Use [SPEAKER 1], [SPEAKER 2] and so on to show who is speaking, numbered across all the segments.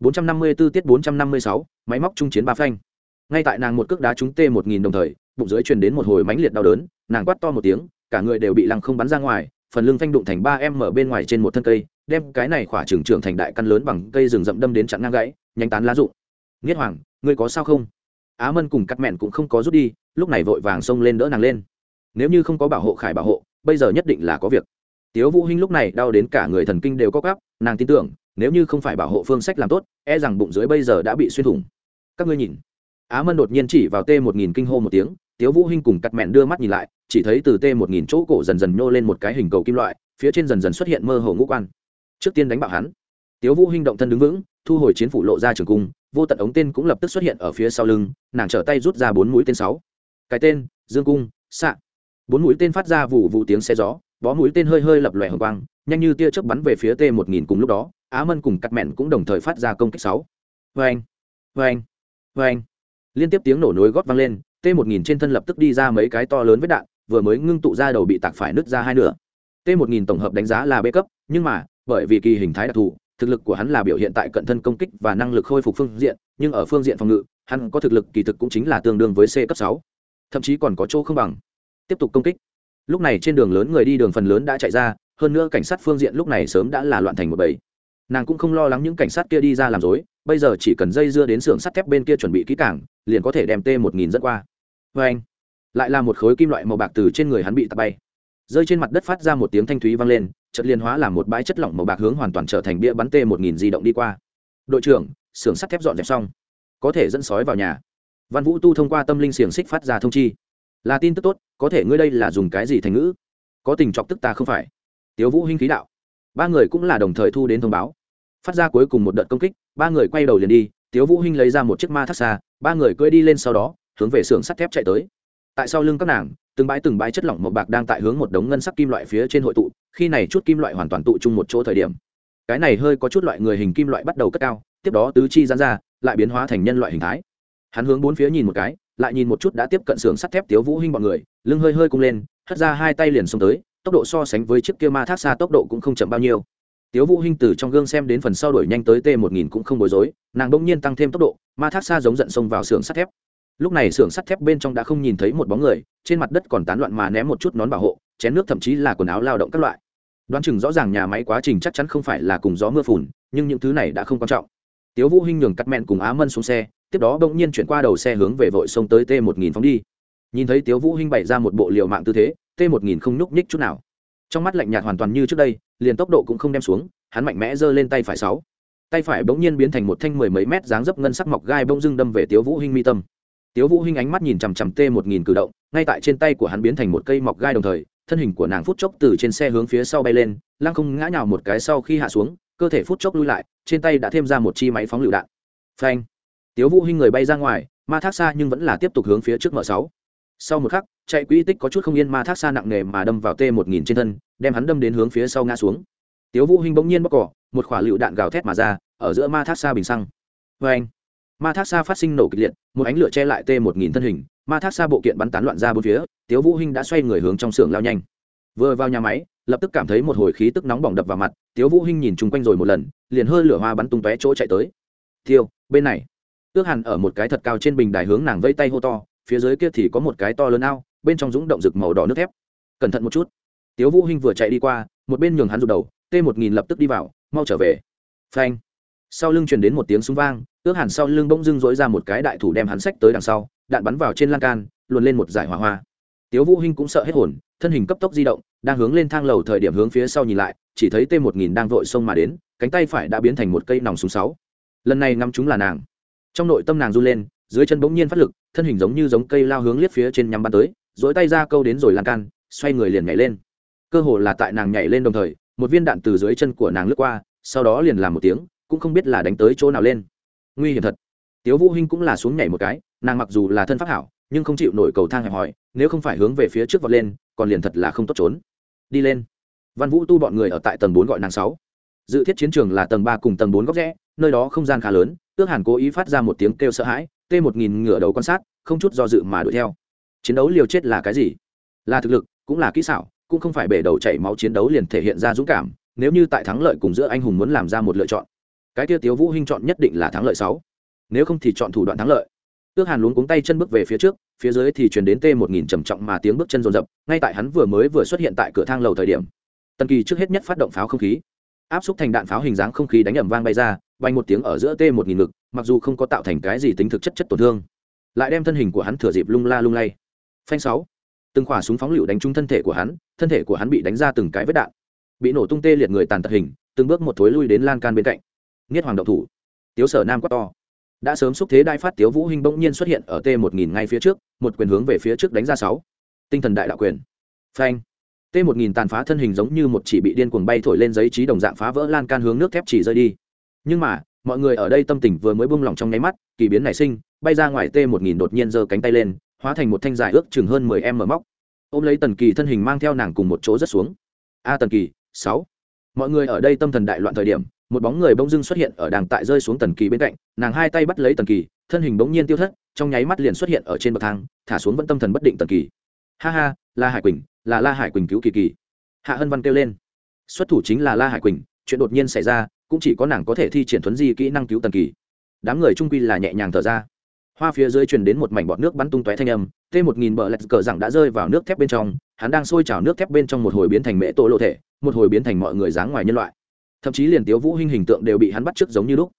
[SPEAKER 1] 454 tiết 456, máy móc trung chiến ba phanh. Ngay tại nàng một cước đá trúng tê một nghìn đồng thời bụng dưới truyền đến một hồi mãnh liệt đau đớn nàng quát to một tiếng cả người đều bị lăng không bắn ra ngoài phần lưng phanh đụng thành ba em mở bên ngoài trên một thân cây đem cái này khỏa trưởng trưởng thành đại căn lớn bằng cây rừng rậm đâm đến chặn ngang gãy nhanh tán lá rụng. Nghiệt hoàng ngươi có sao không? Á mân cùng cắt mẹn cũng không có rút đi lúc này vội vàng xông lên đỡ nàng lên. Nếu như không có bảo hộ khải bảo hộ bây giờ nhất định là có việc. Tiếu vũ hinh lúc này đau đến cả người thần kinh đều co cắp nàng tin tưởng nếu như không phải bảo hộ phương sách làm tốt e rằng bụng dưới bây giờ đã bị xuyên thủng. Các ngươi nhìn. Á mân đột nhiên chỉ vào t một nghìn kinh hô một tiếng, tiếu vũ hinh cùng cắt mẹn đưa mắt nhìn lại, chỉ thấy từ t một nghìn chỗ cổ dần dần nhô lên một cái hình cầu kim loại, phía trên dần dần xuất hiện mơ hồ ngũ quan. Trước tiên đánh bạo hắn. Tiếu vũ hinh động thân đứng vững, thu hồi chiến phủ lộ ra trường cung, vô tận ống tên cũng lập tức xuất hiện ở phía sau lưng, nàng trở tay rút ra bốn mũi tên sáu. Cái tên, dương cung xạ bốn mũi tên phát ra vụ vụ tiếng xe gió, bó mũi tên hơi hơi lập lòe hồng quang, nhanh như tia chớp bắn về phía t một nghìn cùng lúc đó á mân cùng cắt mẹn cũng đồng thời phát ra công kích sáu. Vê anh vê liên tiếp tiếng nổ nối gót vang lên, t một nghìn trên thân lập tức đi ra mấy cái to lớn với đạn, vừa mới ngưng tụ ra đầu bị tạc phải nứt ra hai nửa. T một nghìn tổng hợp đánh giá là b cấp, nhưng mà, bởi vì kỳ hình thái đặc thù, thực lực của hắn là biểu hiện tại cận thân công kích và năng lực khôi phục phương diện, nhưng ở phương diện phòng ngự, hắn có thực lực kỳ thực cũng chính là tương đương với c cấp sáu. Thậm chí còn có chỗ không bằng. Tiếp tục công kích. Lúc này trên đường lớn người đi đường phần lớn đã chạy ra, hơn nữa cảnh sát phương diện lúc này sớm đã là loạn thành một bầy nàng cũng không lo lắng những cảnh sát kia đi ra làm dối bây giờ chỉ cần dây dưa đến xưởng sắt thép bên kia chuẩn bị kỹ cảng liền có thể đem t một nghìn dẫn qua. Vê anh, lại là một khối kim loại màu bạc từ trên người hắn bị tạt bay. Rơi trên mặt đất phát ra một tiếng thanh thúy vang lên chất liên hóa là một bãi chất lỏng màu bạc hướng hoàn toàn trở thành bia bắn t một nghìn di động đi qua. Đội trưởng, xưởng sắt thép dọn dẹp xong. Có thể dẫn sói vào nhà. Văn vũ tu thông qua tâm linh xiềng xích phát ra thông chi. Là tin tức tốt, có thể ngươi đây là dùng cái gì thành ngữ? Có tình chọc tức ta không phải. Tiếu vũ hinh khí đạo. Ba người cũng là đồng thời thu đến thông báo phát ra cuối cùng một đợt công kích, ba người quay đầu liền đi, tiếu vũ hinh lấy ra một chiếc ma thác xa, ba người cưỡi đi lên sau đó, hướng về xưởng sắt thép chạy tới. Tại sau lưng các nàng, từng bãi từng bãi chất lỏng màu bạc đang tại hướng một đống ngân sắc kim loại phía trên hội tụ, khi này chút kim loại hoàn toàn tụ chung một chỗ thời điểm. Cái này hơi có chút loại người hình kim loại bắt đầu cất cao, tiếp đó tứ chi giãn ra, lại biến hóa thành nhân loại hình thái. Hắn hướng bốn phía nhìn một cái, lại nhìn một chút đã tiếp cận xưởng sắt thép tiếu vũ hinh bọn người, lưng hơi hơi cung lên, hất ra hai tay liền xông tới, tốc độ so sánh với chiếc kia ma thác xa tốc độ cũng không chậm bao nhiêu tiếu vũ hinh từ trong gương xem đến phần sau đuổi nhanh tới t một nghìn cũng không bối rối, nàng bỗng nhiên tăng thêm tốc độ, ma thác xa giống giận xông vào xưởng sắt thép. Lúc này xưởng sắt thép bên trong đã không nhìn thấy một bóng người, trên mặt đất còn tán loạn mà ném một chút nón bảo hộ, chén nước thậm chí là quần áo lao động các loại. Đoán chừng rõ ràng nhà máy quá trình chắc chắn không phải là cùng gió mưa phùn, nhưng những thứ này đã không quan trọng. Tiếu vũ hinh nhường cắt mẹn cùng á mân xuống xe, tiếp đó bỗng nhiên chuyển qua đầu xe hướng về vội sông tới t một nghìn phóng đi. Nhìn thấy tiếu vũ hinh bày ra một bộ liều mạng tư thế, t một nghìn không nhúc nhích chút nào trong mắt lạnh nhạt hoàn toàn như trước đây, liền tốc độ cũng không đem xuống, hắn mạnh mẽ giơ lên tay phải sáu. Tay phải bỗng nhiên biến thành một thanh mười mấy mét dáng dấp ngân sắc mọc gai bông dưng đâm về tiếu vũ hinh mi tâm. Tiếu vũ hinh ánh mắt nhìn chằm chằm t một nghìn cử động, ngay tại trên tay của hắn biến thành một cây mọc gai đồng thời, thân hình của nàng phút chốc từ trên xe hướng phía sau bay lên, lăng không ngã nhào một cái sau khi hạ xuống, cơ thể phút chốc lui lại, trên tay đã thêm ra một chi máy phóng lựu đạn. Phanh! Tiếu vũ hinh người bay ra ngoài, ma thác xa nhưng vẫn là tiếp tục hướng phía trước mở sáu sau một khắc, chạy quỹ tích có chút không yên ma thác xa nặng nề mà đâm vào t một nghìn trên thân, đem hắn đâm đến hướng phía sau ngã xuống. Tiếu vũ hinh bỗng nhiên bóc cỏ, một khỏa lựu đạn gào thét mà ra, ở giữa ma thác xa bình xăng. Với anh ma thác xa phát sinh nổ kịch liệt, một ánh lửa che lại t một nghìn thân hình, ma thác xa bộ kiện bắn tán loạn ra bốn phía, tiếu vũ hinh đã xoay người hướng trong xưởng lao nhanh. Vừa vào nhà máy, lập tức cảm thấy một hồi khí tức nóng bỏng đập vào mặt, tiếu vũ hinh nhìn chung quanh rồi một lần, liền hơi lửa hoa bắn tung tóe chỗ chạy tới. Tiêu, bên này. Ước hàn ở một cái thật cao trên bình đài hướng nàng vây tay hô to phía dưới kia thì có một cái to lớn ao, bên trong dũng động rực màu đỏ nước thép. Cẩn thận một chút. Tiếu vũ hinh vừa chạy đi qua, một bên nhường hắn rụt đầu, t một nghìn lập tức đi vào, mau trở về. Phanh. Sau lưng truyền đến một tiếng súng vang, ước hàn sau lưng bỗng dưng dỗi ra một cái đại thủ đem hắn sách tới đằng sau, đạn bắn vào trên lan can, luồn lên một giải hỏa hoa. Tiếu vũ hinh cũng sợ hết hồn, thân hình cấp tốc di động, đang hướng lên thang lầu thời điểm hướng phía sau nhìn lại, chỉ thấy t một nghìn đang vội xông mà đến, cánh tay phải đã biến thành một cây nòng súng sáu. Lần này ngắm chúng là nàng. Trong nội tâm nàng run lên dưới chân bỗng nhiên phát lực, thân hình giống như giống cây lao hướng liếc phía trên nhắm bắn tới dỗi tay ra câu đến rồi lan can, xoay người liền nhảy lên. Cơ hồ là tại nàng nhảy lên đồng thời, một viên đạn từ dưới chân của nàng lướt qua, sau đó liền làm một tiếng, cũng không biết là đánh tới chỗ nào lên. Nguy hiểm thật. Tiếu vũ hinh cũng là xuống nhảy một cái, nàng mặc dù là thân pháp hảo, nhưng không chịu nổi cầu thang hẹp hòi, nếu không phải hướng về phía trước vọt lên, còn liền thật là không tốt trốn. Đi lên. Văn vũ tu bọn người ở tại tầng bốn gọi nàng sáu. Dự thiết chiến trường là tầng ba cùng tầng bốn góc rẽ, nơi đó không gian khá lớn, tước hàn cố ý phát ra một tiếng kêu sợ hãi t một nghìn ngựa đầu quan sát, không chút do dự mà đuổi theo. Chiến đấu liều chết là cái gì? Là thực lực, cũng là kỹ xảo, cũng không phải bể đầu chảy máu chiến đấu liền thể hiện ra dũng cảm, nếu như tại thắng lợi cùng giữa anh hùng muốn làm ra một lựa chọn. Cái kia tiếu vũ hinh chọn nhất định là thắng lợi sáu. Nếu không thì chọn thủ đoạn thắng lợi. Ước hàn luống cuống tay chân bước về phía trước, phía dưới thì truyền đến t một nghìn trầm trọng mà tiếng bước chân rồn rập, ngay tại hắn vừa mới vừa xuất hiện tại cửa thang lầu thời điểm. Tần kỳ trước hết nhất phát động pháo không khí. Áp xúc thành đạn pháo hình dáng không khí đánh ẩm vang bay ra bay một tiếng ở giữa t một nghìn ngực mặc dù không có tạo thành cái gì tính thực chất chất tổn thương, lại đem thân hình của hắn thừa dịp lung la lung lay. Phanh sáu. Từng khỏa súng phóng lựu đánh trúng thân thể của hắn, thân thể của hắn bị đánh ra từng cái vết đạn, bị nổ tung tê liệt người tàn tật hình, từng bước một thối lui đến lan can bên cạnh. Nghiết hoàng độc thủ. Tiếu sở nam quát to. Đã sớm xúc thế đai phát tiếu vũ hinh bỗng nhiên xuất hiện ở t một nghìn ngay phía trước, một quyền hướng về phía trước đánh ra sáu. Tinh thần đại đạo quyền. Phanh. T một nghìn tàn phá thân hình giống như một chỉ bị điên cuồng bay thổi lên giấy trí đồng dạng phá vỡ lan can hướng nước thép chỉ rơi đi. Nhưng mà mọi người ở đây tâm tình vừa mới buông lỏng trong nháy mắt, kỳ biến nảy sinh, bay ra ngoài t một nghìn đột nhiên giơ cánh tay lên, hóa thành một thanh dài ước chừng hơn mười em mở móc. Ôm lấy tần kỳ thân hình mang theo nàng cùng một chỗ rất xuống. A tần kỳ, sáu. Mọi người ở đây tâm thần đại loạn thời điểm, một bóng người bỗng dưng xuất hiện ở đàng tại rơi xuống tần kỳ bên cạnh, nàng hai tay bắt lấy tần kỳ, thân hình bỗng nhiên tiêu thất, trong nháy mắt liền xuất hiện ở trên bậc thang, thả xuống vẫn tâm thần bất định tần kỳ. Ha ha, la hải quỳnh, là la hải quỳnh cứu kỳ kỳ. Hạ hân văn kêu lên. Xuất thủ chính là la hải quỳnh, chuyện đột nhiên xảy ra cũng chỉ có nàng có thể thi triển thuấn di kỹ năng cứu tần kỳ. Đám người trung quy là nhẹ nhàng thở ra. Hoa phía dưới truyền đến một mảnh bọt nước bắn tung tóe thanh âm t một nghìn bờ lạch cờ rằng đã rơi vào nước thép bên trong, hắn đang sôi trào nước thép bên trong một hồi biến thành mễ tổ lộ thể, một hồi biến thành mọi người dáng ngoài nhân loại. Thậm chí liền tiếu vũ hinh hình tượng đều bị hắn bắt trước giống như lúc.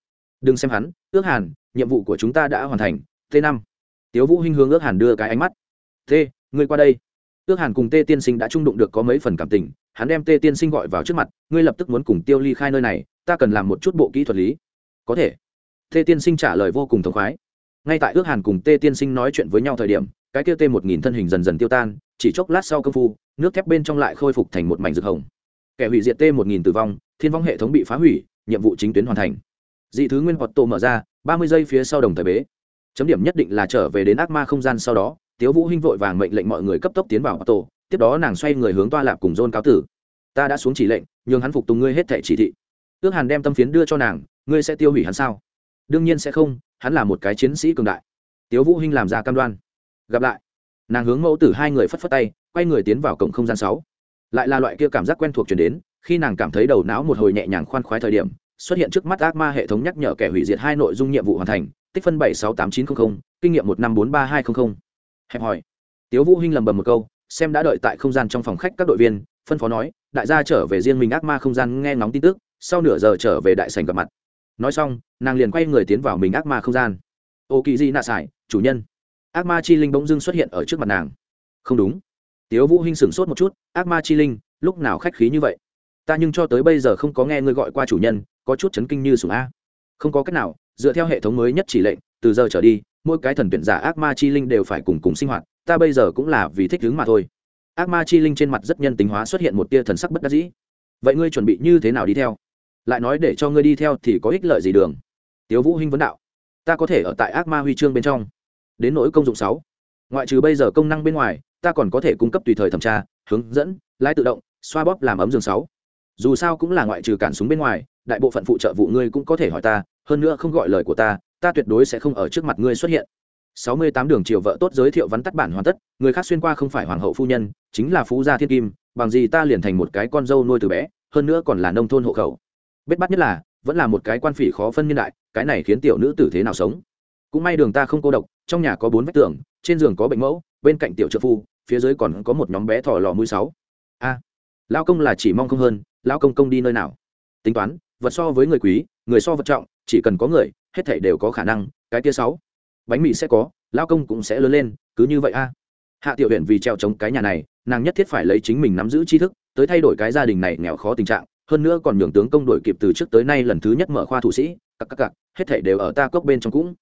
[SPEAKER 1] Đừng xem hắn, ước hàn, nhiệm vụ của chúng ta đã hoàn thành t năm. Tiếu vũ hinh hướng ước hàn đưa cái ánh mắt. T ngươi qua đây. Ước hàn cùng tê tiên sinh đã trung đụng được có mấy phần cảm tình, hắn đem tê tiên sinh gọi vào trước mặt, ngươi lập tức muốn cùng tiêu ly khai nơi này ta cần làm một chút bộ kỹ thuật lý. Có thể. Tê tiên sinh trả lời vô cùng thống khoái. Ngay tại ước hàn cùng tê tiên sinh nói chuyện với nhau thời điểm, cái kia tê một nghìn thân hình dần dần tiêu tan, chỉ chốc lát sau công phu, nước thép bên trong lại khôi phục thành một mảnh rực hồng. Kẻ hủy diệt tê một nghìn tử vong, thiên vong hệ thống bị phá hủy, nhiệm vụ chính tuyến hoàn thành. Dị thứ nguyên hoạt tổ mở ra, ba mươi giây phía sau đồng thời bế. Chấm điểm nhất định là trở về đến ác ma không gian sau đó, tiếu vũ hinh vội vàng mệnh lệnh mọi người cấp tốc tiến vào hoạt tổ, tiếp đó nàng xoay người hướng toa lạp cùng dôn cáo tử. Ta đã xuống chỉ lệnh, nhường hắn phục tùng ngươi hết thẻ chỉ thị ước hàn đem tâm phiến đưa cho nàng, ngươi sẽ tiêu hủy hắn sao? Đương nhiên sẽ không, hắn là một cái chiến sĩ cường đại. Tiếu vũ hinh làm ra cam đoan. Gặp lại. Nàng hướng mẫu tử hai người phất phất tay, quay người tiến vào cổng không gian sáu. Lại là loại kia cảm giác quen thuộc truyền đến, khi nàng cảm thấy đầu não một hồi nhẹ nhàng khoan khoái thời điểm, xuất hiện trước mắt ác ma hệ thống nhắc nhở kẻ hủy diệt hai nội dung nhiệm vụ hoàn thành, tích phân bảy sáu tám chín trăm linh kinh nghiệm một năm bốn ba hai trăm linh hẹp hỏi tiếu vũ hinh lầm bầm một câu, xem đã đợi tại không gian trong phòng khách các đội viên, phân phó nói, đại gia trở về riêng mình ác ma không gian nghe ngóng tin tức sau nửa giờ trở về đại sảnh gặp mặt. Nói xong, nàng liền quay người tiến vào mình ác ma không gian. Ô kỳ di nạ sải, chủ nhân. Ác ma chi linh bỗng dưng xuất hiện ở trước mặt nàng. Không đúng. Tiếu vũ hinh sửng sốt một chút, ác ma chi linh, lúc nào khách khí như vậy? Ta nhưng cho tới bây giờ không có nghe ngươi gọi qua chủ nhân, có chút chấn kinh như sủng a. Không có cách nào, dựa theo hệ thống mới nhất chỉ lệnh, từ giờ trở đi, mỗi cái thần tuyển giả ác ma chi linh đều phải cùng cùng sinh hoạt, ta bây giờ cũng là vì thích hướng mà thôi. Ác ma chi linh trên mặt rất nhân tính hóa xuất hiện một tia thần sắc bất đắc dĩ. Vậy ngươi chuẩn bị như thế nào đi theo? Lại nói để cho ngươi đi theo thì có ích lợi gì đường? Tiếu vũ hinh vấn đạo. Ta có thể ở tại ác ma huy chương bên trong. Đến nỗi công dụng sáu. Ngoại trừ bây giờ công năng bên ngoài, ta còn có thể cung cấp tùy thời thẩm tra, hướng dẫn, lái tự động, xoa bóp làm ấm giường sáu. Dù sao cũng là ngoại trừ cản súng bên ngoài, đại bộ phận phụ trợ vụ ngươi cũng có thể hỏi ta, hơn nữa không gọi lời của ta ta tuyệt đối sẽ không ở trước mặt ngươi xuất hiện. Sáu mươi tám đường triều vợ tốt giới thiệu vắn tắt bản hoàn tất, người khác xuyên qua không phải hoàng hậu phu nhân, chính là phú gia thiên kim, bằng gì ta liền thành một cái con dâu nuôi từ bé, hơn nữa còn là nông thôn hộ khẩu bết bắt nhất là, vẫn là một cái quan phỉ khó phân niên đại, cái này khiến tiểu nữ tử thế nào sống? Cũng may đường ta không cô độc, trong nhà có bốn vách tường, trên giường có bệnh mẫu, bên cạnh tiểu trợ phu, phía dưới còn có một nhóm bé thỏ lò mũi sáu. A lao công là chỉ mong không hơn lao công công đi nơi nào? Tính toán, vật so với người quý, người so vật trọng, chỉ cần có người, hết thảy đều có khả năng, cái kia sáu. Bánh mì sẽ có lao công cũng sẽ lớn lên, cứ như vậy a. Hạ tiểu huyện vì treo chống cái nhà này, nàng nhất thiết phải lấy chính mình nắm giữ tri thức, tới thay đổi cái gia đình này nghèo khó tình trạng hơn nữa còn nhường tướng công đổi kịp từ trước tới nay lần thứ nhất mở khoa thủ sĩ cặp cặp cặp hết thảy đều ở ta cốc bên trong cũng.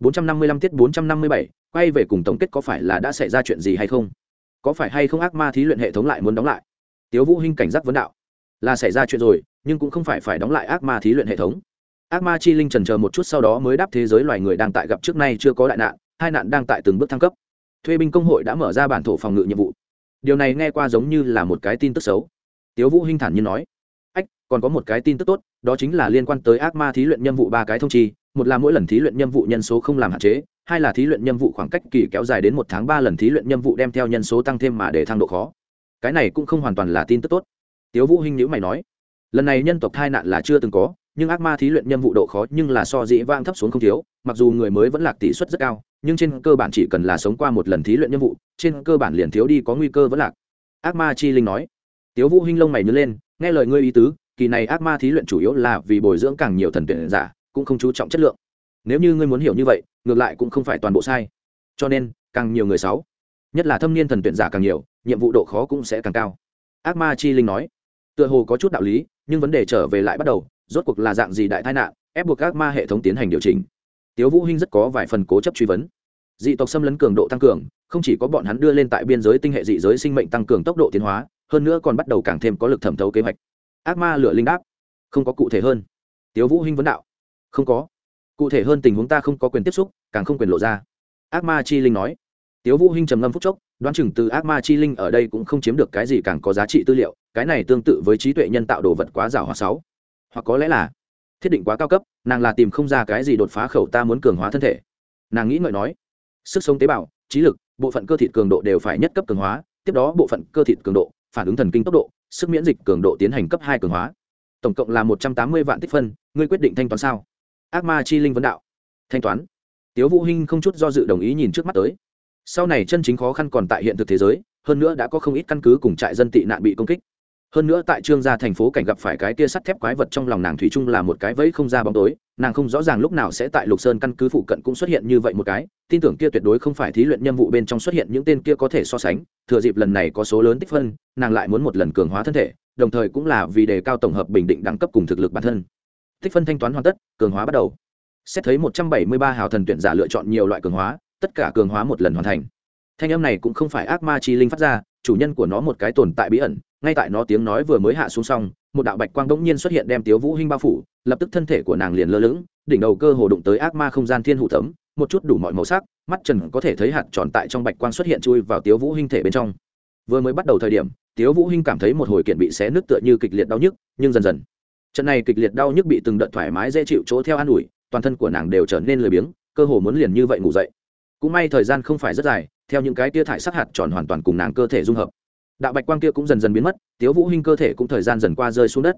[SPEAKER 1] 455 tiết 457, quay về cùng tổng kết có phải là đã xảy ra chuyện gì hay không? Có phải hay không ác ma thí luyện hệ thống lại muốn đóng lại? Tiếu vũ hinh cảnh giác vấn đạo. Là xảy ra chuyện rồi nhưng cũng không phải phải đóng lại ác ma thí luyện hệ thống. Ác ma chi linh trần chờ một chút sau đó mới đáp thế giới loài người đang tại gặp trước nay chưa có đại nạn hai nạn đang tại từng bước thăng cấp. Thuê binh công hội đã mở ra bản thổ phòng ngự nhiệm vụ. Điều này nghe qua giống như là một cái tin tức xấu. Tiếu vũ hinh thản nhiên nói còn có một cái tin tức tốt, đó chính là liên quan tới ác ma thí luyện nhiệm vụ ba cái thông chi, một là mỗi lần thí luyện nhiệm vụ nhân số không làm hạn chế, hai là thí luyện nhiệm vụ khoảng cách kỳ kéo dài đến một tháng ba lần thí luyện nhiệm vụ đem theo nhân số tăng thêm mà để thăng độ khó. Cái này cũng không hoàn toàn là tin tức tốt. Tiếu vũ hinh nhữ mày nói, lần này nhân tộc tai nạn là chưa từng có, nhưng ác ma thí luyện nhiệm vụ độ khó nhưng là so dĩ vang thấp xuống không thiếu, mặc dù người mới vẫn lạc tỷ suất rất cao, nhưng trên cơ bản chỉ cần là sống qua một lần thí luyện nhiệm vụ, trên cơ bản liền thiếu đi có nguy cơ vẫn lạc. Ác ma chi linh nói, tiếu vũ hinh lông mày nhớ lên, nghe lời ngươi ý tứ kỳ này ác ma thí luyện chủ yếu là vì bồi dưỡng càng nhiều thần tuyển giả, cũng không chú trọng chất lượng. Nếu như ngươi muốn hiểu như vậy, ngược lại cũng không phải toàn bộ sai. Cho nên, càng nhiều người sáu nhất là thâm niên thần tuyển giả càng nhiều, nhiệm vụ độ khó cũng sẽ càng cao. Ác ma chi linh nói, tựa hồ có chút đạo lý, nhưng vấn đề trở về lại bắt đầu, rốt cuộc là dạng gì đại tai nạn, ép buộc ác ma hệ thống tiến hành điều chỉnh. Tiếu vũ hinh rất có vài phần cố chấp truy vấn. Dị tộc xâm lấn cường độ tăng cường, không chỉ có bọn hắn đưa lên tại biên giới tinh hệ dị giới sinh mệnh tăng cường tốc độ tiến hóa, hơn nữa còn bắt đầu càng thêm có lực thẩm thấu kế hoạch ác ma lửa linh đáp. Không có cụ thể hơn. Tiếu vũ hinh vấn đạo. Không có. Cụ thể hơn tình huống ta không có quyền tiếp xúc, càng không quyền lộ ra. Ác ma chi linh nói. Tiếu vũ hinh trầm ngâm phút chốc, đoán chừng từ ác ma chi linh ở đây cũng không chiếm được cái gì càng có giá trị tư liệu, cái này tương tự với trí tuệ nhân tạo đồ vật quá giả hoặc sáu hoặc có lẽ là thiết định quá cao cấp, nàng là tìm không ra cái gì đột phá khẩu ta muốn cường hóa thân thể. Nàng nghĩ ngợi nói, sức sống tế bào, trí lực, bộ phận cơ thịt cường độ đều phải nhất cấp cường hóa, tiếp đó bộ phận cơ thịt cường độ, phản ứng thần kinh tốc độ sức miễn dịch cường độ tiến hành cấp hai cường hóa. Tổng cộng là một trăm tám mươi vạn tích phân, ngươi quyết định thanh toán sao? Ác ma chi linh vấn đạo. Thanh toán. Tiếu vũ hinh không chút do dự đồng ý nhìn trước mắt tới. Sau này chân chính khó khăn còn tại hiện thực thế giới, hơn nữa đã có không ít căn cứ cùng trại dân tị nạn bị công kích hơn nữa tại trương gia thành phố cảnh gặp phải cái kia sắt thép quái vật trong lòng nàng thủy chung là một cái vẫy không ra bóng tối, nàng không rõ ràng lúc nào sẽ tại lục sơn căn cứ phụ cận cũng xuất hiện như vậy một cái, tin tưởng kia tuyệt đối không phải thí luyện nhiệm vụ bên trong xuất hiện những tên kia có thể so sánh, thừa dịp lần này có số lớn tích phân, nàng lại muốn một lần cường hóa thân thể, đồng thời cũng là vì đề cao tổng hợp bình định đẳng cấp cùng thực lực bản thân. Tích phân thanh toán hoàn tất, cường hóa bắt đầu. Xét thấy một trăm bảy mươi ba hào thần tuyển giả lựa chọn nhiều loại cường hóa, tất cả cường hóa một lần hoàn thành. Thanh âm này cũng không phải ác ma chi linh phát ra, chủ nhân của nó một cái tồn tại bí ẩn ngay tại nó tiếng nói vừa mới hạ xuống xong, một đạo bạch quang bỗng nhiên xuất hiện đem tiếu vũ hinh bao phủ, lập tức thân thể của nàng liền lơ lửng, đỉnh đầu cơ hồ đụng tới ác ma không gian thiên hụ thấm, một chút đủ mọi màu sắc, mắt trần có thể thấy hạt tròn tại trong bạch quang xuất hiện chui vào tiếu vũ hinh thể bên trong. Vừa mới bắt đầu thời điểm, tiếu vũ hinh cảm thấy một hồi kiện bị xé nứt tựa như kịch liệt đau nhức, nhưng dần dần, trận này kịch liệt đau nhức bị từng đợt thoải mái dễ chịu chỗ theo an ủi, toàn thân của nàng đều trở nên lười biếng, cơ hồ muốn liền như vậy ngủ dậy. Cũng may thời gian không phải rất dài, theo những cái tia thải sắc hạt tròn hoàn toàn cùng nàng cơ thể dung hợp đạo bạch quang kia cũng dần dần biến mất, tiếu vũ hinh cơ thể cũng thời gian dần qua rơi xuống đất.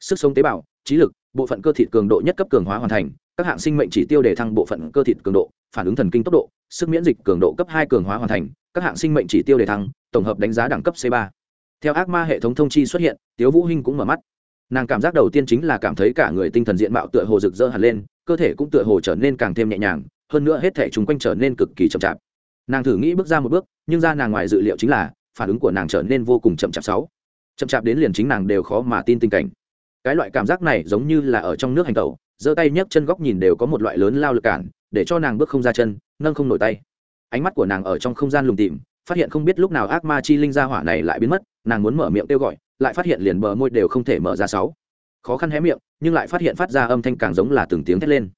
[SPEAKER 1] Sức sống tế bào, trí lực, bộ phận cơ thịt cường độ nhất cấp cường hóa hoàn thành, các hạng sinh mệnh chỉ tiêu để thăng bộ phận cơ thịt cường độ, phản ứng thần kinh tốc độ, sức miễn dịch cường độ cấp hai cường hóa hoàn thành, các hạng sinh mệnh chỉ tiêu để thăng, tổng hợp đánh giá đẳng cấp c ba. theo ác ma hệ thống thông chi xuất hiện, tiếu vũ hinh cũng mở mắt. Nàng cảm giác đầu tiên chính là cảm thấy cả người tinh thần diện mạo tựa hồ rực rỡ hẳn lên, cơ thể cũng tựa hồ trở nên càng thêm nhẹ nhàng, hơn nữa hết thể chúng quanh trở nên cực kỳ chậm chạp. Nàng thử nghĩ bước ra một bước, nhưng ra nàng ngoài dự liệu chính là phản ứng của nàng trở nên vô cùng chậm chạp sáu. Chậm chạp đến liền chính nàng đều khó mà tin tình cảnh. Cái loại cảm giác này giống như là ở trong nước hành tẩu, giơ tay nhấc chân góc nhìn đều có một loại lớn lao lực cản, để cho nàng bước không ra chân, nâng không nổi tay. Ánh mắt của nàng ở trong không gian lùng tìm phát hiện không biết lúc nào ác ma chi linh gia hỏa này lại biến mất, nàng muốn mở miệng kêu gọi, lại phát hiện liền bờ môi đều không thể mở ra sáu. Khó khăn hé miệng, nhưng lại phát hiện phát ra âm thanh càng giống là từng tiếng thét lên.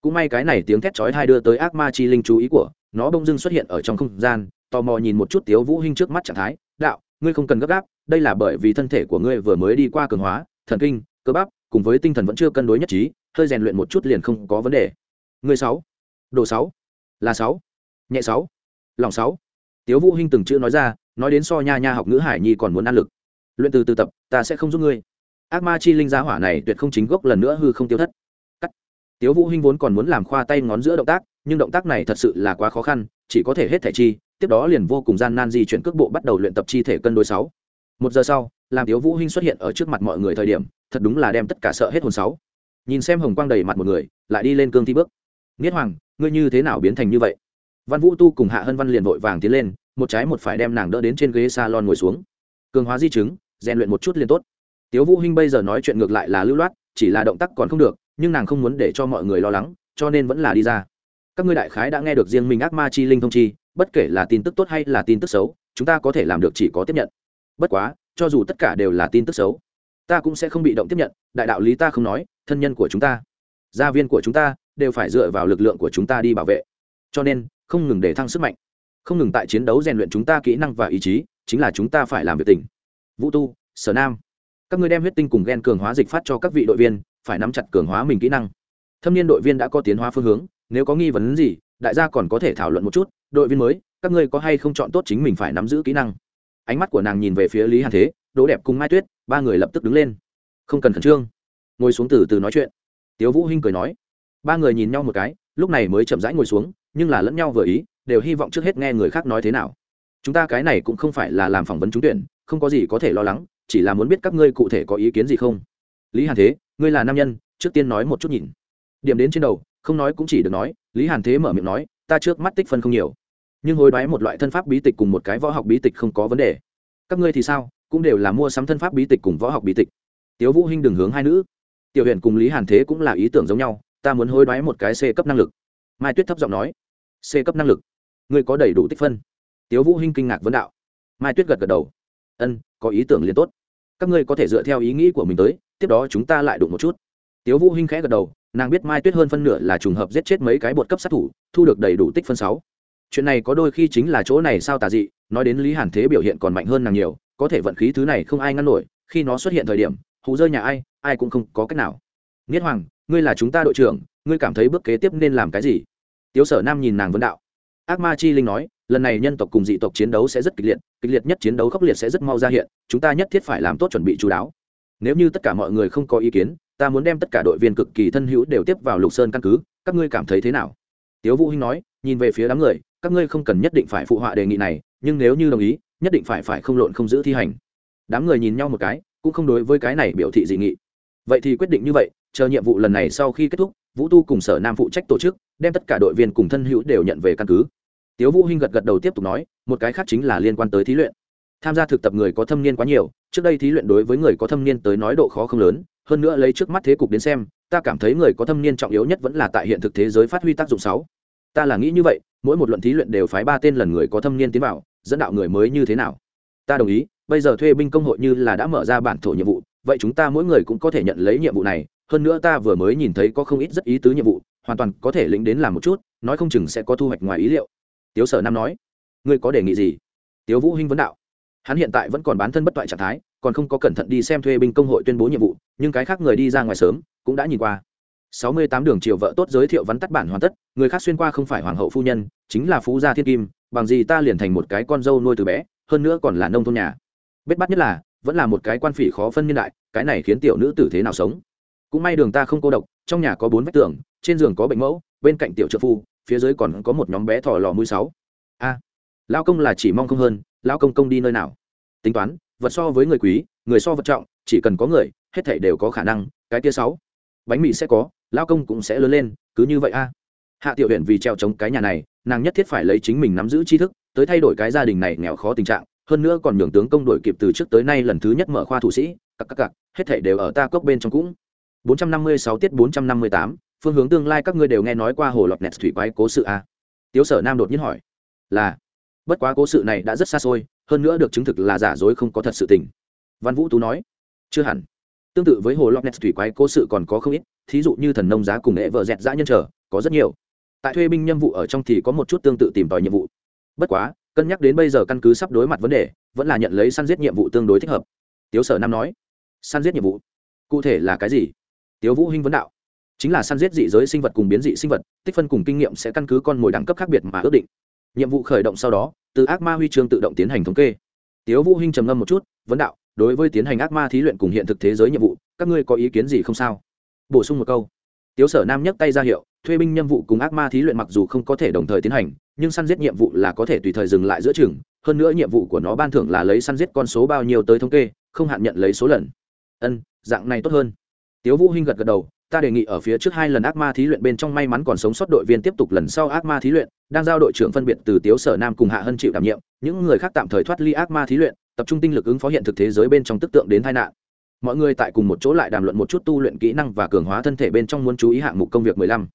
[SPEAKER 1] Cũng may cái này tiếng thét chói tai đưa tới ác ma chi linh chú ý của, nó bỗng dưng xuất hiện ở trong không gian tò mò nhìn một chút tiếu vũ hinh trước mắt trạng thái, đạo, ngươi không cần gấp gáp, đây là bởi vì thân thể của ngươi vừa mới đi qua cường hóa, thần kinh, cơ bắp, cùng với tinh thần vẫn chưa cân đối nhất trí, hơi rèn luyện một chút liền không có vấn đề. Ngươi sáu độ sáu, là sáu, nhẹ sáu, lòng sáu. Tiếu vũ hinh từng chữ nói ra, nói đến so nha nha học ngữ hải nhi còn muốn ăn lực. Luyện từ từ tập, ta sẽ không giúp ngươi. Ác ma chi linh giá hỏa này tuyệt không chính gốc lần nữa hư không tiêu thất. Cắt. Tiếu vũ hinh vốn còn muốn làm khoa tay ngón giữa động tác, nhưng động tác này thật sự là quá khó khăn chỉ có thể hết thể chi, tiếp đó liền vô cùng gian nan di chuyển cước bộ bắt đầu luyện tập chi thể cân đối sáu. Một giờ sau, làm tiếu vũ hinh xuất hiện ở trước mặt mọi người thời điểm, thật đúng là đem tất cả sợ hết hồn sáu. Nhìn xem hồng quang đầy mặt một người, lại đi lên cương thi bước. Nghiết hoàng, ngươi như thế nào biến thành như vậy? Văn vũ tu cùng hạ hân văn liền vội vàng tiến lên, một trái một phải đem nàng đỡ đến trên ghế salon ngồi xuống. Cường hóa di chứng, rèn luyện một chút liền tốt. Tiếu vũ hinh bây giờ nói chuyện ngược lại là lưu loát, chỉ là động tác còn không được, nhưng nàng không muốn để cho mọi người lo lắng, cho nên vẫn là đi ra các ngươi đại khái đã nghe được riêng mình ác ma chi linh thông chi, bất kể là tin tức tốt hay là tin tức xấu, chúng ta có thể làm được chỉ có tiếp nhận. Bất quá, cho dù tất cả đều là tin tức xấu, ta cũng sẽ không bị động tiếp nhận, đại đạo lý ta không nói, thân nhân của chúng ta, gia viên của chúng ta đều phải dựa vào lực lượng của chúng ta đi bảo vệ. Cho nên, không ngừng để thăng sức mạnh, không ngừng tại chiến đấu rèn luyện chúng ta kỹ năng và ý chí, chính là chúng ta phải làm việc tỉnh vũ tu, sở nam, các ngươi đem huyết tinh cùng g e n cường hóa dịch phát cho các vị đội viên, phải nắm chặt cường hóa mình kỹ năng. Thâm niên đội viên đã có tiến hóa phương hướng nếu có nghi vấn gì, đại gia còn có thể thảo luận một chút, đội viên mới, các ngươi có hay không chọn tốt chính mình phải nắm giữ kỹ năng. Ánh mắt của nàng nhìn về phía lý hàn thế, đỗ đẹp cùng mai tuyết, ba người lập tức đứng lên. Không cần khẩn trương. Ngồi xuống từ từ nói chuyện. Tiếu vũ hinh cười nói. Ba người nhìn nhau một cái, lúc này mới chậm rãi ngồi xuống, nhưng là lẫn nhau vừa ý, đều hy vọng trước hết nghe người khác nói thế nào. Chúng ta cái này cũng không phải là làm phỏng vấn trúng tuyển, không có gì có thể lo lắng, chỉ là muốn biết các ngươi cụ thể có ý kiến gì không. Lý hàn thế, ngươi là nam nhân, trước tiên nói một chút nhìn. Điểm đến trên đầu không nói cũng chỉ được nói, lý hàn thế mở miệng nói, ta trước mắt tích phân không nhiều. Nhưng hối đoái một loại thân pháp bí tịch cùng một cái võ học bí tịch không có vấn đề. Các ngươi thì sao? Cũng đều là mua sắm thân pháp bí tịch cùng võ học bí tịch. Tiếu vũ hinh đường hướng hai nữ. Tiểu huyền cùng lý hàn thế cũng là ý tưởng giống nhau, ta muốn hối đoái một cái c cấp năng lực. Mai tuyết thấp giọng nói, c cấp năng lực? Ngươi có đầy đủ tích phân. Tiếu vũ hinh kinh ngạc vấn đạo. Mai tuyết gật gật đầu. Ân, có ý tưởng liền tốt. Các ngươi có thể dựa theo ý nghĩ của mình tới, tiếp đó chúng ta lại đụng một chút. Tiếu vũ hinh khẽ gật đầu nàng biết mai tuyết hơn phân nửa là trùng hợp giết chết mấy cái bột cấp sát thủ, thu được đầy đủ tích phân sáu. Chuyện này có đôi khi chính là chỗ này sao tà dị, nói đến lý hàn thế biểu hiện còn mạnh hơn nàng nhiều, có thể vận khí thứ này không ai ngăn nổi, khi nó xuất hiện thời điểm, hù rơi nhà ai ai cũng không có cách nào. Nghiết hoàng, ngươi là chúng ta đội trưởng, ngươi cảm thấy bước kế tiếp nên làm cái gì? Tiếu sở nam nhìn nàng vấn đạo. Ác ma chi linh nói, lần này nhân tộc cùng dị tộc chiến đấu sẽ rất kịch liệt kịch liệt nhất chiến đấu khốc liệt sẽ rất mau ra hiện, chúng ta nhất thiết phải làm tốt chuẩn bị chú đáo. Nếu như tất cả mọi người không có ý kiến ta muốn đem tất cả đội viên cực kỳ thân hữu đều tiếp vào lục sơn căn cứ, các ngươi cảm thấy thế nào? Tiếu vũ hinh nói, nhìn về phía đám người, các ngươi không cần nhất định phải phụ họa đề nghị này, nhưng nếu như đồng ý, nhất định phải phải không lộn không giữ thi hành. Đám người nhìn nhau một cái, cũng không đối với cái này biểu thị dị nghị. Vậy thì quyết định như vậy, chờ nhiệm vụ lần này sau khi kết thúc, vũ tu cùng sở nam phụ trách tổ chức, đem tất cả đội viên cùng thân hữu đều nhận về căn cứ. Tiếu vũ hinh gật gật đầu tiếp tục nói, một cái khác chính là liên quan tới thí luyện. Tham gia thực tập người có thâm niên quá nhiều, trước đây thí luyện đối với người có thâm niên tới nói độ khó không lớn hơn nữa lấy trước mắt thế cục đến xem, ta cảm thấy người có thâm niên trọng yếu nhất vẫn là tại hiện thực thế giới phát huy tác dụng sáu. Ta là nghĩ như vậy, mỗi một luận thí luyện đều phái ba tên lần người có thâm niên tiến vào, dẫn đạo người mới như thế nào? Ta đồng ý, bây giờ thuê binh công hội như là đã mở ra bản thổ nhiệm vụ, vậy chúng ta mỗi người cũng có thể nhận lấy nhiệm vụ này, hơn nữa ta vừa mới nhìn thấy có không ít rất ý tứ nhiệm vụ, hoàn toàn có thể lĩnh đến làm một chút, nói không chừng sẽ có thu hoạch ngoài ý liệu. Tiếu sở nam nói, ngươi có đề nghị gì? Tiếu vũ hinh vấn đạo, hắn hiện tại vẫn còn bán thân bất toại trạng thái, còn không có cẩn thận đi xem thuê binh công hội tuyên bố nhiệm vụ nhưng cái khác người đi ra ngoài sớm cũng đã nhìn qua. Sáu mươi tám đường triều vợ tốt giới thiệu vắn tắt bản hoàn tất người khác xuyên qua không phải hoàng hậu phu nhân chính là phú gia thiên kim bằng gì ta liền thành một cái con dâu nuôi từ bé hơn nữa còn là nông thôn nhà. Bết bắt nhất là vẫn là một cái quan phỉ khó phân niên đại cái này khiến tiểu nữ tử thế nào sống? Cũng may đường ta không cô độc trong nhà có bốn vách tường trên giường có bệnh mẫu bên cạnh tiểu trợ phu phía dưới còn có một nhóm bé thỏ lò mũi sáu. A à, lao công là chỉ mong không hơn lao công công đi nơi nào? Tính toán vật so với người quý người so vật trọng chỉ cần có người hết thảy đều có khả năng cái kia sáu bánh mì sẽ có lao công cũng sẽ lớn lên cứ như vậy a. Hạ tiểu huyện vì treo chống cái nhà này nàng nhất thiết phải lấy chính mình nắm giữ tri thức tới thay đổi cái gia đình này nghèo khó tình trạng hơn nữa còn nhường tướng công đổi kịp từ trước tới nay lần thứ nhất mở khoa thủ sĩ cặp cặp cặp hết thảy đều ở ta cốc bên trong cũng. 456 tiết 458, phương hướng tương lai các ngươi đều nghe nói qua hồ lọt nẹt thủy quái cố sự a. Tiếu sở nam đột nhiên hỏi. Là bất quá cố sự này đã rất xa xôi hơn nữa được chứng thực là giả dối không có thật sự tình. Văn vũ tú nói. Chưa hẳn tương tự với hồ lọt ness thủy quái, cố sự còn có không ít, thí dụ như thần nông giá cùng nghệ vợ dẹt dã nhân trở có rất nhiều. Tại thuê binh nhiệm vụ ở trong thì có một chút tương tự tìm tòi nhiệm vụ. Bất quá, cân nhắc đến bây giờ căn cứ sắp đối mặt vấn đề, vẫn là nhận lấy săn giết nhiệm vụ tương đối thích hợp. Tiếu sở nam nói, săn giết nhiệm vụ? Cụ thể là cái gì? Tiếu vũ hinh vấn đạo, chính là săn giết dị giới sinh vật cùng biến dị sinh vật, tích phân cùng kinh nghiệm sẽ căn cứ con mồi đẳng cấp khác biệt mà ước định. Nhiệm vụ khởi động sau đó, từ ác ma huy chương tự động tiến hành thống kê. Tiếu vũ hinh trầm ngâm một chút, vấn đạo đối với tiến hành ác ma thí luyện cùng hiện thực thế giới nhiệm vụ, các ngươi có ý kiến gì không sao? Bổ sung một câu. Tiếu sở nam nhấc tay ra hiệu, thuê binh nhiệm vụ cùng ác ma thí luyện mặc dù không có thể đồng thời tiến hành, nhưng săn giết nhiệm vụ là có thể tùy thời dừng lại giữa chừng. Hơn nữa nhiệm vụ của nó ban thưởng là lấy săn giết con số bao nhiêu tới thống kê, không hạn nhận lấy số lần. Ân, dạng này tốt hơn. Tiếu vũ hinh gật gật đầu ta đề nghị ở phía trước hai lần ác ma thí luyện bên trong may mắn còn sống sót đội viên tiếp tục lần sau ác ma thí luyện, đang giao đội trưởng phân biệt từ tiếu sở nam cùng hạ hân chịu đảm nhiệm, những người khác tạm thời thoát ly ác ma thí luyện, tập trung tinh lực ứng phó hiện thực thế giới bên trong tức tượng đến tai nạn. Mọi người tại cùng một chỗ lại đàm luận một chút tu luyện kỹ năng và cường hóa thân thể bên trong muốn chú ý hạng mục công việc mười lăm.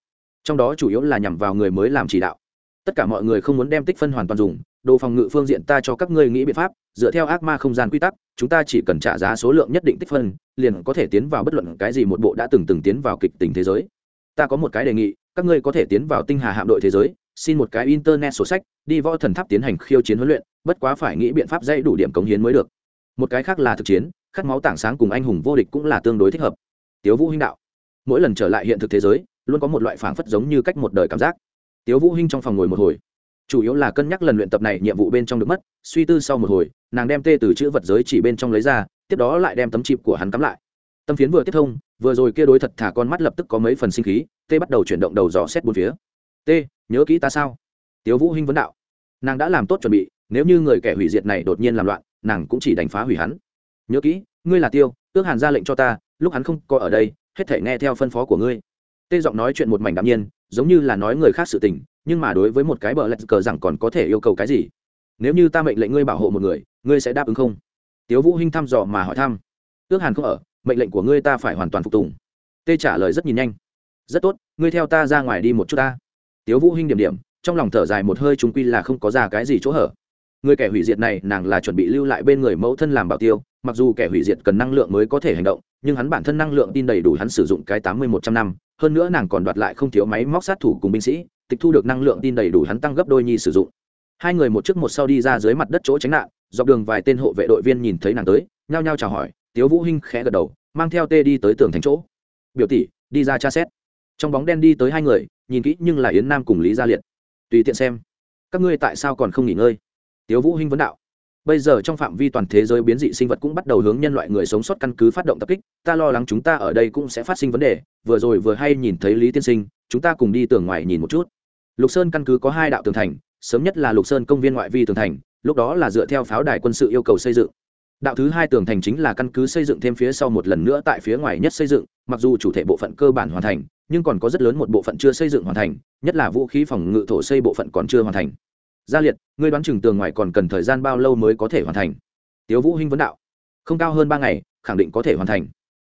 [SPEAKER 1] Trong đó chủ yếu là nhằm vào người mới làm chỉ đạo tất cả mọi người không muốn đem tích phân hoàn toàn dùng, đồ phòng ngự phương diện ta cho các ngươi nghĩ biện pháp, dựa theo ác ma không gian quy tắc, chúng ta chỉ cần trả giá số lượng nhất định tích phân, liền có thể tiến vào bất luận cái gì một bộ đã từng từng tiến vào kịch tình thế giới. Ta có một cái đề nghị, các ngươi có thể tiến vào tinh hà hạm đội thế giới, xin một cái internet sổ sách, đi võ thần tháp tiến hành khiêu chiến huấn luyện, bất quá phải nghĩ biện pháp dây đủ điểm cống hiến mới được. Một cái khác là thực chiến, khát máu tảng sáng cùng anh hùng vô địch cũng là tương đối thích hợp. Tiếu vũ huynh đạo, mỗi lần trở lại hiện thực thế giới, luôn có một loại phảng phất giống như cách một đời cảm giác tiếu vũ hinh trong phòng ngồi một hồi. Chủ yếu là cân nhắc lần luyện tập này nhiệm vụ bên trong được mất, suy tư sau một hồi, nàng đem tê từ chữ vật giới chỉ bên trong lấy ra, tiếp đó lại đem tấm chip của hắn cắm lại. Tâm phiến vừa tiếp thông, vừa rồi kia đối thật thả con mắt lập tức có mấy phần sinh khí tê bắt đầu chuyển động đầu dò xét bốn phía. Tê nhớ kỹ ta sao? Tiếu vũ hinh vấn đạo. Nàng đã làm tốt chuẩn bị, nếu như người kẻ hủy diệt này đột nhiên làm loạn, nàng cũng chỉ đánh phá hủy hắn. Nhớ kỹ, ngươi là tiêu, ước hàn ra lệnh cho ta, lúc hắn không có ở đây, hết thể nghe theo phân phó của ngươi. Tê giọng nói chuyện một mảnh đạm nhiên giống như là nói người khác sự tình, nhưng mà đối với một cái bờ lạch cờ rằng còn có thể yêu cầu cái gì? Nếu như ta mệnh lệnh ngươi bảo hộ một người, ngươi sẽ đáp ứng không? Tiếu vũ hinh thăm dò mà hỏi thăm. Ước hàn không ở, mệnh lệnh của ngươi ta phải hoàn toàn phục tùng. Tê trả lời rất nhìn nhanh. Rất tốt, ngươi theo ta ra ngoài đi một chút ta. Tiếu vũ hinh điểm điểm, trong lòng thở dài một hơi chúng quy là không có ra cái gì chỗ hở. Người kẻ hủy diệt này, nàng là chuẩn bị lưu lại bên người mẫu thân làm bảo tiêu, mặc dù kẻ hủy diệt cần năng lượng mới có thể hành động, nhưng hắn bản thân năng lượng tin đầy đủ hắn sử dụng cái tám mươi một trăm năm hơn nữa nàng còn đoạt lại không thiếu máy móc sát thủ cùng binh sĩ, tịch thu được năng lượng tin đầy đủ hắn tăng gấp đôi nhi sử dụng. Hai người một trước một sau đi ra dưới mặt đất chỗ tránh nạn, dọc đường vài tên hộ vệ đội viên nhìn thấy nàng tới, nhao nhao chào hỏi, tiếu vũ hinh khẽ gật đầu, mang theo tê đi tới tường thành chỗ. Biểu tỷ, đi ra tra xét. Trong bóng đen đi tới hai người, nhìn kỹ nhưng là yến nam cùng lý gia liệt. Tùy tiện xem. Các ngươi tại sao còn không nghỉ ngơi? Tiếu vũ hinh vấn đạo bây giờ trong phạm vi toàn thế giới biến dị sinh vật cũng bắt đầu hướng nhân loại người sống sót căn cứ phát động tập kích, ta lo lắng chúng ta ở đây cũng sẽ phát sinh vấn đề, vừa rồi vừa hay nhìn thấy lý tiên sinh, chúng ta cùng đi tường ngoài nhìn một chút. Lục sơn căn cứ có hai đạo tường thành, sớm nhất là lục sơn công viên ngoại vi tường thành, lúc đó là dựa theo pháo đài quân sự yêu cầu xây dựng. Đạo thứ hai tường thành chính là căn cứ xây dựng thêm phía sau một lần nữa tại phía ngoài nhất xây dựng, mặc dù chủ thể bộ phận cơ bản hoàn thành, nhưng còn có rất lớn một bộ phận chưa xây dựng hoàn thành, nhất là vũ khí phòng ngự thổ xây bộ phận còn chưa hoàn thành gia liệt, ngươi đoán chừng tường ngoài còn cần thời gian bao lâu mới có thể hoàn thành? Tiếu vũ hinh vấn đạo. Không cao hơn ba ngày, khẳng định có thể hoàn thành.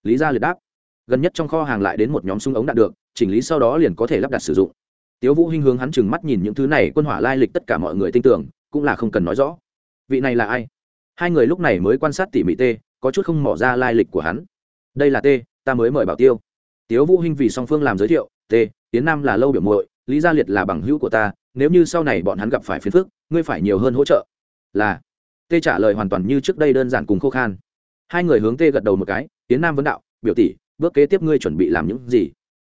[SPEAKER 1] Lý gia liệt đáp. Gần nhất trong kho hàng lại đến một nhóm súng ống đạn được, chỉnh lý sau đó liền có thể lắp đặt sử dụng. Tiếu vũ hinh hướng hắn chừng mắt nhìn những thứ này, quân hỏa lai lịch tất cả mọi người tin tưởng, cũng là không cần nói rõ. Vị này là ai? Hai người lúc này mới quan sát tỉ mỉ tê, có chút không mỏ ra lai lịch của hắn. Đây là tê, ta mới mời bảo tiêu. Tiếu vũ hinh vì song phương làm giới thiệu, tê, tiến nam là lâu biểu muội, lý gia liệt là bằng hữu của ta nếu như sau này bọn hắn gặp phải phiền phức, ngươi phải nhiều hơn hỗ trợ. Là. Tê trả lời hoàn toàn như trước đây đơn giản cùng khô khan. Hai người hướng tê gật đầu một cái, tiến nam vấn đạo, biểu tỷ, bước kế tiếp ngươi chuẩn bị làm những gì?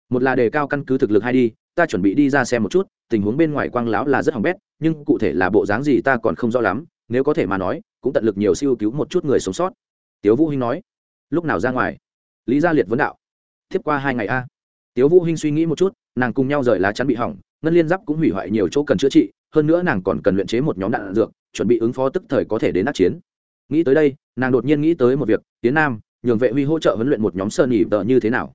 [SPEAKER 1] Một là đề cao căn cứ thực lực hai đi, ta chuẩn bị đi ra xem một chút, tình huống bên ngoài quang láo là rất hỏng bét, nhưng cụ thể là bộ dáng gì ta còn không rõ lắm, nếu có thể mà nói, cũng tận lực nhiều siêu cứu một chút người sống sót. Tiếu vũ hinh nói, lúc nào ra ngoài? Lý gia liệt vấn đạo, tiếp qua hai ngày a. Tiếu vũ hinh suy nghĩ một chút, nàng cùng nhau rời lá chắn bị hỏng ngân liên giáp cũng hủy hoại nhiều chỗ cần chữa trị, hơn nữa nàng còn cần luyện chế một nhóm đạn dược, chuẩn bị ứng phó tức thời có thể đến đắc chiến. Nghĩ tới đây, nàng đột nhiên nghĩ tới một việc, tiến nam, nhường vệ huy hỗ trợ huấn luyện một nhóm sơn nhị tờ như thế nào?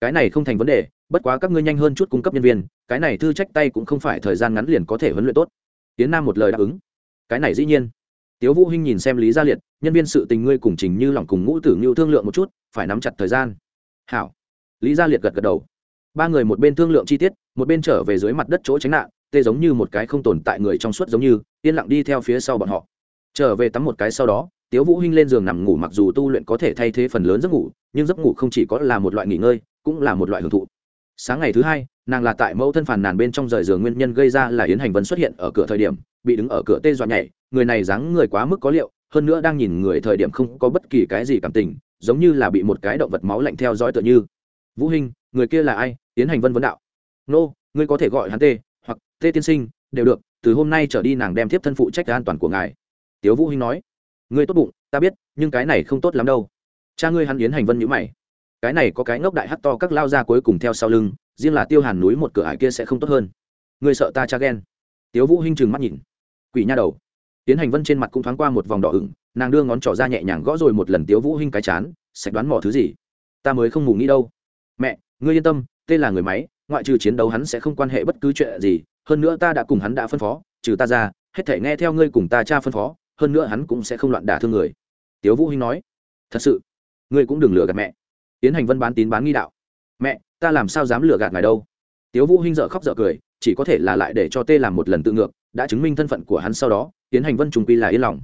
[SPEAKER 1] Cái này không thành vấn đề, bất quá các ngươi nhanh hơn chút cung cấp nhân viên, cái này thư trách tay cũng không phải thời gian ngắn liền có thể huấn luyện tốt. Tiến nam một lời đáp ứng. Cái này dĩ nhiên. Tiếu vũ hinh nhìn xem lý gia liệt, nhân viên sự tình ngươi cùng trình như lòng cùng ngũ tử ngưu thương lượng một chút, phải nắm chặt thời gian. Hảo. Lý gia liệt gật gật đầu. Ba người một bên thương lượng chi tiết một bên trở về dưới mặt đất chỗ tránh nạn, tê giống như một cái không tồn tại người trong suốt giống như, yên lặng đi theo phía sau bọn họ. Trở về tắm một cái sau đó, tiếu vũ hinh lên giường nằm ngủ mặc dù tu luyện có thể thay thế phần lớn giấc ngủ, nhưng giấc ngủ không chỉ có là một loại nghỉ ngơi, cũng là một loại hưởng thụ. Sáng ngày thứ hai, nàng là tại mẫu thân phản nàn bên trong rời giường nguyên nhân gây ra là yến hành vân xuất hiện ở cửa thời điểm, bị đứng ở cửa tê dọa nhảy, người này dáng người quá mức có liệu, hơn nữa đang nhìn người thời điểm không có bất kỳ cái gì cảm tình, giống như là bị một cái động vật máu lạnh theo dõi tựa như. Vũ hinh, người kia là ai? Yến hành vân vấn đạo nô, ngươi có thể gọi hắn tê, hoặc tê tiên sinh, đều được, từ hôm nay trở đi nàng đem tiếp thân phụ trách an toàn của ngài. Tiếu vũ hinh nói, ngươi tốt bụng, ta biết, nhưng cái này không tốt lắm đâu. Cha ngươi hắn yến hành vân nhữ mày. Cái này có cái ngốc đại hắt to các lao ra cuối cùng theo sau lưng, riêng là tiêu hàn núi một cửa ải kia sẽ không tốt hơn. Ngươi sợ ta cha ghen? Tiếu vũ hinh trừng mắt nhìn. Quỷ nha đầu. Tiến hành vân trên mặt cũng thoáng qua một vòng đỏ ửng, nàng đưa ngón trỏ ra nhẹ nhàng gõ rồi một lần tiếu vũ hinh cái chán sạch đoán mò thứ gì? Ta mới không ngủ nghĩ đâu. Mẹ, ngươi yên tâm tên là người máy ngoại trừ chiến đấu hắn sẽ không quan hệ bất cứ chuyện gì, hơn nữa ta đã cùng hắn đã phân phó, trừ ta ra, hết thể nghe theo ngươi cùng ta cha phân phó, hơn nữa hắn cũng sẽ không loạn đả thương người. Tiếu vũ hinh nói. Thật sự, ngươi cũng đừng lừa gạt mẹ. Tiến hành vân bán tín bán nghi đạo. Mẹ, ta làm sao dám lừa gạt ngài đâu? Tiếu vũ hinh dở khóc dở cười, chỉ có thể là lại để cho tê làm một lần tự ngược, đã chứng minh thân phận của hắn sau đó, tiến hành vân trùng quy là yên lòng.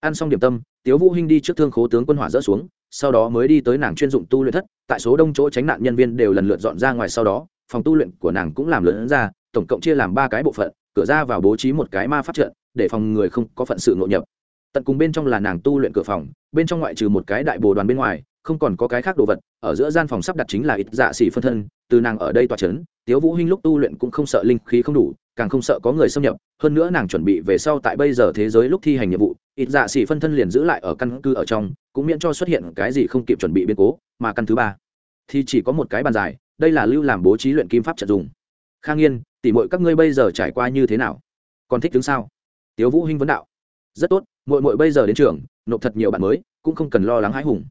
[SPEAKER 1] Ăn xong điểm tâm, tiếu vũ hinh đi trước thương khố tướng quân hỏa dỡ xuống, sau đó mới đi tới nàng chuyên dụng tu luyện thất, tại số đông chỗ tránh nạn nhân viên đều lần lượt dọn ra ngoài sau đó phòng tu luyện của nàng cũng làm lớn ra, tổng cộng chia làm ba cái bộ phận, cửa ra vào bố trí một cái ma phát trận, để phòng người không có phận sự nội nhập. Tận cùng bên trong là nàng tu luyện cửa phòng, bên trong ngoại trừ một cái đại bồ đoàn bên ngoài, không còn có cái khác đồ vật, ở giữa gian phòng sắp đặt chính là ít dạ xỉ phân thân, từ nàng ở đây tòa c h ấ n tiếu vũ hinh lúc tu luyện cũng không sợ linh khí không đủ, càng không sợ có người xâm nhập, hơn nữa nàng chuẩn bị về sau tại bây giờ thế giới lúc thi hành nhiệm vụ, ít dạ xỉ phân thân liền giữ lại ở căn cứ ở trong, cũng miễn cho xuất hiện cái gì không kịp chuẩn bị biến cố, mà căn thứ ba thì chỉ có một cái bàn dài đây là lưu làm bố trí luyện kim pháp trận dùng. Khang yên, tỉ mọi các ngươi bây giờ trải qua như thế nào? Còn thích đứng sao? Tiếu vũ hinh vấn đạo. Rất tốt muội muội bây giờ đến trường nộp thật nhiều bạn mới cũng không cần lo lắng hãi hùng.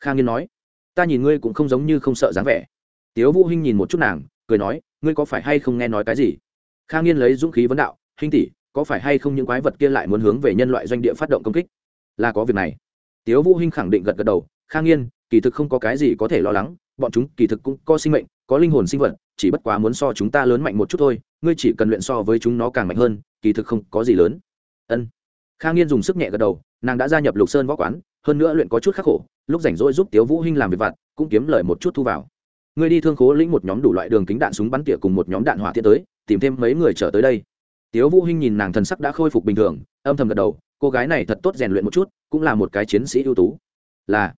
[SPEAKER 1] Khang yên nói. Ta nhìn ngươi cũng không giống như không sợ dáng vẻ. Tiếu vũ hinh nhìn một chút nàng cười nói ngươi có phải hay không nghe nói cái gì? Khang yên lấy dũng khí vấn đạo hinh tỷ có phải hay không những quái vật kia lại muốn hướng về nhân loại doanh địa phát động công kích? Là có việc này. Tiếu vũ hinh khẳng định gật gật đầu khang yên, kỳ thực không có cái gì có thể lo lắng bọn chúng kỳ thực cũng có sinh mệnh, có linh hồn sinh vật, chỉ bất quá muốn so chúng ta lớn mạnh một chút thôi, ngươi chỉ cần luyện so với chúng nó càng mạnh hơn, kỳ thực không có gì lớn. Ân. Kha nghiên dùng sức nhẹ gật đầu, nàng đã gia nhập lục sơn võ quán, hơn nữa luyện có chút khắc khổ, lúc rảnh rỗi giúp tiếu vũ hinh làm việc vặt, cũng kiếm lời một chút thu vào. Ngươi đi thương khố lĩnh một nhóm đủ loại đường kính đạn súng bắn tỉa cùng một nhóm đạn hỏa tiễn tới, tìm thêm mấy người trở tới đây. Tiếu vũ hinh nhìn nàng thần sắc đã khôi phục bình thường, âm thầm gật đầu, cô gái này thật tốt rèn luyện một chút, cũng là một cái chiến sĩ ưu tú. Là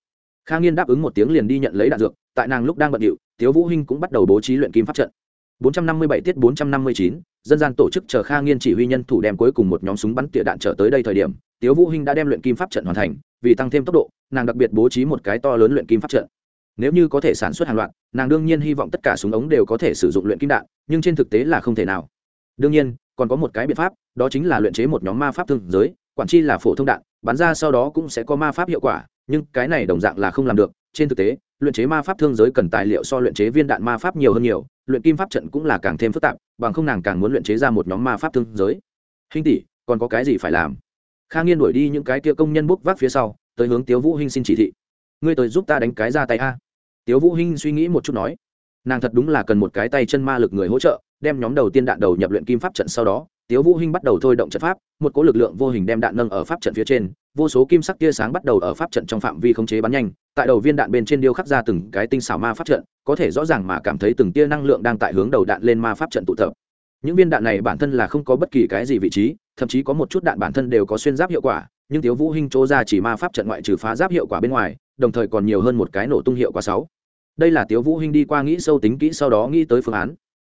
[SPEAKER 1] khang nghiên đáp ứng một tiếng liền đi nhận lấy đạn dược tại nàng lúc đang bận điệu tiếu vũ hinh cũng bắt đầu bố trí luyện kim pháp trận 457 tiết 459, dân gian tổ chức chờ Kha Nghiên chỉ huy nhân thủ đem cuối cùng một nhóm súng bắn tỉa đạn trở tới đây thời điểm, Tiếu Vũ Hinh đã đem luyện kim pháp trận hoàn thành, vì tăng thêm tốc độ, nàng đặc biệt bố trí một cái to lớn luyện kim pháp trận. Nếu như có thể sản xuất hàng loạt, nàng đương nhiên hy vọng tất cả súng ống đều có thể sử dụng luyện kim đạn, nhưng trên thực tế là không thể nào. Đương nhiên, còn có một cái biện pháp, đó chính là luyện chế một nhóm ma pháp thương giới, quản chi là phổ thông đạn, bắn ra sau đó cũng sẽ có ma pháp hiệu quả, nhưng cái này đồng dạng là không làm được, trên thực tế, luyện chế ma pháp thương giới cần tài liệu so luyện chế viên đạn ma pháp nhiều hơn nhiều, luyện kim pháp trận cũng là càng thêm phức tạp bằng không nàng càng muốn luyện chế ra một nhóm ma pháp thương giới. Hình tỷ còn có cái gì phải làm? Kha nghiên đuổi đi những cái kia công nhân bốc vác phía sau tới hướng tiếu vũ hinh xin chỉ thị. Ngươi tới giúp ta đánh cái ra tay a. Tiếu vũ hinh suy nghĩ một chút nói. Nàng thật đúng là cần một cái tay chân ma lực người hỗ trợ đem nhóm đầu tiên đạn đầu nhập luyện kim pháp trận sau đó tiếu vũ hinh bắt đầu thôi động trận pháp, một cỗ lực lượng vô hình đem đạn nâng ở pháp trận phía trên, vô số kim sắc tia sáng bắt đầu ở pháp trận trong phạm vi khống chế bắn nhanh, tại đầu viên đạn bên trên điêu khắc ra từng cái tinh xảo ma pháp trận, có thể rõ ràng mà cảm thấy từng tia năng lượng đang tại hướng đầu đạn lên ma pháp trận tụ tập. Những viên đạn này bản thân là không có bất kỳ cái gì vị trí, thậm chí có một chút đạn bản thân đều có xuyên giáp hiệu quả, nhưng tiếu vũ hinh chỗ ra chỉ ma pháp trận ngoại trừ phá giáp hiệu quả bên ngoài, đồng thời còn nhiều hơn một cái nổ tung hiệu quả sáu. Đây là tiếu vũ hinh đi qua nghĩ sâu tính kỹ sau đó nghĩ tới phương án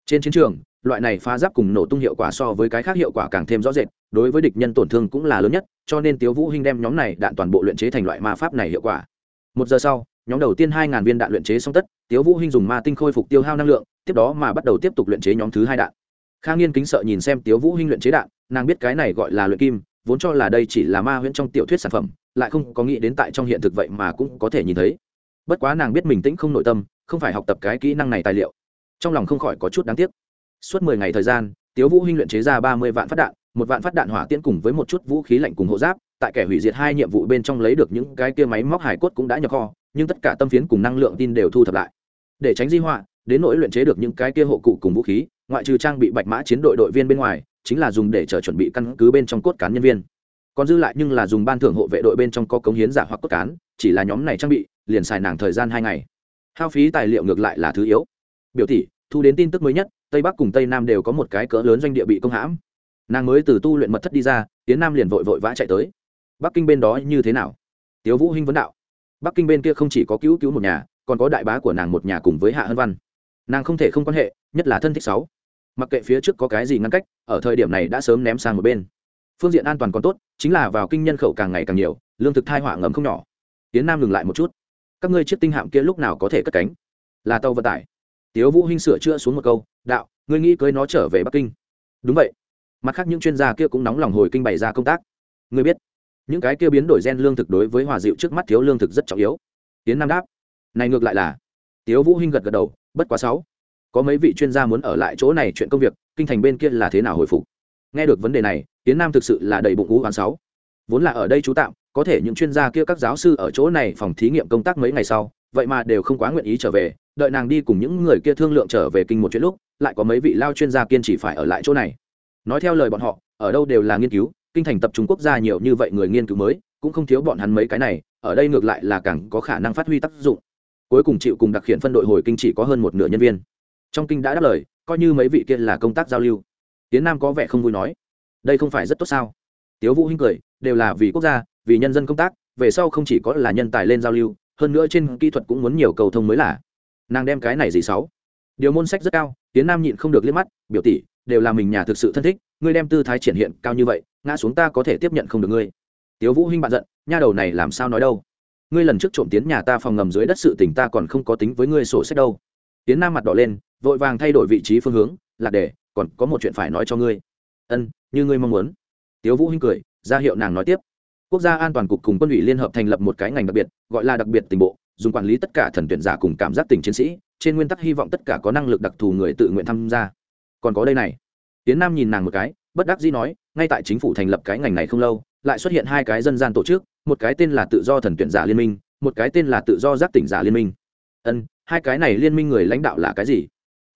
[SPEAKER 1] trên chiến trường, loại này phá giáp cùng nổ tung hiệu quả so với cái khác hiệu quả càng thêm rõ rệt, đối với địch nhân tổn thương cũng là lớn nhất, cho nên tiếu vũ hinh đem nhóm này đạn toàn bộ luyện chế thành loại ma pháp này hiệu quả. Một giờ sau, nhóm đầu tiên hai ngàn viên đạn luyện chế xong tất, tiếu vũ hinh dùng ma tinh khôi phục tiêu hao năng lượng, tiếp đó mà bắt đầu tiếp tục luyện chế nhóm thứ hai đạn. Khang nghiên kính sợ nhìn xem tiếu vũ hinh luyện chế đạn, nàng biết cái này gọi là luyện kim, vốn cho là đây chỉ là ma huyễn trong tiểu thuyết sản phẩm, lại không có nghĩ đến tại trong hiện thực vậy mà cũng có thể nhìn thấy. Bất quá nàng biết mình tĩnh không nội tâm, không phải học tập cái kỹ năng này tài liệu trong lòng không khỏi có chút đáng tiếc. Suốt mười ngày thời gian, tiếu vũ hinh luyện chế ra ba mươi vạn phát đạn, một vạn phát đạn hỏa tiễn cùng với một chút vũ khí lạnh cùng hộ giáp, tại kẻ hủy diệt hai nhiệm vụ bên trong lấy được những cái kia máy móc hải cốt cũng đã nhập kho, nhưng tất cả tâm phiến cùng năng lượng tin đều thu thập lại. Để tránh di họa, đến nỗi luyện chế được những cái kia hộ cụ cùng vũ khí, ngoại trừ trang bị bạch mã chiến đội đội viên bên ngoài, chính là dùng để chờ chuẩn bị căn cứ bên trong cốt cán nhân viên. Còn dư lại nhưng là dùng ban thưởng hộ vệ đội bên trong có cống hiến giả hoặc cốt cán, chỉ là nhóm này trang bị, liền xài nàng thời gian hai ngày. Hao phí tài liệu ngược lại là thứ yếu. Biểu tỷ thu đến tin tức mới nhất, tây bắc cùng tây nam đều có một cái cỡ lớn doanh địa bị công hãm. Nàng mới từ tu luyện mật thất đi ra tiến nam liền vội vội vã chạy tới. Bắc kinh bên đó như thế nào? Tiếu vũ hinh vấn đạo. Bắc kinh bên kia không chỉ có cứu cứu một nhà, còn có đại bá của nàng một nhà cùng với hạ hân văn. Nàng không thể không quan hệ, nhất là thân thích sáu. Mặc kệ phía trước có cái gì ngăn cách, ở thời điểm này đã sớm ném sang một bên. Phương diện an toàn còn tốt, chính là vào kinh nhân khẩu càng ngày càng nhiều, lương thực thai họa ngầm không nhỏ. Tiến nam ngừng lại một chút. Các ngươi chiếc tinh hạm kia lúc nào có thể cất cánh? Là tàu vận tải tiếu vũ hinh sửa chữa xuống một câu, đạo, ngươi nghĩ cưới nó trở về bắc kinh? Đúng vậy. Mặt khác những chuyên gia kia cũng nóng lòng hồi kinh bày ra công tác. Ngươi biết, những cái kia biến đổi gen lương thực đối với hòa dịu trước mắt thiếu lương thực rất trọng yếu. Tiến nam đáp, này ngược lại là. Tiếu vũ hinh gật gật đầu, bất quá sáu, có mấy vị chuyên gia muốn ở lại chỗ này chuyện công việc, kinh thành bên kia là thế nào hồi phục? Nghe được vấn đề này, tiến nam thực sự là đầy bụng ú hoán sáu. Vốn là ở đây chú tạm, có thể những chuyên gia kia các giáo sư ở chỗ này phòng thí nghiệm công tác mấy ngày sau, vậy mà đều không quá nguyện ý trở về đợi nàng đi cùng những người kia thương lượng trở về kinh một chuyện lúc, lại có mấy vị lao chuyên gia kiên trì phải ở lại chỗ này. Nói theo lời bọn họ, ở đâu đều là nghiên cứu, kinh thành tập trung quốc gia nhiều như vậy người nghiên cứu mới, cũng không thiếu bọn hắn mấy cái này, ở đây ngược lại là càng có khả năng phát huy tác dụng. Cuối cùng chịu cùng đặc hiện phân đội hồi kinh chỉ có hơn một nửa nhân viên. Trong kinh đã đáp lời, coi như mấy vị kia là công tác giao lưu. Tiến nam có vẻ không vui nói, đây không phải rất tốt sao? Tiếu vũ hinh cười, đều là vì quốc gia, vì nhân dân công tác, về sau không chỉ có là nhân tài lên giao lưu, hơn nữa trên kỹ thuật cũng muốn nhiều cầu thông mới là nàng đem cái này gì xấu điều môn sách rất cao, tiến nam nhịn không được liếc mắt, biểu tỷ, đều là mình nhà thực sự thân thích, ngươi đem tư thái triển hiện cao như vậy, ngã xuống ta có thể tiếp nhận không được ngươi. Tiếu vũ hinh bạn giận, nha đầu này làm sao nói đâu? Ngươi lần trước trộm tiến nhà ta phòng ngầm dưới đất sự tình ta còn không có tính với ngươi sổ sách đâu. Tiến nam mặt đỏ lên, vội vàng thay đổi vị trí phương hướng, lạc đề, còn có một chuyện phải nói cho ngươi. Ân, như ngươi mong muốn. Tiếu vũ hinh cười, ra hiệu nàng nói tiếp, quốc gia an toàn cục cùng quân ủy liên hợp thành lập một cái ngành đặc biệt, gọi là đặc biệt tình bộ dùng quản lý tất cả thần tuyển giả cùng cảm giác tình chiến sĩ, trên nguyên tắc hy vọng tất cả có năng lực đặc thù người tự nguyện tham gia. Còn có đây này. Tiến nam nhìn nàng một cái, bất đắc dĩ nói, ngay tại chính phủ thành lập cái ngành này không lâu, lại xuất hiện hai cái dân gian tổ chức, một cái tên là tự do thần tuyển giả liên minh, một cái tên là tự do giác tỉnh giả liên minh. Ân, hai cái này liên minh người lãnh đạo là cái gì?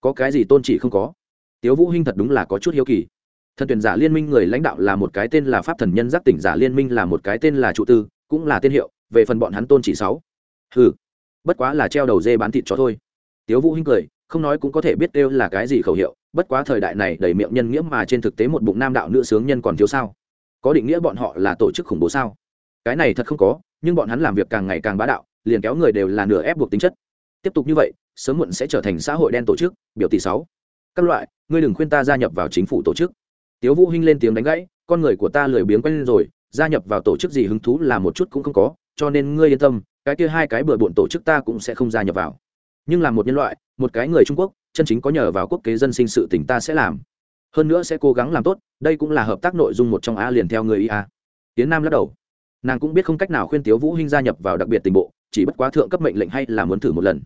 [SPEAKER 1] Có cái gì tôn chỉ không có? Tiếu vũ hinh thật đúng là có chút hiếu kỳ. Thần tuyển giả liên minh người lãnh đạo là một cái tên là pháp thần nhân giác tỉnh giả liên minh là một cái tên là trụ tư, cũng là tên hiệu, về phần bọn hắn tôn chỉ sáu hừ, bất quá là treo đầu dê bán thịt chó thôi. Tiếu vũ hinh cười, không nói cũng có thể biết kêu là cái gì khẩu hiệu, bất quá thời đại này đầy miệng nhân nghĩa mà trên thực tế một bụng nam đạo nữ sướng nhân còn thiếu sao? Có định nghĩa bọn họ là tổ chức khủng bố sao? Cái này thật không có, nhưng bọn hắn làm việc càng ngày càng bá đạo, liền kéo người đều là nửa ép buộc tính chất. Tiếp tục như vậy, sớm muộn sẽ trở thành xã hội đen tổ chức, biểu tỷ sáu. Các loại, ngươi đừng khuyên ta gia nhập vào chính phủ tổ chức. Tiếu vũ hinh lên tiếng đánh gãy, con người của ta lười biếng quen rồi, gia nhập vào tổ chức gì hứng thú là một chút cũng không có, cho nên ngươi yên tâm cái kia hai cái bừa bộn tổ chức ta cũng sẽ không gia nhập vào. Nhưng là một nhân loại, một cái người trung quốc, chân chính có nhờ vào quốc kế dân sinh sự tỉnh ta sẽ làm. Hơn nữa sẽ cố gắng làm tốt, đây cũng là hợp tác nội dung một trong a liền theo người ia tiến nam lắc đầu. Nàng cũng biết không cách nào khuyên tiếu vũ hinh gia nhập vào đặc biệt tình bộ, chỉ bất quá thượng cấp mệnh lệnh hay là muốn thử một lần.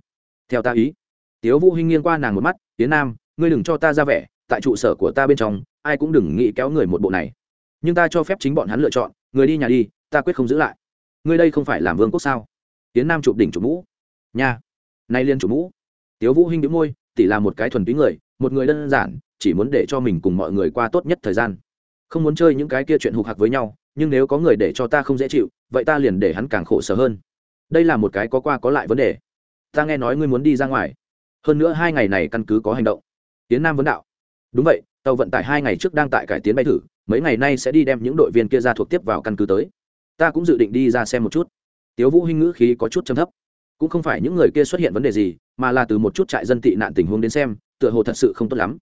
[SPEAKER 1] Theo ta ý. Tiếu vũ hinh nghiêng qua nàng một mắt, tiến nam, ngươi đừng cho ta ra vẻ, tại trụ sở của ta bên trong, ai cũng đừng nghĩ kéo người một bộ này. Nhưng ta cho phép chính bọn hắn lựa chọn, người đi nhà đi, ta quyết không giữ lại. Ngươi đây không phải làm vương quốc sao? Tiến nam chụp đỉnh chụp mũ. Nha. Nay liên chụp mũ. Tiếu vũ hinh đĩu môi tỷ là một cái thuần túy người, một người đơn giản, chỉ muốn để cho mình cùng mọi người qua tốt nhất thời gian. Không muốn chơi những cái kia chuyện hụt hạc với nhau, nhưng nếu có người để cho ta không dễ chịu, vậy ta liền để hắn càng khổ sở hơn. Đây là một cái có qua có lại vấn đề. Ta nghe nói ngươi muốn đi ra ngoài. Hơn nữa hai ngày này căn cứ có hành động. Tiến nam vấn đạo. Đúng vậy, tàu vận tải hai ngày trước đang tại cải tiến bay thử, mấy ngày nay sẽ đi đem những đội viên kia ra thuộc tiếp vào căn cứ tới. Ta cũng dự định đi ra xem một chút tiếu vũ hinh ngữ khí có chút trầm thấp. Cũng không phải những người kia xuất hiện vấn đề gì, mà là từ một chút trại dân tị nạn tình huống đến xem, tựa hồ thật sự không tốt lắm.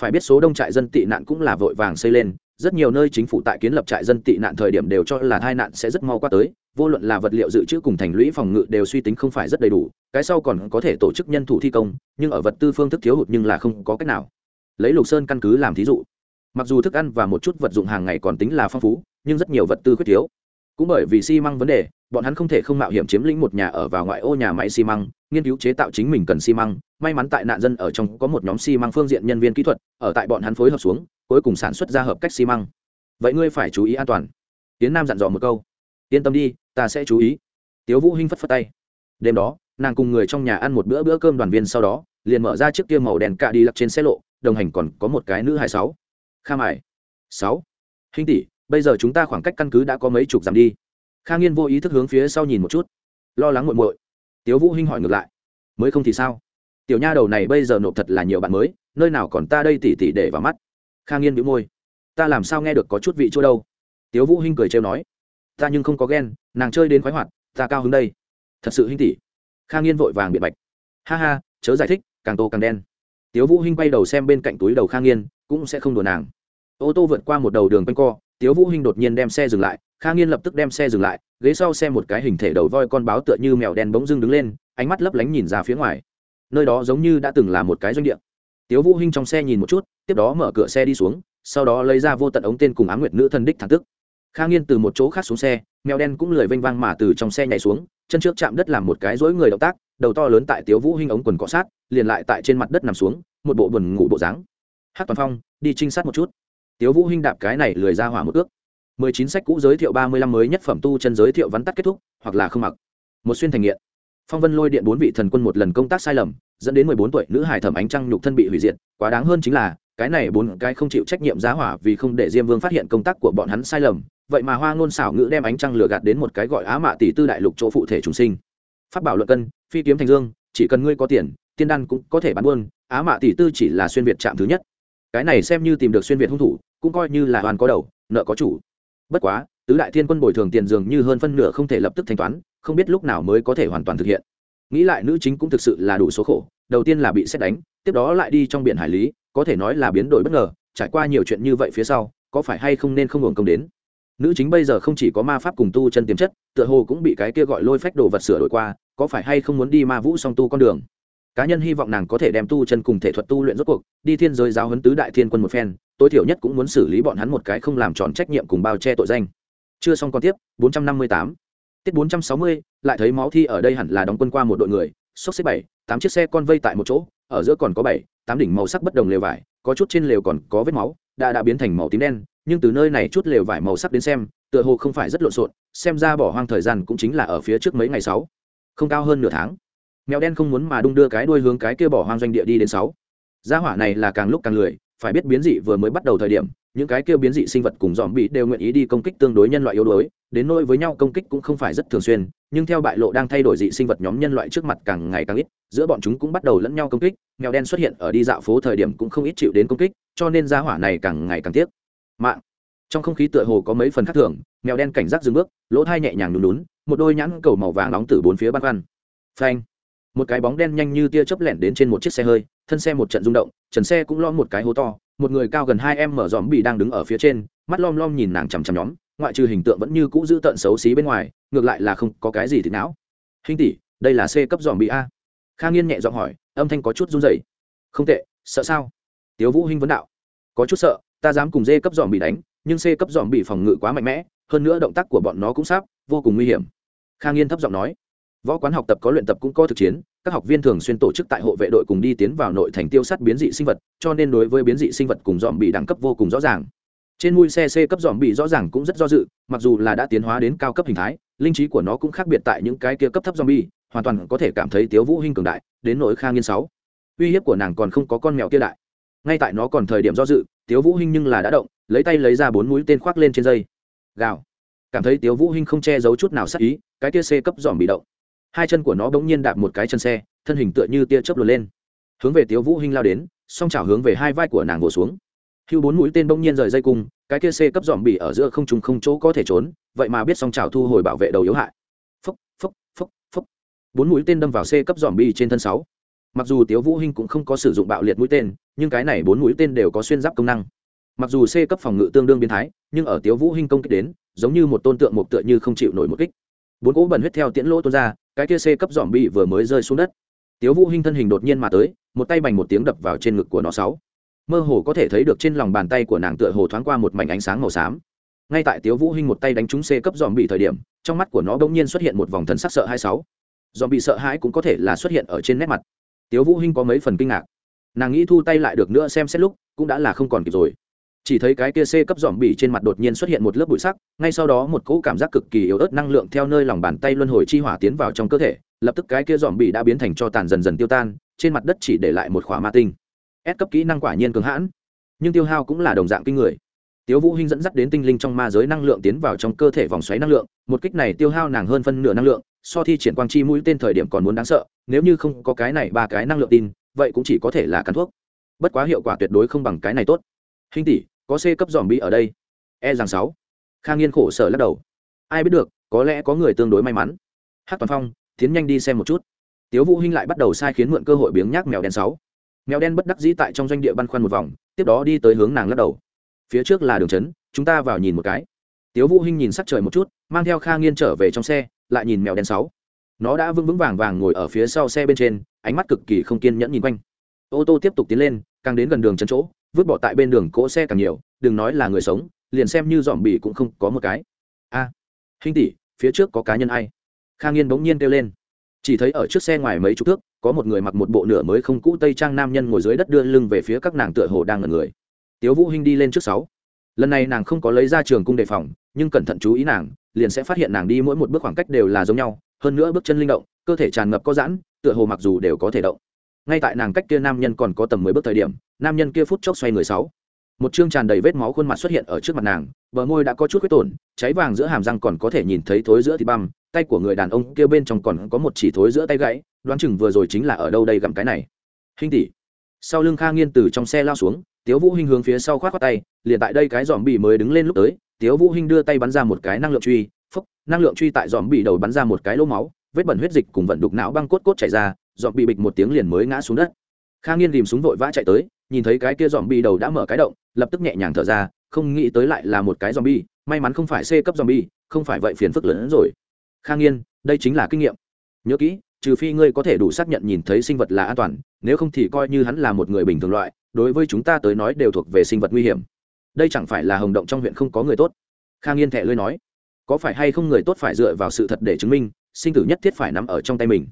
[SPEAKER 1] Phải biết số đông trại dân tị nạn cũng là vội vàng xây lên, rất nhiều nơi chính phủ tại kiến lập trại dân tị nạn thời điểm đều cho là tai nạn sẽ rất mau qua tới, vô luận là vật liệu dự trữ cùng thành lũy phòng ngự đều suy tính không phải rất đầy đủ, cái sau còn có thể tổ chức nhân thủ thi công, nhưng ở vật tư phương thức thiếu hụt nhưng là không có cách nào. Lấy lục sơn căn cứ làm thí dụ, mặc dù thức ăn và một chút vật dụng hàng ngày còn tính là phong phú, nhưng rất nhiều vật tư khuyết thiếu. Cũng bởi vì xi măng vấn đề bọn hắn không thể không mạo hiểm chiếm lĩnh một nhà ở vào ngoại ô nhà máy xi măng, nghiên cứu chế tạo chính mình cần xi măng. May mắn tại nạn dân ở trong có một nhóm xi măng phương diện nhân viên kỹ thuật, ở tại bọn hắn phối hợp xuống, cuối cùng sản xuất ra hợp cách xi măng. Vậy ngươi phải chú ý an toàn. Tiến nam dặn dò một câu. Yên tâm đi, ta sẽ chú ý. Tiếu vũ hinh phất phất tay. Đêm đó, nàng cùng người trong nhà ăn một bữa bữa cơm đoàn viên sau đó, liền mở ra chiếc kia màu đèn cạ đi lặc trên xe lộ, đồng hành còn có một cái nữ hai sáu. Kha mải sáu. Hình tỷ, bây giờ chúng ta khoảng cách căn cứ đã có mấy chục dặm đi kha nghiên vô ý thức hướng phía sau nhìn một chút, lo lắng muộn muội. Tiếu vũ hinh hỏi ngược lại, mới không thì sao? Tiểu nha đầu này bây giờ nộp thật là nhiều bạn mới, nơi nào còn ta đây tỉ tỉ để vào mắt. Kha nghiên bĩu môi, ta làm sao nghe được có chút vị chua đâu. Tiếu vũ hinh cười trêu nói, ta nhưng không có ghen, nàng chơi đến khoái hoạt, ta cao hứng đây. Thật sự hinh tỷ? Kha nghiên vội vàng biện bạch, ha ha, chớ giải thích, càng tô càng đen. Tiếu vũ hinh quay đầu xem bên cạnh túi đầu kha nghiên, cũng sẽ không đùa nàng. Ô tô vượt qua một đầu đường quanh co tiếu vũ hinh đột nhiên đem xe dừng lại, kha nghiên lập tức đem xe dừng lại, ghế sau xe một cái hình thể đầu voi con báo tựa như mèo đen bỗng dưng đứng lên, ánh mắt lấp lánh nhìn ra phía ngoài. Nơi đó giống như đã từng là một cái doanh địa. Tiếu vũ hinh trong xe nhìn một chút, tiếp đó mở cửa xe đi xuống, sau đó lấy ra vô tận ống tên cùng ám nguyệt nữ thần đích thẳng tức. Kha nghiên từ một chỗ khác xuống xe, mèo đen cũng lười vênh vang mà từ trong xe nhảy xuống, chân trước chạm đất làm một cái rối người động tác, đầu to lớn tại tiếu vũ hinh ống quần cọ sát, liền lại tại trên mặt đất nằm xuống, một bộ buồn ngủ bộ dáng. Hát toàn phong, đi trinh sát một chút tiếu vũ hinh đạp cái này lười ra hỏa một ước mười chín sách cũ giới thiệu ba mươi lăm mới nhất phẩm tu chân giới thiệu vắn tắt kết thúc, hoặc là không mặc. Một xuyên thành nghiện. Phong vân lôi điện bốn vị thần quân một lần công tác sai lầm, dẫn đến mười bốn tuổi nữ hải thẩm ánh trăng nhục thân bị hủy diệt, quá đáng hơn chính là, cái này bốn cái không chịu trách nhiệm giá hỏa vì không để diêm vương phát hiện công tác của bọn hắn sai lầm, vậy mà hoa ngôn xảo ngữ đem ánh trăng lừa gạt đến một cái gọi á mạ tỷ tư đại lục chỗ phụ thể trùng sinh. Phát bảo luận cân, phi kiếm thành dương, chỉ cần ngươi có tiền, tiên đan cũng có thể bán buôn, á mạ tỷ tư chỉ là xuyên việt trạm thứ nhất. Cái này xem như tìm được xuyên việt hung thủ cũng coi như là hoàn có đầu, nợ có chủ. Bất quá, tứ đại thiên quân bồi thường tiền dường như hơn phân nửa không thể lập tức thanh toán, không biết lúc nào mới có thể hoàn toàn thực hiện. Nghĩ lại nữ chính cũng thực sự là đủ số khổ, đầu tiên là bị xét đánh, tiếp đó lại đi trong biển hải lý, có thể nói là biến đổi bất ngờ, trải qua nhiều chuyện như vậy phía sau, có phải hay không nên không hưởng công đến? Nữ chính bây giờ không chỉ có ma pháp cùng tu chân tiềm chất, tựa hồ cũng bị cái kia gọi lôi phách đồ vật sửa đổi qua, có phải hay không muốn đi ma vũ song tu con đường? Cá nhân hy vọng nàng có thể đem tu chân cùng thể thuật tu luyện rốt cuộc đi thiên giới giáo huấn tứ đại thiên quân một phen tối thiểu nhất cũng muốn xử lý bọn hắn một cái không làm tròn trách nhiệm cùng bao che tội danh chưa xong còn tiếp 458. tiết 460, lại thấy máu thi ở đây hẳn là đóng quân qua một đội người xốc xếp bảy tám chiếc xe con vây tại một chỗ ở giữa còn có bảy tám đỉnh màu sắc bất đồng lều vải có chút trên lều còn có vết máu đã đã biến thành màu tím đen nhưng từ nơi này chút lều vải màu sắc đến xem tựa hồ không phải rất lộn xộn xem ra bỏ hoang thời gian cũng chính là ở phía trước mấy ngày sáu không cao hơn nửa tháng mèo đen không muốn mà đung đưa cái đuôi hướng cái kia bỏ hoang doanh địa đi đến sáu. Gia hỏa này là càng lúc càng lười, phải biết biến dị vừa mới bắt đầu thời điểm, những cái kia biến dị sinh vật cùng dòm bị đều nguyện ý đi công kích tương đối nhân loại yếu đuối, đến nỗi với nhau công kích cũng không phải rất thường xuyên, nhưng theo bại lộ đang thay đổi dị sinh vật nhóm nhân loại trước mặt càng ngày càng ít, giữa bọn chúng cũng bắt đầu lẫn nhau công kích, mèo đen xuất hiện ở đi dạo phố thời điểm cũng không ít chịu đến công kích, cho nên gia hỏa này càng ngày càng tiếc. Mạng. Trong không khí tựa hồ có mấy phần khác thường, mèo đen cảnh giác dừng bước, lỗ thai nhẹ nhàng lún lún một đôi nhãn cầu màu vàng nóng từ bốn phía băn khoăn. Phanh một cái bóng đen nhanh như tia chớp lẻn đến trên một chiếc xe hơi, thân xe một trận rung động, trần xe cũng lo một cái hố to, một người cao gần hai em mở dòm bị đang đứng ở phía trên, mắt lom lom nhìn nàng chằm chằm nhóm, ngoại trừ hình tượng vẫn như cũ giữ tận xấu xí bên ngoài, ngược lại là không có cái gì thì não. Hình tỷ, đây là c cấp dòm bị a. Kha nghiên nhẹ giọng hỏi, âm thanh có chút run rẩy. Không tệ, sợ sao? Tiếu vũ hinh vấn đạo. Có chút sợ, ta dám cùng d cấp dòm bị đánh, nhưng c cấp dòm bị phòng ngự quá mạnh mẽ, hơn nữa động tác của bọn nó cũng sắp vô cùng nguy hiểm. Kha nghiên thấp giọng nói võ quán học tập có luyện tập cũng có thực chiến, các học viên thường xuyên tổ chức tại hộ vệ đội cùng đi tiến vào nội thành tiêu sát biến dị sinh vật, cho nên đối với biến dị sinh vật cùng dòm bị đẳng cấp vô cùng rõ ràng. Trên mui xe c cấp dòm bị rõ ràng cũng rất do dự, mặc dù là đã tiến hóa đến cao cấp hình thái, linh trí của nó cũng khác biệt tại những cái kia cấp thấp dòm bi hoàn toàn có thể cảm thấy tiếu vũ hinh cường đại, đến nỗi khang nghiên sáu. Uy hiếp của nàng còn không có con mèo kia đại ngay tại nó còn thời điểm do dự, tiếu vũ hinh nhưng là đã động, lấy tay lấy ra bốn mũi tên khoác lên trên dây. Gào. Cảm thấy tiếu vũ hinh không che giấu chút nào sắc ý, cái kia c cấp dòm bị động hai chân của nó bỗng nhiên đạp một cái chân xe, thân hình tựa như tia chớp lùa lên. Hướng về tiếu vũ hinh lao đến, song chảo hướng về hai vai của nàng vỗ xuống. Hưu bốn mũi tên bỗng nhiên rời dây cung, cái kia xe cấp dòm bỉ ở giữa không trùng không chỗ có thể trốn, vậy mà biết song chảo thu hồi bảo vệ đầu yếu hại. Phúc phúc phúc phúc. Bốn mũi tên đâm vào xe cấp dòm bỉ trên thân sáu. Mặc dù tiếu vũ hinh cũng không có sử dụng bạo liệt mũi tên, nhưng cái này bốn mũi tên đều có xuyên giáp công năng. Mặc dù c cấp phòng ngự tương đương biến thái, nhưng ở tiếu vũ hinh công kích đến, giống như một tôn tượng mục tựa như không chịu nổi một kích bốn cỗ bẩn huyết theo tiễn lỗ tuôn ra, cái kia c cấp dòm bị vừa mới rơi xuống đất. Tiếu vũ hinh thân hình đột nhiên mà tới, một tay bành một tiếng đập vào trên ngực của nó sáu. Mơ hồ có thể thấy được trên lòng bàn tay của nàng tựa hồ thoáng qua một mảnh ánh sáng màu xám. Ngay tại tiếu vũ hinh một tay đánh trúng c cấp dòm bị thời điểm, trong mắt của nó đột nhiên xuất hiện một vòng thần sắc sợ hai sáu. Dòm bị sợ hãi cũng có thể là xuất hiện ở trên nét mặt. Tiếu vũ hinh có mấy phần kinh ngạc. Nàng nghĩ thu tay lại được nữa xem xét lúc, cũng đã là không còn kịp rồi chỉ thấy cái kia c cấp dòm bỉ trên mặt đột nhiên xuất hiện một lớp bụi sắc, ngay sau đó một cỗ cảm giác cực kỳ yếu ớt năng lượng theo nơi lòng bàn tay luân hồi chi hỏa tiến vào trong cơ thể, lập tức cái kia dòm bỉ đã biến thành cho tàn dần dần tiêu tan, trên mặt đất chỉ để lại một khỏa ma tinh. S cấp kỹ năng quả nhiên cường hãn, nhưng tiêu hao cũng là đồng dạng kinh người. Tiếu vũ hinh dẫn dắt đến tinh linh trong ma giới năng lượng tiến vào trong cơ thể vòng xoáy năng lượng, một kích này tiêu hao nàng hơn phân nửa năng lượng, so thi triển quang chi mũi tên thời điểm còn muốn đáng sợ, nếu như không có cái này ba cái năng lượng tin, vậy cũng chỉ có thể là cắn thuốc. Bất quá hiệu quả tuyệt đối không bằng cái này tốt hình tỷ, có c cấp dòm bi ở đây. E rằng sáu. Khang nghiên khổ sở lắc đầu. Ai biết được, có lẽ có người tương đối may mắn. Hát toàn phong, tiến nhanh đi xem một chút. Tiếu vũ hinh lại bắt đầu sai khiến mượn cơ hội biếng nhác mèo đen sáu. Mèo đen bất đắc dĩ tại trong doanh địa băn khoăn một vòng, tiếp đó đi tới hướng nàng lắc đầu. Phía trước là đường trấn, chúng ta vào nhìn một cái. Tiếu vũ hinh nhìn sắc trời một chút, mang theo kha nghiên trở về trong xe, lại nhìn mèo đen sáu. Nó đã vững vững vàng vàng ngồi ở phía sau xe bên trên, ánh mắt cực kỳ không kiên nhẫn nhìn quanh. Ô tô tiếp tục tiến lên, càng đến gần đường trấn chỗ vứt bỏ tại bên đường cỗ xe càng nhiều đừng nói là người sống liền xem như dòm bỉ cũng không có một cái. A à, hình tỷ phía trước có cá nhân ai? Khang yên bỗng nhiên kêu lên. Chỉ thấy ở trước xe ngoài mấy chục thước có một người mặc một bộ nửa mới không cũ tây trang nam nhân ngồi dưới đất đưa lưng về phía các nàng tựa hồ đang ngẩn người. Tiếu vũ hinh đi lên trước sáu. Lần này nàng không có lấy ra trường cung đề phòng nhưng cẩn thận chú ý nàng liền sẽ phát hiện nàng đi mỗi một bước khoảng cách đều là giống nhau hơn nữa bước chân linh động cơ thể tràn ngập có giãn tựa hồ mặc dù đều có thể động. Ngay tại nàng cách kia nam nhân còn có tầm mười bước thời điểm nam nhân kia phút chốc xoay người sáu. Một chương tràn đầy vết máu khuôn mặt xuất hiện ở trước mặt nàng, bờ môi đã có chút huyết tổn, cháy vàng giữa hàm răng còn có thể nhìn thấy thối giữa thịt băm, tay của người đàn ông kia bên trong còn có một chỉ thối giữa tay gãy, đoán chừng vừa rồi chính là ở đâu đây gặm cái này. Hình tỷ. Sau lưng kha nghiên từ trong xe lao xuống, tiếu vũ hinh hướng phía sau khoát khoát tay, liền tại đây cái giòm bị mới đứng lên lúc tới, tiếu vũ hinh đưa tay bắn ra một cái năng lượng truy, phúc, năng lượng truy tại giòm bị đầu bắn ra một cái lỗ máu, vết bẩn huyết dịch cùng vận đục não băng cốt cốt chảy ra giòm bị bịch một tiếng liền mới ngã xuống đất. Kha nghiên tìm súng vội vã chạy tới nhìn thấy cái kia dòm bi đầu đã mở cái động, lập tức nhẹ nhàng thở ra, không nghĩ tới lại là một cái dòm bi may mắn không phải c cấp zombie, không phải vậy phiền phức lớn hơn rồi. Khang yên, đây chính là kinh nghiệm. Nhớ kỹ, trừ phi ngươi có thể đủ xác nhận nhìn thấy sinh vật là an toàn, nếu không thì coi như hắn là một người bình thường loại, đối với chúng ta tới nói đều thuộc về sinh vật nguy hiểm. Đây chẳng phải là hồng động trong huyện không có người tốt. Khang yên thẹ lưới nói. Có phải hay không người tốt phải dựa vào sự thật để chứng minh, sinh tử nhất thiết phải nằm ở trong tay mình?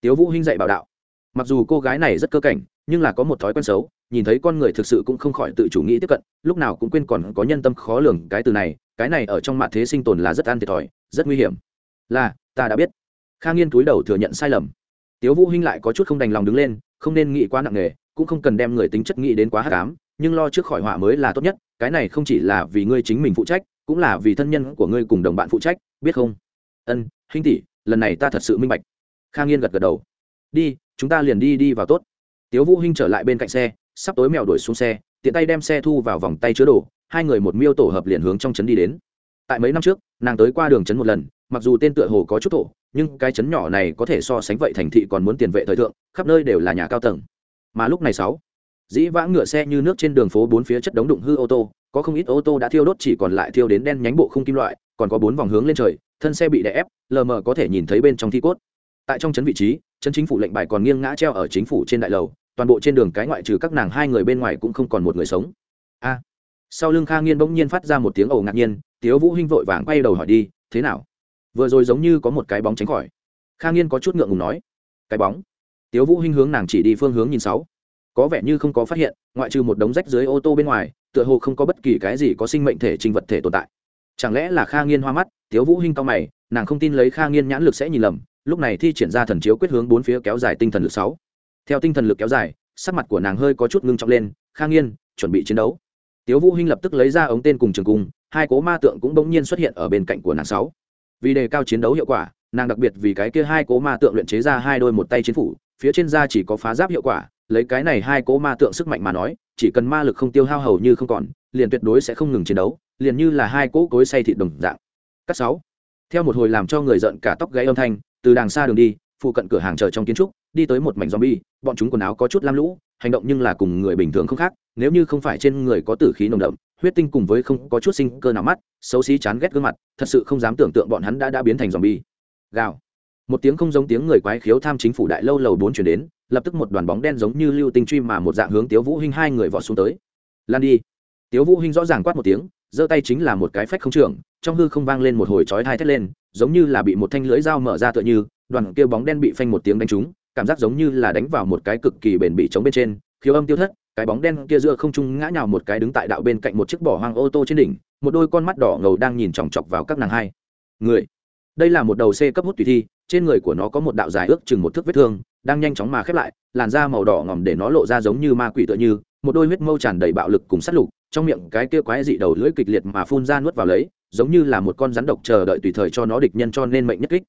[SPEAKER 1] Tiếu vũ hinh dạy bảo đạo. Mặc dù cô gái này rất cơ cảnh, nhưng là có một thói quen xấu nhìn thấy con người thực sự cũng không khỏi tự chủ nghĩ tiếp cận, lúc nào cũng quên còn có nhân tâm khó lường cái từ này, cái này ở trong mạng thế sinh tồn là rất an thiệt thòi, rất nguy hiểm. Là, ta đã biết. Khang nghiên túi đầu thừa nhận sai lầm. Tiếu vũ hinh lại có chút không đành lòng đứng lên, không nên nghĩ quá nặng nề, cũng không cần đem người tính chất nghĩ đến quá hắc ám, nhưng lo trước khỏi họa mới là tốt nhất, cái này không chỉ là vì ngươi chính mình phụ trách, cũng là vì thân nhân của ngươi cùng đồng bạn phụ trách, biết không? Ân, hinh tỷ, lần này ta thật sự minh bạch. Khang nghiên gật gật đầu. Đi, chúng ta liền đi đi vào tốt. Tiếu vũ hinh trở lại bên cạnh xe sắp tối mèo đuổi xuống xe, tiện tay đem xe thu vào vòng tay chứa đồ, hai người một miêu tổ hợp liền hướng trong trấn đi đến. Tại mấy năm trước, nàng tới qua đường trấn một lần, mặc dù tên tựa hồ có chút thổ, nhưng cái trấn nhỏ này có thể so sánh vậy thành thị còn muốn tiền vệ thời thượng, khắp nơi đều là nhà cao tầng. Mà lúc này sáu, dĩ vãng ngựa xe như nước trên đường phố bốn phía chất đống đụng hư ô tô, có không ít ô tô đã thiêu đốt chỉ còn lại thiêu đến đen nhánh bộ khung kim loại, còn có bốn vòng hướng lên trời, thân xe bị đè ép, lờ mờ có thể nhìn thấy bên trong thi cốt. Tại trong trấn vị trí, trấn chính phủ lệnh bài còn nghiêng ngã treo ở chính phủ trên đại lầu toàn bộ trên đường cái ngoại trừ các nàng hai người bên ngoài cũng không còn một người sống. A. Sau lưng kha nghiên bỗng nhiên phát ra một tiếng ồ ngạc nhiên, tiếu vũ hinh vội vàng quay đầu hỏi đi, thế nào? Vừa rồi giống như có một cái bóng tránh khỏi. Kha nghiên có chút ngượng ngùng nói, cái bóng? Tiếu vũ hinh hướng nàng chỉ đi phương hướng nhìn sáu. Có vẻ như không có phát hiện, ngoại trừ một đống rách dưới ô tô bên ngoài, tựa hồ không có bất kỳ cái gì có sinh mệnh thể trình vật thể tồn tại. Chẳng lẽ là kha nghiên hoa mắt? Tiếu vũ hinh cao mày, nàng không tin lấy kha nghiên nhãn lực sẽ nhìn lầm, lúc này thi triển ra thần chiếu quyết hướng bốn phía kéo dài tinh thần lực sáu theo tinh thần lực kéo dài, sắc mặt của nàng hơi có chút ngưng trọng lên, khang nghiên chuẩn bị chiến đấu. Tiếu vũ hinh lập tức lấy ra ống tên cùng trường cung, hai cố ma tượng cũng bỗng nhiên xuất hiện ở bên cạnh của nàng sáu. Vì đề cao chiến đấu hiệu quả, nàng đặc biệt vì cái kia hai cố ma tượng luyện chế ra hai đôi một tay chiến phủ, phía trên da chỉ có phá giáp hiệu quả, lấy cái này hai cố ma tượng sức mạnh mà nói, chỉ cần ma lực không tiêu hao hầu như không còn, liền tuyệt đối sẽ không ngừng chiến đấu, liền như là hai cỗ cối say thịt đồng dạng. Cắt sáu. Theo một hồi làm cho người giận cả tóc gáy âm thanh, từ đàng xa đường đi, phụ cận cửa hàng chờ trong kiến trúc đi tới một mảnh zombie, bọn chúng quần áo có chút lam lũ, hành động nhưng là cùng người bình thường không khác, nếu như không phải trên người có tử khí nồng đậm, huyết tinh cùng với không có chút sinh cơ nào mắt, xấu xí chán ghét gương mặt, thật sự không dám tưởng tượng bọn hắn đã đã biến thành zombie. Gào. Một tiếng không giống tiếng người quái khiếu tham chính phủ đại lâu lầu bốn truyền đến, lập tức một đoàn bóng đen giống như lưu tinh truy mà một dạng hướng tiếu vũ hinh hai người vọt xuống tới. Lan đi. Tiếu vũ hinh rõ ràng quát một tiếng, giơ tay chính là một cái phách không trưởng, trong hư không vang lên một hồi chói tai thét lên, giống như là bị một thanh lưỡi dao mở ra tựa như, đoàn kia bóng đen bị phanh một tiếng đánh trúng cảm giác giống như là đánh vào một cái cực kỳ bền bỉ chống bên trên khiếu âm tiêu thất, cái bóng đen kia giữa không trung ngã nhào một cái đứng tại đạo bên cạnh một chiếc bỏ hoang ô tô trên đỉnh, một đôi con mắt đỏ ngầu đang nhìn chòng chọc vào các nàng hai. Người, đây là một đầu c cấp hút tùy thi, trên người của nó có một đạo dài ước chừng một thước vết thương, đang nhanh chóng mà khép lại, làn da màu đỏ ngòm để nó lộ ra giống như ma quỷ tựa như, một đôi huyết mâu tràn đầy bạo lực cùng sát lục, trong miệng cái kia quái dị đầu lưỡi kịch liệt mà phun ra nuốt vào lấy, giống như là một con rắn độc chờ đợi tùy thời cho nó địch nhân cho nên mệnh nhất kích.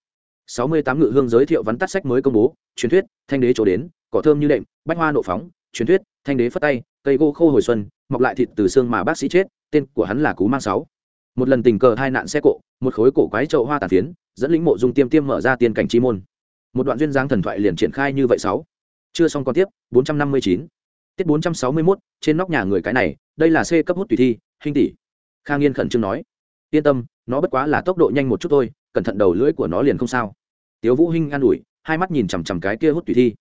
[SPEAKER 1] 68 ngự hương giới thiệu vắn tắt sách mới công bố, truyền thuyết, thanh đế chỗ đến, cỏ thơm như đệm, bách hoa nộ phóng, truyền thuyết, thanh đế phất tay, cây gỗ khô hồi xuân, mọc lại thịt từ xương mà bác sĩ chết, tên của hắn là cú mang sáu. Một lần tình cờ hai nạn xe cộ, một khối cổ quái trậu hoa tàn phiến, dẫn lĩnh mộ dung tiêm tiêm mở ra tiên cảnh chi môn. Một đoạn duyên dáng thần thoại liền triển khai như vậy sáu. Chưa xong còn tiếp 459 tiết 461 trên nóc nhà người cái này, đây là c cấp hút tùy thi hình tỷ. Khang nghiên khẩn trương nói. Yên tâm, nó bất quá là tốc độ nhanh một chút thôi cẩn thận đầu lưỡi của nó liền không sao. Tiếu vũ hinh an ủi, hai mắt nhìn chằm chằm cái kia hút tùy thi.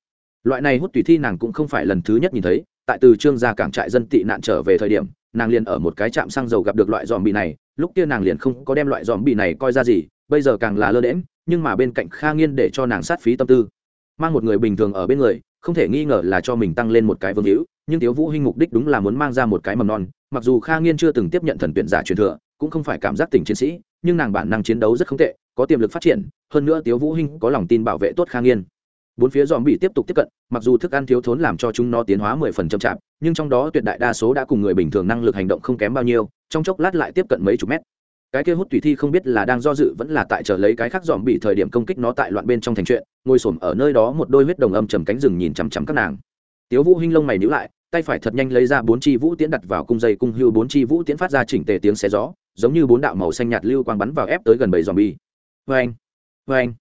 [SPEAKER 1] Loại này hút tùy thi nàng cũng không phải lần thứ nhất nhìn thấy, tại từ trương gia cảng trại dân tị nạn trở về thời điểm, nàng liền ở một cái trạm xăng dầu gặp được loại dòm bị này, lúc kia nàng liền không có đem loại dòm bị này coi ra gì, bây giờ càng là lơ đễm nhưng mà bên cạnh kha nghiên để cho nàng sát phí tâm tư. Mang một người bình thường ở bên người, không thể nghi ngờ là cho mình tăng lên một cái vương hữu, nhưng tiếu vũ hinh mục đích đúng là muốn mang ra một cái mầm non, mặc dù kha nghiên chưa từng tiếp nhận thần tuyển giả truyền thừa, cũng không phải cảm giác tình chiến sĩ, nhưng nàng bản năng chiến đấu rất không tệ có tiềm lực phát triển, hơn nữa tiếu vũ hinh có lòng tin bảo vệ tốt khang nghiên bốn phía dòm bị tiếp tục tiếp cận, mặc dù thức ăn thiếu thốn làm cho chúng nó tiến hóa mười phần chậm chạp, nhưng trong đó tuyệt đại đa số đã cùng người bình thường năng lực hành động không kém bao nhiêu, trong chốc lát lại tiếp cận mấy chục mét. Cái kia hút tùy thi không biết là đang do dự vẫn là tại chờ lấy cái khác dòm bị thời điểm công kích nó tại loạn bên trong thành chuyện, ngồi xổm ở nơi đó một đôi huyết đồng âm trầm cánh rừng nhìn chằm chằm các nàng. Tiếu vũ hinh lông mày nhíu lại, tay phải thật nhanh lấy ra bốn chi vũ tiễn đặt vào cung dây cung hưu, bốn chi vũ tiễn phát ra chỉnh tề tiếng xé gió, giống như bốn đạo màu xanh nhạt lưu quang bắn vào ép tới gần bầy dòm bi vang vang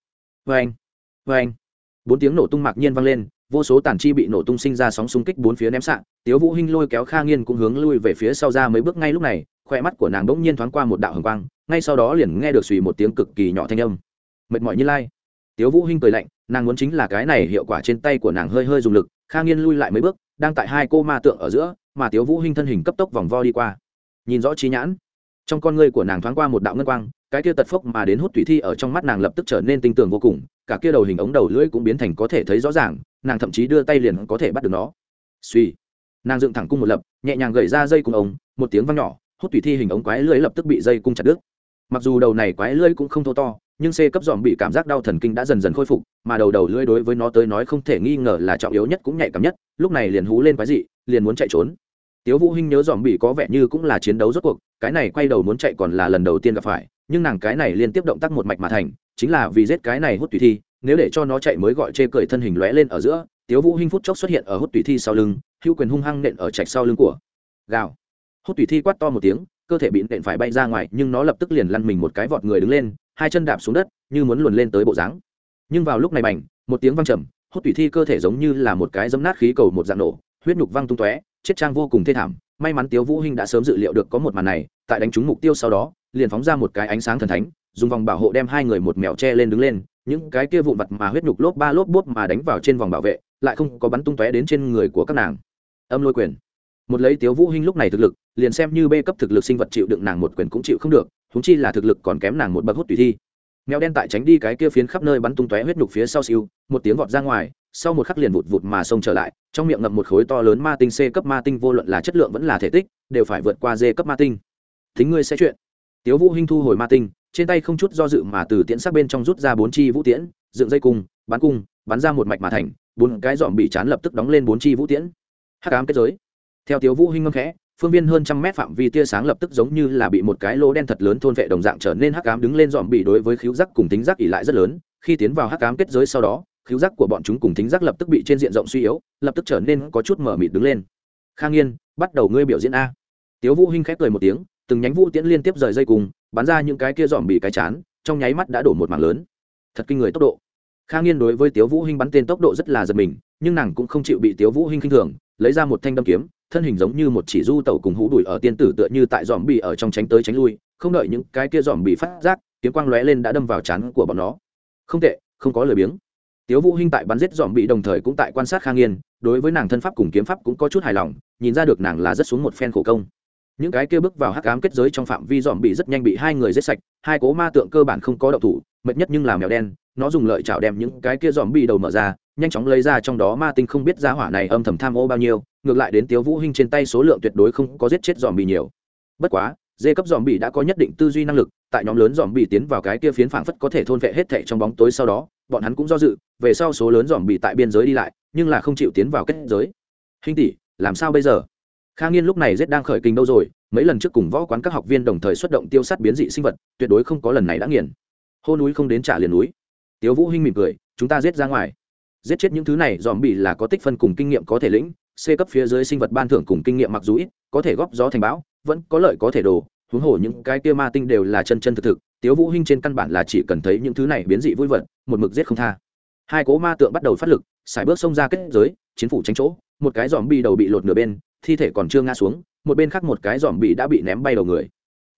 [SPEAKER 1] vang vang bốn tiếng nổ tung mạc nhiên vang lên, vô số tàn chi bị nổ tung sinh ra sóng xung kích bốn phía ném sạn tiếu vũ hinh lôi kéo kha nghiên cũng hướng lui về phía sau ra mấy bước ngay lúc này khoe mắt của nàng bỗng nhiên thoáng qua một đạo hồng quang, ngay sau đó liền nghe được suy một tiếng cực kỳ nhỏ thanh âm. Mệt mỏi như lai. Tiếu vũ hinh cười lạnh, nàng muốn chính là cái này hiệu quả trên tay của nàng hơi hơi dùng lực, kha nghiên lui lại mấy bước, đang tại hai cô ma tượng ở giữa, mà tiếu vũ hinh thân hình cấp tốc vòng vo đi qua. Nhìn rõ trí nhãn, trong con ngươi của nàng thoáng qua một đạo ngân quang cái kia tật phốc mà đến hút thủy thi ở trong mắt nàng lập tức trở nên tinh tường vô cùng, cả kia đầu hình ống đầu lưỡi cũng biến thành có thể thấy rõ ràng, nàng thậm chí đưa tay liền có thể bắt được nó. Suy nàng dựng thẳng cung một lập, nhẹ nhàng gậy ra dây cung ống, một tiếng vang nhỏ, hút thủy thi hình ống quái lưỡi lập tức bị dây cung chặt đứt. Mặc dù đầu này quái lưỡi cũng không thô to, nhưng c cấp dòm bị cảm giác đau thần kinh đã dần dần khôi phục, mà đầu đầu lưỡi đối với nó tới nói không thể nghi ngờ là trọng yếu nhất cũng nhạy cảm nhất, lúc này liền hú lên quái dị, liền muốn chạy trốn. Tiếu vũ hinh nhớ dòm bị có vẻ như cũng là chiến đấu rốt cuộc, cái này quay đầu muốn chạy còn là lần đầu tiên gặp phải nhưng nàng cái này liên tiếp động tác một mạch mà thành, chính là vì giết cái này hút tùy thi, nếu để cho nó chạy mới gọi chê cười thân hình lóe lên ở giữa, tiếu vũ hinh phút chốc xuất hiện ở hút tùy thi sau lưng hưu quyền hung hăng nện ở chạch sau lưng của gào. Hút tùy thi quát to một tiếng, cơ thể bị nện phải bay ra ngoài, nhưng nó lập tức liền lăn mình một cái vọt người đứng lên, hai chân đạp xuống đất, như muốn luồn lên tới bộ dáng. Nhưng vào lúc này bành, một tiếng vang trầm, hút tùy thi cơ thể giống như là một cái dấm nát khí cầu một dạng nổ, huyết nhục văng tung tóe, chết trang vô cùng thê thảm. May mắn tiếu vũ hinh đã sớm dự liệu được có một màn này, tại đánh trúng mục tiêu sau đó liền phóng ra một cái ánh sáng thần thánh, dùng vòng bảo hộ đem hai người một mèo che lên đứng lên, những cái kia vụn vặt mà huyết nhục lốp ba lốp bốp mà đánh vào trên vòng bảo vệ, lại không có bắn tung tóe đến trên người của các nàng. Âm lôi quyền. Một lấy tiếu vũ hinh lúc này thực lực, liền xem như bê cấp thực lực sinh vật chịu đựng nàng một quyền cũng chịu không được chúng chi là thực lực còn kém nàng một bậc hút tùy thi. Mèo đen tại tránh đi cái kia phiến khắp nơi bắn tung tóe huyết nhục phía sau siêu, một tiếng vọt ra ngoài, sau một khắc liền vụt vụt mà xông trở lại, trong miệng ngậm một khối to lớn ma tinh c cấp ma tinh, vô luận là chất lượng vẫn là thể tích, đều phải vượt qua d cấp ma tinh. Thính ngươi sẽ chuyện tiếu vũ hinh thu hồi ma tinh, trên tay không chút do dự mà từ tiễn sắc bên trong rút ra bốn chi vũ tiễn, dựng dây cung, bắn cung, bắn ra một mạch mà thành, bốn cái dòm bị chán lập tức đóng lên bốn chi vũ tiễn. Hắc ám kết giới. Theo tiếu vũ hinh ngâm khẽ, phương viên hơn trăm mét phạm vi tia sáng lập tức giống như là bị một cái lỗ đen thật lớn thôn vệ đồng dạng trở nên hắc ám đứng lên dòm bị đối với khiếu giác cùng tính giác ỉ lại rất lớn. Khi tiến vào hắc ám kết giới sau đó khiếu giác của bọn chúng cùng tính giác lập tức bị trên diện rộng suy yếu, lập tức trở nên có chút mở mịt đứng lên. Khang yên bắt đầu ngươi biểu diễn a. Tiếu vũ hinh khép cười một tiếng từng nhánh vũ tiễn liên tiếp rời dây cùng, bắn ra những cái kia dòm bị cái chán, trong nháy mắt đã đổ một mảng lớn. Thật kinh người tốc độ. Khang nghiên đối với tiếu vũ hinh bắn tên tốc độ rất là giật mình, nhưng nàng cũng không chịu bị tiếu vũ hinh khinh thường, lấy ra một thanh đâm kiếm, thân hình giống như một chỉ du tẩu cùng hũ đuổi ở tiên tử tựa như tại dòm bị ở trong tránh tới tránh lui, không đợi những cái kia dòm bị phát giác, kiếm quang lóe lên đã đâm vào chán của bọn nó. Không tệ, không có lời biếng. Tiếu vũ hinh tại bắn giết dòm bị đồng thời cũng tại quan sát khang nghiên, đối với nàng thân pháp cùng kiếm pháp cũng có chút hài lòng, nhìn ra được nàng là rất xuống một phen khổ công những cái kia bước vào hắc ám kết giới trong phạm vi dòm bị rất nhanh bị hai người giết sạch, hai cố ma tượng cơ bản không có động thủ, mệt nhất nhưng là mèo đen, nó dùng lợi chảo đem những cái kia dòm bị đầu mở ra, nhanh chóng lấy ra trong đó ma tinh không biết giá hỏa này âm thầm tham ô bao nhiêu, ngược lại đến tiếu vũ hinh trên tay số lượng tuyệt đối không có giết chết dòm bị nhiều. Bất quá, dê cấp dòm bị đã có nhất định tư duy năng lực, tại nhóm lớn dòm bị tiến vào cái kia phiến phảng phất có thể thôn vệ hết thảy trong bóng tối sau đó, bọn hắn cũng do dự, về sau số lớn dòm bị tại biên giới đi lại, nhưng là không chịu tiến vào kết giới. Hình tỷ, làm sao bây giờ? Kha nghiên lúc này rất đang khởi kinh đâu rồi, mấy lần trước cùng võ quán các học viên đồng thời xuất động tiêu sát biến dị sinh vật, tuyệt đối không có lần này đã nghiền. Hô núi không đến trả liền núi. Tiếu vũ hinh mỉm cười, chúng ta giết ra ngoài. Giết chết những thứ này dòm bị là có tích phân cùng kinh nghiệm có thể lĩnh, c cấp phía dưới sinh vật ban thưởng cùng kinh nghiệm mặc dù ít, có thể góp gió thành bão, vẫn có lợi có thể đồ huống hồ những cái kia ma tinh đều là chân chân thực thực, tiếu vũ hinh trên căn bản là chỉ cần thấy những thứ này biến dị vui vật, một mực giết không tha. Hai cố ma tượng bắt đầu phát lực, xài bước xông ra kết giới, chiến phủ tránh chỗ, một cái dòm bi đầu bị lột nửa bên thi thể còn chưa ngã xuống, một bên khác một cái dòm bị đã bị ném bay đầu người.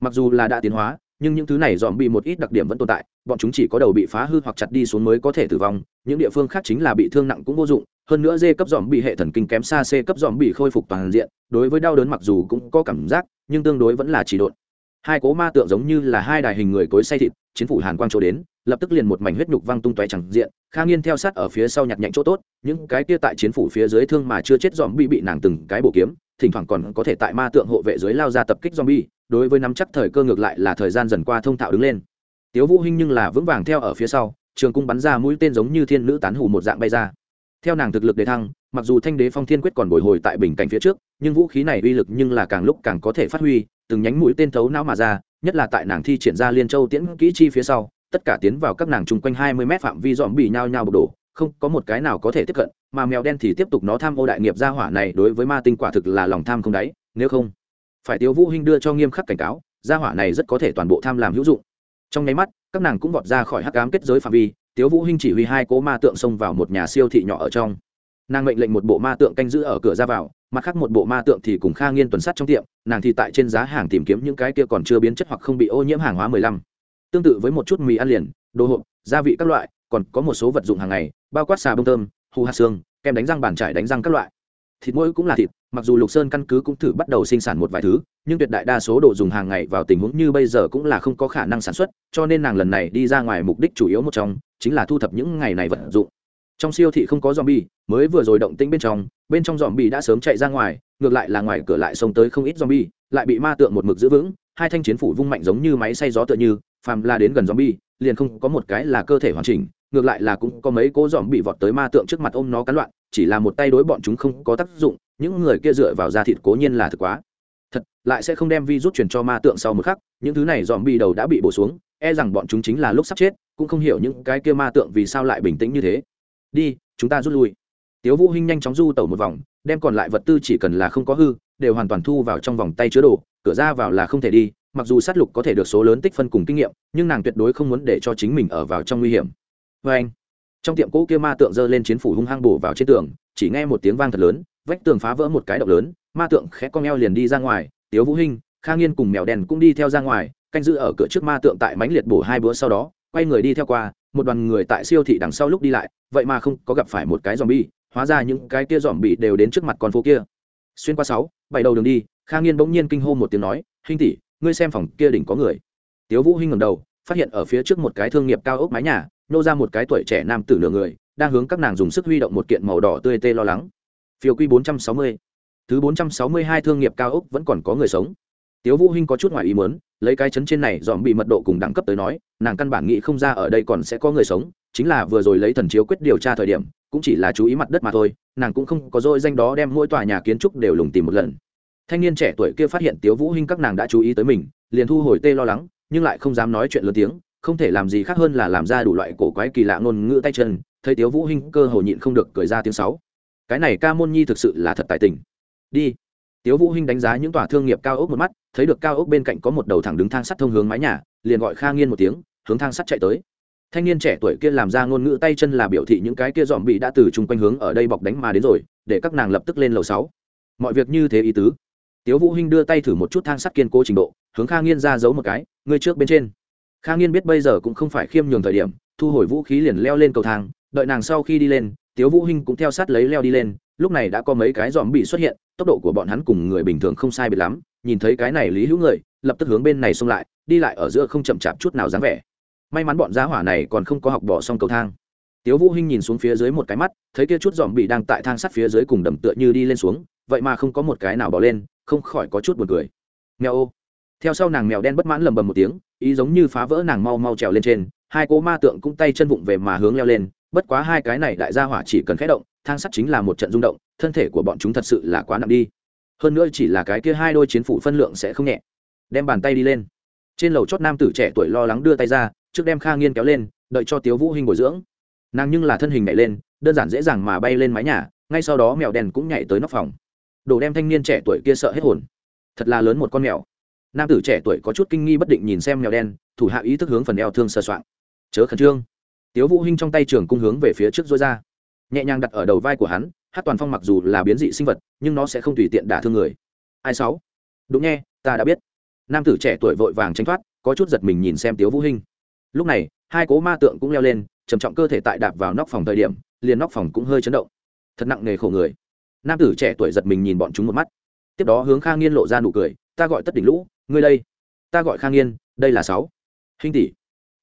[SPEAKER 1] Mặc dù là đã tiến hóa, nhưng những thứ này dòm bị một ít đặc điểm vẫn tồn tại, bọn chúng chỉ có đầu bị phá hư hoặc chặt đi xuống mới có thể tử vong, những địa phương khác chính là bị thương nặng cũng vô dụng, hơn nữa dê cấp dòm bị hệ thần kinh kém xa c cấp dòm bị khôi phục toàn diện, đối với đau đớn mặc dù cũng có cảm giác, nhưng tương đối vẫn là chỉ độn. Hai cố ma tượng giống như là hai đài hình người cối say thịt, chiến phủ hàn quang chỗ đến lập tức liền một mảnh huyết nhục văng tung tóe chẳng diện, kha nghiên theo sát ở phía sau nhặt nhạnh chỗ tốt, những cái kia tại chiến phủ phía dưới thương mà chưa chết dòm bị bị nàng từng cái bổ kiếm, thỉnh thoảng còn có thể tại ma tượng hộ vệ dưới lao ra tập kích dòm bi đối với nắm chắc thời cơ ngược lại là thời gian dần qua thông thạo đứng lên. Tiếu vũ hinh nhưng là vững vàng theo ở phía sau, trường cung bắn ra mũi tên giống như thiên nữ tán hủ một dạng bay ra. Theo nàng thực lực đề thăng, mặc dù thanh đế phong thiên quyết còn bồi hồi tại bình cảnh phía trước, nhưng vũ khí này uy lực nhưng là càng lúc càng có thể phát huy, từng nhánh mũi tên thấu não mà ra, nhất là tại nàng thi triển ra liên châu tiễn kỹ chi phía sau tất cả tiến vào các nàng chung quanh hai mươi mét phạm vi dòm bị nhao nhao bộc đổ, không có một cái nào có thể tiếp cận, mà mèo đen thì tiếp tục nó tham ô đại nghiệp gia hỏa này đối với ma tinh quả thực là lòng tham không đáy, nếu không, phải tiêu vũ hinh đưa cho nghiêm khắc cảnh cáo, gia hỏa này rất có thể toàn bộ tham làm hữu dụng. Trong nháy mắt, các nàng cũng vọt ra khỏi hắc ám kết giới phạm vi Tiêu vũ hinh chỉ huy hai cố ma tượng xông vào một nhà siêu thị nhỏ ở trong. Nàng mệnh lệnh một bộ ma tượng canh giữ ở cửa ra vào, mặt khác một bộ ma tượng thì cùng kha nghiên tuần sát trong tiệm, nàng thì tại trên giá hàng tìm kiếm những cái kia còn chưa biến chất hoặc không bị ô nhiễm hàng hóa mười lăm tương tự với một chút mì ăn liền, đồ hộp, gia vị các loại, còn có một số vật dụng hàng ngày, bao quát xà bông thơm, hù hạt xương, kem đánh răng bàn trải đánh răng các loại. Thịt mỗi cũng là thịt, mặc dù lục sơn căn cứ cũng thử bắt đầu sinh sản một vài thứ, nhưng tuyệt đại đa số đồ dùng hàng ngày vào tình huống như bây giờ cũng là không có khả năng sản xuất, cho nên nàng lần này đi ra ngoài mục đích chủ yếu một trong, chính là thu thập những ngày này vật dụng. Trong siêu thị không có zombie, mới vừa rồi động tĩnh bên trong bên trong zombie đã sớm chạy ra ngoài, ngược lại là ngoài cửa lại xông tới không ít zombie, lại bị ma tượng một mực giữ vững, hai thanh chiến phủ vung mạnh giống như máy xay gió tựa như phàm la đến gần zombie, liền không có một cái là cơ thể hoàn chỉnh, ngược lại là cũng có mấy cố dòm bị vọt tới ma tượng trước mặt ôm nó cắn loạn, chỉ là một tay đối bọn chúng không có tác dụng, những người kia dựa vào da thịt cố nhiên là thực quá. Thật, lại sẽ không đem virus truyền cho ma tượng sau một khắc, những thứ này dòm bị đầu đã bị bổ xuống e rằng bọn chúng chính là lúc sắp chết, cũng không hiểu những cái kia ma tượng vì sao lại bình tĩnh như thế. Đi, chúng ta rút lui. Tiếu vũ hinh nhanh chóng du tẩu một vòng, đem còn lại vật tư chỉ cần là không có hư, đều hoàn toàn thu vào trong vòng tay chứa đồ, cửa ra vào là không thể đi mặc dù sát lục có thể được số lớn tích phân cùng kinh nghiệm, nhưng nàng tuyệt đối không muốn để cho chính mình ở vào trong nguy hiểm. Vê anh, trong tiệm cũ kia ma tượng giơ lên chiến phủ hung hăng bổ vào trên tường, chỉ nghe một tiếng vang thật lớn, vách tường phá vỡ một cái động lớn, ma tượng khẽ con eo liền đi ra ngoài, tiếu vũ hinh, kha nghiên cùng mèo đen cũng đi theo ra ngoài, canh giữ ở cửa trước ma tượng tại mánh liệt bổ hai bữa sau đó, quay người đi theo qua, một đoàn người tại siêu thị đằng sau lúc đi lại, vậy mà không có gặp phải một cái zombie, hóa ra những cái kia zombie đều đến trước mặt con phố kia. Xuyên qua sáu, bảy đầu đường đi, kha nghiên bỗng nhiên kinh hô một tiếng nói, hinh tỷ ngươi xem phòng kia đỉnh có người. Tiếu vũ hinh ngẩng đầu, phát hiện ở phía trước một cái thương nghiệp cao ốc mái nhà, nô ra một cái tuổi trẻ nam tử nửa người, đang hướng các nàng dùng sức huy động một kiện màu đỏ tươi tê lo lắng. Phiêu quy bốn trăm sáu mươi. Thứ bốn trăm sáu mươi hai thương nghiệp cao ốc vẫn còn có người sống. Tiếu vũ hinh có chút ngoài ý muốn, lấy cái chấn trên này dòm bị mật độ cùng đẳng cấp tới nói, nàng căn bản nghĩ không ra ở đây còn sẽ có người sống, chính là vừa rồi lấy thần chiếu quyết điều tra thời điểm, cũng chỉ là chú ý mặt đất mà thôi, nàng cũng không có dôi danh đó đem mỗi tòa nhà kiến trúc đều lùng tìm một lần thanh niên trẻ tuổi kia phát hiện tiếu vũ hinh các nàng đã chú ý tới mình, liền thu hồi tê lo lắng, nhưng lại không dám nói chuyện lớn tiếng, không thể làm gì khác hơn là làm ra đủ loại cổ quái kỳ lạ ngôn ngữ tay chân, thấy tiếu vũ hinh cơ hồ nhịn không được cười ra tiếng sáu cái này ca môn nhi thực sự là thật tài tình. Đi. Tiếu vũ hinh đánh giá những tòa thương nghiệp cao ốc một mắt, thấy được cao ốc bên cạnh có một đầu thẳng đứng thang sắt thông hướng mái nhà, liền gọi kha nghiên một tiếng, hướng thang sắt chạy tới. Thanh niên trẻ tuổi kia làm ra ngôn ngữ tay chân là biểu thị những cái kia dòm bị đã từ chung quanh hướng ở đây bọc đánh mà đến rồi, để các nàng lập tức lên lầu sáu. Mọi việc như thế ý tứ tiếu vũ hinh đưa tay thử một chút thang sắt kiên cố trình độ, hướng kha nghiên ra giấu một cái người trước bên trên. Kha nghiên biết bây giờ cũng không phải khiêm nhường thời điểm, thu hồi vũ khí liền leo lên cầu thang, đợi nàng sau khi đi lên, tiếu vũ hinh cũng theo sát lấy leo đi lên, lúc này đã có mấy cái dòm bị xuất hiện, tốc độ của bọn hắn cùng người bình thường không sai biệt lắm, nhìn thấy cái này lý hữu người, lập tức hướng bên này xông lại, đi lại ở giữa không chậm chạp chút nào dáng vẻ. May mắn bọn giá hỏa này còn không có học bỏ xong cầu thang. Tiếu vũ hinh nhìn xuống phía dưới một cái mắt, thấy kia chút dòm bị đang tại thang sắt phía dưới cùng đầm tựa như đi lên xuống, vậy mà không có một cái nào bỏ lên không khỏi có chút buồn cười. Mèo ô. Theo sau nàng mèo đen bất mãn lầm bầm một tiếng, ý giống như phá vỡ nàng mau mau trèo lên trên, hai cô ma tượng cũng tay chân vụng về mà hướng leo lên, bất quá hai cái này đại gia hỏa chỉ cần khẽ động, thang sắt chính là một trận rung động, thân thể của bọn chúng thật sự là quá nặng đi. Hơn nữa chỉ là cái kia hai đôi chiến phủ phân lượng sẽ không nhẹ. Đem bàn tay đi lên. Trên lầu chót nam tử trẻ tuổi lo lắng đưa tay ra, trước đem kha nghiên kéo lên, đợi cho tiếu vũ hình bồi dưỡng. Nàng nhưng là thân hình nhảy lên, đơn giản dễ dàng mà bay lên mái nhà, ngay sau đó mèo đen cũng nhảy tới nóc phòng đồ đem thanh niên trẻ tuổi kia sợ hết hồn. Thật là lớn một con mèo. Nam tử trẻ tuổi có chút kinh nghi bất định nhìn xem mèo đen, thủ hạ ý thức hướng phần eo thương sơ soạn chớ khẩn trương. Tiếu vũ hinh trong tay trường cung hướng về phía trước dối ra. Nhẹ nhàng đặt ở đầu vai của hắn, hát toàn phong mặc dù là biến dị sinh vật, nhưng nó sẽ không tùy tiện đả thương người. Ai sáu? Đúng nghe, ta đã biết. Nam tử trẻ tuổi vội vàng tranh thoát, có chút giật mình nhìn xem tiếu vũ hinh. Lúc này, hai cố ma tượng cũng leo lên, trầm trọng cơ thể tại đạp vào nóc phòng thời điểm, liền nóc phòng cũng hơi chấn động. Thật nặng nề khổ người nam tử trẻ tuổi giật mình nhìn bọn chúng một mắt. Tiếp đó hướng khang nghiên lộ ra nụ cười, ta gọi tất đỉnh lũ, ngươi đây. Ta gọi khang nghiên, đây là sáu. Hinh tỷ.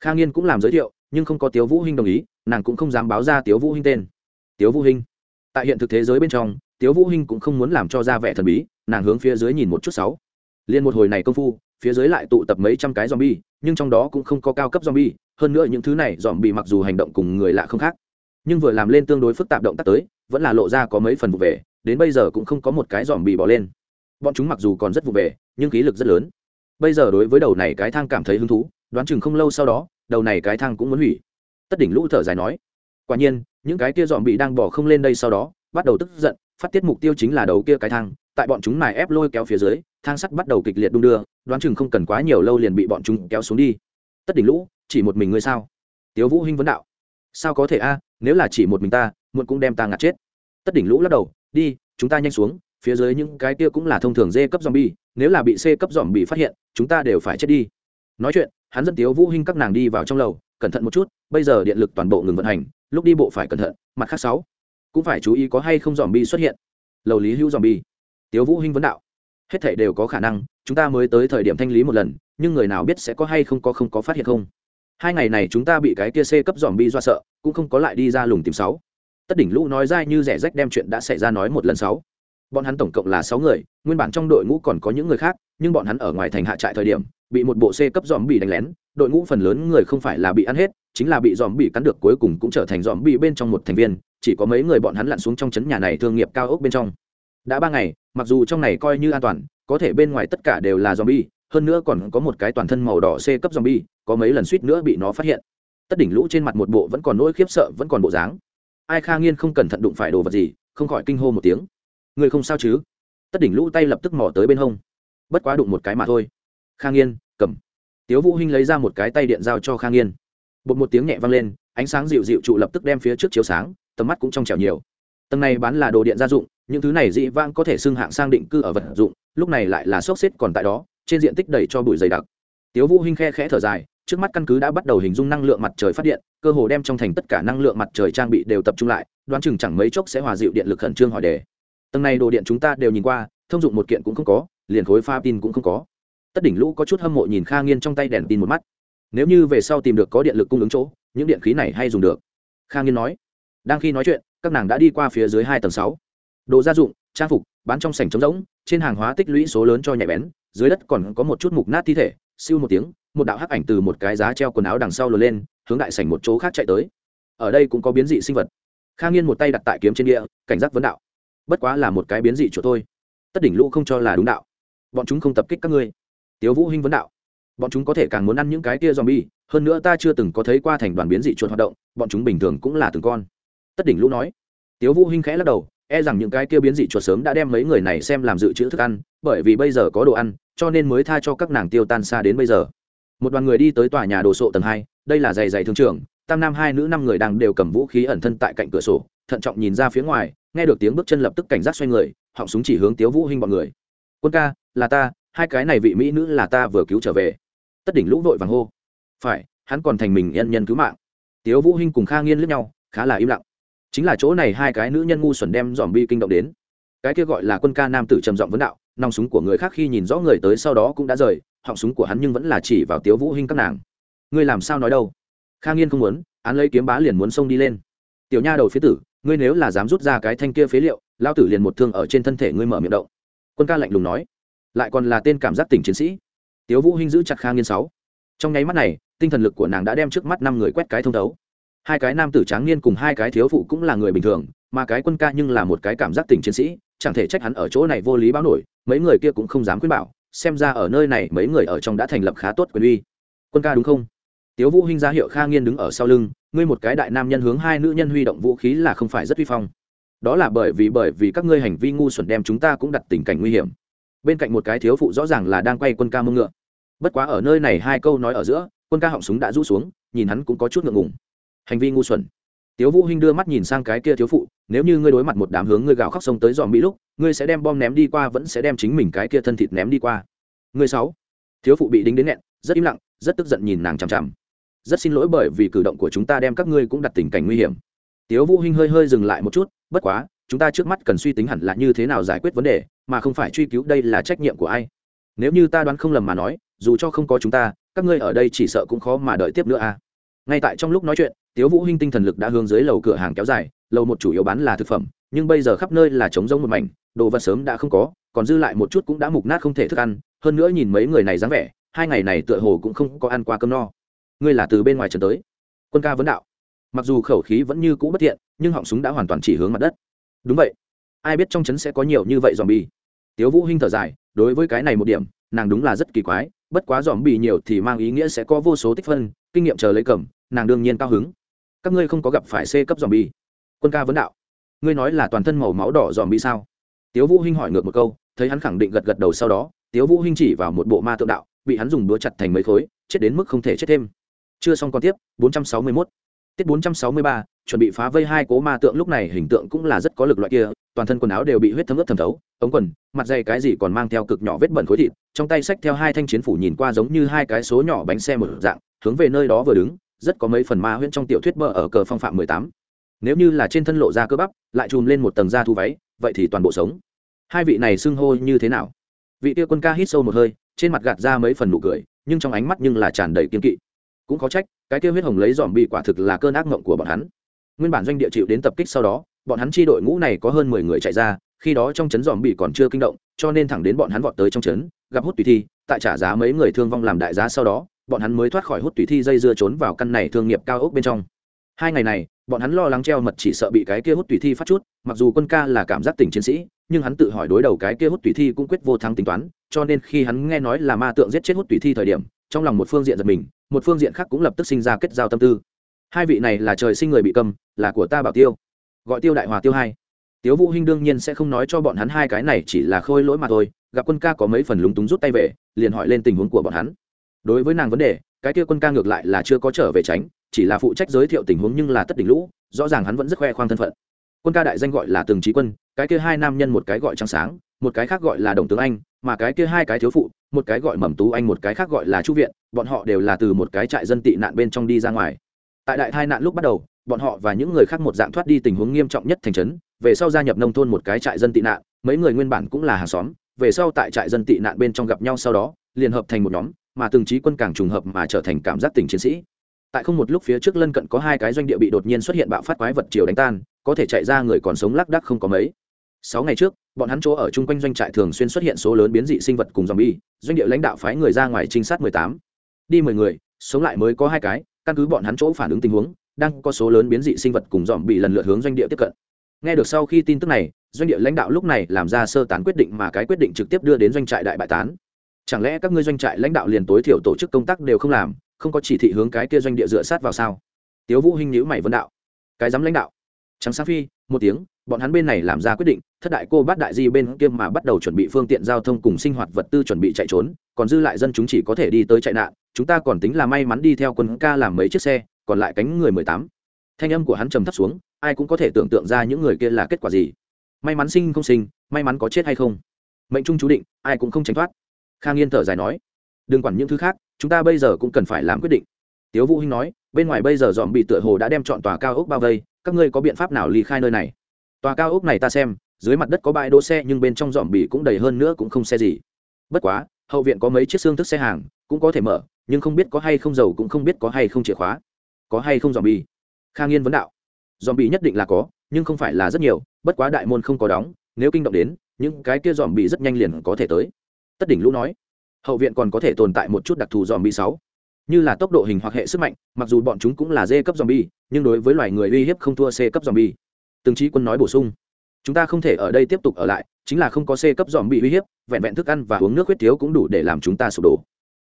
[SPEAKER 1] Khang nghiên cũng làm giới thiệu, nhưng không có tiếu vũ hinh đồng ý, nàng cũng không dám báo ra tiếu vũ hinh tên. Tiếu vũ hinh? Tại hiện thực thế giới bên trong, tiếu vũ hinh cũng không muốn làm cho ra vẻ thần bí, nàng hướng phía dưới nhìn một chút sáu. Liên một hồi này công phu, phía dưới lại tụ tập mấy trăm cái zombie, nhưng trong đó cũng không có cao cấp zombie, hơn nữa những thứ này zombie mặc dù hành động cùng người lạ không khác, nhưng vừa làm lên tương đối phức tạp động tác tới, vẫn là lộ ra có mấy phần vụ về đến bây giờ cũng không có một cái zombie bỏ lên. Bọn chúng mặc dù còn rất vụ về, nhưng khí lực rất lớn. Bây giờ đối với đầu này cái thang cảm thấy hứng thú, đoán chừng không lâu sau đó, đầu này cái thang cũng muốn hủy. Tất đỉnh lũ thở dài nói, quả nhiên, những cái kia dòm bị đang bỏ không lên đây sau đó, bắt đầu tức giận, phát tiết mục tiêu chính là đầu kia cái thang, tại bọn chúng mài ép lôi kéo phía dưới, thang sắt bắt đầu kịch liệt đung đưa, đoán chừng không cần quá nhiều lâu liền bị bọn chúng kéo xuống đi. Tất đỉnh lũ, chỉ một mình ngươi sao? Tiếu vũ hinh vấn đạo. Sao có thể a, nếu là chỉ một mình ta, muộn cũng đem ta ngạt chết. Tất đỉnh lũ lắc đầu đi, chúng ta nhanh xuống, phía dưới những cái kia cũng là thông thường d cấp zombie, nếu là bị c cấp dòm bị phát hiện, chúng ta đều phải chết đi. Nói chuyện, hắn dẫn tiếu vũ hinh các nàng đi vào trong lầu, cẩn thận một chút, bây giờ điện lực toàn bộ ngừng vận hành, lúc đi bộ phải cẩn thận, mặt khác sáu. Cũng phải chú ý có hay không dòm bi xuất hiện. Lầu lý hữu dòm bi tiếu vũ hinh vấn đạo. Hết thảy đều có khả năng, chúng ta mới tới thời điểm thanh lý một lần, nhưng người nào biết sẽ có hay không có không có phát hiện không? Hai ngày này chúng ta bị cái kia c cấp dòm bi do sợ, cũng không có lại đi ra lùng tìm sáu tất đỉnh lũ nói dai như rẻ rách đem chuyện đã xảy ra nói một lần sáu. Bọn hắn tổng cộng là sáu người, nguyên bản trong đội ngũ còn có những người khác, nhưng bọn hắn ở ngoài thành hạ trại thời điểm, bị một bộ c cấp dòm bị đánh lén. Đội ngũ phần lớn người không phải là bị ăn hết, chính là bị dòm bị cắn được cuối cùng cũng trở thành dòm bị bên trong một thành viên, chỉ có mấy người bọn hắn lặn xuống trong trấn nhà này thương nghiệp cao ốc bên trong. Đã ba ngày, mặc dù trong này coi như an toàn, có thể bên ngoài tất cả đều là dòm bi hơn nữa còn có một cái toàn thân màu đỏ c cấp dòm bi có mấy lần suýt nữa bị nó phát hiện. Tất đỉnh lũ trên mặt một bộ vẫn còn nỗi khiếp sợ, vẫn còn bộ dáng ai kha nghiên không cẩn thận đụng phải đồ vật gì, không khỏi kinh hô một tiếng. Người không sao chứ? Tất đỉnh lũ tay lập tức mò tới bên hông. Bất quá đụng một cái mà thôi. Kha nghiên, cầm. Tiếu vũ hinh lấy ra một cái tay điện giao cho kha nghiên. Bột một tiếng nhẹ vang lên, ánh sáng dịu dịu trụ lập tức đem phía trước chiếu sáng, tầm mắt cũng trong trẻo nhiều. Tầng này bán là đồ điện gia dụng, những thứ này dị vãng có thể xưng hạng sang định cư ở vật dụng, lúc này lại là xốc xếp còn tại đó, trên diện tích đầy cho bụi dày đặc. Tiếu vũ hinh khe khẽ thở dài trước mắt căn cứ đã bắt đầu hình dung năng lượng mặt trời phát điện, cơ hồ đem trong thành tất cả năng lượng mặt trời trang bị đều tập trung lại, đoán chừng chẳng mấy chốc sẽ hòa dịu điện lực khẩn trương hỏi đề. Tầng này đồ điện chúng ta đều nhìn qua, thông dụng một kiện cũng không có, liền khối pha tin cũng không có. Tất đỉnh lũ có chút hâm mộ nhìn kha nghiên trong tay đèn tin một mắt. Nếu như về sau tìm được có điện lực cung ứng chỗ, những điện khí này hay dùng được. Kha nghiên nói. Đang khi nói chuyện, các nàng đã đi qua phía dưới hai tầng sáu. Đồ gia dụng, trang phục, bán trong sảnh trống rỗng, trên hàng hóa tích lũy số lớn cho nhạy bén, dưới đất còn có một chút mục nát thi thể, siêu một tiếng một đạo hắc ảnh từ một cái giá treo quần áo đằng sau lùa lên, hướng đại sảnh một chỗ khác chạy tới. Ở đây cũng có biến dị sinh vật. Kha nghiên một tay đặt tại kiếm trên địa, cảnh giác vấn đạo. Bất quá là một cái biến dị chỗ thôi. Tất đỉnh lũ không cho là đúng đạo. Bọn chúng không tập kích các ngươi. Tiếu vũ hinh vấn đạo. Bọn chúng có thể càng muốn ăn những cái kia zombie, hơn nữa ta chưa từng có thấy qua thành đoàn biến dị chuột hoạt động, bọn chúng bình thường cũng là từng con. Tất đỉnh lũ nói. Tiếu vũ hinh khẽ lắc đầu e rằng những cái kia biến dị chuột sớm đã đem mấy người này xem làm dự trữ thức ăn, bởi vì bây giờ có đồ ăn, cho nên mới tha cho các nàng tiêu tan xa đến bây giờ một đoàn người đi tới tòa nhà đồ sộ tầng hai, đây là giày giày thương trường, tam nam hai nữ năm người đang đều cầm vũ khí ẩn thân tại cạnh cửa sổ, thận trọng nhìn ra phía ngoài, nghe được tiếng bước chân lập tức cảnh giác xoay người, họng súng chỉ hướng tiếu vũ hinh bọn người. Quân ca, là ta, hai cái này vị mỹ nữ là ta vừa cứu trở về. Tất đỉnh lũ vội vàng hô. Phải, hắn còn thành mình nhân nhân cứu mạng. Tiếu vũ hinh cùng kha nghiên lướt nhau, khá là im lặng. Chính là chỗ này hai cái nữ nhân ngu xuẩn đem dòm bi kinh động đến. Cái kia gọi là quân ca nam tử trầm giọng vấn đạo, nòng súng của người khác khi nhìn rõ người tới sau đó cũng đã rời họng súng của hắn nhưng vẫn là chỉ vào tiếu vũ hinh các nàng. Ngươi làm sao nói đâu? Kha yên không muốn, án lấy kiếm bá liền muốn xông đi lên. Tiểu nha đầu phía tử, ngươi nếu là dám rút ra cái thanh kia phế liệu lao tử liền một thương ở trên thân thể ngươi mở miệng động. Quân ca lạnh lùng nói. Lại còn là tên cảm giác tỉnh chiến sĩ. Tiếu vũ hinh giữ chặt kha nghiên sáu. Trong nháy mắt này, tinh thần lực của nàng đã đem trước mắt năm người quét cái thông thấu. Hai cái nam tử tráng niên cùng hai cái thiếu phụ cũng là người bình thường, mà cái quân ca nhưng là một cái cảm giác tỉnh chiến sĩ, chẳng thể trách hắn ở chỗ này vô lý báo nổi, mấy người kia cũng không dám khuyên bảo xem ra ở nơi này mấy người ở trong đã thành lập khá tốt quyền uy. Quân ca đúng không? Tiếu vũ hinh ra hiệu kha nghiên đứng ở sau lưng, ngươi một cái đại nam nhân hướng hai nữ nhân huy động vũ khí là không phải rất uy phong. Đó là bởi vì bởi vì các ngươi hành vi ngu xuẩn đem chúng ta cũng đặt tình cảnh nguy hiểm. Bên cạnh một cái thiếu phụ rõ ràng là đang quay quân ca mông ngựa. Bất quá ở nơi này hai câu nói ở giữa, quân ca họng súng đã rũ xuống, nhìn hắn cũng có chút ngượng ngùng. Hành vi ngu xuẩn tiếu vũ hinh đưa mắt nhìn sang cái kia thiếu phụ, nếu như ngươi đối mặt một đám hướng ngươi gào khóc sông tới dòm mỹ lúc, ngươi sẽ đem bom ném đi qua vẫn sẽ đem chính mình cái kia thân thịt ném đi qua. Ngươi sáu. Thiếu phụ bị đính đến nghẹn, rất im lặng, rất tức giận nhìn nàng chằm chằm. Rất xin lỗi bởi vì cử động của chúng ta đem các ngươi cũng đặt tình cảnh nguy hiểm. Tiếu vũ hinh hơi hơi dừng lại một chút, bất quá, chúng ta trước mắt cần suy tính hẳn là như thế nào giải quyết vấn đề, mà không phải truy cứu đây là trách nhiệm của ai. Nếu như ta đoán không lầm mà nói, dù cho không có chúng ta, các ngươi ở đây chỉ sợ cũng khó mà đợi tiếp nữa à. Ngay tại trong lúc nói chuyện tiếu vũ hinh tinh thần lực đã hướng dưới lầu cửa hàng kéo dài, lầu một chủ yếu bán là thực phẩm, nhưng bây giờ khắp nơi là trống rỗng một mảnh, đồ vật sớm đã không có, còn dư lại một chút cũng đã mục nát không thể thức ăn, hơn nữa nhìn mấy người này dáng vẻ, hai ngày này tựa hồ cũng không có ăn qua cơm no. Ngươi là từ bên ngoài trần tới. Quân ca vấn đạo. Mặc dù khẩu khí vẫn như cũ bất thiện, nhưng họng súng đã hoàn toàn chỉ hướng mặt đất. Đúng vậy. Ai biết trong trấn sẽ có nhiều như vậy dòm bi tiếu vũ hinh thở dài, đối với cái này một điểm, nàng đúng là rất kỳ quái, bất quá dòm bi nhiều thì mang ý nghĩa sẽ có vô số tích phân, kinh nghiệm chờ lấy cầm, nàng đương nhiên cao hứng các ngươi không có gặp phải c cấp dòm bi quân ca vấn đạo. Ngươi nói là toàn thân màu máu đỏ dòm bi sao? Tiếu vũ hinh hỏi ngược một câu, thấy hắn khẳng định gật gật đầu sau đó, tiếu vũ hinh chỉ vào một bộ ma tượng đạo, bị hắn dùng đũa chặt thành mấy khối, chết đến mức không thể chết thêm. Chưa xong còn tiếp 461 tiết 463 chuẩn bị phá vây hai cố ma tượng, lúc này hình tượng cũng là rất có lực loại kia, toàn thân quần áo đều bị huyết thấm ướt thấm thấu, ống quần, mặt dày cái gì còn mang theo cực nhỏ vết bẩn khối thịt, trong tay xách theo hai thanh chiến phủ nhìn qua giống như hai cái số nhỏ bánh xe một dạng, hướng về nơi đó vừa đứng rất có mấy phần ma huyễn trong tiểu thuyết bờ ở cờ phong phạm mười tám. Nếu như là trên thân lộ ra cơ bắp, lại chùm lên một tầng da thu váy, vậy thì toàn bộ sống. Hai vị này xưng hô như thế nào? Vị tia quân ca hít sâu một hơi, trên mặt gạt ra mấy phần nụ cười, nhưng trong ánh mắt nhưng là tràn đầy kiên kỵ. Cũng có trách, cái kia huyết hồng lấy dòm bị quả thực là cơn ác mộng của bọn hắn. Nguyên bản doanh địa chịu đến tập kích sau đó, bọn hắn chi đội ngũ này có hơn mười người chạy ra, khi đó trong trấn dòm bị còn chưa kinh động, cho nên thẳng đến bọn hắn vọt tới trong trấn, gặp hút tùy thi, tại trả giá mấy người thương vong làm đại giá sau đó bọn hắn mới thoát khỏi hút tùy thi dây dưa trốn vào căn này thương nghiệp cao ốc bên trong. Hai ngày này, bọn hắn lo lắng treo mật chỉ sợ bị cái kia hút tùy thi phát chút, mặc dù quân ca là cảm giác tình chiến sĩ, nhưng hắn tự hỏi đối đầu cái kia hút tùy thi cũng quyết vô thắng tính toán, cho nên khi hắn nghe nói là ma tượng giết chết hút tùy thi thời điểm, trong lòng một phương diện giật mình, một phương diện khác cũng lập tức sinh ra kết giao tâm tư. Hai vị này là trời sinh người bị cầm, là của ta bảo tiêu. Gọi tiêu đại hòa tiêu hai. Tiếu vũ hinh đương nhiên sẽ không nói cho bọn hắn hai cái này chỉ là khôi lỗi mà thôi, gặp quân ca có mấy phần lúng túng rút tay về, liền hỏi lên tình huống của bọn hắn đối với nàng vấn đề, cái kia quân ca ngược lại là chưa có trở về tránh, chỉ là phụ trách giới thiệu tình huống nhưng là tất đỉnh lũ, rõ ràng hắn vẫn rất khoe khoang thân phận. Quân ca đại danh gọi là từng trí quân, cái kia hai nam nhân một cái gọi trắng sáng, một cái khác gọi là đồng tướng anh, mà cái kia hai cái thiếu phụ, một cái gọi mầm tú anh, một cái khác gọi là chu viện, bọn họ đều là từ một cái trại dân tị nạn bên trong đi ra ngoài. Tại đại tai nạn lúc bắt đầu, bọn họ và những người khác một dạng thoát đi tình huống nghiêm trọng nhất thành trấn, về sau gia nhập nông thôn một cái trại dân tị nạn, mấy người nguyên bản cũng là hàng xóm, về sau tại trại dân tị nạn bên trong gặp nhau sau đó, liền hợp thành một nhóm mà từng trí quân càng trùng hợp mà trở thành cảm giác tình chiến sĩ. Tại không một lúc phía trước lân cận có hai cái doanh địa bị đột nhiên xuất hiện bạo phát quái vật chiều đánh tan, có thể chạy ra người còn sống lác đác không có mấy. Sáu ngày trước, bọn hắn chỗ ở chung quanh doanh trại thường xuyên xuất hiện số lớn biến dị sinh vật cùng dòm bi doanh địa lãnh đạo phái người ra ngoài trinh sát mười tám. Đi mười người, sống lại mới có hai cái, căn cứ bọn hắn chỗ phản ứng tình huống, đang có số lớn biến dị sinh vật cùng dòm bị lần lượt hướng doanh địa tiếp cận. Nghe được sau khi tin tức này, doanh địa lãnh đạo lúc này làm ra sơ tán quyết định mà cái quyết định trực tiếp đưa đến doanh trại đại bại tán chẳng lẽ các ngươi doanh trại lãnh đạo liền tối thiểu tổ chức công tác đều không làm, không có chỉ thị hướng cái kia doanh địa dựa sát vào sao? Tiếu vũ hinh nhíu mày vấn đạo. Cái dám lãnh đạo? Trắng sáng phi, một tiếng, bọn hắn bên này làm ra quyết định, thất đại cô bát đại di bên kia mà bắt đầu chuẩn bị phương tiện giao thông cùng sinh hoạt vật tư chuẩn bị chạy trốn, còn dư lại dân chúng chỉ có thể đi tới chạy nạn, chúng ta còn tính là may mắn đi theo quân ca làm mấy chiếc xe, còn lại cánh người mười tám. Thanh âm của hắn trầm thấp xuống, ai cũng có thể tưởng tượng ra những người kia là kết quả gì. May mắn sinh không sinh, may mắn có chết hay không. Mệnh trung chú định, ai cũng không tránh thoát khang yên thở dài nói, đừng quản những thứ khác, chúng ta bây giờ cũng cần phải làm quyết định. Tiếu vũ hinh nói, bên ngoài bây giờ dòm bị tựa hồ đã đem chọn tòa cao ốc bao vây, các ngươi có biện pháp nào ly khai nơi này? Tòa cao ốc này ta xem, dưới mặt đất có bãi đỗ xe nhưng bên trong dòm bị cũng đầy hơn nữa cũng không xe gì. Bất quá, hậu viện có mấy chiếc xương thức xe hàng, cũng có thể mở, nhưng không biết có hay không dầu cũng không biết có hay không chìa khóa. Có hay không dòm bị? khang yên vấn đạo. Dòm bị nhất định là có, nhưng không phải là rất nhiều, bất quá đại môn không có đóng, nếu kinh động đến, những cái kia dòm bị rất nhanh liền có thể tới tất đỉnh lũ nói, hậu viện còn có thể tồn tại một chút đặc thù dòm bi sáu. Như là tốc độ hình hoặc hệ sức mạnh, mặc dù bọn chúng cũng là d cấp dòm bi nhưng đối với loài người uy hiếp không thua c cấp dòm bi từng trí quân nói bổ sung, chúng ta không thể ở đây tiếp tục ở lại, chính là không có c cấp dòm bị uy hiếp, vẹn vẹn thức ăn và uống nước huyết thiếu cũng đủ để làm chúng ta sụp đổ.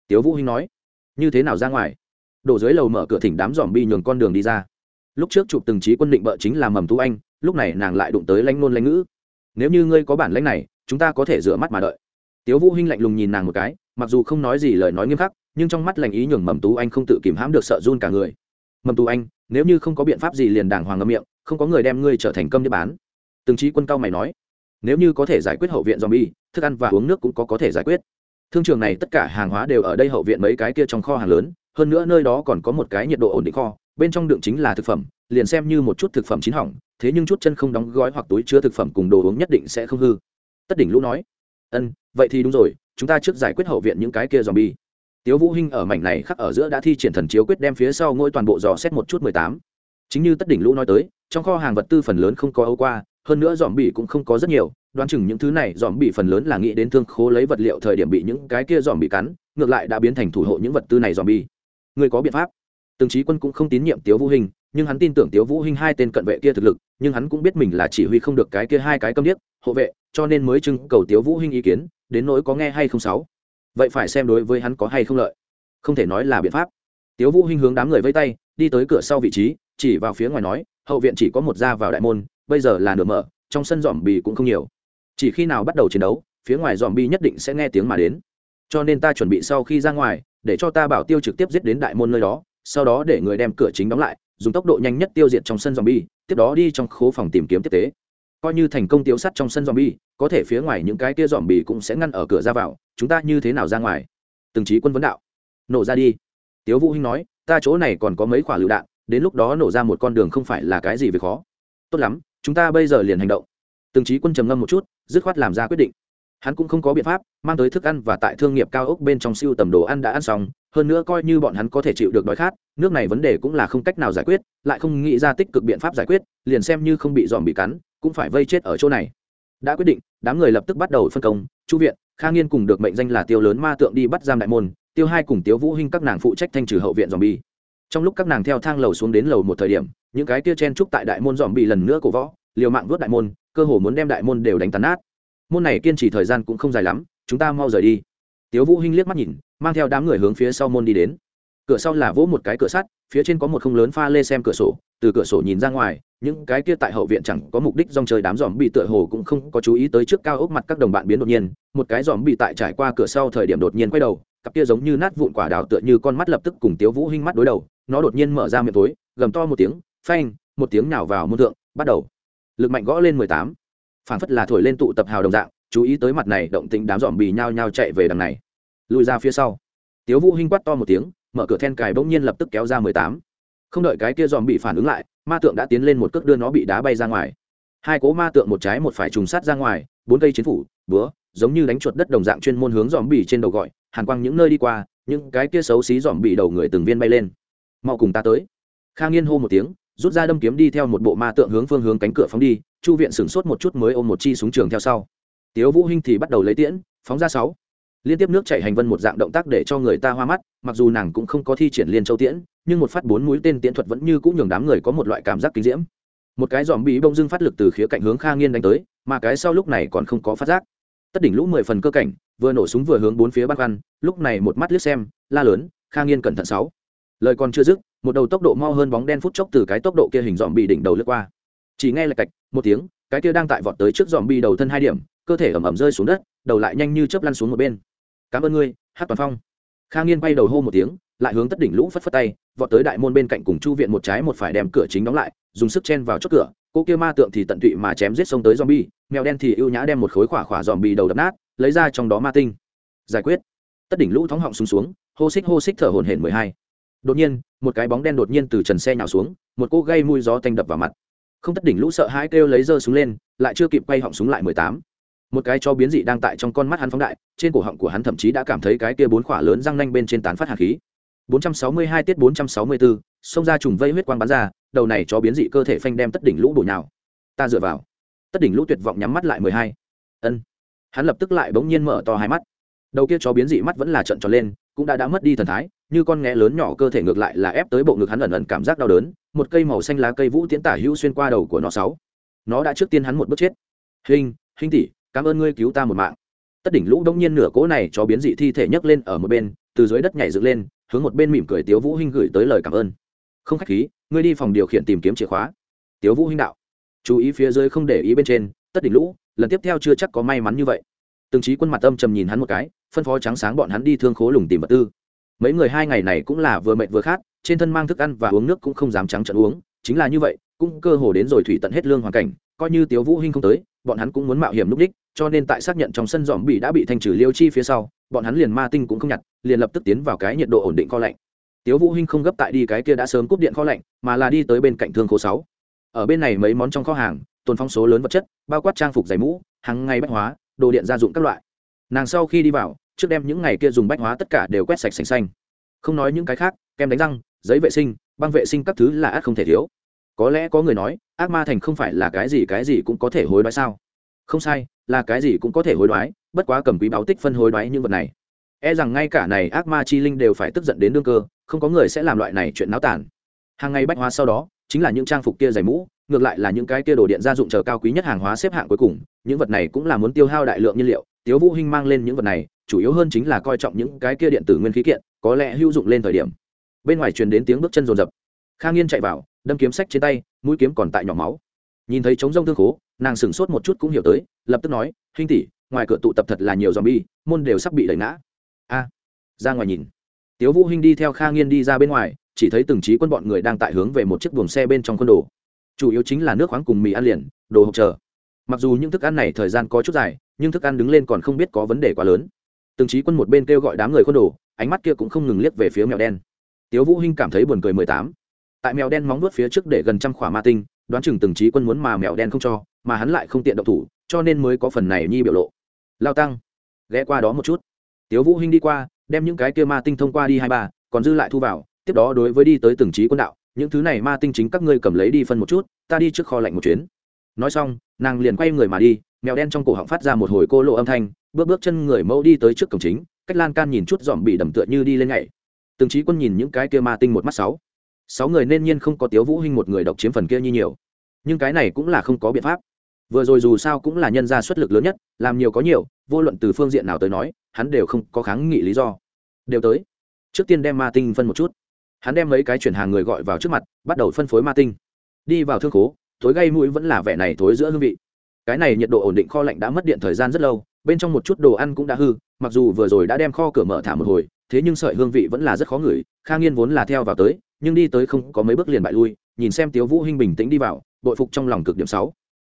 [SPEAKER 1] Tiếu vũ hinh nói, như thế nào ra ngoài? Đổ dưới lầu mở cửa thỉnh đám dòm bi nhường con đường đi ra. Lúc trước chụp từng trí quân định bợ chính là mầm tú anh, lúc này nàng lại đụng tới lãnh nôn lãnh ngữ. Nếu như ngươi có bản lãnh này, chúng ta có thể rửa mắt mà đợi tiếu vũ hinh lạnh lùng nhìn nàng một cái, mặc dù không nói gì lời nói nghiêm khắc, nhưng trong mắt lành ý nhường mầm tú anh không tự kìm hãm được sợ run cả người. Mầm tú anh, nếu như không có biện pháp gì liền đàng hoàng ngậm miệng, không có người đem ngươi trở thành cơm đi bán. Từng trí quân cao mày nói, nếu như có thể giải quyết hậu viện zombie, thức ăn và uống nước cũng có có thể giải quyết. Thương trường này tất cả hàng hóa đều ở đây hậu viện mấy cái kia trong kho hàng lớn, hơn nữa nơi đó còn có một cái nhiệt độ ổn định kho, bên trong đựng chính là thực phẩm, liền xem như một chút thực phẩm chín hỏng, thế nhưng chút chân không đóng gói hoặc túi chứa thực phẩm cùng đồ uống nhất định sẽ không hư. Tất đỉnh lũ nói ân, vậy thì đúng rồi, chúng ta trước giải quyết hậu viện những cái kia dòm bi tiếu vũ hinh ở mảnh này khắc ở giữa đã thi triển thần chiếu quyết đem phía sau ngôi toàn bộ dò xét một chút mười tám. Chính như tất đỉnh lũ nói tới, trong kho hàng vật tư phần lớn không có âu qua, hơn nữa dòm bi cũng không có rất nhiều, đoán chừng những thứ này dòm bị phần lớn là nghĩ đến thương khố lấy vật liệu thời điểm bị những cái kia dòm bị cắn, ngược lại đã biến thành thủ hộ những vật tư này dòm bi người có biện pháp? Từng trí quân cũng không tín nhiệm tiếu vũ hình nhưng hắn tin tưởng tiếu vũ hình hai tên cận vệ kia thực lực, nhưng hắn cũng biết mình là chỉ huy không được cái kia hai cái câm điếc, hộ vệ cho nên mới trưng cầu tiếu vũ Hinh ý kiến, đến nỗi có nghe hay không sáu? Vậy phải xem đối với hắn có hay không lợi. Không thể nói là biện pháp. Tiếu vũ Hinh hướng đám người vây tay, đi tới cửa sau vị trí, chỉ vào phía ngoài nói, hậu viện chỉ có một ra vào đại môn, bây giờ là nửa mở, trong sân dòm bì cũng không nhiều. Chỉ khi nào bắt đầu chiến đấu, phía ngoài dòm bi nhất định sẽ nghe tiếng mà đến. Cho nên ta chuẩn bị sau khi ra ngoài, để cho ta bảo tiêu trực tiếp giết đến đại môn nơi đó, sau đó để người đem cửa chính đóng lại, dùng tốc độ nhanh nhất tiêu diệt trong sân zombie tiếp đó đi trong khố phòng tìm kiếm tiếp tế coi như thành công tiêu sắt trong sân zombie, có thể phía ngoài những cái kia zombie cũng sẽ ngăn ở cửa ra vào, chúng ta như thế nào ra ngoài? Từng trí quân vấn đạo. Nổ ra đi. Tiếu vũ hinh nói, ta chỗ này còn có mấy quả lựu đạn, đến lúc đó nổ ra một con đường không phải là cái gì về khó. Tốt lắm, chúng ta bây giờ liền hành động. Từng trí quân trầm ngâm một chút, dứt khoát làm ra quyết định. Hắn cũng không có biện pháp, mang tới thức ăn và tại thương nghiệp cao ốc bên trong siêu tầm đồ ăn đã ăn xong, hơn nữa coi như bọn hắn có thể chịu được đói khát, nước này vấn đề cũng là không cách nào giải quyết, lại không nghĩ ra tích cực biện pháp giải quyết, liền xem như không bị dòm bị cắn cũng phải vây chết ở chỗ này. Đã quyết định, đám người lập tức bắt đầu phân công, chu viện, kha nghiên cùng được mệnh danh là tiêu lớn ma tượng đi bắt giam đại môn, tiêu hai cùng tiếu vũ hinh các nàng phụ trách thanh trừ hậu viện dòm bi trong lúc các nàng theo thang lầu xuống đến lầu một thời điểm, những cái kia chen trúc tại đại môn dòm bị lần nữa cổ võ, liều mạng vớt đại môn, cơ hồ muốn đem đại môn đều đánh tàn nát. Môn này kiên trì thời gian cũng không dài lắm, chúng ta mau rời đi. Tiếu vũ hinh liếc mắt nhìn, mang theo đám người hướng phía sau môn đi đến. Cửa sau là vỗ một cái cửa sắt, phía trên có một không lớn pha lê xem cửa sổ, từ cửa sổ nhìn ra ngoài những cái kia tại hậu viện chẳng có mục đích dòng trời đám dòm bị tựa hồ cũng không có chú ý tới trước cao ốc mặt các đồng bạn biến đột nhiên, một cái dòm bị tại trải qua cửa sau thời điểm đột nhiên quay đầu, cặp kia giống như nát vụn quả đào tựa như con mắt lập tức cùng tiếu vũ hinh mắt đối đầu, nó đột nhiên mở ra miệng tối, gầm to một tiếng, phanh, một tiếng nào vào môn thượng, bắt đầu. Lực mạnh gõ lên mười tám phảng phất là thổi lên tụ tập hào đồng dạng, chú ý tới mặt này động tĩnh đám dòm bì nhao nhao chạy về đằng này. Lùi ra phía sau. Tiếu vũ hinh quát to một tiếng, mở cửa then cài bỗng nhiên lập tức kéo ra mười tám. Không đợi cái kia dòm bị phản ứng lại ma tượng đã tiến lên một cước đưa nó bị đá bay ra ngoài. Hai cố ma tượng một trái một phải trùng sát ra ngoài, bốn cây chiến phủ, búa, giống như đánh chuột đất đồng dạng chuyên môn hướng dòm bỉ trên đầu gọi, hàn quang những nơi đi qua, những cái kia xấu xí dòm bỉ đầu người từng viên bay lên. Mau cùng ta tới. Khang nghiên hô một tiếng, rút ra đâm kiếm đi theo một bộ ma tượng hướng phương hướng cánh cửa phóng đi, chu viện sửng sốt một chút mới ôm một chi súng trường theo sau. Tiếu vũ hinh thì bắt đầu lấy tiễn, phóng ra sáu. Liên tiếp nước chảy hành vân một dạng động tác để cho người ta hoa mắt, mặc dù nàng cũng không có thi triển liên châu tiễn nhưng một phát bốn mũi tên tiễn thuật vẫn như cũng nhường đám người có một loại cảm giác kinh diễm. Một cái dòm bị bông dưng phát lực từ khía cạnh hướng kha nghiên đánh tới, mà cái sau lúc này còn không có phát giác. Tất đỉnh lũ mười phần cơ cảnh, vừa nổ súng vừa hướng bốn phía băn văn lúc này một mắt liếc xem, la lớn, kha nghiên cẩn thận sáu. Lời còn chưa dứt, một đầu tốc độ mau hơn bóng đen phút chốc từ cái tốc độ kia hình dòm bị đỉnh đầu lướt qua. Chỉ nghe là cạch, một tiếng, cái kia đang tại vọt tới trước dòm bị đầu thân hai điểm, cơ thể ẩm ẩm rơi xuống đất, đầu lại nhanh như chớp lăn xuống một bên. Cảm ơn ngươi hát toàn phong kha nghiên bay đầu hô một tiếng, lại hướng tất đỉnh lũ phất phất tay, vọt tới đại môn bên cạnh cùng chu viện một trái một phải đem cửa chính đóng lại, dùng sức chen vào chốt cửa. Cô kia ma tượng thì tận tụy mà chém giết sông tới zombie, mèo đen thì ưu nhã đem một khối khỏa khỏa zombie đầu đập nát, lấy ra trong đó ma tinh. Giải quyết. Tất đỉnh lũ thóng họng xuống xuống, hô xích hô xích thở hổn hển mười hai. Đột nhiên, một cái bóng đen đột nhiên từ trần xe nhào xuống, một cô gây mùi gió tanh đập vào mặt. Không tất đỉnh lũ sợ hãi kêu lấy dơ súng lên, lại chưa kịp quay họng súng lại mười tám một cái cho biến dị đang tại trong con mắt hắn phóng đại trên cổ họng của hắn thậm chí đã cảm thấy cái kia bốn khỏa lớn răng nanh bên trên tán phát hạt khí. 462 tiết 464, xông ra trùng vây huyết quang bắn ra đầu này cho biến dị cơ thể phanh đem tất đỉnh lũ bổ nhào. Ta dựa vào. Tất đỉnh lũ tuyệt vọng nhắm mắt lại mười hai. Ân. Hắn lập tức lại bỗng nhiên mở to hai mắt. Đầu kia chó biến dị mắt vẫn là trận tròn lên cũng đã đã mất đi thần thái như con nghe lớn nhỏ cơ thể ngược lại là ép tới bộ ngực hắn ẩn ẩn cảm giác đau đớn một cây màu xanh lá cây vũ tiến tả hữu xuyên qua đầu của nó sáu. Nó đã trước tiên hắn một bước chết. Hình hình tỷ cảm ơn ngươi cứu ta một mạng. Tất đỉnh lũ đông nhiên nửa cỗ này cho biến dị thi thể nhấc lên ở một bên, từ dưới đất nhảy dựng lên, hướng một bên mỉm cười tiếu vũ hinh gửi tới lời cảm ơn. Không khách khí, ngươi đi phòng điều khiển tìm kiếm chìa khóa. Tiếu vũ hinh đạo. Chú ý phía dưới không để ý bên trên, tất đỉnh lũ, lần tiếp theo chưa chắc có may mắn như vậy. Từng trí quân mặt âm trầm nhìn hắn một cái, phân phó trắng sáng bọn hắn đi thương khố lùng tìm vật tư. Mấy người hai ngày này cũng là vừa mệt vừa khát, trên thân mang thức ăn và uống nước cũng không dám trắng trận uống, chính là như vậy, cũng cơ hồ đến rồi thủy tận hết lương hoàn cảnh coi như tiếu vũ hinh không tới, bọn hắn cũng muốn mạo hiểm lúc đích, cho nên tại xác nhận trong sân dòm bị đã bị thanh trừ liêu chi phía sau, bọn hắn liền ma tinh cũng không nhặt, liền lập tức tiến vào cái nhiệt độ ổn định kho lạnh. Tiếu vũ hinh không gấp tại đi cái kia đã sớm cúp điện kho lạnh, mà là đi tới bên cạnh thương khố sáu. Ở bên này mấy món trong kho hàng, tồn phong số lớn vật chất, bao quát trang phục giày mũ, hàng ngày bách hóa, đồ điện gia dụng các loại. Nàng sau khi đi vào, trước đem những ngày kia dùng bách hóa tất cả đều quét sạch sành xanh. Không nói những cái khác, kem đánh răng, giấy vệ sinh, băng vệ sinh các thứ là át không thể thiếu có lẽ có người nói, ác ma thành không phải là cái gì cái gì cũng có thể hối đoái sao? Không sai, là cái gì cũng có thể hối đoái, bất quá cầm quý báo tích phân hối đoái những vật này. E rằng ngay cả này ác ma chi linh đều phải tức giận đến đương cơ, không có người sẽ làm loại này chuyện náo tản hàng ngày bách hóa sau đó, chính là những trang phục kia giày mũ, ngược lại là những cái kia đồ điện gia dụng chờ cao quý nhất hàng hóa xếp hạng cuối cùng, những vật này cũng là muốn tiêu hao đại lượng nhiên liệu. Tiếu vũ hinh mang lên những vật này, chủ yếu hơn chính là coi trọng những cái kia điện tử nguyên khí kiện, có lẽ hữu dụng lên thời điểm. Bên ngoài truyền đến tiếng bước chân rồn rập. Khang nghiên chạy vào đâm kiếm sách trên tay, mũi kiếm còn tại nhỏ máu. Nhìn thấy trống rông thương khố, nàng sửng sốt một chút cũng hiểu tới, lập tức nói huynh tỷ, ngoài cửa tụ tập thật là nhiều dòm bi môn đều sắp bị đẩy ngã. A, ra ngoài nhìn. Tiếu vũ huynh đi theo kha nghiên đi ra bên ngoài, chỉ thấy từng trí quân bọn người đang tại hướng về một chiếc buồng xe bên trong quân đồ. Chủ yếu chính là nước khoáng cùng mì ăn liền, đồ hộp chờ. Mặc dù những thức ăn này thời gian có chút dài, nhưng thức ăn đứng lên còn không biết có vấn đề quá lớn. Từng trí quân một bên kêu gọi đám người quân đồ, ánh mắt kia cũng không ngừng liếc về phía mèo đen. Tiếu vũ hinh cảm thấy buồn cười mười tám tại mèo đen móng nuốt phía trước để gần trăm khỏa ma tinh, đoán chừng từng trí quân muốn mà mèo đen không cho, mà hắn lại không tiện động thủ, cho nên mới có phần này nhi biểu lộ. Lao tăng, ghé qua đó một chút. Tiếu vũ hinh đi qua, đem những cái kia ma tinh thông qua đi hai ba, còn dư lại thu vào, tiếp đó đối với đi tới từng trí quân đạo, những thứ này ma tinh chính các ngươi cầm lấy đi phân một chút, ta đi trước kho lạnh một chuyến. Nói xong, nàng liền quay người mà đi, mèo đen trong cổ họng phát ra một hồi cô lộ âm thanh, bước bước chân người mẫu đi tới trước cổng chính, cách lan can nhìn chút dòm bị đầm tựa như đi lên nhảy. Từng trí quân nhìn những cái kia ma tinh một mắt sáu sáu người nên nhiên không có tiếu vũ hinh một người độc chiếm phần kia như nhiều. Nhưng cái này cũng là không có biện pháp. Vừa rồi dù sao cũng là nhân gia xuất lực lớn nhất, làm nhiều có nhiều, vô luận từ phương diện nào tới nói, hắn đều không có kháng nghị lý do. Đều tới. Trước tiên đem ma tinh phân một chút. Hắn đem mấy cái chuyển hàng người gọi vào trước mặt, bắt đầu phân phối ma tinh. Đi vào thương khố, thối gây mũi vẫn là vẻ này thối giữa hương vị. Cái này nhiệt độ ổn định kho lạnh đã mất điện thời gian rất lâu, bên trong một chút đồ ăn cũng đã hư, mặc dù vừa rồi đã đem kho cửa mở thả một hồi, thế nhưng sợi hương vị vẫn là rất khó ngửi, kha nghiên vốn là theo vào tới nhưng đi tới không có mấy bước liền bại lui, nhìn xem tiếu vũ hinh bình tĩnh đi vào, bội phục trong lòng cực điểm sáu.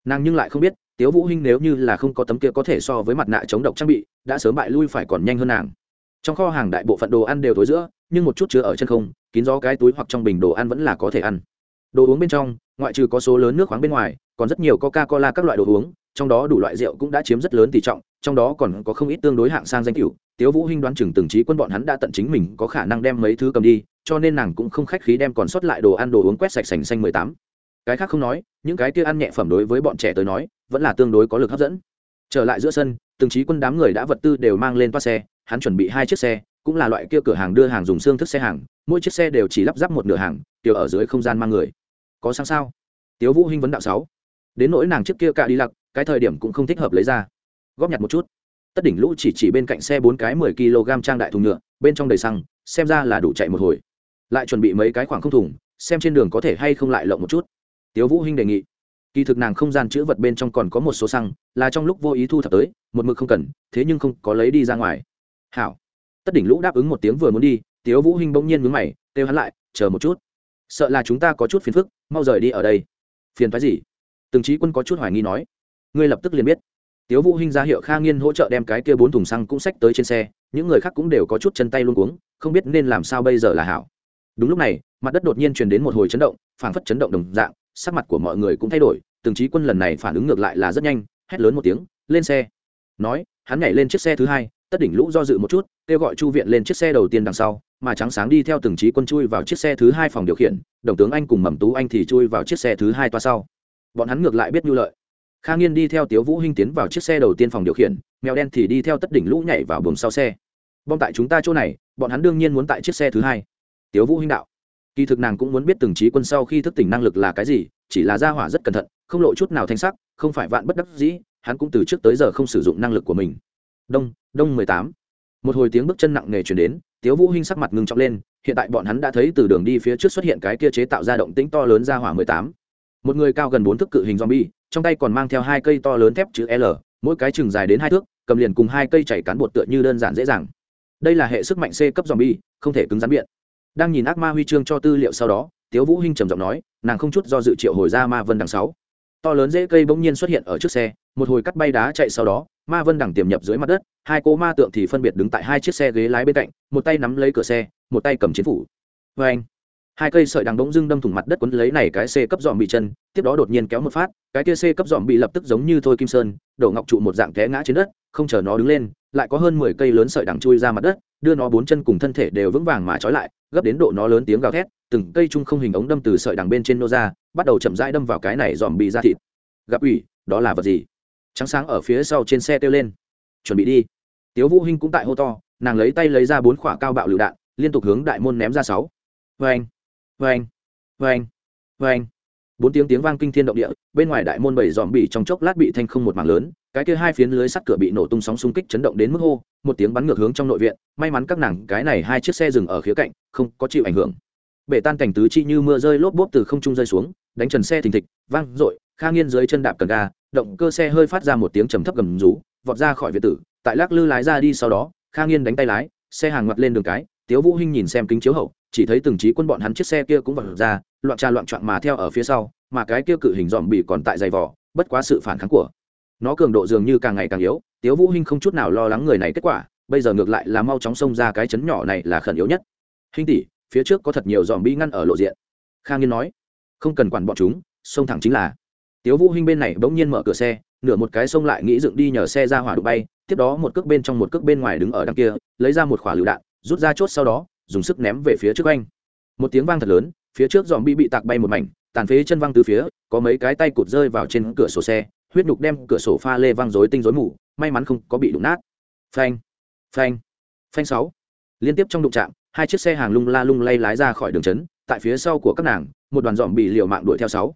[SPEAKER 1] Nàng nhưng lại không biết, tiếu vũ hinh nếu như là không có tấm kia có thể so với mặt nạ chống độc trang bị, đã sớm bại lui phải còn nhanh hơn nàng. Trong kho hàng đại bộ phận đồ ăn đều tối giữa, nhưng một chút chứa ở chân không, kín gió cái túi hoặc trong bình đồ ăn vẫn là có thể ăn. Đồ uống bên trong, ngoại trừ có số lớn nước khoáng bên ngoài, còn rất nhiều coca cola các loại đồ uống, trong đó đủ loại rượu cũng đã chiếm rất lớn tỷ trọng, trong đó còn có không ít tương đối hạng sang danh cửu. Tiếu vũ hinh đoán chừng từng trí quân bọn hắn đã tận chính mình có khả năng đem mấy thứ cầm đi cho nên nàng cũng không khách khí đem còn sót lại đồ ăn đồ uống quét sạch sành xanh mười tám. Cái khác không nói, những cái kia ăn nhẹ phẩm đối với bọn trẻ tới nói, vẫn là tương đối có lực hấp dẫn. Trở lại giữa sân, từng trí quân đám người đã vật tư đều mang lên toa xe, hắn chuẩn bị hai chiếc xe, cũng là loại kia cửa hàng đưa hàng dùng xương thức xe hàng, mỗi chiếc xe đều chỉ lắp ráp một nửa hàng tiểu ở dưới không gian mang người. Có sáng sao? Tiếu vũ hinh vấn đạo sáu. Đến nỗi nàng trước kia cả đi lặc cái thời điểm cũng không thích hợp lấy ra. Góp nhặt một chút. Tất đỉnh lũ chỉ chỉ bên cạnh xe bốn cái mười kg trang đại thùng nhựa, bên trong đầy xăng, xem ra là đủ chạy một hồi lại chuẩn bị mấy cái khoảng không thùng, xem trên đường có thể hay không lại lộng một chút. Tiếu vũ hinh đề nghị. Kỳ thực nàng không gian chữ vật bên trong còn có một số xăng, là trong lúc vô ý thu thập tới, một mực không cần, thế nhưng không có lấy đi ra ngoài. Hảo. Tất đỉnh lũ đáp ứng một tiếng vừa muốn đi, tiếu vũ hinh bỗng nhiên mướn mày, kêu hắn lại, chờ một chút. Sợ là chúng ta có chút phiền phức, mau rời đi ở đây. Phiền phái gì? Từng trí quân có chút hoài nghi nói. Ngươi lập tức liền biết. Tiếu vũ hinh ra hiệu kha nghiên hỗ trợ đem cái kia bốn thùng xăng cũng xách tới trên xe, những người khác cũng đều có chút chân tay luống cuống, không biết nên làm sao bây giờ là hảo đúng lúc này, mặt đất đột nhiên truyền đến một hồi chấn động, phảng phất chấn động đồng dạng, sắc mặt của mọi người cũng thay đổi, từng trí quân lần này phản ứng ngược lại là rất nhanh, hét lớn một tiếng, lên xe! Nói, hắn nhảy lên chiếc xe thứ hai, tất đỉnh lũ do dự một chút, kêu gọi chu viện lên chiếc xe đầu tiên đằng sau, mà trắng sáng đi theo từng trí quân chui vào chiếc xe thứ hai phòng điều khiển, đồng tướng anh cùng mầm tú anh thì chui vào chiếc xe thứ hai toa sau. Bọn hắn ngược lại biết nhu lợi. Kha nghiên đi theo tiếu vũ hinh tiến vào chiếc xe đầu tiên phòng điều khiển, mèo đen thì đi theo tất đỉnh lũ nhảy vào buồng sau xe. Bom tại chúng ta chỗ này, bọn hắn đương nhiên muốn tại chiếc xe thứ hai tiếu vũ hinh đạo. Kỳ thực nàng cũng muốn biết từng trí quân sau khi thức tỉnh năng lực là cái gì, chỉ là gia hỏa rất cẩn thận, không lộ chút nào thanh sắc, không phải vạn bất đắc dĩ, hắn cũng từ trước tới giờ không sử dụng năng lực của mình. Đông đông mười tám. Một hồi tiếng bước chân nặng nề chuyển đến, tiếu vũ hinh sắc mặt ngưng trọng lên, hiện tại bọn hắn đã thấy từ đường đi phía trước xuất hiện cái kia chế tạo ra động tĩnh to lớn ra hỏa mười tám. Một người cao gần bốn thước cự hình zombie, trong tay còn mang theo hai cây to lớn thép chữ l, mỗi cái chừng dài đến hai thước, cầm liền cùng hai cây chảy cán bột tựa như đơn giản dễ dàng. Đây là hệ sức mạnh c cấp zombie, không thể cứng rắn biện đang nhìn ác ma huy chương cho tư liệu sau đó, tiếu vũ hinh trầm giọng nói, nàng không chút do dự triệu hồi ra ma vân đằng sáu. To lớn dễ cây bỗng nhiên xuất hiện ở trước xe, một hồi cắt bay đá chạy sau đó, ma vân đằng tiềm nhập dưới mặt đất, hai cô ma tượng thì phân biệt đứng tại hai chiếc xe ghế lái bên cạnh, một tay nắm lấy cửa xe, một tay cầm chiến phủ. Vê anh hai cây sợi đằng bỗng dưng đâm thủng mặt đất quấn lấy này cái c cấp dòm bị chân, tiếp đó đột nhiên kéo một phát, cái kia c cấp dòm bị lập tức giống như thôi kim sơn, đổ ngọc trụ một dạng té ngã trên đất, không chờ nó đứng lên, lại có hơn mười cây lớn sợi đằng chui ra mặt đất, đưa nó bốn chân cùng thân thể đều vững vàng mà trói lại, gấp đến độ nó lớn tiếng gào thét, từng cây chung không hình ống đâm từ sợi đằng bên trên nô ra, bắt đầu chậm rãi đâm vào cái này dòm bị ra thịt. Gặp ủy, đó là vật gì? Trắng sáng ở phía sau trên xe kêu lên. Chuẩn bị đi. Tiếu vũ hinh cũng tại hô to, nàng lấy tay lấy ra bốn quả cao bạo lựu đạn, liên tục hướng đại môn ném ra sáu. Vâng vang vang vang bốn tiếng tiếng vang kinh thiên động địa, bên ngoài đại môn bảy dòm bị trong chốc lát bị thanh không một mảng lớn, cái kia hai phiến lưới sắt cửa bị nổ tung sóng xung kích chấn động đến mức hô, một tiếng bắn ngược hướng trong nội viện, may mắn các nàng, cái này hai chiếc xe dừng ở khía cạnh, không có chịu ảnh hưởng. Bể tan cảnh tứ chi như mưa rơi lốp bốp từ không trung rơi xuống, đánh trần xe thình thịch, vang rội kha nghiên dưới chân đạp cần ga, động cơ xe hơi phát ra một tiếng trầm thấp gầm rú, vọt ra khỏi viện tử, tại lắc lư lái ra đi sau đó, kha nghiên đánh tay lái, xe hàng ngoặt lên đường cái, tiếu vũ hinh nhìn xem kính chiếu hậu chỉ thấy từng trí quân bọn hắn chiếc xe kia cũng vật ra, loạn trà loạn trọn mà theo ở phía sau, mà cái kia cự hình dòm bị còn tại dày vỏ bất quá sự phản kháng của nó cường độ dường như càng ngày càng yếu, tiếu vũ hinh không chút nào lo lắng người này kết quả, bây giờ ngược lại là mau chóng xông ra cái chấn nhỏ này là khẩn yếu nhất. Hinh tỷ, phía trước có thật nhiều dòm bi ngăn ở lộ diện. Khang nhiên nói. Không cần quản bọn chúng, xông thẳng chính là. Tiếu vũ hinh bên này bỗng nhiên mở cửa xe, nửa một cái xông lại nghĩ dựng đi nhờ xe ra hỏa đụng bay, tiếp đó một cước bên trong một cước bên ngoài đứng ở đằng kia, lấy ra một quả lựu đạn, rút ra chốt sau đó dùng sức ném về phía trước anh. Một tiếng vang thật lớn, phía trước dòm bi bị tạc bay một mảnh, tàn phế chân văng từ phía, có mấy cái tay cụt rơi vào trên cửa sổ xe, huyết nhục đem cửa sổ pha lê văng rối tinh rối mù, may mắn không có bị đụng nát. Phanh phanh phanh sáu. Liên tiếp trong đụng trạm hai chiếc xe hàng lung la lung lay lái ra khỏi đường trấn, tại phía sau của các nàng, một đoàn dòm bị liều mạng đuổi theo sáu.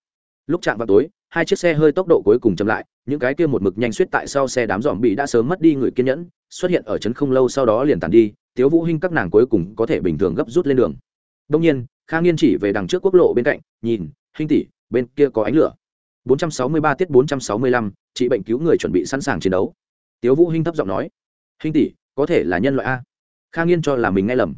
[SPEAKER 1] Lúc chạm vào tối, hai chiếc xe hơi tốc độ cuối cùng chậm lại, những cái kia một mực nhanh suýt tại sau xe đám dòm bị đã sớm mất đi người kiên nhẫn, xuất hiện ở trấn không lâu sau đó liền tàn đi tiếu vũ hinh các nàng cuối cùng có thể bình thường gấp rút lên đường. Đông nhiên kha nghiên chỉ về đằng trước quốc lộ bên cạnh nhìn hinh tỷ bên kia có ánh lửa. 463 tiết 465, chị bệnh cứu người chuẩn bị sẵn sàng chiến đấu. Tiếu vũ hinh thấp giọng nói hinh tỷ có thể là nhân loại a? Kha nghiên cho là mình nghe lầm.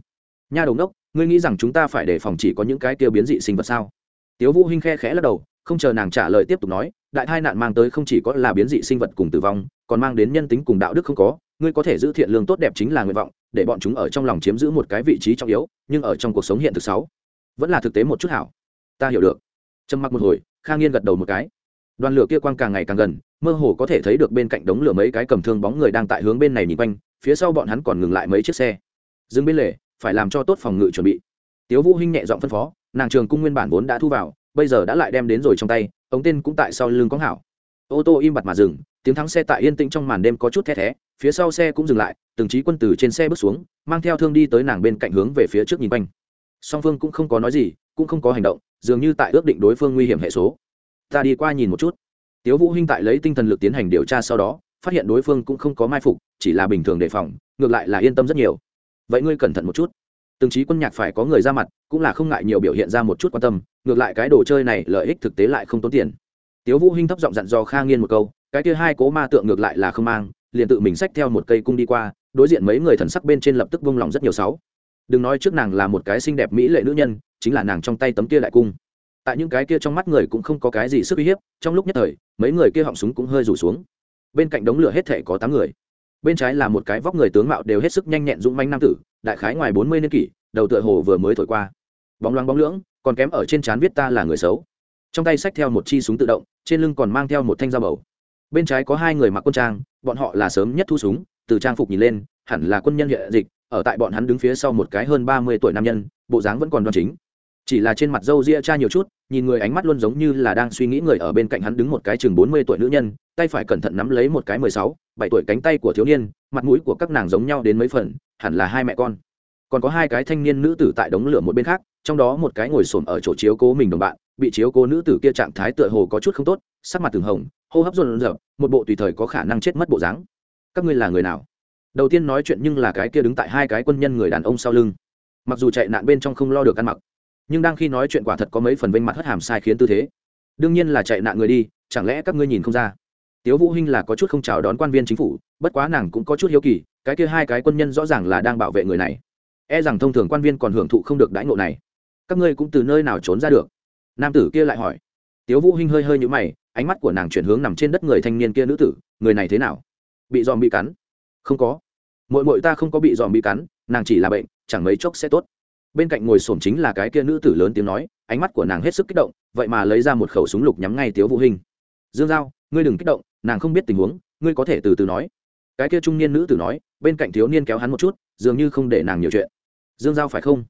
[SPEAKER 1] Nha đầu đốc ngươi nghĩ rằng chúng ta phải đề phòng chỉ có những cái tiêu biến dị sinh vật sao? Tiếu vũ hinh khe khẽ lắc đầu không chờ nàng trả lời tiếp tục nói đại tai nạn mang tới không chỉ có là biến dị sinh vật cùng tử vong còn mang đến nhân tính cùng đạo đức không có. Ngươi có thể giữ thiện lương tốt đẹp chính là nguyện vọng để bọn chúng ở trong lòng chiếm giữ một cái vị trí trọng yếu, nhưng ở trong cuộc sống hiện thực sáu, vẫn là thực tế một chút hảo. Ta hiểu được. Trầm mặc một hồi, Kha nghiên gật đầu một cái. Đoàn lửa kia quang càng ngày càng gần, mơ hồ có thể thấy được bên cạnh đống lửa mấy cái cầm thương bóng người đang tại hướng bên này nhìn quanh, phía sau bọn hắn còn ngừng lại mấy chiếc xe. Dừng bên lề, phải làm cho tốt phòng ngự chuẩn bị. Tiếu vũ hinh nhẹ giọng phân phó, nàng trường cung nguyên bản vốn đã thu vào, bây giờ đã lại đem đến rồi trong tay, ống tên cũng tại sau lưng có hảo ô tô im bặt mà dừng, tiếng thắng xe tại yên tĩnh trong màn đêm có chút the thé, phía sau xe cũng dừng lại, từng trí quân từ trên xe bước xuống, mang theo thương đi tới nàng bên cạnh hướng về phía trước nhìn quanh. Song phương cũng không có nói gì, cũng không có hành động, dường như tại ước định đối phương nguy hiểm hệ số. Ta đi qua nhìn một chút. Tiếu vũ hinh tại lấy tinh thần lực tiến hành điều tra sau đó, phát hiện đối phương cũng không có mai phục, chỉ là bình thường đề phòng, ngược lại là yên tâm rất nhiều. Vậy ngươi cẩn thận một chút. Từng trí quân nhạc phải có người ra mặt, cũng là không ngại nhiều biểu hiện ra một chút quan tâm, ngược lại cái đồ chơi này lợi ích thực tế lại không tốn tiền tiếu vũ hinh thấp giọng dặn dò kha nghiên một câu, cái kia hai cố ma tượng ngược lại là không mang, liền tự mình xách theo một cây cung đi qua, đối diện mấy người thần sắc bên trên lập tức vung lòng rất nhiều sáu. Đừng nói trước nàng là một cái xinh đẹp mỹ lệ nữ nhân, chính là nàng trong tay tấm kia đại cung. Tại những cái kia trong mắt người cũng không có cái gì sức uy hiếp, trong lúc nhất thời, mấy người kia họng súng cũng hơi rủ xuống. Bên cạnh đống lửa hết thể có tám người. Bên trái là một cái vóc người tướng mạo đều hết sức nhanh nhẹn dũng manh nam tử, đại khái ngoài bốn mươi niên kỷ, đầu tựa hồ vừa mới thổi qua. Bóng loáng bóng lưỡng, còn kém ở trên trán viết ta là người xấu. Trong tay xách theo một chi súng tự động trên lưng còn mang theo một thanh dao bầu. Bên trái có hai người mặc quân trang, bọn họ là sớm nhất thu súng, từ trang phục nhìn lên, hẳn là quân nhân hiện dịch, ở tại bọn hắn đứng phía sau một cái hơn ba mươi tuổi nam nhân, bộ dáng vẫn còn đoan chính. Chỉ là trên mặt râu ria cha nhiều chút, nhìn người ánh mắt luôn giống như là đang suy nghĩ người ở bên cạnh hắn đứng một cái chừng bốn mươi tuổi nữ nhân, tay phải cẩn thận nắm lấy một cái mười sáu, bảy tuổi cánh tay của thiếu niên, mặt mũi của các nàng giống nhau đến mấy phần, hẳn là hai mẹ con. Còn có hai cái thanh niên nữ tử tại đống lửa một bên khác, trong đó một cái ngồi xổm ở chỗ chiếu cố mình đồng bạn bị chiếu cố nữ tử kia trạng thái tựa hồ có chút không tốt, sắc mặt từng hồng, hô hấp rộn rợp một bộ tùy thời có khả năng chết mất bộ dáng. Các ngươi là người nào? Đầu tiên nói chuyện nhưng là cái kia đứng tại hai cái quân nhân người đàn ông sau lưng. Mặc dù chạy nạn bên trong không lo được ăn mặc, nhưng đang khi nói chuyện quả thật có mấy phần vênh mặt hất hàm sai khiến tư thế. Đương nhiên là chạy nạn người đi, chẳng lẽ các ngươi nhìn không ra? Tiếu vũ hinh là có chút không chào đón quan viên chính phủ, bất quá nàng cũng có chút hiếu kỳ, cái kia hai cái quân nhân rõ ràng là đang bảo vệ người này. E rằng thông thường quan viên còn hưởng thụ không được đãi ngộ này. Các ngươi cũng từ nơi nào trốn ra được? Nam tử kia lại hỏi. Tiếu vũ hinh hơi hơi nhũ mày, ánh mắt của nàng chuyển hướng nằm trên đất người thanh niên kia nữ tử, người này thế nào? Bị dòm bị cắn? Không có. Muội muội ta không có bị dòm bị cắn, nàng chỉ là bệnh, chẳng mấy chốc sẽ tốt. Bên cạnh ngồi xổm chính là cái kia nữ tử lớn tiếng nói, ánh mắt của nàng hết sức kích động, vậy mà lấy ra một khẩu súng lục nhắm ngay tiếu vũ hinh. Dương giao, ngươi đừng kích động, nàng không biết tình huống, ngươi có thể từ từ nói. Cái kia trung niên nữ tử nói, bên cạnh thiếu niên kéo hắn một chút, dường như không để nàng nhiều chuyện. Dương giao phải không?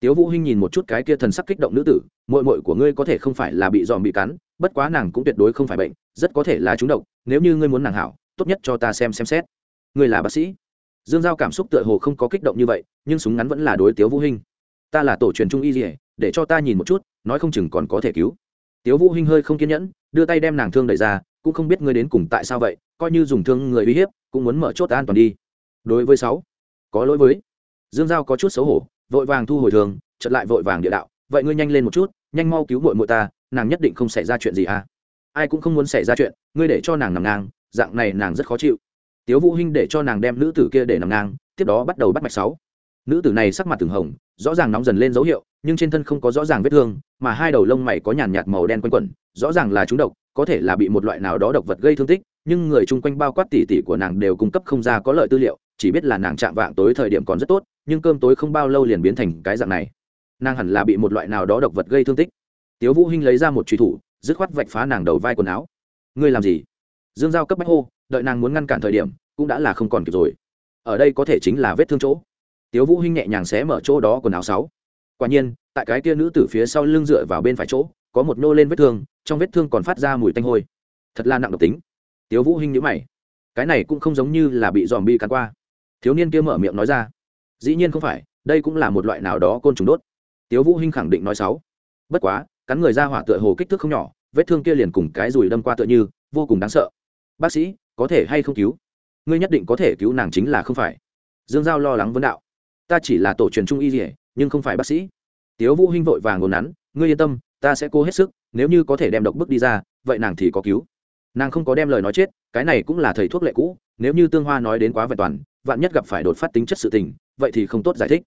[SPEAKER 1] Tiếu vũ hinh nhìn một chút cái kia thần sắc kích động nữ tử, muội muội của ngươi có thể không phải là bị dòm bị cắn, bất quá nàng cũng tuyệt đối không phải bệnh, rất có thể là trúng độc, nếu như ngươi muốn nàng hảo, tốt nhất cho ta xem xem xét. Ngươi là bác sĩ? Dương giao cảm xúc tựa hồ không có kích động như vậy, nhưng súng ngắn vẫn là đối tiếu vũ hinh. Ta là tổ truyền trung y dỉa để cho ta nhìn một chút, nói không chừng còn có thể cứu. Tiếu vũ hinh hơi không kiên nhẫn, đưa tay đem nàng thương đẩy ra, cũng không biết ngươi đến cùng tại sao vậy, coi như dùng thương người uy hiếp, cũng muốn mở chốt an toàn đi. Đối với sáu, có lỗi với. Dương giao có chút xấu hổ vội vàng thu hồi thường, chợt lại vội vàng địa đạo, vậy ngươi nhanh lên một chút, nhanh mau cứu muội muội ta, nàng nhất định không xảy ra chuyện gì à? Ai cũng không muốn xảy ra chuyện, ngươi để cho nàng nằm ngang, dạng này nàng rất khó chịu. Tiếu vũ hinh để cho nàng đem nữ tử kia để nằm ngang, tiếp đó bắt đầu bắt mạch sáu. Nữ tử này sắc mặt từng hồng, rõ ràng nóng dần lên dấu hiệu, nhưng trên thân không có rõ ràng vết thương, mà hai đầu lông mày có nhàn nhạt màu đen quanh quẩn, rõ ràng là trúng độc, có thể là bị một loại nào đó độc vật gây thương tích, nhưng người chung quanh bao quát tỉ tỉ của nàng đều cung cấp không ra có lợi tư liệu chỉ biết là nàng chạm vạng tối thời điểm còn rất tốt, nhưng cơm tối không bao lâu liền biến thành cái dạng này. Nàng hẳn là bị một loại nào đó độc vật gây thương tích. Tiếu vũ hinh lấy ra một truy thủ, dứt khoát vạch phá nàng đầu vai quần áo. Ngươi làm gì? Dương giao cấp bách hô, đợi nàng muốn ngăn cản thời điểm, cũng đã là không còn kịp rồi. Ở đây có thể chính là vết thương chỗ. Tiếu vũ hinh nhẹ nhàng xé mở chỗ đó quần áo sáu. Quả nhiên, tại cái kia nữ tử phía sau lưng dựa vào bên phải chỗ, có một nô lên vết thương, trong vết thương còn phát ra mùi tanh hôi. Thật là nặng độc tính. Tiếu vũ hinh nhíu mày. Cái này cũng không giống như là bị dòm bi cắn qua thiếu niên kia mở miệng nói ra, dĩ nhiên không phải, đây cũng là một loại nào đó côn trùng đốt. Tiếu vũ hinh khẳng định nói sáu, bất quá, cắn người ra hỏa tựa hồ kích thước không nhỏ, vết thương kia liền cùng cái rùi đâm qua tựa như, vô cùng đáng sợ. Bác sĩ, có thể hay không cứu? Ngươi nhất định có thể cứu nàng chính là không phải. Dương giao lo lắng vấn đạo, ta chỉ là tổ truyền trung y dỉa nhưng không phải bác sĩ. Tiếu vũ hinh vội vàng ngồn nắn, ngươi yên tâm, ta sẽ cố hết sức, nếu như có thể đem độc bức đi ra, vậy nàng thì có cứu. Nàng không có đem lời nói chết, cái này cũng là thầy thuốc lệ cũ, nếu như tương hoa nói đến quá vẹn toàn vạn nhất gặp phải đột phát tính chất sự tình, vậy thì không tốt giải thích.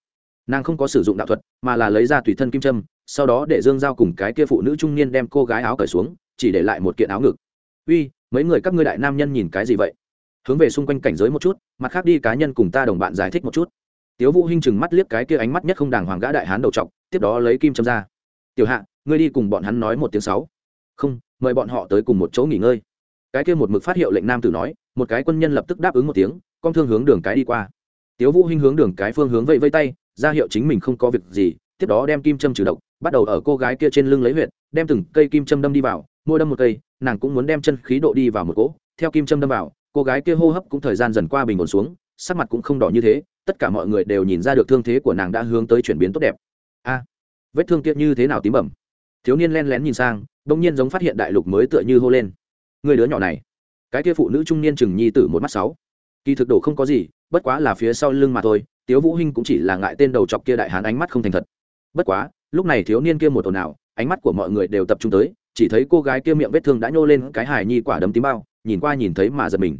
[SPEAKER 1] Nàng không có sử dụng đạo thuật, mà là lấy ra tùy thân kim trâm sau đó để dương giao cùng cái kia phụ nữ trung niên đem cô gái áo cởi xuống, chỉ để lại một kiện áo ngực. Uy, mấy người các ngươi đại nam nhân nhìn cái gì vậy? Hướng về xung quanh cảnh giới một chút, mặt khác đi cá nhân cùng ta đồng bạn giải thích một chút. Tiếu vũ hinh chừng mắt liếc cái kia ánh mắt nhất không đàng hoàng gã đại hán đầu trọc, tiếp đó lấy kim châm ra. Tiểu hạ, ngươi đi cùng bọn hắn nói một tiếng sáu. Không, mời bọn họ tới cùng một chỗ nghỉ ngơi. Cái kia một mực phát hiệu lệnh nam tử nói, một cái quân nhân lập tức đáp ứng một tiếng con thương hướng đường cái đi qua. Tiếu vũ hinh hướng đường cái phương hướng vẫy vẫy tay, ra hiệu chính mình không có việc gì, tiếp đó đem kim châm trừ độc, bắt đầu ở cô gái kia trên lưng lấy huyệt, đem từng cây kim châm đâm đi vào, mỗi đâm một cây, nàng cũng muốn đem chân khí độ đi vào một cỗ, theo kim châm đâm vào, cô gái kia hô hấp cũng thời gian dần qua bình ổn xuống, sắc mặt cũng không đỏ như thế, tất cả mọi người đều nhìn ra được thương thế của nàng đã hướng tới chuyển biến tốt đẹp. A, vết thương kia như thế nào tím bẩm? Thiếu niên len lén nhìn sang bỗng nhiên giống phát hiện đại lục mới tựa như hô lên. Người đứa nhỏ này, cái kia phụ nữ trung niên chừng nhi tử một mắt sáu kỳ thực đồ không có gì, bất quá là phía sau lưng mà thôi, tiếu vũ hinh cũng chỉ là ngại tên đầu chọc kia đại hán ánh mắt không thành thật. Bất quá, lúc này thiếu niên kia một ồn ào, ánh mắt của mọi người đều tập trung tới, chỉ thấy cô gái kia miệng vết thương đã nhô lên cái hài nhi quả đấm tím bao, nhìn qua nhìn thấy mà giật mình.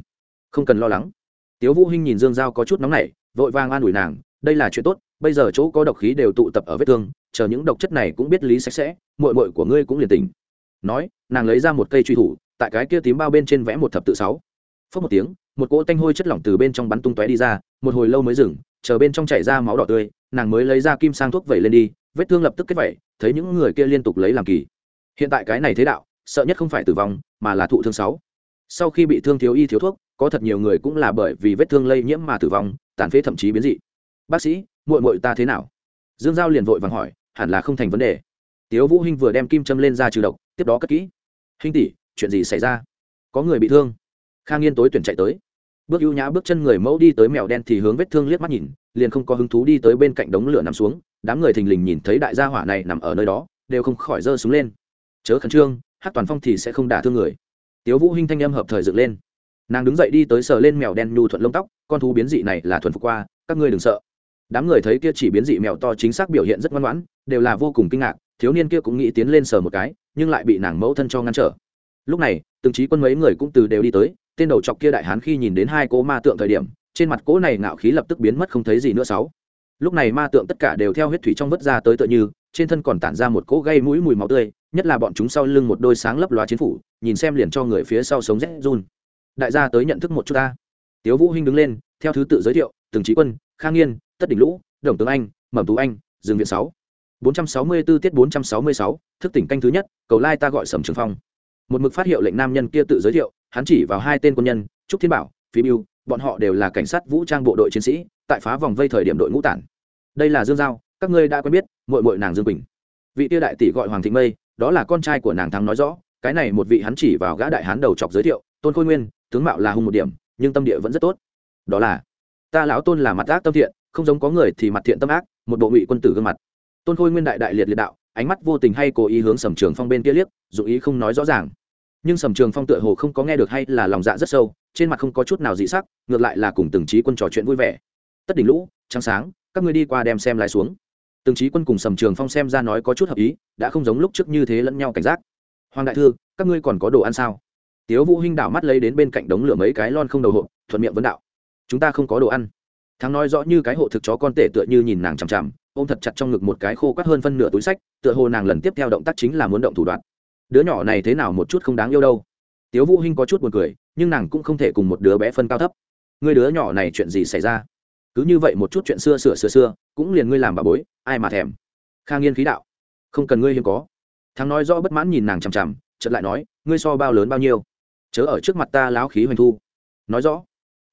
[SPEAKER 1] Không cần lo lắng. Tiếu vũ hinh nhìn dương giao có chút nóng nảy, vội vàng an ủi nàng, đây là chuyện tốt, bây giờ chỗ có độc khí đều tụ tập ở vết thương, chờ những độc chất này cũng biết lý sạch sẽ, muội muội của ngươi cũng liền tỉnh. Nói, nàng lấy ra một cây truy thủ, tại cái kia tím bao bên trên vẽ một thập tự sáu. Phất một tiếng một cỗ tanh hôi chất lỏng từ bên trong bắn tung tóe đi ra, một hồi lâu mới dừng, chờ bên trong chảy ra máu đỏ tươi, nàng mới lấy ra kim sang thuốc vẩy lên đi, vết thương lập tức kết vẩy, thấy những người kia liên tục lấy làm kỳ. Hiện tại cái này thế đạo, sợ nhất không phải tử vong, mà là thụ thương sáu. Sau khi bị thương thiếu y thiếu thuốc, có thật nhiều người cũng là bởi vì vết thương lây nhiễm mà tử vong, tàn phế thậm chí biến dị. Bác sĩ, muội muội ta thế nào? Dương giao liền vội vàng hỏi, hẳn là không thành vấn đề. Tiếu vũ hinh vừa đem kim châm lên ra trừ độc, tiếp đó cất kỹ. Hinh tỷ, chuyện gì xảy ra? Có người bị thương khang nghiên tối tuyển chạy tới. Bước ưu nhã bước chân người mẫu đi tới mèo đen thì hướng vết thương liếc mắt nhìn, liền không có hứng thú đi tới bên cạnh đống lửa nằm xuống, đám người thình lình nhìn thấy đại gia hỏa này nằm ở nơi đó, đều không khỏi giơ súng lên. Chớ khẩn trương hát toàn phong thì sẽ không đả thương người. Tiếu vũ hinh thanh âm hợp thời dựng lên. Nàng đứng dậy đi tới sờ lên mèo đen nhu thuận lông tóc, con thú biến dị này là thuần phục qua, các ngươi đừng sợ. Đám người thấy kia chỉ biến dị mèo to chính xác biểu hiện rất ngoan ngoãn, đều là vô cùng kinh ngạc, thiếu niên kia cũng nghĩ tiến lên sờ một cái, nhưng lại bị nàng mẫu thân cho ngăn trở. Lúc này, từng trí quân mấy người cũng từ đều đi tới tên đầu chọc kia đại hán khi nhìn đến hai cố ma tượng thời điểm trên mặt cỗ này ngạo khí lập tức biến mất không thấy gì nữa sáu. Lúc này ma tượng tất cả đều theo huyết thủy trong vớt ra tới tựa như trên thân còn tản ra một cỗ gây mũi mùi máu tươi nhất là bọn chúng sau lưng một đôi sáng lấp loá chiến phủ nhìn xem liền cho người phía sau sống rét run. Đại gia tới nhận thức một chút ta. Tiếu vũ hinh đứng lên theo thứ tự giới thiệu từng trí quân khang nghiên tất đỉnh lũ đồng tướng anh mầm tú anh dương viện sáu. 464 tiết 466, thức tỉnh canh thứ nhất cầu lai ta gọi sầm trường phong một mực phát hiệu lệnh nam nhân kia tự giới thiệu, hắn chỉ vào hai tên quân nhân, trúc thiên bảo, phí mưu bọn họ đều là cảnh sát vũ trang bộ đội chiến sĩ, tại phá vòng vây thời điểm đội ngũ tản. Đây là dương giao, các ngươi đã quen biết, muội muội nàng dương bình vị tiêu đại tỷ gọi hoàng thịnh mây, đó là con trai của nàng thắng nói rõ, cái này một vị hắn chỉ vào gã đại hán đầu chọc giới thiệu, tôn khôi nguyên, tướng mạo là hung một điểm, nhưng tâm địa vẫn rất tốt. Đó là, ta lão tôn là mặt ác tâm thiện, không giống có người thì mặt thiện tâm ác, một bộ ngụy quân tử gương mặt. Tôn khôi nguyên đại đại liệt liệt đạo ánh mắt vô tình hay cố ý hướng sầm trường phong bên kia liếc, dù ý không nói rõ ràng. Nhưng sầm trường phong tựa hồ không có nghe được hay là lòng dạ rất sâu, trên mặt không có chút nào dị sắc, ngược lại là cùng từng trí quân trò chuyện vui vẻ. Tất đỉnh lũ, trắng sáng, các ngươi đi qua đem xem lại xuống. Từng trí quân cùng sầm trường phong xem ra nói có chút hợp ý, đã không giống lúc trước như thế lẫn nhau cảnh giác. Hoàng đại thư, các ngươi còn có đồ ăn sao? Tiếu vũ hinh đảo mắt lấy đến bên cạnh đống lửa mấy cái lon không đầu hộp, thuận miệng vấn đạo. Chúng ta không có đồ ăn. Thắng nói rõ như cái hộ thực chó con tể tựa như nhìn nàng chằm chằm ôm thật chặt trong ngực một cái khô quắt hơn phân nửa túi sách, tựa hồ nàng lần tiếp theo động tác chính là muốn động thủ đoạn. Đứa nhỏ này thế nào một chút không đáng yêu đâu. Tiếu vũ hinh có chút buồn cười, nhưng nàng cũng không thể cùng một đứa bé phân cao thấp. Người đứa nhỏ này chuyện gì xảy ra? Cứ như vậy một chút chuyện xưa sửa xưa xưa, cũng liền ngươi làm bà bối, ai mà thèm. Kha nghiên khí đạo. Không cần ngươi hiếm có. Thắng nói rõ bất mãn nhìn nàng chằm chằm, chợt lại nói, ngươi so bao lớn bao nhiêu? Chớ ở trước mặt ta láo khí hoành thu. Nói rõ.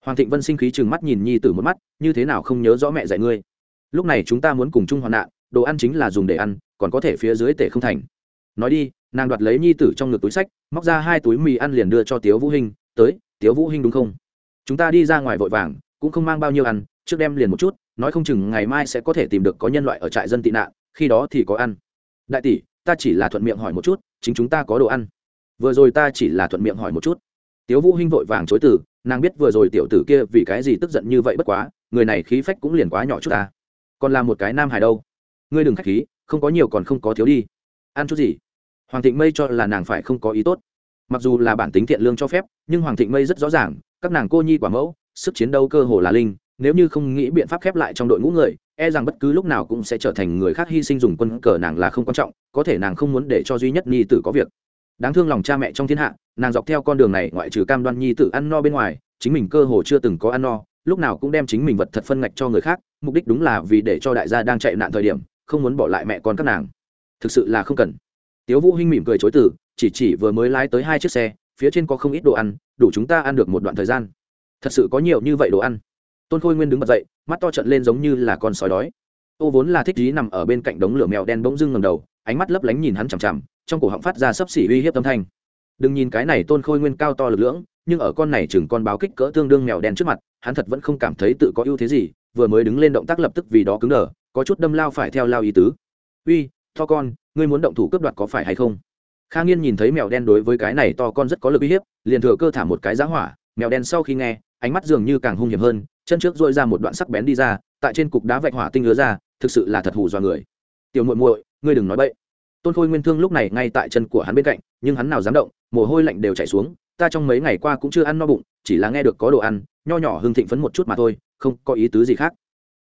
[SPEAKER 1] Hoàng thịnh vân sinh khí chừng mắt nhìn nhi tử một mắt, như thế nào không nhớ rõ mẹ dạy ngươi? Lúc này chúng ta muốn cùng chung hoạn nạn, đồ ăn chính là dùng để ăn, còn có thể phía dưới tể không thành. Nói đi, nàng đoạt lấy nhi tử trong ngực túi sách, móc ra hai túi mì ăn liền đưa cho tiếu vũ hinh, tới, tiếu vũ hinh đúng không? Chúng ta đi ra ngoài vội vàng, cũng không mang bao nhiêu ăn, trước đem liền một chút, nói không chừng ngày mai sẽ có thể tìm được có nhân loại ở trại dân tị nạn, khi đó thì có ăn. Đại tỷ, ta chỉ là thuận miệng hỏi một chút, chính chúng ta có đồ ăn. Vừa rồi ta chỉ là thuận miệng hỏi một chút. Tiếu vũ hinh vội vàng chối từ, nàng biết vừa rồi tiểu tử kia vì cái gì tức giận như vậy bất quá, người này khí phách cũng liền quá nhỏ chút ta còn là một cái nam hài đâu. Ngươi đừng khách khí, không có nhiều còn không có thiếu đi. Ăn chút gì? Hoàng thịnh mây cho là nàng phải không có ý tốt. Mặc dù là bản tính thiện lương cho phép, nhưng hoàng thịnh mây rất rõ ràng, các nàng cô nhi quả mẫu, sức chiến đấu cơ hồ là linh, nếu như không nghĩ biện pháp khép lại trong đội ngũ người e rằng bất cứ lúc nào cũng sẽ trở thành người khác hy sinh dùng quân cờ nàng là không quan trọng, có thể nàng không muốn để cho duy nhất nhi tử có việc. Đáng thương lòng cha mẹ trong thiên hạ, nàng dọc theo con đường này ngoại trừ cam đoan nhi tử ăn no bên ngoài, chính mình cơ hồ chưa từng có ăn no, lúc nào cũng đem chính mình vật thật phân ngạch cho người khác mục đích đúng là vì để cho đại gia đang chạy nạn thời điểm, không muốn bỏ lại mẹ con các nàng. Thực sự là không cần. Tiếu vũ hinh mỉm cười chối từ, chỉ chỉ vừa mới lái tới hai chiếc xe, phía trên có không ít đồ ăn, đủ chúng ta ăn được một đoạn thời gian. Thật sự có nhiều như vậy đồ ăn. Tôn khôi nguyên đứng bật dậy, mắt to trận lên giống như là con sói đói. Ô vốn là thích trí nằm ở bên cạnh đống lửa mèo đen bỗng dưng ngầm đầu, ánh mắt lấp lánh nhìn hắn chằm chằm, trong cổ họng phát ra sấp xỉ uy hiếp tâm thanh. Đừng nhìn cái này tôn khôi nguyên cao to lực lưỡng, nhưng ở con này chừng con báo kích cỡ tương đương mèo đen trước mặt, hắn thật vẫn không cảm thấy tự có ưu thế gì vừa mới đứng lên động tác lập tức vì đó cứng đờ, có chút đâm lao phải theo lao ý tứ. Uy, to con, ngươi muốn động thủ cướp đoạt có phải hay không? Kha nghiên nhìn thấy mèo đen đối với cái này to con rất có lực uy hiếp, liền thừa cơ thả một cái giá hỏa. Mèo đen sau khi nghe, ánh mắt dường như càng hung hiểm hơn, chân trước dội ra một đoạn sắc bén đi ra, tại trên cục đá vạch hỏa tinh lứa ra, thực sự là thật hù dọa người. Tiểu muội muội, ngươi đừng nói bậy. Tôn khôi nguyên thương lúc này ngay tại chân của hắn bên cạnh, nhưng hắn nào dám động, mồ hôi lạnh đều chảy xuống, ta trong mấy ngày qua cũng chưa ăn no bụng, chỉ là nghe được có đồ ăn nho nhỏ hưng thịnh phấn một chút mà thôi, không có ý tứ gì khác.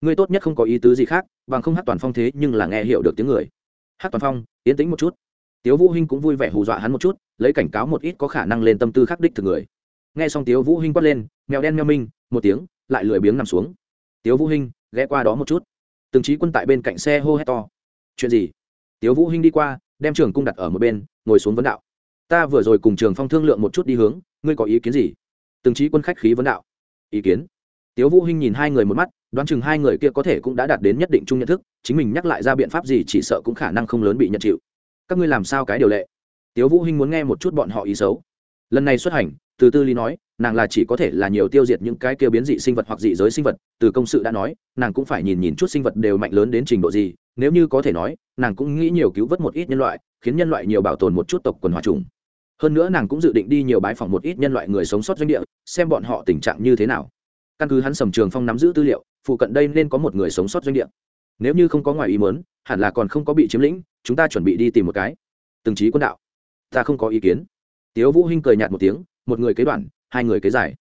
[SPEAKER 1] Ngươi tốt nhất không có ý tứ gì khác, bằng không hát toàn phong thế nhưng là nghe hiểu được tiếng người. Hát toàn phong, yên tĩnh một chút. Tiếu vũ hinh cũng vui vẻ hù dọa hắn một chút, lấy cảnh cáo một ít có khả năng lên tâm tư khắc đích từ người. Nghe xong tiếu vũ hinh quát lên, mèo đen meo minh một tiếng, lại lười biếng nằm xuống. Tiếu vũ hinh, ghé qua đó một chút. Từng trí quân tại bên cạnh xe hô hét to. Chuyện gì? Tiếu vũ hinh đi qua, đem trường cung đặt ở một bên, ngồi xuống vấn đạo. Ta vừa rồi cùng trường phong thương lượng một chút đi hướng, ngươi có ý kiến gì? Từng trí quân khách khí vấn đạo ý kiến. Tiếu vũ hinh nhìn hai người một mắt, đoán chừng hai người kia có thể cũng đã đạt đến nhất định chung nhận thức, chính mình nhắc lại ra biện pháp gì chỉ sợ cũng khả năng không lớn bị nhận chịu. Các ngươi làm sao cái điều lệ? Tiếu vũ hinh muốn nghe một chút bọn họ ý xấu. Lần này xuất hành, từ tư lý nói, nàng là chỉ có thể là nhiều tiêu diệt những cái kia biến dị sinh vật hoặc dị giới sinh vật, từ công sự đã nói, nàng cũng phải nhìn nhìn chút sinh vật đều mạnh lớn đến trình độ gì, nếu như có thể nói, nàng cũng nghĩ nhiều cứu vớt một ít nhân loại, khiến nhân loại nhiều bảo tồn một chút tộc quần hòa trùng hơn nữa nàng cũng dự định đi nhiều bái phỏng một ít nhân loại người sống sót doanh địa, xem bọn họ tình trạng như thế nào. Căn cứ hắn sầm trường phong nắm giữ tư liệu, phụ cận đây nên có một người sống sót doanh địa. Nếu như không có ngoài ý muốn, hẳn là còn không có bị chiếm lĩnh, chúng ta chuẩn bị đi tìm một cái. Từng trí quân đạo. Ta không có ý kiến. Tiếu vũ hinh cười nhạt một tiếng, một người kế đoạn, hai người kế giải.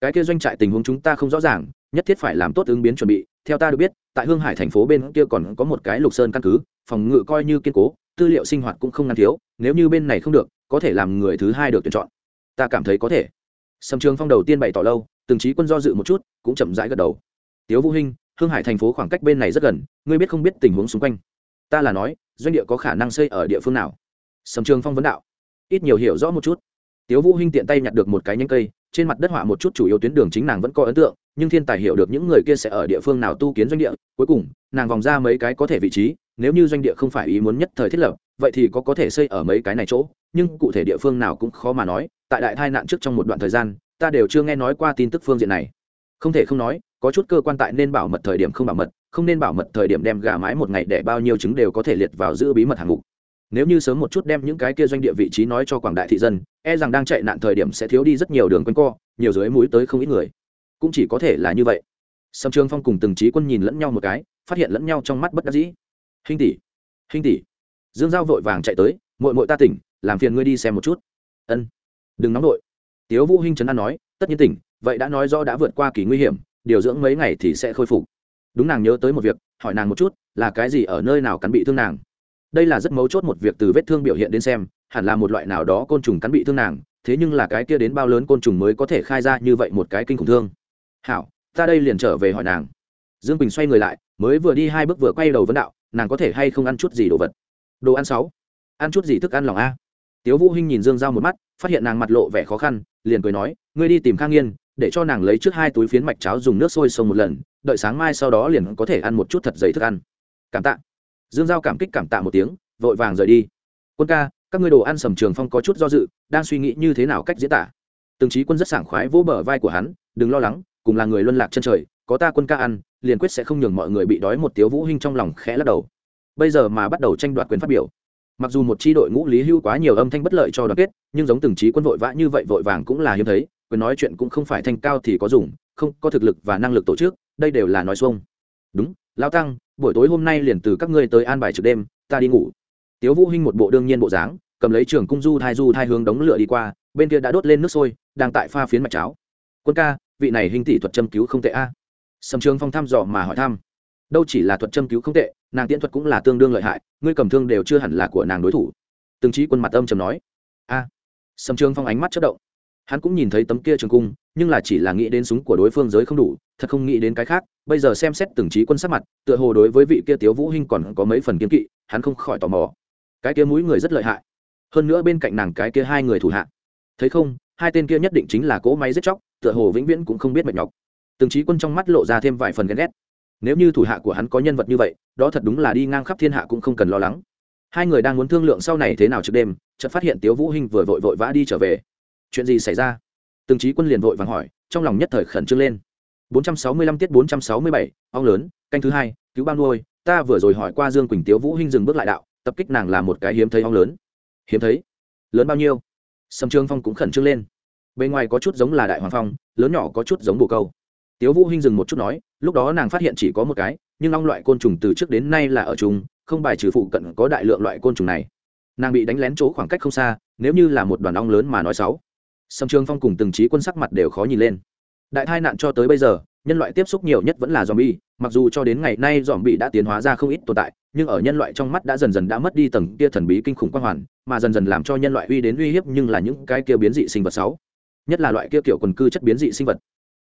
[SPEAKER 1] Cái kia doanh trại tình huống chúng ta không rõ ràng, nhất thiết phải làm tốt ứng biến chuẩn bị. Theo ta được biết, tại hương hải thành phố bên kia còn có một cái lục sơn căn cứ, phòng ngự coi như kiên cố tư liệu sinh hoạt cũng không ngăn thiếu, nếu như bên này không được, có thể làm người thứ hai được tuyển chọn. Ta cảm thấy có thể. Sầm trường phong đầu tiên bày tỏ lâu, từng trí quân do dự một chút, cũng chậm rãi gật đầu. Tiếu vũ hinh hương hải thành phố khoảng cách bên này rất gần, ngươi biết không biết tình huống xung quanh. Ta là nói, doanh địa có khả năng xây ở địa phương nào? Sầm trường phong vấn đạo. Ít nhiều hiểu rõ một chút. Tiếu vũ hinh tiện tay nhặt được một cái nhánh cây, trên mặt đất họa một chút chủ yếu tuyến đường chính nàng vẫn có ấn tượng, nhưng thiên tài hiểu được những người kia sẽ ở địa phương nào tu kiến doanh địa, cuối cùng, nàng vòng ra mấy cái có thể vị trí nếu như doanh địa không phải ý muốn nhất thời thiết lập, vậy thì có có thể xây ở mấy cái này chỗ, nhưng cụ thể địa phương nào cũng khó mà nói, tại đại tai nạn trước trong một đoạn thời gian, ta đều chưa nghe nói qua tin tức phương diện này. Không thể không nói, có chút cơ quan tại nên bảo mật thời điểm không bảo mật, không nên bảo mật thời điểm đem gà mái một ngày để bao nhiêu trứng đều có thể liệt vào giữ bí mật hạng ngục nếu như sớm một chút đem những cái kia doanh địa vị trí nói cho quảng đại thị dân e rằng đang chạy nạn thời điểm sẽ thiếu đi rất nhiều đường quanh co, nhiều dưới múi tới không ít người. Cũng chỉ có thể là như vậy. Sầm trường phong cùng từng trí quân nhìn lẫn nhau một cái, phát hiện lẫn nhau trong mắt bất đắc dĩ. Hinh tỷ hinh tỷ. Dương giao vội vàng chạy tới mội mội ta tỉnh, làm phiền ngươi đi xem một chút. Ân, đừng nóng vội. Tiếu vũ hinh trấn an nói, tất nhiên tỉnh, vậy đã nói do đã vượt qua kỳ nguy hiểm, điều dưỡng mấy ngày thì sẽ khôi phục. Đúng nàng nhớ tới một việc, hỏi nàng một chút, là cái gì ở nơi nào cắn bị thương nàng? Đây là rất mấu chốt một việc từ vết thương biểu hiện đến xem, hẳn là một loại nào đó côn trùng cắn bị thương nàng, thế nhưng là cái kia đến bao lớn côn trùng mới có thể khai ra như vậy một cái kinh khủng thương. Hảo, ta đây liền trở về hỏi nàng. Dương quỳnh xoay người lại, mới vừa đi hai bước vừa quay đầu vấn đạo nàng có thể hay không ăn chút gì đồ vật? Đồ ăn sáu. Ăn chút gì thức ăn lòng a? Tiếu vũ hinh nhìn dương giao một mắt, phát hiện nàng mặt lộ vẻ khó khăn, liền cười nói, ngươi đi tìm khang nghiên, để cho nàng lấy trước hai túi phiến mạch cháo dùng nước sôi sông một lần, đợi sáng mai sau đó liền có thể ăn một chút thật giấy thức ăn. Cảm tạ. Dương giao cảm kích cảm tạ một tiếng, vội vàng rời đi. Quân ca, các ngươi đồ ăn sầm trường phong có chút do dự, đang suy nghĩ như thế nào cách diễn tả? Từng trí quân rất sảng khoái vỗ bờ vai của hắn, đừng lo lắng, cùng là người luân lạc chân trời có ta quân ca ăn, liền quyết sẽ không nhường mọi người bị đói một tiếu vũ hinh trong lòng khẽ lắc đầu. Bây giờ mà bắt đầu tranh đoạt quyền phát biểu. Mặc dù một chi đội ngũ lý hưu quá nhiều âm thanh bất lợi cho đoàn kết, nhưng giống từng trí quân vội vã như vậy vội vàng cũng là hiếm thấy, quyền nói chuyện cũng không phải thanh cao thì có dùng, không có thực lực và năng lực tổ chức, đây đều là nói xuông. Đúng lao tăng, buổi tối hôm nay liền từ các ngươi tới an bài trực đêm, ta đi ngủ. Tiếu vũ hinh một bộ đương nhiên bộ dáng, cầm lấy trường cung du thai du thai hướng đống lửa đi qua, bên kia đã đốt lên nước sôi, đang tại pha phiến mạch cháo. Quân ca, vị này hình tỷ thuật châm cứu không tệ a sầm trường phong thăm dò mà hỏi thăm. Đâu chỉ là thuật châm cứu không tệ, nàng tiễn thuật cũng là tương đương lợi hại, ngươi cầm thương đều chưa hẳn là của nàng đối thủ. Từng trí quân mặt âm trầm nói. A. Sầm trường phong ánh mắt chất động. Hắn cũng nhìn thấy tấm kia trường cung, nhưng là chỉ là nghĩ đến súng của đối phương giới không đủ, thật không nghĩ đến cái khác. Bây giờ xem xét từng trí quân sắc mặt, tựa hồ đối với vị kia tiếu vũ hinh còn có mấy phần kiên kỵ, hắn không khỏi tò mò. Cái kia mũi người rất lợi hại. Hơn nữa bên cạnh nàng cái kia hai người thủ hạ. Thấy không, hai tên kia nhất định chính là cỗ máy giết chóc, tựa hồ vĩnh viễn cũng không biết mệt nhọc từng trí quân trong mắt lộ ra thêm vài phần ghen ghét. Nếu như thủ hạ của hắn có nhân vật như vậy đó thật đúng là đi ngang khắp thiên hạ cũng không cần lo lắng. Hai người đang muốn thương lượng sau này thế nào trước đêm chợt phát hiện tiếu vũ hinh vừa vội vội vã đi trở về. Chuyện gì xảy ra? Từng trí quân liền vội vàng hỏi trong lòng nhất thời khẩn trương lên. 465 tiết 467, ong lớn canh thứ hai cứu ban nuôi ta vừa rồi hỏi qua dương quỳnh tiếu vũ hinh dừng bước lại đạo tập kích nàng là một cái hiếm thấy ong lớn. Hiếm thấy? Lớn bao nhiêu? Sầm trương phong cũng khẩn trương lên. Bên ngoài có chút giống là đại hoàng phong lớn nhỏ có chút giống bồ câu tiếu vũ hinh dừng một chút nói, lúc đó nàng phát hiện chỉ có một cái, nhưng ong loại côn trùng từ trước đến nay là ở chung, không bài trừ phụ cận có đại lượng loại côn trùng này. Nàng bị đánh lén chỗ khoảng cách không xa, nếu như là một đoàn ong lớn mà nói xấu sầm trường phong cùng từng trí quân sắc mặt đều khó nhìn lên. Đại tai nạn cho tới bây giờ, nhân loại tiếp xúc nhiều nhất vẫn là zombie, mặc dù cho đến ngày nay zombie đã tiến hóa ra không ít tồn tại, nhưng ở nhân loại trong mắt đã dần dần đã mất đi tầng kia thần bí kinh khủng quan hoàn, mà dần dần làm cho nhân loại uy đến uy hiếp nhưng là những cái kia biến dị sinh vật xấu nhất là loại kia kiểu quần cư chất biến dị sinh vật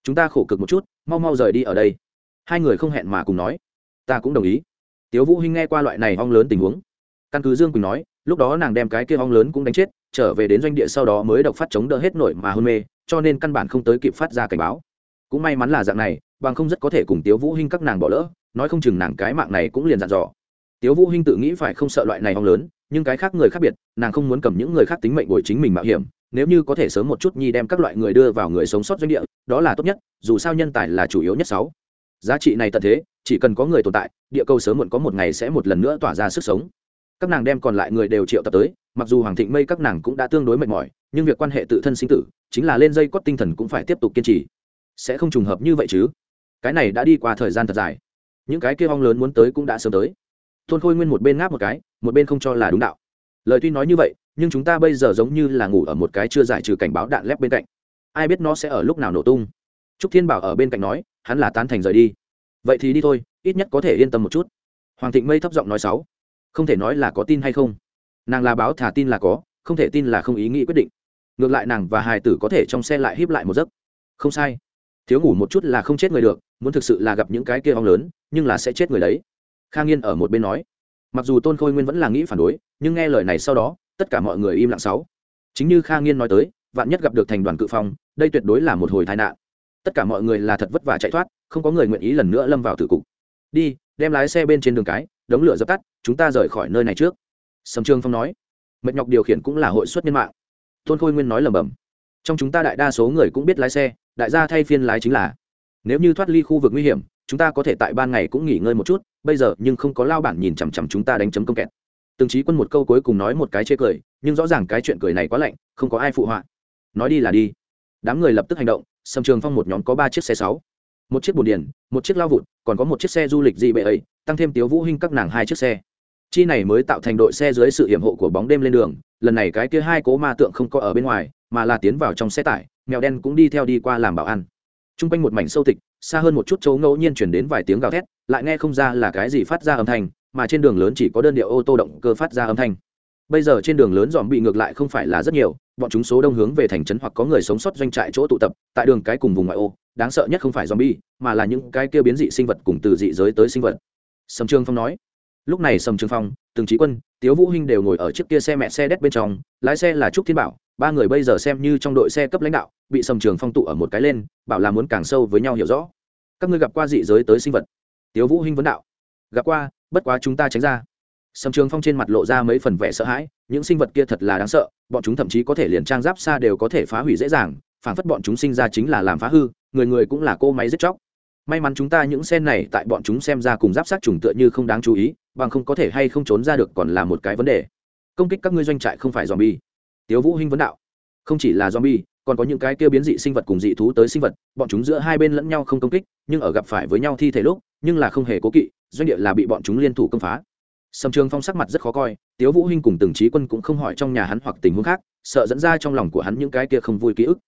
[SPEAKER 1] chúng ta khổ cực một chút, mau mau rời đi ở đây. Hai người không hẹn mà cùng nói. Ta cũng đồng ý. Tiếu vũ hinh nghe qua loại này ong lớn tình huống. Căn cứ dương quỳnh nói, lúc đó nàng đem cái kia ong lớn cũng đánh chết, trở về đến doanh địa sau đó mới độc phát chống đỡ hết nổi mà hôn mê, cho nên căn bản không tới kịp phát ra cảnh báo. Cũng may mắn là dạng này, bằng không rất có thể cùng tiếu vũ hinh các nàng bỏ lỡ, nói không chừng nàng cái mạng này cũng liền dặn dò. Tiếu vũ hinh tự nghĩ phải không sợ loại này ong lớn, nhưng cái khác người khác biệt, nàng không muốn cầm những người khác tính mệnh bồi chính mình mạo hiểm nếu như có thể sớm một chút nhi đem các loại người đưa vào người sống sót doanh địa, đó là tốt nhất, dù sao nhân tài là chủ yếu nhất sáu. Giá trị này tận thế, chỉ cần có người tồn tại, địa cầu sớm muộn có một ngày sẽ một lần nữa tỏa ra sức sống. Các nàng đem còn lại người đều triệu tập tới, mặc dù hoàng thịnh mây các nàng cũng đã tương đối mệt mỏi, nhưng việc quan hệ tự thân sinh tử, chính là lên dây cót tinh thần cũng phải tiếp tục kiên trì. Sẽ không trùng hợp như vậy chứ? Cái này đã đi qua thời gian thật dài. Những cái kia ong lớn muốn tới cũng đã sớm tới. Tôn khôi nguyên một bên ngáp một cái, một bên không cho là đúng đạo. Lời tuy nói như vậy nhưng chúng ta bây giờ giống như là ngủ ở một cái chưa giải trừ cảnh báo đạn lép bên cạnh. Ai biết nó sẽ ở lúc nào nổ tung. Trúc thiên bảo ở bên cạnh nói, hắn là tán thành rời đi. Vậy thì đi thôi, ít nhất có thể yên tâm một chút. Hoàng thịnh mây thấp giọng nói sáu. Không thể nói là có tin hay không. Nàng là báo thả tin là có, không thể tin là không ý nghĩ quyết định. Ngược lại nàng và hài tử có thể trong xe lại híp lại một giấc. Không sai. Thiếu ngủ một chút là không chết người được, muốn thực sự là gặp những cái kia ong lớn, nhưng là sẽ chết người đấy. Khang yên ở một bên nói. Mặc dù tôn khôi nguyên vẫn là nghĩ phản đối, nhưng nghe lời này sau đó tất cả mọi người im lặng sáu. Chính như kha nghiên nói tới, vạn nhất gặp được thành đoàn cự phong, đây tuyệt đối là một hồi tai nạn. Tất cả mọi người là thật vất vả chạy thoát, không có người nguyện ý lần nữa lâm vào tử cục. Đi, đem lái xe bên trên đường cái, đống lửa dập tắt, chúng ta rời khỏi nơi này trước. Sầm trương phong nói. Mệt nhọc điều khiển cũng là hội suất nhân mạng. Tôn khôi nguyên nói lầm bầm trong chúng ta đại đa số người cũng biết lái xe, đại gia thay phiên lái chính là. Nếu như thoát ly khu vực nguy hiểm, chúng ta có thể tại ban ngày cũng nghỉ ngơi một chút, bây giờ nhưng không có lao bản nhìn chằm chằm chúng ta đánh chấm công kẹt từng trí quân một câu cuối cùng nói một cái chê cười nhưng rõ ràng cái chuyện cười này quá lạnh không có ai phụ họa. Nói đi là đi. Đám người lập tức hành động sầm trường phong một nhóm có ba chiếc xe sáu một chiếc bồn điền một chiếc lao vụt còn có một chiếc xe du lịch dị bệ ấy tăng thêm tiếu vũ hinh các nàng hai chiếc xe. Chi này mới tạo thành đội xe dưới sự hiểm hộ của bóng đêm lên đường lần này cái kia hai cố ma tượng không có ở bên ngoài mà là tiến vào trong xe tải mèo đen cũng đi theo đi qua làm bảo ăn Trung quanh một mảnh sâu tịch, xa hơn một chút chỗ ngẫu nhiên chuyển đến vài tiếng gào thét, lại nghe không ra là cái gì phát ra âm thanh, mà trên đường lớn chỉ có đơn điệu ô tô động cơ phát ra âm thanh. Bây giờ trên đường lớn dòm bị ngược lại không phải là rất nhiều, bọn chúng số đông hướng về thành trấn hoặc có người sống sót doanh trại chỗ tụ tập, tại đường cái cùng vùng ngoại ô, đáng sợ nhất không phải zombie, mà là những cái kia biến dị sinh vật cùng từ dị giới tới sinh vật. Sầm Trương Phong nói. Lúc này Sầm Trương Phong, Từng Chí Quân, Tiếu Vũ Hinh đều ngồi ở chiếc kia xe mẹ xe đét bên trong, lái xe là Trúc Thiên Bảo, ba người bây giờ xem như trong đội xe cấp lãnh đạo, bị Sầm Trường Phong tụ ở một cái lên, bảo là muốn càng sâu với nhau hiểu rõ. Các ngươi gặp qua dị giới tới sinh vật? Tiếu Vũ Hinh vấn đạo. Gặp qua, bất quá chúng ta tránh ra. Sầm Trường Phong trên mặt lộ ra mấy phần vẻ sợ hãi, những sinh vật kia thật là đáng sợ, bọn chúng thậm chí có thể liền trang giáp xa đều có thể phá hủy dễ dàng, phản phất bọn chúng sinh ra chính là làm phá hư, người người cũng là cô máy giết chóc. May mắn chúng ta những sen này tại bọn chúng xem ra cùng giáp sát trùng tựa như không đáng chú ý bằng không có thể hay không trốn ra được còn là một cái vấn đề. Công kích các ngươi doanh trại không phải zombie. Tiếu vũ hinh vấn đạo. Không chỉ là zombie còn có những cái kia biến dị sinh vật cùng dị thú tới sinh vật bọn chúng giữa hai bên lẫn nhau không công kích nhưng ở gặp phải với nhau thi thể lúc nhưng là không hề cố kỵ doanh địa là bị bọn chúng liên thủ công phá. Sầm trường phong sắc mặt rất khó coi, tiếu vũ hinh cùng từng trí quân cũng không hỏi trong nhà hắn hoặc tình huống khác, sợ dẫn ra trong lòng của hắn những cái kia không vui ký ức.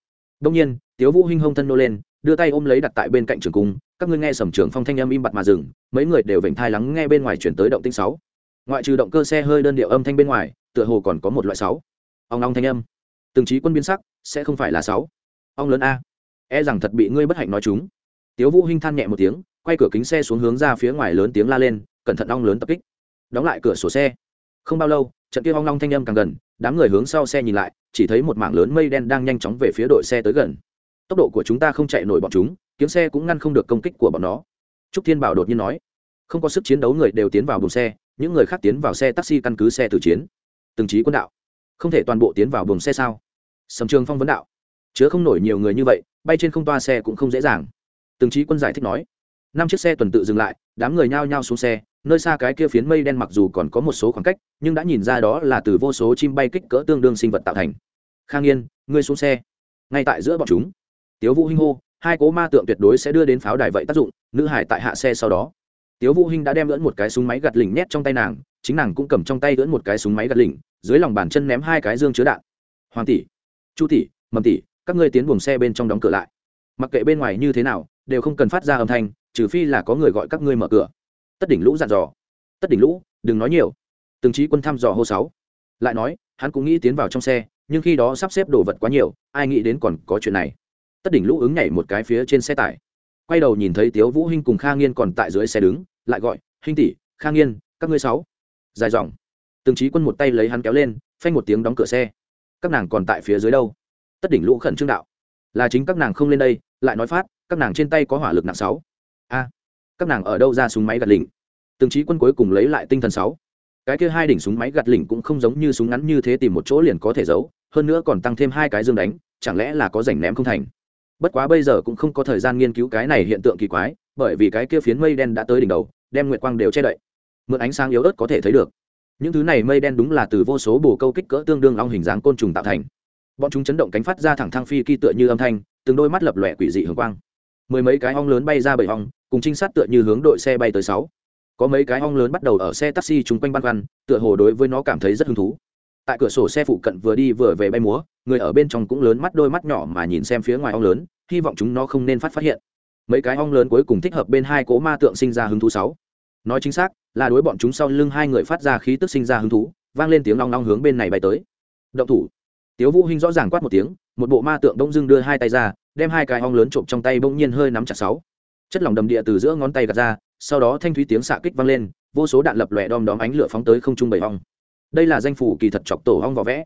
[SPEAKER 1] Đông nhiên, tiếu vũ hinh hông thân nô lên, đưa tay ôm lấy đặt tại bên cạnh trường cung, các ngươi nghe sầm trường phong thanh âm im bặt mà dừng, mấy người đều vểnh thai lắng nghe bên ngoài chuyển tới động tinh sáu. Ngoại trừ động cơ xe hơi đơn điệu âm thanh bên ngoài, tựa hồ còn có một loại sáu. Ông long thanh âm. Từng trí quân biến sắc, sẽ không phải là sáu. Ông lớn a. E rằng thật bị ngươi bất hạnh nói chúng. Tiếu vũ hinh than nhẹ một tiếng quay cửa kính xe xuống hướng ra phía ngoài lớn tiếng la lên, cẩn thận ong lớn tập kích. Đóng lại cửa sổ xe. Không bao lâu, trận kia ong long thanh âm càng gần, đám người hướng sau xe nhìn lại, chỉ thấy một mảng lớn mây đen đang nhanh chóng về phía đội xe tới gần. Tốc độ của chúng ta không chạy nổi bọn chúng, kiếm xe cũng ngăn không được công kích của bọn nó. Trúc thiên bảo đột nhiên nói. Không có sức chiến đấu người đều tiến vào buồng xe, những người khác tiến vào xe taxi căn cứ xe từ chiến. Từng trí quân đạo. Không thể toàn bộ tiến vào buồng xe sao? Sầm trường phong vấn đạo. Chứa không nổi nhiều người như vậy, bay trên không toa xe cũng không dễ dàng. Từng trí quân giải thích nói năm chiếc xe tuần tự dừng lại, đám người nhao nhao xuống xe, nơi xa cái kia phiến mây đen mặc dù còn có một số khoảng cách, nhưng đã nhìn ra đó là từ vô số chim bay kích cỡ tương đương sinh vật tạo thành. Khang yên, ngươi xuống xe. Ngay tại giữa bọn chúng, tiếu vũ hinh hô, hai cố ma tượng tuyệt đối sẽ đưa đến pháo đài vậy tác dụng, nữ hải tại hạ xe sau đó. Tiếu vũ hinh đã đem lẫn một cái súng máy gạt lỉnh nhét trong tay nàng, chính nàng cũng cầm trong tay lẫn một cái súng máy gạt lỉnh, dưới lòng bàn chân ném hai cái dương chứa đạn. Hoàng tỷ, chu tỷ, mầm tỷ, các ngươi tiến buồng xe bên trong đóng cửa lại. Mặc kệ bên ngoài như thế nào, đều không cần phát ra âm thanh trừ phi là có người gọi các ngươi mở cửa. Tất đỉnh lũ dặn dò. Tất đỉnh lũ, đừng nói nhiều. Từng trí quân thăm dò hô sáu. Lại nói, hắn cũng nghĩ tiến vào trong xe, nhưng khi đó sắp xếp đồ vật quá nhiều, ai nghĩ đến còn có chuyện này. Tất đỉnh lũ ứng nhảy một cái phía trên xe tải. Quay đầu nhìn thấy tiếu vũ hinh cùng kha nghiên còn tại dưới xe đứng, lại gọi, hinh tỷ, kha nghiên, các ngươi sáu. Dài dòng. Từng trí quân một tay lấy hắn kéo lên, phanh một tiếng đóng cửa xe. Các nàng còn tại phía dưới đâu? Tất đỉnh lũ khẩn trương đạo. Là chính các nàng không lên đây, lại nói phát, các nàng trên tay có hỏa lực nặng sáu a, các nàng ở đâu ra súng máy gạt lỉnh? Từng trí quân cuối cùng lấy lại tinh thần sáu. Cái kia hai đỉnh súng máy gạt lỉnh cũng không giống như súng ngắn như thế tìm một chỗ liền có thể giấu, hơn nữa còn tăng thêm hai cái dương đánh, chẳng lẽ là có rảnh ném không thành? Bất quá bây giờ cũng không có thời gian nghiên cứu cái này hiện tượng kỳ quái, bởi vì cái kia phiến mây đen đã tới đỉnh đầu, đem nguyệt quang đều che đậy. Mượn ánh sáng yếu ớt có thể thấy được. Những thứ này mây đen đúng là từ vô số bồ câu kích cỡ tương đương long hình dáng côn trùng tạo thành. Bọn chúng chấn động cánh phát ra thẳng thang phi kỳ tựa như âm thanh, từng đôi mắt lập lòe quỷ dị hường quang. Mười mấy cái ong lớn bay ra bảy ong cùng trinh sát tựa như hướng đội xe bay tới sáu. Có mấy cái ong lớn bắt đầu ở xe taxi chung quanh băn khoăn, tựa hồ đối với nó cảm thấy rất hứng thú. Tại cửa sổ xe phụ cận vừa đi vừa về bay múa, người ở bên trong cũng lớn mắt đôi mắt nhỏ mà nhìn xem phía ngoài ong lớn, hy vọng chúng nó không nên phát phát hiện. Mấy cái ong lớn cuối cùng thích hợp bên hai cố ma tượng sinh ra hứng thú sáu. Nói chính xác, là đối bọn chúng sau lưng hai người phát ra khí tức sinh ra hứng thú, vang lên tiếng long long hướng bên này bay tới. Động thủ. Tiếu vũ hinh rõ ràng quát một tiếng, một bộ ma tượng đông dưng đưa hai tay ra, đem hai cái ong lớn trộm trong tay bỗng nhiên hơi nắm chặt sáu chất lỏng đầm địa từ giữa ngón tay gạt ra, sau đó thanh thúy tiếng xạ kích vang lên, vô số đạn lập lòe đom đóm ánh lửa phóng tới không trung bảy ong đây là danh phủ kỳ thật chọc tổ ong vỏ vẽ.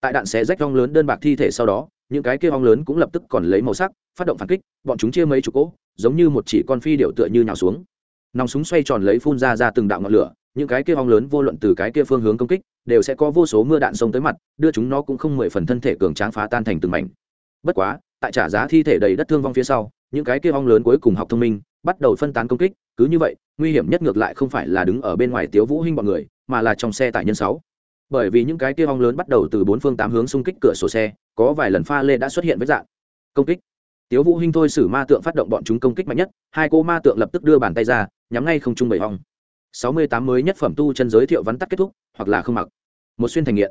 [SPEAKER 1] Tại đạn xé rách ong lớn đơn bạc thi thể sau đó, những cái kia ong lớn cũng lập tức còn lấy màu sắc, phát động phản kích, bọn chúng chia mấy chục cỗ, giống như một chỉ con phi điệu tựa như nhào xuống. Nòng súng xoay tròn lấy phun ra ra từng đạo ngọn lửa, những cái kia ong lớn vô luận từ cái kia phương hướng công kích, đều sẽ có vô số mưa đạn sông tới mặt, đưa chúng nó cũng không mười phần thân thể cường tráng phá tan thành từng mảnh. Bất quá tại trả giá thi thể đầy đất thương vong phía sau, những cái kia ong lớn cuối cùng học thông minh, bắt đầu phân tán công kích, cứ như vậy, nguy hiểm nhất ngược lại không phải là đứng ở bên ngoài tiếu vũ hinh bọn người, mà là trong xe tại nhân sáu. Bởi vì những cái kia ong lớn bắt đầu từ bốn phương tám hướng xung kích cửa sổ xe, có vài lần pha lê đã xuất hiện với dạng công kích. Tiếu vũ hinh thôi xử ma tượng phát động bọn chúng công kích mạnh nhất, hai cô ma tượng lập tức đưa bàn tay ra, nhắm ngay không trung bảy ong. Sáu mươi tám mới nhất phẩm tu chân giới thiệu vắn tắt kết thúc, hoặc là không mặc. Một xuyên thành nghiện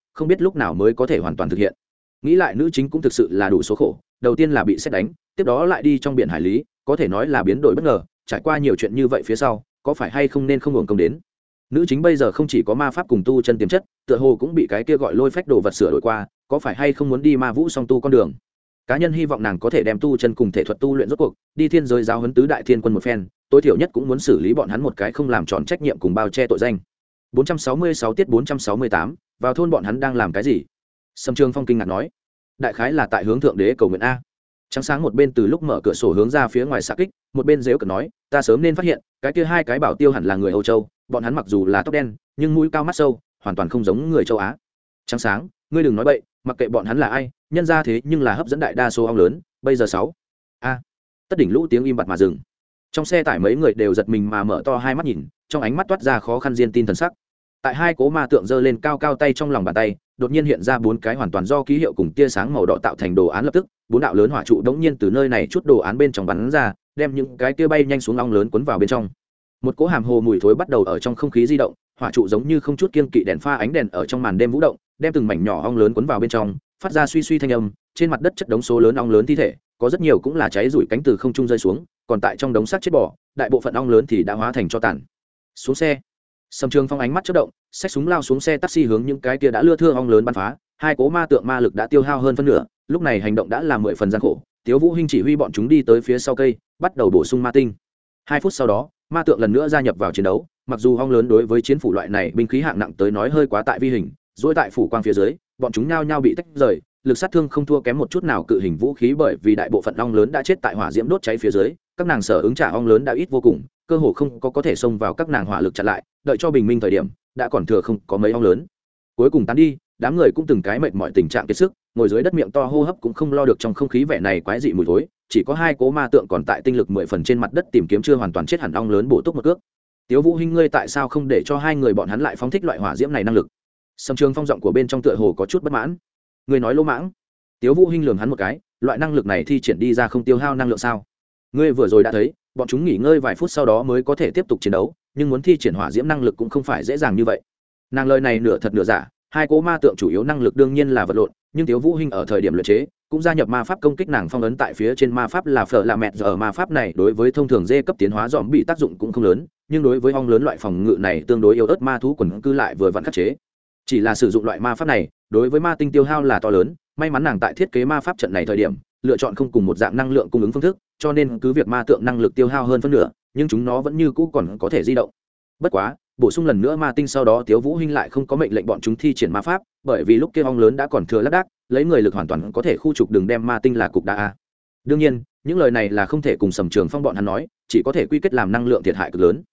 [SPEAKER 1] không biết lúc nào mới có thể hoàn toàn thực hiện. Nghĩ lại nữ chính cũng thực sự là đủ số khổ đầu tiên là bị xét đánh tiếp đó lại đi trong biển hải lý có thể nói là biến đổi bất ngờ trải qua nhiều chuyện như vậy phía sau có phải hay không nên không hưởng công đến? Nữ chính bây giờ không chỉ có ma pháp cùng tu chân tiềm chất tựa hồ cũng bị cái kia gọi lôi phách đồ vật sửa đổi qua có phải hay không muốn đi ma vũ song tu con đường? Cá nhân hy vọng nàng có thể đem tu chân cùng thể thuật tu luyện rốt cuộc đi thiên giới giáo huấn tứ đại thiên quân một phen tối thiểu nhất cũng muốn xử lý bọn hắn một cái không làm tròn trách nhiệm cùng bao che tội danh. 466 tiết 468, vào thôn bọn hắn đang làm cái gì? Sâm trương phong kinh ngạc nói. Đại khái là tại hướng thượng đế cầu nguyện a. Trắng sáng một bên từ lúc mở cửa sổ hướng ra phía ngoài xa kích, một bên dếu cờ nói, ta sớm nên phát hiện, cái kia hai cái bảo tiêu hẳn là người âu châu, bọn hắn mặc dù là tóc đen, nhưng mũi cao mắt sâu, hoàn toàn không giống người châu á. Trắng sáng, ngươi đừng nói bậy, mặc kệ bọn hắn là ai, nhân ra thế nhưng là hấp dẫn đại đa số ong lớn, bây giờ sáu. A. Tất đỉnh lũ tiếng im bặt mà dừng. Trong xe tải mấy người đều giật mình mà mở to hai mắt nhìn, trong ánh mắt toát ra khó khăn diên tin thần sắc tại hai cố ma tượng giơ lên cao cao tay trong lòng bàn tay, đột nhiên hiện ra bốn cái hoàn toàn do ký hiệu cùng tia sáng màu đỏ tạo thành đồ án lập tức, bốn đạo lớn hỏa trụ đống nhiên từ nơi này chút đồ án bên trong bắn ra, đem những cái tia bay nhanh xuống long lớn cuốn vào bên trong. Một cỗ hàm hồ mùi thối bắt đầu ở trong không khí di động, hỏa trụ giống như không chút kiên kỵ đèn pha ánh đèn ở trong màn đêm vũ động, đem từng mảnh nhỏ ong lớn cuốn vào bên trong, phát ra suy suy thanh âm, trên mặt đất chất đống số lớn ong lớn thi thể, có rất nhiều cũng là cháy rủi cánh từ không trung rơi xuống, còn tại trong đống xác chết bỏ đại bộ phận ong lớn thì đã hóa thành cho tàn. Xuống xe sầm trường phong ánh mắt chất động, xách súng lao xuống xe taxi hướng những cái kia đã lưa thưa ong lớn bắn phá, hai cố ma tượng ma lực đã tiêu hao hơn phân nửa, lúc này hành động đã là mười phần gian khổ, tiếu vũ hinh chỉ huy bọn chúng đi tới phía sau cây, bắt đầu bổ sung ma tinh. Hai phút sau đó, ma tượng lần nữa gia nhập vào chiến đấu, mặc dù ong lớn đối với chiến phủ loại này binh khí hạng nặng tới nói hơi quá tại vi hình dỗi tại phủ quang phía dưới, bọn chúng nhao nhao bị tách rời, lực sát thương không thua kém một chút nào cự hình vũ khí bởi vì đại bộ phận ong lớn đã chết tại hỏa diễm đốt cháy phía dưới các nàng sở ứng trả ong lớn đã ít vô cùng, cơ hồ không có có thể xông vào các nàng hỏa lực chặn lại, đợi cho bình minh thời điểm, đã còn thừa không có mấy ong lớn. Cuối cùng tán đi, đám người cũng từng cái mệt mỏi tình trạng kiệt sức, ngồi dưới đất miệng to hô hấp cũng không lo được trong không khí vẻ này quái dị mùi thối, chỉ có hai cố ma tượng còn tại tinh lực mười phần trên mặt đất tìm kiếm chưa hoàn toàn chết hẳn ong lớn bổ túc một cước. Tiếu vũ hinh, ngươi tại sao không để cho hai người bọn hắn lại phóng thích loại hỏa diễm này năng lực? Sầm trường phong giọng của bên trong tựa hồ có chút bất mãn. Ngươi nói lỗ mãng. Tiếu vũ hinh lườm hắn một cái, loại năng lực này thi triển đi ra không tiêu hao năng lượng sao? Ngươi vừa rồi đã thấy, bọn chúng nghỉ ngơi vài phút sau đó mới có thể tiếp tục chiến đấu, nhưng muốn thi triển hỏa diễm năng lực cũng không phải dễ dàng như vậy. Nàng lời này nửa thật nửa giả, hai cố ma tượng chủ yếu năng lực đương nhiên là vật lộn, nhưng thiếu vũ hinh ở thời điểm luyện chế, cũng gia nhập ma pháp công kích nàng phong ấn tại phía trên ma pháp là phở là mẹ giờ ở ma pháp này, đối với thông thường dê cấp tiến hóa dòm bị tác dụng cũng không lớn, nhưng đối với ong lớn loại phòng ngự này tương đối yếu ớt ma thú quần cư lại vừa vặn khắc chế. Chỉ là sử dụng loại ma pháp này, đối với ma tinh tiêu hao là to lớn, may mắn nàng tại thiết kế ma pháp trận này thời điểm, lựa chọn không cùng một dạng năng lượng cung ứng phương thức cho nên cứ việc ma tượng năng lực tiêu hao hơn phân nửa, nhưng chúng nó vẫn như cũ còn có thể di động. Bất quá, bổ sung lần nữa ma tinh sau đó tiếu vũ hinh lại không có mệnh lệnh bọn chúng thi triển ma pháp, bởi vì lúc kia ong lớn đã còn thừa lác đác, lấy người lực hoàn toàn có thể khu trục đường đem ma tinh là cục đa a. Đương nhiên, những lời này là không thể cùng sầm trường phong bọn hắn nói, chỉ có thể quy kết làm năng lượng thiệt hại cực lớn.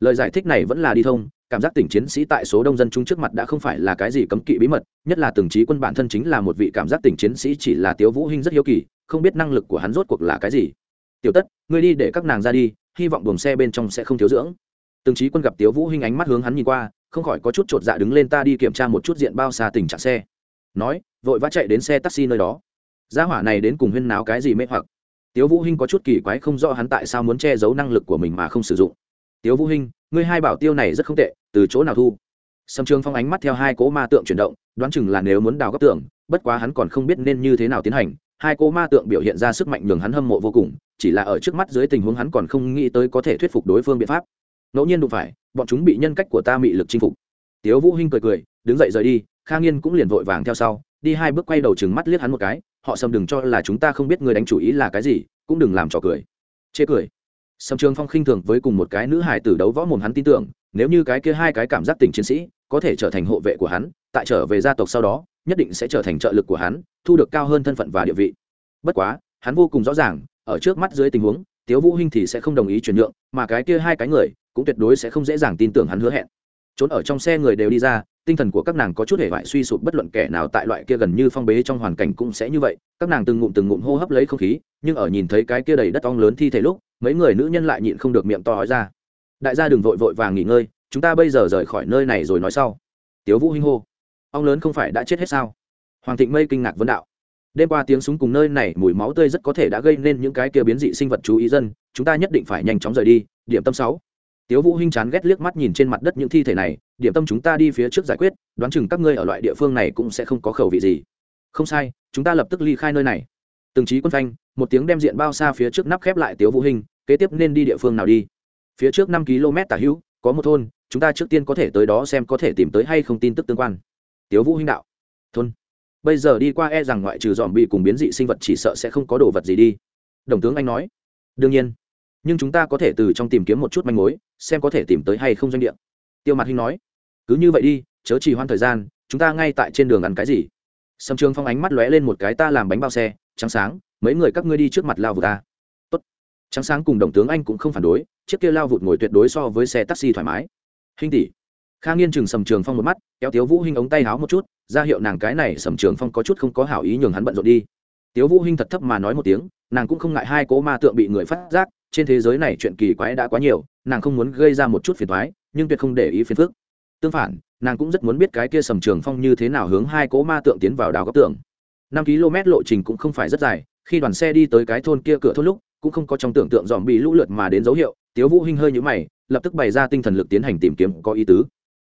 [SPEAKER 1] Lời giải thích này vẫn là đi thông, cảm giác tỉnh chiến sĩ tại số đông dân chúng trước mặt đã không phải là cái gì cấm kỵ bí mật, nhất là từng trí quân bản thân chính là một vị cảm giác tỉnh chiến sĩ chỉ là tiếu vũ hinh rất hiếu kỳ, không biết năng lực của hắn rốt cuộc là cái gì tiểu tất, ngươi đi để các nàng ra đi, hy vọng buồng xe bên trong sẽ không thiếu dưỡng. Từng trí quân gặp tiếu vũ hinh ánh mắt hướng hắn nhìn qua, không khỏi có chút chột dạ đứng lên ta đi kiểm tra một chút diện bao xa tình trạng xe. Nói, vội vã chạy đến xe taxi nơi đó. Gia hỏa này đến cùng huyên náo cái gì mê hoặc? Tiếu vũ hinh có chút kỳ quái không rõ hắn tại sao muốn che giấu năng lực của mình mà không sử dụng. Tiếu vũ hinh, ngươi hai bảo tiêu này rất không tệ, từ chỗ nào thu? Sầm Trường phong ánh mắt theo hai cỗ ma tượng chuyển động, đoán chừng là nếu muốn đào góc tượng bất quá hắn còn không biết nên như thế nào tiến hành. Hai cỗ ma tượng biểu hiện ra sức mạnh nhường hắn hâm mộ vô cùng chỉ là ở trước mắt dưới tình huống hắn còn không nghĩ tới có thể thuyết phục đối phương biện pháp. Ngẫu nhiên đụng phải, bọn chúng bị nhân cách của ta mị lực chinh phục. Tiếu vũ hinh cười cười, đứng dậy rời đi kha nghiên cũng liền vội vàng theo sau, đi hai bước quay đầu chừng mắt liếc hắn một cái, họ sầm đừng cho là chúng ta không biết người đánh chủ ý là cái gì, cũng đừng làm trò cười. Chê cười. Sầm trường phong khinh thường với cùng một cái nữ hài tử đấu võ mồm hắn tin tưởng, nếu như cái kia hai cái cảm giác tình chiến sĩ có thể trở thành hộ vệ của hắn, tại trở về gia tộc sau đó, nhất định sẽ trở thành trợ lực của hắn, thu được cao hơn thân phận và địa vị. Bất quá, hắn vô cùng rõ ràng ở trước mắt dưới tình huống, tiếu vũ hinh thì sẽ không đồng ý chuyển nhượng, mà cái kia hai cái người cũng tuyệt đối sẽ không dễ dàng tin tưởng hắn hứa hẹn. Trốn ở trong xe người đều đi ra, tinh thần của các nàng có chút hề vải suy sụp, bất luận kẻ nào tại loại kia gần như phong bế trong hoàn cảnh cũng sẽ như vậy. Các nàng từng ngụm từng ngụm hô hấp lấy không khí, nhưng ở nhìn thấy cái kia đầy đất ong lớn thi thể lúc, mấy người nữ nhân lại nhịn không được miệng to nói ra. Đại gia đừng vội vội vàng nghỉ ngơi, chúng ta bây giờ rời khỏi nơi này rồi nói sau. Tiếu vũ hinh hô. Ông lớn không phải đã chết hết sao? Hoàng thịnh mây kinh ngạc vấn đạo đêm qua tiếng súng cùng nơi này mùi máu tươi rất có thể đã gây nên những cái kia biến dị sinh vật chú ý dân, chúng ta nhất định phải nhanh chóng rời đi, điểm tâm sáu. Tiếu vũ hinh chán ghét liếc mắt nhìn trên mặt đất những thi thể này, điểm tâm chúng ta đi phía trước giải quyết, đoán chừng các ngươi ở loại địa phương này cũng sẽ không có khẩu vị gì. Không sai, chúng ta lập tức ly khai nơi này. Từng trí quân phanh, một tiếng đem diện bao xa phía trước nắp khép lại tiếu vũ hinh, kế tiếp nên đi địa phương nào đi? Phía trước năm km tả hữu, có một thôn, chúng ta trước tiên có thể tới đó xem có thể tìm tới hay không tin tức tương quan. Tiếu vũ hinh đạo. Thôn bây giờ đi qua e rằng ngoại trừ dòm bị cùng biến dị sinh vật chỉ sợ sẽ không có đồ vật gì đi. Đồng tướng anh nói. Đương nhiên. Nhưng chúng ta có thể từ trong tìm kiếm một chút manh mối, xem có thể tìm tới hay không doanh địa. Tiêu mặt hinh nói. Cứ như vậy đi, chớ trì hoãn thời gian, chúng ta ngay tại trên đường ăn cái gì? Sầm trường phong ánh mắt lóe lên một cái ta làm bánh bao xe, trắng sáng, mấy người các ngươi đi trước mặt lao vụt ta. Tốt. Trắng sáng cùng đồng tướng anh cũng không phản đối, chiếc kia lao vụt ngồi tuyệt đối so với xe taxi thoải mái. Hình tỷ. Kha nghiên chừng sầm trường phong một mắt, kéo tiếu vũ hinh ống tay háo một chút ra hiệu nàng cái này sầm trường phong có chút không có hảo ý nhường hắn bận rộn đi. Tiếu vũ hinh thật thấp mà nói một tiếng, nàng cũng không ngại hai cố ma tượng bị người phát giác, trên thế giới này chuyện kỳ quái đã quá nhiều, nàng không muốn gây ra một chút phiền toái, nhưng tuyệt không để ý phiền phức. Tương phản, nàng cũng rất muốn biết cái kia sầm trường phong như thế nào hướng hai cố ma tượng tiến vào đào góc tượng. Năm km lộ trình cũng không phải rất dài, khi đoàn xe đi tới cái thôn kia cửa thôn lúc, cũng không có trong tưởng tượng dòm bị lũ lượt mà đến dấu hiệu, tiếu vũ hinh hơi nhũ mày, lập tức bày ra tinh thần lực tiến hành tìm kiếm có ý tứ.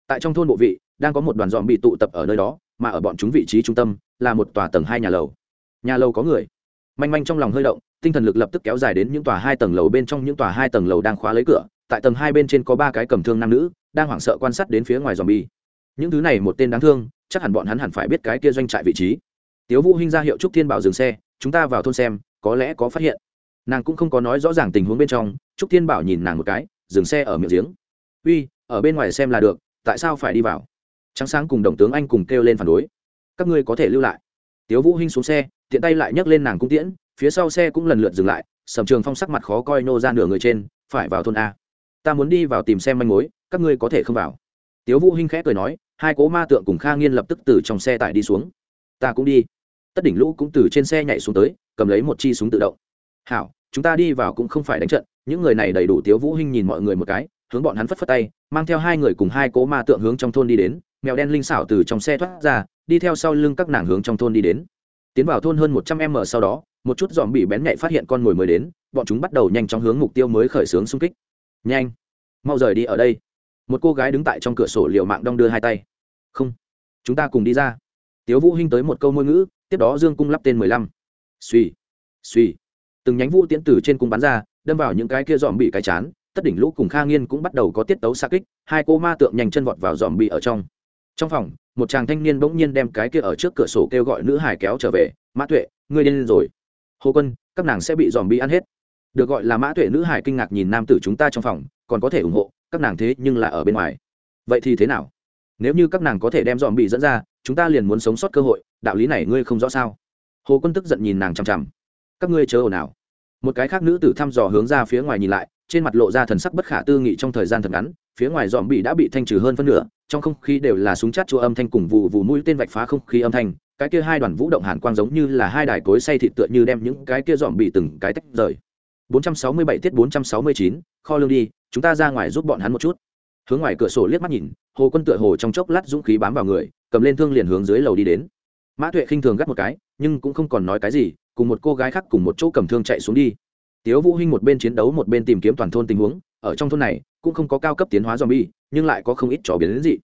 [SPEAKER 1] Tại trong thôn bộ vị, đang có một đoàn dòm bị tụ tập ở nơi đó mà ở bọn chúng vị trí trung tâm là một tòa tầng hai nhà lầu. Nhà lầu có người. Manh manh trong lòng hơi động, tinh thần lực lập tức kéo dài đến những tòa hai tầng lầu bên trong những tòa hai tầng lầu đang khóa lấy cửa. Tại tầng hai bên trên có ba cái cầm thương nam nữ, đang hoảng sợ quan sát đến phía ngoài dòm bi những thứ này một tên đáng thương, chắc hẳn bọn hắn hẳn phải biết cái kia doanh trại vị trí. Tiếu vũ hinh ra hiệu trúc thiên bảo dừng xe, chúng ta vào thôn xem, có lẽ có phát hiện. Nàng cũng không có nói rõ ràng tình huống bên trong, trúc thiên bảo nhìn nàng một cái, dừng xe ở miệng giếng. Uy, ở bên ngoài xem là được, tại sao phải đi vào? Trắng sáng cùng đồng tướng anh cùng kêu lên phản đối. Các ngươi có thể lưu lại. Tiếu vũ hinh xuống xe, tiện tay lại nhấc lên nàng cung tiễn, phía sau xe cũng lần lượt dừng lại, sầm trường phong sắc mặt khó coi nô ra nửa người trên, phải vào thôn a. Ta muốn đi vào tìm xem manh mối, các ngươi có thể không vào. Tiếu vũ hinh khẽ cười nói, hai cố ma tượng cùng kha nghiên lập tức từ trong xe tải đi xuống. Ta cũng đi. Tất đỉnh lũ cũng từ trên xe nhảy xuống tới, cầm lấy một chi súng tự động. Hảo, chúng ta đi vào cũng không phải đánh trận, những người này đầy đủ tiếu vũ hinh nhìn mọi người một cái, hướng bọn hắn phất phất tay, mang theo hai người cùng hai cố ma tượng hướng trong thôn đi đến mèo đen linh xảo từ trong xe thoát ra, đi theo sau lưng các nàng hướng trong thôn đi đến. Tiến vào thôn hơn một trăm m sau đó, một chút dòm bị bén nhạy phát hiện con mồi mới đến, bọn chúng bắt đầu nhanh chóng hướng mục tiêu mới khởi xướng xung kích. Nhanh! Mau rời đi ở đây. Một cô gái đứng tại trong cửa sổ liệu mạng đong đưa hai tay. Không! Chúng ta cùng đi ra. Tiếu vũ hinh tới một câu ngôn ngữ, tiếp đó dương cung lắp tên mười lăm. Suy suy từng nhánh vũ tiễn từ trên cung bắn ra, đâm vào những cái kia dòm bị cái chán, tất đỉnh lũ cùng kha nghiên cũng bắt đầu có tiết tấu xa kích, hai cô ma tượng nhanh chân vọt vào dòm bị ở trong trong phòng, một chàng thanh niên bỗng nhiên đem cái kia ở trước cửa sổ kêu gọi nữ hải kéo trở về, mã tuệ, ngươi điên rồi. Hồ quân, các nàng sẽ bị dòm bị ăn hết. Được gọi là mã tuệ, nữ hải kinh ngạc nhìn nam tử chúng ta trong phòng, còn có thể ủng hộ, các nàng thế nhưng là ở bên ngoài. Vậy thì thế nào? Nếu như các nàng có thể đem dòm bị dẫn ra, chúng ta liền muốn sống sót cơ hội, đạo lý này ngươi không rõ sao? Hồ quân tức giận nhìn nàng chằm chằm. Các ngươi chớ ồn ào. Một cái khác nữ tử thăm dò hướng ra phía ngoài nhìn lại, trên mặt lộ ra thần sắc bất khả tư nghị trong thời gian thật ngắn, phía ngoài dòm bị đã bị thanh trừ hơn phân nửa trong không khí đều là súng chát chua âm thanh cùng vụ vụ mũi tên vạch phá không khí âm thanh cái kia hai đoàn vũ động hàn quang giống như là hai đài cối say thịt tựa như đem những cái kia dòm bị từng cái tách rời. 467 tiết 469, kho lương đi chúng ta ra ngoài giúp bọn hắn một chút. Hướng ngoài cửa sổ liếc mắt nhìn hồ quân tựa hồ trong chốc lát dũng khí bám vào người cầm lên thương liền hướng dưới lầu đi đến. Mã tuệ khinh thường gắt một cái nhưng cũng không còn nói cái gì cùng một cô gái khác cùng một chỗ cầm thương chạy xuống đi. Tiếu vũ hinh một bên chiến đấu một bên tìm kiếm toàn thôn tình huống ở trong thôn này cũng không có cao cấp tiến hóa zombie, nhưng lại có không ít chó biến dị.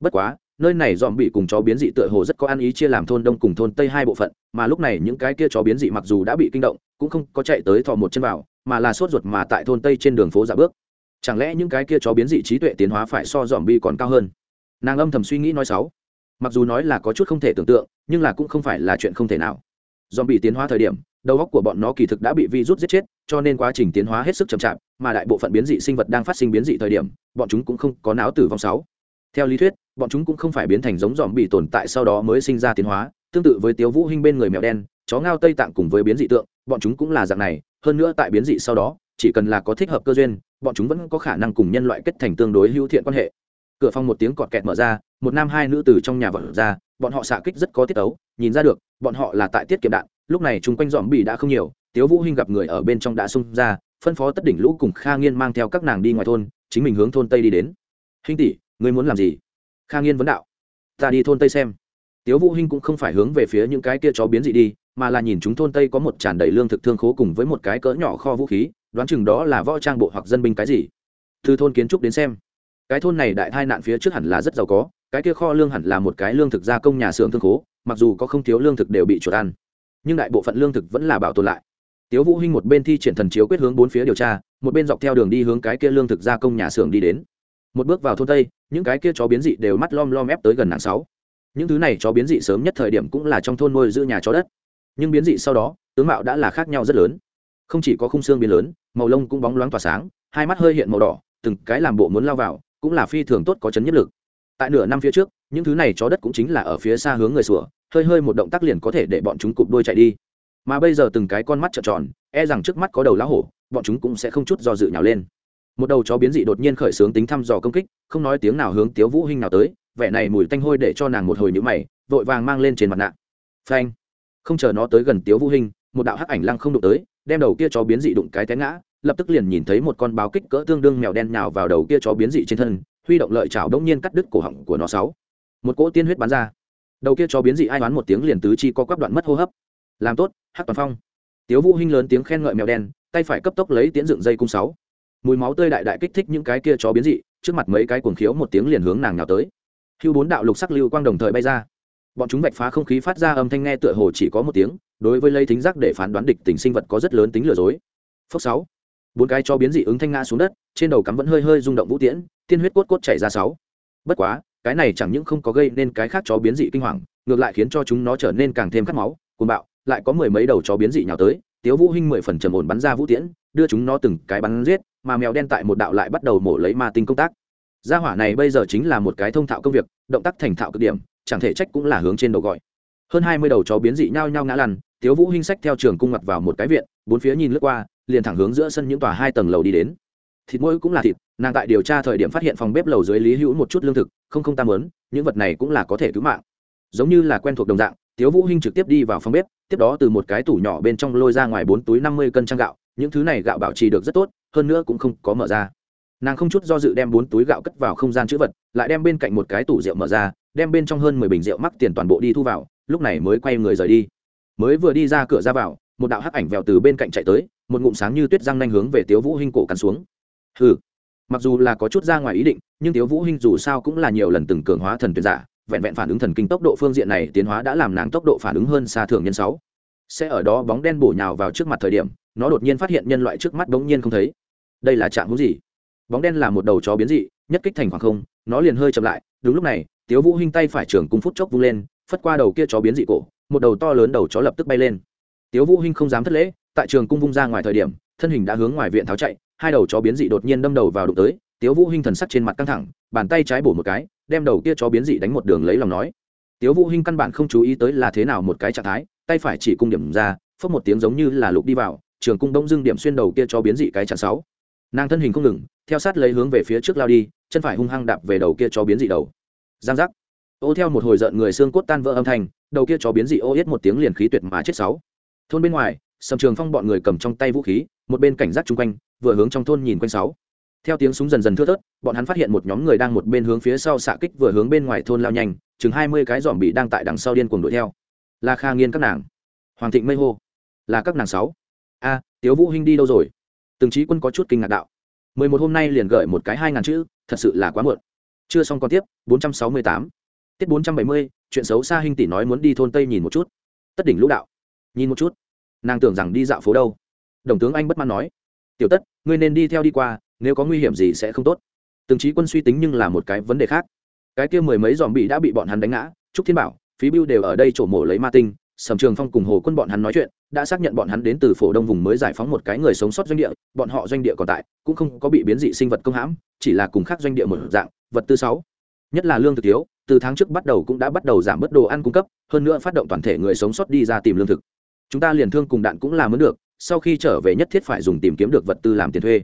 [SPEAKER 1] Bất quá, nơi này zombie cùng chó biến dị tựa hồ rất có ăn ý chia làm thôn đông cùng thôn tây hai bộ phận, mà lúc này những cái kia chó biến dị mặc dù đã bị kinh động, cũng không có chạy tới thò một chân vào, mà là sốt ruột mà tại thôn tây trên đường phố giả bước. Chẳng lẽ những cái kia chó biến dị trí tuệ tiến hóa phải so zombie còn cao hơn? Nàng âm thầm suy nghĩ nói xấu mặc dù nói là có chút không thể tưởng tượng, nhưng là cũng không phải là chuyện không thể nào. Zombie tiến hóa thời điểm, đầu óc của bọn nó kỳ thực đã bị virus giết chết, cho nên quá trình tiến hóa hết sức chậm chạp mà đại bộ phận biến dị sinh vật đang phát sinh biến dị thời điểm, bọn chúng cũng không có não tử vong sáu. Theo lý thuyết, bọn chúng cũng không phải biến thành giống dòm bị tồn tại sau đó mới sinh ra tiến hóa, tương tự với tiếu vũ hinh bên người mèo đen, chó ngao tây tạng cùng với biến dị tượng, bọn chúng cũng là dạng này, hơn nữa tại biến dị sau đó, chỉ cần là có thích hợp cơ duyên, bọn chúng vẫn có khả năng cùng nhân loại kết thành tương đối hữu thiện quan hệ. Cửa phòng một tiếng cọt kẹt mở ra, một nam hai nữ từ trong nhà vọt ra, bọn họ xạ kích rất có tiết tấu, nhìn ra được, bọn họ là tại tiết kiệm đạn, lúc này chung quanh dòm bị đã không nhiều, tiếu vũ hinh gặp người ở bên trong đã xung ra phân phó tất đỉnh lũ cùng kha nghiên mang theo các nàng đi ngoài thôn, chính mình hướng thôn tây đi đến. Hinh tỷ, ngươi muốn làm gì? Kha nghiên vấn đạo. Ta đi thôn tây xem. Tiếu vũ hinh cũng không phải hướng về phía những cái kia chó biến dị đi, mà là nhìn chúng thôn tây có một tràn đầy lương thực thương khố cùng với một cái cỡ nhỏ kho vũ khí, đoán chừng đó là võ trang bộ hoặc dân binh cái gì. Từ thôn kiến trúc đến xem, cái thôn này đại tai nạn phía trước hẳn là rất giàu có, cái kia kho lương hẳn là một cái lương thực gia công nhà xưởng thương khố, mặc dù có không thiếu lương thực đều bị chuột ăn, nhưng đại bộ phận lương thực vẫn là bảo tồn lại tiếu vũ hinh một bên thi triển thần chiếu quyết hướng bốn phía điều tra, một bên dọc theo đường đi hướng cái kia lương thực gia công nhà xưởng đi đến. Một bước vào thôn tây, những cái kia chó biến dị đều mắt lom lom ép tới gần nàng sáu. Những thứ này chó biến dị sớm nhất thời điểm cũng là trong thôn nuôi giữ nhà chó đất. Nhưng biến dị sau đó, tướng mạo đã là khác nhau rất lớn. Không chỉ có khung xương biến lớn, màu lông cũng bóng loáng tỏa sáng, hai mắt hơi hiện màu đỏ, từng cái làm bộ muốn lao vào, cũng là phi thường tốt có chấn nhất lực. Tại nửa năm phía trước, những thứ này chó đất cũng chính là ở phía xa hướng người sủa, hơi hơi một động tác liền có thể để bọn chúng cụp đôi chạy đi mà bây giờ từng cái con mắt trợn tròn e rằng trước mắt có đầu lá hổ, bọn chúng cũng sẽ không chút do dự nhào lên. Một đầu chó biến dị đột nhiên khởi xướng tính thăm dò công kích, không nói tiếng nào hướng tiếu vũ hinh nào tới, vẻ này mùi tanh hôi để cho nàng một hồi nhũ mày, vội vàng mang lên trên mặt nạ. Phanh! Không chờ nó tới gần tiếu vũ hinh, một đạo hắc ảnh lăng không đụng tới, đem đầu kia chó biến dị đụng cái té ngã, lập tức liền nhìn thấy một con báo kích cỡ tương đương mèo đen nhào vào đầu kia chó biến dị trên thân, huy động lợi chảo đông nhiên cắt đứt cổ họng của nó sáu. Một cỗ tiên huyết bắn ra. Đầu kia chó biến dị ai đoán một tiếng liền tứ chi co quắp đoạn mất hô hấp làm tốt hắc toàn phong. Tiếu vũ hinh lớn tiếng khen ngợi mèo đen, tay phải cấp tốc lấy tiến dựng dây cung sáu. Mùi máu tươi đại đại kích thích những cái kia chó biến dị, trước mặt mấy cái cuồng khiếu một tiếng liền hướng nàng nhào tới. Hưu bốn đạo lục sắc lưu quang đồng thời bay ra. Bọn chúng vạch phá không khí phát ra âm thanh nghe tựa hồ chỉ có một tiếng, đối với lấy thính giác để phán đoán địch tình sinh vật có rất lớn tính lừa dối. Phước sáu. Bốn cái cho biến dị ứng thanh ngã xuống đất, trên đầu cắm vẫn hơi hơi rung động vũ tiễn, tiên huyết cốt cốt chảy ra sáu. Bất quá, cái này chẳng những không có gây nên cái khác chó biến dị kinh hoàng, ngược lại khiến cho chúng nó trở nên càng thêm khát máu, cuồng bạo lại có mười mấy đầu chó biến dị nhào tới, tiếu vũ hinh mười phần trầm ổn bắn ra vũ tiễn, đưa chúng nó từng cái bắn giết, mà mèo đen tại một đạo lại bắt đầu mổ lấy ma tinh công tác. Gia hỏa này bây giờ chính là một cái thông thạo công việc, động tác thành thạo cực điểm, chẳng thể trách cũng là hướng trên đầu gọi. Hơn hai mươi đầu chó biến dị nhao nhao ngã lăn, tiếu vũ hinh sách theo trường cung mặt vào một cái viện, bốn phía nhìn lướt qua, liền thẳng hướng giữa sân những tòa hai tầng lầu đi đến. Thịt mũi cũng là thịt, nàng tại điều tra thời điểm phát hiện phòng bếp lầu dưới lý hữu một chút lương thực, không không tam lớn những vật này cũng là có thể cứu mạng. Giống như là quen thuộc đồng dạng tiếu vũ hinh trực tiếp đi vào phòng bếp, tiếp đó từ một cái tủ nhỏ bên trong lôi ra ngoài bốn túi năm mươi cân trang gạo, những thứ này gạo bảo trì được rất tốt, hơn nữa cũng không có mở ra. Nàng không chút do dự đem bốn túi gạo cất vào không gian chữ vật, lại đem bên cạnh một cái tủ rượu mở ra, đem bên trong hơn mười bình rượu mắc tiền toàn bộ đi thu vào, lúc này mới quay người rời đi. Mới vừa đi ra cửa ra vào, một đạo hắc ảnh vèo từ bên cạnh chạy tới, một ngụm sáng như tuyết răng nanh hướng về tiếu vũ hinh cổ cắn xuống. Hừ, mặc dù là có chút ra ngoài ý định, nhưng tiếu vũ hinh dù sao cũng là nhiều lần từng cường hóa thần tuyển giả vẹn vẹn phản ứng thần kinh tốc độ phương diện này tiến hóa đã làm nàng tốc độ phản ứng hơn xa thường nhân sáu. Sẽ ở đó bóng đen bổ nhào vào trước mặt thời điểm, nó đột nhiên phát hiện nhân loại trước mắt bỗng nhiên không thấy. Đây là trạng hữu gì? Bóng đen là một đầu chó biến dị, nhất kích thành khoảng không, nó liền hơi chậm lại, đúng lúc này, tiếu vũ hinh tay phải trường cung phút chốc vung lên, phất qua đầu kia chó biến dị cổ, một đầu to lớn đầu chó lập tức bay lên. Tiếu vũ hinh không dám thất lễ, tại trường cung vung ra ngoài thời điểm, thân hình đã hướng ngoài viện tháo chạy, hai đầu chó biến dị đột nhiên đâm đầu vào đụng tới, tiếu vũ hinh thần sắc trên mặt căng thẳng, bàn tay trái bổ một cái đem đầu kia chó biến dị đánh một đường lấy lòng nói. Tiếu vũ hinh căn bản không chú ý tới là thế nào một cái trạng thái, tay phải chỉ cung điểm ra phất một tiếng giống như là lục đi vào, trường cung đông dưng điểm xuyên đầu kia chó biến dị cái chặn sáu. Nàng thân hình không ngừng, theo sát lấy hướng về phía trước lao đi, chân phải hung hăng đạp về đầu kia chó biến dị đầu. Giang giác. Ô theo một hồi giận người xương cốt tan vỡ âm thanh, đầu kia chó biến dị ô yết một tiếng liền khí tuyệt mà chết sáu. Thôn bên ngoài, sầm trường phong bọn người cầm trong tay vũ khí, một bên cảnh giác chung quanh, vừa hướng trong thôn nhìn quanh sáu theo tiếng súng dần dần thưa thớt, bọn hắn phát hiện một nhóm người đang một bên hướng phía sau xạ kích vừa hướng bên ngoài thôn lao nhanh, chừng hai mươi cái dòm bị đang tại đằng sau điên cuồng đuổi theo. Là kha nghiên các nàng. Hoàng thịnh mây hô. Là các nàng sáu. A, tiếu vũ hinh đi đâu rồi? Từng trí quân có chút kinh ngạc đạo. Mười một hôm nay liền gửi một cái hai ngàn chữ, thật sự là quá muộn. Chưa xong còn tiếp, bốn trăm sáu mươi tám. Tiết bốn trăm bảy mươi, chuyện xấu xa Hinh tỷ nói muốn đi thôn tây nhìn một chút. Tất đỉnh lũ đạo. Nhìn một chút. Nàng tưởng rằng đi dạo phố đâu. Đồng tướng anh bất mãn nói. Tiểu tất, ngươi nên đi theo đi qua nếu có nguy hiểm gì sẽ không tốt. Từng trí quân suy tính nhưng là một cái vấn đề khác. Cái kia mười mấy dòm bị đã bị bọn hắn đánh ngã, trúc thiên bảo, phí bưu đều ở đây trổ mổ lấy ma tinh, sầm trường phong cùng hồ quân bọn hắn nói chuyện, đã xác nhận bọn hắn đến từ phổ đông vùng mới giải phóng một cái người sống sót doanh địa, bọn họ doanh địa còn tại, cũng không có bị biến dị sinh vật công hãm, chỉ là cùng khác doanh địa một dạng, vật tư sáu. Nhất là lương thực thiếu, từ tháng trước bắt đầu cũng đã bắt đầu giảm bớt đồ ăn cung cấp, hơn nữa phát động toàn thể người sống sót đi ra tìm lương thực. Chúng ta liền thương cùng đạn cũng làm mới được, sau khi trở về nhất thiết phải dùng tìm kiếm được vật tư làm tiền thuê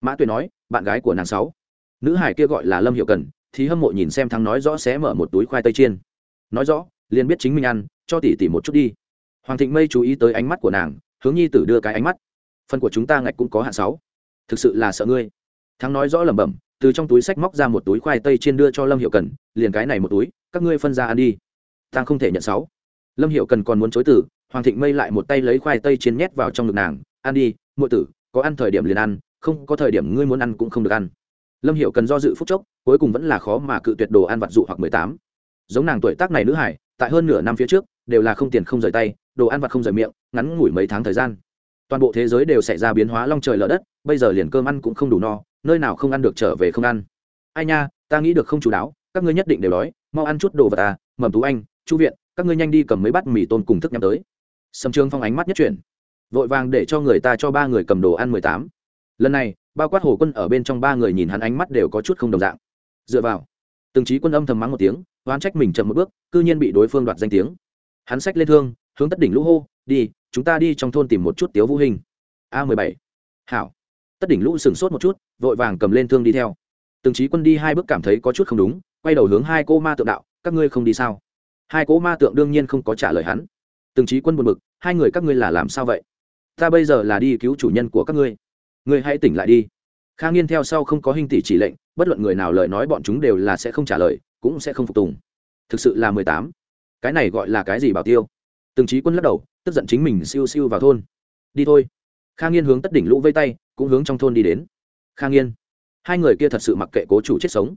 [SPEAKER 1] mã tuệ nói, bạn gái của nàng sáu. Nữ hải kia gọi là lâm hiệu cần, thì hâm mộ nhìn xem thắng nói rõ sẽ mở một túi khoai tây chiên. Nói rõ, liền biết chính mình ăn, cho tỷ tỷ một chút đi. Hoàng thịnh mây chú ý tới ánh mắt của nàng, hướng nhi tử đưa cái ánh mắt. Phần của chúng ta ngạch cũng có hạn sáu. Thực sự là sợ ngươi. Thắng nói rõ lẩm bẩm, từ trong túi sách móc ra một túi khoai tây chiên đưa cho lâm hiệu cần, liền cái này một túi, các ngươi phân ra ăn đi. Tăng không thể nhận sáu. Lâm hiệu cần còn muốn chối tử hoàng thịnh mây lại một tay lấy khoai tây chiên nhét vào trong ngực nàng, ăn đi, muội tử, có ăn thời điểm liền ăn không có thời điểm ngươi muốn ăn cũng không được ăn. Lâm hiệu cần do dự phúc chốc, cuối cùng vẫn là khó mà cự tuyệt đồ ăn vặt dụ hoặc mười tám. Giống nàng tuổi tác này nữ hải, tại hơn nửa năm phía trước, đều là không tiền không rời tay, đồ ăn vặt không rời miệng, ngắn ngủi mấy tháng thời gian. Toàn bộ thế giới đều xảy ra biến hóa long trời lở đất, bây giờ liền cơm ăn cũng không đủ no, nơi nào không ăn được trở về không ăn. Ai nha, ta nghĩ được không chú đáo, các ngươi nhất định đều đói, mau ăn chút đồ vật à mầm tú anh, chu viện, các ngươi nhanh đi cầm mấy bát mì tôm cùng thức nhắm tới. Sầm trương phong ánh mắt nhất chuyển, vội vàng để cho người ta cho ba người cầm đồ ăn mười tám lần này, bao quát hồ quân ở bên trong ba người nhìn hắn ánh mắt đều có chút không đồng dạng. Dựa vào, từng trí quân âm thầm mắng một tiếng, oán trách mình chậm một bước, cư nhiên bị đối phương đoạt danh tiếng. Hắn xách lên thương, hướng tất đỉnh lũ hô, đi, chúng ta đi trong thôn tìm một chút tiếu vũ hình. A mười bảy. Hảo. Tất đỉnh lũ sửng sốt một chút, vội vàng cầm lên thương đi theo. Từng trí quân đi hai bước cảm thấy có chút không đúng, quay đầu hướng hai cô ma tượng đạo, các ngươi không đi sao? Hai cô ma tượng đương nhiên không có trả lời hắn. Từng trí quân buồn bực, hai người các ngươi là làm sao vậy? Ta bây giờ là đi cứu chủ nhân của các ngươi ngươi hãy tỉnh lại đi. Khang nghiên theo sau không có hình tỷ chỉ lệnh, bất luận người nào lời nói bọn chúng đều là sẽ không trả lời, cũng sẽ không phục tùng. Thực sự là mười tám. Cái này gọi là cái gì bảo tiêu? Từng trí quân lắc đầu, tức giận chính mình siêu siêu vào thôn. Đi thôi. Khang nghiên hướng tất đỉnh lũ vây tay, cũng hướng trong thôn đi đến. Khang nghiên, hai người kia thật sự mặc kệ cố chủ chết sống.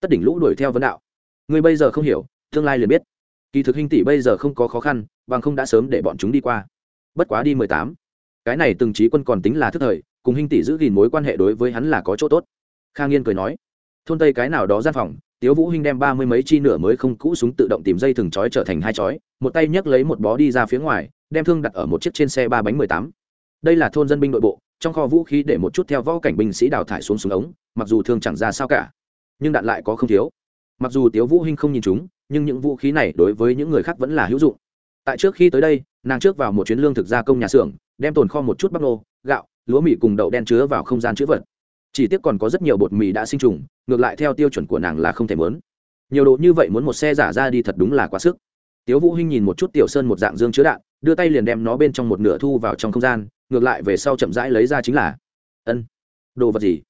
[SPEAKER 1] Tất đỉnh lũ đuổi theo vấn đạo. Ngươi bây giờ không hiểu, tương lai liền biết. Kỳ thực hình tỷ bây giờ không có khó khăn, bằng không đã sớm để bọn chúng đi qua. Bất quá đi mười tám. Cái này từng trí quân còn tính là thức thời cùng hình tỷ giữ gìn mối quan hệ đối với hắn là có chỗ tốt. Khang nghiên cười nói, thôn tây cái nào đó gian phòng, tiếu vũ hinh đem ba mươi mấy chi nửa mới không cũ súng tự động tìm dây thừng chói trở thành hai chói, một tay nhấc lấy một bó đi ra phía ngoài, đem thương đặt ở một chiếc trên xe ba bánh mười tám. Đây là thôn dân binh nội bộ, trong kho vũ khí để một chút theo võ cảnh binh sĩ đào thải xuống súng ống, mặc dù thương chẳng ra sao cả, nhưng đạn lại có không thiếu. Mặc dù tiếu vũ hinh không nhìn chúng, nhưng những vũ khí này đối với những người khác vẫn là hữu dụng. Tại trước khi tới đây, nàng trước vào một chuyến lương thực gia công nhà xưởng, đem tồn kho một chút bắp nô, gạo lúa mì cùng đậu đen chứa vào không gian chữ vật. Chỉ tiếc còn có rất nhiều bột mì đã sinh trùng, ngược lại theo tiêu chuẩn của nàng là không thể muốn nhiều đồ như vậy muốn một xe giả ra đi thật đúng là quá sức. Tiếu vũ hinh nhìn một chút tiểu sơn một dạng dương chứa đạn, đưa tay liền đem nó bên trong một nửa thu vào trong không gian, ngược lại về sau chậm rãi lấy ra chính là, ân, đồ vật gì?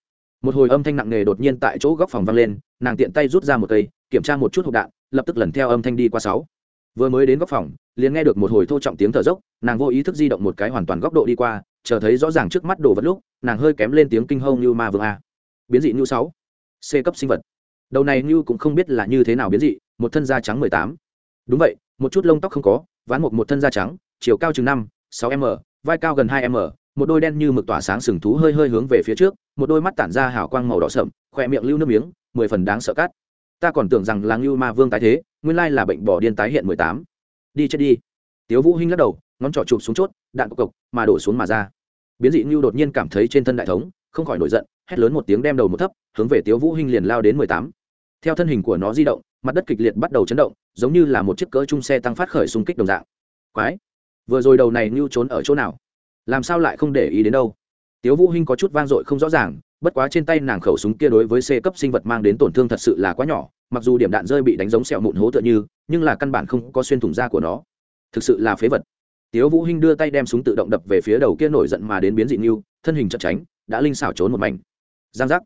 [SPEAKER 1] Một hồi âm thanh nặng nề đột nhiên tại chỗ góc phòng vang lên, nàng tiện tay rút ra một cây, kiểm tra một chút hộp đạn, lập tức lần theo âm thanh đi qua sáu. Vừa mới đến góc phòng, liền nghe được một hồi thô trọng tiếng thở dốc, nàng vô ý thức di động một cái hoàn toàn góc độ đi qua chờ thấy rõ ràng trước mắt đồ vật lúc, nàng hơi kém lên tiếng kinh hông như ma vương a. Biến dị như sáu. C cấp sinh vật. Đầu này như cũng không biết là như thế nào biến dị, một thân da trắng mười tám. Đúng vậy, một chút lông tóc không có, ván một một thân da trắng, chiều cao chừng năm, sáu m, vai cao gần hai m, một đôi đen như mực tỏa sáng sừng thú hơi hơi hướng về phía trước, một đôi mắt tản ra hào quang màu đỏ sậm, khỏe miệng lưu nước miếng, mười phần đáng sợ cát ta còn tưởng rằng là ngưu ma vương tái thế, nguyên lai là bệnh bỏ điên tái hiện mười tám. Đi chết đi. Tiếu vũ hinh lắc đầu, ngón trỏ chụp xuống chốt đạn cộc cộc mà đổ xuống mà ra. Biến dị ngưu đột nhiên cảm thấy trên thân đại thống, không khỏi nổi giận, hét lớn một tiếng đem đầu một thấp, hướng về tiếu vũ hinh liền lao đến mười tám. Theo thân hình của nó di động, mặt đất kịch liệt bắt đầu chấn động, giống như là một chiếc cỡ trung xe tăng phát khởi xung kích đồng dạng. Quái! Vừa rồi đầu này ngưu trốn ở chỗ nào? Làm sao lại không để ý đến đâu? Tiếu vũ hinh có chút vang dội không rõ ràng, bất quá trên tay nàng khẩu súng kia đối với c cấp sinh vật mang đến tổn thương thật sự là quá nhỏ, mặc dù điểm đạn rơi bị đánh giống sẹo mụn hố tựa như, nhưng là căn bản không có xuyên thủng da của nó. Thực sự là phế vật tiếu vũ hinh đưa tay đem súng tự động đập về phía đầu kia nổi giận mà đến biến dị như thân hình chật tránh đã linh xảo trốn một mảnh. Giang giác.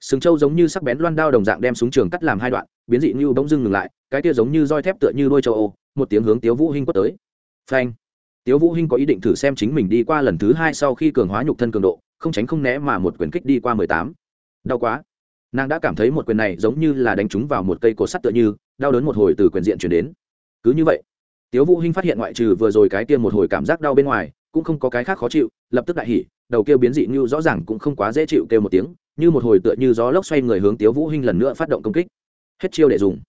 [SPEAKER 1] Sừng châu giống như sắc bén loan đao đồng dạng đem súng trường cắt làm hai đoạn, biến dị như bỗng dưng ngừng lại, cái kia giống như roi thép tựa như đuôi châu âu một tiếng hướng tiếu vũ hinh quất tới. Phanh. Tiếu vũ hinh có ý định thử xem chính mình đi qua lần thứ hai sau khi cường hóa nhục thân cường độ, không tránh không né mà một quyền kích đi qua mười tám. Đau quá. Nàng đã cảm thấy một quyền này giống như là đánh trúng vào một cây cột sắt tựa như, đau đớn một hồi từ quyền diện chuyển đến. Cứ như vậy tiếu vũ hinh phát hiện ngoại trừ vừa rồi cái kia một hồi cảm giác đau bên ngoài, cũng không có cái khác khó chịu, lập tức đại hỉ, đầu kia biến dị như rõ ràng cũng không quá dễ chịu kêu một tiếng, như một hồi tựa như gió lốc xoay người hướng tiếu vũ hinh lần nữa phát động công kích. Hết chiêu để dùng.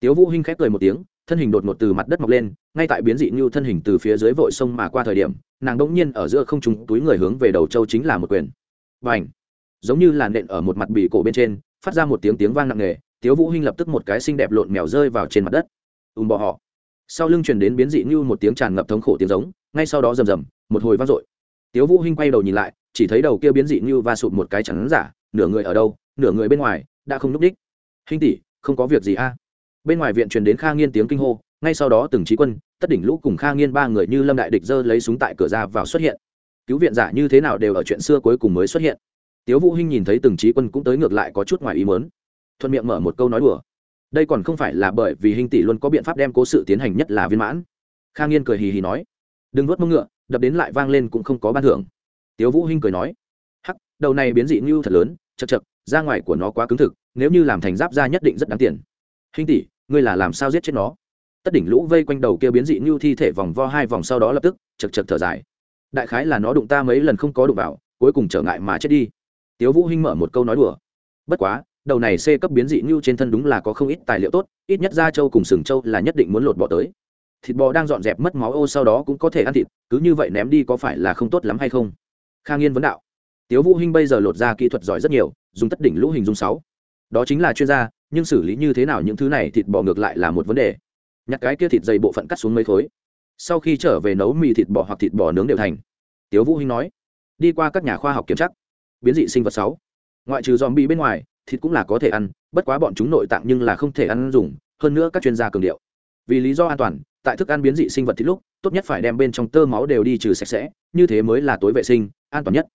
[SPEAKER 1] Tiếu vũ hinh khép cười một tiếng, thân hình đột ngột từ mặt đất mọc lên, ngay tại biến dị như thân hình từ phía dưới vội sông mà qua thời điểm, nàng đống nhiên ở giữa không trung túi người hướng về đầu châu chính là một quyền. Vành giống như là nện ở một mặt bị cổ bên trên, phát ra một tiếng tiếng vang nặng nề, tiếu vũ hinh lập tức một cái xinh đẹp lộn mèo rơi vào trên mặt đất. Ùm bỏ họ sau lưng truyền đến biến dị như một tiếng tràn ngập thống khổ tiếng giống, ngay sau đó rầm rầm, một hồi vang dội. Tiếu vũ hinh quay đầu nhìn lại, chỉ thấy đầu kia biến dị như va sụp một cái chắn giả, nửa người ở đâu, nửa người bên ngoài, đã không núp đích. Hinh tỷ, không có việc gì a? Bên ngoài viện truyền đến kha nghiên tiếng kinh hô, ngay sau đó từng trí quân, tất đỉnh lũ cùng kha nghiên ba người như lâm đại địch dơ lấy súng tại cửa ra vào xuất hiện. Cứu viện giả như thế nào đều ở chuyện xưa cuối cùng mới xuất hiện. Tiếu vũ hinh nhìn thấy từng trí quân cũng tới ngược lại có chút ngoài ý muốn. Thuận miệng mở một câu nói đùa đây còn không phải là bởi vì hình tỷ luôn có biện pháp đem cố sự tiến hành nhất là viên mãn. Khang nghiên cười hì hì nói, đừng nuốt mông ngựa, đập đến lại vang lên cũng không có ban thưởng. Tiếu vũ hinh cười nói, hắc, đầu này biến dị như thật lớn, chật chật da ngoài của nó quá cứng thực, nếu như làm thành giáp da nhất định rất đáng tiền. Hình tỷ, ngươi là làm sao giết chết nó? Tất đỉnh lũ vây quanh đầu kia biến dị như thi thể vòng vo hai vòng sau đó lập tức, chật chật thở dài. Đại khái là nó đụng ta mấy lần không có đụng vào, cuối cùng trở ngại mà chết đi. Tiếu vũ hinh mở một câu nói đùa, bất quá đầu này c cấp biến dị như trên thân đúng là có không ít tài liệu tốt, ít nhất da châu cùng sừng châu là nhất định muốn lột bỏ tới. Thịt bò đang dọn dẹp mất máu ô sau đó cũng có thể ăn thịt, cứ như vậy ném đi có phải là không tốt lắm hay không? Khang nghiên vấn đạo. Tiếu vũ hinh bây giờ lột ra kỹ thuật giỏi rất nhiều, dùng tất đỉnh lũ hình dung sáu. Đó chính là chuyên gia, nhưng xử lý như thế nào những thứ này thịt bò ngược lại là một vấn đề. Nhặt cái kia thịt dày bộ phận cắt xuống mấy khối. Sau khi trở về nấu mì thịt bò hoặc thịt bò nướng đều thành. Tiếu vũ hinh nói. Đi qua các nhà khoa học kiểm tra. Biến dị sinh vật sáu. Ngoại trừ dòm bị bên ngoài thịt cũng là có thể ăn, bất quá bọn chúng nội tạng nhưng là không thể ăn dùng, hơn nữa các chuyên gia cường điệu. Vì lý do an toàn, tại thức ăn biến dị sinh vật thịt lúc, tốt nhất phải đem bên trong tơ máu đều đi trừ sạch sẽ, như thế mới là tối vệ sinh, an toàn nhất.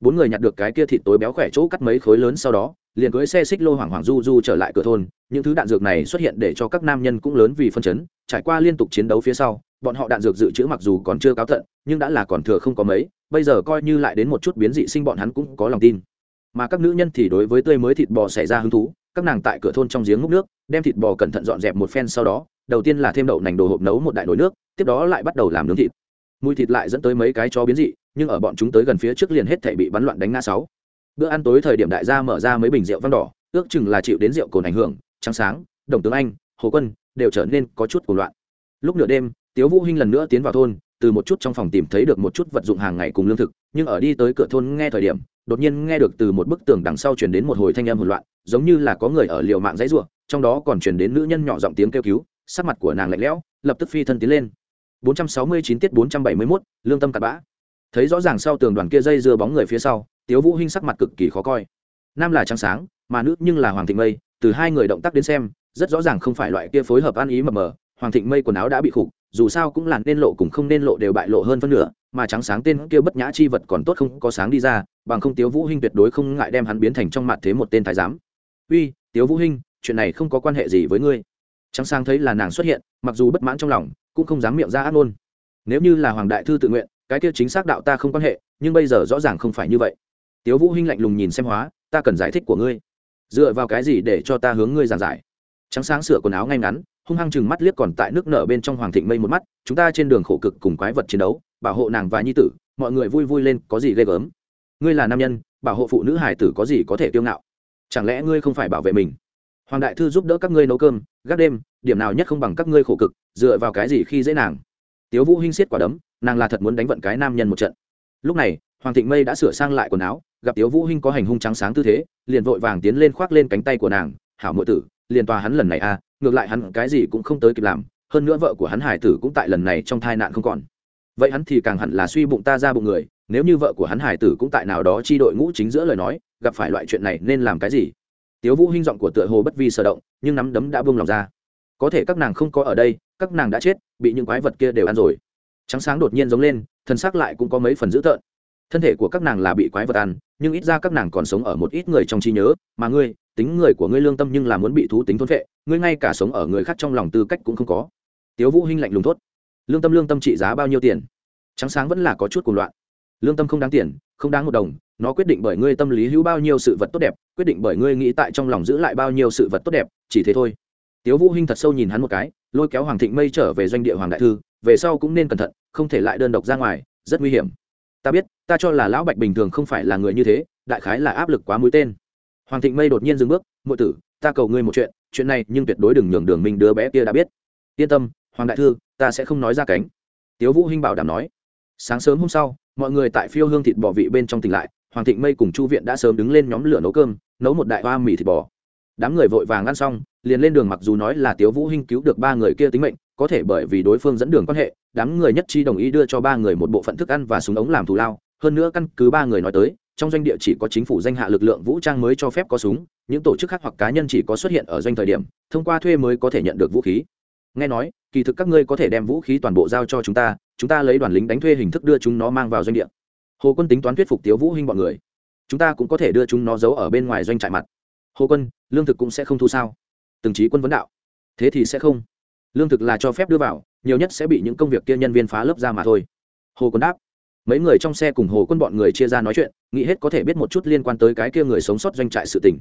[SPEAKER 1] Bốn người nhặt được cái kia thịt tối béo khỏe chỗ cắt mấy khối lớn sau đó, liền cưới xe xích lô hoảng hoảng du du trở lại cửa thôn, những thứ đạn dược này xuất hiện để cho các nam nhân cũng lớn vì phân chấn, trải qua liên tục chiến đấu phía sau, bọn họ đạn dược dự trữ mặc dù còn chưa cáo thận nhưng đã là còn thừa không có mấy, bây giờ coi như lại đến một chút biến dị sinh bọn hắn cũng có lòng tin mà các nữ nhân thì đối với tươi mới thịt bò xảy ra hứng thú, các nàng tại cửa thôn trong giếng múc nước, đem thịt bò cẩn thận dọn dẹp một phen sau đó, đầu tiên là thêm đậu nành đồ hộp nấu một đại nồi nước, tiếp đó lại bắt đầu làm nướng thịt. Mùi thịt lại dẫn tới mấy cái chó biến dị, nhưng ở bọn chúng tới gần phía trước liền hết thể bị bắn loạn đánh ngã sáu. Bữa ăn tối thời điểm đại gia mở ra mấy bình rượu vang đỏ, ước chừng là chịu đến rượu cồn ảnh hưởng, trắng sáng, đồng tướng anh, hồ quân đều trở nên có chút cuồng loạn. Lúc nửa đêm, tiếu vũ hinh lần nữa tiến vào thôn, từ một chút trong phòng tìm thấy được một chút vật dụng hàng ngày cùng lương thực, nhưng ở đi tới cửa thôn nghe thời điểm đột nhiên nghe được từ một bức tường đằng sau truyền đến một hồi thanh âm hỗn loạn giống như là có người ở liều mạng dãy rủa trong đó còn truyền đến nữ nhân nhỏ giọng tiếng kêu cứu sắc mặt của nàng lạnh lẽo lập tức phi thân tiến lên. 469 tiết 471, lương tâm cặn bã. Thấy rõ ràng sau tường đoàn kia dây dưa bóng người phía sau tiếu vũ hinh sắc mặt cực kỳ khó coi. Nam là trắng sáng mà nữ nhưng là hoàng thịnh mây từ hai người động tác đến xem rất rõ ràng không phải loại kia phối hợp ăn ý mập mờ hoàng thịnh mây quần áo đã bị khủng, dù sao cũng là nên lộ cùng không nên lộ đều bại lộ hơn phân nửa mà trắng sáng tên kia bất nhã chi vật còn tốt không có sáng đi ra, bằng không tiếu vũ hinh tuyệt đối không ngại đem hắn biến thành trong mặt thế một tên thái giám. Uy, tiếu vũ hinh, chuyện này không có quan hệ gì với ngươi. Trắng sáng thấy là nàng xuất hiện, mặc dù bất mãn trong lòng, cũng không dám miệng ra ác ngôn. Nếu như là hoàng đại thư tự nguyện, cái kia chính xác đạo ta không quan hệ, nhưng bây giờ rõ ràng không phải như vậy. Tiếu vũ hinh lạnh lùng nhìn xem hóa, ta cần giải thích của ngươi. Dựa vào cái gì để cho ta hướng ngươi giảng giải? Trắng sáng sửa quần áo ngay ngắn, hung hăng chừng mắt liếc còn tại nước nở bên trong hoàng thịnh mây một mắt, chúng ta trên đường khổ cực cùng quái vật chiến đấu bảo hộ nàng và nhi tử mọi người vui vui lên có gì ghê gớm. Ngươi là nam nhân bảo hộ phụ nữ hải tử có gì có thể kiêu ngạo? Chẳng lẽ ngươi không phải bảo vệ mình? Hoàng đại thư giúp đỡ các ngươi nấu cơm gác đêm điểm nào nhất không bằng các ngươi khổ cực dựa vào cái gì khi dễ nàng? Tiếu vũ hinh xiết quả đấm nàng là thật muốn đánh vận cái nam nhân một trận. Lúc này hoàng thịnh mây đã sửa sang lại quần áo gặp tiếu vũ hinh có hành hung trắng sáng tư thế liền vội vàng tiến lên khoác lên cánh tay của nàng hảo muội tử liền tòa hắn lần này a à, ngược lại hắn cái gì cũng không tới kịp làm hơn nữa vợ của hắn hải tử cũng tại lần này trong tai nạn không còn vậy hắn thì càng hẳn là suy bụng ta ra bụng người, nếu như vợ của hắn hải tử cũng tại nào đó chi đội ngũ chính giữa lời nói, gặp phải loại chuyện này nên làm cái gì? Tiếu vũ hinh giọng của tựa hồ bất vi sở động, nhưng nắm đấm đã buông lòng ra. Có thể các nàng không có ở đây, các nàng đã chết, bị những quái vật kia đều ăn rồi. Trắng sáng đột nhiên giống lên, thân xác lại cũng có mấy phần dữ tợn. Thân thể của các nàng là bị quái vật ăn, nhưng ít ra các nàng còn sống ở một ít người trong trí nhớ, mà ngươi, tính người của ngươi lương tâm nhưng là muốn bị thú tính thôn phệ, ngươi ngay cả sống ở người khác trong lòng tư cách cũng không có. Tiếu vũ hinh lạnh lùng thốt lương tâm lương tâm trị giá bao nhiêu tiền? Trắng sáng vẫn là có chút cuồng loạn. Lương tâm không đáng tiền, không đáng một đồng, nó quyết định bởi ngươi tâm lý hữu bao nhiêu sự vật tốt đẹp, quyết định bởi ngươi nghĩ tại trong lòng giữ lại bao nhiêu sự vật tốt đẹp, chỉ thế thôi. Tiếu vũ hinh thật sâu nhìn hắn một cái, lôi kéo hoàng thịnh mây trở về doanh địa hoàng đại thư, về sau cũng nên cẩn thận, không thể lại đơn độc ra ngoài, rất nguy hiểm. Ta biết, ta cho là lão bạch bình thường không phải là người như thế, đại khái là áp lực quá mũi tên. Hoàng thịnh mây đột nhiên dừng bước, muội tử, ta cầu ngươi một chuyện chuyện này nhưng tuyệt đối đừng nhường đường mình đứa bé kia đã biết. Yên tâm, hoàng đại thư ta sẽ không nói ra cánh. Tiếu vũ hinh bảo đảm nói. Sáng sớm hôm sau, mọi người tại phiêu hương thịt bò vị bên trong tỉnh lại, hoàng thịnh mây cùng chu viện đã sớm đứng lên nhóm lửa nấu cơm, nấu một đại hoa mì thịt bò. Đám người vội vàng ăn xong, liền lên đường mặc dù nói là tiếu vũ hinh cứu được ba người kia tính mệnh, có thể bởi vì đối phương dẫn đường quan hệ, đám người nhất chi đồng ý đưa cho ba người một bộ phận thức ăn và súng ống làm thù lao. Hơn nữa căn cứ ba người nói tới, trong doanh địa chỉ có chính phủ danh hạ lực lượng vũ trang mới cho phép có súng, những tổ chức khác hoặc cá nhân chỉ có xuất hiện ở doanh thời điểm, thông qua thuê mới có thể nhận được vũ khí nghe nói, kỳ thực các ngươi có thể đem vũ khí toàn bộ giao cho chúng ta chúng ta lấy đoàn lính đánh thuê hình thức đưa chúng nó mang vào doanh địa. Hồ quân tính toán thuyết phục tiếu vũ hinh bọn người. Chúng ta cũng có thể đưa chúng nó giấu ở bên ngoài doanh trại mặt. Hồ quân, lương thực cũng sẽ không thu sao? Từng trí quân vấn đạo. Thế thì sẽ không. Lương thực là cho phép đưa vào, nhiều nhất sẽ bị những công việc kia nhân viên phá lớp ra mà thôi. Hồ quân đáp. Mấy người trong xe cùng hồ quân bọn người chia ra nói chuyện, nghĩ hết có thể biết một chút liên quan tới cái kia người sống sót doanh trại sự tình.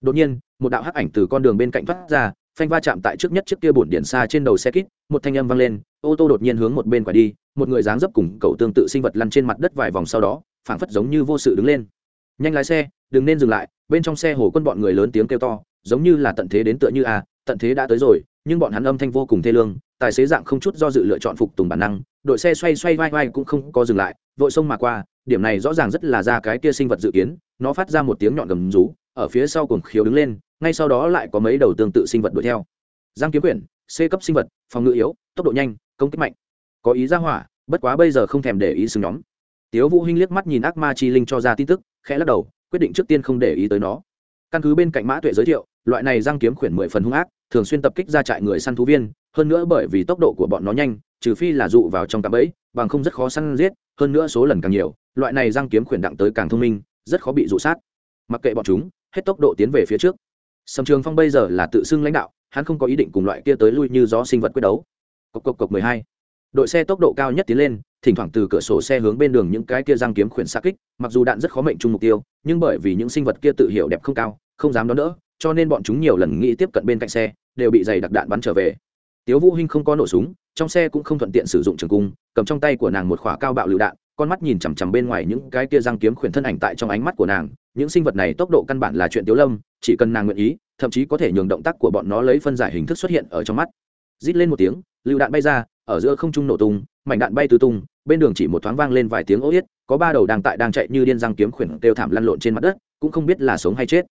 [SPEAKER 1] Đột nhiên, một đạo hắc ảnh từ con đường bên cạnh thoát ra phanh va chạm tại trước nhất chiếc kia bổn điện xa trên đầu xe kít, một thanh âm vang lên, ô tô đột nhiên hướng một bên quả đi, một người dáng dấp cùng cậu tương tự sinh vật lăn trên mặt đất vài vòng sau đó, phảng phất giống như vô sự đứng lên. Nhanh lái xe, đừng nên dừng lại. Bên trong xe hồ quân bọn người lớn tiếng kêu to, giống như là tận thế đến tựa như à tận thế đã tới rồi, nhưng bọn hắn âm thanh vô cùng thê lương, tài xế dạng không chút do dự lựa chọn phục tùng bản năng, đội xe xoay xoay vai vai cũng không có dừng lại, vội sông mà qua, điểm này rõ ràng rất là ra cái kia sinh vật dự kiến, nó phát ra một tiếng nhọn gầm rú, ở phía sau cùng khiếu đứng lên ngay sau đó lại có mấy đầu tương tự sinh vật đuổi theo. Giang kiếm quyển, c cấp sinh vật, phòng ngự yếu, tốc độ nhanh, công kích mạnh. Có ý ra hỏa, bất quá bây giờ không thèm để ý xứng nhóm. Tiếu vũ hinh liếc mắt nhìn ác ma chi linh cho ra tin tức, khẽ lắc đầu, quyết định trước tiên không để ý tới nó. Căn cứ bên cạnh mã tuệ giới thiệu, loại này giang kiếm quyển mười phần hung ác, thường xuyên tập kích ra trại người săn thú viên, hơn nữa bởi vì tốc độ của bọn nó nhanh, trừ phi là dụ vào trong cạm bẫy, bằng không rất khó săn giết, hơn nữa số lần càng nhiều, loại này giang kiếm quyển đặng tới càng thông minh, rất khó bị dụ sát. Mặc kệ bọn chúng, hết tốc độ tiến về phía trước sầm trường phong bây giờ là tự xưng lãnh đạo, hắn không có ý định cùng loại kia tới lui như gió sinh vật quyết đấu. Cộc cộc cộc mười hai. Đội xe tốc độ cao nhất tiến lên, thỉnh thoảng từ cửa sổ xe hướng bên đường những cái kia giang kiếm khuyển xa kích, mặc dù đạn rất khó mệnh chung mục tiêu, nhưng bởi vì những sinh vật kia tự hiểu đẹp không cao, không dám đón đỡ, cho nên bọn chúng nhiều lần nghĩ tiếp cận bên cạnh xe, đều bị dày đặc đạn bắn trở về. Tiếu vũ hinh không có nổ súng, trong xe cũng không thuận tiện sử dụng trường cung, cầm trong tay của nàng một khỏa cao bạo lựu đạn con mắt nhìn chằm chằm bên ngoài những cái kia răng kiếm khuyển thân ảnh tại trong ánh mắt của nàng, những sinh vật này tốc độ căn bản là chuyện tiếu lâm, chỉ cần nàng nguyện ý, thậm chí có thể nhường động tác của bọn nó lấy phân giải hình thức xuất hiện ở trong mắt. Rít lên một tiếng, lựu đạn bay ra, ở giữa không trung nổ tung, mảnh đạn bay tứ tung, bên đường chỉ một thoáng vang lên vài tiếng ố yết, có ba đầu đang tại đang chạy như điên răng kiếm khuyển kêu thảm lăn lộn trên mặt đất, cũng không biết là sống hay chết.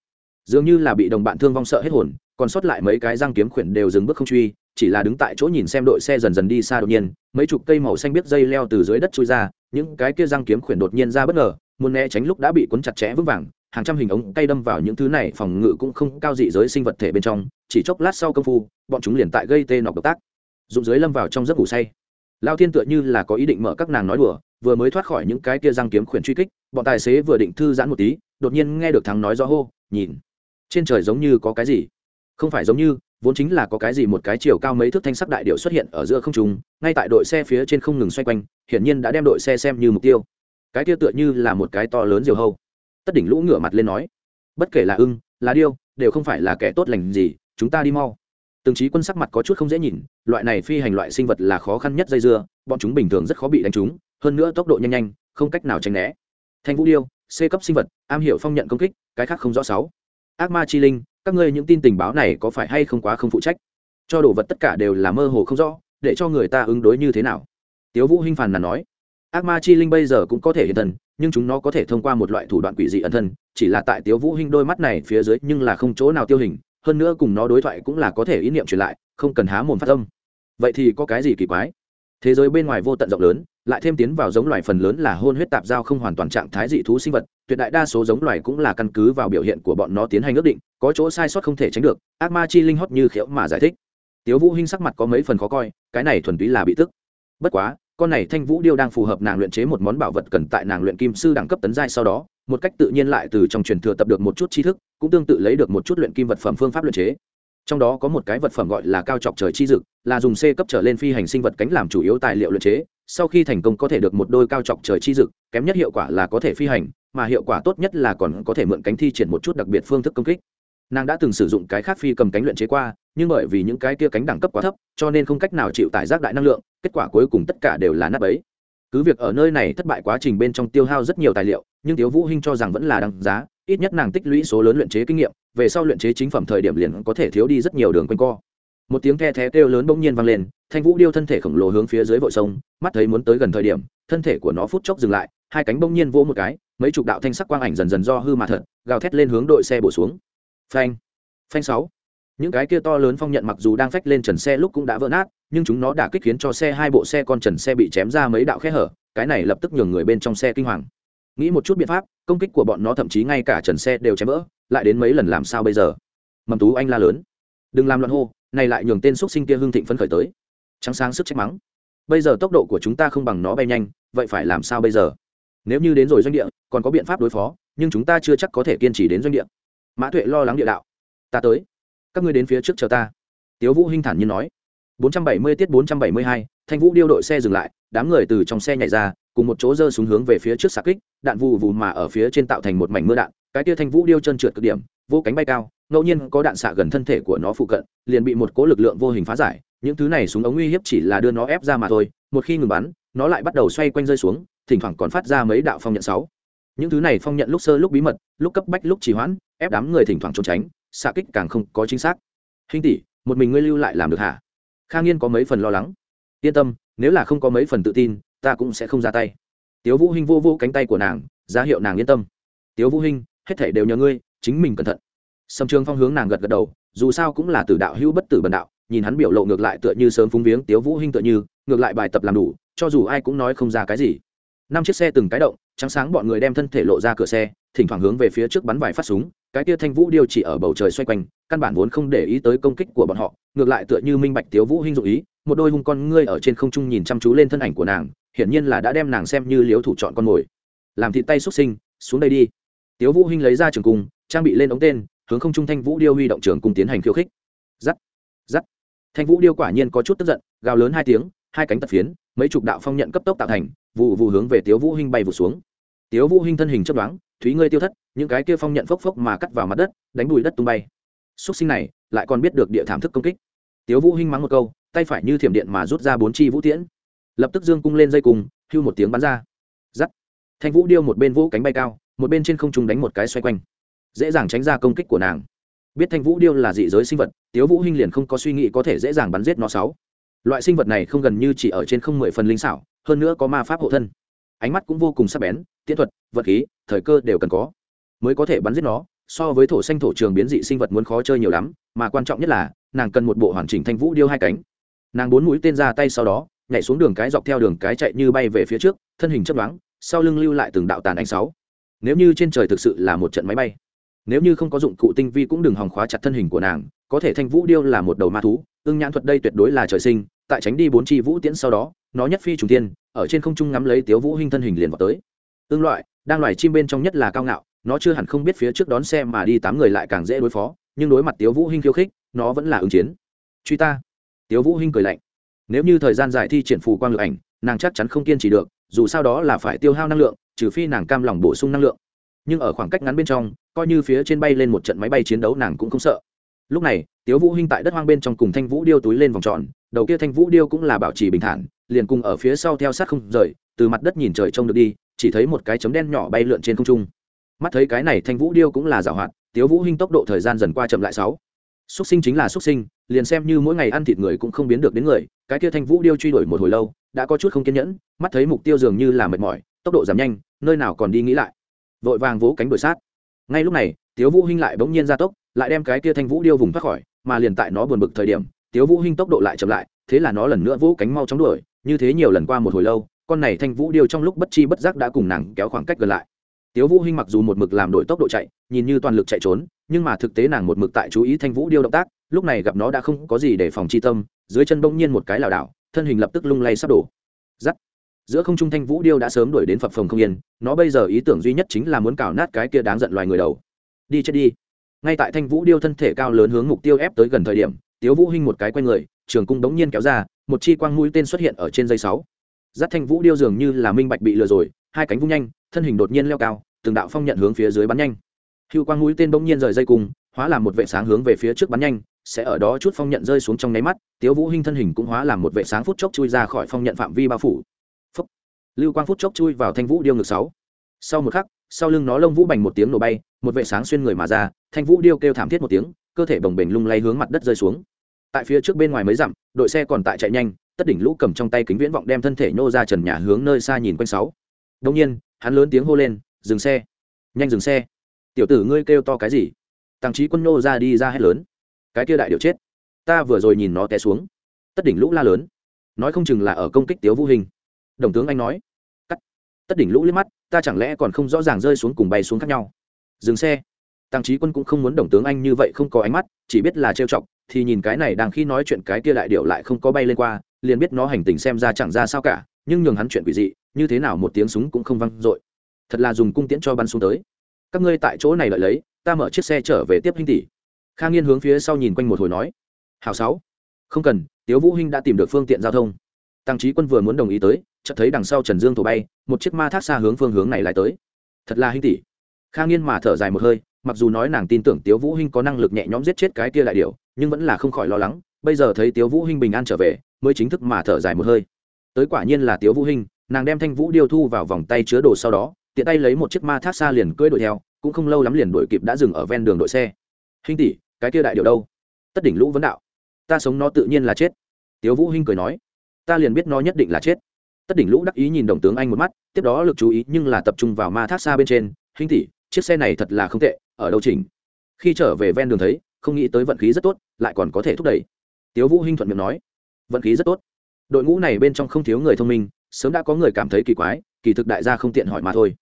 [SPEAKER 1] Dường như là bị đồng bạn thương vong sợ hết hồn, còn sót lại mấy cái răng kiếm khuyển đều dừng bước không truy, chỉ là đứng tại chỗ nhìn xem đội xe dần dần đi xa đột nhiên, mấy chục cây màu xanh biết dây leo từ dưới đất trôi ra những cái kia răng kiếm khuyển đột nhiên ra bất ngờ, muốn né tránh lúc đã bị cuốn chặt chẽ vững vàng, hàng trăm hình ống cây đâm vào những thứ này phòng ngự cũng không cao dị giới sinh vật thể bên trong, chỉ chốc lát sau công phu, bọn chúng liền tại gây tê nọc độc tác. Dụng dưới lâm vào trong giấc ngủ say. Lao thiên tựa như là có ý định mở các nàng nói đùa, vừa mới thoát khỏi những cái kia răng kiếm khuyển truy kích, bọn tài xế vừa định thư giãn một tí, đột nhiên nghe được thắng nói rõ hô, nhìn. Trên trời giống như có cái gì? Không phải giống như vốn chính là có cái gì một cái chiều cao mấy thước thanh sắc đại điệu xuất hiện ở giữa không trung, ngay tại đội xe phía trên không ngừng xoay quanh, hiển nhiên đã đem đội xe xem như mục tiêu. Cái kia tựa như là một cái to lớn diều hâu. Tất đỉnh lũ ngửa mặt lên nói, bất kể là ưng, là điêu, đều không phải là kẻ tốt lành gì, chúng ta đi mau. Từng trí quân sắc mặt có chút không dễ nhìn, loại này phi hành loại sinh vật là khó khăn nhất dây dưa, bọn chúng bình thường rất khó bị đánh trúng, hơn nữa tốc độ nhanh nhanh, không cách nào tránh né. Thanh vũ điêu, c cấp sinh vật, am hiểu phong nhận công kích, cái khác không rõ sáu. Ác ma chi linh các ngươi những tin tình báo này có phải hay không quá không phụ trách? Cho đồ vật tất cả đều là mơ hồ không rõ, để cho người ta ứng đối như thế nào? Tiếu vũ hinh phàn là nói. Ác ma chi linh bây giờ cũng có thể hiện thân, nhưng chúng nó có thể thông qua một loại thủ đoạn quỷ dị ẩn thân, chỉ là tại tiếu vũ hinh đôi mắt này phía dưới nhưng là không chỗ nào tiêu hình, hơn nữa cùng nó đối thoại cũng là có thể ý niệm truyền lại, không cần há mồm phát âm. Vậy thì có cái gì kỳ quái? Thế giới bên ngoài vô tận rộng lớn, lại thêm tiến vào giống loài phần lớn là hôn huyết tạp giao không hoàn toàn trạng thái dị thú sinh vật, tuyệt đại đa số giống loài cũng là căn cứ vào biểu hiện của bọn nó tiến hành ước định, có chỗ sai sót không thể tránh được, ác ma chi linh hót như khiễu mà giải thích. Tiếu vũ hinh sắc mặt có mấy phần khó coi, cái này thuần túy là bị tức. Bất quá, con này thanh vũ điêu đang phù hợp nàng luyện chế một món bảo vật cần tại nàng luyện kim sư đẳng cấp tấn giai sau đó, một cách tự nhiên lại từ trong truyền thừa tập được một chút tri thức, cũng tương tự lấy được một chút luyện kim vật phẩm phương pháp luyện chế trong đó có một cái vật phẩm gọi là cao chọc trời chi dực, là dùng c cấp trở lên phi hành sinh vật cánh làm chủ yếu tài liệu luyện chế. Sau khi thành công có thể được một đôi cao chọc trời chi dực, kém nhất hiệu quả là có thể phi hành, mà hiệu quả tốt nhất là còn có thể mượn cánh thi triển một chút đặc biệt phương thức công kích. Nàng đã từng sử dụng cái khác phi cầm cánh luyện chế qua, nhưng bởi vì những cái kia cánh đẳng cấp quá thấp, cho nên không cách nào chịu tải rác đại năng lượng, kết quả cuối cùng tất cả đều là nắp ấy cứ việc ở nơi này thất bại quá trình bên trong tiêu hao rất nhiều tài liệu, nhưng tiếu vũ hinh cho rằng vẫn là đáng giá, ít nhất nàng tích lũy số lớn luyện chế kinh nghiệm về sau luyện chế chính phẩm thời điểm liền có thể thiếu đi rất nhiều đường quanh co. Một tiếng the thé kêu lớn bỗng nhiên vang lên, thanh vũ điêu thân thể khổng lồ hướng phía dưới vội sông, mắt thấy muốn tới gần thời điểm, thân thể của nó phút chốc dừng lại, hai cánh bỗng nhiên vỗ một cái, mấy chục đạo thanh sắc quang ảnh dần dần do hư mà thật, gào thét lên hướng đội xe bổ xuống. Phanh phanh sáu. Những cái kia to lớn phong nhận mặc dù đang phách lên trần xe lúc cũng đã vỡ nát, nhưng chúng nó đã kích khiến cho xe hai bộ xe con trần xe bị chém ra mấy đạo khe hở, cái này lập tức nhường người bên trong xe kinh hoàng. Nghĩ một chút biện pháp, công kích của bọn nó thậm chí ngay cả trần xe đều chém vỡ lại đến mấy lần làm sao bây giờ? Mầm tú anh la lớn. Đừng làm loạn hô này lại nhường tên xúc sinh kia hưng thịnh phấn khởi tới. Trắng sáng sức trách mắng. Bây giờ tốc độ của chúng ta không bằng nó bay nhanh vậy phải làm sao bây giờ? Nếu như đến rồi doanh địa còn có biện pháp đối phó nhưng chúng ta chưa chắc có thể kiên trì đến doanh địa. Mã tuệ lo lắng địa đạo. Ta tới. Các ngươi đến phía trước chờ ta. Tiếu vũ hinh thản nhiên nói. 470 tiết 472, thanh vũ điêu đội xe dừng lại đám người từ trong xe nhảy ra cùng một chỗ giơ xuống hướng về phía trước xạ kích đạn vụ vụ mà ở phía trên tạo thành một mảnh mưa đạn cái tia thanh vũ điêu chân trượt cực điểm, vô cánh bay cao, ngẫu nhiên có đạn xạ gần thân thể của nó phụ cận, liền bị một cố lực lượng vô hình phá giải, những thứ này súng ống uy hiếp chỉ là đưa nó ép ra mà thôi, một khi ngừng bắn, nó lại bắt đầu xoay quanh rơi xuống, thỉnh thoảng còn phát ra mấy đạo phong nhận sáu. Những thứ này phong nhận lúc sơ lúc bí mật, lúc cấp bách lúc trì hoãn, ép đám người thỉnh thoảng trốn tránh, xạ kích càng không có chính xác. Hình tỷ, một mình ngươi lưu lại làm được hả? Kha nghiên có mấy phần lo lắng. Yên tâm, nếu là không có mấy phần tự tin, ta cũng sẽ không ra tay. Tiếu vũ hinh vô vô cánh tay của nàng, ra hiệu nàng yên tâm. Tiếu vũ hinh hết thảy đều nhờ ngươi, chính mình cẩn thận. Sầm trường phong hướng nàng gật gật đầu, dù sao cũng là tử đạo hữu bất tử bần đạo, nhìn hắn biểu lộ ngược lại tựa như sớm phúng viếng tiếu vũ hinh tựa như, ngược lại bài tập làm đủ, cho dù ai cũng nói không ra cái gì. Năm chiếc xe từng cái động, trắng sáng bọn người đem thân thể lộ ra cửa xe, thỉnh thoảng hướng về phía trước bắn vài phát súng, cái kia thanh vũ điều chỉ ở bầu trời xoay quanh, căn bản vốn không để ý tới công kích của bọn họ, ngược lại tựa như minh bạch tiếu vũ hinh dụ ý, một đôi hung con ngươi ở trên không trung nhìn chăm chú lên thân ảnh của nàng, hiển nhiên là đã đem nàng xem như liếu thủ chọn con mồi. Làm thịt tay xuất sinh, xuống đây đi tiếu vũ hinh lấy ra trường cung, trang bị lên ống tên, hướng không trung thanh vũ điêu huy động trường cung tiến hành khiêu khích. Giắt giắt. Thanh vũ điêu quả nhiên có chút tức giận, gào lớn hai tiếng, hai cánh tật phiến, mấy chục đạo phong nhận cấp tốc tạo thành vụ vụ hướng về tiếu vũ hinh bay vụ xuống. Tiếu vũ hinh thân hình chấp đoán thúy ngươi tiêu thất, những cái kia phong nhận phốc phốc mà cắt vào mặt đất, đánh bụi đất tung bay. Xuất sinh này, lại còn biết được địa thảm thức công kích. Tiếu vũ hinh mắng một câu, tay phải như thiểm điện mà rút ra bốn chi vũ tiễn. Lập tức dương cung lên dây cùng hưu một tiếng bắn ra. Giắt. Thanh vũ điêu một bên vũ cánh bay cao một bên trên không trung đánh một cái xoay quanh. Dễ dàng tránh ra công kích của nàng. Biết thanh vũ điêu là dị giới sinh vật, tiếu vũ hinh liền không có suy nghĩ có thể dễ dàng bắn giết nó sáu. Loại sinh vật này không gần như chỉ ở trên không mười phần linh xảo, hơn nữa có ma pháp hộ thân. Ánh mắt cũng vô cùng sắc bén, tiễn thuật, vật khí, thời cơ đều cần có. Mới có thể bắn giết nó, so với thổ xanh thổ trường biến dị sinh vật muốn khó chơi nhiều lắm, mà quan trọng nhất là, nàng cần một bộ hoàn chỉnh thanh vũ điêu hai cánh. Nàng bốn mũi tên ra tay sau đó, nhảy xuống đường cái dọc theo đường cái chạy như bay về phía trước, thân hình chấp đoán sau lưng lưu lại từng đạo tàn ánh sáu nếu như trên trời thực sự là một trận máy bay, nếu như không có dụng cụ tinh vi cũng đừng hòng khóa chặt thân hình của nàng, có thể thanh vũ điêu là một đầu ma thú, ưng nhãn thuật đây tuyệt đối là trời sinh, tại tránh đi bốn chi vũ tiễn sau đó, nó nhất phi trùng tiên ở trên không trung ngắm lấy tiếu vũ hinh thân hình liền vào tới. Ưng loại, đang loài chim bên trong nhất là cao ngạo, nó chưa hẳn không biết phía trước đón xe mà đi tám người lại càng dễ đối phó, nhưng đối mặt tiếu vũ hinh khiêu khích, nó vẫn là ứng chiến. Truy ta. Tiếu vũ hinh cười lạnh. Nếu như thời gian dài thi triển phù quang lực ảnh, nàng chắc chắn không kiên trì được, dù sao đó là phải tiêu hao năng lượng trừ phi nàng cam lòng bổ sung năng lượng. Nhưng ở khoảng cách ngắn bên trong, coi như phía trên bay lên một trận máy bay chiến đấu nàng cũng không sợ. Lúc này, tiếu vũ hinh tại đất hoang bên trong cùng thanh vũ điêu túi lên vòng tròn, đầu kia thanh vũ điêu cũng là bảo trì bình thản, liền cùng ở phía sau theo sát không rời, từ mặt đất nhìn trời trông được đi, chỉ thấy một cái chấm đen nhỏ bay lượn trên không trung. Mắt thấy cái này thanh vũ điêu cũng là giảo hoạt, tiếu vũ hinh tốc độ thời gian dần qua chậm lại sáu. Xuất sinh chính là xuất sinh, liền xem như mỗi ngày ăn thịt người cũng không biến được đến người, cái kia thanh vũ điêu truy đuổi một hồi lâu đã có chút không kiên nhẫn, mắt thấy mục tiêu dường như là mệt mỏi, tốc độ giảm nhanh, nơi nào còn đi nghĩ lại. Vội vàng vỗ cánh đuổi sát. Ngay lúc này, tiếu vũ hinh lại bỗng nhiên ra tốc, lại đem cái kia thanh vũ điêu vùng thoát khỏi, mà liền tại nó buồn bực thời điểm, tiếu vũ hinh tốc độ lại chậm lại, thế là nó lần nữa vỗ cánh mau chóng đuổi, như thế nhiều lần qua một hồi lâu, con này thanh vũ điêu trong lúc bất chi bất giác đã cùng nàng kéo khoảng cách gần lại. Tiếu vũ hinh mặc dù một mực làm đổi tốc độ chạy, nhìn như toàn lực chạy trốn, nhưng mà thực tế nàng một mực tại chú ý thanh vũ điêu động tác, lúc này gặp nó đã không có gì để phòng chi tâm, dưới chân bỗng nhiên một cái lảo đảo thân hình lập tức lung lay sắp đổ. Giắt. Giữa không trung thanh vũ điêu đã sớm đuổi đến phập phồng không yên, nó bây giờ ý tưởng duy nhất chính là muốn cào nát cái kia đáng giận loài người đầu. Đi chết đi. Ngay tại thanh vũ điêu thân thể cao lớn hướng mục tiêu ép tới gần thời điểm, tiếu vũ hinh một cái quay người, trường cung đống nhiên kéo ra, một chi quang mũi tên xuất hiện ở trên dây sáu. Giắt thanh vũ điêu dường như là minh bạch bị lừa rồi, hai cánh vung nhanh, thân hình đột nhiên leo cao, từng đạo phong nhận hướng phía dưới bắn nhanh. Hưu quang mũi tên bỗng nhiên rời dây cung, hóa làm một vệ sáng hướng về phía trước bắn nhanh sẽ ở đó chút phong nhận rơi xuống trong nháy mắt, tiếu vũ hinh thân hình cũng hóa làm một vệ sáng phút chốc chui ra khỏi phong nhận phạm vi bao phủ. Phúc. lưu quang phút chốc chui vào thanh vũ điêu ngực sáu. Sau một khắc, sau lưng nó lông vũ bành một tiếng nổ bay, một vệ sáng xuyên người mà ra, thanh vũ điêu kêu thảm thiết một tiếng, cơ thể bồng bềnh lung lay hướng mặt đất rơi xuống. Tại phía trước bên ngoài mấy dặm, đội xe còn tại chạy nhanh, tất đỉnh lũ cầm trong tay kính viễn vọng đem thân thể nhô ra trần nhà hướng nơi xa nhìn quanh sáu. Đông nhiên, hắn lớn tiếng hô lên, dừng xe! Nhanh dừng xe! Tiểu tử ngươi kêu to cái gì? Tăng trí quân nhô ra đi ra hết lớn cái kia đại điệu chết. Ta vừa rồi nhìn nó té xuống. Tất đỉnh lũ la lớn. Nói không chừng là ở công kích tiếu vũ hình. Đồng tướng anh nói. Cắt. Tất đỉnh lũ liếc mắt, ta chẳng lẽ còn không rõ ràng rơi xuống cùng bay xuống khác nhau. Dừng xe. Tăng trí quân cũng không muốn đồng tướng anh như vậy không có ánh mắt, chỉ biết là trêu chọc, thì nhìn cái này đang khi nói chuyện cái kia đại điệu lại không có bay lên qua, liền biết nó hành tình xem ra chẳng ra sao cả, nhưng nhường hắn chuyện quỷ dị, như thế nào một tiếng súng cũng không văng dội. Thật là dùng cung tiễn cho bắn xuống tới. Các ngươi tại chỗ này lợi lấy, ta mở chiếc xe trở về tiếp hinh tỷ khang nghiên hướng phía sau nhìn quanh một hồi nói hào sáu, không cần, tiếu vũ hinh đã tìm được phương tiện giao thông. Tăng trí quân vừa muốn đồng ý tới, chợt thấy đằng sau trần dương thổ bay, một chiếc ma thác xa hướng phương hướng này lại tới. Thật là hinh tỷ. Khang nghiên mà thở dài một hơi, mặc dù nói nàng tin tưởng tiếu vũ hinh có năng lực nhẹ nhõm giết chết cái kia đại điểu, nhưng vẫn là không khỏi lo lắng, bây giờ thấy tiếu vũ hinh bình an trở về, mới chính thức mà thở dài một hơi. Tới quả nhiên là tiếu vũ hinh, nàng đem thanh vũ điêu thu vào vòng tay chứa đồ sau đó, tiện tay lấy một chiếc ma thác xa liền cưỡi đuổi theo, cũng không lâu lắm liền đuổi kịp đã dừng ở ven đường đội xe. Hinh tỷ cái kia đại điều đâu? Tất đỉnh lũ vấn đạo. Ta sống nó tự nhiên là chết. Tiếu vũ hinh cười nói. Ta liền biết nó nhất định là chết. Tất đỉnh lũ đắc ý nhìn đồng tướng anh một mắt, tiếp đó lực chú ý nhưng là tập trung vào ma thác xa bên trên. Hinh tỷ, chiếc xe này thật là không tệ, ở đâu chỉnh? Khi trở về ven đường thấy, không nghĩ tới vận khí rất tốt, lại còn có thể thúc đẩy. Tiếu vũ hinh thuận miệng nói. Vận khí rất tốt. Đội ngũ này bên trong không thiếu người thông minh, sớm đã có người cảm thấy kỳ quái, kỳ thực đại gia không tiện hỏi mà thôi.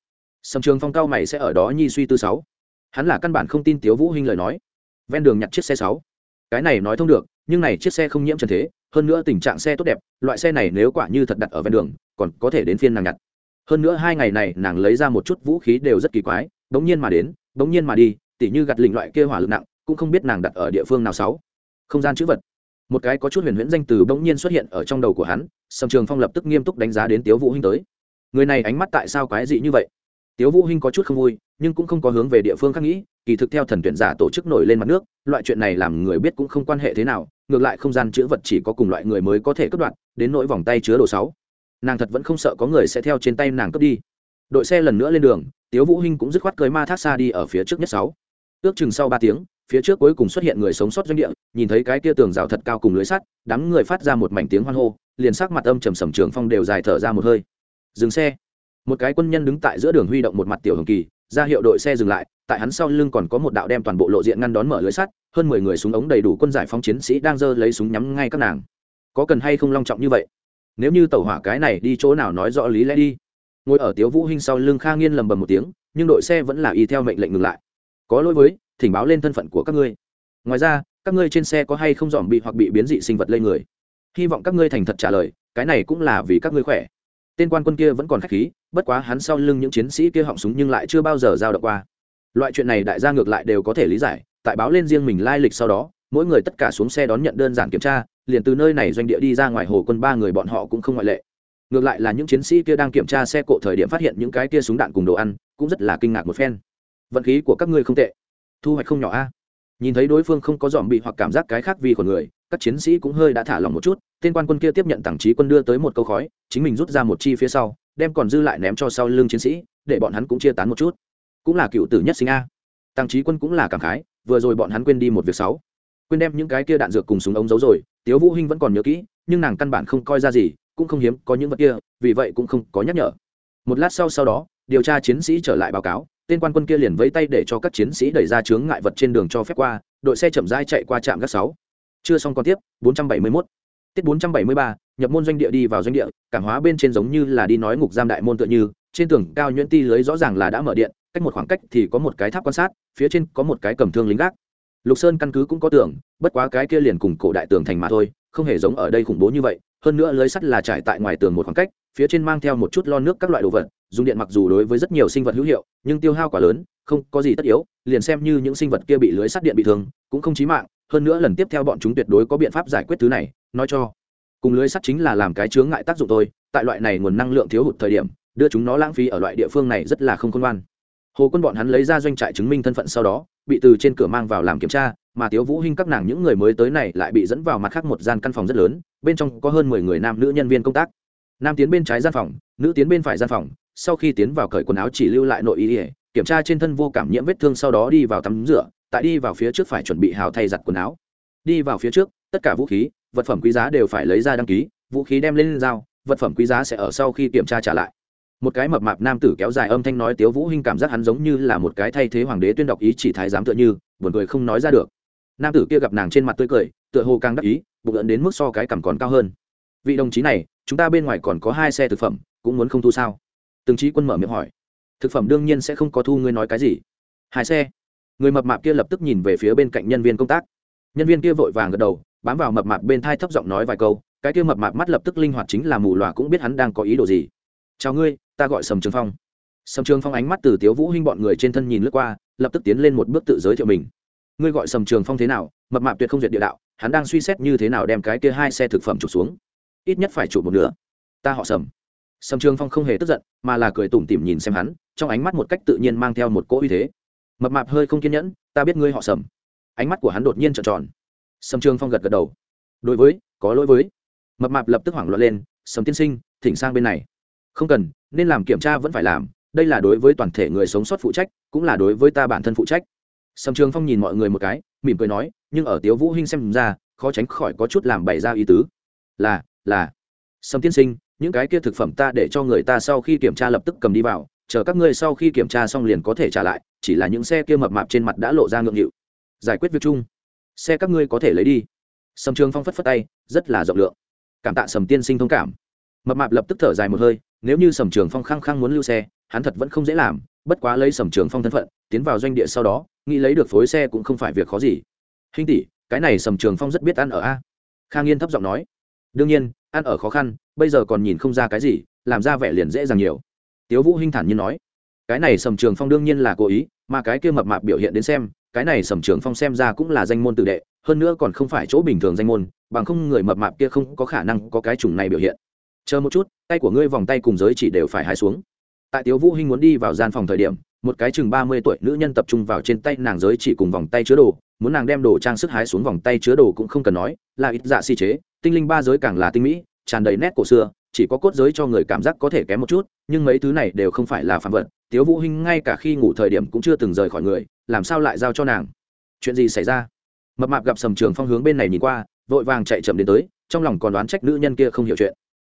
[SPEAKER 1] Sầm trường phong cao mày sẽ ở đó nhi suy tư sáu. Hắn là căn bản không tin tiếu vũ hinh lời nói ven đường nhặt chiếc xe sáu. Cái này nói thông được, nhưng này chiếc xe không nhiễm trần thế, hơn nữa tình trạng xe tốt đẹp, loại xe này nếu quả như thật đặt ở ven đường, còn có thể đến phiên nàng nhặt. Hơn nữa hai ngày này nàng lấy ra một chút vũ khí đều rất kỳ quái bỗng nhiên mà đến bỗng nhiên mà đi, tỉ như gặt lình loại kia hỏa lực nặng, cũng không biết nàng đặt ở địa phương nào sáu. Không gian chữ vật. Một cái có chút huyền huyễn danh từ bỗng nhiên xuất hiện ở trong đầu của hắn, sầm trường phong lập tức nghiêm túc đánh giá đến tiếu vũ hinh tới. Người này ánh mắt tại sao quái dị như vậy? Tiếu vũ hinh có chút không vui, nhưng cũng không có hướng về địa phương khác nghĩ, kỳ thực theo thần tuyển giả tổ chức nổi lên mặt nước, loại chuyện này làm người biết cũng không quan hệ thế nào, ngược lại không gian chứa vật chỉ có cùng loại người mới có thể cất đoạn đến nỗi vòng tay chứa đồ sáu. Nàng thật vẫn không sợ có người sẽ theo trên tay nàng cướp đi. Đội xe lần nữa lên đường, tiếu vũ hinh cũng dứt khoát cưới ma thác xa đi ở phía trước nhất sáu. Ước chừng sau ba tiếng, phía trước cuối cùng xuất hiện người sống sót doanh địa, nhìn thấy cái kia tường rào thật cao cùng lưới sắt, đám người phát ra một mảnh tiếng hoan hô, liền sắc mặt âm trầm sầm trường phong đều dài thở ra một hơi. Dừng xe một cái quân nhân đứng tại giữa đường huy động một mặt tiểu hồng kỳ, ra hiệu đội xe dừng lại, tại hắn sau lưng còn có một đạo đem toàn bộ lộ diện ngăn đón mở lưới sắt, hơn mười người súng ống đầy đủ quân giải phóng chiến sĩ đang giơ lấy súng nhắm ngay các nàng. Có cần hay không long trọng như vậy? Nếu như tàu hỏa cái này đi chỗ nào nói rõ lý lẽ đi. Ngồi ở tiếu vũ hinh sau lưng kha nghiên lầm bầm một tiếng, nhưng đội xe vẫn là y theo mệnh lệnh ngừng lại. Có lỗi với, thỉnh báo lên thân phận của các ngươi. Ngoài ra, các ngươi trên xe có hay không dòm bị hoặc bị biến dị sinh vật lây người? Hy vọng các ngươi thành thật trả lời, cái này cũng là vì các ngươi khỏe. Tên quan quân kia vẫn còn khách khí bất quá hắn sau lưng những chiến sĩ kia họng súng nhưng lại chưa bao giờ giao động qua. Loại chuyện này đại gia ngược lại đều có thể lý giải, tại báo lên riêng mình lai lịch sau đó, mỗi người tất cả xuống xe đón nhận đơn giản kiểm tra, liền từ nơi này doanh địa đi ra ngoài hồ quân ba người bọn họ cũng không ngoại lệ. Ngược lại là những chiến sĩ kia đang kiểm tra xe cộ thời điểm phát hiện những cái kia súng đạn cùng đồ ăn, cũng rất là kinh ngạc một phen. Vận khí của các ngươi không tệ. Thu hoạch không nhỏ a. Nhìn thấy đối phương không có dòm bị hoặc cảm giác cái khác vì của người các chiến sĩ cũng hơi đã thả lòng một chút, tên quan quân kia tiếp nhận tảng trí quân đưa tới một câu khói, chính mình rút ra một chi phía sau, đem còn dư lại ném cho sau lưng chiến sĩ, để bọn hắn cũng chia tán một chút. Cũng là cựu tử nhất sinh a. Tàng trí quân cũng là cảm khái, vừa rồi bọn hắn quên đi một việc sáu quên đem những cái kia đạn dược cùng súng ống giấu rồi, tiếu vũ hinh vẫn còn nhớ kỹ, nhưng nàng căn bản không coi ra gì, cũng không hiếm có những vật kia, vì vậy cũng không có nhắc nhở. Một lát sau sau đó, điều tra chiến sĩ trở lại báo cáo, tên quan quân kia liền vẫy tay để cho các chiến sĩ đẩy ra chướng ngại vật trên đường cho phép qua, đội xe chậm rãi chạy qua trạm gác sáu chưa xong còn tiếp 471 tiết 473 nhập môn doanh địa đi vào doanh địa, cảm hóa bên trên giống như là đi nói ngục giam đại môn tựa như, trên tường cao nhuyễn ti lưới rõ ràng là đã mở điện, cách một khoảng cách thì có một cái tháp quan sát, phía trên có một cái cầm thương lính gác. Lục sơn căn cứ cũng có tường, bất quá cái kia liền cùng cổ đại tường thành mà thôi, không hề giống ở đây khủng bố như vậy, hơn nữa lưới sắt là trải tại ngoài tường một khoảng cách, phía trên mang theo một chút lon nước các loại đồ vật, dùng điện mặc dù đối với rất nhiều sinh vật hữu hiệu, nhưng tiêu hao quá lớn, không có gì tất yếu, liền xem như những sinh vật kia bị lưới sắt điện bị thương, cũng không chí mạng hơn nữa lần tiếp theo bọn chúng tuyệt đối có biện pháp giải quyết thứ này, nói cho. Cùng lưới sắt chính là làm cái chướng ngại tác dụng thôi, tại loại này nguồn năng lượng thiếu hụt thời điểm, đưa chúng nó lãng phí ở loại địa phương này rất là không khôn ngoan. Hồ quân bọn hắn lấy ra doanh trại chứng minh thân phận sau đó, bị từ trên cửa mang vào làm kiểm tra, mà tiếu vũ hinh các nàng những người mới tới này lại bị dẫn vào mặt khác một gian căn phòng rất lớn, bên trong có hơn mười người nam nữ nhân viên công tác. Nam tiến bên trái gian phòng, nữ tiến bên phải gian phòng, sau khi tiến vào cởi quần áo chỉ lưu lại nội y kiểm tra trên thân vô cảm nhiễm vết thương sau đó đi vào tắm rửa tại đi vào phía trước phải chuẩn bị hào thay giặt quần áo. Đi vào phía trước, tất cả vũ khí, vật phẩm quý giá đều phải lấy ra đăng ký, vũ khí đem lên dao vật phẩm quý giá sẽ ở sau khi kiểm tra trả lại. Một cái mập mạp nam tử kéo dài âm thanh nói tiếu vũ hinh cảm giác hắn giống như là một cái thay thế hoàng đế tuyên đọc ý chỉ thái giám tựa như, buồn cười không nói ra được. Nam tử kia gặp nàng trên mặt tươi cười, tựa hồ càng đắc ý, bụng ẩn đến mức so cái cằm còn cao hơn. Vị đồng chí này, chúng ta bên ngoài còn có hai xe thực phẩm, cũng muốn không thu sao? Từng chí quân mở miệng hỏi. Thực phẩm đương nhiên sẽ không có thu ngươi nói cái gì. Hai xe người mập mạp kia lập tức nhìn về phía bên cạnh nhân viên công tác. Nhân viên kia vội vàng gật đầu, bám vào mập mạp bên thai thấp giọng nói vài câu, cái kia mập mạp mắt lập tức linh hoạt chính là mù loà cũng biết hắn đang có ý đồ gì. Chào ngươi, ta gọi sầm trường phong. Sầm trường phong ánh mắt từ tiếu vũ hinh bọn người trên thân nhìn lướt qua, lập tức tiến lên một bước tự giới thiệu mình. Ngươi gọi sầm trường phong thế nào? Mập mạp tuyệt không duyệt địa đạo, hắn đang suy xét như thế nào đem cái kia hai xe thực phẩm chụp xuống. Ít nhất phải chụp một nửa. Ta họ sầm. Sầm trường phong không hề tức giận, mà là cười tủm tỉm nhìn xem hắn, trong ánh mắt một cách tự nhiên mang theo một cỗ uy thế mập mạp hơi không kiên nhẫn, ta biết ngươi họ sầm. Ánh mắt của hắn đột nhiên trợn tròn. Sầm trường phong gật gật đầu. Đối với, có lỗi với. Mập mạp lập tức hoảng loạn lên, sầm tiên sinh, thỉnh sang bên này. Không cần, nên làm kiểm tra vẫn phải làm, đây là đối với toàn thể người sống sót phụ trách, cũng là đối với ta bản thân phụ trách. Sầm trường phong nhìn mọi người một cái, mỉm cười nói, nhưng ở tiếu vũ hinh xem ra, khó tránh khỏi có chút làm bày ra ý tứ. Là là. Sầm tiên sinh, những cái kia thực phẩm ta để cho người ta sau khi kiểm tra lập tức cầm đi vào chờ các ngươi sau khi kiểm tra xong liền có thể trả lại, chỉ là những xe kia mập mạp trên mặt đã lộ ra ngượng nghịu. Giải quyết việc chung. Xe các ngươi có thể lấy đi. Sầm trường phong phất phất tay, rất là rộng lượng. Cảm tạ sầm tiên sinh thông cảm. Mập mạp lập tức thở dài một hơi, nếu như sầm trường phong khăng khăng muốn lưu xe, hắn thật vẫn không dễ làm, bất quá lấy sầm trường phong thân phận, tiến vào doanh địa sau đó, nghĩ lấy được phối xe cũng không phải việc khó gì. Hình tỷ, cái này sầm trường phong rất biết ăn ở a. Khang yên thấp giọng nói. Đương nhiên, ăn ở khó khăn, bây giờ còn nhìn không ra cái gì, làm ra vẻ liền dễ dàng nhiều tiếu vũ hinh thản nhiên nói, cái này sầm trường phong đương nhiên là cố ý, mà cái kia mập mạp biểu hiện đến xem, cái này sầm trường phong xem ra cũng là danh môn tự đệ, hơn nữa còn không phải chỗ bình thường danh môn, bằng không người mập mạp kia không có khả năng có cái chủng này biểu hiện. Chờ một chút, tay của ngươi vòng tay cùng giới chỉ đều phải hái xuống. Tại tiếu vũ hinh muốn đi vào gian phòng thời điểm, một cái chừng ba mươi tuổi nữ nhân tập trung vào trên tay nàng giới chỉ cùng vòng tay chứa đồ, muốn nàng đem đồ trang sức hái xuống vòng tay chứa đồ cũng không cần nói, là ít dạ si chế, tinh linh ba giới càng là tinh mỹ, tràn đầy nét cổ xưa chỉ có cốt giới cho người cảm giác có thể kém một chút, nhưng mấy thứ này đều không phải là phạm vật. Tiếu vũ hinh ngay cả khi ngủ thời điểm cũng chưa từng rời khỏi người, làm sao lại giao cho nàng? Chuyện gì xảy ra? Mập mạp gặp sầm trường phong hướng bên này nhìn qua, vội vàng chạy chậm đến tới, trong lòng còn đoán trách nữ nhân kia không hiểu chuyện.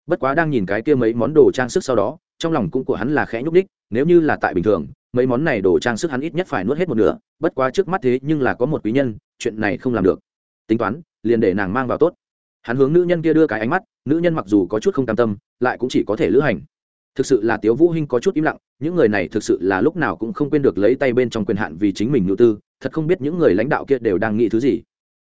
[SPEAKER 1] Bất quá đang nhìn cái kia mấy món đồ trang sức sau đó, trong lòng cũng của hắn là khẽ nhúc đích nếu như là tại bình thường, mấy món này đồ trang sức hắn ít nhất phải nuốt hết một nửa, bất quá trước mắt thế nhưng là có một quý nhân, chuyện này không làm được. Tính toán, liền để nàng mang vào tốt hắn hướng nữ nhân kia đưa cái ánh mắt, nữ nhân mặc dù có chút không cam tâm, lại cũng chỉ có thể lữ hành. Thực sự là tiếu vũ hinh có chút im lặng, những người này thực sự là lúc nào cũng không quên được lấy tay bên trong quyền hạn vì chính mình nhu tư, thật không biết những người lãnh đạo kia đều đang nghĩ thứ gì.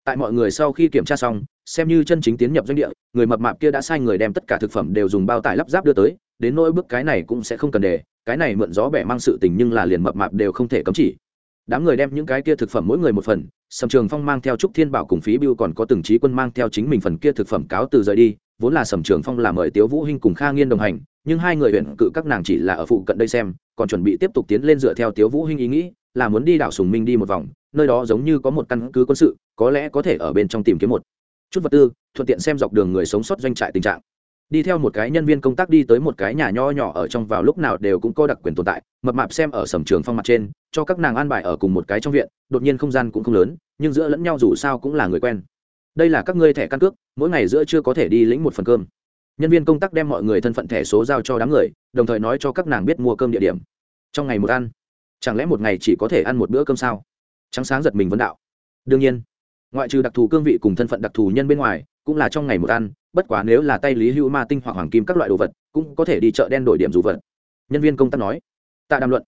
[SPEAKER 1] Tại mọi người sau khi kiểm tra xong, xem như chân chính tiến nhập doanh địa, người mập mạp kia đã sai người đem tất cả thực phẩm đều dùng bao tải lắp ráp đưa tới, đến nỗi bước cái này cũng sẽ không cần để, cái này mượn gió bẻ mang sự tình nhưng là liền mập mạp đều không thể cấm chỉ đám người đem những cái kia thực phẩm mỗi người một phần, sầm trường phong mang theo trúc thiên bảo cùng phí biêu còn có từng trí quân mang theo chính mình phần kia thực phẩm cáo từ rời đi, vốn là sầm trường phong làm mời tiếu vũ hinh cùng kha nghiên đồng hành, nhưng hai người huyện cự các nàng chỉ là ở phụ cận đây xem, còn chuẩn bị tiếp tục tiến lên dựa theo tiếu vũ hinh ý nghĩ, là muốn đi đảo sùng minh đi một vòng, nơi đó giống như có một căn cứ quân sự, có lẽ có thể ở bên trong tìm kiếm một chút vật tư, thuận tiện xem dọc đường người sống sót doanh trại tình trạng đi theo một cái nhân viên công tác đi tới một cái nhà nho nhỏ ở trong vào lúc nào đều cũng có đặc quyền tồn tại, mập mạp xem ở sầm trường phong mặt trên, cho các nàng an bài ở cùng một cái trong viện, đột nhiên không gian cũng không lớn, nhưng giữa lẫn nhau dù sao cũng là người quen. Đây là các ngươi thẻ căn cước, mỗi ngày giữa chưa có thể đi lĩnh một phần cơm. Nhân viên công tác đem mọi người thân phận thẻ số giao cho đám người, đồng thời nói cho các nàng biết mua cơm địa điểm. Trong ngày một ăn. Chẳng lẽ một ngày chỉ có thể ăn một bữa cơm sao? Trắng sáng giật mình vấn đạo. Đương nhiên. Ngoại trừ đặc thù cương vị cùng thân phận đặc thù nhân bên ngoài, cũng là trong ngày một ăn bất quá nếu là tay lý hữu ma tinh hoặc hoàng kim các loại đồ vật, cũng có thể đi chợ đen đổi điểm dù vật. Nhân viên công tác nói, tạ đàm luận,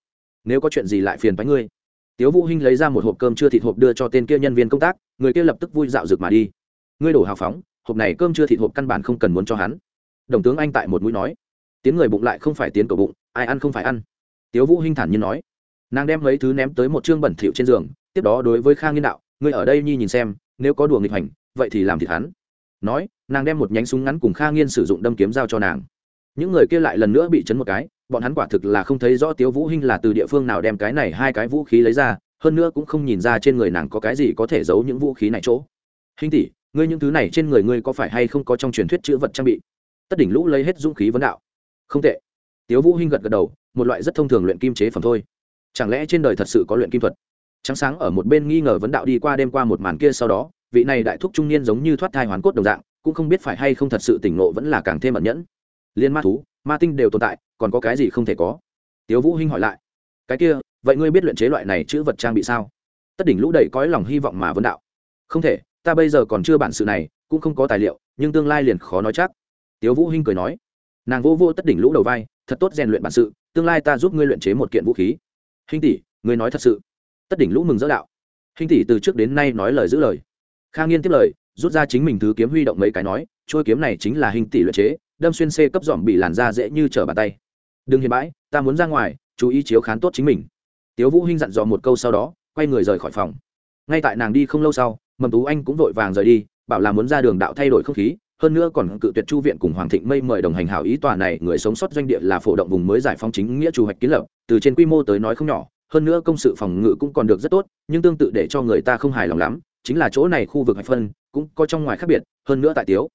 [SPEAKER 1] nếu có chuyện gì lại phiền bánh ngươi. Tiếu vũ hinh lấy ra một hộp cơm chưa thịt hộp đưa cho tên kia nhân viên công tác, người kia lập tức vui dạo rực mà đi. Ngươi đổ hào phóng, hộp này cơm chưa thịt hộp căn bản không cần muốn cho hắn. Đồng tướng anh tại một mũi nói tiếng người bụng lại không phải tiếng cầu bụng, ai ăn không phải ăn. Tiếu vũ hinh thản nhiên nói, nàng đem mấy thứ ném tới một trương bẩn thỉu trên giường, tiếp đó đối với khang nghiên đạo, ngươi ở đây nhi nhìn xem, nếu có đùa nghịch hành, vậy thì làm thịt hắn. Nói nàng đem một nhánh súng ngắn cùng kha nghiên sử dụng đâm kiếm giao cho nàng những người kia lại lần nữa bị chấn một cái bọn hắn quả thực là không thấy rõ tiếu vũ hinh là từ địa phương nào đem cái này hai cái vũ khí lấy ra hơn nữa cũng không nhìn ra trên người nàng có cái gì có thể giấu những vũ khí này chỗ Hinh tỷ ngươi những thứ này trên người ngươi có phải hay không có trong truyền thuyết chữ vật trang bị tất đỉnh lũ lấy hết dũng khí vấn đạo không tệ tiếu vũ hinh gật gật đầu một loại rất thông thường luyện kim chế phẩm thôi chẳng lẽ trên đời thật sự có luyện kim thuật trắng sáng ở một bên nghi ngờ vấn đạo đi qua đêm qua một màn kia sau đó vị này đại thúc trung niên giống như thoát thai hoàn cốt đồng dạng cũng không biết phải hay không thật sự tỉnh ngộ vẫn là càng thêm ẩn nhẫn. Liên ma thú, ma tinh đều tồn tại, còn có cái gì không thể có? Tiếu vũ hinh hỏi lại. Cái kia, vậy ngươi biết luyện chế loại này chữ vật trang bị sao? Tất đỉnh lũ đầy cõi lòng hy vọng mà vấn đạo. Không thể, ta bây giờ còn chưa bản sự này, cũng không có tài liệu, nhưng tương lai liền khó nói chắc. Tiếu vũ hinh cười nói. Nàng vô vô tất đỉnh lũ đầu vai, thật tốt rèn luyện bản sự, tương lai ta giúp ngươi luyện chế một kiện vũ khí. Hinh tỷ, ngươi nói thật sự. Tất đỉnh lũ mừng rỡ đạo. Hinh tỷ từ trước đến nay nói lời giữ lời. Kha nghiên tiếp lời rút ra chính mình thứ kiếm huy động mấy cái nói, trôi kiếm này chính là hình tỷ luyện chế, đâm xuyên c cấp dòm bị làn da dễ như trở bàn tay. Đừng hiền bãi, ta muốn ra ngoài, chú ý chiếu khán tốt chính mình. Tiếu vũ hinh dặn dò một câu sau đó, quay người rời khỏi phòng. Ngay tại nàng đi không lâu sau, mầm tú anh cũng vội vàng rời đi, bảo là muốn ra đường đạo thay đổi không khí, hơn nữa còn cự tuyệt chu viện cùng hoàng thịnh mây mời đồng hành hảo ý tòa này, người sống sót doanh địa là phổ động vùng mới giải phóng chính nghĩa chủ hoạch kiến lập, từ trên quy mô tới nói không nhỏ, hơn nữa công sự phòng ngự cũng còn được rất tốt, nhưng tương tự để cho người ta không hài lòng lắm, chính là chỗ này khu vực hạch phân cũng có trong ngoài khác biệt, hơn nữa tại tiếu.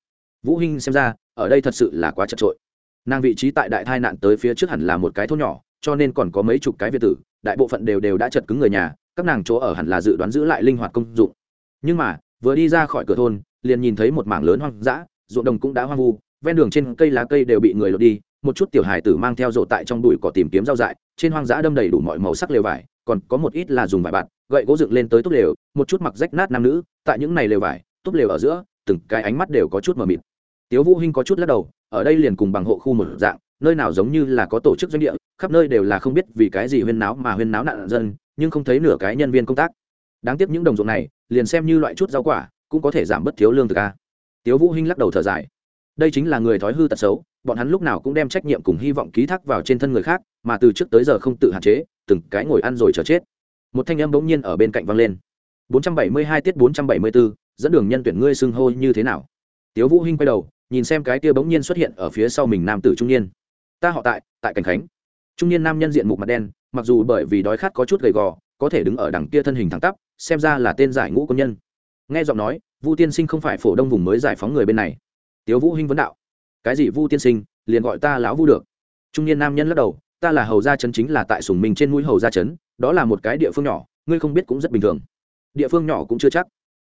[SPEAKER 1] Vũ hinh xem ra, ở đây thật sự là quá chật trội. Nàng vị trí tại đại thai nạn tới phía trước hẳn là một cái thôn nhỏ, cho nên còn có mấy chục cái việt tử, đại bộ phận đều đều đã chật cứng người nhà, các nàng chỗ ở hẳn là dự đoán giữ lại linh hoạt công dụng. Nhưng mà, vừa đi ra khỏi cửa thôn, liền nhìn thấy một mảng lớn hoang dã, ruộng đồng cũng đã hoang vu, ven đường trên cây lá cây đều bị người lột đi, một chút tiểu hài tử mang theo rổ tại trong bụi cỏ tìm kiếm rau dại, trên hoang dã đâm đầy đủ mọi màu sắc lều vải, còn có một ít là dùng vải bạt, gậy gỗ dựng lên tới tốt lều, một chút mặc rách nát nam nữ, tại những này lều vải túp lều ở giữa từng cái ánh mắt đều có chút mờ mịt. Tiếu vũ hinh có chút lắc đầu ở đây liền cùng bằng hộ khu một dạng nơi nào giống như là có tổ chức doanh địa khắp nơi đều là không biết vì cái gì huyên náo mà huyên náo nạn dân nhưng không thấy nửa cái nhân viên công tác. Đáng tiếc những đồng ruộng này liền xem như loại chút rau quả cũng có thể giảm bất thiếu lương thực a. Tiếu vũ hinh lắc đầu thở dài. Đây chính là người thói hư tật xấu bọn hắn lúc nào cũng đem trách nhiệm cùng hy vọng ký thác vào trên thân người khác mà từ trước tới giờ không tự hạn chế từng cái ngồi ăn rồi chờ chết. Một thanh âm bỗng nhiên ở bên cạnh vang lên. 472 tiết 474, dẫn đường nhân tuyển ngươi xưng hô như thế nào? Tiếu vũ hinh quay đầu, nhìn xem cái kia bỗng nhiên xuất hiện ở phía sau mình nam tử trung niên. Ta họ tại tại cảnh khánh. Trung niên nam nhân diện mục mặt đen, mặc dù bởi vì đói khát có chút gầy gò, có thể đứng ở đằng kia thân hình thẳng tắp, xem ra là tên giải ngũ công nhân. Nghe giọng nói, vu tiên sinh không phải phổ đông vùng mới giải phóng người bên này. Tiếu vũ hinh vấn đạo. Cái gì vu tiên sinh, liền gọi ta lão vu được. Trung niên nam nhân lắc đầu, ta là hầu gia trấn chính là tại sùng mình trên mũi hầu gia trấn, đó là một cái địa phương nhỏ, ngươi không biết cũng rất bình thường. Địa phương nhỏ cũng chưa chắc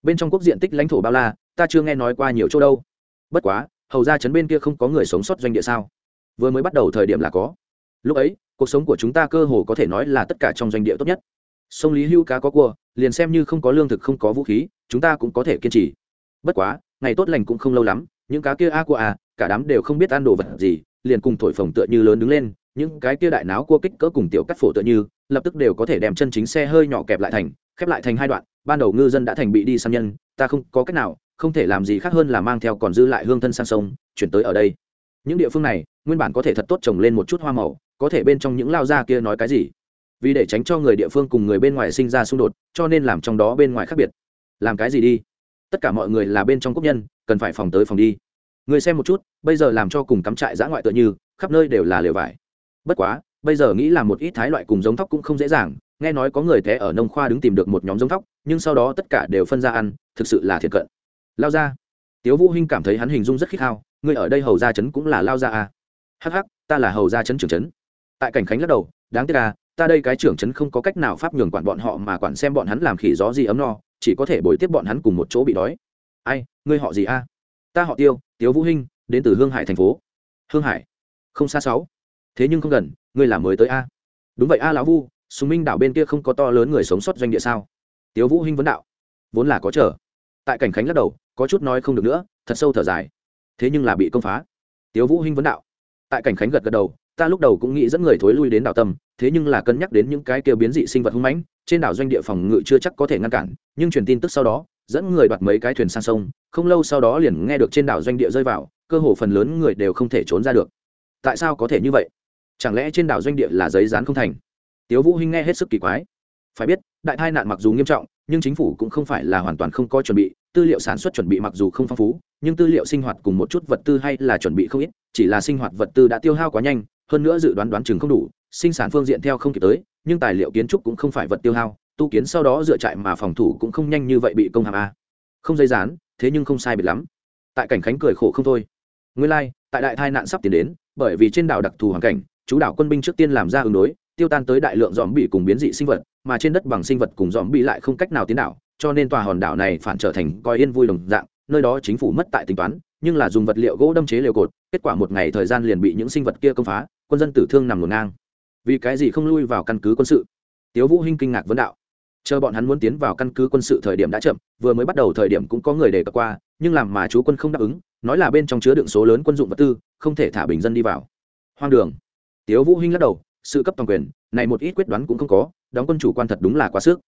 [SPEAKER 1] bên trong quốc diện tích lãnh thổ bao la ta chưa nghe nói qua nhiều chỗ đâu. Bất quá hầu gia chấn bên kia không có người sống sót doanh địa sao? Vừa mới bắt đầu thời điểm là có. Lúc ấy cuộc sống của chúng ta cơ hồ có thể nói là tất cả trong doanh địa tốt nhất. Sông lý hưu cá có cua liền xem như không có lương thực không có vũ khí chúng ta cũng có thể kiên trì. Bất quá ngày tốt lành cũng không lâu lắm những cá kia a của à, cả đám đều không biết ăn đồ vật gì liền cùng thổi phồng tựa như lớn đứng lên những cái kia đại náo cua kích cỡ cùng tiểu cắt phổ tựa như lập tức đều có thể đem chân chính xe hơi nhỏ kẹp lại thành khép lại thành hai đoạn ban đầu ngư dân đã thành bị đi săn nhân, ta không có cách nào, không thể làm gì khác hơn là mang theo còn dư lại hương thân sang sông, chuyển tới ở đây. Những địa phương này, nguyên bản có thể thật tốt trồng lên một chút hoa màu, có thể bên trong những lao gia kia nói cái gì? Vì để tránh cho người địa phương cùng người bên ngoài sinh ra xung đột, cho nên làm trong đó bên ngoài khác biệt. Làm cái gì đi? Tất cả mọi người là bên trong quốc nhân, cần phải phòng tới phòng đi. Người xem một chút, bây giờ làm cho cùng cắm trại giã ngoại tựa như, khắp nơi đều là lều vải. Bất quá, bây giờ nghĩ là một ít thái loại cùng giống thóc cũng không dễ dàng nghe nói có người té ở nông khoa đứng tìm được một nhóm giống thóc, nhưng sau đó tất cả đều phân ra ăn, thực sự là thiệt cận. Lao ra. Tiếu vũ hinh cảm thấy hắn hình dung rất khích hao người ở đây hầu gia chấn cũng là lao ra à. Hắc hắc, ta là hầu gia chấn trưởng chấn. Tại cảnh khánh lắc đầu, đáng tiếc à ta đây cái trưởng chấn không có cách nào pháp nhường quản bọn họ mà quản xem bọn hắn làm khỉ gió gì ấm no, chỉ có thể bồi tiếp bọn hắn cùng một chỗ bị đói. Ai, ngươi họ gì a ta họ tiêu, tiếu vũ hinh, đến từ hương hải thành phố. Hương hải. Không xa sáu. Thế nhưng không gần, ngươi là mới tới a đúng vậy a lão vu sùng minh đảo bên kia không có to lớn người sống sót doanh địa sao? Tiếu vũ hinh vấn đạo. Vốn là có chờ. Tại cảnh khánh lắc đầu, có chút nói không được nữa, thật sâu thở dài. Thế nhưng là bị công phá. Tiếu vũ hinh vấn đạo. Tại cảnh khánh gật gật đầu, ta lúc đầu cũng nghĩ dẫn người thối lui đến đảo tâm, thế nhưng là cân nhắc đến những cái kia biến dị sinh vật hung mãnh, trên đảo doanh địa phòng ngự chưa chắc có thể ngăn cản, nhưng truyền tin tức sau đó, dẫn người đoạt mấy cái thuyền sang sông, không lâu sau đó liền nghe được trên đảo doanh địa rơi vào, cơ hồ phần lớn người đều không thể trốn ra được. Tại sao có thể như vậy? Chẳng lẽ trên đảo doanh địa là giấy dán không thành? Tiếu vũ hinh nghe hết sức kỳ quái. Phải biết đại tai nạn mặc dù nghiêm trọng nhưng chính phủ cũng không phải là hoàn toàn không có chuẩn bị tư liệu sản xuất chuẩn bị mặc dù không phong phú nhưng tư liệu sinh hoạt cùng một chút vật tư hay là chuẩn bị không ít chỉ là sinh hoạt vật tư đã tiêu hao quá nhanh hơn nữa dự đoán đoán chừng không đủ sinh sản phương diện theo không kịp tới nhưng tài liệu kiến trúc cũng không phải vật tiêu hao tu kiến sau đó dựa trại mà phòng thủ cũng không nhanh như vậy bị công hàm a. Không dây dán thế nhưng không sai biệt lắm. Tại cảnh khánh cười khổ không thôi. Nguyên lai、like, tại đại tai nạn sắp tiến đến bởi vì trên đảo đặc thù hoàn cảnh chú đảo quân binh trước tiên làm ra ứng đối tiêu tan tới đại lượng dòm bị cùng biến dị sinh vật, mà trên đất bằng sinh vật cùng dòm bị lại không cách nào tiến đảo, cho nên tòa hòn đảo này phản trở thành coi yên vui đồng dạng, nơi đó chính phủ mất tại tính toán, nhưng là dùng vật liệu gỗ đâm chế liều cột, kết quả một ngày thời gian liền bị những sinh vật kia công phá, quân dân tử thương nằm ngổn ngang. Vì cái gì không lui vào căn cứ quân sự? Tiếu vũ hinh kinh ngạc vấn đạo. Chờ bọn hắn muốn tiến vào căn cứ quân sự thời điểm đã chậm, vừa mới bắt đầu thời điểm cũng có người đề cập qua, nhưng làm mà chú quân không đáp ứng, nói là bên trong chứa đựng số lớn quân dụng vật tư, không thể thả bình dân đi vào. Hoang đường. Tiếu vũ hinh lắc đầu sự cấp toàn quyền, này một ít quyết đoán cũng không có, đóng quân chủ quan thật đúng là quá sức.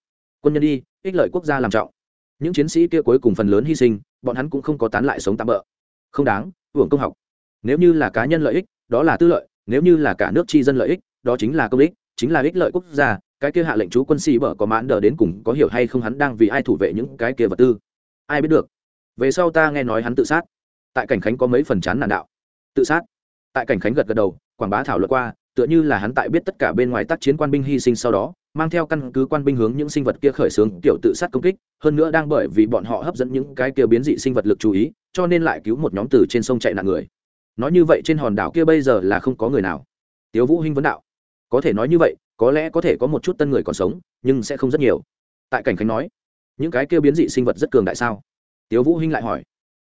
[SPEAKER 1] Quân nhân đi, ích lợi quốc gia làm trọng. Những chiến sĩ kia cuối cùng phần lớn hy sinh, bọn hắn cũng không có tán lại sống tạm bỡ không đáng, hưởng công học. Nếu như là cá nhân lợi ích, đó là tư lợi, nếu như là cả nước tri dân lợi ích, đó chính là công ích, chính là ích lợi quốc gia, cái kia hạ lệnh chú quân sĩ bở có mãn đờ đến cùng có hiểu hay không hắn đang vì ai thủ vệ những cái kia vật tư. Ai biết được. Về sau ta nghe nói hắn tự sát. Tại cảnh khánh có mấy phần chán nản đạo. Tự sát. Tại cảnh khánh gật gật đầu, quảng bá thảo luận qua tựa như là hắn tại biết tất cả bên ngoài tác chiến quan binh hy sinh sau đó, mang theo căn cứ quan binh hướng những sinh vật kia khởi xướng kiểu tự sát công kích, hơn nữa đang bởi vì bọn họ hấp dẫn những cái kia biến dị sinh vật lực chú ý, cho nên lại cứu một nhóm từ trên sông chạy nạn người. Nói như vậy trên hòn đảo kia bây giờ là không có người nào. Tiếu vũ hinh vấn đạo, có thể nói như vậy, có lẽ có thể có một chút tân người còn sống, nhưng sẽ không rất nhiều. Tại cảnh khánh nói, những cái kia biến dị sinh vật rất cường đại sao? Tiếu vũ hinh lại hỏi,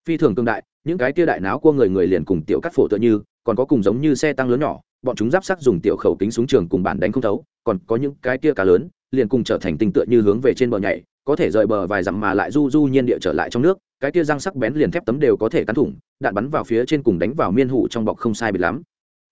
[SPEAKER 1] phi thường cường đại, những cái kia đại náo của người người liền cùng tiểu cắt phổ tựa như, còn có cùng giống như xe tăng lớn nhỏ bọn chúng giáp sắc dùng tiểu khẩu kính súng trường cùng bản đánh không thấu, còn có những cái kia cá lớn, liền cùng trở thành tinh tựa như hướng về trên bờ nhảy, có thể rời bờ vài dặm mà lại du du nhiên địa trở lại trong nước, cái kia răng sắc bén liền thép tấm đều có thể cắn thủng, đạn bắn vào phía trên cùng đánh vào miên hụ trong bọc không sai biệt lắm.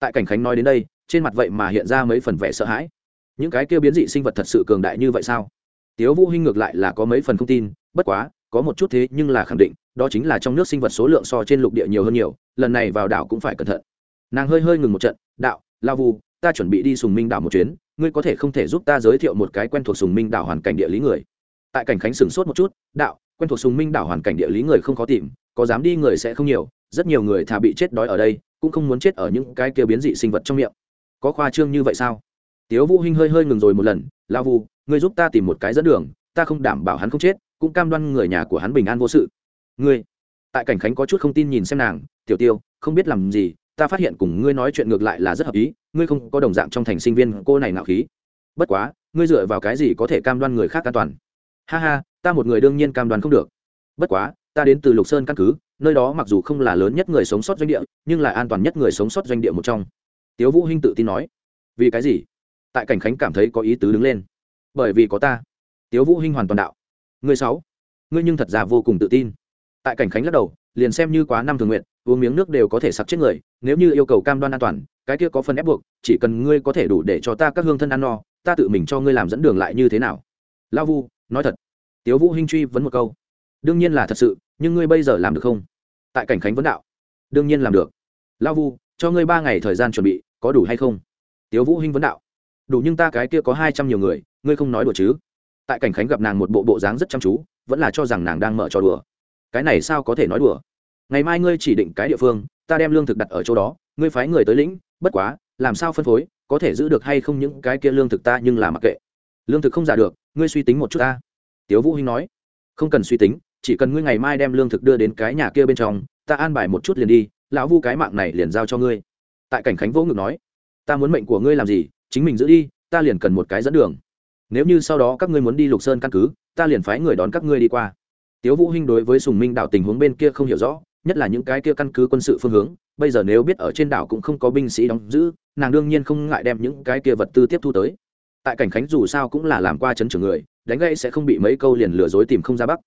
[SPEAKER 1] Tại cảnh khánh nói đến đây, trên mặt vậy mà hiện ra mấy phần vẻ sợ hãi. Những cái kia biến dị sinh vật thật sự cường đại như vậy sao? Tiếu vũ hinh ngược lại là có mấy phần không tin, bất quá, có một chút thế nhưng là khẳng định, đó chính là trong nước sinh vật số lượng so trên lục địa nhiều hơn nhiều, lần này vào đảo cũng phải cẩn thận nàng hơi hơi ngừng một trận, đạo, lao vu, ta chuẩn bị đi sùng minh đảo một chuyến, ngươi có thể không thể giúp ta giới thiệu một cái quen thuộc sùng minh đảo hoàn cảnh địa lý người? Tại cảnh khánh sửng sốt một chút, đạo, quen thuộc sùng minh đảo hoàn cảnh địa lý người không khó tìm, có dám đi người sẽ không nhiều, rất nhiều người thà bị chết đói ở đây, cũng không muốn chết ở những cái kia biến dị sinh vật trong miệng. Có khoa trương như vậy sao? Tiếu vũ hinh hơi hơi ngừng rồi một lần, lao vu, ngươi giúp ta tìm một cái dẫn đường, ta không đảm bảo hắn không chết, cũng cam đoan người nhà của hắn bình an vô sự. Ngươi? Tại cảnh khánh có chút không tin nhìn xem nàng, tiểu tiêu, không biết làm gì ta phát hiện cùng ngươi nói chuyện ngược lại là rất hợp ý, ngươi không có đồng dạng trong thành sinh viên cô này nạo khí. Bất quá, ngươi dựa vào cái gì có thể cam đoan người khác an toàn? Ha ha, ta một người đương nhiên cam đoan không được. Bất quá, ta đến từ lục sơn căn cứ, nơi đó mặc dù không là lớn nhất người sống sót doanh địa, nhưng là an toàn nhất người sống sót doanh địa một trong. Tiếu vũ hinh tự tin nói. Vì cái gì? Tại cảnh khánh cảm thấy có ý tứ đứng lên. Bởi vì có ta. Tiếu vũ hinh hoàn toàn đạo. Người sáu. Ngươi nhưng thật ra vô cùng tự tin. Tại cảnh khánh lắc đầu, liền xem như quá năm thường nguyện, uống miếng nước đều có thể sặc chết người nếu như yêu cầu cam đoan an toàn, cái kia có phần ép buộc, chỉ cần ngươi có thể đủ để cho ta các hương thân ăn no, ta tự mình cho ngươi làm dẫn đường lại như thế nào? Lao vu, nói thật. Tiếu vũ hinh truy vấn một câu. Đương nhiên là thật sự, nhưng ngươi bây giờ làm được không? Tại cảnh khánh vấn đạo. Đương nhiên làm được. Lao vu, cho ngươi ba ngày thời gian chuẩn bị, có đủ hay không? Tiếu vũ hinh vấn đạo. Đủ nhưng ta cái kia có hai trăm nhiều người, ngươi không nói đùa chứ? Tại cảnh khánh gặp nàng một bộ bộ dáng rất chăm chú, vẫn là cho rằng nàng đang mở trò đùa. Cái này sao có thể nói đùa? Ngày mai ngươi chỉ định cái địa phương ta đem lương thực đặt ở chỗ đó, ngươi phái người tới lĩnh, bất quá, làm sao phân phối, có thể giữ được hay không những cái kia lương thực ta nhưng là mặc kệ. Lương thực không giả được, ngươi suy tính một chút ta. Tiếu vũ hinh nói. Không cần suy tính, chỉ cần ngươi ngày mai đem lương thực đưa đến cái nhà kia bên trong, ta an bài một chút liền đi, lão vu cái mạng này liền giao cho ngươi. Tại cảnh khánh vỗ ngực nói. Ta muốn mệnh của ngươi làm gì, chính mình giữ đi, ta liền cần một cái dẫn đường. Nếu như sau đó các ngươi muốn đi lục sơn căn cứ, ta liền phái người đón các ngươi đi qua. Tiếu vũ hinh đối với sùng minh đảo tình huống bên kia không hiểu rõ nhất là những cái kia căn cứ quân sự phương hướng, bây giờ nếu biết ở trên đảo cũng không có binh sĩ đóng giữ, nàng đương nhiên không ngại đem những cái kia vật tư tiếp thu tới. Tại cảnh khánh dù sao cũng là làm qua chấn trưởng người, đánh gãy sẽ không bị mấy câu liền lừa dối tìm không ra bắc.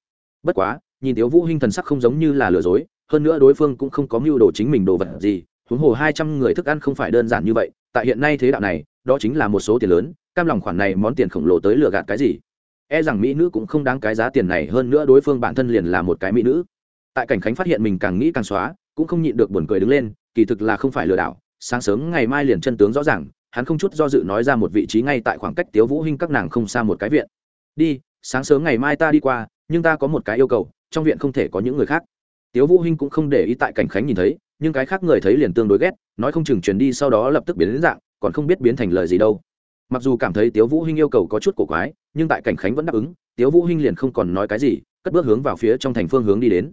[SPEAKER 1] Bất quá, nhìn tiếu vũ hinh thần sắc không giống như là lừa dối, hơn nữa đối phương cũng không có mưu đồ chính mình đồ vật gì, huống hồ hai trăm người thức ăn không phải đơn giản như vậy, tại hiện nay thế đạo này, đó chính là một số tiền lớn, cam lòng khoản này món tiền khổng lồ tới lừa gạt cái gì? E rằng mỹ nữ cũng không đáng cái giá tiền này, hơn nữa đối phương bản thân liền là một cái mỹ nữ tại cảnh khánh phát hiện mình càng nghĩ càng xóa, cũng không nhịn được buồn cười đứng lên, kỳ thực là không phải lừa đảo, sáng sớm ngày mai liền chân tướng rõ ràng, hắn không chút do dự nói ra một vị trí ngay tại khoảng cách tiếu vũ hinh các nàng không xa một cái viện. Đi, sáng sớm ngày mai ta đi qua, nhưng ta có một cái yêu cầu, trong viện không thể có những người khác. Tiếu vũ hinh cũng không để ý tại cảnh khánh nhìn thấy, nhưng cái khác người thấy liền tương đối ghét, nói không chừng chuyển đi sau đó lập tức biến đến dạng, còn không biết biến thành lời gì đâu. Mặc dù cảm thấy tiếu vũ hinh yêu cầu có chút cổ quái, nhưng tại cảnh khánh vẫn đáp ứng, tiếu vũ hinh liền không còn nói cái gì, cất bước hướng vào phía trong thành phương hướng đi đến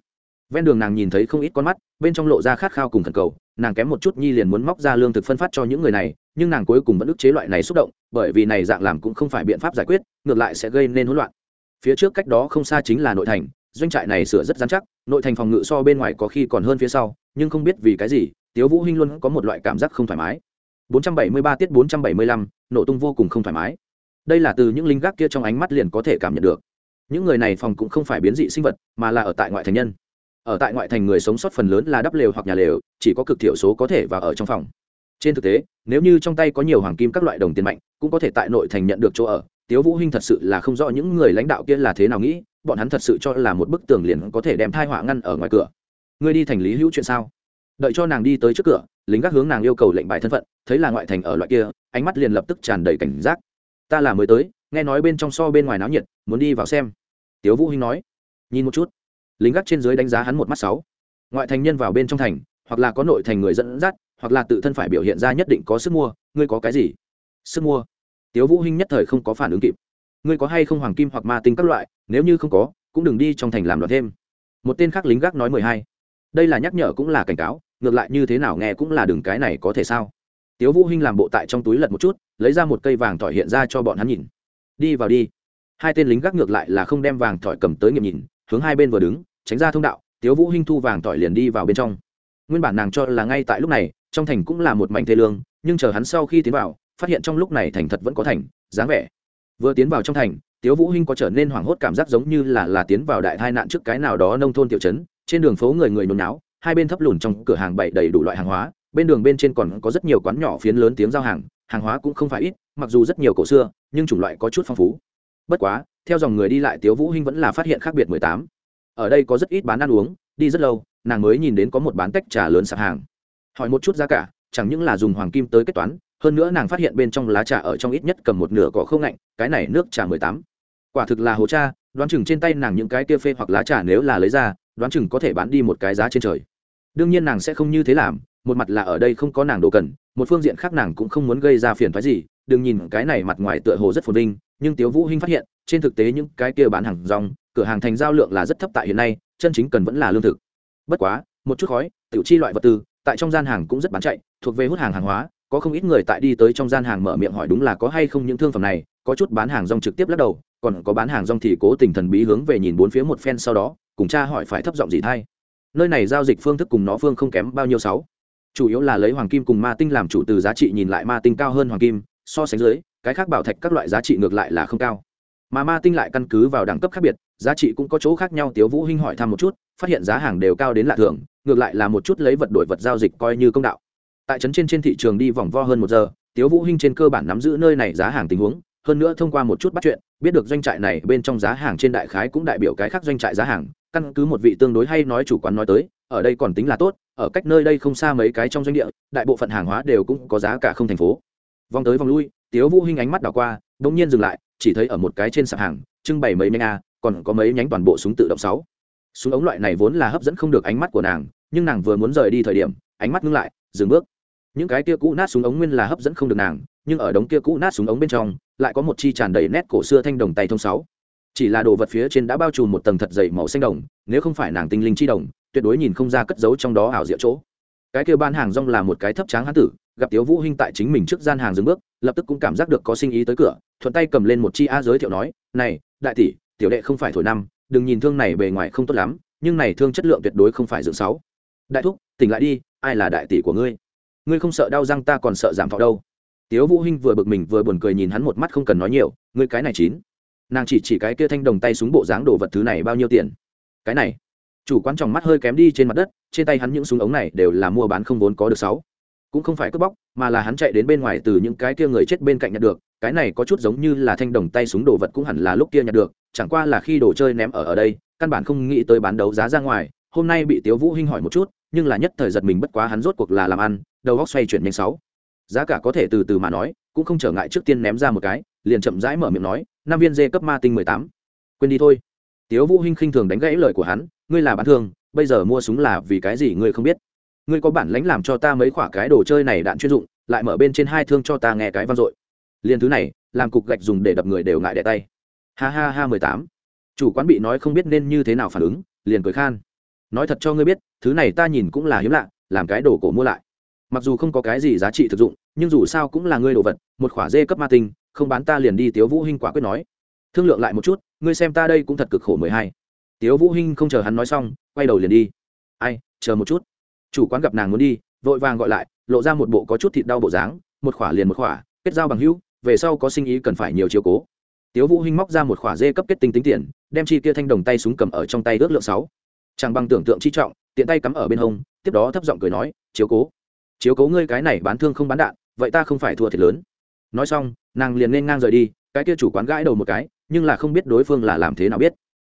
[SPEAKER 1] ven đường nàng nhìn thấy không ít con mắt bên trong lộ ra khát khao cùng thần cầu nàng kém một chút nhi liền muốn móc ra lương thực phân phát cho những người này nhưng nàng cuối cùng vẫn ức chế loại này xúc động bởi vì này dạng làm cũng không phải biện pháp giải quyết ngược lại sẽ gây nên hỗn loạn. Phía trước cách đó không xa chính là nội thành doanh trại này sửa rất dán chắc nội thành phòng ngự so bên ngoài có khi còn hơn phía sau nhưng không biết vì cái gì tiếu vũ hinh luôn có một loại cảm giác không thoải mái. 473 tiết 475, nổ tung vô cùng không thoải mái. Đây là từ những linh gác kia trong ánh mắt liền có thể cảm nhận được. Những người này phòng cũng không phải biến dị sinh vật mà là ở tại ngoại thành nhân ở tại ngoại thành người sống sót phần lớn là đắp lều hoặc nhà lều, chỉ có cực thiểu số có thể vào ở trong phòng. Trên thực tế, nếu như trong tay có nhiều hoàng kim các loại đồng tiền mạnh, cũng có thể tại nội thành nhận được chỗ ở. Tiếu vũ hinh thật sự là không rõ những người lãnh đạo kia là thế nào nghĩ, bọn hắn thật sự cho là một bức tường liền có thể đem thai họa ngăn ở ngoài cửa. Ngươi đi thành lý hữu chuyện sao? Đợi cho nàng đi tới trước cửa, lính gác hướng nàng yêu cầu lệnh bài thân phận, thấy là ngoại thành ở loại kia, ánh mắt liền lập tức tràn đầy cảnh giác. Ta là mới tới, nghe nói bên trong so bên ngoài náo nhiệt, muốn đi vào xem. Tiếu vũ hinh nói. Nhìn một chút lính gác trên dưới đánh giá hắn một mắt sáu. Ngoại thành nhân vào bên trong thành, hoặc là có nội thành người dẫn dắt, hoặc là tự thân phải biểu hiện ra nhất định có sức mua, ngươi có cái gì? Sức mua? Tiếu vũ hinh nhất thời không có phản ứng kịp. Ngươi có hay không hoàng kim hoặc ma tinh các loại, nếu như không có, cũng đừng đi trong thành làm loạn thêm. Một tên khác lính gác nói mười hai. Đây là nhắc nhở cũng là cảnh cáo, ngược lại như thế nào nghe cũng là đừng cái này có thể sao? Tiếu vũ hinh làm bộ tại trong túi lật một chút, lấy ra một cây vàng thỏi hiện ra cho bọn hắn nhìn. Đi vào đi. Hai tên lính gác ngược lại là không đem vàng thỏi cầm tới nghiệm nhìn, hướng hai bên vừa đứng tránh ra thông đạo, tiếu vũ hinh thu vàng tỏi liền đi vào bên trong. Nguyên bản nàng cho là ngay tại lúc này, trong thành cũng là một mảnh thê lương, nhưng chờ hắn sau khi tiến vào, phát hiện trong lúc này thành thật vẫn có thành, dáng vẻ. Vừa tiến vào trong thành, tiếu vũ hinh có trở nên hoảng hốt cảm giác giống như là là tiến vào đại tai nạn trước cái nào đó nông thôn tiểu trấn, trên đường phố người người nôn náo hai bên thấp lùn trong cửa hàng bày đầy đủ loại hàng hóa, bên đường bên trên còn có rất nhiều quán nhỏ phiến lớn tiếng giao hàng hàng hóa cũng không phải ít, mặc dù rất nhiều cổ xưa, nhưng chủng loại có chút phong phú. Bất quá, theo dòng người đi lại tiếu vũ hinh vẫn là phát hiện khác biệt mười tám ở đây có rất ít bán ăn uống, đi rất lâu, nàng mới nhìn đến có một bán tách trà lớn sạp hàng. Hỏi một chút giá cả, chẳng những là dùng hoàng kim tới kết toán, hơn nữa nàng phát hiện bên trong lá trà ở trong ít nhất cầm một nửa cỏ không lạnh cái này nước trà mười tám. Quả thực là hồ cha, đoán chừng trên tay nàng những cái kia phê hoặc lá trà nếu là lấy ra, đoán chừng có thể bán đi một cái giá trên trời. Đương nhiên nàng sẽ không như thế làm, một mặt là ở đây không có nàng đồ cần, một phương diện khác nàng cũng không muốn gây ra phiền thoái gì, đừng nhìn cái này mặt ngoài tựa hồ rất phồn vinh nhưng tiếu vũ hinh phát hiện, trên thực tế những cái kia bán hàng rong, cửa hàng thành giao lượng là rất thấp tại hiện nay, chân chính cần vẫn là lương thực. Bất quá, một chút khói, tiểu chi loại vật tư, tại trong gian hàng cũng rất bán chạy, thuộc về hút hàng hàng hóa, có không ít người tại đi tới trong gian hàng mở miệng hỏi đúng là có hay không những thương phẩm này, có chút bán hàng rong trực tiếp lắc đầu, còn có bán hàng rong thì cố tình thần bí hướng về nhìn bốn phía một phen sau đó, cùng cha hỏi phải thấp giọng gì thay. Nơi này giao dịch phương thức cùng nó phương không kém bao nhiêu sáu. Chủ yếu là lấy hoàng kim cùng ma tinh làm chủ từ giá trị nhìn lại ma tinh cao hơn hoàng kim, so sánh dưới cái khác bảo thạch các loại giá trị ngược lại là không cao. Mà ma tinh lại căn cứ vào đẳng cấp khác biệt, giá trị cũng có chỗ khác nhau. Tiếu vũ hinh hỏi thăm một chút, phát hiện giá hàng đều cao đến lạ thường, ngược lại là một chút lấy vật đổi vật giao dịch coi như công đạo. Tại trấn trên trên thị trường đi vòng vo hơn một giờ, tiếu vũ hinh trên cơ bản nắm giữ nơi này giá hàng tình huống, hơn nữa thông qua một chút bắt chuyện, biết được doanh trại này bên trong giá hàng trên đại khái cũng đại biểu cái khác doanh trại giá hàng, căn cứ một vị tương đối hay nói chủ quán nói tới, ở đây còn tính là tốt, ở cách nơi đây không xa mấy cái trong doanh địa, đại bộ phận hàng hóa đều cũng có giá cả không thành phố. Vòng tới vòng lui tiếu vũ hinh ánh mắt đảo qua đột nhiên dừng lại, chỉ thấy ở một cái trên sạp hàng, trưng bày mấy nhánh a, còn có mấy nhánh toàn bộ súng tự động sáu. Súng ống loại này vốn là hấp dẫn không được ánh mắt của nàng, nhưng nàng vừa muốn rời đi thời điểm, ánh mắt ngưng lại, dừng bước. Những cái kia cũ nát súng ống nguyên là hấp dẫn không được nàng, nhưng ở đống kia cũ nát súng ống bên trong, lại có một chi tràn đầy nét cổ xưa thanh đồng tay thông sáu. Chỉ là đồ vật phía trên đã bao trùm một tầng thật dày màu xanh đồng, nếu không phải nàng tinh linh chi đồng, tuyệt đối nhìn không ra cất giấu trong đó ảo diệu chỗ. Cái kia ban hàng rong là một cái thấp tráng hán tử gặp tiếu vũ hinh tại chính mình trước gian hàng dừng bước, lập tức cũng cảm giác được có sinh ý tới cửa, thuận tay cầm lên một chi a giới thiệu nói, này, đại tỷ, tiểu đệ không phải thổi năm, đừng nhìn thương này bề ngoài không tốt lắm, nhưng này thương chất lượng tuyệt đối không phải dưỡng sáu. Đại thúc, tỉnh lại đi, ai là đại tỷ của ngươi? Ngươi không sợ đau răng ta còn sợ giảm thọ đâu. Tiếu vũ hinh vừa bực mình vừa buồn cười nhìn hắn một mắt không cần nói nhiều, ngươi cái này chín. Nàng chỉ chỉ cái kia thanh đồng tay súng bộ dáng đồ vật thứ này bao nhiêu tiền? Cái này. Chủ quán tròng mắt hơi kém đi trên mặt đất, trên tay hắn những súng ống này đều là mua bán không vốn có được sáu cũng không phải cướp bóc, mà là hắn chạy đến bên ngoài từ những cái kia người chết bên cạnh nhặt được, cái này có chút giống như là thanh đồng tay súng đồ vật cũng hẳn là lúc kia nhặt được, chẳng qua là khi đồ chơi ném ở ở đây, căn bản không nghĩ tới bán đấu giá ra ngoài, hôm nay bị tiếu vũ hinh hỏi một chút, nhưng là nhất thời giật mình bất quá hắn rốt cuộc là làm ăn, đầu góc xoay chuyển nhanh sáu. Giá cả có thể từ từ mà nói, cũng không trở ngại trước tiên ném ra một cái, liền chậm rãi mở miệng nói năm viên dê cấp ma tinh mười tám. Quên đi thôi. Tiếu vũ hinh khinh thường đánh gãy lời của hắn, ngươi là bán thương bây giờ mua súng là vì cái gì ngươi không biết? Ngươi có bản lãnh làm cho ta mấy khoả cái đồ chơi này đạn chuyên dụng, lại mở bên trên hai thương cho ta nghe cái vang dội. Liền thứ này, làm cục gạch dùng để đập người đều ngại đẻ tay. Ha ha ha, mười tám. Chủ quán bị nói không biết nên như thế nào phản ứng, liền cười khan. Nói thật cho ngươi biết, thứ này ta nhìn cũng là hiếm lạ, làm cái đồ cổ mua lại. Mặc dù không có cái gì giá trị thực dụng, nhưng dù sao cũng là ngươi đồ vật, một khỏa dê cấp ma tinh, không bán ta liền đi tiếu vũ hinh quả quyết nói. Thương lượng lại một chút, ngươi xem ta đây cũng thật cực khổ mười hai. Tiếu vũ hinh không chờ hắn nói xong, quay đầu liền đi. Ai, chờ một chút chủ quán gặp nàng muốn đi, vội vàng gọi lại, lộ ra một bộ có chút thịt đau bộ dáng, một khỏa liền một khỏa, kết giao bằng hữu, về sau có sinh ý cần phải nhiều chiếu cố. Tiếu vũ hinh móc ra một khỏa dê cấp kết tinh tính tiền, đem chi kia thanh đồng tay súng cầm ở trong tay ước lượng sáu. Chẳng bằng tưởng tượng chi trọng, tiện tay cắm ở bên hông, tiếp đó thấp giọng cười nói, chiếu cố. Chiếu cố ngươi cái này bán thương không bán đạn, vậy ta không phải thua thiệt lớn. Nói xong, nàng liền nên ngang rời đi, cái kia chủ quán gãi đầu một cái, nhưng là không biết đối phương là làm thế nào biết.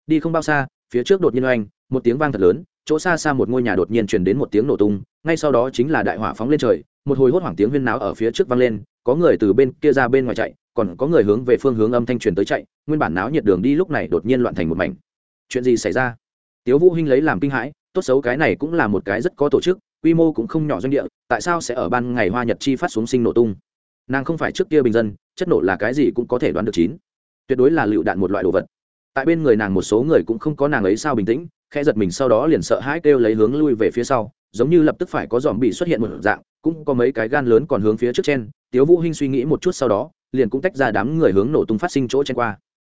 [SPEAKER 1] Đi không bao xa, phía trước đột nhiên oanh, một tiếng vang thật lớn chỗ xa xa một ngôi nhà đột nhiên truyền đến một tiếng nổ tung, ngay sau đó chính là đại hỏa phóng lên trời, một hồi hốt hoảng tiếng huyên náo ở phía trước vang lên, có người từ bên kia ra bên ngoài chạy, còn có người hướng về phương hướng âm thanh truyền tới chạy, nguyên bản náo nhiệt đường đi lúc này đột nhiên loạn thành một mảnh. Chuyện gì xảy ra? Tiếu vũ hinh lấy làm kinh hãi, tốt xấu cái này cũng là một cái rất có tổ chức, quy mô cũng không nhỏ doanh địa, tại sao sẽ ở ban ngày hoa nhật chi phát xuống sinh nổ tung? Nàng không phải trước kia bình dân, chất nổ là cái gì cũng có thể đoán được chín. Tuyệt đối là lựu đạn một loại đồ vật. Tại bên người nàng một số người cũng không có nàng ấy sao bình tĩnh khẽ giật mình sau đó liền sợ hãi kêu lấy hướng lui về phía sau, giống như lập tức phải có dòm bị xuất hiện một dạng, cũng có mấy cái gan lớn còn hướng phía trước trên, tiếu vũ hinh suy nghĩ một chút sau đó, liền cũng tách ra đám người hướng nổ tung phát sinh chỗ trên qua.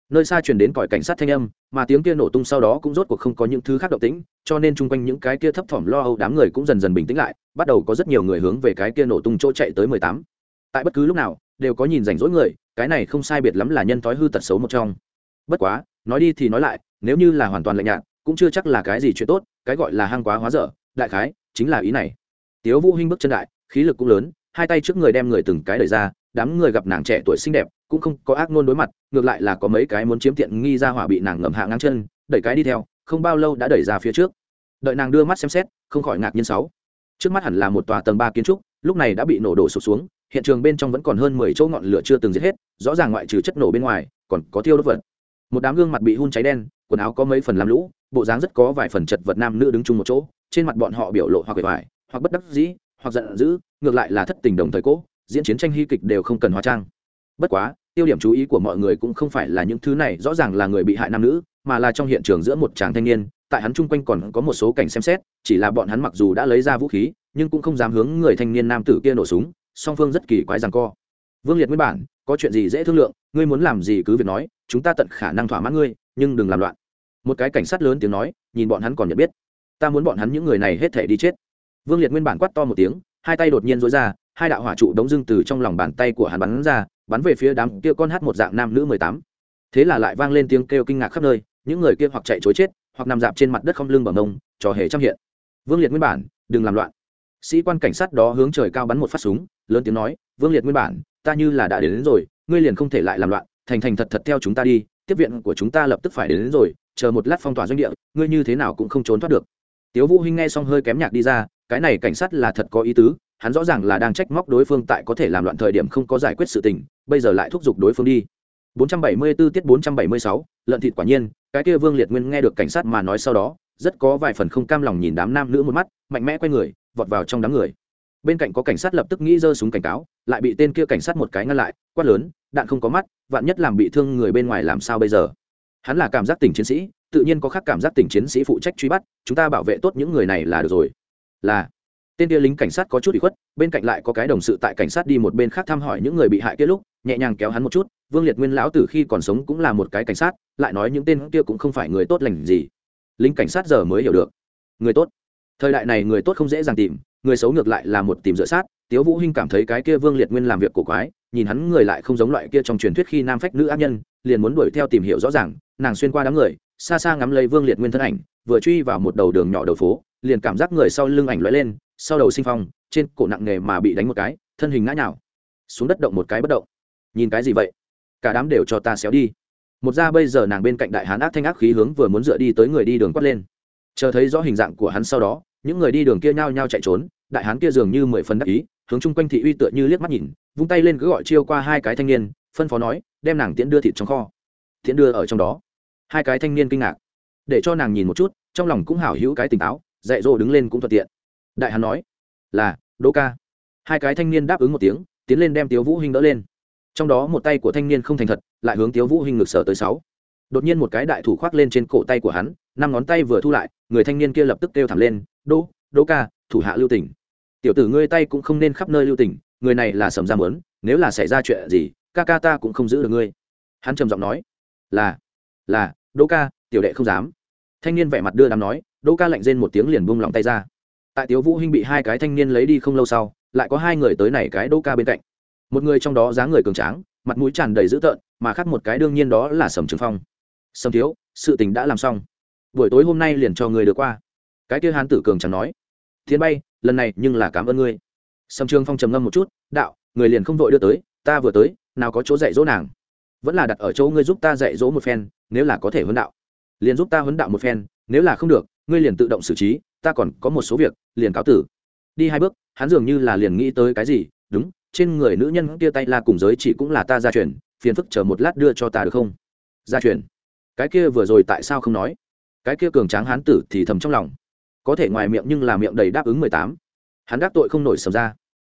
[SPEAKER 1] Nơi xa truyền đến còi cảnh sát thanh âm, mà tiếng kia nổ tung sau đó cũng rốt cuộc không có những thứ khác động tĩnh, cho nên chung quanh những cái kia thấp thỏm lo âu đám người cũng dần dần bình tĩnh lại, bắt đầu có rất nhiều người hướng về cái kia nổ tung chỗ chạy tới mười tám. Tại bất cứ lúc nào, đều có nhìn rảnh rỗi người, cái này không sai biệt lắm là nhân thói hư tật xấu một trong. Bất quá, nói đi thì nói lại, nếu như là hoàn toàn lạnh nhạt cũng chưa chắc là cái gì chuyện tốt, cái gọi là hang quá hóa dở, đại khái chính là ý này. Tiếu vũ hinh bước chân đại, khí lực cũng lớn, hai tay trước người đem người từng cái đẩy ra, đám người gặp nàng trẻ tuổi xinh đẹp, cũng không có ác ngôn đối mặt, ngược lại là có mấy cái muốn chiếm tiện nghi ra hỏa bị nàng ngầm hạ ngang chân, đẩy cái đi theo, không bao lâu đã đẩy ra phía trước. Đợi nàng đưa mắt xem xét, không khỏi ngạc nhiên sáu. Trước mắt hẳn là một tòa tầng ba kiến trúc, lúc này đã bị nổ đổ sụp xuống, hiện trường bên trong vẫn còn hơn mười chỗ ngọn lửa chưa từng giết hết, rõ ràng ngoại trừ chất nổ bên ngoài, còn có thiêu đốt vật. Một đám gương mặt bị hun cháy đen, quần áo có mấy phần làm lũ bộ dáng rất có vài phần chật vật nam nữ đứng chung một chỗ, trên mặt bọn họ biểu lộ hoặc bề ngoài hoặc bất đắc dĩ, hoặc giận dữ, ngược lại là thất tình đồng thời cố, diễn chiến tranh hy kịch đều không cần hóa trang. Bất quá, tiêu điểm chú ý của mọi người cũng không phải là những thứ này, rõ ràng là người bị hại nam nữ, mà là trong hiện trường giữa một chàng thanh niên, tại hắn chung quanh còn có một số cảnh xem xét, chỉ là bọn hắn mặc dù đã lấy ra vũ khí, nhưng cũng không dám hướng người thanh niên nam tử kia nổ súng, song phương rất kỳ quái rằng co. Vương liệt nguyên bản, có chuyện gì dễ thương lượng, ngươi muốn làm gì cứ việc nói, chúng ta tận khả năng thỏa mãn ngươi, nhưng đừng làm loạn một cái cảnh sát lớn tiếng nói nhìn bọn hắn còn nhận biết. Ta muốn bọn hắn những người này hết thể đi chết. Vương liệt nguyên bản quát to một tiếng hai tay đột nhiên dối ra hai đạo hỏa trụ đống dưng từ trong lòng bàn tay của hắn bắn ra bắn về phía đám kia con hát một dạng nam nữ mười tám. Thế là lại vang lên tiếng kêu kinh ngạc khắp nơi những người kia hoặc chạy chối chết hoặc nằm dạp trên mặt đất không lưng bằng mông trò hề trăm hiện. Vương liệt nguyên bản đừng làm loạn. Sĩ quan cảnh sát đó hướng trời cao bắn một phát súng lớn tiếng nói vương liệt nguyên bản ta như là đã đến, đến rồi ngươi liền không thể lại làm loạn thành thành thật thật theo chúng ta đi tiếp viện của chúng ta lập tức phải đến, đến rồi chờ một lát phong tỏa doanh địa ngươi như thế nào cũng không trốn thoát được. Tiếu vũ hinh nghe xong hơi kém nhạc đi ra cái này cảnh sát là thật có ý tứ hắn rõ ràng là đang trách móc đối phương tại có thể làm loạn thời điểm không có giải quyết sự tình bây giờ lại thúc giục đối phương đi. 474 tiết 476, lợn thịt quả nhiên cái kia vương liệt nguyên nghe được cảnh sát mà nói sau đó rất có vài phần không cam lòng nhìn đám nam nữ một mắt mạnh mẽ quay người vọt vào trong đám người. Bên cạnh có cảnh sát lập tức nghĩ giơ súng cảnh cáo lại bị tên kia cảnh sát một cái ngăn lại quát lớn đạn không có mắt vạn nhất làm bị thương người bên ngoài làm sao bây giờ? Hắn là cảm giác tỉnh chiến sĩ, tự nhiên có khác cảm giác tỉnh chiến sĩ phụ trách truy bắt, chúng ta bảo vệ tốt những người này là được rồi. Là. Tên kia lính cảnh sát có chút bị khuất, bên cạnh lại có cái đồng sự tại cảnh sát đi một bên khác thăm hỏi những người bị hại kia lúc, nhẹ nhàng kéo hắn một chút, vương liệt nguyên lão từ khi còn sống cũng là một cái cảnh sát, lại nói những tên kia cũng không phải người tốt lành gì. Lính cảnh sát giờ mới hiểu được. Người tốt. Thời đại này người tốt không dễ dàng tìm, người xấu ngược lại là một tìm dựa sát, tiếu vũ hinh cảm thấy cái kia vương liệt nguyên làm việc cổ quái nhìn hắn người lại không giống loại kia trong truyền thuyết khi nam phách nữ ác nhân, liền muốn đuổi theo tìm hiểu rõ ràng, nàng xuyên qua đám người, xa xa ngắm lấy vương liệt nguyên thân ảnh, vừa truy vào một đầu đường nhỏ đầu phố, liền cảm giác người sau lưng ảnh lóe lên, sau đầu sinh phong, trên cổ nặng nghề mà bị đánh một cái, thân hình ngã nhào, xuống đất động một cái bất động. Nhìn cái gì vậy? Cả đám đều cho ta xéo đi. Một ra bây giờ nàng bên cạnh đại hán ác thanh ác khí hướng vừa muốn dựa đi tới người đi đường quát lên. Chờ thấy rõ hình dạng của hắn sau đó, những người đi đường kia nhao nhao chạy trốn, đại hán kia dường như mười phần đắc ý hướng chung quanh thị uy tựa như liếc mắt nhìn, vung tay lên cứ gọi chiêu qua hai cái thanh niên, phân phó nói, đem nàng tiễn đưa thịt trong kho. Tiễn đưa ở trong đó. Hai cái thanh niên kinh ngạc. Để cho nàng nhìn một chút, trong lòng cũng hảo hữu cái tỉnh táo, dạy dỗ đứng lên cũng thuận tiện. Đại hán nói, là, đỗ ca. Hai cái thanh niên đáp ứng một tiếng, tiến lên đem tiếu vũ hình đỡ lên. Trong đó một tay của thanh niên không thành thật, lại hướng tiếu vũ hình ngược sở tới sáu. Đột nhiên một cái đại thủ khoác lên trên cổ tay của hắn, năm ngón tay vừa thu lại, người thanh niên kia lập tức kêu thẳng lên, đỗ đỗ ca, thủ hạ lưu tỉnh tiểu tử ngươi tay cũng không nên khắp nơi lưu tình, người này là sầm ra mớn nếu là xảy ra chuyện gì ca ca ta cũng không giữ được ngươi. Hắn trầm giọng nói là là đỗ ca tiểu đệ không dám. Thanh niên vẻ mặt đưa đám nói đỗ ca lạnh rên một tiếng liền buông lòng tay ra. Tại tiếu vũ hinh bị hai cái thanh niên lấy đi không lâu sau lại có hai người tới này cái đỗ ca bên cạnh. Một người trong đó dáng người cường tráng mặt mũi tràn đầy dữ tợn mà khác một cái đương nhiên đó là sầm trường phong. Sầm thiếu sự tình đã làm xong. Buổi tối hôm nay liền cho người được qua. Cái kia hán tử cường chẳng nói thiên bay lần này nhưng là cảm ơn ngươi. Sầm trường phong trầm ngâm một chút, đạo, người liền không vội đưa tới, ta vừa tới, nào có chỗ dạy dỗ nàng. Vẫn là đặt ở chỗ ngươi giúp ta dạy dỗ một phen, nếu là có thể huấn đạo. Liền giúp ta huấn đạo một phen, nếu là không được, ngươi liền tự động xử trí, ta còn có một số việc, liền cáo tử. Đi hai bước, hắn dường như là liền nghĩ tới cái gì, đúng, trên người nữ nhân kia tay la cùng giới chỉ cũng là ta gia truyền, phiền phức chờ một lát đưa cho ta được không? Gia truyền? Cái kia vừa rồi tại sao không nói? Cái kia cường tráng hán tử thì thầm trong lòng có thể ngoài miệng nhưng là miệng đầy đáp ứng mười tám. Hắn đắc tội không nổi sầm ra.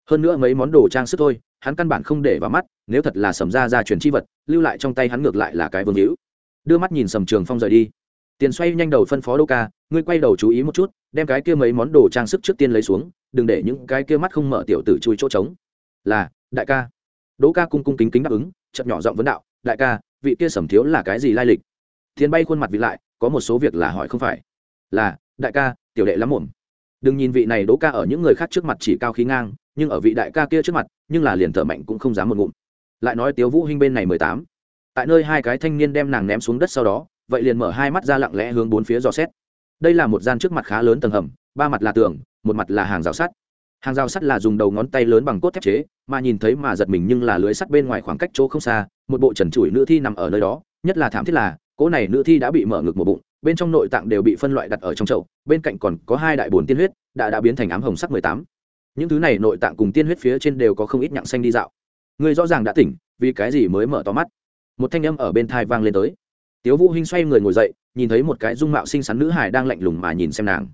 [SPEAKER 1] Hơn nữa mấy món đồ trang sức thôi, hắn căn bản không để vào mắt, nếu thật là sầm ra ra truyền chi vật, lưu lại trong tay hắn ngược lại là cái vương hữu. Đưa mắt nhìn sầm trường phong rời đi. Tiền xoay nhanh đầu phân phó đô ca, ngươi quay đầu chú ý một chút, đem cái kia mấy món đồ trang sức trước tiên lấy xuống, đừng để những cái kia mắt không mở tiểu tử chui chỗ trống. Là, đại ca. Đỗ ca cung cung kính kính đáp ứng chậm nhỏ giọng vấn đạo, đại ca, vị kia sầm thiếu là cái gì lai lịch? Tiền bay khuôn mặt vị lại, có một số việc là hỏi không phải. Là, đại ca tiểu đệ lắm mồm. Đừng nhìn vị này đỗ ca ở những người khác trước mặt chỉ cao khí ngang, nhưng ở vị đại ca kia trước mặt, nhưng là liền thở mạnh cũng không dám một ngụm. Lại nói tiếu vũ hinh bên này mười tám. Tại nơi hai cái thanh niên đem nàng ném xuống đất sau đó, vậy liền mở hai mắt ra lặng lẽ hướng bốn phía dò xét. Đây là một gian trước mặt khá lớn tầng hầm, ba mặt là tường, một mặt là hàng rào sắt. Hàng rào sắt là dùng đầu ngón tay lớn bằng cốt thép chế, mà nhìn thấy mà giật mình nhưng là lưới sắt bên ngoài khoảng cách chỗ không xa, một bộ trần trụi nữ thi nằm ở nơi đó, nhất là thảm thiết là, cỗ này nữ thi đã bị mở ngực một bụng bên trong nội tạng đều bị phân loại đặt ở trong chậu, bên cạnh còn có hai đại bồn tiên huyết, đã đã biến thành ám hồng sắc mười tám. Những thứ này nội tạng cùng tiên huyết phía trên đều có không ít nhặng xanh đi dạo. Người rõ ràng đã tỉnh, vì cái gì mới mở to mắt? Một thanh âm ở bên thai vang lên tới. Tiếu vũ hinh xoay người ngồi dậy, nhìn thấy một cái dung mạo xinh xắn nữ hài đang lạnh lùng mà nhìn xem nàng.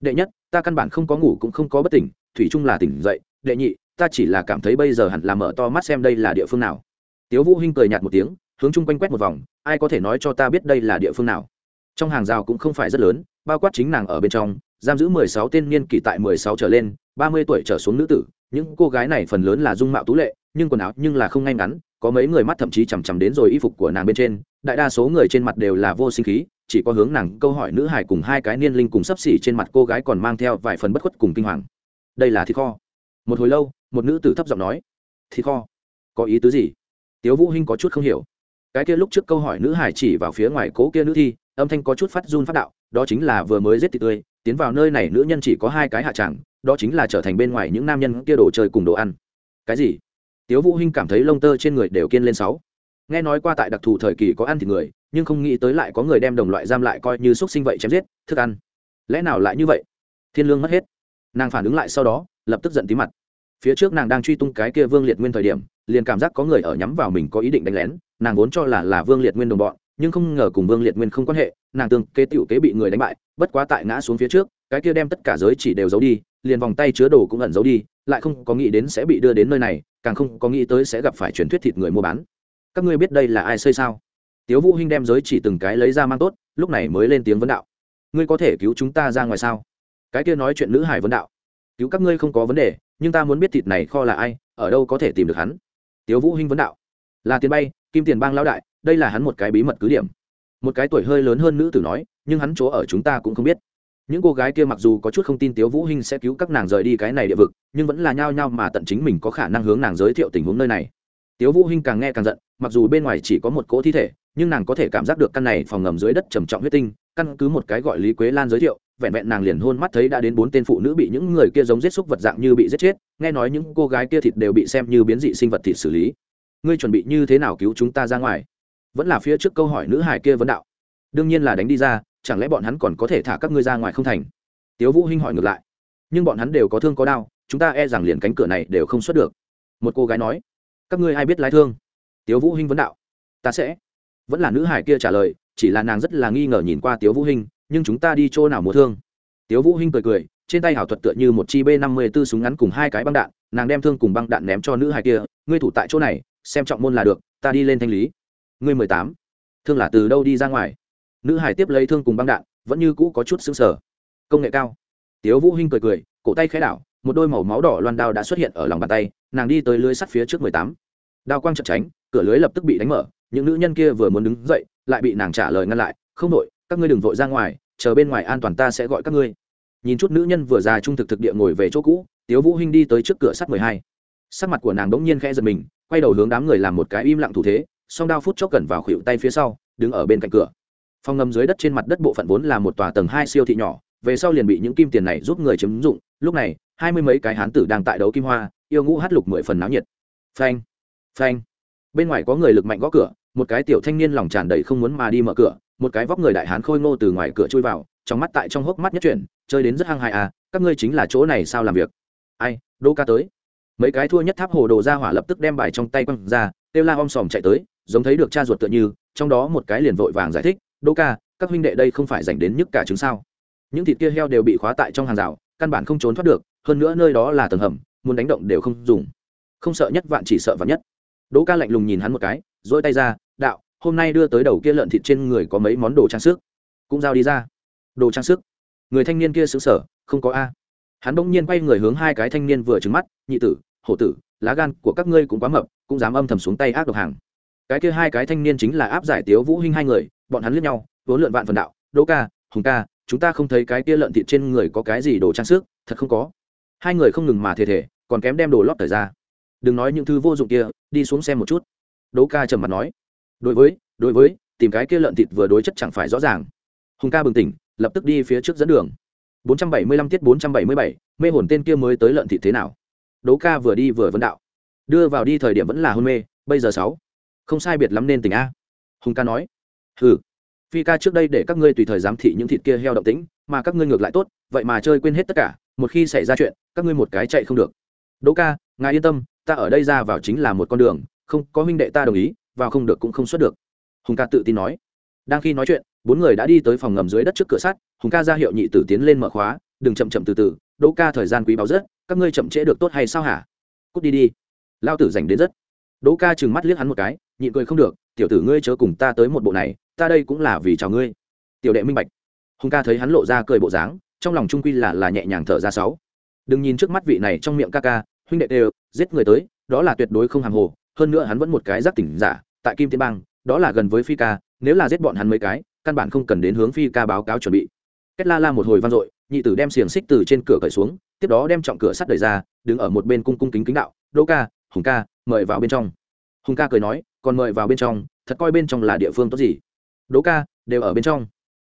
[SPEAKER 1] Đệ nhất, ta căn bản không có ngủ cũng không có bất tỉnh, thủy chung là tỉnh dậy. Đệ nhị, ta chỉ là cảm thấy bây giờ hẳn là mở to mắt xem đây là địa phương nào. Tiếu vũ hinh cười nhạt một tiếng, hướng chung quanh quét một vòng, ai có thể nói cho ta biết đây là địa phương nào? Trong hàng rào cũng không phải rất lớn, bao quát chính nàng ở bên trong, giam giữ mười sáu tên niên kỷ tại mười sáu trở lên, ba mươi tuổi trở xuống nữ tử. Những cô gái này phần lớn là dung mạo tú lệ, nhưng quần áo nhưng là không ngay ngắn, có mấy người mắt thậm chí chằm chằm đến rồi y phục của nàng bên trên. Đại đa số người trên mặt đều là vô sinh khí, chỉ có hướng nàng câu hỏi nữ hải cùng hai cái niên linh cùng sấp xỉ trên mặt cô gái còn mang theo vài phần bất khuất cùng kinh hoàng. Đây là thịt kho. Một hồi lâu, một nữ tử thấp giọng nói, thịt kho? Có ý tứ gì? Tiếu vũ hinh có chút không hiểu. Cái kia lúc trước câu hỏi nữ hải chỉ vào phía ngoài cố kia nữ thi âm thanh có chút phát run phát đạo, đó chính là vừa mới giết tị tươi, tiến vào nơi này nữ nhân chỉ có hai cái hạ tràng, đó chính là trở thành bên ngoài những nam nhân kia đồ chơi cùng đồ ăn. Cái gì? Tiếu vũ hinh cảm thấy lông tơ trên người đều kiên lên sáu. Nghe nói qua tại đặc thù thời kỳ có ăn thịt người, nhưng không nghĩ tới lại có người đem đồng loại giam lại coi như xuất sinh vậy chém giết, thức ăn. Lẽ nào lại như vậy? Thiên lương mất hết. Nàng phản ứng lại sau đó, lập tức giận tí mặt. Phía trước nàng đang truy tung cái kia vương liệt nguyên thời điểm, liền cảm giác có người ở nhắm vào mình có ý định đánh lén, nàng vốn cho là là vương liệt nguyên đồng bọn nhưng không ngờ cùng vương liệt nguyên không quan hệ, nàng tương kế tựu kế bị người đánh bại, bất quá tại ngã xuống phía trước, cái kia đem tất cả giới chỉ đều giấu đi, liền vòng tay chứa đồ cũng ẩn giấu đi, lại không có nghĩ đến sẽ bị đưa đến nơi này, càng không có nghĩ tới sẽ gặp phải truyền thuyết thịt người mua bán. Các ngươi biết đây là ai xây sao? Tiếu vũ hinh đem giới chỉ từng cái lấy ra mang tốt, lúc này mới lên tiếng vấn đạo. Ngươi có thể cứu chúng ta ra ngoài sao? Cái kia nói chuyện nữ hải vấn đạo. Cứu các ngươi không có vấn đề, nhưng ta muốn biết thịt này kho là ai, ở đâu có thể tìm được hắn? Tiếu vũ hinh vấn đạo. Là tiền bay, kim tiền bang lão đại đây là hắn một cái bí mật cứ điểm. Một cái tuổi hơi lớn hơn nữ tử nói, nhưng hắn chỗ ở chúng ta cũng không biết. Những cô gái kia mặc dù có chút không tin tiếu vũ hinh sẽ cứu các nàng rời đi cái này địa vực, nhưng vẫn là nhao nhao mà tận chính mình có khả năng hướng nàng giới thiệu tình huống nơi này. Tiếu vũ hinh càng nghe càng giận, mặc dù bên ngoài chỉ có một cỗ thi thể, nhưng nàng có thể cảm giác được căn này phòng ngầm dưới đất trầm trọng huyết tinh, căn cứ một cái gọi lý quế lan giới thiệu, vẹn vẹn nàng liền hôn mắt thấy đã đến bốn tên phụ nữ bị những người kia giống giết xúc vật dạng như bị giết chết, nghe nói những cô gái kia thịt đều bị xem như biến dị sinh vật thịt xử lý. Ngươi chuẩn bị như thế nào cứu chúng ta ra ngoài? Vẫn là phía trước câu hỏi nữ hải kia vấn đạo. Đương nhiên là đánh đi ra, chẳng lẽ bọn hắn còn có thể thả các ngươi ra ngoài không thành? Tiếu vũ hinh hỏi ngược lại. Nhưng bọn hắn đều có thương có đau, chúng ta e rằng liền cánh cửa này đều không xuất được. Một cô gái nói. Các ngươi ai biết lái thương? Tiếu vũ hinh vấn đạo. Ta sẽ. Vẫn là nữ hải kia trả lời, chỉ là nàng rất là nghi ngờ nhìn qua tiếu vũ hinh, nhưng chúng ta đi chỗ nào mua thương? Tiếu vũ hinh cười cười, trên tay hảo thuật tựa như một chi b năm mươi 54 súng ngắn cùng hai cái băng đạn, nàng đem thương cùng băng đạn ném cho nữ hải kia, ngươi thủ tại chỗ này, xem trọng môn là được, ta đi lên thanh lý ngươi mười tám. Thương là từ đâu đi ra ngoài? Nữ hải tiếp lấy thương cùng băng đạn, vẫn như cũ có chút xứng sở công nghệ cao. Tiếu vũ hinh cười cười, cổ tay khẽ đảo, một đôi màu máu đỏ loan đao đã xuất hiện ở lòng bàn tay, nàng đi tới lưới sắt phía trước mười tám. Đao quang chật tránh, cửa lưới lập tức bị đánh mở, những nữ nhân kia vừa muốn đứng dậy, lại bị nàng trả lời ngăn lại, không đội, các ngươi đừng vội ra ngoài, chờ bên ngoài an toàn ta sẽ gọi các ngươi. Nhìn chút nữ nhân vừa già trung thực thực địa ngồi về chỗ cũ, tiếu vũ hinh đi tới trước cửa sắt mười hai. Sắc mặt của nàng đống nhiên khẽ giật mình, quay đầu hướng đám người làm một cái im lặng thủ thế song đao phút chốc gần vào khuỷu tay phía sau, đứng ở bên cạnh cửa. Phòng ngầm dưới đất trên mặt đất bộ phận vốn là một tòa tầng hai siêu thị nhỏ, về sau liền bị những kim tiền này giúp người chiếm dụng. Lúc này, hai mươi mấy cái hán tử đang tại đấu kim hoa, yêu ngũ hát lục mười phần náo nhiệt. Phanh phanh. Bên ngoài có người lực mạnh gõ cửa, một cái tiểu thanh niên lòng tràn đầy không muốn mà đi mở cửa, một cái vóc người đại hán khôi ngô từ ngoài cửa chui vào, trong mắt tại trong hốc mắt nhất chuyển, chơi đến rất hăng hại à các ngươi chính là chỗ này sao làm việc? Ai, đô ca tới. Mấy cái thua nhất tháp hồ đồ ra hỏa lập tức đem bài trong tay quăng ra, kêu la om sòm chạy tới giống thấy được cha ruột tựa như, trong đó một cái liền vội vàng giải thích Đỗ ca, các huynh đệ đây không phải dành đến nhức cả trứng sao? Những thịt kia heo đều bị khóa tại trong hàng rào, căn bản không trốn thoát được, hơn nữa nơi đó là tầng hầm, muốn đánh động đều không dùng. Không sợ nhất vạn chỉ sợ vạn nhất. Đỗ ca lạnh lùng nhìn hắn một cái dỗi tay ra, đạo, hôm nay đưa tới đầu kia lợn thịt trên người có mấy món đồ trang sức? Cũng giao đi ra. Đồ trang sức? Người thanh niên kia xứng sở, không có a. Hắn bỗng nhiên quay người hướng hai cái thanh niên vừa trứng mắt, nhị tử, hổ tử, lá gan của các ngươi cũng quá mập, cũng dám âm thầm xuống tay ác độc hàng cái kia hai cái thanh niên chính là áp giải tiếu vũ hinh hai người bọn hắn liếc nhau vốn lượn vạn phần đạo đỗ ca hùng ca chúng ta không thấy cái kia lợn thịt trên người có cái gì đồ trang sức thật không có. Hai người không ngừng mà thề thề còn kém đem đồ lót thời ra. Đừng nói những thứ vô dụng kia đi xuống xem một chút. Đỗ ca trầm mặt nói. Đối với đối với tìm cái kia lợn thịt vừa đối chất chẳng phải rõ ràng. Hùng ca bừng tỉnh lập tức đi phía trước dẫn đường. 475 tiết 477, mê hồn tên kia mới tới lợn thịt thế nào? Đỗ ca vừa đi vừa vấn đạo. Đưa vào đi thời điểm vẫn là hôn mê bây giờ sáu không sai biệt lắm nên tỉnh a. Hùng ca nói. Hừ. Phi ca trước đây để các ngươi tùy thời giám thị những thịt kia heo động tĩnh, mà các ngươi ngược lại tốt, vậy mà chơi quên hết tất cả, một khi xảy ra chuyện, các ngươi một cái chạy không được. Đỗ ca, ngài yên tâm, ta ở đây ra vào chính là một con đường, không có huynh đệ ta đồng ý, vào không được cũng không xuất được. Hùng ca tự tin nói. Đang khi nói chuyện, bốn người đã đi tới phòng ngầm dưới đất trước cửa sắt, hùng ca ra hiệu nhị tử tiến lên mở khóa, đừng chậm chậm từ từ, đỗ ca thời gian quý báu rất, các ngươi chậm trễ được tốt hay sao hả? Cút đi đi. Lao tử dành đến rất đỗ ca trừng mắt liếc hắn một cái, nhịn cười không được, tiểu tử ngươi chớ cùng ta tới một bộ này, ta đây cũng là vì chào ngươi. Tiểu đệ minh bạch. Hùng ca thấy hắn lộ ra cười bộ dáng, trong lòng trung quy là là nhẹ nhàng thở ra sáu. Đừng nhìn trước mắt vị này trong miệng ca ca, huynh đệ đều, giết người tới, đó là tuyệt đối không hàng hồ, hơn nữa hắn vẫn một cái giác tỉnh giả, tại kim tiên bang, đó là gần với phi ca, nếu là giết bọn hắn mấy cái, căn bản không cần đến hướng phi ca báo cáo chuẩn bị. Kết la la một hồi vang dội, nhị tử đem xiềng xích từ trên cửa cởi xuống, tiếp đó đem trọng cửa sắt đẩy ra, đứng ở một bên cung cung kính kính đạo, đỗ ca, hùng ca mời vào bên trong. Hùng ca cười nói, còn mời vào bên trong, thật coi bên trong là địa phương tốt gì. Đỗ ca, đều ở bên trong.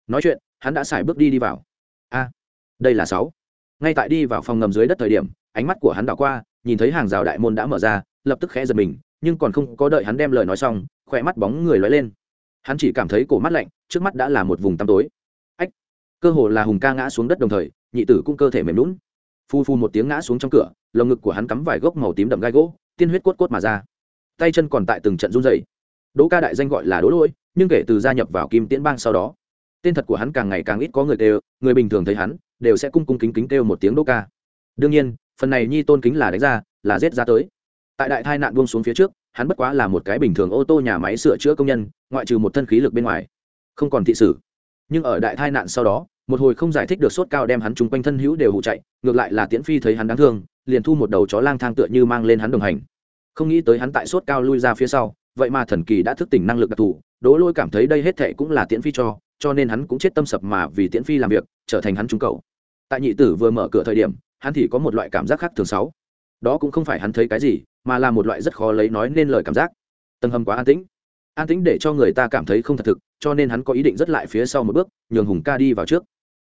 [SPEAKER 1] Nói chuyện, hắn đã xài bước đi đi vào. A, đây là sáu. Ngay tại đi vào phòng ngầm dưới đất thời điểm, ánh mắt của hắn đảo qua, nhìn thấy hàng rào đại môn đã mở ra, lập tức khẽ giật mình, nhưng còn không có đợi hắn đem lời nói xong, khỏe mắt bóng người lóe lên. Hắn chỉ cảm thấy cổ mắt lạnh, trước mắt đã là một vùng tăm tối. Ách, cơ hồ là hùng ca ngã xuống đất đồng thời, nhị tử cũng cơ thể mềm lún phu phu một tiếng ngã xuống trong cửa, lồng ngực của hắn cắm vài gốc màu tím đậm gai gỗ tiên huyết cốt cốt mà ra. Tay chân còn tại từng trận run dày đỗ ca đại danh gọi là đỗ lỗi, nhưng kể từ gia nhập vào kim tiễn bang sau đó, tên thật của hắn càng ngày càng ít có người kêu, người bình thường thấy hắn, đều sẽ cung cung kính kính kêu một tiếng đỗ ca. Đương nhiên, phần này nhi tôn kính là đánh ra, là giết ra tới. Tại đại tai nạn buông xuống phía trước, hắn bất quá là một cái bình thường ô tô nhà máy sửa chữa công nhân, ngoại trừ một thân khí lực bên ngoài, không còn thị sử. Nhưng ở đại tai nạn sau đó một hồi không giải thích được sốt cao đem hắn chung quanh thân hữu đều hụ chạy, ngược lại là tiễn phi thấy hắn đáng thương, liền thu một đầu chó lang thang tựa như mang lên hắn đồng hành. Không nghĩ tới hắn tại sốt cao lui ra phía sau, vậy mà thần kỳ đã thức tỉnh năng lực đặc thù, đỗ lôi cảm thấy đây hết thệ cũng là tiễn phi cho cho nên hắn cũng chết tâm sập mà vì tiễn phi làm việc, trở thành hắn trung cầu tại nhị tử vừa mở cửa thời điểm, hắn thì có một loại cảm giác khác thường sáu đó cũng không phải hắn thấy cái gì, mà là một loại rất khó lấy nói nên lời cảm giác. Tầng hầm quá an tĩnh. An tĩnh để cho người ta cảm thấy không thật thực, cho nên hắn có ý định rất lại phía sau một bước, nhường hùng ca đi vào trước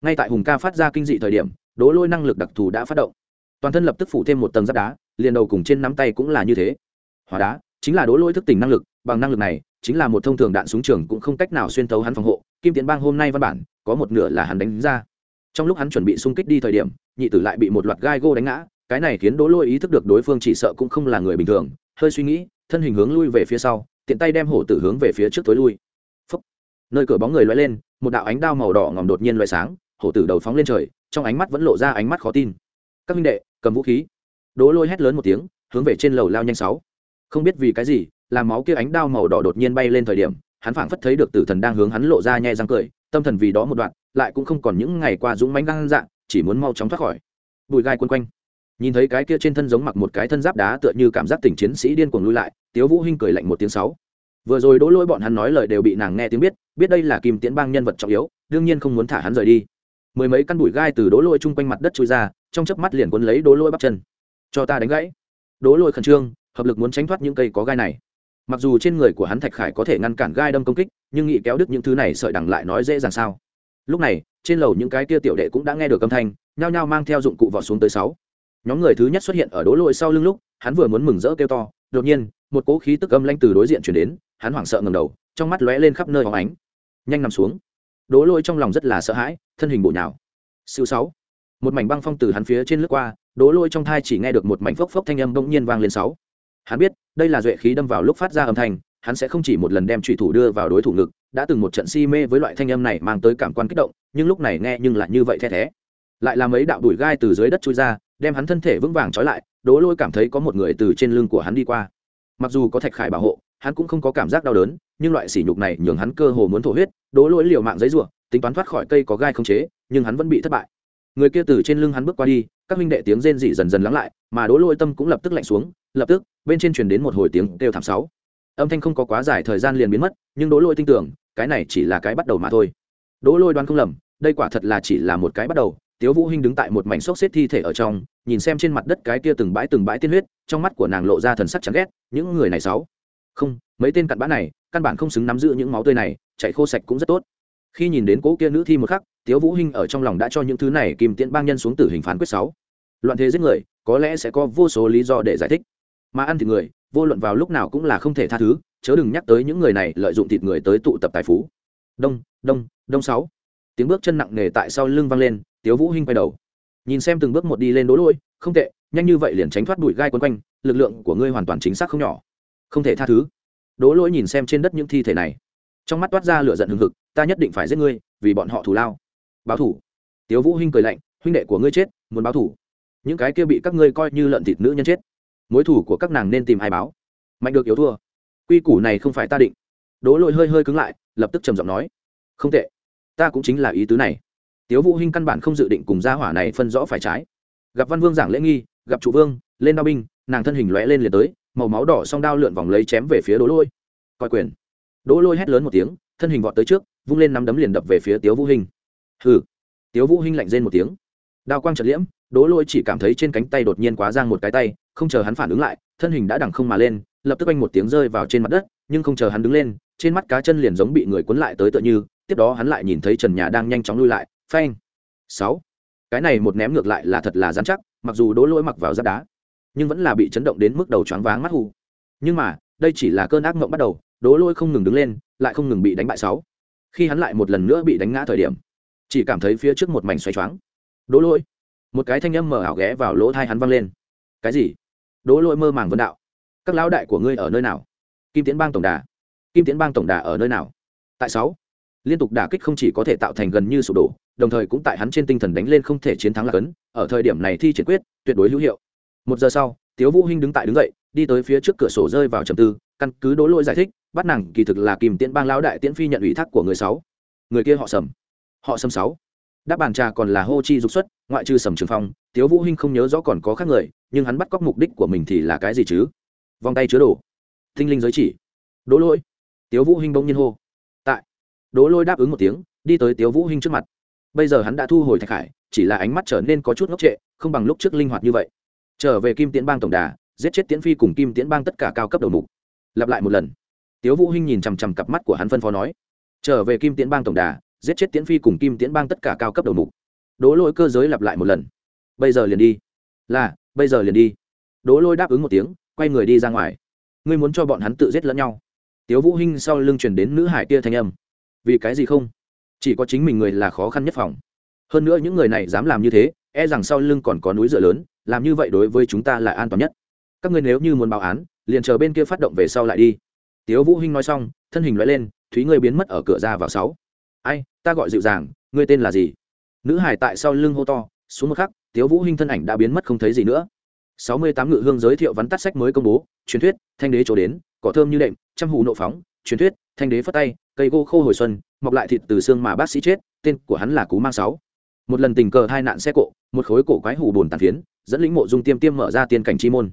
[SPEAKER 1] ngay tại hùng ca phát ra kinh dị thời điểm, đố lôi năng lực đặc thù đã phát động. Toàn thân lập tức phủ thêm một tầng giáp đá, liền đầu cùng trên nắm tay cũng là như thế. Hóa đá, chính là đố lôi thức tỉnh năng lực, bằng năng lực này, chính là một thông thường đạn súng trường cũng không cách nào xuyên thấu hắn phòng hộ. Kim tiến bang hôm nay văn bản, có một nửa là hắn đánh ra. Trong lúc hắn chuẩn bị xung kích đi thời điểm, nhị tử lại bị một loạt gai gô đánh ngã, cái này khiến đố lôi ý thức được đối phương chỉ sợ cũng không là người bình thường, hơi suy nghĩ, thân hình hướng lui về phía sau, tiện tay đem hổ tử hướng về phía trước tối lui. Phúc. nơi cửa bóng người loay lên, một đạo ánh đao màu đỏ ngòm đột nhiên loay sáng hổ tử đầu phóng lên trời, trong ánh mắt vẫn lộ ra ánh mắt khó tin. Các minh đệ, cầm vũ khí. Đỗ lôi hét lớn một tiếng, hướng về trên lầu lao nhanh sáu. Không biết vì cái gì, làm máu kia ánh đao màu đỏ đột nhiên bay lên thời điểm, hắn phảng phất thấy được tử thần đang hướng hắn lộ ra nhẹ răng cười, tâm thần vì đó một đoạn, lại cũng không còn những ngày qua dũng mãnh gan dạng, chỉ muốn mau chóng thoát khỏi. Bụi gai quân quanh. Nhìn thấy cái kia trên thân giống mặc một cái thân giáp đá tựa như cảm giác tỉnh chiến sĩ điên cuồng lui lại, tiếu vũ hinh cười lạnh một tiếng sáu. Vừa rồi đỗ lôi bọn hắn nói lời đều bị nàng nghe tiếng biết biết đây là kim tiễn bang nhân vật trọng yếu, đương nhiên không muốn thả hắn rời đi mười mấy căn bụi gai từ đố lôi chung quanh mặt đất trôi ra, trong chớp mắt liền cuốn lấy đố lôi bắp chân. Cho ta đánh gãy. Đố lôi khẩn trương, hợp lực muốn tránh thoát những cây có gai này. Mặc dù trên người của hắn thạch khải có thể ngăn cản gai đâm công kích, nhưng nghị kéo đứt những thứ này sợi đằng lại nói dễ dàng sao? Lúc này, trên lầu những cái tia tiểu đệ cũng đã nghe được âm thanh, nhao nhao mang theo dụng cụ vỏ xuống tới sáu. Nhóm người thứ nhất xuất hiện ở đố lôi sau lưng lúc, hắn vừa muốn mừng rỡ kêu to, đột nhiên, một cỗ khí tức âm lanh từ đối diện chuyển đến, hắn hoảng sợ ngầm đầu, trong mắt lóe lên khắp nơi hóng ánh. Nhanh nằm xuống đỗ lôi trong lòng rất là sợ hãi, thân hình bộ nhào. Siêu sáu. Một mảnh băng phong từ hắn phía trên lướt qua, đỗ lôi trong thai chỉ nghe được một mảnh phốc phốc thanh âm bỗng nhiên vang lên sáu. Hắn biết, đây là duệ khí đâm vào lúc phát ra âm thanh, hắn sẽ không chỉ một lần đem trùy thủ đưa vào đối thủ ngực, đã từng một trận si mê với loại thanh âm này mang tới cảm quan kích động, nhưng lúc này nghe nhưng lại như vậy the thé. Lại là mấy đạo đùi gai từ dưới đất chui ra, đem hắn thân thể vững vàng trói lại, đỗ lôi cảm thấy có một người từ trên lưng của hắn đi qua. Mặc dù có thạch khải bảo hộ hắn cũng không có cảm giác đau đớn, nhưng loại sỉ nhục này nhường hắn cơ hồ muốn thổ huyết đỗ lỗi liều mạng giấy ruộng tính toán thoát khỏi cây có gai không chế, nhưng hắn vẫn bị thất bại. Người kia từ trên lưng hắn bước qua đi, các huynh đệ tiếng rên rỉ dần dần lắng lại, mà đỗ Lỗi tâm cũng lập tức lạnh xuống, lập tức, bên trên truyền đến một hồi tiếng kêu thảm sáu. Âm thanh không có quá dài, thời gian liền biến mất, nhưng đỗ Lỗi tin tưởng, cái này chỉ là cái bắt đầu mà thôi. Đỗ Lỗi đoán không lầm, đây quả thật là chỉ là một cái bắt đầu, tiếu vũ hinh đứng tại một mảnh xốc xếp thi thể ở trong, nhìn xem trên mặt đất cái kia từng bãi từng bãi tiên huyết, trong mắt của nàng lộ ra thần sắc chán ghét, những người này sáu không, mấy tên cặn bã này, căn bản không xứng nắm giữ những máu tươi này, chạy khô sạch cũng rất tốt. Khi nhìn đến cố kia nữ thi một khắc, tiếu vũ hinh ở trong lòng đã cho những thứ này kìm tiễn bang nhân xuống tử hình phán quyết sáu. Loạn thế giết người, có lẽ sẽ có vô số lý do để giải thích. Mà ăn thịt người, vô luận vào lúc nào cũng là không thể tha thứ, chớ đừng nhắc tới những người này lợi dụng thịt người tới tụ tập tài phú. Đông đông đông sáu. Tiếng bước chân nặng nề tại sau lưng vang lên, tiếu vũ hinh quay đầu. Nhìn xem từng bước một đi lên đố lôi, không tệ, nhanh như vậy liền tránh thoát bụi gai quấn quanh, lực lượng của ngươi hoàn toàn chính xác không nhỏ không thể tha thứ. Đố lỗi nhìn xem trên đất những thi thể này. Trong mắt toát ra lửa giận hừng hực, ta nhất định phải giết ngươi, vì bọn họ thù lao. Báo thủ. Tiếu vũ hinh cười lạnh, huynh đệ của ngươi chết, muốn báo thủ. Những cái kia bị các ngươi coi như lợn thịt nữ nhân chết. Mối thủ của các nàng nên tìm ai báo? Mạnh được yếu thua. Quy củ này không phải ta định. Đố lỗi hơi hơi cứng lại, lập tức trầm giọng nói, không tệ. Ta cũng chính là ý tứ này. Tiếu vũ hinh căn bản không dự định cùng gia hỏa này phân rõ phải trái. Gặp văn vương giảng lễ nghi, gặp chủ vương, lên đao binh, nàng thân hình lóe lên liền tới màu máu đỏ song đao lượn vòng lấy chém về phía đỗ lôi. Coi quyền. Đỗ lôi hét lớn một tiếng, thân hình vọt tới trước, vung lên nắm đấm liền đập về phía tiếu vũ hinh. Hừ. Tiếu vũ hinh lạnh rên một tiếng. Đao quang chật liễm, đỗ lôi chỉ cảm thấy trên cánh tay đột nhiên quá giang một cái tay, không chờ hắn phản ứng lại, thân hình đã đằng không mà lên, lập tức anh một tiếng rơi vào trên mặt đất, nhưng không chờ hắn đứng lên, trên mắt cá chân liền giống bị người cuốn lại tới tựa như, tiếp đó hắn lại nhìn thấy trần nhà đang nhanh chóng lui lại, phanh. Sáu. Cái này một ném ngược lại là thật là dán chắc, mặc dù đỗ lỗi mặc vào giáp đá nhưng vẫn là bị chấn động đến mức đầu choáng váng mắt hù. Nhưng mà, đây chỉ là cơn ác mộng bắt đầu, đỗ lỗi không ngừng đứng lên, lại không ngừng bị đánh bại sáu. Khi hắn lại một lần nữa bị đánh ngã thời điểm, chỉ cảm thấy phía trước một mảnh xoay choáng. Đỗ lỗi một cái thanh âm mờ ảo ghé vào lỗ thai hắn văng lên. Cái gì? Đỗ lỗi mơ màng vấn đạo. Các lão đại của ngươi ở nơi nào? Kim tiến bang tổng đà. Kim tiến bang tổng đà ở nơi nào? Tại sáu. Liên tục đả kích không chỉ có thể tạo thành gần như sụp đổ, đồng thời cũng tại hắn trên tinh thần đánh lên không thể chiến thắng là cấn, ở thời điểm này thi triển quyết, tuyệt đối hữu hiệu một giờ sau, tiếu vũ hinh đứng tại đứng dậy, đi tới phía trước cửa sổ rơi vào trầm tư, căn cứ đối lỗi giải thích, bắt nàng kỳ thực là kìm tiễn bang lão đại tiễn phi nhận ủy thác của người sáu. Người kia họ sầm. Họ sầm sáu. Đáp bàn trà còn là hô chi dục xuất, ngoại trừ sầm trường phong, tiếu vũ hinh không nhớ rõ còn có khác người, nhưng hắn bắt cóc mục đích của mình thì là cái gì chứ? Vòng tay chứa đồ. Tinh linh giới chỉ. Đỗ lỗi. Tiếu vũ hinh bỗng nhiên hô. Tại. Đỗ lỗi đáp ứng một tiếng, đi tới tiếu vũ hinh trước mặt. Bây giờ hắn đã thu hồi thạch khải chỉ là ánh mắt trở nên có chút ngốc trệ, không bằng lúc trước linh hoạt như vậy trở về kim tiễn bang tổng đà, giết chết tiễn phi cùng kim tiễn bang tất cả cao cấp đầu mục. Lặp lại một lần. Tiếu vũ hinh nhìn chằm chằm cặp mắt của hắn phân phó nói, trở về kim tiễn bang tổng đà, giết chết tiễn phi cùng kim tiễn bang tất cả cao cấp đầu mục. Đố lôi cơ giới lặp lại một lần. Bây giờ liền đi. Là, bây giờ liền đi. Đố lôi đáp ứng một tiếng, quay người đi ra ngoài. Ngươi muốn cho bọn hắn tự giết lẫn nhau? Tiếu vũ hinh sau lưng truyền đến nữ hải kia thanh âm. Vì cái gì không? Chỉ có chính mình người là khó khăn nhất phòng. Hơn nữa những người này dám làm như thế e rằng sau lưng còn có núi dựa lớn làm như vậy đối với chúng ta là an toàn nhất. Các ngươi nếu như muốn báo án, liền chờ bên kia phát động về sau lại đi. Tiếu vũ hinh nói xong, thân hình lóe lên, thúy ngươi biến mất ở cửa ra vào sáu. Ai, ta gọi dịu dàng, ngươi tên là gì? Nữ hải tại sau lưng hô to, xuống một khắc, tiếu vũ hinh thân ảnh đã biến mất không thấy gì nữa. Sáu mươi tám ngự hương giới thiệu vắn tắt sách mới công bố, truyền thuyết, thanh đế chỗ đến, cỏ thơm như đệm, trăm hù nộ phóng, truyền thuyết, thanh đế phất tay, cây gỗ khô hồi xuân, mọc lại thịt từ xương mà bác sĩ chết, tên của hắn là cú mang sáu. Một lần tình cờ hai nạn xe cộ, một khối cổ quái hù bồn tàn phiến dẫn lĩnh mộ dung tiêm tiêm mở ra tiên cảnh chi môn.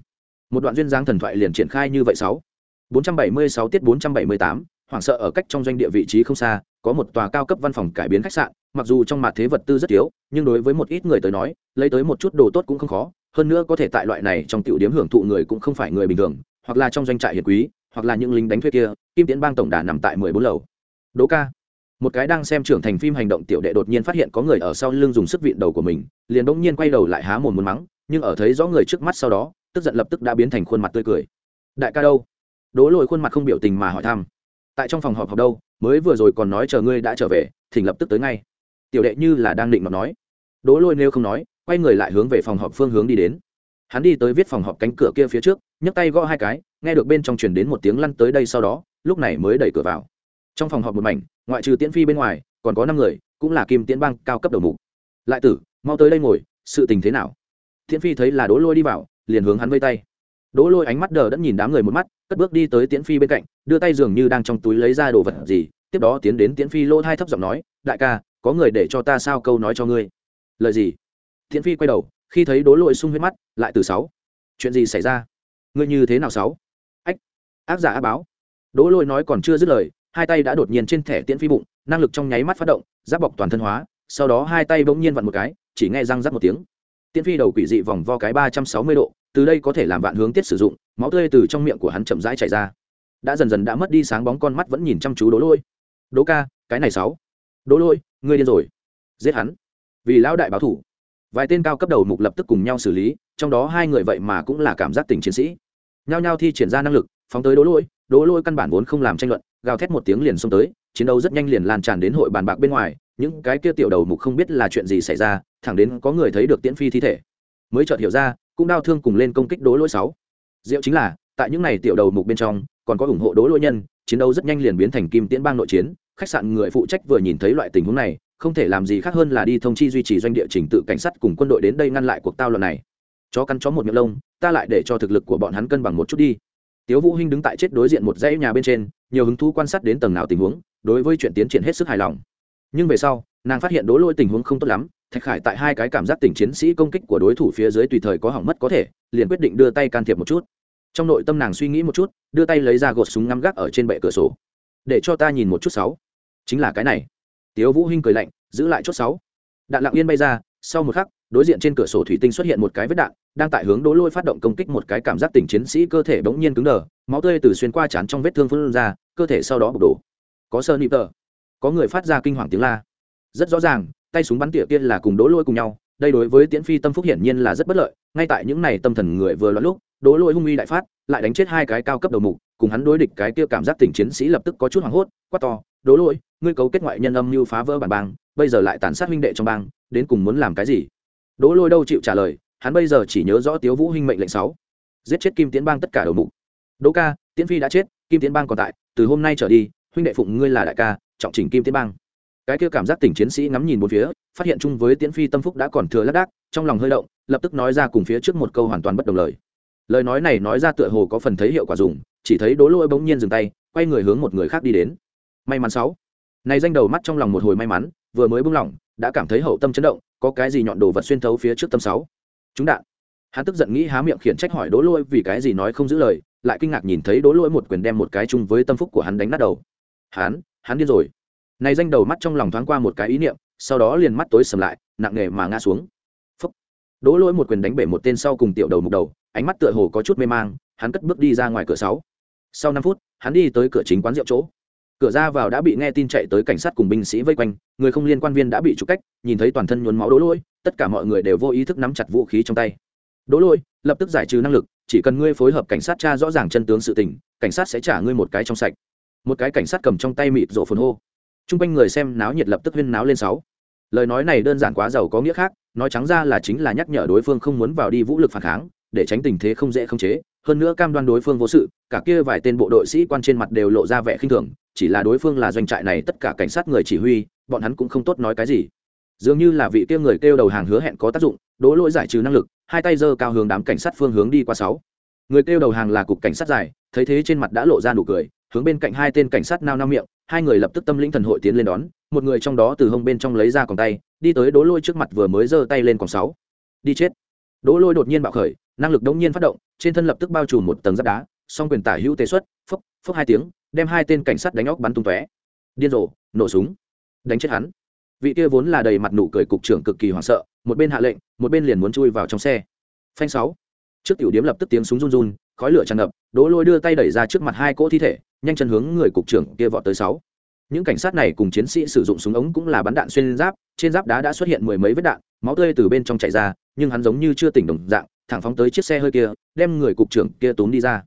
[SPEAKER 1] Một đoạn duyên dáng thần thoại liền triển khai như vậy sáu. Bốn trăm bảy mươi sáu tiết bốn trăm bảy mươi tám, hoảng sợ ở cách trong doanh địa vị trí không xa, có một tòa cao cấp văn phòng cải biến khách sạn, mặc dù trong mặt thế vật tư rất thiếu, nhưng đối với một ít người tới nói, lấy tới một chút đồ tốt cũng không khó, hơn nữa có thể tại loại này trong tiểu điểm hưởng thụ người cũng không phải người bình thường, hoặc là trong doanh trại hiền quý, hoặc là những lính đánh thuê kia, kim tiến bang tổng đà nằm tại mười bốn lầu. Đỗ ca. Một cái đang xem trưởng thành phim hành động tiểu đệ đột nhiên phát hiện có người ở sau lưng dùng sức vịn đầu của mình, liền bỗng nhiên quay đầu lại há mồm muốn mắng nhưng ở thấy rõ người trước mắt sau đó, tức giận lập tức đã biến thành khuôn mặt tươi cười. Đại ca đâu? Đố lội khuôn mặt không biểu tình mà hỏi thăm. Tại trong phòng họp học đâu? Mới vừa rồi còn nói chờ ngươi đã trở về, thỉnh lập tức tới ngay. Tiểu đệ như là đang định mà nói. Đố lôi nếu không nói, quay người lại hướng về phòng họp phương hướng đi đến. Hắn đi tới viết phòng họp cánh cửa kia phía trước, nhấc tay gõ hai cái, nghe được bên trong truyền đến một tiếng lăn tới đây sau đó, lúc này mới đẩy cửa vào. Trong phòng họp một mảnh, ngoại trừ tiễn phi bên ngoài, còn có năm người, cũng là kim tiễn bang cao cấp đầu mục. Lại tử, mau tới đây ngồi, sự tình thế nào? Tiễn phi thấy là đỗ lôi đi vào, liền hướng hắn vây tay. Đỗ lôi ánh mắt đờ đẫn nhìn đám người một mắt, cất bước đi tới tiễn phi bên cạnh, đưa tay dường như đang trong túi lấy ra đồ vật gì, tiếp đó tiến đến tiễn phi lỗ thai thấp giọng nói, đại ca, có người để cho ta sao câu nói cho ngươi? Lời gì? Tiễn phi quay đầu, khi thấy đố lôi sung huyết mắt, lại từ sáu. Chuyện gì xảy ra? Ngươi như thế nào sáu? Ách, ác giả á báo. Đỗ lôi nói còn chưa dứt lời, hai tay đã đột nhiên trên thẻ tiễn phi bụng, năng lực trong nháy mắt phát động, giáp bọc toàn thân hóa, sau đó hai tay bỗng nhiên vặn một cái, chỉ nghe răng rắc một tiếng tiễn phi đầu quỷ dị vòng vo cái ba trăm sáu mươi độ, từ đây có thể làm vạn hướng tiết sử dụng, máu tươi từ trong miệng của hắn chậm rãi chảy ra. Đã dần dần đã mất đi sáng bóng, con mắt vẫn nhìn chăm chú đố lôi. Đố ca, cái này sáu. Đố lôi, ngươi điên rồi. Giết hắn. Vì lão đại báo thủ. Vài tên cao cấp đầu mục lập tức cùng nhau xử lý, trong đó hai người vậy mà cũng là cảm giác tình chiến sĩ. Nhao nhao thi triển ra năng lực, phóng tới đố lôi đố lôi căn bản vốn không làm tranh luận, gào thét một tiếng liền xông tới, chiến đấu rất nhanh liền lan tràn đến hội bàn bạc bên ngoài, những cái kia tiểu đầu mục không biết là chuyện gì xảy ra thẳng đến có người thấy được tiễn phi thi thể. Mới chợt hiểu ra, cũng đau thương cùng lên công kích đối lỗi sáu. Diệu chính là, tại những này tiểu đầu mục bên trong, còn có ủng hộ đối lỗi nhân, chiến đấu rất nhanh liền biến thành kim tiễn bang nội chiến, khách sạn người phụ trách vừa nhìn thấy loại tình huống này, không thể làm gì khác hơn là đi thông chi duy trì doanh địa trình tự cảnh sát cùng quân đội đến đây ngăn lại cuộc tao luận này. Chó cắn chó một miệng lông, ta lại để cho thực lực của bọn hắn cân bằng một chút đi. Tiếu vũ hinh đứng tại chết đối diện một dãy nhà bên trên, nhiều hứng thú quan sát đến tầng nào tình huống, đối với chuyện tiến triển hết sức hài lòng. Nhưng về sau, nàng phát hiện đối lôi tình huống không tốt lắm thạch khải tại hai cái cảm giác tình chiến sĩ công kích của đối thủ phía dưới tùy thời có hỏng mất có thể, liền quyết định đưa tay can thiệp một chút. Trong nội tâm nàng suy nghĩ một chút, đưa tay lấy ra gột súng ngắm gác ở trên bệ cửa sổ. Để cho ta nhìn một chút sáu. Chính là cái này. Tiếu vũ hinh cười lạnh, giữ lại chốt sáu. Đạn lặng yên bay ra, sau một khắc, đối diện trên cửa sổ thủy tinh xuất hiện một cái vết đạn, đang tại hướng đỗ lôi phát động công kích một cái cảm giác tình chiến sĩ cơ thể bỗng nhiên cứng đờ, máu tươi từ xuyên qua chán trong vết thương phun ra, cơ thể sau đó bộc đổ. Có sơ nịp tờ. Có người phát ra kinh hoàng tiếng la. Rất rõ ràng tay súng bắn tỉa kia là cùng đỗ lôi cùng nhau, đây đối với tiễn phi tâm phúc hiển nhiên là rất bất lợi, ngay tại những này tâm thần người vừa loạn lúc, đỗ lôi hung uy đại phát, lại đánh chết hai cái cao cấp đầu mục, cùng hắn đối địch cái kia cảm giác tình chiến sĩ lập tức có chút hoảng hốt, quát to, đỗ lôi ngươi cấu kết ngoại nhân âm mưu phá vỡ bản bang, bây giờ lại tàn sát huynh đệ trong bang, đến cùng muốn làm cái gì? Đỗ lôi đâu chịu trả lời, hắn bây giờ chỉ nhớ rõ tiếu vũ huynh mệnh lệnh sáu. Giết chết kim tiến bang tất cả đầu mục. Đỗ ca, tiễn phi đã chết, kim tiến bang còn tại, từ hôm nay trở đi, huynh đệ phụng ngươi là đại ca, trọng trình kim tiến bang cái kia cảm giác tỉnh chiến sĩ ngắm nhìn một phía, phát hiện chung với tiễn phi tâm phúc đã còn thừa lác đác, trong lòng hơi động, lập tức nói ra cùng phía trước một câu hoàn toàn bất đồng lời. Lời nói này nói ra tựa hồ có phần thấy hiệu quả dùng, chỉ thấy đố lôi bỗng nhiên dừng tay, quay người hướng một người khác đi đến. May mắn sáu. Này danh đầu mắt trong lòng một hồi may mắn, vừa mới buông lỏng, đã cảm thấy hậu tâm chấn động, có cái gì nhọn đồ vật xuyên thấu phía trước tâm sáu. Chúng đạn. Hắn tức giận nghĩ há miệng khiển trách hỏi đố lôi vì cái gì nói không giữ lời, lại kinh ngạc nhìn thấy đố lôi một quyền đem một cái chung với tâm phúc của hắn đánh nát đầu. Hắn hắn điên rồi này danh đầu mắt trong lòng thoáng qua một cái ý niệm sau đó liền mắt tối sầm lại nặng nề mà ngã xuống. Phúc. Đố lỗi một quyền đánh bể một tên sau cùng tiểu đầu mục đầu ánh mắt tựa hồ có chút mê mang hắn cất bước đi ra ngoài cửa sáu. Sau năm phút hắn đi tới cửa chính quán rượu chỗ. Cửa ra vào đã bị nghe tin chạy tới cảnh sát cùng binh sĩ vây quanh người không liên quan viên đã bị trục cách nhìn thấy toàn thân nhuốm máu đố lỗi, tất cả mọi người đều vô ý thức nắm chặt vũ khí trong tay. Đố lỗi, lập tức giải trừ năng lực chỉ cần ngươi phối hợp cảnh sát tra rõ ràng chân tướng sự tình cảnh sát sẽ trả ngươi một cái trong sạch. Một cái cảnh sát cầm trong tay mịt rổ phồn hô chung quanh người xem náo nhiệt lập tức huyên náo lên sáu. Lời nói này đơn giản quá giàu có nghĩa khác, nói trắng ra là chính là nhắc nhở đối phương không muốn vào đi vũ lực phản kháng, để tránh tình thế không dễ khống chế. Hơn nữa cam đoan đối phương vô sự, cả kia vài tên bộ đội sĩ quan trên mặt đều lộ ra vẻ khinh thường, chỉ là đối phương là doanh trại này tất cả cảnh sát người chỉ huy, bọn hắn cũng không tốt nói cái gì. Dường như là vị kia người kêu đầu hàng hứa hẹn có tác dụng đỗ lỗi giải trừ năng lực, hai tay giơ cao hướng đám cảnh sát phương hướng đi qua sáu. Người kêu đầu hàng là cục cảnh sát dài, thấy thế trên mặt đã lộ ra nụ cười, hướng bên cạnh hai tên cảnh sát nao nao miệng hai người lập tức tâm linh thần hội tiến lên đón, một người trong đó từ hông bên trong lấy ra còn tay, đi tới đỗ lôi trước mặt vừa mới giơ tay lên còn sáu. Đi chết. Đỗ lôi đột nhiên bạo khởi, năng lực đống nhiên phát động, trên thân lập tức bao trùm một tầng giáp đá, song quyền tả hữu tế xuất, phốc phốc hai tiếng, đem hai tên cảnh sát đánh óc bắn tung tóe. Điên rồ, nổ súng. Đánh chết hắn. Vị kia vốn là đầy mặt nụ cười cục trưởng cực kỳ hoảng sợ, một bên hạ lệnh, một bên liền muốn chui vào trong xe. Phanh sáu. Trước tiểu điếm lập tức tiếng súng run run khói lửa tràn ngập, đỗ lôi đưa tay đẩy ra trước mặt hai cỗ thi thể, nhanh chân hướng người cục trưởng kia vọt tới sáu. Những cảnh sát này cùng chiến sĩ sử dụng súng ống cũng là bắn đạn xuyên giáp, trên giáp đá đã xuất hiện mười mấy vết đạn, máu tươi từ bên trong chảy ra, nhưng hắn giống như chưa tỉnh đồng dạng, thẳng phóng tới chiếc xe hơi kia, đem người cục trưởng kia túm đi ra.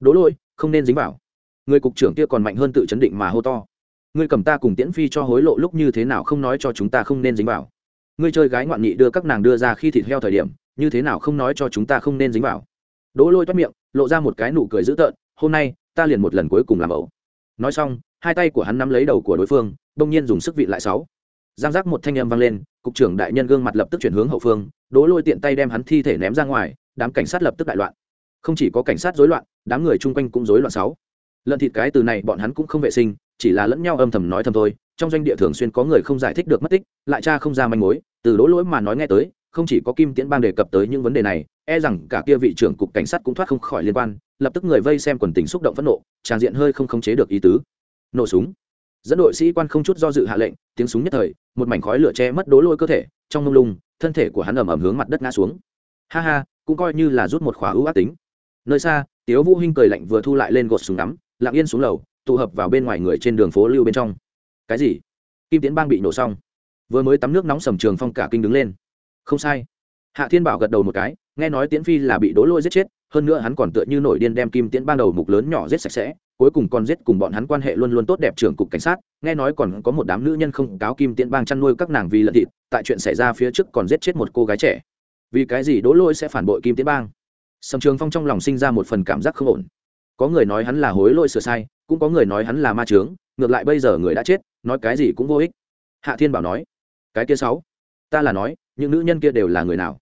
[SPEAKER 1] Đỗ lôi, không nên dính vào. Người cục trưởng kia còn mạnh hơn tự chấn định mà hô to. Ngươi cầm ta cùng tiễn phi cho hối lộ lúc như thế nào không nói cho chúng ta không nên dính vào. Ngươi chơi gái ngoạn nghị đưa các nàng đưa ra khi thịt heo thời điểm, như thế nào không nói cho chúng ta không nên dính vào. Đỗ lôi toát miệng lộ ra một cái nụ cười dữ tợn, hôm nay, ta liền một lần cuối cùng làm ẩu. Nói xong, hai tay của hắn nắm lấy đầu của đối phương đông nhiên dùng sức vị lại sáu. Giang giác một thanh âm vang lên, cục trưởng đại nhân gương mặt lập tức chuyển hướng hậu phương đố lôi tiện tay đem hắn thi thể ném ra ngoài, đám cảnh sát lập tức đại loạn. Không chỉ có cảnh sát rối loạn, đám người chung quanh cũng rối loạn sáu. Lợn thịt cái từ này bọn hắn cũng không vệ sinh, chỉ là lẫn nhau âm thầm nói thầm thôi, trong doanh địa thường xuyên có người không giải thích được mất tích, lại cha không ra manh mối, từ đỗ lỗi mà nói nghe tới, không chỉ có kim tiễn bang đề cập tới những vấn đề này e rằng cả kia vị trưởng cục cảnh sát cũng thoát không khỏi liên quan lập tức người vây xem quần tình xúc động phẫn nộ tràn diện hơi không khống chế được ý tứ. Nổ súng. Dẫn đội sĩ quan không chút do dự hạ lệnh tiếng súng nhất thời một mảnh khói lửa che mất đố lôi cơ thể trong mông lung thân thể của hắn ẩm ẩm hướng mặt đất ngã xuống. Ha ha cũng coi như là rút một khóa ưu ác tính. Nơi xa tiếu vũ hinh cười lạnh vừa thu lại lên gột súng nắm, lặng yên xuống lầu tụ hợp vào bên ngoài người trên đường phố lưu bên trong. Cái gì? Kim tiến bang bị nổ xong. Vừa mới tắm nước nóng sầm trường phong cả kinh đứng lên. Không sai. Hạ thiên bảo gật đầu một cái nghe nói tiễn phi là bị đố lôi giết chết, hơn nữa hắn còn tựa như nổi điên đem kim tiễn ban đầu mục lớn nhỏ giết sạch sẽ, cuối cùng còn giết cùng bọn hắn quan hệ luôn luôn tốt đẹp trưởng cục cảnh sát. Nghe nói còn có một đám nữ nhân không cáo kim tiễn bang chăn nuôi các nàng vì lợn thịt, tại chuyện xảy ra phía trước còn giết chết một cô gái trẻ. Vì cái gì đố lôi sẽ phản bội kim tiễn bang? Sầm trường phong trong lòng sinh ra một phần cảm giác không ổn. Có người nói hắn là hối lỗi sửa sai, cũng có người nói hắn là ma trướng ngược lại bây giờ người đã chết, nói cái gì cũng vô ích. Hạ thiên bảo nói, cái kia sáu, ta là nói, những nữ nhân kia đều là người nào?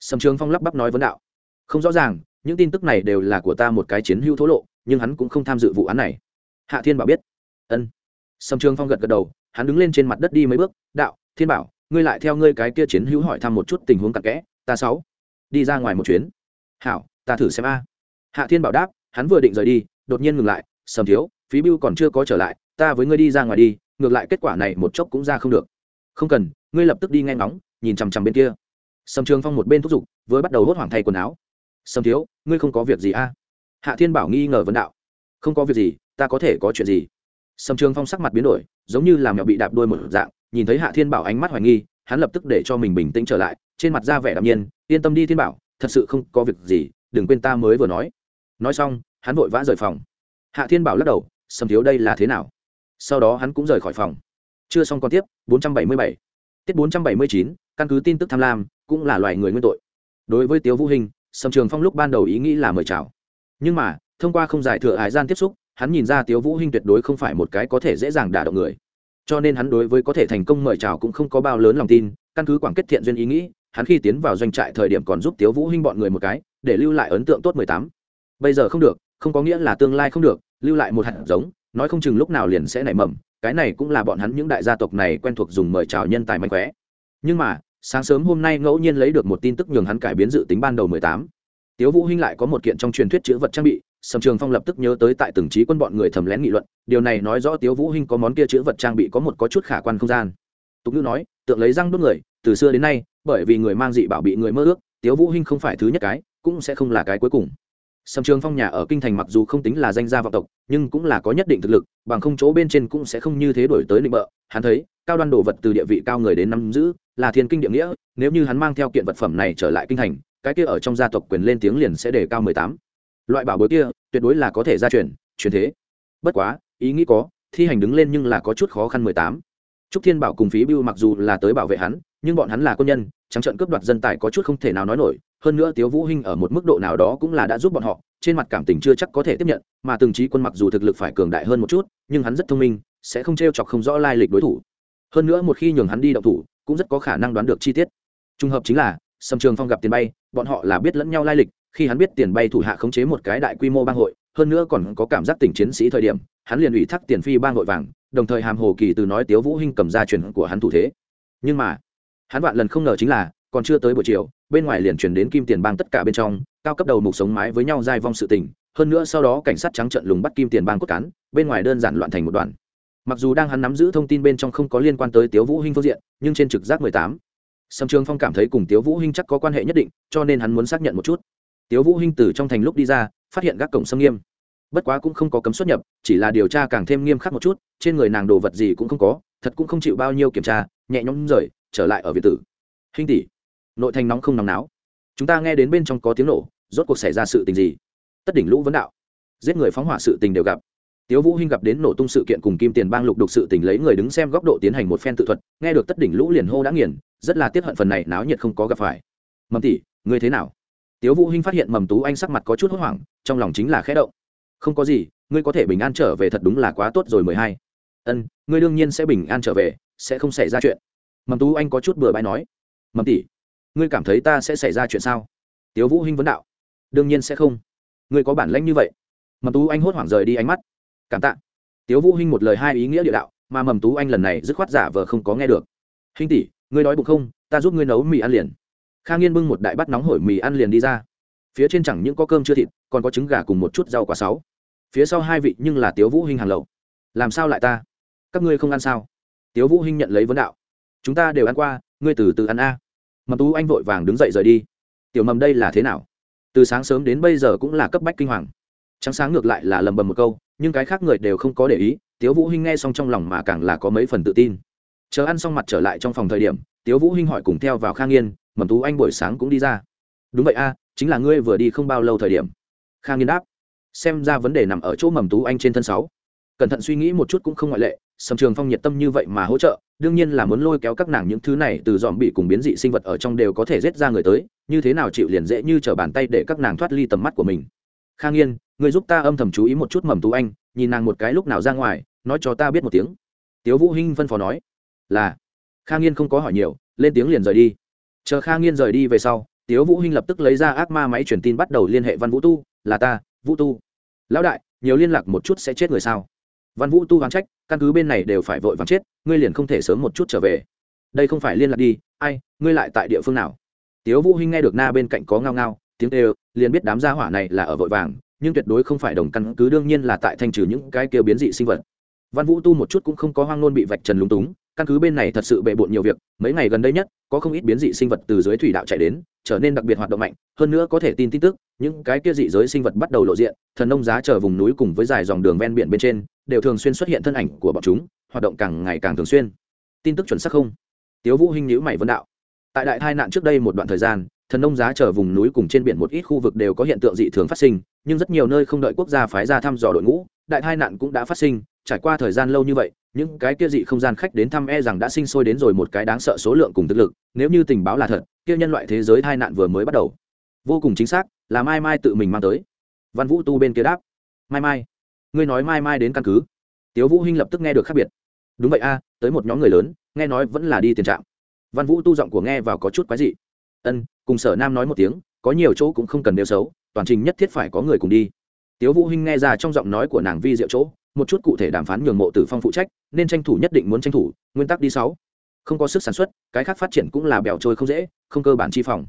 [SPEAKER 1] Sầm trường phong lắp bắp nói vấn đạo. Không rõ ràng, những tin tức này đều là của ta một cái chiến hữu thố lộ, nhưng hắn cũng không tham dự vụ án này. Hạ thiên bảo biết. Ân. Sầm trường phong gật gật đầu, hắn đứng lên trên mặt đất đi mấy bước, đạo, thiên bảo, ngươi lại theo ngươi cái kia chiến hữu hỏi thăm một chút tình huống cặn kẽ, ta sáu đi ra ngoài một chuyến. Hảo, ta thử xem a. Hạ thiên bảo đáp, hắn vừa định rời đi, đột nhiên ngừng lại, sầm thiếu, phí bưu còn chưa có trở lại, ta với ngươi đi ra ngoài đi, ngược lại kết quả này một chốc cũng ra không được. Không cần, ngươi lập tức đi ngay ngóng, nhìn chằm chằm bên kia sầm trường phong một bên thúc giục vừa bắt đầu hốt hoảng thay quần áo. Sầm thiếu ngươi không có việc gì a hạ thiên bảo nghi ngờ vấn đạo. Không có việc gì ta có thể có chuyện gì? Sầm trường phong sắc mặt biến đổi giống như làm mèo bị đạp đuôi một dạng nhìn thấy hạ thiên bảo ánh mắt hoài nghi hắn lập tức để cho mình bình tĩnh trở lại trên mặt ra vẻ đạm nhiên yên tâm đi thiên bảo thật sự không có việc gì đừng quên ta mới vừa nói. Nói xong hắn vội vã rời phòng. Hạ thiên bảo lắc đầu sầm thiếu đây là thế nào? Sau đó hắn cũng rời khỏi phòng. Chưa xong còn tiếp 477. tiết 479, căn cứ tin tức tham lam cũng là loài người nguyên tội. Đối với tiếu vũ hình sầm trường phong lúc ban đầu ý nghĩ là mời chào. Nhưng mà, thông qua không giải thừa hải gian tiếp xúc, hắn nhìn ra tiếu vũ hinh tuyệt đối không phải một cái có thể dễ dàng đả động người. Cho nên hắn đối với có thể thành công mời chào cũng không có bao lớn lòng tin, căn cứ quảng kết thiện duyên ý nghĩ, hắn khi tiến vào doanh trại thời điểm còn giúp tiếu vũ hinh bọn người một cái, để lưu lại ấn tượng tốt mười tám. Bây giờ không được, không có nghĩa là tương lai không được, lưu lại một hạt giống, nói không chừng lúc nào liền sẽ nảy mầm, cái này cũng là bọn hắn những đại gia tộc này quen thuộc dùng mời chào nhân tài mạnh khỏe. Nhưng mà sáng sớm hôm nay ngẫu nhiên lấy được một tin tức nhường hắn cải biến dự tính ban đầu mười tám. Tiếu vũ hinh lại có một kiện trong truyền thuyết chữ vật trang bị, sầm trường phong lập tức nhớ tới tại từng trí quân bọn người thầm lén nghị luận, điều này nói rõ tiếu vũ hinh có món kia chữ vật trang bị có một có chút khả quan không gian. Tục ngữ nói, tượng lấy răng đốt người, từ xưa đến nay, bởi vì người mang dị bảo bị người mơ ước, tiếu vũ hinh không phải thứ nhất cái, cũng sẽ không là cái cuối cùng sầm trường phong nhà ở kinh thành mặc dù không tính là danh gia vọng tộc, nhưng cũng là có nhất định thực lực, bằng không chỗ bên trên cũng sẽ không như thế đổi tới định bợ. Hắn thấy, cao đoan đồ vật từ địa vị cao người đến nắm giữ, là thiên kinh địa nghĩa, nếu như hắn mang theo kiện vật phẩm này trở lại kinh thành, cái kia ở trong gia tộc quyền lên tiếng liền sẽ đề cao mười tám. Loại bảo bối kia, tuyệt đối là có thể gia truyền truyền thế. Bất quá, ý nghĩ có, thi hành đứng lên nhưng là có chút khó khăn mười tám. Trúc thiên bảo cùng phí bưu mặc dù là tới bảo vệ hắn, nhưng bọn hắn là quân nhân, trắng trận cướp đoạt dân tài có chút không thể nào nói nổi hơn nữa tiếu vũ hinh ở một mức độ nào đó cũng là đã giúp bọn họ, trên mặt cảm tình chưa chắc có thể tiếp nhận, mà từng trí quân mặc dù thực lực phải cường đại hơn một chút, nhưng hắn rất thông minh, sẽ không treo chọc không rõ lai lịch đối thủ. Hơn nữa một khi nhường hắn đi động thủ, cũng rất có khả năng đoán được chi tiết. Trùng hợp chính là sầm trường phong gặp tiền bay, bọn họ là biết lẫn nhau lai lịch, khi hắn biết tiền bay thủ hạ khống chế một cái đại quy mô bang hội, hơn nữa còn có cảm giác tình chiến sĩ thời điểm, hắn liền ủy thác tiền phi bang hội vàng, đồng thời hàm hồ kỳ từ nói tiếu vũ hinh cầm ra truyền của hắn thủ thế. Nhưng mà, hắn vạn lần không ngờ chính là còn chưa tới buổi chiều, bên ngoài liền truyền đến kim tiền bang tất cả bên trong, cao cấp đầu mục sống mái với nhau dai vong sự tình. Hơn nữa sau đó cảnh sát trắng trận lùng bắt kim tiền bang cốt cán, bên ngoài đơn giản loạn thành một đoàn. Mặc dù đang hắn nắm giữ thông tin bên trong không có liên quan tới tiếu vũ hinh phương diện, nhưng trên trực giác mười tám. Sầm trường phong cảm thấy cùng tiếu vũ hinh chắc có quan hệ nhất định, cho nên hắn muốn xác nhận một chút. Tiếu vũ hinh từ trong thành lúc đi ra, phát hiện gác cổng xâm nghiêm. Bất quá cũng không có cấm xuất nhập, chỉ là điều tra càng thêm nghiêm khắc một chút, trên người nàng đồ vật gì cũng không có, thật cũng không chịu bao nhiêu kiểm tra, nhẹ nhõm rời, trở lại ở việt tử. Hinh tỷ nội thành nóng không nóng náo. Chúng ta nghe đến bên trong có tiếng nổ, rốt cuộc xảy ra sự tình gì? Tất đỉnh lũ vấn đạo. Giết người phóng hỏa sự tình đều gặp. Tiếu vũ hinh gặp đến nổ tung sự kiện cùng kim tiền bang lục đục sự tình lấy người đứng xem góc độ tiến hành một phen tự thuật, nghe được tất đỉnh lũ liền hô đã nghiền, rất là tiếc hận phần này náo nhiệt không có gặp phải. Mầm tỷ, ngươi thế nào? Tiếu vũ hinh phát hiện mầm tú anh sắc mặt có chút hốt hoảng, trong lòng chính là khẽ động. Không có gì, ngươi có thể bình an trở về thật đúng là quá tốt rồi mười hai. Ân, ngươi đương nhiên sẽ bình an trở về, sẽ không xảy ra chuyện. Mầm tú anh có chút bừa bãi nói. Mầm tỷ ngươi cảm thấy ta sẽ xảy ra chuyện sao? Tiếu vũ hinh vấn đạo. Đương nhiên sẽ không. Ngươi có bản lãnh như vậy. Mầm tú anh hốt hoảng rời đi ánh mắt. Cảm tạ. Tiếu vũ hinh một lời hai ý nghĩa địa đạo, mà mầm tú anh lần này dứt khoát giả vờ không có nghe được. Hinh tỷ, ngươi đói bụng không? Ta giúp ngươi nấu mì ăn liền. Kha nghiên bưng một đại bát nóng hổi mì ăn liền đi ra. Phía trên chẳng những có cơm chưa thịt, còn có trứng gà cùng một chút rau quả sáu. Phía sau hai vị nhưng là tiếu vũ hinh hàng lậu làm sao lại ta? Các ngươi không ăn sao? Tiếu vũ hinh nhận lấy vấn đạo. Chúng ta đều ăn qua, ngươi từ từ ăn a mầm tú anh vội vàng đứng dậy rời đi. Tiểu mầm đây là thế nào? Từ sáng sớm đến bây giờ cũng là cấp bách kinh hoàng. Trắng sáng ngược lại là lầm bầm một câu, nhưng cái khác người đều không có để ý, tiếu vũ hinh nghe xong trong lòng mà càng là có mấy phần tự tin. Chờ ăn xong mặt trở lại trong phòng thời điểm, tiếu vũ hinh hỏi cùng theo vào khang nghiên, mầm tú anh buổi sáng cũng đi ra. Đúng vậy a, chính là ngươi vừa đi không bao lâu thời điểm. Khang nghiên đáp. Xem ra vấn đề nằm ở chỗ mầm tú anh trên thân sáu. Cẩn thận suy nghĩ một chút cũng không ngoại lệ sầm trường phong nhiệt tâm như vậy mà hỗ trợ, đương nhiên là muốn lôi kéo các nàng những thứ này từ dòm bị cùng biến dị sinh vật ở trong đều có thể giết ra người tới, như thế nào chịu liền dễ như trở bàn tay để các nàng thoát ly tầm mắt của mình. Khang yên, người giúp ta âm thầm chú ý một chút mầm tú anh, nhìn nàng một cái lúc nào ra ngoài, nói cho ta biết một tiếng. Tiếu vũ hinh phân phó nói, là. Khang yên không có hỏi nhiều, lên tiếng liền rời đi. Chờ khang yên rời đi về sau, tiếu vũ hinh lập tức lấy ra ác ma máy truyền tin bắt đầu liên hệ văn vũ tu, là ta, vũ tu. Lão đại, nhiều liên lạc một chút sẽ chết người sao? Văn vũ tu hoán trách, căn cứ bên này đều phải vội vàng chết, ngươi liền không thể sớm một chút trở về. Đây không phải liên lạc đi, ai, ngươi lại tại địa phương nào? Tiếu vũ hinh nghe được na bên cạnh có ngao ngao, tiếng kêu, liền biết đám gia hỏa này là ở vội vàng, nhưng tuyệt đối không phải đồng căn cứ, đương nhiên là tại thanh trừ những cái kêu biến dị sinh vật. Văn vũ tu một chút cũng không có hoang nôn bị vạch trần lúng túng căn cứ bên này thật sự bệ bộn nhiều việc, mấy ngày gần đây nhất, có không ít biến dị sinh vật từ dưới thủy đạo chạy đến, trở nên đặc biệt hoạt động mạnh, hơn nữa có thể tin tin tức, những cái kia dị giới sinh vật bắt đầu lộ diện, thần nông giá chờ vùng núi cùng với dài dòng đường ven biển bên trên, đều thường xuyên xuất hiện thân ảnh của bọn chúng, hoạt động càng ngày càng thường xuyên. Tin tức chuẩn xác không? Tiếu vũ hinh nhíu mày vấn đạo. Tại đại tai nạn trước đây một đoạn thời gian, thần nông giá chờ vùng núi cùng trên biển một ít khu vực đều có hiện tượng dị thường phát sinh, nhưng rất nhiều nơi không đợi quốc gia phái ra thăm dò đội ngũ, đại tai nạn cũng đã phát sinh, trải qua thời gian lâu như vậy những cái kia dị không gian khách đến thăm e rằng đã sinh sôi đến rồi một cái đáng sợ số lượng cùng thực lực, nếu như tình báo là thật, kia nhân loại thế giới tai nạn vừa mới bắt đầu. Vô cùng chính xác, là mai mai tự mình mang tới. Văn vũ tu bên kia đáp. Mai mai, ngươi nói mai mai đến căn cứ. Tiếu vũ hinh lập tức nghe được khác biệt. Đúng vậy a, tới một nhóm người lớn, nghe nói vẫn là đi tiền trạm. Văn vũ tu giọng của nghe vào có chút quái dị. Ân, cùng sở nam nói một tiếng, có nhiều chỗ cũng không cần nêu xấu, toàn trình nhất thiết phải có người cùng đi tiếu vũ hinh nghe ra trong giọng nói của nàng vi diệu chỗ, một chút cụ thể đàm phán nhường mộ tử phong phụ trách, nên tranh thủ nhất định muốn tranh thủ, nguyên tắc đi sáu. Không có sức sản xuất, cái khác phát triển cũng là bèo trôi không dễ, không cơ bản chi phòng.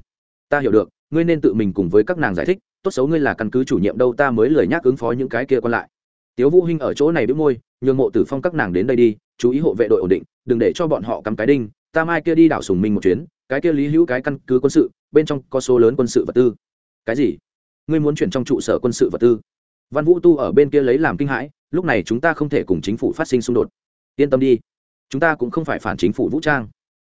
[SPEAKER 1] Ta hiểu được, ngươi nên tự mình cùng với các nàng giải thích, tốt xấu ngươi là căn cứ chủ nhiệm đâu ta mới lời nhắc ứng phó những cái kia còn lại. Tiếu vũ hinh ở chỗ này đĩu môi, nhường mộ tử phong các nàng đến đây đi, chú ý hộ vệ đội ổn định, đừng để cho bọn họ cắm cái đinh, ta mai kia đi đảo sùng minh một chuyến, cái kia lý hữu cái căn cứ quân sự, bên trong có số lớn quân sự vật tư. Cái gì? Ngươi muốn chuyển trong trụ sở quân sự vật tư? Văn vũ tu ở bên kia lấy làm kinh hãi, lúc này chúng ta không thể cùng chính phủ phát sinh xung đột. Yên tâm đi, chúng ta cũng không phải phản chính phủ vũ trang.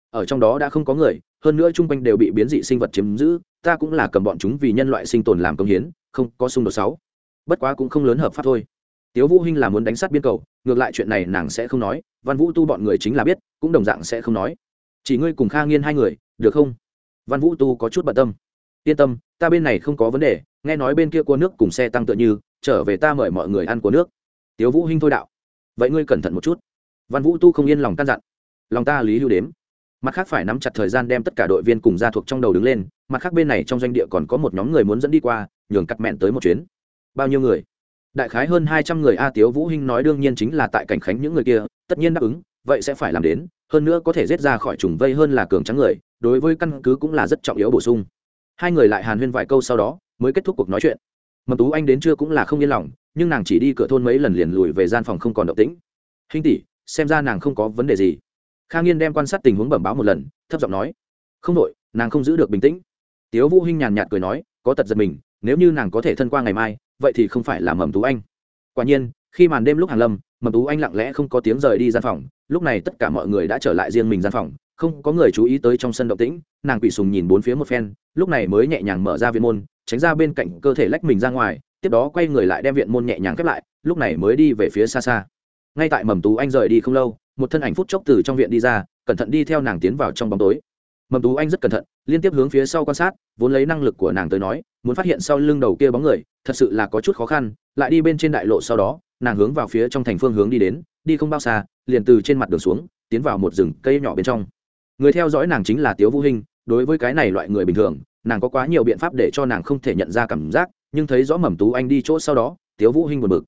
[SPEAKER 1] Ở trong đó đã không có người, hơn nữa chung quanh đều bị biến dị sinh vật chiếm giữ, ta cũng là cầm bọn chúng vì nhân loại sinh tồn làm công hiến, không có xung đột sáu. Bất quá cũng không lớn hợp pháp thôi. Tiếu vũ hinh là muốn đánh sát biên cầu, ngược lại chuyện này nàng sẽ không nói, văn vũ tu bọn người chính là biết, cũng đồng dạng sẽ không nói. Chỉ ngươi cùng kha nghiên hai người, được không? Văn vũ tu có chút bận tâm. Yên tâm, ta bên này không có vấn đề, nghe nói bên kia cua nước cùng xe tăng tựa như trở về ta mời mọi người ăn của nước. Tiếu vũ hinh thôi đạo. Vậy ngươi cẩn thận một chút. Văn vũ tu không yên lòng căn dặn. Lòng ta lý lưu đếm. Mặt khác phải nắm chặt thời gian đem tất cả đội viên cùng gia thuộc trong đầu đứng lên, mặt khác bên này trong doanh địa còn có một nhóm người muốn dẫn đi qua, nhường cắt mẹn tới một chuyến. Bao nhiêu người? Đại khái hơn hai trăm người a tiếu vũ hinh nói đương nhiên chính là tại cảnh khánh những người kia, tất nhiên đáp ứng, vậy sẽ phải làm đến, hơn nữa có thể giết ra khỏi trùng vây hơn là cường trắng người, đối với căn cứ cũng là rất trọng yếu bổ sung. Hai người lại hàn huyên vài câu sau đó, mới kết thúc cuộc nói chuyện mầm tú anh đến trưa cũng là không yên lòng, nhưng nàng chỉ đi cửa thôn mấy lần liền lùi về gian phòng không còn động tĩnh. Hình tỷ, xem ra nàng không có vấn đề gì. Kha nghiên đem quan sát tình huống bẩm báo một lần, thấp giọng nói, không đội nàng không giữ được bình tĩnh. Tiếu vũ hinh nhàn nhạt cười nói, có tật giật mình, nếu như nàng có thể thân qua ngày mai, vậy thì không phải là mầm tú anh. Quả nhiên, khi màn đêm lúc hàng lâm, mầm tú anh lặng lẽ không có tiếng rời đi gian phòng, lúc này tất cả mọi người đã trở lại riêng mình gian phòng, không có người chú ý tới trong sân động tĩnh, nàng quỷ sùng nhìn bốn phía một phen, lúc này mới nhẹ nhàng mở ra viên môn tránh ra bên cạnh cơ thể lách mình ra ngoài, tiếp đó quay người lại đem viện môn nhẹ nhàng khép lại, lúc này mới đi về phía xa xa. Ngay tại mầm tú anh rời đi không lâu, một thân ảnh phút chốc từ trong viện đi ra, cẩn thận đi theo nàng tiến vào trong bóng tối. Mầm tú anh rất cẩn thận, liên tiếp hướng phía sau quan sát, vốn lấy năng lực của nàng tới nói, muốn phát hiện sau lưng đầu kia bóng người, thật sự là có chút khó khăn, lại đi bên trên đại lộ sau đó, nàng hướng vào phía trong thành phương hướng đi đến, đi không bao xa, liền từ trên mặt đường xuống, tiến vào một rừng cây nhỏ bên trong. Người theo dõi nàng chính là tiếu vũ hinh, đối với cái này loại người bình thường nàng có quá nhiều biện pháp để cho nàng không thể nhận ra cảm giác nhưng thấy rõ mầm tú anh đi chỗ sau đó tiếu vũ hinh buồn bực.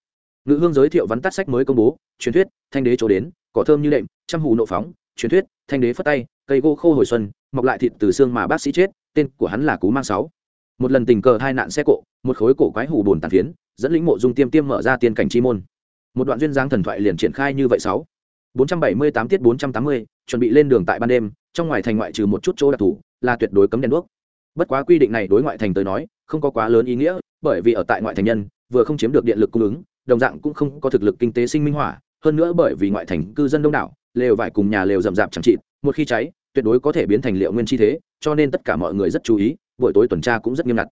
[SPEAKER 1] Ngự hương giới thiệu vắn tắt sách mới công bố truyền thuyết thanh đế chỗ đến cỏ thơm như đệm trăm hù nộ phóng truyền thuyết thanh đế phất tay cây gỗ khô hồi xuân mọc lại thịt từ xương mà bác sĩ chết tên của hắn là cú mang sáu. Một lần tình cờ hai nạn xe cộ một khối cổ quái hù bồn tàn phiến dẫn lĩnh mộ dung tiêm tiêm mở ra tiên cảnh chi môn. Một đoạn duyên dáng thần thoại liền triển khai như vậy sáu. 478 tiết 480, chuẩn bị lên đường tại ban đêm trong ngoài thành ngoại trừ một chút chỗ đặc thủ, là tuyệt đối cấm đèn đuốc bất quá quy định này đối ngoại thành tới nói, không có quá lớn ý nghĩa, bởi vì ở tại ngoại thành nhân, vừa không chiếm được điện lực cung ứng, đồng dạng cũng không có thực lực kinh tế sinh minh hỏa, hơn nữa bởi vì ngoại thành cư dân đông đảo, lều vải cùng nhà lều rậm rạp chẳng trị một khi cháy, tuyệt đối có thể biến thành liệu nguyên chi thế, cho nên tất cả mọi người rất chú ý, buổi tối tuần tra cũng rất nghiêm ngặt.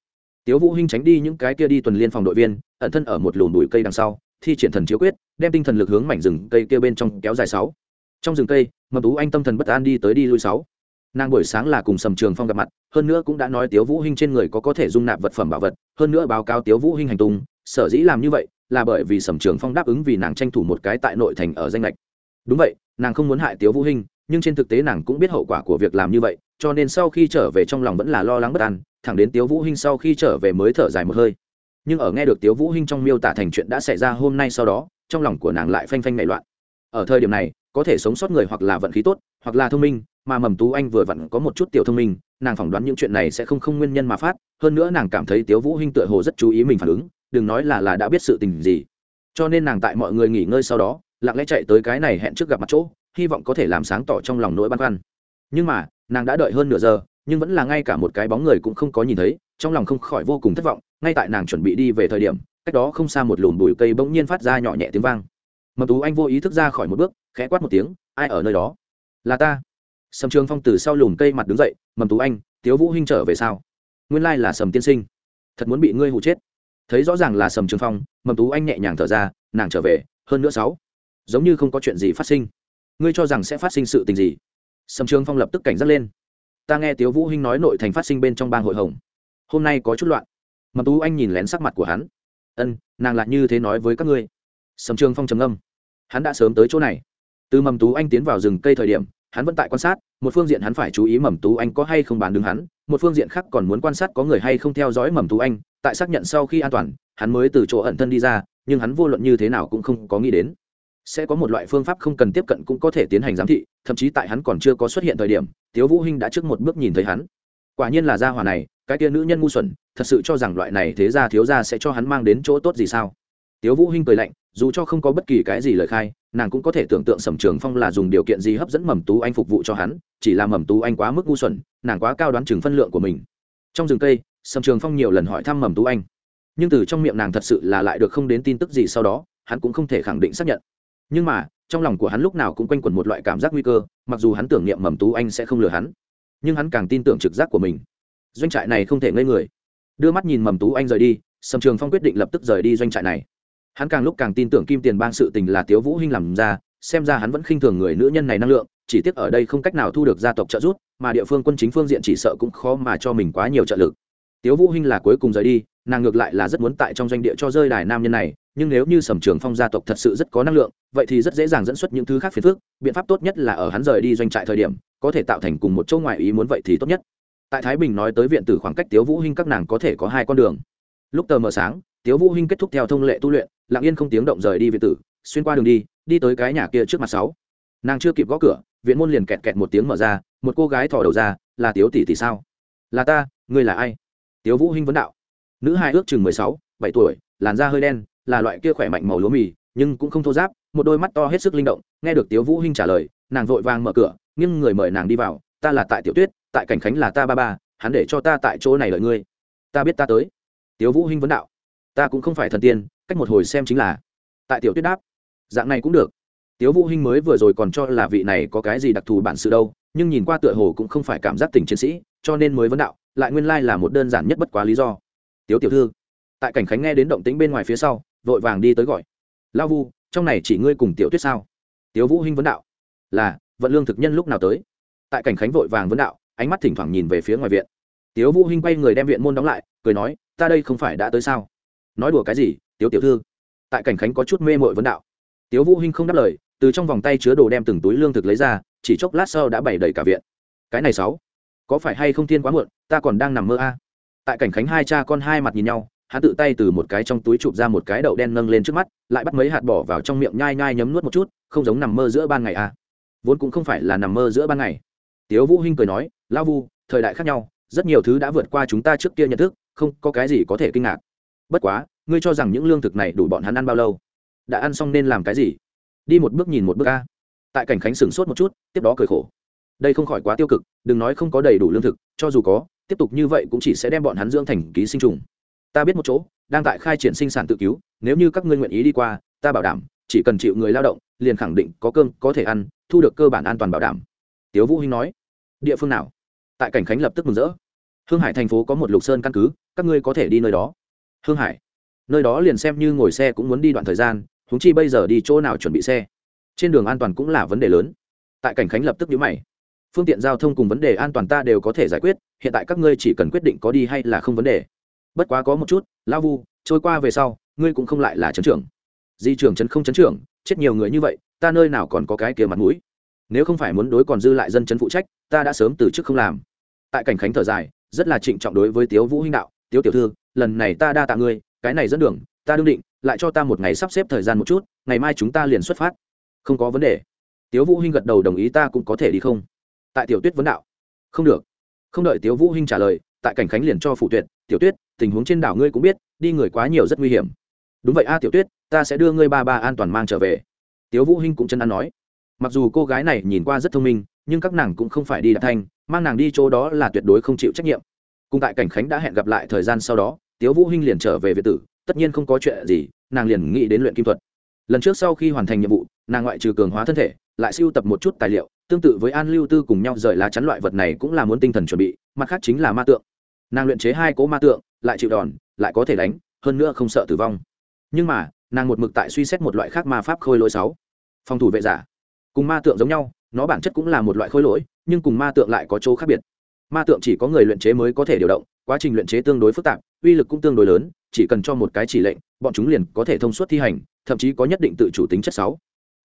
[SPEAKER 1] Tiếu vũ hinh tránh đi những cái kia đi tuần liên phòng đội viên, ẩn thân ở một lùn bụi cây đằng sau, thi triển thần chiếu quyết, đem tinh thần lực hướng mảnh rừng cây kia bên trong kéo dài sáu. Trong rừng cây mầm tú anh tâm thần bất an đi tới đi lui sáu nàng buổi sáng là cùng sầm trường phong gặp mặt, hơn nữa cũng đã nói tiếu vũ hinh trên người có có thể dung nạp vật phẩm bảo vật, hơn nữa báo cáo tiếu vũ hinh hành tung, sở dĩ làm như vậy là bởi vì sầm trường phong đáp ứng vì nàng tranh thủ một cái tại nội thành ở danh lệch đúng vậy, nàng không muốn hại tiếu vũ hinh, nhưng trên thực tế nàng cũng biết hậu quả của việc làm như vậy, cho nên sau khi trở về trong lòng vẫn là lo lắng bất an, thẳng đến tiếu vũ hinh sau khi trở về mới thở dài một hơi. Nhưng ở nghe được tiếu vũ hinh trong miêu tả thành chuyện đã xảy ra hôm nay sau đó, trong lòng của nàng lại phanh phanh nảy loạn. Ở thời điểm này, có thể sống sót người hoặc là vận khí tốt, hoặc là thông minh mà mầm tú anh vừa vặn có một chút tiểu thông minh, nàng phỏng đoán những chuyện này sẽ không không nguyên nhân mà phát, hơn nữa nàng cảm thấy tiếu vũ hinh tựa hồ rất chú ý mình phản ứng, đừng nói là là đã biết sự tình gì. Cho nên nàng tại mọi người nghỉ ngơi sau đó, lặng lẽ chạy tới cái này hẹn trước gặp mặt chỗ, hy vọng có thể làm sáng tỏ trong lòng nỗi băn khoăn. Nhưng mà, nàng đã đợi hơn nửa giờ, nhưng vẫn là ngay cả một cái bóng người cũng không có nhìn thấy, trong lòng không khỏi vô cùng thất vọng, ngay tại nàng chuẩn bị đi về thời điểm, cách đó không xa một lùm bụi cây bỗng nhiên phát ra nhỏ nhẹ tiếng vang. Mầm tú anh vô ý thức ra khỏi một bước, khẽ quát một tiếng, ai ở nơi đó? Là ta sầm trường phong từ sau lùm cây mặt đứng dậy, mầm tú anh, tiếu vũ hinh trở về sao? Nguyên lai là sầm tiên sinh. Thật muốn bị ngươi hụ chết. Thấy rõ ràng là sầm trường phong, mầm tú anh nhẹ nhàng thở ra, nàng trở về, hơn nữa sáu. Giống như không có chuyện gì phát sinh. Ngươi cho rằng sẽ phát sinh sự tình gì? Sầm trường phong lập tức cảnh giác lên. Ta nghe tiếu vũ hinh nói nội thành phát sinh bên trong bang hội hồng. Hôm nay có chút loạn. Mầm tú anh nhìn lén sắc mặt của hắn. Ân, nàng lại như thế nói với các ngươi. Sầm trường phong trầm ngâm. Hắn đã sớm tới chỗ này. Từ mầm tú anh tiến vào rừng cây thời điểm hắn vẫn tại quan sát, một phương diện hắn phải chú ý mầm tú anh có hay không bán đứng hắn, một phương diện khác còn muốn quan sát có người hay không theo dõi mầm tú anh, tại xác nhận sau khi an toàn, hắn mới từ chỗ ẩn thân đi ra, nhưng hắn vô luận như thế nào cũng không có nghĩ đến. Sẽ có một loại phương pháp không cần tiếp cận cũng có thể tiến hành giám thị, thậm chí tại hắn còn chưa có xuất hiện thời điểm, tiếu vũ hinh đã trước một bước nhìn thấy hắn. Quả nhiên là gia hỏa này, cái kia nữ nhân ngu xuẩn, thật sự cho rằng loại này thế gia thiếu gia sẽ cho hắn mang đến chỗ tốt gì sao? Tiếu vũ hinh cười lạnh, dù cho không có bất kỳ cái gì lời khai nàng cũng có thể tưởng tượng sầm trường phong là dùng điều kiện gì hấp dẫn mầm tú anh phục vụ cho hắn, chỉ là mầm tú anh quá mức ngu xuẩn, nàng quá cao đoán chừng phân lượng của mình. Trong rừng cây, sầm trường phong nhiều lần hỏi thăm mầm tú anh, nhưng từ trong miệng nàng thật sự là lại được không đến tin tức gì sau đó, hắn cũng không thể khẳng định xác nhận. Nhưng mà, trong lòng của hắn lúc nào cũng quanh quẩn một loại cảm giác nguy cơ, mặc dù hắn tưởng niệm mầm tú anh sẽ không lừa hắn, nhưng hắn càng tin tưởng trực giác của mình. Doanh trại này không thể ngây người. Đưa mắt nhìn mầm tú anh rời đi, sầm trường phong quyết định lập tức rời đi doanh trại này hắn càng lúc càng tin tưởng kim tiền bang sự tình là tiếu vũ hinh làm ra, xem ra hắn vẫn khinh thường người nữ nhân này năng lượng, chỉ tiếc ở đây không cách nào thu được gia tộc trợ giúp, mà địa phương quân chính phương diện chỉ sợ cũng khó mà cho mình quá nhiều trợ lực. Tiếu vũ hinh là cuối cùng rời đi, nàng ngược lại là rất muốn tại trong doanh địa cho rơi đài nam nhân này, nhưng nếu như sầm trường phong gia tộc thật sự rất có năng lượng, vậy thì rất dễ dàng dẫn xuất những thứ khác phiền phức, biện pháp tốt nhất là ở hắn rời đi doanh trại thời điểm, có thể tạo thành cùng một chỗ ngoại ý muốn vậy thì tốt nhất. Tại thái bình nói tới viện tử khoảng cách tiếu vũ hinh các nàng có thể có hai con đường. Lúc tờ mờ sáng tiếu vũ hinh kết thúc theo thông lệ tu luyện, lặng yên không tiếng động rời đi viện tử, xuyên qua đường đi đi tới cái nhà kia trước mặt sáu. Nàng chưa kịp gõ cửa, viện môn liền kẹt kẹt một tiếng mở ra, một cô gái thò đầu ra, là tiếu tỷ tỷ sao? Là ta, ngươi là ai? Tiếu vũ hinh vấn đạo. Nữ hai ước chừng mười sáu, bảy tuổi, làn da hơi đen, là loại kia khỏe mạnh màu lúa mì, nhưng cũng không thô giáp một đôi mắt to hết sức linh động. Nghe được tiếu vũ hinh trả lời, nàng vội vàng mở cửa nhưng người mời nàng đi vào, ta là tại tiểu tuyết, tại cảnh khánh là ta ba ba, hắn để cho ta tại chỗ này đợi ngươi, ta biết ta tới. Tiếu vũ hinh vấn đạo ta cũng không phải thần tiên, cách một hồi xem chính là. Tại tiểu tuyết đáp, dạng này cũng được. Tiếu vũ hinh mới vừa rồi còn cho là vị này có cái gì đặc thù bản sự đâu, nhưng nhìn qua tựa hồ cũng không phải cảm giác tình chiến sĩ, cho nên mới vấn đạo, lại nguyên lai là một đơn giản nhất bất quá lý do. Tiếu tiểu thư, tại cảnh khánh nghe đến động tĩnh bên ngoài phía sau, vội vàng đi tới gọi. Lao vu, trong này chỉ ngươi cùng tiểu tuyết sao? Tiếu vũ hinh vấn đạo, là, vận lương thực nhân lúc nào tới? Tại cảnh khánh vội vàng vấn đạo, ánh mắt thỉnh thoảng nhìn về phía ngoài viện. Tiếu vũ hinh quay người đem viện môn đóng lại, cười nói, ta đây không phải đã tới sao? Nói đùa cái gì, tiếu tiểu thư? Tại cảnh khánh có chút mê mội vấn đạo. Tiếu vũ hinh không đáp lời, từ trong vòng tay chứa đồ đem từng túi lương thực lấy ra, chỉ chốc lát sau đã bày đầy cả viện. Cái này sáu, có phải hay không thiên quá muộn, ta còn đang nằm mơ a. Tại cảnh khánh hai cha con hai mặt nhìn nhau, hắn tự tay từ một cái trong túi chụp ra một cái đậu đen nâng lên trước mắt, lại bắt mấy hạt bỏ vào trong miệng nhai nhai nhấm nuốt một chút, không giống nằm mơ giữa ban ngày a. Vốn cũng không phải là nằm mơ giữa ban ngày. Tiếu vũ hinh cười nói lao vu, thời đại khác nhau, rất nhiều thứ đã vượt qua chúng ta trước kia nhận thức, không có cái gì có thể kinh ngạc bất quá, ngươi cho rằng những lương thực này đủ bọn hắn ăn bao lâu? Đã ăn xong nên làm cái gì? Đi một bước nhìn một bước a. Tại cảnh khánh sửng sốt một chút, tiếp đó cười khổ. Đây không khỏi quá tiêu cực, đừng nói không có đầy đủ lương thực, cho dù có, tiếp tục như vậy cũng chỉ sẽ đem bọn hắn dưỡng thành ký sinh trùng. Ta biết một chỗ, đang tại khai triển sinh sản tự cứu, nếu như các ngươi nguyện ý đi qua, ta bảo đảm, chỉ cần chịu người lao động, liền khẳng định có cơm, có thể ăn, thu được cơ bản an toàn bảo đảm. Tiếu vũ hinh nói. Địa phương nào? Tại cảnh khánh lập tức mừng rỡ. Hương hải thành phố có một lục sơn căn cứ, các ngươi có thể đi nơi đó hương hải. Nơi đó liền xem như ngồi xe cũng muốn đi đoạn thời gian húng chi bây giờ đi chỗ nào chuẩn bị xe. Trên đường an toàn cũng là vấn đề lớn. Tại cảnh khánh lập tức nhíu mày. Phương tiện giao thông cùng vấn đề an toàn ta đều có thể giải quyết, hiện tại các ngươi chỉ cần quyết định có đi hay là không vấn đề. Bất quá có một chút lao vu, trôi qua về sau, ngươi cũng không lại là chấn trưởng. Di trưởng chấn không chấn trưởng, chết nhiều người như vậy, ta nơi nào còn có cái kia mặt mũi. Nếu không phải muốn đối còn dư lại dân chấn phụ trách, ta đã sớm từ chức không làm. Tại cảnh khánh thở dài, rất là trịnh trọng đối với tiếu vũ huynh đạo tiếu tiểu thư, lần này ta đa tạ ngươi, cái này dẫn đường, ta đương định, lại cho ta một ngày sắp xếp thời gian một chút, ngày mai chúng ta liền xuất phát. Không có vấn đề. Tiếu vũ huynh gật đầu đồng ý ta cũng có thể đi không? Tại tiểu tuyết vấn đạo. Không được. Không đợi tiếu vũ huynh trả lời, tại cảnh khánh liền cho phụ tuyệt, tiểu tuyết, tình huống trên đảo ngươi cũng biết, đi người quá nhiều rất nguy hiểm. Đúng vậy a, tiểu tuyết, ta sẽ đưa ngươi ba ba an toàn mang trở về. Tiếu vũ huynh cũng chân ăn nói. Mặc dù cô gái này nhìn qua rất thông minh, nhưng các nàng cũng không phải đi đạp thanh mang nàng đi chỗ đó là tuyệt đối không chịu trách nhiệm cùng tại cảnh khánh đã hẹn gặp lại thời gian sau đó, tiếu vũ hinh liền trở về việt tử, tất nhiên không có chuyện gì, nàng liền nghĩ đến luyện kim thuật. Lần trước sau khi hoàn thành nhiệm vụ, nàng ngoại trừ cường hóa thân thể, lại siêu tập một chút tài liệu, tương tự với an lưu tư cùng nhau rời lá chắn loại vật này cũng là muốn tinh thần chuẩn bị, mặt khác chính là ma tượng. Nàng luyện chế hai cỗ ma tượng, lại chịu đòn, lại có thể đánh, hơn nữa không sợ tử vong. Nhưng mà, nàng một mực tại suy xét một loại khác ma pháp khôi lỗi sáu. Phòng thủ vệ giả. Cùng ma tượng giống nhau, nó bản chất cũng là một loại khôi lỗi, nhưng cùng ma tượng lại có chỗ khác biệt ma tượng chỉ có người luyện chế mới có thể điều động, quá trình luyện chế tương đối phức tạp, uy lực cũng tương đối lớn, chỉ cần cho một cái chỉ lệnh, bọn chúng liền có thể thông suốt thi hành, thậm chí có nhất định tự chủ tính chất sáu.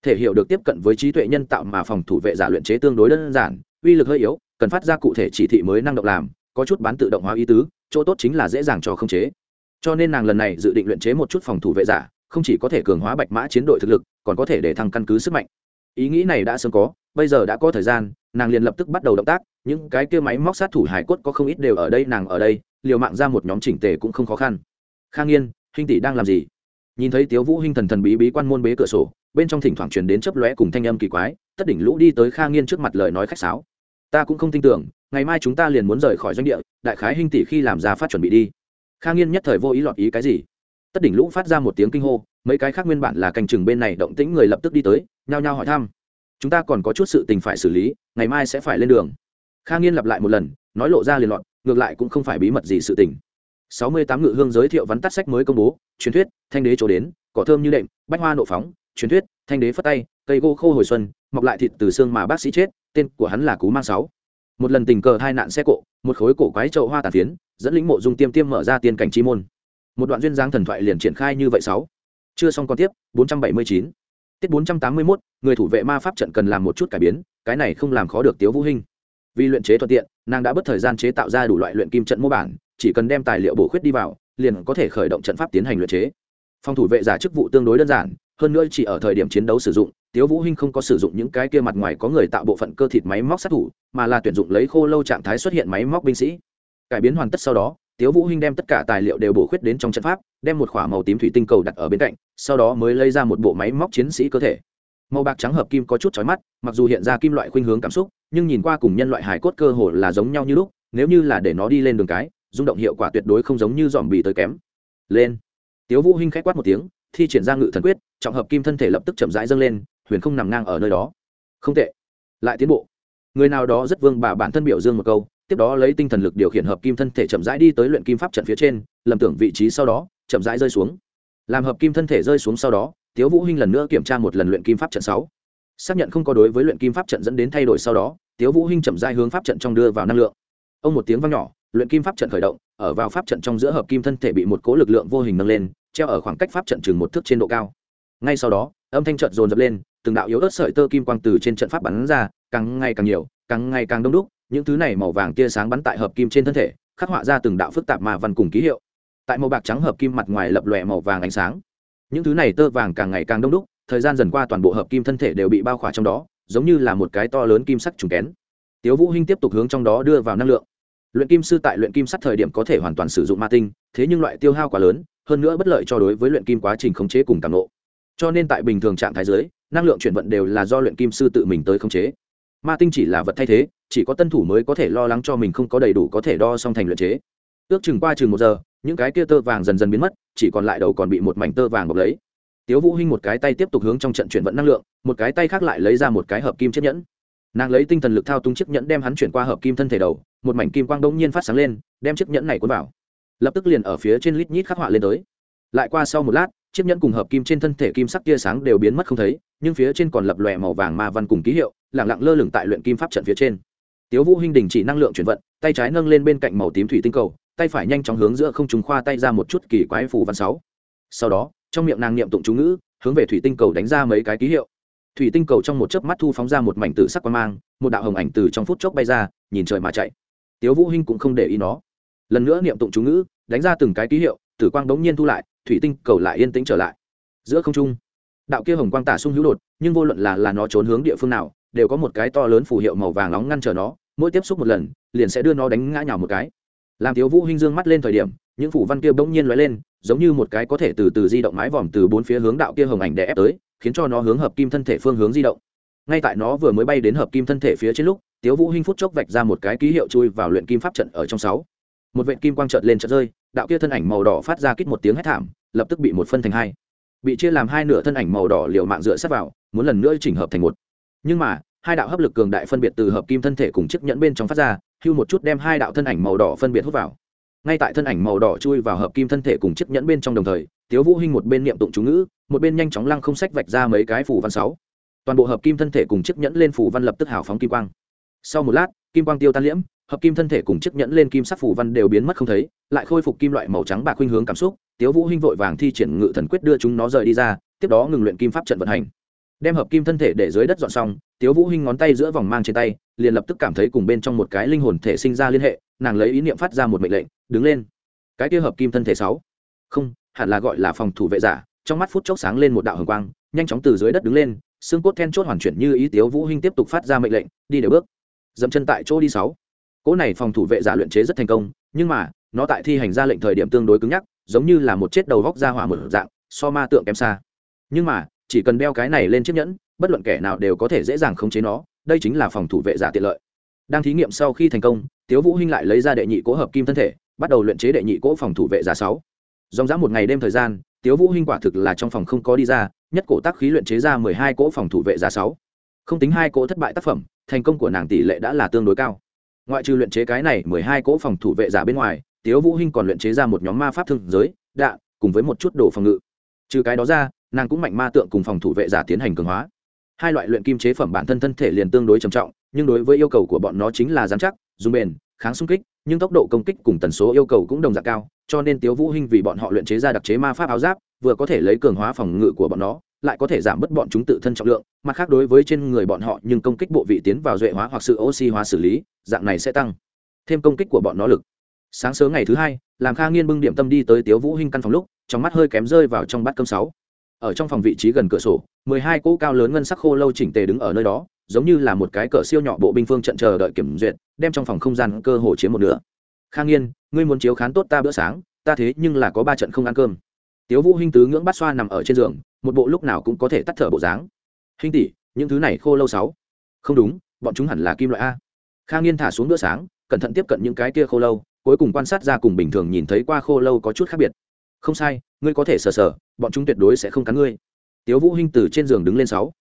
[SPEAKER 1] Thể hiểu được tiếp cận với trí tuệ nhân tạo mà phòng thủ vệ giả luyện chế tương đối đơn giản, uy lực hơi yếu, cần phát ra cụ thể chỉ thị mới năng động làm, có chút bán tự động hóa ý tứ, chỗ tốt chính là dễ dàng cho không chế. Cho nên nàng lần này dự định luyện chế một chút phòng thủ vệ giả, không chỉ có thể cường hóa bạch mã chiến đội thực lực, còn có thể để thăng căn cứ sức mạnh. Ý nghĩ này đã sớm có, bây giờ đã có thời gian nàng liền lập tức bắt đầu động tác, những cái kia máy móc sát thủ hải cốt có không ít đều ở đây, nàng ở đây, liều mạng ra một nhóm chỉnh tề cũng không khó khăn. Khang yên, hinh tỷ đang làm gì? Nhìn thấy tiếu vũ hinh thần thần bí bí quan môn bế cửa sổ, bên trong thỉnh thoảng truyền đến chớp lóe cùng thanh âm kỳ quái, tất đỉnh lũ đi tới khang yên trước mặt lời nói khách sáo. Ta cũng không tin tưởng, ngày mai chúng ta liền muốn rời khỏi doanh địa, đại khái hinh tỷ khi làm ra phát chuẩn bị đi. Khang yên nhất thời vô ý lọt ý cái gì? Tất đỉnh lũ phát ra một tiếng kinh hô, mấy cái khác nguyên bản là canh chừng bên này động tĩnh người lập tức đi tới, nhao nhao hỏi thăm chúng ta còn có chút sự tình phải xử lý, ngày mai sẽ phải lên đường. Kha nghiên lặp lại một lần, nói lộ ra liền loạn ngược lại cũng không phải bí mật gì sự tình. Sáu mươi tám ngự hương giới thiệu vắn tắt sách mới công bố, truyền thuyết, thanh đế chỗ đến, cỏ thơm như đệm, bách hoa nộ phóng, truyền thuyết, thanh đế phất tay, cây gỗ khô hồi xuân, mọc lại thịt từ xương mà bác sĩ chết, tên của hắn là cú mang sáu. Một lần tình cờ hai nạn xe cộ, một khối cổ quái trậu hoa tàn phiến, dẫn lĩnh mộ dung tiêm tiêm mở ra tiên cảnh chi môn. Một đoạn duyên dáng thần thoại liền triển khai như vậy sáu. Chưa xong còn tiếp 479 tiết 481 người thủ vệ ma pháp trận cần làm một chút cải biến, cái này không làm khó được tiếu vũ hinh. Vì luyện chế thuận tiện, nàng đã bất thời gian chế tạo ra đủ loại luyện kim trận mô bản, chỉ cần đem tài liệu bổ khuyết đi vào, liền có thể khởi động trận pháp tiến hành luyện chế. Phòng thủ vệ giả chức vụ tương đối đơn giản, hơn nữa chỉ ở thời điểm chiến đấu sử dụng, tiếu vũ hinh không có sử dụng những cái kia mặt ngoài có người tạo bộ phận cơ thịt máy móc sát thủ, mà là tuyển dụng lấy khô lâu trạng thái xuất hiện máy móc binh sĩ. Cải biến hoàn tất sau đó tiếu vũ hinh đem tất cả tài liệu đều bổ khuyết đến trong trận pháp, đem một khỏa màu tím thủy tinh cầu đặt ở bên cạnh, sau đó mới lấy ra một bộ máy móc chiến sĩ cơ thể. Màu bạc trắng hợp kim có chút chói mắt, mặc dù hiện ra kim loại khuynh hướng cảm xúc, nhưng nhìn qua cùng nhân loại hải cốt cơ hồ là giống nhau như lúc, nếu như là để nó đi lên đường cái, rung động hiệu quả tuyệt đối không giống như dòm bì tới kém. Lên. Tiếu vũ hinh khẽ quát một tiếng, thi triển ra ngự thần quyết, trọng hợp kim thân thể lập tức chậm rãi dâng lên, huyền không nằm ngang ở nơi đó. Không tệ. Lại tiến bộ. Người nào đó rất vương bà bản thân biểu dương một câu tiếp đó lấy tinh thần lực điều khiển hợp kim thân thể chậm rãi đi tới luyện kim pháp trận phía trên, lầm tưởng vị trí sau đó, chậm rãi rơi xuống. Làm hợp kim thân thể rơi xuống sau đó, tiếu vũ hinh lần nữa kiểm tra một lần luyện kim pháp trận sáu. Xác nhận không có đối với luyện kim pháp trận dẫn đến thay đổi sau đó, tiếu vũ hinh chậm rãi hướng pháp trận trong đưa vào năng lượng. Ông một tiếng vang nhỏ, luyện kim pháp trận khởi động, ở vào pháp trận trong giữa hợp kim thân thể bị một cố lực lượng vô hình nâng lên, treo ở khoảng cách pháp trận chừng một thước trên độ cao. Ngay sau đó, âm thanh trận dồn dập lên, từng đạo yếu ớt sợi tơ kim quang từ trên trận pháp bắn ra, càng ngày càng nhiều, càng ngày càng đông đúc những thứ này màu vàng tia sáng bắn tại hợp kim trên thân thể, khắc họa ra từng đạo phức tạp mà văn cùng ký hiệu. Tại màu bạc trắng hợp kim mặt ngoài lập lòe màu vàng ánh sáng. Những thứ này tơ vàng càng ngày càng đông đúc, thời gian dần qua toàn bộ hợp kim thân thể đều bị bao khỏa trong đó, giống như là một cái to lớn kim sắc trùng kén. Tiếu vũ hinh tiếp tục hướng trong đó đưa vào năng lượng. Luyện kim sư tại luyện kim sắt thời điểm có thể hoàn toàn sử dụng ma tinh, thế nhưng loại tiêu hao quá lớn, hơn nữa bất lợi cho đối với luyện kim quá trình khống chế cùng cảm nộ. Cho nên tại bình thường trạng thái dưới, năng lượng chuyển vận đều là do luyện kim sư tự mình tới khống chế ma tinh chỉ là vật thay thế, chỉ có tân thủ mới có thể lo lắng cho mình không có đầy đủ có thể đo song thành luyện chế. Ước chừng qua chừng một giờ, những cái kia tơ vàng dần dần biến mất, chỉ còn lại đầu còn bị một mảnh tơ vàng bọc lấy. Tiếu vũ hinh một cái tay tiếp tục hướng trong trận chuyển vận năng lượng, một cái tay khác lại lấy ra một cái hợp kim chiếc nhẫn. Nàng lấy tinh thần lực thao túng chiếc nhẫn đem hắn chuyển qua hợp kim thân thể đầu, một mảnh kim quang đông nhiên phát sáng lên, đem chiếc nhẫn này cuốn vào. Lập tức liền ở phía trên lít nhít khắc họa lên tới. Lại qua sau một lát, chiếc nhẫn cùng hợp kim trên thân thể kim sắc tia sáng đều biến mất không thấy, nhưng phía trên còn lập lòe màu vàng ma văn cùng ký hiệu lẳng lặng lơ lửng tại luyện kim pháp trận phía trên. Tiếu vũ hinh đình chỉ năng lượng chuyển vận, tay trái nâng lên bên cạnh màu tím thủy tinh cầu, tay phải nhanh chóng hướng giữa không trùng khoa tay ra một chút kỳ quái phù văn sáu. Sau đó, trong miệng nàng niệm tụng chú ngữ, hướng về thủy tinh cầu đánh ra mấy cái ký hiệu. Thủy tinh cầu trong một chớp mắt thu phóng ra một mảnh tử sắc quang mang, một đạo hồng ảnh từ trong phút chốc bay ra, nhìn trời mà chạy. Tiếu vũ hinh cũng không để ý nó. Lần nữa niệm tụng chú ngữ, đánh ra từng cái ký hiệu, tử quang đống nhiên thu lại, thủy tinh cầu lại yên tĩnh trở lại. Giữa không trung, đạo kia hồng quang tả sung hữu đột, nhưng vô luận là là nó trốn hướng địa phương nào đều có một cái to lớn phù hiệu màu vàng nóng ngăn trở nó, mỗi tiếp xúc một lần, liền sẽ đưa nó đánh ngã nhào một cái. Làm tiếu vũ hinh dương mắt lên thời điểm, những phủ văn kia bỗng nhiên lóe lên, giống như một cái có thể từ từ di động mái vòm từ bốn phía hướng đạo kia hồng ảnh đè ép tới, khiến cho nó hướng hợp kim thân thể phương hướng di động. Ngay tại nó vừa mới bay đến hợp kim thân thể phía trên lúc tiếu vũ hinh phút chốc vạch ra một cái ký hiệu chui vào luyện kim pháp trận ở trong sáu. Một vệt kim quang chợt lên chợt rơi, đạo kia thân ảnh màu đỏ phát ra kít một tiếng hét thảm, lập tức bị một phân thành hai. Bị chia làm hai nửa thân ảnh màu đỏ liều mạng dựa sát vào, muốn lần nữa chỉnh hợp thành một. Nhưng mà hai đạo hấp lực cường đại phân biệt từ hợp kim thân thể cùng chiếc nhẫn bên trong phát ra, hưu một chút đem hai đạo thân ảnh màu đỏ phân biệt hút vào. Ngay tại thân ảnh màu đỏ chui vào hợp kim thân thể cùng chiếc nhẫn bên trong đồng thời, tiếu vũ hinh một bên niệm tụng chú ngữ, một bên nhanh chóng lăng không sách vạch ra mấy cái phủ văn sáu. Toàn bộ hợp kim thân thể cùng chiếc nhẫn lên phủ văn lập tức hào phóng kim quang. Sau một lát, kim quang tiêu tan liễm, hợp kim thân thể cùng chiếc nhẫn lên kim sắc phủ văn đều biến mất không thấy, lại khôi phục kim loại màu trắng bạc khuynh hướng cảm xúc, tiếu vũ hinh vội vàng thi triển ngự thần quyết đưa chúng nó rời đi ra, tiếp đó ngừng luyện kim pháp trận vận hành đem hợp kim thân thể để dưới đất dọn xong, tiếu vũ hinh ngón tay giữa vòng mang trên tay, liền lập tức cảm thấy cùng bên trong một cái linh hồn thể sinh ra liên hệ, nàng lấy ý niệm phát ra một mệnh lệnh, đứng lên. Cái kia hợp kim thân thể sáu. Không, hẳn là gọi là phòng thủ vệ giả, trong mắt phút chốc sáng lên một đạo hồng quang, nhanh chóng từ dưới đất đứng lên, xương cốt then chốt hoàn chuyển như ý tiếu vũ hinh tiếp tục phát ra mệnh lệnh, đi đều bước. Dậm chân tại chỗ đi sáu. Cỗ này phòng thủ vệ giả luyện chế rất thành công, nhưng mà, nó tại thi hành ra lệnh thời điểm tương đối cứng nhắc, giống như là một chết đầu góc ra hỏa một dạng, so ma tượng kém xa. Nhưng mà chỉ cần đeo cái này lên chiếc nhẫn, bất luận kẻ nào đều có thể dễ dàng khống chế nó, đây chính là phòng thủ vệ giả tiện lợi. Đang thí nghiệm sau khi thành công, tiếu vũ hinh lại lấy ra đệ nhị cỗ hợp kim thân thể, bắt đầu luyện chế đệ nhị cỗ phòng thủ vệ giả sáu. Dòng dã một ngày đêm thời gian, tiếu vũ hinh quả thực là trong phòng không có đi ra, nhất cổ tác khí luyện chế ra mười hai cỗ phòng thủ vệ giả sáu. Không tính hai cỗ thất bại tác phẩm, thành công của nàng tỷ lệ đã là tương đối cao. Ngoại trừ luyện chế cái này mười hai cỗ phòng thủ vệ giả bên ngoài, tiếu vũ hinh còn luyện chế ra một nhóm ma pháp thương giới đạn cùng với một chút đồ phòng ngự. Trừ cái đó ra nàng cũng mạnh ma tượng cùng phòng thủ vệ giả tiến hành cường hóa. Hai loại luyện kim chế phẩm bản thân thân thể liền tương đối trầm trọng, nhưng đối với yêu cầu của bọn nó chính là giám chắc, dùng bền, kháng xung kích, nhưng tốc độ công kích cùng tần số yêu cầu cũng đồng dạng cao, cho nên tiếu vũ hinh vì bọn họ luyện chế ra đặc chế ma pháp áo giáp, vừa có thể lấy cường hóa phòng ngự của bọn nó, lại có thể giảm bớt bọn chúng tự thân trọng lượng, mặt khác đối với trên người bọn họ nhưng công kích bộ vị tiến vào duệ hóa hoặc sự oxy hóa xử lý, dạng này sẽ tăng thêm công kích của bọn nó lực. Sáng sớm ngày thứ hai, làm kha nghiên bưng điểm tâm đi tới tiếu vũ hinh căn phòng lúc, trong mắt hơi kém rơi vào trong bát cơm sáu ở trong phòng vị trí gần cửa sổ, mười hai cỗ cao lớn ngân sắc khô lâu chỉnh tề đứng ở nơi đó, giống như là một cái cỡ siêu nhỏ bộ binh phương trận chờ đợi kiểm duyệt, đem trong phòng không gian cơ hồ chiếm một nửa. Khang yên, ngươi muốn chiếu khán tốt ta bữa sáng, ta thế nhưng là có ba trận không ăn cơm. Tiếu vũ hinh tứ ngưỡng bát xoa nằm ở trên giường, một bộ lúc nào cũng có thể tắt thở bộ dáng. Hinh tỷ, những thứ này khô lâu sáu. Không đúng, bọn chúng hẳn là kim loại a. Khang yên thả xuống bữa sáng, cẩn thận tiếp cận những cái kia khô lâu, cuối cùng quan sát ra cùng bình thường nhìn thấy qua khô lâu có chút khác biệt không sai, ngươi có thể sờ sờ, bọn chúng tuyệt đối sẽ không cắn ngươi. Tiếu vũ hinh từ trên giường đứng lên sáu.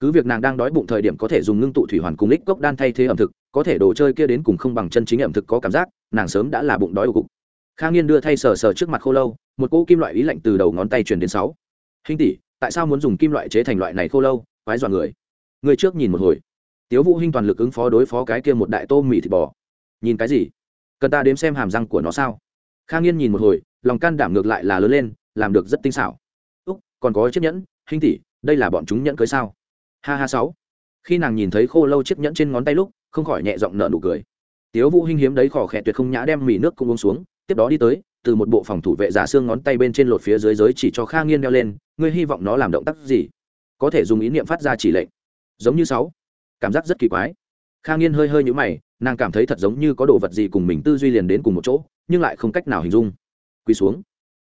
[SPEAKER 1] Cứ việc nàng đang đói bụng thời điểm có thể dùng ngưng tụ thủy hoàn cùng lích cốc đan thay thế ẩm thực, có thể đồ chơi kia đến cùng không bằng chân chính ẩm thực có cảm giác, nàng sớm đã là bụng đói ủ cục khang nghiên đưa thay sờ sờ trước mặt khô lâu, một cỗ kim loại ý lạnh từ đầu ngón tay truyền đến sáu. Hinh tỷ, tại sao muốn dùng kim loại chế thành loại này khô lâu? Quái dọa người. Người trước nhìn một hồi. Tiếu vũ hinh toàn lực ứng phó đối phó cái kia một đại tô mì thịt bò. Nhìn cái gì? Cần ta đếm xem hàm răng của nó sao? Khang nghiên nhìn một hồi lòng can đảm ngược lại là lớn lên, làm được rất tinh xảo. Úc, còn có chiếc nhẫn hình tỷ, đây là bọn chúng nhẫn cưới sao? Ha ha sáu. Khi nàng nhìn thấy khô lâu chiếc nhẫn trên ngón tay lúc, không khỏi nhẹ giọng nở nụ cười. Tiếu vũ hinh hiếm đấy khỏ khẽ tuyệt không nhã đem mì nước cũng uống xuống, tiếp đó đi tới, từ một bộ phòng thủ vệ giả xương ngón tay bên trên lột phía dưới giới chỉ cho kha nghiên đeo lên, ngươi hy vọng nó làm động tác gì? Có thể dùng ý niệm phát ra chỉ lệnh. Giống như sáu. Cảm giác rất kỳ quái. Kha nghiên hơi hơi nhũ mày, nàng cảm thấy thật giống như có đồ vật gì cùng mình tư duy liền đến cùng một chỗ, nhưng lại không cách nào hình dung quỳ xuống.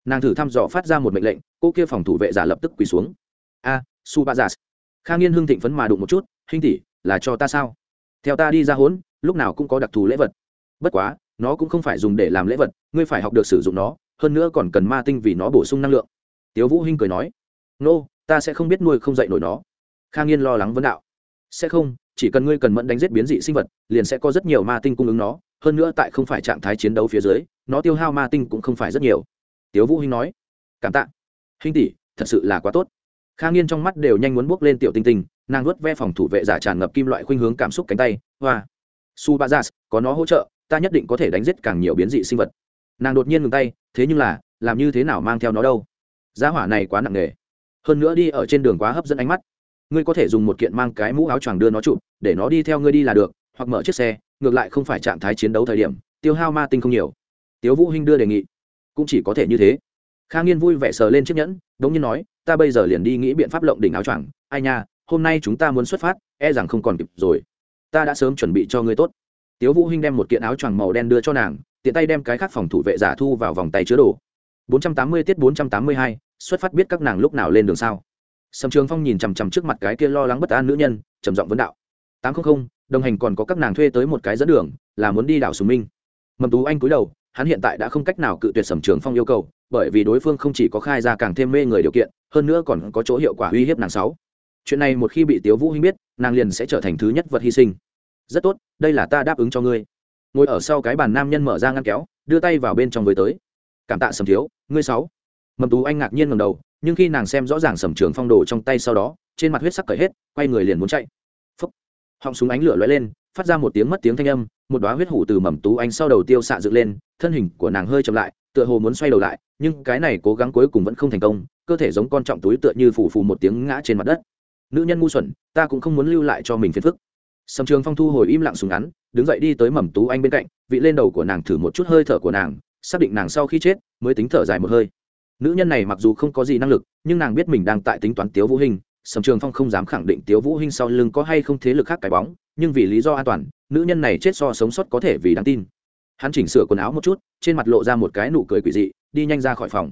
[SPEAKER 1] Nàng thử thăm dò phát ra một mệnh lệnh cô kia phòng thủ vệ giả lập tức quỳ xuống. A su ba dạ. giả kha nghiên hưng thịnh phấn mà đụng một chút hinh tỷ là cho ta sao? Theo ta đi ra hốn lúc nào cũng có đặc thù lễ vật. Bất quá nó cũng không phải dùng để làm lễ vật ngươi phải học được sử dụng nó hơn nữa còn cần ma tinh vì nó bổ sung năng lượng. Tiếu vũ hinh cười nói nô、no, ta sẽ không biết nuôi không dạy nổi nó. Kha nghiên lo lắng vấn đạo sẽ không chỉ cần ngươi cần mẫn đánh giết biến dị sinh vật liền sẽ có rất nhiều ma tinh cung ứng nó hơn nữa tại không phải trạng thái chiến đấu phía dưới, nó tiêu hao ma tinh cũng không phải rất nhiều. Tiếu vũ hinh nói, cảm tạ. Hinh tỷ, thật sự là quá tốt. Kha nghiên trong mắt đều nhanh muốn bước lên tiểu tinh tinh, nàng nuốt ve phòng thủ vệ giả tràn ngập kim loại khuynh hướng cảm xúc cánh tay, hoa su ba có nó hỗ trợ, ta nhất định có thể đánh giết càng nhiều biến dị sinh vật. Nàng đột nhiên ngừng tay, thế nhưng là, làm như thế nào mang theo nó đâu? Giá hỏa này quá nặng nề. Hơn nữa đi ở trên đường quá hấp dẫn ánh mắt. Ngươi có thể dùng một kiện mang cái mũ áo choàng đưa nó chụp, để nó đi theo ngươi đi là được, hoặc mở chiếc xe ngược lại không phải trạng thái chiến đấu thời điểm tiêu hao ma tinh không nhiều. Tiếu vũ hinh đưa đề nghị cũng chỉ có thể như thế. Kha nghiên vui vẻ sờ lên chiếc nhẫn đống nhiên nói ta bây giờ liền đi nghĩ biện pháp lộng đỉnh áo choàng. Ai nha hôm nay chúng ta muốn xuất phát e rằng không còn kịp rồi. Ta đã sớm chuẩn bị cho ngươi tốt. Tiếu vũ hinh đem một kiện áo choàng màu đen đưa cho nàng tiện tay đem cái khác phòng thủ vệ giả thu vào vòng tay chứa đồ. 480 tiết 482, xuất phát biết các nàng lúc nào lên đường sao. Sầm trường phong nhìn chằm chằm trước mặt cái kia lo lắng bất an nữ nhân trầm giọng vấn đạo. 800, đồng hành còn có các nàng thuê tới một cái dẫn đường, là muốn đi đảo sùng minh. Mầm tú anh cúi đầu, hắn hiện tại đã không cách nào cự tuyệt sầm trường phong yêu cầu, bởi vì đối phương không chỉ có khai ra càng thêm mê người điều kiện, hơn nữa còn có chỗ hiệu quả uy hiếp nàng sáu. Chuyện này một khi bị tiếu vũ hinh biết, nàng liền sẽ trở thành thứ nhất vật hy sinh. Rất tốt, đây là ta đáp ứng cho ngươi. Ngồi ở sau cái bàn nam nhân mở ra ngăn kéo, đưa tay vào bên trong với tới. Cảm tạ sầm thiếu, ngươi sáu. Mầm tú anh ngạc nhiên ngầm đầu, nhưng khi nàng xem rõ ràng sầm trường phong đồ trong tay sau đó, trên mặt huyết sắc cởi hết, quay người liền muốn chạy họng súng ánh lửa lóe lên, phát ra một tiếng mất tiếng thanh âm, một đoá huyết hủ từ mầm tú anh sau đầu tiêu xạ dựng lên, thân hình của nàng hơi chậm lại, tựa hồ muốn xoay đầu lại, nhưng cái này cố gắng cuối cùng vẫn không thành công, cơ thể giống con trọng túi tựa như phủ phù một tiếng ngã trên mặt đất. Nữ nhân ngu xuẩn, ta cũng không muốn lưu lại cho mình phiền phức. Sầm trường phong thu hồi im lặng súng ngắn, đứng dậy đi tới mầm tú anh bên cạnh, vị lên đầu của nàng thử một chút hơi thở của nàng, xác định nàng sau khi chết, mới tính thở dài một hơi. Nữ nhân này mặc dù không có gì năng lực, nhưng nàng biết mình đang tại tính toán tiếu vũ hình sầm trường phong không dám khẳng định tiếu vũ Hinh sau lưng có hay không thế lực khác cái bóng, nhưng vì lý do an toàn, nữ nhân này chết so sống sót có thể vì đáng tin. Hắn chỉnh sửa quần áo một chút, trên mặt lộ ra một cái nụ cười quỷ dị, đi nhanh ra khỏi phòng.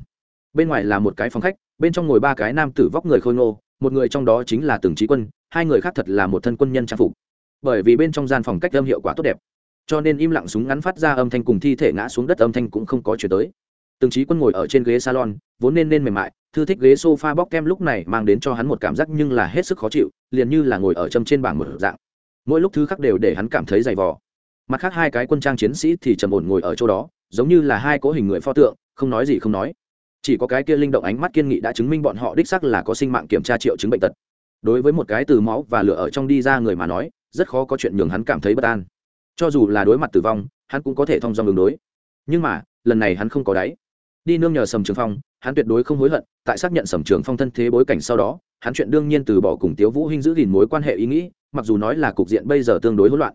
[SPEAKER 1] Bên ngoài là một cái phòng khách, bên trong ngồi ba cái nam tử vóc người khôi ngô, một người trong đó chính là từng trí quân, hai người khác thật là một thân quân nhân trang phục. Bởi vì bên trong gian phòng cách âm hiệu quả tốt đẹp, cho nên im lặng súng ngắn phát ra âm thanh cùng thi thể ngã xuống đất âm thanh cũng không có chuyển tới. Từng trí quân ngồi ở trên ghế salon vốn nên nên mềm mại, thư thích ghế sofa bóc kem lúc này mang đến cho hắn một cảm giác nhưng là hết sức khó chịu, liền như là ngồi ở châm trên bảng một dạng. Mỗi lúc thứ khác đều để hắn cảm thấy dày vò. Mặt khác hai cái quân trang chiến sĩ thì trầm ổn ngồi ở chỗ đó, giống như là hai cố hình người pho tượng, không nói gì không nói. Chỉ có cái kia linh động ánh mắt kiên nghị đã chứng minh bọn họ đích sắc là có sinh mạng kiểm tra triệu chứng bệnh tật. Đối với một cái từ máu và lửa ở trong đi ra người mà nói, rất khó có chuyện nhường hắn cảm thấy bất an. Cho dù là đối mặt tử vong, hắn cũng có thể thông dong đường đối. Nhưng mà, lần này hắn không có đáy. Đi nương nhờ sầm trường phong hắn tuyệt đối không hối hận, tại xác nhận sầm trường phong thân thế bối cảnh sau đó, hắn chuyện đương nhiên từ bỏ cùng tiếu vũ hinh giữ gìn mối quan hệ ý nghĩ, mặc dù nói là cục diện bây giờ tương đối hỗn loạn,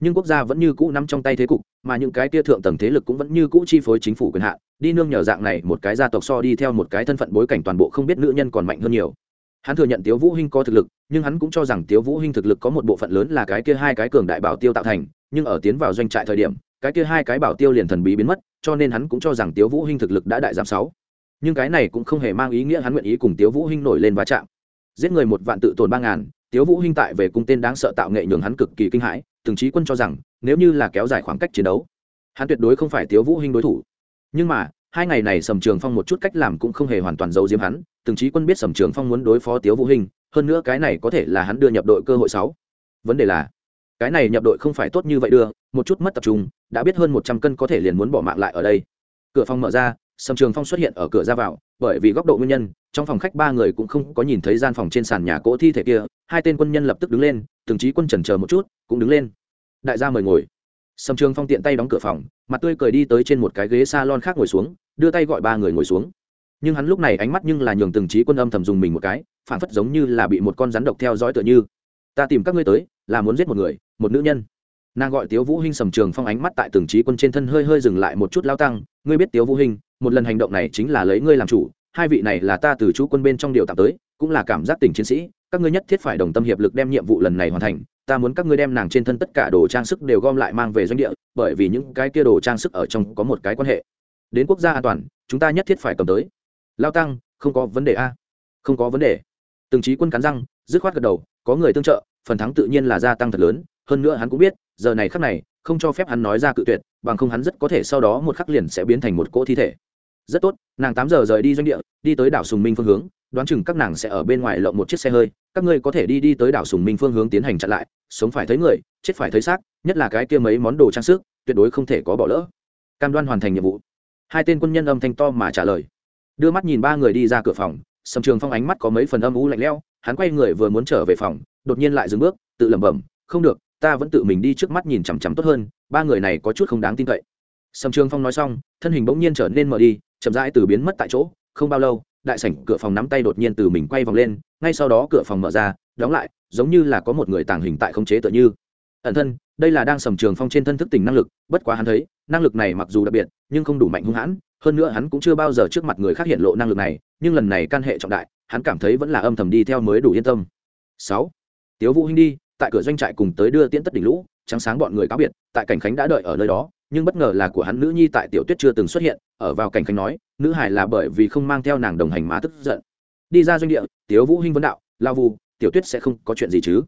[SPEAKER 1] nhưng quốc gia vẫn như cũ nắm trong tay thế cục, mà những cái kia thượng tầng thế lực cũng vẫn như cũ chi phối chính phủ quyền hạn, đi nương nhờ dạng này một cái gia tộc so đi theo một cái thân phận bối cảnh toàn bộ không biết nữ nhân còn mạnh hơn nhiều. Hắn thừa nhận tiếu vũ hinh có thực lực, nhưng hắn cũng cho rằng tiếu vũ hinh thực lực có một bộ phận lớn là cái kia hai cái cường đại bảo tiêu tạo thành, nhưng ở tiến vào doanh trại thời điểm, cái kia hai cái bảo tiêu liền thần bí biến mất, cho nên hắn cũng cho rằng tiếu vũ hinh thực lực đã đại giảm sáu nhưng cái này cũng không hề mang ý nghĩa hắn nguyện ý cùng tiếu vũ hinh nổi lên va chạm. Giết người một vạn tự tổn ba ngàn tiếu vũ hinh tại về cung tên đáng sợ tạo nghệ nhường hắn cực kỳ kinh hãi từng trí quân cho rằng nếu như là kéo dài khoảng cách chiến đấu hắn tuyệt đối không phải tiếu vũ hinh đối thủ. Nhưng mà hai ngày này sầm trường phong một chút cách làm cũng không hề hoàn toàn giấu diếm hắn từng trí quân biết sầm trường phong muốn đối phó tiếu vũ Hinh, hơn nữa cái này có thể là hắn đưa nhập đội cơ hội sáu. Vấn đề là cái này nhập đội không phải tốt như vậy đưa một chút mất tập trung đã biết hơn một trăm cân có thể liền muốn bỏ mạng lại ở đây. Cửa phòng mở ra sầm trường phong xuất hiện ở cửa ra vào, bởi vì góc độ nguyên nhân, trong phòng khách ba người cũng không có nhìn thấy gian phòng trên sàn nhà cỗ thi thể kia, hai tên quân nhân lập tức đứng lên, từng trí quân trần chờ một chút, cũng đứng lên. Đại gia mời ngồi. Sầm trường phong tiện tay đóng cửa phòng, mặt tươi cười đi tới trên một cái ghế s a lon khác ngồi xuống, đưa tay gọi ba người ngồi xuống. Nhưng hắn lúc này ánh mắt nhưng là nhường từng trí quân âm thầm dùng mình một cái, phản phất giống như là bị một con rắn độc theo dõi tựa như. Ta tìm các ngươi tới, là muốn giết một người, một nữ nhân. Nàng gọi tiếu vũ hinh sầm trường phong ánh mắt tại từng trí quân trên thân hơi hơi dừng lại một chút lao tăng, ngươi biết tiếu vũ hinh một lần hành động này chính là lấy ngươi làm chủ, hai vị này là ta từ chú quân bên trong điều tạm tới, cũng là cảm giác tình chiến sĩ, các ngươi nhất thiết phải đồng tâm hiệp lực đem nhiệm vụ lần này hoàn thành, ta muốn các ngươi đem nàng trên thân tất cả đồ trang sức đều gom lại mang về doanh địa, bởi vì những cái kia đồ trang sức ở trong có một cái quan hệ. Đến quốc gia an toàn, chúng ta nhất thiết phải cầm tới. Lao tăng, không có vấn đề a. Không có vấn đề. Từng trí quân cắn răng, dứt khoát gật đầu, có người tương trợ, phần thắng tự nhiên là gia tăng thật lớn, hơn nữa hắn cũng biết, giờ này khắc này, không cho phép hắn nói ra cự tuyệt, bằng không hắn rất có thể sau đó một khắc liền sẽ biến thành một cỗ thi thể rất tốt, nàng tám giờ rời đi doanh địa, đi tới đảo sùng minh phương hướng, đoán chừng các nàng sẽ ở bên ngoài lộng một chiếc xe hơi, các ngươi có thể đi đi tới đảo sùng minh phương hướng tiến hành chặn lại, sống phải thấy người, chết phải thấy xác, nhất là cái kia mấy món đồ trang sức, tuyệt đối không thể có bỏ lỡ. Cam đoan hoàn thành nhiệm vụ. Hai tên quân nhân âm thanh to mà trả lời. Đưa mắt nhìn ba người đi ra cửa phòng, sầm trường phong ánh mắt có mấy phần âm u lạnh lẽo, hắn quay người vừa muốn trở về phòng, đột nhiên lại dừng bước, tự lẩm bẩm, không được, ta vẫn tự mình đi trước mắt nhìn chằm chằm tốt hơn, ba người này có chút không đáng tin cậy. Sầm trường phong nói xong, thân hình bỗng nhiên trở nên mở đi chậm rãi từ biến mất tại chỗ, không bao lâu, đại sảnh cửa phòng nắm tay đột nhiên từ mình quay vòng lên, ngay sau đó cửa phòng mở ra, đóng lại, giống như là có một người tàng hình tại khống chế tựa như. Ẩn thân, đây là đang sầm trường phong trên thân thức tỉnh năng lực, bất quá hắn thấy, năng lực này mặc dù đặc biệt, nhưng không đủ mạnh hung hãn, hơn nữa hắn cũng chưa bao giờ trước mặt người khác hiện lộ năng lực này, nhưng lần này can hệ trọng đại, hắn cảm thấy vẫn là âm thầm đi theo mới đủ yên tâm. Sáu, tiếu vũ hinh đi, tại cửa doanh trại cùng tới đưa tiễn tất đỉnh lũ trắng sáng bọn người cáo biệt, tại cảnh khánh đã đợi ở nơi đó, nhưng bất ngờ là của hắn nữ nhi tại tiểu tuyết chưa từng xuất hiện, ở vào cảnh khánh nói, nữ hải là bởi vì không mang theo nàng đồng hành má tức giận. Đi ra doanh địa, tiếu vũ hinh vấn đạo, lao vu, tiểu tuyết sẽ không có chuyện gì chứ?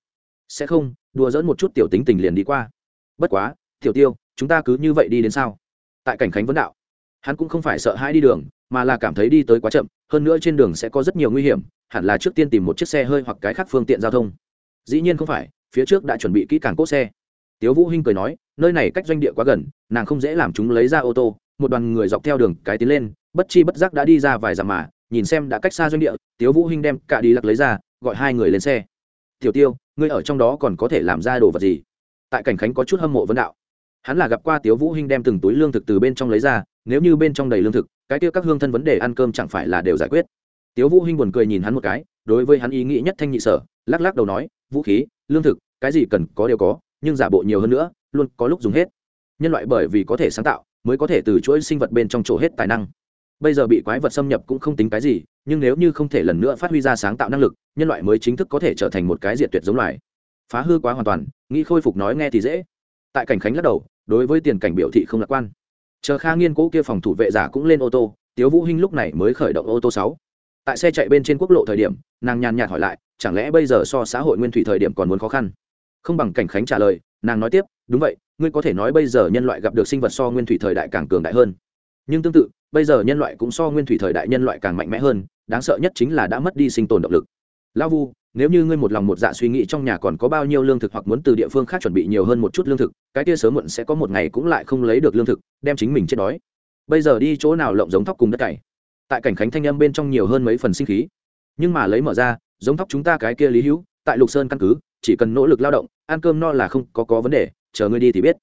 [SPEAKER 1] Sẽ không, đùa dỡn một chút tiểu tính tình liền đi qua. Bất quá, tiểu tiêu, chúng ta cứ như vậy đi đến sao? Tại cảnh khánh vấn đạo, hắn cũng không phải sợ hãi đi đường, mà là cảm thấy đi tới quá chậm, hơn nữa trên đường sẽ có rất nhiều nguy hiểm, hẳn là trước tiên tìm một chiếc xe hơi hoặc cái khác phương tiện giao thông. Dĩ nhiên không phải, phía trước đã chuẩn bị kỹ càng cốt xe tiếu vũ hinh cười nói, nơi này cách doanh địa quá gần, nàng không dễ làm chúng lấy ra ô tô. Một đoàn người dọc theo đường cái tiến lên, bất chi bất giác đã đi ra vài dặm mà, nhìn xem đã cách xa doanh địa, tiếu vũ hinh đem cả đi lặc lấy ra, gọi hai người lên xe. Tiểu tiêu, ngươi ở trong đó còn có thể làm ra đồ vật gì? Tại cảnh khánh có chút hâm mộ vấn đạo. Hắn là gặp qua tiếu vũ hinh đem từng túi lương thực từ bên trong lấy ra, nếu như bên trong đầy lương thực, cái tiêu các hương thân vấn đề ăn cơm chẳng phải là đều giải quyết. Tiếu vũ hinh buồn cười nhìn hắn một cái, đối với hắn ý nghĩ nhất thanh nhị sở, lắc lắc đầu nói, vũ khí, lương thực, cái gì cần có đều có nhưng giả bộ nhiều hơn nữa, luôn có lúc dùng hết. Nhân loại bởi vì có thể sáng tạo, mới có thể từ chuỗi sinh vật bên trong chỗ hết tài năng. Bây giờ bị quái vật xâm nhập cũng không tính cái gì, nhưng nếu như không thể lần nữa phát huy ra sáng tạo năng lực, nhân loại mới chính thức có thể trở thành một cái diệt tuyệt giống loài. Phá hư quá hoàn toàn, nghĩ khôi phục nói nghe thì dễ. Tại cảnh khánh lắc đầu, đối với tiền cảnh biểu thị không lạc quan. Chờ kha nghiên cố kia phòng thủ vệ giả cũng lên ô tô, tiếu vũ hinh lúc này mới khởi động ô tô sáu. Tại xe chạy bên trên quốc lộ thời điểm, nàng nhàn nhạt hỏi lại, chẳng lẽ bây giờ so xã hội nguyên thủy thời điểm còn muốn khó khăn? Không bằng cảnh khánh trả lời, nàng nói tiếp, đúng vậy, ngươi có thể nói bây giờ nhân loại gặp được sinh vật so nguyên thủy thời đại càng cường đại hơn. Nhưng tương tự, bây giờ nhân loại cũng so nguyên thủy thời đại nhân loại càng mạnh mẽ hơn, đáng sợ nhất chính là đã mất đi sinh tồn động lực. Lão vu, nếu như ngươi một lòng một dạ suy nghĩ trong nhà còn có bao nhiêu lương thực hoặc muốn từ địa phương khác chuẩn bị nhiều hơn một chút lương thực, cái kia sớm muộn sẽ có một ngày cũng lại không lấy được lương thực, đem chính mình chết đói. Bây giờ đi chỗ nào lộng giống thóc cùng đất cày? Tại cảnh khánh thanh âm bên trong nhiều hơn mấy phần sinh khí. Nhưng mà lấy mở ra, giống thóc chúng ta cái kia lý hữu tại lục sơn căn cứ, chỉ cần nỗ lực lao động, ăn cơm no là không có có vấn đề, chờ ngươi đi thì biết.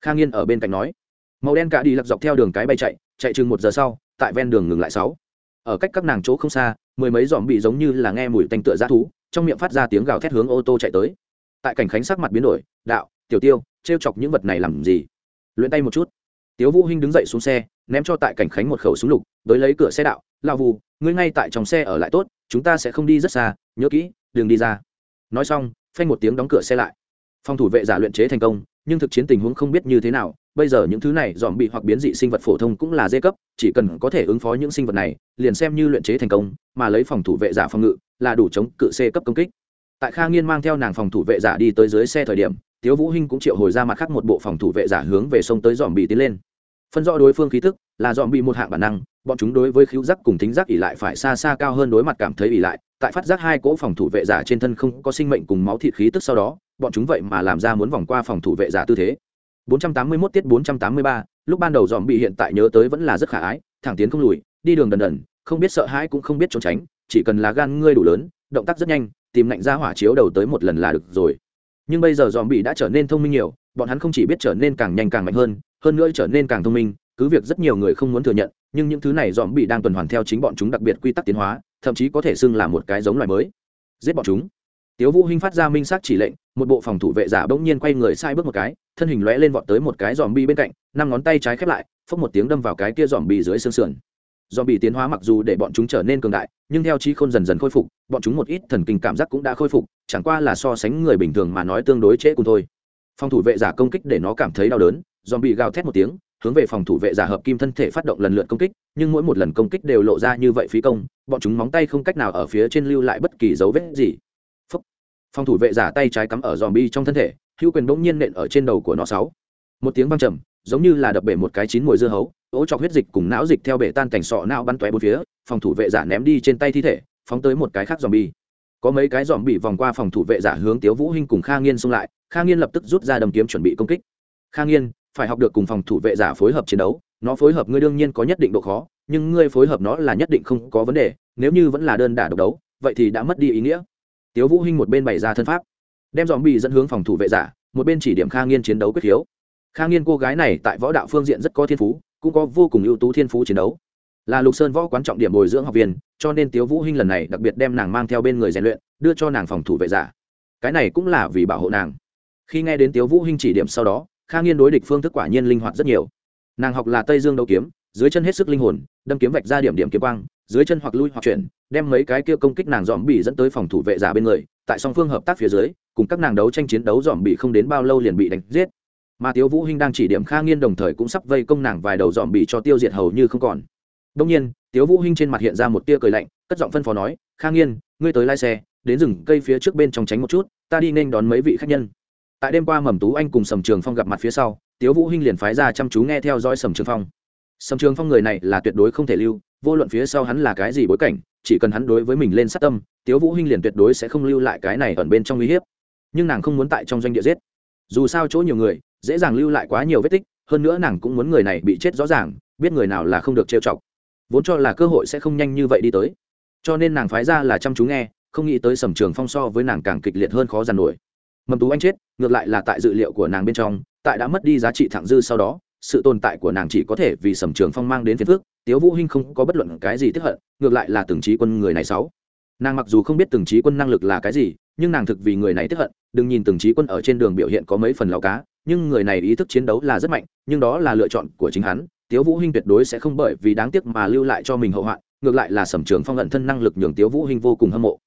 [SPEAKER 1] Khang nghiên ở bên cạnh nói. Màu đen cả đi lặc dọc theo đường cái bay chạy chạy chừng một giờ sau, tại ven đường ngừng lại sáu. Ở cách các nàng chỗ không xa, mười mấy dòm bị giống như là nghe mùi tanh tựa g thú, trong miệng phát ra tiếng gào thét hướng ô tô chạy tới. Tại cảnh khánh sắc mặt biến đổi, đạo, tiểu tiêu t chọc những vật này làm gì? Luyện tay một chút. Tiếu vũ hinh đứng dậy xuống xe, ném cho tại cảnh khánh một khẩu súng lục, tới lấy cửa xe đạo lao vù, ngươi ngay tại trong xe ở lại tốt, chúng ta sẽ không đi rất xa, nhớ kỹ, đừng đi ra nói xong, phanh một tiếng đóng cửa xe lại. Phòng thủ vệ giả luyện chế thành công, nhưng thực chiến tình huống không biết như thế nào, bây giờ những thứ này dòm bị hoặc biến dị sinh vật phổ thông cũng là dê cấp, chỉ cần có thể ứng phó những sinh vật này, liền xem như luyện chế thành công, mà lấy phòng thủ vệ giả phòng ngự, là đủ chống cự c cấp công kích. Tại kha nghiên mang theo nàng phòng thủ vệ giả đi tới dưới xe thời điểm, tiếu vũ hinh cũng triệu hồi ra mặt khác một bộ phòng thủ vệ giả hướng về sông tới dòm bị tiến lên. Phân rõ đối phương khí tức là dòm bị một hạng bản năng bọn chúng đối với khiếu giác cùng thính giác ỉ lại phải xa xa cao hơn đối mặt cảm thấy ỉ lại. Tại phát giác hai cỗ phòng thủ vệ giả trên thân không có sinh mệnh cùng máu thịt khí tức sau đó bọn chúng vậy mà làm ra muốn vòng qua phòng thủ vệ giả tư thế. 481 tiết 483, lúc ban đầu dòm bị hiện tại nhớ tới vẫn là rất khả ái thẳng tiến không lùi đi đường đần đần không biết sợ hãi cũng không biết trốn tránh chỉ cần là gan ngươi đủ lớn động tác rất nhanh tìm lạnh ra hỏa chiếu đầu tới một lần là được rồi. Nhưng bây giờ dòm bị đã trở nên thông minh nhiều bọn hắn không chỉ biết trở nên càng nhanh càng mạnh hơn hơn nữa trở nên càng thông minh cứ việc rất nhiều người không muốn thừa nhận, nhưng những thứ này dòm bị đang tuần hoàn theo chính bọn chúng đặc biệt quy tắc tiến hóa, thậm chí có thể xưng là một cái giống loài mới. Giết bọn chúng. Tiếu vũ hinh phát ra minh sắc chỉ lệnh, một bộ phòng thủ vệ giả bỗng nhiên quay người sai bước một cái, thân hình lóe lên vọt tới một cái dòm bi bên cạnh, năm ngón tay trái khép lại, phốc một tiếng đâm vào cái kia dòm bi dưới xương sườn. Dòm bi tiến hóa mặc dù để bọn chúng trở nên cường đại, nhưng theo trí khôn dần dần khôi phục, bọn chúng một ít thần kinh cảm giác cũng đã khôi phục, chẳng qua là so sánh người bình thường mà nói tương đối trễ cùng thôi. Phòng thủ vệ giả công kích để nó cảm thấy đau đớn dòm bị gào thét một tiếng hướng về phòng thủ vệ giả hợp kim thân thể phát động lần lượt công kích, nhưng mỗi một lần công kích đều lộ ra như vậy phí công, bọn chúng móng tay không cách nào ở phía trên lưu lại bất kỳ dấu vết gì. Phúc. phòng thủ vệ giả tay trái cắm ở dòm bi trong thân thể, hữu quyền bỗng nhiên nện ở trên đầu của nó sáu. Một tiếng vang trầm, giống như là đập bể một cái chín mùi dưa hấu, ố chọc huyết dịch cùng não dịch theo bể tan cảnh sọ não bắn tóe bốn phía, phòng thủ vệ giả ném đi trên tay thi thể, phóng tới một cái khác dòm bi có mấy cái dòm bị vòng qua phòng thủ vệ giả hướng tiếu vũ hinh cùng kha nghiên xông lại, kha nghiên lập tức rút ra đầm kiếm chuẩn bị công kích. Kha nghiên phải học được cùng phòng thủ vệ giả phối hợp chiến đấu, nó phối hợp ngươi đương nhiên có nhất định độ khó, nhưng ngươi phối hợp nó là nhất định không có vấn đề, nếu như vẫn là đơn đả độc đấu, vậy thì đã mất đi ý nghĩa. Tiếu vũ hinh một bên bày ra thân pháp, đem dòm bị dẫn hướng phòng thủ vệ giả, một bên chỉ điểm kha nghiên chiến đấu quyết khiếu. Kha nghiên cô gái này tại võ đạo phương diện rất có thiên phú, cũng có vô cùng ưu tú thiên phú chiến đấu. Là lục sơn võ quán trọng điểm bồi dưỡng học viên, cho nên tiếu vũ hinh lần này đặc biệt đem nàng mang theo bên người rèn luyện, đưa cho nàng phòng thủ vệ giả. Cái này cũng là vì bảo hộ nàng. Khi nghe đến tiếu vũ hinh chỉ điểm sau đó kha nghiên đối địch phương thức quả nhiên linh hoạt rất nhiều. Nàng học là tây dương đấu kiếm, dưới chân hết sức linh hồn, đâm kiếm vạch ra điểm điểm kiếm quang, dưới chân hoặc lui hoặc chuyển, đem mấy cái kia công kích nàng dòm bị dẫn tới phòng thủ vệ giả bên người, tại song phương hợp tác phía dưới, cùng các nàng đấu tranh chiến đấu dòm bị không đến bao lâu liền bị đánh giết. Mà tiếu vũ hinh đang chỉ điểm kha nghiên đồng thời cũng sắp vây công nàng vài đầu dòm bị cho tiêu diệt hầu như không còn. Đông nhiên, tiếu vũ hinh trên mặt hiện ra một tia cười lạnh, cất giọng phân phó nói, kha nghiên, ngươi tới lái xe, đến rừng cây phía trước bên trong tránh một chút, ta đi nên đón mấy vị khách nhân tại đêm qua mầm tú anh cùng sầm trường phong gặp mặt phía sau, tiếu vũ hinh liền phái ra chăm chú nghe theo dõi sầm trường phong. Sầm trường phong người này là tuyệt đối không thể lưu, vô luận phía sau hắn là cái gì bối cảnh, chỉ cần hắn đối với mình lên sát tâm, tiếu vũ hinh liền tuyệt đối sẽ không lưu lại cái này ẩn bên trong uy hiếp. Nhưng nàng không muốn tại trong doanh địa giết. Dù sao chỗ nhiều người, dễ dàng lưu lại quá nhiều vết tích, hơn nữa nàng cũng muốn người này bị chết rõ ràng, biết người nào là không được trêu chọc. Vốn cho là cơ hội sẽ không nhanh như vậy đi tới. Cho nên nàng phái ra là chăm chú nghe, không nghĩ tới sầm trường phong so với nàng càng kịch liệt hơn khó giàn nổi mầm tú anh chết, ngược lại là tại dự liệu của nàng bên trong, tại đã mất đi giá trị thẳng dư sau đó, sự tồn tại của nàng chỉ có thể vì sầm trường phong mang đến phiền phước tiếu vũ hinh không có bất luận cái gì tiếp hận, ngược lại là từng trí quân người này xấu nàng mặc dù không biết từng trí quân năng lực là cái gì, nhưng nàng thực vì người này tiếp hận, đừng nhìn từng trí quân ở trên đường biểu hiện có mấy phần lao cá, nhưng người này ý thức chiến đấu là rất mạnh, nhưng đó là lựa chọn của chính hắn, tiếu vũ hinh tuyệt đối sẽ không bởi vì đáng tiếc mà lưu lại cho mình hậu hoạn, ngược lại là sầm trường phong ẩn thân năng lực nhường tiếu vũ hinh vô cùng hâm mộ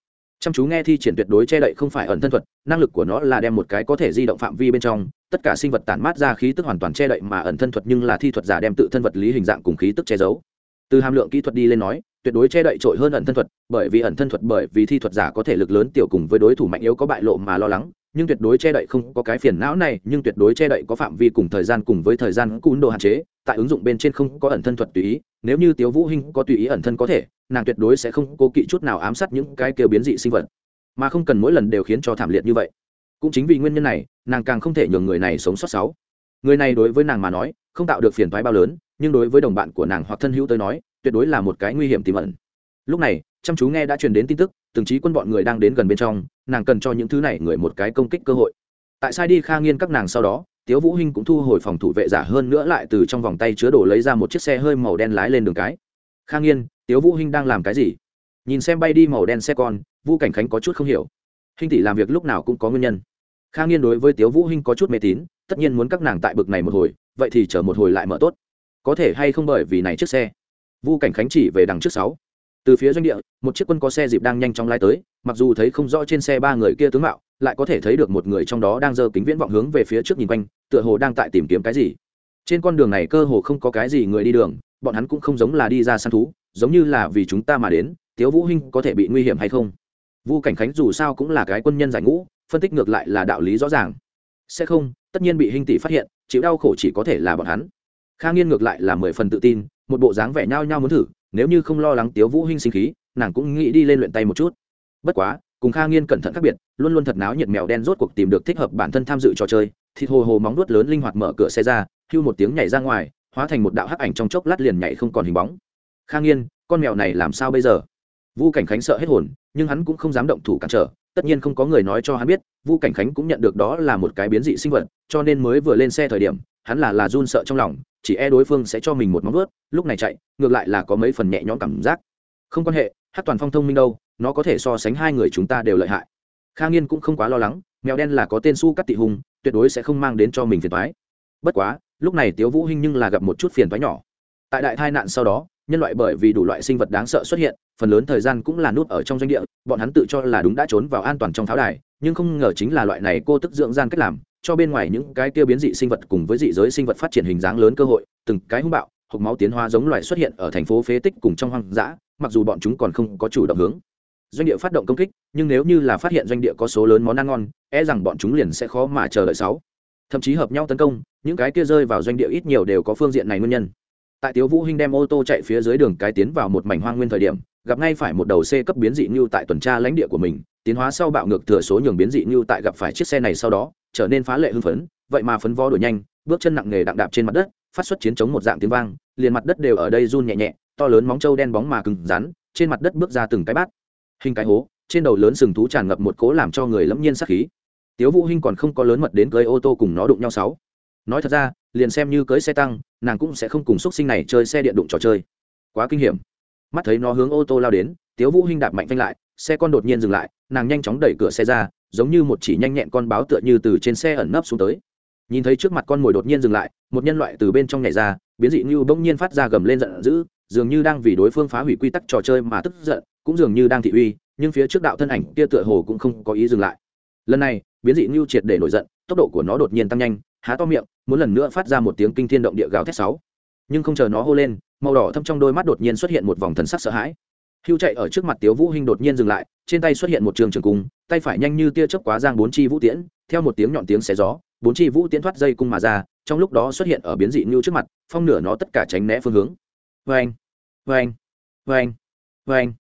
[SPEAKER 1] chăm chú nghe thi triển tuyệt đối che đậy không phải ẩn thân thuật, năng lực của nó là đem một cái có thể di động phạm vi bên trong, tất cả sinh vật tản mát ra khí tức hoàn toàn che đậy mà ẩn thân thuật nhưng là thi thuật giả đem tự thân vật lý hình dạng cùng khí tức che giấu. Từ hàm lượng kỹ thuật đi lên nói, tuyệt đối che đậy trội hơn ẩn thân thuật, bởi vì ẩn thân thuật bởi vì thi thuật giả có thể lực lớn tiểu cùng với đối thủ mạnh yếu có bại lộ mà lo lắng, nhưng tuyệt đối che đậy không có cái phiền não này, nhưng tuyệt đối che đậy có phạm vi cùng thời gian cùng với thời gian cún đồ hạn chế, tại ứng dụng bên trên không có ẩn thân thuật tùy ý, nếu như tiếu vũ hinh có tùy ý ẩn thân có thể nàng tuyệt đối sẽ không cố kỵ chút nào ám sát những cái kêu biến dị sinh vật, mà không cần mỗi lần đều khiến cho thảm liệt như vậy. Cũng chính vì nguyên nhân này, nàng càng không thể nhường người này sống sót sáu. Người này đối với nàng mà nói, không tạo được phiền toái bao lớn, nhưng đối với đồng bạn của nàng hoặc thân hữu tới nói, tuyệt đối là một cái nguy hiểm tiềm ẩn. Lúc này, chăm chú nghe đã truyền đến tin tức, từng trí quân bọn người đang đến gần bên trong, nàng cần cho những thứ này người một cái công kích cơ hội. Tại sai đi kha nghiên các nàng sau đó, tiếu vũ hinh cũng thu hồi phòng thủ vệ giả hơn nữa lại từ trong vòng tay chứa đồ lấy ra một chiếc xe hơi màu đen lái lên đường cái. Kha nghiên tiếu vũ hinh đang làm cái gì? Nhìn xem bay đi màu đen xe con vu cảnh khánh có chút không hiểu. Hinh tỷ làm việc lúc nào cũng có nguyên nhân. Khang nghiên đối với tiếu vũ hinh có chút mê tín, tất nhiên muốn các nàng tại bực này một hồi, vậy thì chờ một hồi lại mở tốt. Có thể hay không bởi vì này chiếc xe? Vu cảnh khánh chỉ về đằng trước sáu. Từ phía doanh địa, một chiếc quân có xe dịp đang nhanh chóng lái tới, mặc dù thấy không rõ trên xe ba người kia tướng mạo, lại có thể thấy được một người trong đó đang giơ kính viễn vọng hướng về phía trước nhìn quanh, tựa hồ đang tại tìm kiếm cái gì. Trên con đường này cơ hồ không có cái gì người đi đường, bọn hắn cũng không giống là đi ra săn thú giống như là vì chúng ta mà đến, tiếu vũ hinh có thể bị nguy hiểm hay không? Vu cảnh khánh dù sao cũng là cái quân nhân giải ngũ, phân tích ngược lại là đạo lý rõ ràng. Sẽ không, tất nhiên bị hình tỷ phát hiện, chịu đau khổ chỉ có thể là bọn hắn. Kha nghiên ngược lại là mười phần tự tin, một bộ dáng vẻ nhao nhao muốn thử, nếu như không lo lắng tiếu vũ hinh sinh khí, nàng cũng nghĩ đi lên luyện tay một chút. Bất quá, cùng kha nghiên cẩn thận khác biệt, luôn luôn thật náo nhiệt mèo đen rốt cuộc tìm được thích hợp bản thân tham dự trò chơi, thịt hồ hồ móng nuốt lớn linh hoạt mở cửa xe ra, hưu một tiếng nhảy ra ngoài, hóa thành một đạo hắc ảnh trong chốc lát liền nhảy không còn hình bóng khang yên con mèo này làm sao bây giờ? Vu cảnh khánh sợ hết hồn, nhưng hắn cũng không dám động thủ cản trở. Tất nhiên không có người nói cho hắn biết, vu cảnh khánh cũng nhận được đó là một cái biến dị sinh vật, cho nên mới vừa lên xe thời điểm, hắn là là run sợ trong lòng, chỉ e đối phương sẽ cho mình một móng vớt lúc này chạy, ngược lại là có mấy phần nhẹ nhõm cảm giác. Không quan hệ hát toàn phong thông minh đâu, nó có thể so sánh hai người chúng ta đều lợi hại. Kha nghiên cũng không quá lo lắng, mèo đen là có tên su cắt tị hùng, tuyệt đối sẽ không mang đến cho mình phiền thoái bất quá, lúc này tiếu vũ hinh nhưng là gặp một chút phiền thoái nhỏ. Tại đại tai nạn sau đó nhân loại bởi vì đủ loại sinh vật đáng sợ xuất hiện, phần lớn thời gian cũng là nút ở trong doanh địa, bọn hắn tự cho là đúng đã trốn vào an toàn trong pháo đài, nhưng không ngờ chính là loại này cô tức dưỡng gian cách làm, cho bên ngoài những cái tiêu biến dị sinh vật cùng với dị giới sinh vật phát triển hình dáng lớn cơ hội, từng cái hung bạo, hộc máu tiến hóa giống loài xuất hiện ở thành phố phế tích cùng trong hoang dã, mặc dù bọn chúng còn không có chủ động hướng. Doanh địa phát động công kích, nhưng nếu như là phát hiện doanh địa có số lớn món ăn ngon e rằng bọn chúng liền sẽ khó mà chờ đợi sáu. Thậm chí hợp nhau tấn công, những cái kia rơi vào doanh địa ít nhiều đều có phương diện này nguyên nhân tại tiếu vũ hinh đem ô tô chạy phía dưới đường cái tiến vào một mảnh hoang nguyên thời điểm, gặp ngay phải một đầu c cấp biến dị như tại tuần tra lãnh địa của mình, tiến hóa sau bạo ngược thừa số nhường biến dị như tại gặp phải chiếc xe này sau đó, trở nên phá lệ hưng phấn, vậy mà phấn vó đổi nhanh, bước chân nặng nghề đặng đạp trên mặt đất, phát xuất chiến chống một dạng tiếng vang, liền mặt đất đều ở đây run nhẹ nhẹ, to lớn móng trâu đen bóng mà cứng rắn, trên mặt đất bước ra từng cái bát. Hình cái hố, trên đầu lớn sừng thú tràn ngập một cố làm cho người lẫm nhiên sát khí. Tiếu vũ hinh còn không có lớn mật đến cưới ô tô cùng nó đụng nhau sáu nói thật ra, liền xem như cưới xe tăng, nàng cũng sẽ không cùng xúc sinh này chơi xe điện đụng trò chơi. Quá kinh hiểm. Mắt thấy nó hướng ô tô lao đến, tiếu vũ hinh đạp mạnh phanh lại, xe con đột nhiên dừng lại, nàng nhanh chóng đẩy cửa xe ra, giống như một chỉ nhanh nhẹn con báo tựa như từ trên xe ẩn nấp xuống tới. Nhìn thấy trước mặt con mồi đột nhiên dừng lại, một nhân loại từ bên trong nhảy ra, biến dị như bỗng nhiên phát ra gầm lên giận dữ, dường như đang vì đối phương phá hủy quy tắc trò chơi mà tức giận, cũng dường như đang thị uy, nhưng phía trước đạo thân ảnh kia tựa hồ cũng không có ý dừng lại. Lần này, biến dị như triệt để nổi giận, tốc độ của nó đột nhiên tăng nhanh, há to miệng muốn lần nữa phát ra một tiếng kinh thiên động địa gào thét sáu. Nhưng không chờ nó hô lên, màu đỏ thâm trong đôi mắt đột nhiên xuất hiện một vòng thần sắc sợ hãi. Hưu chạy ở trước mặt tiếu vũ hinh đột nhiên dừng lại, trên tay xuất hiện một trường trường cung, tay phải nhanh như tia chớp quá giang bốn chi vũ tiễn, theo một tiếng nhọn tiếng xé gió, bốn chi vũ tiễn thoát dây cung mà ra, trong lúc đó xuất hiện ở biến dị lưu trước mặt, phong nửa nó tất cả tránh né phương hướng. Vang vang vang vang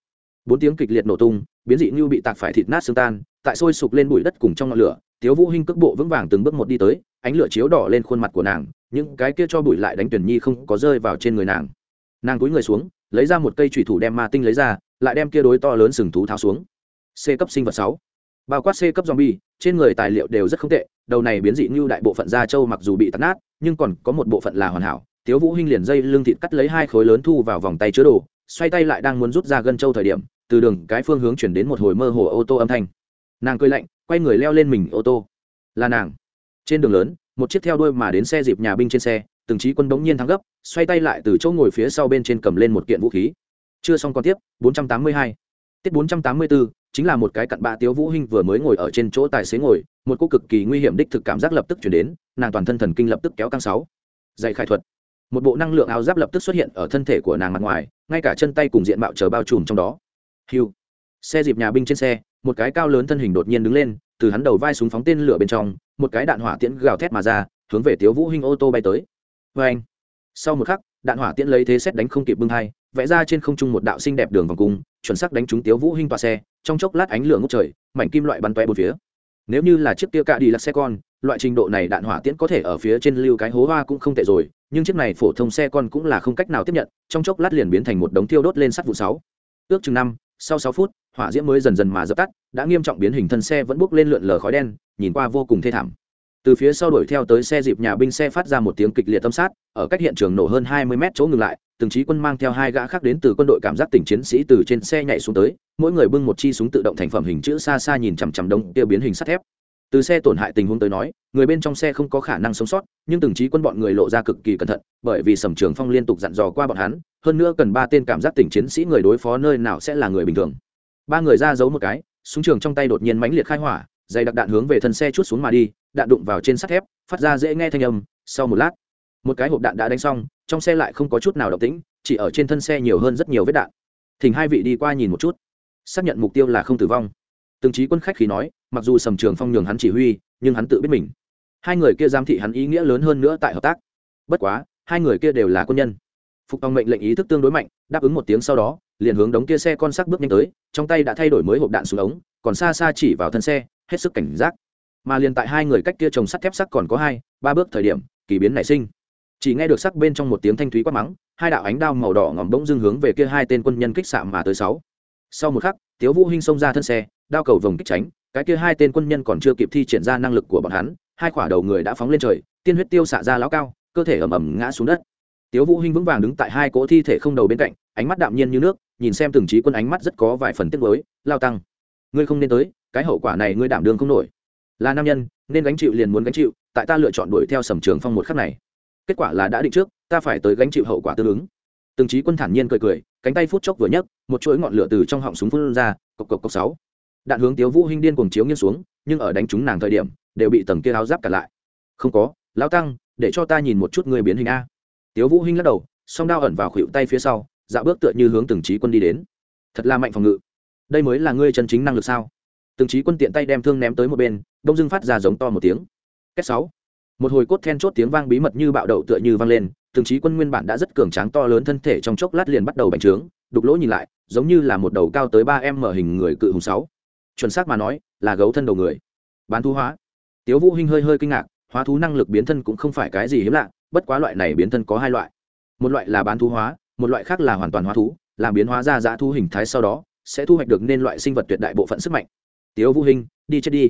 [SPEAKER 1] bốn tiếng kịch liệt nổ tung, biến dị lưu bị tạc phải thịt nát xương tan, tại sôi sục lên bụi đất cùng trong ngọn lửa, tiếu vũ hinh cước bộ vững vàng từng bước một đi tới ánh lửa chiếu đỏ lên khuôn mặt của nàng, những cái kia cho bụi lại đánh tuyển nhi không có rơi vào trên người nàng. Nàng cúi người xuống, lấy ra một cây thủy thủ đem ma tinh lấy ra, lại đem kia đối to lớn sừng thú tháo xuống. C cấp sinh vật sáu. Bao quát c cấp zombie, trên người tài liệu đều rất không tệ, đầu này biến dị như đại bộ phận da trâu mặc dù bị tắt nát, nhưng còn có một bộ phận là hoàn hảo. Tiếu vũ hinh liền dây lưng thịt cắt lấy hai khối lớn thu vào vòng tay chứa đồ, xoay tay lại đang muốn rút ra gân trâu thời điểm, từ đường cái phương hướng chuyển đến một hồi mơ hồ ô tô âm thanh. Nàng cười lạnh, quay người leo lên mình ô tô. Là nàng trên đường lớn một chiếc theo đuôi mà đến xe dịp nhà binh trên xe từng trí quân bỗng nhiên thắng gấp xoay tay lại từ chỗ ngồi phía sau bên trên cầm lên một kiện vũ khí. Chưa xong còn tiếp 482. tiết 484, chính là một cái cặn bạ tiếu vũ hinh vừa mới ngồi ở trên chỗ tài xế ngồi một cô cực kỳ nguy hiểm đích thực cảm giác lập tức chuyển đến nàng toàn thân thần kinh lập tức kéo căng sáu. Dạy khai thuật. Một bộ năng lượng áo giáp lập tức xuất hiện ở thân thể của nàng mặt ngoài ngay cả chân tay cùng diện mạo chờ bao trùm trong đó. Hiu. Xe dịp nhà binh trên xe một cái cao lớn thân hình đột nhiên đứng lên từ hắn đầu vai súng phóng tên lửa bên trong một cái đạn hỏa tiễn gào thét mà ra, hướng về tiếu vũ hinh ô tô bay tới. Vê anh, sau một khắc, đạn hỏa tiễn lấy thế xét đánh không kịp bưng hai, vẽ ra trên không trung một đạo xinh đẹp đường vòng cung, chuẩn xác đánh trúng tiếu vũ hinh toa xe, trong chốc lát ánh lửa ngút trời, mảnh kim loại bắn tóe bốn phía. Nếu như là chiếc kia cạ đi là xe con loại trình độ này đạn hỏa tiễn có thể ở phía trên lưu cái hố hoa cũng không tệ rồi, nhưng chiếc này phổ thông xe con cũng là không cách nào tiếp nhận, trong chốc lát liền biến thành một đống thiêu đốt lên sắt vụ sáu. Ước chừng năm sau sáu phút, hỏa diễm mới dần dần mà dập tắt, đã nghiêm trọng biến hình thân xe vẫn bốc lên lượn lờ khói đen, nhìn qua vô cùng thê thảm. Từ phía sau đuổi theo tới xe dịp nhà binh xe phát ra một tiếng kịch liệt tâm sát, ở cách hiện trường nổ hơn hai mươi mét chỗ ngừng lại, từng trí quân mang theo hai gã khác đến từ quân đội cảm giác tỉnh chiến sĩ từ trên xe nhảy xuống tới, mỗi người bưng một chi súng tự động thành phẩm hình chữ xa xa nhìn chằm chằm đông tiêu biến hình sắt thép từ xe tổn hại tình huống tới nói, người bên trong xe không có khả năng sống sót, nhưng từng trí quân bọn người lộ ra cực kỳ cẩn thận, bởi vì sầm trường phong liên tục dặn dò qua bọn hắn, hơn nữa cần ba tên cảm giác tỉnh chiến sĩ người đối phó nơi nào sẽ là người bình thường. Ba người ra giấu một cái, súng trường trong tay đột nhiên mãnh liệt khai hỏa, dày đặc đạn hướng về thân xe chút xuống mà đi, đạn đụng vào trên sắt thép, phát ra dễ nghe thanh âm, sau một lát, một cái hộp đạn đã đánh xong, trong xe lại không có chút nào động tĩnh, chỉ ở trên thân xe nhiều hơn rất nhiều vết đạn. Thỉnh hai vị đi qua nhìn một chút, xác nhận mục tiêu là không tử vong. Từng trí quân khách khí nói mặc dù sầm trường phong nhường hắn chỉ huy, nhưng hắn tự biết mình. Hai người kia giám thị hắn ý nghĩa lớn hơn nữa tại hợp tác. Bất quá, hai người kia đều là quân nhân. Phục tòng mệnh lệnh ý thức tương đối mạnh, đáp ứng một tiếng sau đó, liền hướng đống kia xe con sắc bước nhanh tới, trong tay đã thay đổi mới hộp đạn xuống ống, còn xa xa chỉ vào thân xe, hết sức cảnh giác. Mà liền tại hai người cách kia trồng sắt thép sắc còn có hai, ba bước thời điểm, kỳ biến nảy sinh. Chỉ nghe được sắc bên trong một tiếng thanh thúy quát mắng, hai đạo ánh đao màu đỏ ngòm bỗng dưng hướng về kia hai tên quân nhân kích xạ mà tới sáu. Sau một khắc, tiếu vũ hinh xông ra thân xe, đao cầu vòng kích tránh cái kia hai tên quân nhân còn chưa kịp thi triển ra năng lực của bọn hắn, hai quả đầu người đã phóng lên trời, tiên huyết tiêu xạ ra lão cao, cơ thể ầm ầm ngã xuống đất. Tiếu vũ hinh vững vàng đứng tại hai cỗ thi thể không đầu bên cạnh, ánh mắt đạm nhiên như nước, nhìn xem từng trí quân ánh mắt rất có vài phần tiếc nuối, lao tăng, ngươi không nên tới, cái hậu quả này ngươi đảm đương không nổi. Là nam nhân, nên gánh chịu liền muốn gánh chịu, tại ta lựa chọn đuổi theo sầm trường phong một khắc này. Kết quả là đã định trước, ta phải tới gánh chịu hậu quả tương ứng. Từng trí quân thản nhiên cười cười, cánh tay phút chốc vừa nhấc, một chuỗi ngọn lửa từ trong họng súng phun ra, cộc cộc cộc sáu đạn hướng tiếu vũ hinh điên cuồng chiếu nghiêng xuống, nhưng ở đánh trúng nàng thời điểm, đều bị tầng kia áo giáp cản lại. Không có, lão tăng, để cho ta nhìn một chút người biến hình a. Tiếu vũ hinh lắc đầu, song đao ẩn vào khuỷu tay phía sau dạo bước tựa như hướng từng trí quân đi đến. Thật là mạnh phòng ngự. Đây mới là ngươi chân chính năng lực sao? Từng trí quân tiện tay đem thương ném tới một bên, đông dưng phát ra giống to một tiếng. Kết sáu. Một hồi cốt then chốt tiếng vang bí mật như bạo đậu tựa như vang lên, từng trí quân nguyên bản đã rất cường tráng to lớn thân thể trong chốc lát liền bắt đầu bành trướng, đục lỗ nhìn lại, giống như là một đầu cao tới ba em mở hình người cự hùng sáu chuẩn xác mà nói, là gấu thân đầu người. Bán thú hóa. Tiếu vũ hinh hơi hơi kinh ngạc, hóa thú năng lực biến thân cũng không phải cái gì hiếm lạ, bất quá loại này biến thân có hai loại. Một loại là bán thú hóa, một loại khác là hoàn toàn hóa thú, làm biến hóa ra dã thu hình thái sau đó, sẽ thu hoạch được nên loại sinh vật tuyệt đại bộ phận sức mạnh. Tiếu vũ hinh, đi chết đi.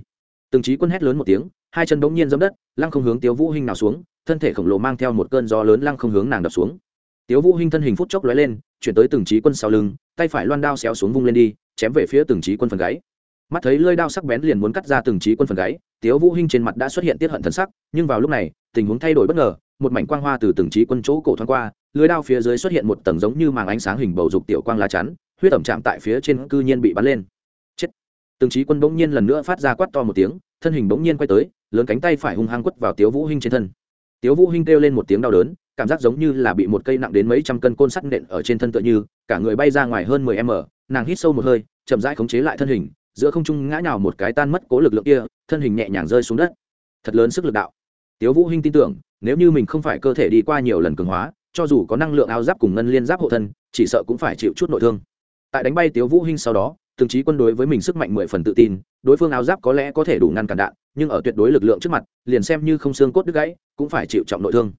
[SPEAKER 1] Từng trí quân hét lớn một tiếng, hai chân bỗng nhiên giẫm đất, lăng không hướng tiếu vũ hinh nào xuống, thân thể khổng lồ mang theo một cơn gió lớn lăng không hướng nàng đập xuống. Tiếu vũ hinh thân hình phút chốc lóe lên, chuyển tới từng trí quân sau lưng, tay phải loan đao xéo xuống vung lên đi, chém về phía từng trí quân phần gáy mắt thấy lưỡi đao sắc bén liền muốn cắt ra từng trí quân phần gáy, tiếu vũ hinh trên mặt đã xuất hiện tiết hận thần sắc, nhưng vào lúc này, tình huống thay đổi bất ngờ, một mảnh quang hoa từ từng trí quân chỗ cổ thoáng qua lưới đao phía dưới xuất hiện một tầng giống như màng ánh sáng hình bầu dục tiểu quang lá chắn, huyết ẩm chạm tại phía trên cư nhiên bị bắn lên. Chết! Từng trí quân bỗng nhiên lần nữa phát ra quát to một tiếng, thân hình bỗng nhiên quay tới, lớn cánh tay phải hung hăng quất vào tiếu vũ hinh trên thân. Tiếu vũ hinh kêu lên một tiếng đau đớn, cảm giác giống như là bị một cây nặng đến mấy trăm cân côn sắt nện ở trên thân tựa như, cả người bay ra ngoài hơn mười m, nàng hít sâu một hơi, chậm rãi khống chế lại thân hình giữa không trung ngã nhào một cái tan mất cố lực lượng kia, thân hình nhẹ nhàng rơi xuống đất. Thật lớn sức lực đạo. Tiếu vũ hinh tin tưởng, nếu như mình không phải cơ thể đi qua nhiều lần cường hóa, cho dù có năng lượng áo giáp cùng ngân liên giáp hộ thân, chỉ sợ cũng phải chịu chút nội thương. Tại đánh bay tiếu vũ hinh sau đó, từng trí quân đối với mình sức mạnh mười phần tự tin, đối phương áo giáp có lẽ có thể đủ ngăn cản đạn, nhưng ở tuyệt đối lực lượng trước mặt, liền xem như không xương cốt đứt gãy, cũng phải chịu trọng nội thương.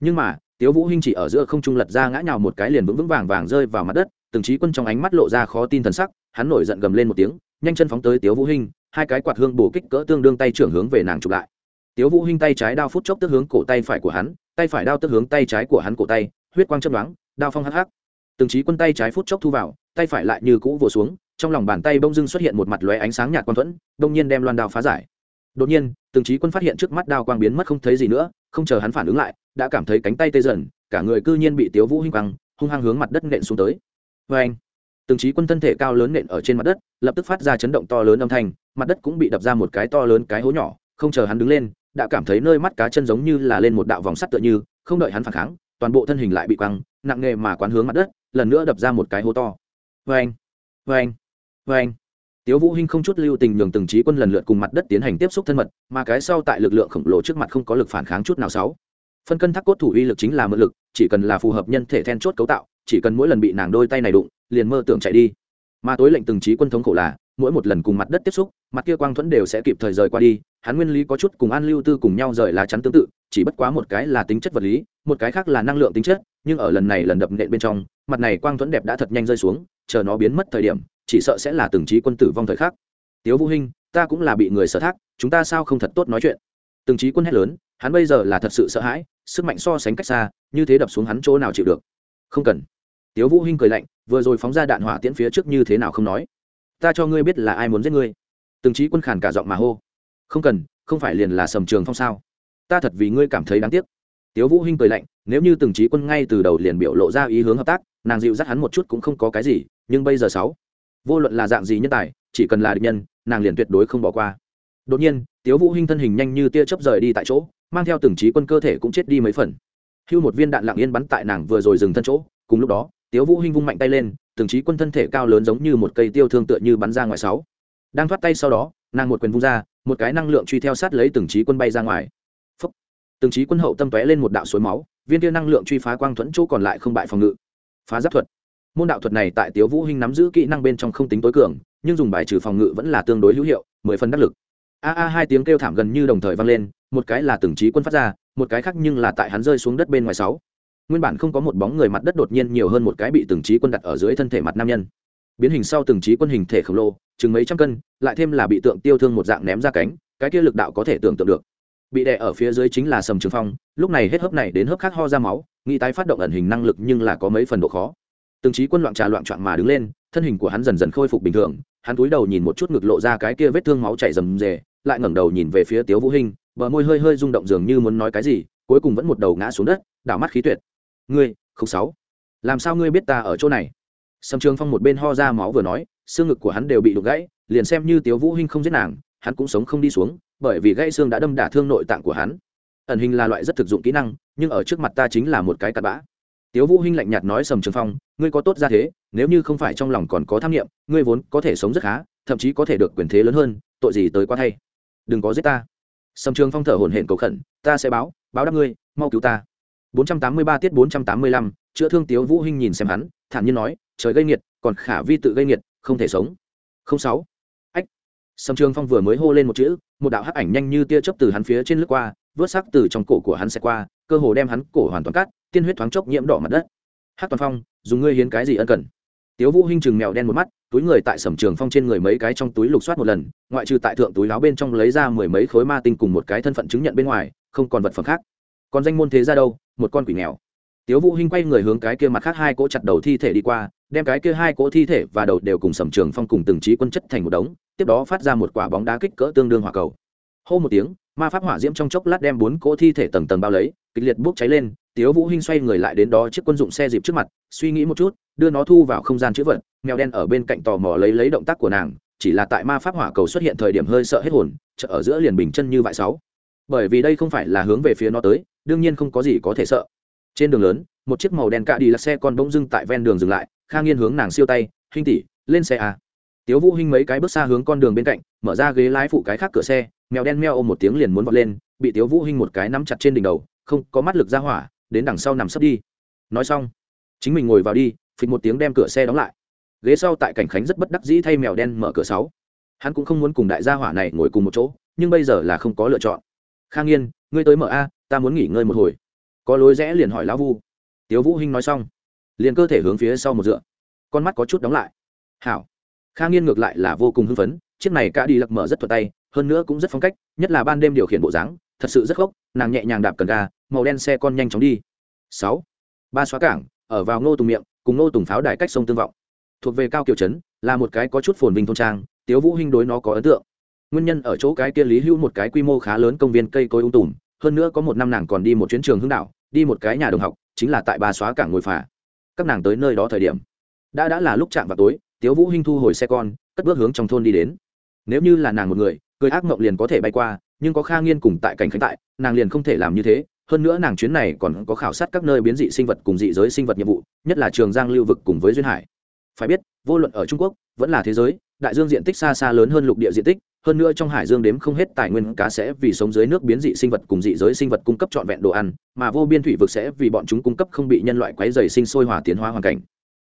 [SPEAKER 1] Nhưng mà, tiếu vũ hinh chỉ ở giữa không trung lật ra ngã nhào một cái liền vững vững vàng vàng rơi vào mặt đất, từng trí quân trong ánh mắt lộ ra khó tin thần sắc, hắn nổi giận gầm lên một tiếng nhanh chân phóng tới tiếu vũ hinh, hai cái quạt hương bổ kích cỡ tương đương tay trưởng hướng về nàng chụp lại. Tiếu vũ hinh tay trái đao phút chốc tức hướng cổ tay phải của hắn, tay phải đao tức hướng tay trái của hắn cổ tay, huyết quang chớp đoáng đao phong hắc hắc. Từng trí quân tay trái phút chốc thu vào, tay phải lại như cũ vồ xuống, trong lòng bàn tay bông dưng xuất hiện một mặt lóe ánh sáng nhạt quang thuẫn, đông nhiên đem loan đao phá giải. Đột nhiên, từng trí quân phát hiện trước mắt đao quang biến mất không thấy gì nữa, không chờ hắn phản ứng lại, đã cảm thấy cánh tay tê dần, cả người cư nhiên bị tiếu vũ hinh quăng, hung hăng hướng mặt đất nện xuống tới. Vê anh từng trí quân thân thể cao lớn nện ở trên mặt đất, lập tức phát ra chấn động to lớn âm thanh, mặt đất cũng bị đập ra một cái to lớn cái hố nhỏ, không chờ hắn đứng lên, đã cảm thấy nơi mắt cá chân giống như là lên một đạo vòng sắt tựa như, không đợi hắn phản kháng, toàn bộ thân hình lại bị quăng, nặng nghề mà quán hướng mặt đất, lần nữa đập ra một cái hố to. Vê anh vê anh vê anh tiếu vũ hinh không chút lưu tình nhường từng trí quân lần lượt cùng mặt đất tiến hành tiếp xúc thân mật, mà cái sau tại lực lượng khổng lồ trước mặt không có lực phản kháng chút nào sáu phân cân thác cốt thủ uy lực chính là mượn lực, chỉ cần là phù hợp nhân thể then chốt cấu tạo, chỉ cần mỗi lần bị nàng đôi tay này đụng, liền mơ tưởng chạy đi. Mà tối lệnh từng trí quân thống khổ là, mỗi một lần cùng mặt đất tiếp xúc, mặt kia quang thuẫn đều sẽ kịp thời rời qua đi, hắn nguyên lý có chút cùng an lưu tư cùng nhau rời lá chắn tương tự, chỉ bất quá một cái là tính chất vật lý, một cái khác là năng lượng tính chất, nhưng ở lần này lần đập nện bên trong, mặt này quang thuẫn đẹp đã thật nhanh rơi xuống, chờ nó biến mất thời điểm, chỉ sợ sẽ là từng trí quân tử vong thời khắc. Tiếu vũ hinh, ta cũng là bị người sở thác, chúng ta sao không thật tốt nói chuyện? Từng trí quân hét lớn, hắn bây giờ là thật sự sợ hãi sức mạnh so sánh cách xa, như thế đập xuống hắn chỗ nào chịu được? Không cần. Tiếu vũ hinh cười lạnh, vừa rồi phóng ra đạn hỏa tiễn phía trước như thế nào không nói? Ta cho ngươi biết là ai muốn giết ngươi. Từng trí quân khàn cả giọng mà hô. Không cần, không phải liền là sầm trường phong sao? Ta thật vì ngươi cảm thấy đáng tiếc. Tiếu vũ hinh cười lạnh, nếu như từng trí quân ngay từ đầu liền biểu lộ ra ý hướng hợp tác, nàng dịu dắt hắn một chút cũng không có cái gì, nhưng bây giờ sáu, vô luận là dạng gì nhân tài, chỉ cần là địch nhân, nàng liền tuyệt đối không bỏ qua. Đột nhiên tiếu vũ hinh thân hình nhanh như tia chớp rời đi tại chỗ, mang theo từng trí quân cơ thể cũng chết đi mấy phần. Hưu một viên đạn lặng yên bắn tại nàng vừa rồi dừng thân chỗ, cùng lúc đó, tiếu vũ hinh vung mạnh tay lên, từng trí quân thân thể cao lớn giống như một cây tiêu thương tựa như bắn ra ngoài sáu. Đang thoát tay sau đó, nàng một quyền vung ra, một cái năng lượng truy theo sát lấy từng trí quân bay ra ngoài. Phúc. từng trí quân hậu tâm tóe lên một đạo suối máu, viên tiêu năng lượng truy phá quang thuẫn chỗ còn lại không bại phòng ngự. Phá giáp thuật. Môn đạo thuật này tại tiếu vũ hinh nắm giữ kỹ năng bên trong không tính tối cường, nhưng dùng bài trừ phòng ngự vẫn là tương đối hữu hiệu, mười phần đắc lực a a hai tiếng kêu thảm gần như đồng thời vang lên, một cái là từng trí quân phát ra, một cái khác nhưng là tại hắn rơi xuống đất bên ngoài sáu. Nguyên bản không có một bóng người mặt đất đột nhiên nhiều hơn một cái bị từng trí quân đặt ở dưới thân thể mặt nam nhân. Biến hình sau từng trí quân hình thể khổng lồ, chừng mấy trăm cân, lại thêm là bị tượng tiêu thương một dạng ném ra cánh, cái kia lực đạo có thể tưởng tượng được. Bị đè ở phía dưới chính là sầm trường phong, lúc này hết hớp này đến hớp khác ho ra máu nghĩ tái phát động ẩn hình năng lực nhưng là có mấy phần độ khó. Từng trí quân loạn trà loạn trọn mà đứng lên, thân hình của hắn dần dần khôi phục bình thường, hắn cúi đầu nhìn một chút ngực lộ ra cái kia vết thương máu chảy rầm rề lại ngẩng đầu nhìn về phía tiếu vũ hinh bờ môi hơi hơi rung động dường như muốn nói cái gì cuối cùng vẫn một đầu ngã xuống đất đảo mắt khí tuyệt. Ngươi không sáu. Làm sao ngươi biết ta ở chỗ này? Sầm trường phong một bên ho ra máu vừa nói xương ngực của hắn đều bị đục gãy liền xem như tiếu vũ hinh không giết nàng hắn cũng sống không đi xuống bởi vì gãy xương đã đâm đả thương nội tạng của hắn. Ẩn hình là loại rất thực dụng kỹ năng nhưng ở trước mặt ta chính là một cái cặn bã. Tiếu vũ hinh lạnh nhạt nói sầm trường phong ngươi có tốt ra thế nếu như không phải trong lòng còn có tham niệm, ngươi vốn có thể sống rất khá thậm chí có thể được quyền thế lớn hơn tội gì tới quá thay đừng có giết ta. Sầm trường phong thở hổn hển cầu khẩn ta sẽ báo báo đáp ngươi mau cứu ta. 483 tiết 485, chữa thương tiếu vũ hinh nhìn xem hắn thản nhiên nói trời gây nghiệt còn khả vi tự gây nghiệt không thể sống. Không sáu. Ách. Sầm trường phong vừa mới hô lên một chữ một đạo hắc ảnh nhanh như tia chớp từ hắn phía trên lướt qua vớt sắc từ trong cổ của hắn sẽ qua cơ hồ đem hắn cổ hoàn toàn cắt tiên huyết thoáng chốc nhiễm đỏ mặt đất. Hắc toàn phong dùng ngươi hiến cái gì ân cần? Tiếu vũ hinh chừng mèo đen một mắt, túi người tại sầm trường phong trên người mấy cái trong túi lục soát một lần, ngoại trừ tại thượng túi láo bên trong lấy ra mười mấy khối ma tinh cùng một cái thân phận chứng nhận bên ngoài, không còn vật phẩm khác. Còn danh môn thế ra đâu, một con quỷ nghèo. Tiếu vũ hinh quay người hướng cái kia mặt khác hai cỗ chặt đầu thi thể đi qua, đem cái kia hai cỗ thi thể và đầu đều cùng sầm trường phong cùng từng trí quân chất thành một đống, tiếp đó phát ra một quả bóng đá kích cỡ tương đương hỏa cầu. Hô một tiếng, ma pháp hỏa diễm trong chốc lát đem bốn cỗ thi thể tầng tầng bao lấy, kịch liệt bốc cháy lên, tiếu vũ hinh xoay người lại đến đó chiếc quân dụng xe dịp trước mặt, suy nghĩ một chút đưa nó thu vào không gian chữ vật, mèo đen ở bên cạnh tò mò lấy lấy động tác của nàng, chỉ là tại ma pháp hỏa cầu xuất hiện thời điểm hơi sợ hết hồn, chợ ở giữa liền bình chân như vại sáu bởi vì đây không phải là hướng về phía nó tới, đương nhiên không có gì có thể sợ. Trên đường lớn, một chiếc màu đen cạ đi là xe con bỗng dưng tại ven đường dừng lại, kha nghiên hướng nàng siêu tay hinh tỷ, lên xe à. tiếu vũ hinh mấy cái bước xa hướng con đường bên cạnh, mở ra ghế lái phụ cái khác cửa xe, mèo đen meo ôm một tiếng liền muốn vọt lên, bị tiếu vũ hinh một cái nắm chặt trên đỉnh đầu, không có mắt lực ra hỏa, đến đằng sau nằm sấp đi. Nói xong, chính mình ngồi vào đi phịch một tiếng đem cửa xe đóng lại. Ghế sau tại cảnh khánh rất bất đắc dĩ thay mèo đen mở cửa sáu. Hắn cũng không muốn cùng đại gia hỏa này ngồi cùng một chỗ, nhưng bây giờ là không có lựa chọn. Khang yên ngươi tới mở a, ta muốn nghỉ ngơi một hồi. Có lối rẽ liền hỏi lão vu. Tiếu vũ hinh nói xong, liền cơ thể hướng phía sau một dựa, con mắt có chút đóng lại. Hảo. Khang yên ngược lại là vô cùng hưng phấn, chiếc này cả đi lật mở rất thuận tay, hơn nữa cũng rất phong cách, nhất là ban đêm điều khiển bộ dáng, thật sự rất gốc, nàng nhẹ nhàng đạp cần ga, màu đen xe con nhanh chóng đi. Sáu. Ba xóa cảng, ở vào ngô tùng miệng cùng nô tùng pháo đài cách sông tương vọng. Thuộc về cao kiều trấn, là một cái có chút phồn vinh thôn trang, tiếu vũ hinh đối nó có ấn tượng. Nguyên nhân ở chỗ cái kia lý hữu một cái quy mô khá lớn công viên cây cối ung tùm, hơn nữa có một năm nàng còn đi một chuyến trường hướng đạo, đi một cái nhà đồng học, chính là tại ba xóa cảng ngồi phà. Các nàng tới nơi đó thời điểm, đã đã là lúc chạm vào tối, tiếu vũ hinh thu hồi xe con, cất bước hướng trong thôn đi đến. Nếu như là nàng một người, cười ác mộng liền có thể bay qua, nhưng có kha nghiên cùng tại cảnh khánh tại, nàng liền không thể làm như thế hơn nữa nàng chuyến này còn có khảo sát các nơi biến dị sinh vật cùng dị giới sinh vật nhiệm vụ, nhất là trường giang lưu vực cùng với duyên hải. Phải biết, vô luận ở trung quốc, vẫn là thế giới, đại dương diện tích xa xa lớn hơn lục địa diện tích, hơn nữa trong hải dương đếm không hết tài nguyên cá sẽ vì sống dưới nước biến dị sinh vật cùng dị giới sinh vật cung cấp trọn vẹn đồ ăn, mà vô biên thủy vực sẽ vì bọn chúng cung cấp không bị nhân loại quấy dày sinh sôi hòa tiến hóa hoàn cảnh.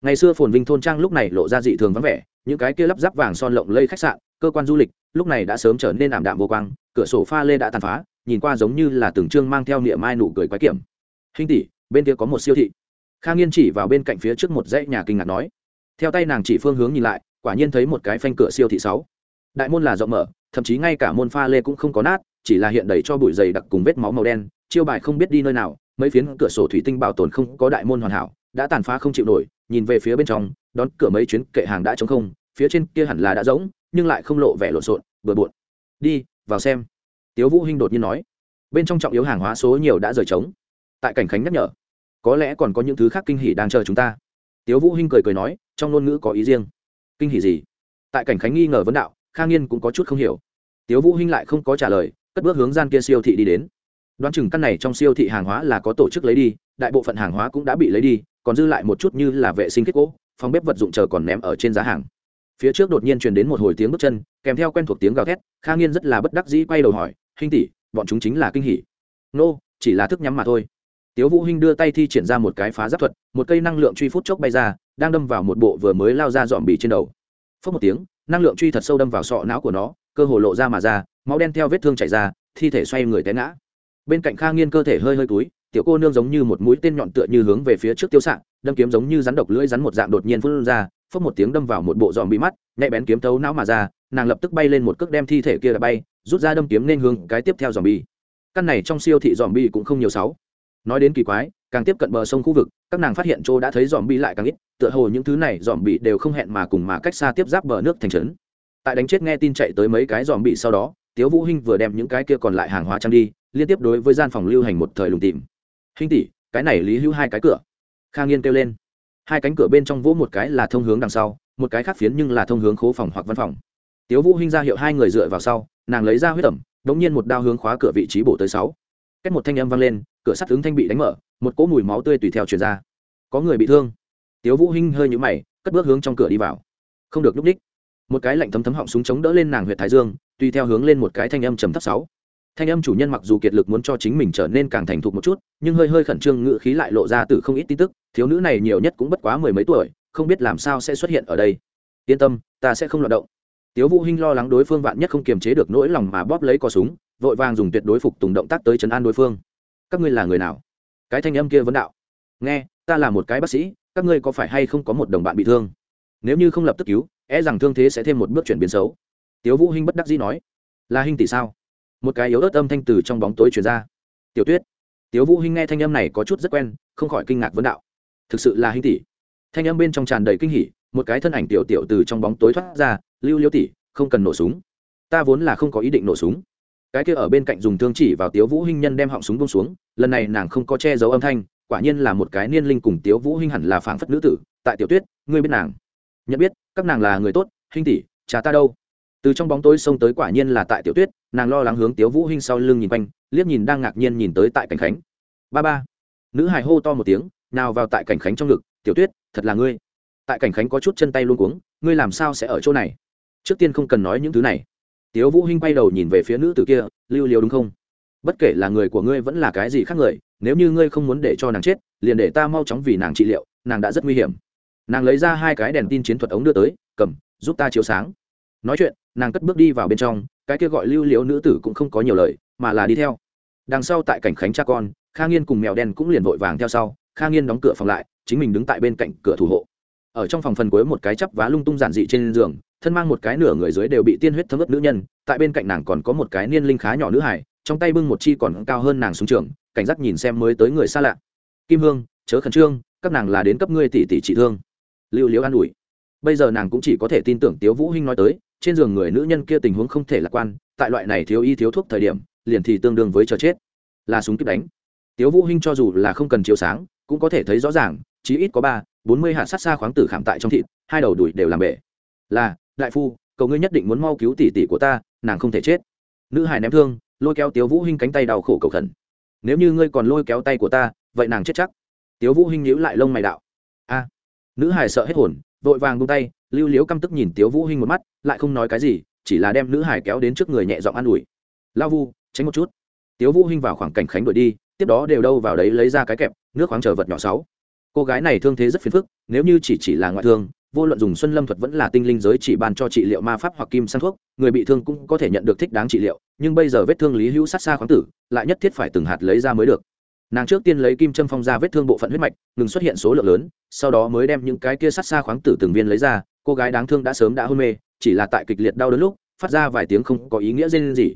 [SPEAKER 1] Ngày xưa phồn vinh thôn trang lúc này lộ ra dị thường vắng vẻ, những cái kia lắp ráp vàng son lộng lây khách sạn, cơ quan du lịch, lúc này đã sớm trở nên ảm đạm vô quang, cửa sổ pha lê đã tàn phá nhìn qua giống như là từng chương mang theo niệm mai nụ cười quái kiểm. Hình tỷ, bên kia có một siêu thị. Kha nghiên chỉ vào bên cạnh phía trước một dãy nhà kinh ngạc nói. Theo tay nàng chỉ phương hướng nhìn lại, quả nhiên thấy một cái phanh cửa siêu thị sáu. Đại môn là rộng mở, thậm chí ngay cả môn pha lê cũng không có nát, chỉ là hiện đầy cho bụi dày đặc cùng vết máu màu đen, chiêu bài không biết đi nơi nào, mấy phiến cửa sổ thủy tinh bảo tồn không có đại môn hoàn hảo, đã tàn phá không chịu nổi, nhìn về phía bên trong, đón cửa mấy chuyến kệ hàng đã trống không, phía trên kia hẳn là đã rỗng, nhưng lại không lộ vẻ lộn xộn, bừa bộn. Đi, vào xem tiếu vũ hinh đột nhiên nói bên trong trọng yếu hàng hóa số nhiều đã rời trống. Tại cảnh khánh nhắc nhở có lẽ còn có những thứ khác kinh hỉ đang chờ chúng ta. Tiếu vũ hinh cười cười nói trong ngôn ngữ có ý riêng. Kinh hỉ gì? Tại cảnh khánh nghi ngờ vấn đạo khang nghiên cũng có chút không hiểu. Tiếu vũ hinh lại không có trả lời cất bước hướng gian kia siêu thị đi đến. Đoán chừng căn này trong siêu thị hàng hóa là có tổ chức lấy đi đại bộ phận hàng hóa cũng đã bị lấy đi còn dư lại một chút như là vệ sinh kết cố, phòng bếp vật dụng chờ còn ném ở trên giá hàng. Phía trước đột nhiên truyền đến một hồi tiếng bước chân kèm theo quen thuộc tiếng gào thét kha nghiên rất là bất đắc dĩ quay đầu hỏi hình tỷ bọn chúng chính là kinh hỉ. Nô、no, chỉ là thức nhắm mà thôi. Tiếu vũ hinh đưa tay thi triển ra một cái phá giáp thuật một cây năng lượng truy phút chốc bay ra đang đâm vào một bộ vừa mới lao ra dọn bì trên đầu. Phớt một tiếng năng lượng truy thật sâu đâm vào sọ não của nó cơ hồ lộ ra mà ra máu đen theo vết thương chảy ra thi thể xoay người té ngã. Bên cạnh kha nghiên cơ thể hơi hơi túi tiểu cô nương giống như một mũi tên nhọn tựa như hướng về phía trước tiêu sạng đâm kiếm giống như rắn độc lưỡi rắn một dạng đột nhiên phun ra phất một tiếng đâm vào một bộ dòm bị mắt nhạy bén kiếm thấu não mà ra nàng lập tức bay lên một cước đem thi thể kia đã bay, rút ra đâm kiếm nên hướng cái tiếp theo dòm bi căn này trong siêu thị dòm bi cũng không nhiều sáu. Nói đến kỳ quái, càng tiếp cận bờ sông khu vực, các nàng phát hiện chỗ đã thấy dòm bi lại càng ít, tựa hồ những thứ này dòm bị đều không hẹn mà cùng mà cách xa tiếp giáp bờ nước thành trấn. Tại đánh chết nghe tin chạy tới mấy cái dòm bị sau đó, tiếu vũ hinh vừa đem những cái kia còn lại hàng hóa trang đi, liên tiếp đối với gian phòng lưu hành một thời lùng tìm. Hinh tỷ, cái này lý hữu hai cái cửa. Khang yên kêu lên. Hai cánh cửa bên trong vỗ một cái là thông hướng đằng sau, một cái khác phiến nhưng là thông hướng khố phòng hoặc văn phòng tiếu vũ hinh ra hiệu hai người dựa vào sau, nàng lấy ra huyết tẩm đống nhiên một đao hướng khóa cửa vị trí bổ tới sáu. Cách một thanh âm vang lên, cửa sắt ứng thanh bị đánh mở, một cỗ mùi máu tươi tùy theo truyền ra. Có người bị thương. Tiếu vũ hinh hơi nhũ mày, cất bước hướng trong cửa đi vào. Không được núp đích. Một cái lạnh thấm thấm họng súng chống đỡ lên nàng huyệt thái dương, tùy theo hướng lên một cái thanh âm trầm thấp sáu. Thanh âm chủ nhân mặc dù kiệt lực muốn cho chính mình trở nên càng thành thục một chút, nhưng hơi hơi khẩn trương ngự khí lại lộ ra từ không ít tin tức, thiếu nữ này nhiều nhất cũng bất quá mười mấy tuổi, không biết làm sao sẽ xuất hiện ở đây. Yên tâm, ta sẽ không loạt động tiếu vũ hinh lo lắng đối phương vạn nhất không kiềm chế được nỗi lòng mà bóp lấy cò súng, vội vàng dùng tuyệt đối phục tùng động tác tới chấn an đối phương. Các ngươi là người nào? Cái thanh âm kia vấn đạo. Nghe, ta là một cái bác sĩ, các ngươi có phải hay không có một đồng bạn bị thương? Nếu như không lập tức cứu e rằng thương thế sẽ thêm một bước chuyển biến xấu. Tiếu vũ hinh bất đắc dĩ nói. Là hinh tỷ sao? Một cái yếu ớt âm thanh từ trong bóng tối truyền ra. Tiểu tuyết. Tiếu vũ hinh nghe thanh âm này có chút rất quen, không khỏi kinh ngạc vấn đạo. Thực sự là hinh tỷ? Thanh âm bên trong tràn đầy kinh hỉ, một cái thân ảnh tiểu tiểu từ trong bóng tối thoát ra lưu liêu tỷ, không cần nổ súng. Ta vốn là không có ý định nổ súng. Cái kia ở bên cạnh dùng thương chỉ vào tiếu vũ hinh nhân đem họng súng bông xuống, lần này nàng không có che giấu âm thanh, quả nhiên là một cái niên linh cùng tiếu vũ hinh hẳn là phảng phất nữ tử. Tại tiểu tuyết, ngươi biết nàng? Nhận biết, các nàng là người tốt, hinh tỷ, cha ta đâu? Từ trong bóng tối xông tới quả nhiên là tại tiểu tuyết, nàng lo lắng hướng tiếu vũ hinh sau lưng nhìn quanh, liếc nhìn đang ngạc nhiên nhìn tới tại cảnh khánh. Ba ba. Nữ hài hô to một tiếng, nào vào tại cảnh khánh trong ngực, tiểu tuyết, thật là ngươi. Tại cảnh khánh có chút chân tay luôn cuống, ngươi làm sao sẽ ở chỗ này? Trước tiên không cần nói những thứ này. Tiếu vũ hinh quay đầu nhìn về phía nữ tử kia, lưu liều đúng không? Bất kể là người của ngươi vẫn là cái gì khác người, nếu như ngươi không muốn để cho nàng chết, liền để ta mau chóng vì nàng trị liệu, nàng đã rất nguy hiểm. Nàng lấy ra hai cái đèn tin chiến thuật ống đưa tới, cầm, giúp ta chiếu sáng. Nói chuyện, nàng cất bước đi vào bên trong, cái kia gọi lưu liễu nữ tử cũng không có nhiều lời, mà là đi theo. Đằng sau tại cảnh khánh cha con, kha nghiên cùng mèo đen cũng liền vội vàng theo sau, kha nghiên đóng cửa phòng lại, chính mình đứng tại bên cạnh cửa thủ hộ. Ở trong phòng phần cuối một cái chắp vá lung tung giản dị trên giường thân mang một cái nửa người dưới đều bị tiên huyết thấm ướt nữ nhân, tại bên cạnh nàng còn có một cái niên linh khá nhỏ nữ hải, trong tay bưng một chi còn cao hơn nàng xuống trường, cảnh giác nhìn xem mới tới người xa lạ. Kim hương, chớ khẩn trương, các nàng là đến cấp ngươi tỷ tỷ trị thương. Lưu liễu an ủi. Bây giờ nàng cũng chỉ có thể tin tưởng tiếu vũ hinh nói tới, trên giường người nữ nhân kia tình huống không thể lạc quan, tại loại này thiếu y thiếu thuốc thời điểm, liền thì tương đương với chờ chết. Là súng kíp đánh. Tiếu vũ hinh cho dù là không cần chiếu sáng, cũng có thể thấy rõ ràng, chí ít có ba, bốn mươi hạt sát xa khoáng tử khảm tại trong thịt, hai đầu đùi đều làm bể. Là đại phu, cầu ngươi nhất định muốn mau cứu tỷ tỷ của ta, nàng không thể chết. Nữ hải ném thương, lôi kéo tiếu vũ hinh cánh tay đau khổ cầu khẩn. Nếu như ngươi còn lôi kéo tay của ta, vậy nàng chết chắc. Tiếu vũ hinh nhíu lại lông mày đạo. A. Nữ hải sợ hết hồn, vội vàng buông tay, lưu liếu căm tức nhìn tiếu vũ hinh một mắt, lại không nói cái gì, chỉ là đem nữ hải kéo đến trước người nhẹ giọng an ủi. Lao vu, tránh một chút. Tiếu vũ hinh vào khoảng cảnh khánh đuổi đi, tiếp đó đều đâu vào đấy lấy ra cái kẹp, nước khoáng chờ vật nhỏ sáu. Cô gái này thương thế rất phiền phức, nếu như chỉ chỉ là ngoại thương vô luận dùng xuân lâm thuật vẫn là tinh linh giới chỉ ban cho trị liệu ma pháp hoặc kim sang thuốc, người bị thương cũng có thể nhận được thích đáng trị liệu, nhưng bây giờ vết thương lý hữu sát xa khoáng tử, lại nhất thiết phải từng hạt lấy ra mới được. Nàng trước tiên lấy kim châm phong ra vết thương bộ phận huyết mạch, ngừng xuất hiện số lượng lớn, sau đó mới đem những cái kia sát xa khoáng tử từng viên lấy ra, cô gái đáng thương đã sớm đã hôn mê, chỉ là tại kịch liệt đau đớn lúc, phát ra vài tiếng không có ý nghĩa dên gì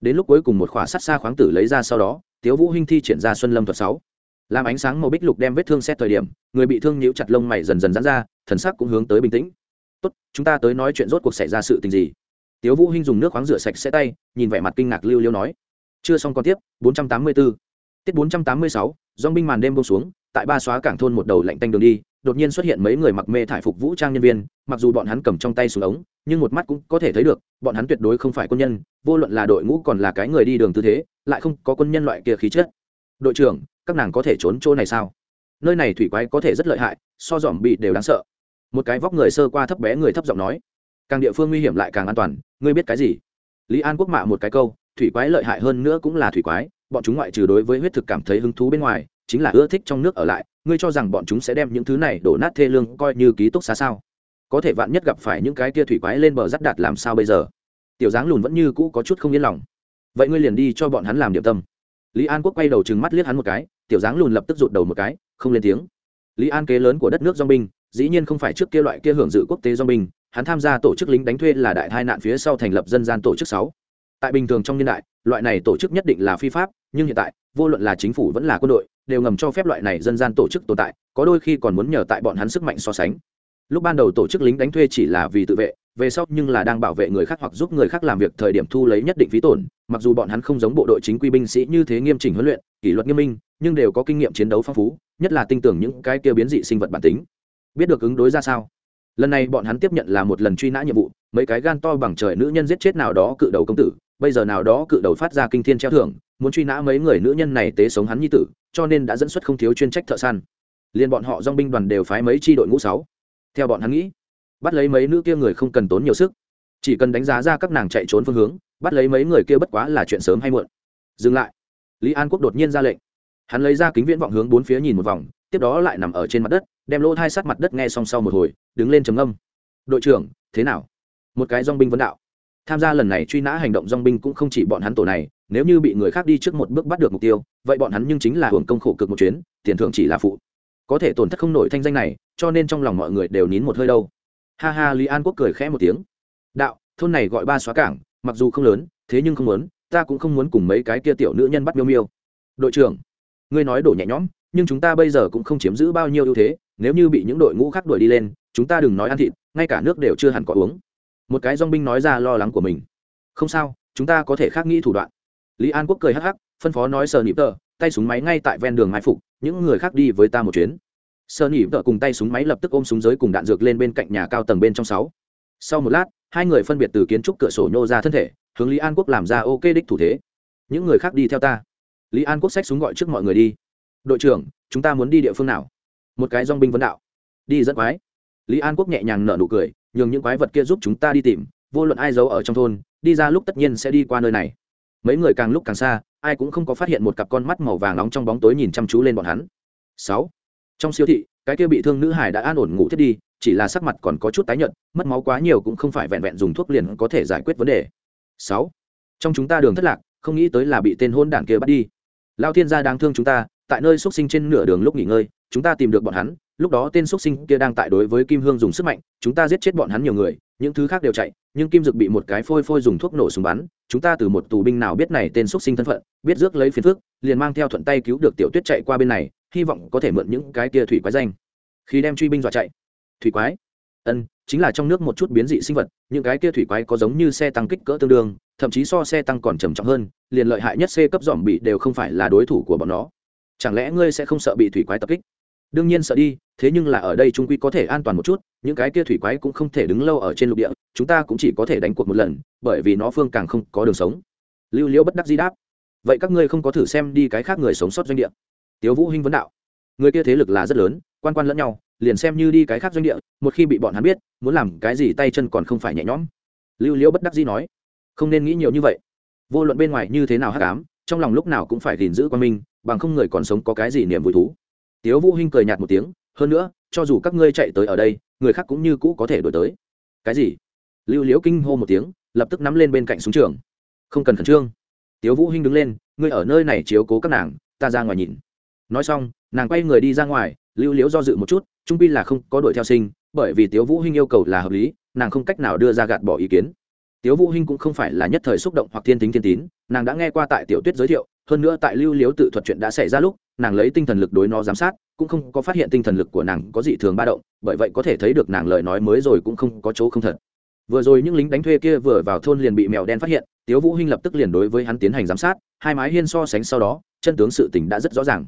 [SPEAKER 1] đến lúc cuối cùng một khỏa sát xa khoáng tử lấy ra sau đó, tiếu vũ hinh thi triển ra xuân lâm thuật sáu làm ánh sáng màu bích lục đem vết thương xét thời điểm, người bị thương nhíu chặt lông mày dần dần giãn ra, thần sắc cũng hướng tới bình tĩnh. Tốt, chúng ta tới nói chuyện rốt cuộc xảy ra sự tình gì? Tiếu vũ hinh dùng nước khoáng rửa sạch sẽ tay, nhìn vẻ mặt kinh ngạc lưu liêu nói. Chưa xong còn tiếp 484 tiết 486 dòng binh màn đêm buông xuống, tại ba xóa cảng thôn một đầu lạnh tanh đường đi, đột nhiên xuất hiện mấy người mặc mê thải phục vũ trang nhân viên, mặc dù bọn hắn cầm trong tay súng ống, nhưng một mắt cũng có thể thấy được, bọn hắn tuyệt đối không phải quân nhân, vô luận là đội ngũ còn là cái người đi đường tư thế, lại không có quân nhân loại kia khí chất. Đội trưởng các nàng có thể trốn chỗ này sao? Nơi này thủy quái có thể rất lợi hại, so dòm bị đều đáng sợ. Một cái vóc người sơ qua thấp bé người thấp giọng nói. Càng địa phương nguy hiểm lại càng an toàn, ngươi biết cái gì? Lý an quốc mạ một cái câu, thủy quái lợi hại hơn nữa cũng là thủy quái, bọn chúng ngoại trừ đối với huyết thực cảm thấy hứng thú bên ngoài, chính là ưa thích trong nước ở lại. Ngươi cho rằng bọn chúng sẽ đem những thứ này đổ nát thê lương coi như ký túc xá sao? Có thể vạn nhất gặp phải những cái kia thủy quái lên bờ rắt đạt làm sao bây giờ? Tiểu dáng lùn vẫn như cũ có chút không yên lòng. Vậy ngươi liền đi cho bọn hắn làm điểm tâm. Lý an quốc quay đầu trừng mắt liếc hắn một cái tiểu dáng lùn lập tức rụt đầu một cái, không lên tiếng. Lý an kế lớn của đất nước dong binh, dĩ nhiên không phải trước kia loại kia hưởng dự quốc tế do binh, hắn tham gia tổ chức lính đánh thuê là đại hai nạn phía sau thành lập dân gian tổ chức sáu. Tại bình thường trong niên đại, loại này tổ chức nhất định là phi pháp, nhưng hiện tại, vô luận là chính phủ vẫn là quân đội, đều ngầm cho phép loại này dân gian tổ chức tồn tại, có đôi khi còn muốn nhờ tại bọn hắn sức mạnh so sánh. Lúc ban đầu tổ chức lính đánh thuê chỉ là vì tự vệ, về sau nhưng là đang bảo vệ người khác hoặc giúp người khác làm việc thời điểm thu lấy nhất định phí tổn, mặc dù bọn hắn không giống bộ đội chính quy binh sĩ như thế nghiêm chỉnh huấn luyện, kỷ luật nghiêm minh nhưng đều có kinh nghiệm chiến đấu phong phú, nhất là tin tưởng những cái kia biến dị sinh vật bản tính. Biết được ứng đối ra sao? Lần này bọn hắn tiếp nhận là một lần truy nã nhiệm vụ, mấy cái gan to bằng trời nữ nhân giết chết nào đó cự đầu công tử, bây giờ nào đó cự đầu phát ra kinh thiên treo thưởng, muốn truy nã mấy người nữ nhân này tế sống hắn như tử, cho nên đã dẫn xuất không thiếu chuyên trách thợ săn. Liền bọn họ dong binh đoàn đều phái mấy tri đội ngũ sáu. Theo bọn hắn nghĩ, bắt lấy mấy nữ kia người không cần tốn nhiều sức. Chỉ cần đánh giá ra các nàng chạy trốn phương hướng, bắt lấy mấy người kia bất quá là chuyện sớm hay muộn. Dừng lại. Lý an quốc đột nhiên ra lệnh hắn lấy ra kính viễn vọng hướng bốn phía nhìn một vòng, tiếp đó lại nằm ở trên mặt đất, đem lỗ thai sát mặt đất nghe song sau một hồi, đứng lên trầm âm đội trưởng, thế nào? Một cái dong binh vấn đạo. Tham gia lần này truy nã hành động dong binh cũng không chỉ bọn hắn tổ này, nếu như bị người khác đi trước một bước bắt được mục tiêu, vậy bọn hắn nhưng chính là hưởng công khổ cực một chuyến, tiền thưởng chỉ là phụ. Có thể tổn thất không nổi thanh danh này, cho nên trong lòng mọi người đều nín một hơi đâu. Ha ha, lý an quốc cười khẽ một tiếng. Đạo, thôn này gọi ba xóa cảng, mặc dù không lớn, thế nhưng không muốn, ta cũng không muốn cùng mấy cái kia tiểu nữ nhân bắt miêu miêu. Đội trưởng ngươi nói đổ nhẹ nhõm, nhưng chúng ta bây giờ cũng không chiếm giữ bao nhiêu ưu thế, nếu như bị những đội ngũ khác đuổi đi lên, chúng ta đừng nói ăn thịt, ngay cả nước đều chưa hẳn có uống. Một cái dong binh nói ra lo lắng của mình. Không sao, chúng ta có thể khác nghĩ thủ đoạn. Lý an quốc cười hắc hắc, phân phó nói sờ nịp tờ, tay súng máy ngay tại ven đường mai phục, những người khác đi với ta một chuyến. Sờ nịp tờ cùng tay súng máy lập tức ôm súng giới cùng đạn dược lên bên cạnh nhà cao tầng bên trong sáu. Sau một lát, hai người phân biệt từ kiến trúc cửa sổ nhô ra thân thể, hướng lý an quốc làm ra ok đích thủ thế. Những người khác đi theo ta lý an quốc sách súng gọi trước mọi người đi. Đội trưởng, chúng ta muốn đi địa phương nào? Một cái dong binh vấn đạo. Đi dẫn quái. Lý an quốc nhẹ nhàng nở nụ cười, nhường những quái vật kia giúp chúng ta đi tìm, vô luận ai giấu ở trong thôn, đi ra lúc tất nhiên sẽ đi qua nơi này. Mấy người càng lúc càng xa, ai cũng không có phát hiện một cặp con mắt màu vàng nóng trong bóng tối nhìn chăm chú lên bọn hắn. Sáu. Trong siêu thị, cái kia bị thương nữ hải đã an ổn ngủ thiết đi, chỉ là sắc mặt còn có chút tái nhợt, mất máu quá nhiều cũng không phải vẹn vẹn dùng thuốc liền có thể giải quyết vấn đề. Sáu. Trong chúng ta đường thất lạc, không nghĩ tới là bị tên hôn đảng kia bắt đi lao thiên gia đáng thương chúng ta, tại nơi xuất sinh trên nửa đường lúc nghỉ ngơi, chúng ta tìm được bọn hắn, lúc đó tên xuất sinh kia đang tại đối với kim hương dùng sức mạnh, chúng ta giết chết bọn hắn nhiều người, những thứ khác đều chạy, nhưng kim dực bị một cái phôi phôi dùng thuốc nổ súng bắn, chúng ta từ một tù binh nào biết này tên xuất sinh thân phận, biết rước lấy phiền phước liền mang theo thuận tay cứu được tiểu tuyết chạy qua bên này, hy vọng có thể mượn những cái kia thủy quái danh. Khi đem truy binh dọa chạy. Thủy quái? Ân chính là trong nước một chút biến dị sinh vật, những cái kia thủy quái có giống như xe tăng kích cỡ tương đương, thậm chí so xe tăng còn trầm trọng hơn, liền lợi hại nhất c cấp dòm bị đều không phải là đối thủ của bọn nó. Chẳng lẽ ngươi sẽ không sợ bị thủy quái tập kích? Đương nhiên sợ đi, thế nhưng là ở đây trung quy có thể an toàn một chút, những cái kia thủy quái cũng không thể đứng lâu ở trên lục địa, chúng ta cũng chỉ có thể đánh cuộc một lần, bởi vì nó phương càng không có đường sống. Lưu liễu bất đắc di đáp. Vậy các ngươi không có thử xem đi cái khác người sống sót doanh địa. Tiếu vũ hinh vấn đạo. Người kia thế lực là rất lớn, quan quan lẫn nhau liền xem như đi cái khác doanh địa, một khi bị bọn hắn biết, muốn làm cái gì tay chân còn không phải nhẹ nhõm. Lưu liễu bất đắc dĩ nói, không nên nghĩ nhiều như vậy. Vô luận bên ngoài như thế nào hắc ám, trong lòng lúc nào cũng phải gìn giữ quan minh, bằng không người còn sống có cái gì niềm vui thú. Tiếu vũ hinh cười nhạt một tiếng, hơn nữa, cho dù các ngươi chạy tới ở đây, người khác cũng như cũ có thể đổi tới. Cái gì? Lưu liễu kinh hô một tiếng, lập tức nắm lên bên cạnh súng trường. Không cần khẩn trương. Tiếu vũ hinh đứng lên, ngươi ở nơi này chiếu cố các nàng, ta ra ngoài nhìn. Nói xong, nàng quay người đi ra ngoài lưu liễu do dự một chút, trung pi là không có đội theo sinh, bởi vì tiếu vũ hinh yêu cầu là hợp lý, nàng không cách nào đưa ra gạt bỏ ý kiến. Tiếu vũ hinh cũng không phải là nhất thời xúc động hoặc thiên tính thiên tín, nàng đã nghe qua tại tiểu tuyết giới thiệu, hơn nữa tại lưu liếu tự thuật chuyện đã xảy ra lúc, nàng lấy tinh thần lực đối nó giám sát, cũng không có phát hiện tinh thần lực của nàng có dị thường ba động, bởi vậy có thể thấy được nàng lời nói mới rồi cũng không có chỗ không thật. Vừa rồi những lính đánh thuê kia vừa vào thôn liền bị mèo đen phát hiện, tiếu vũ hinh lập tức liền đối với hắn tiến hành giám sát, hai mái hiên so sánh sau đó, chân tướng sự tình đã rất rõ ràng.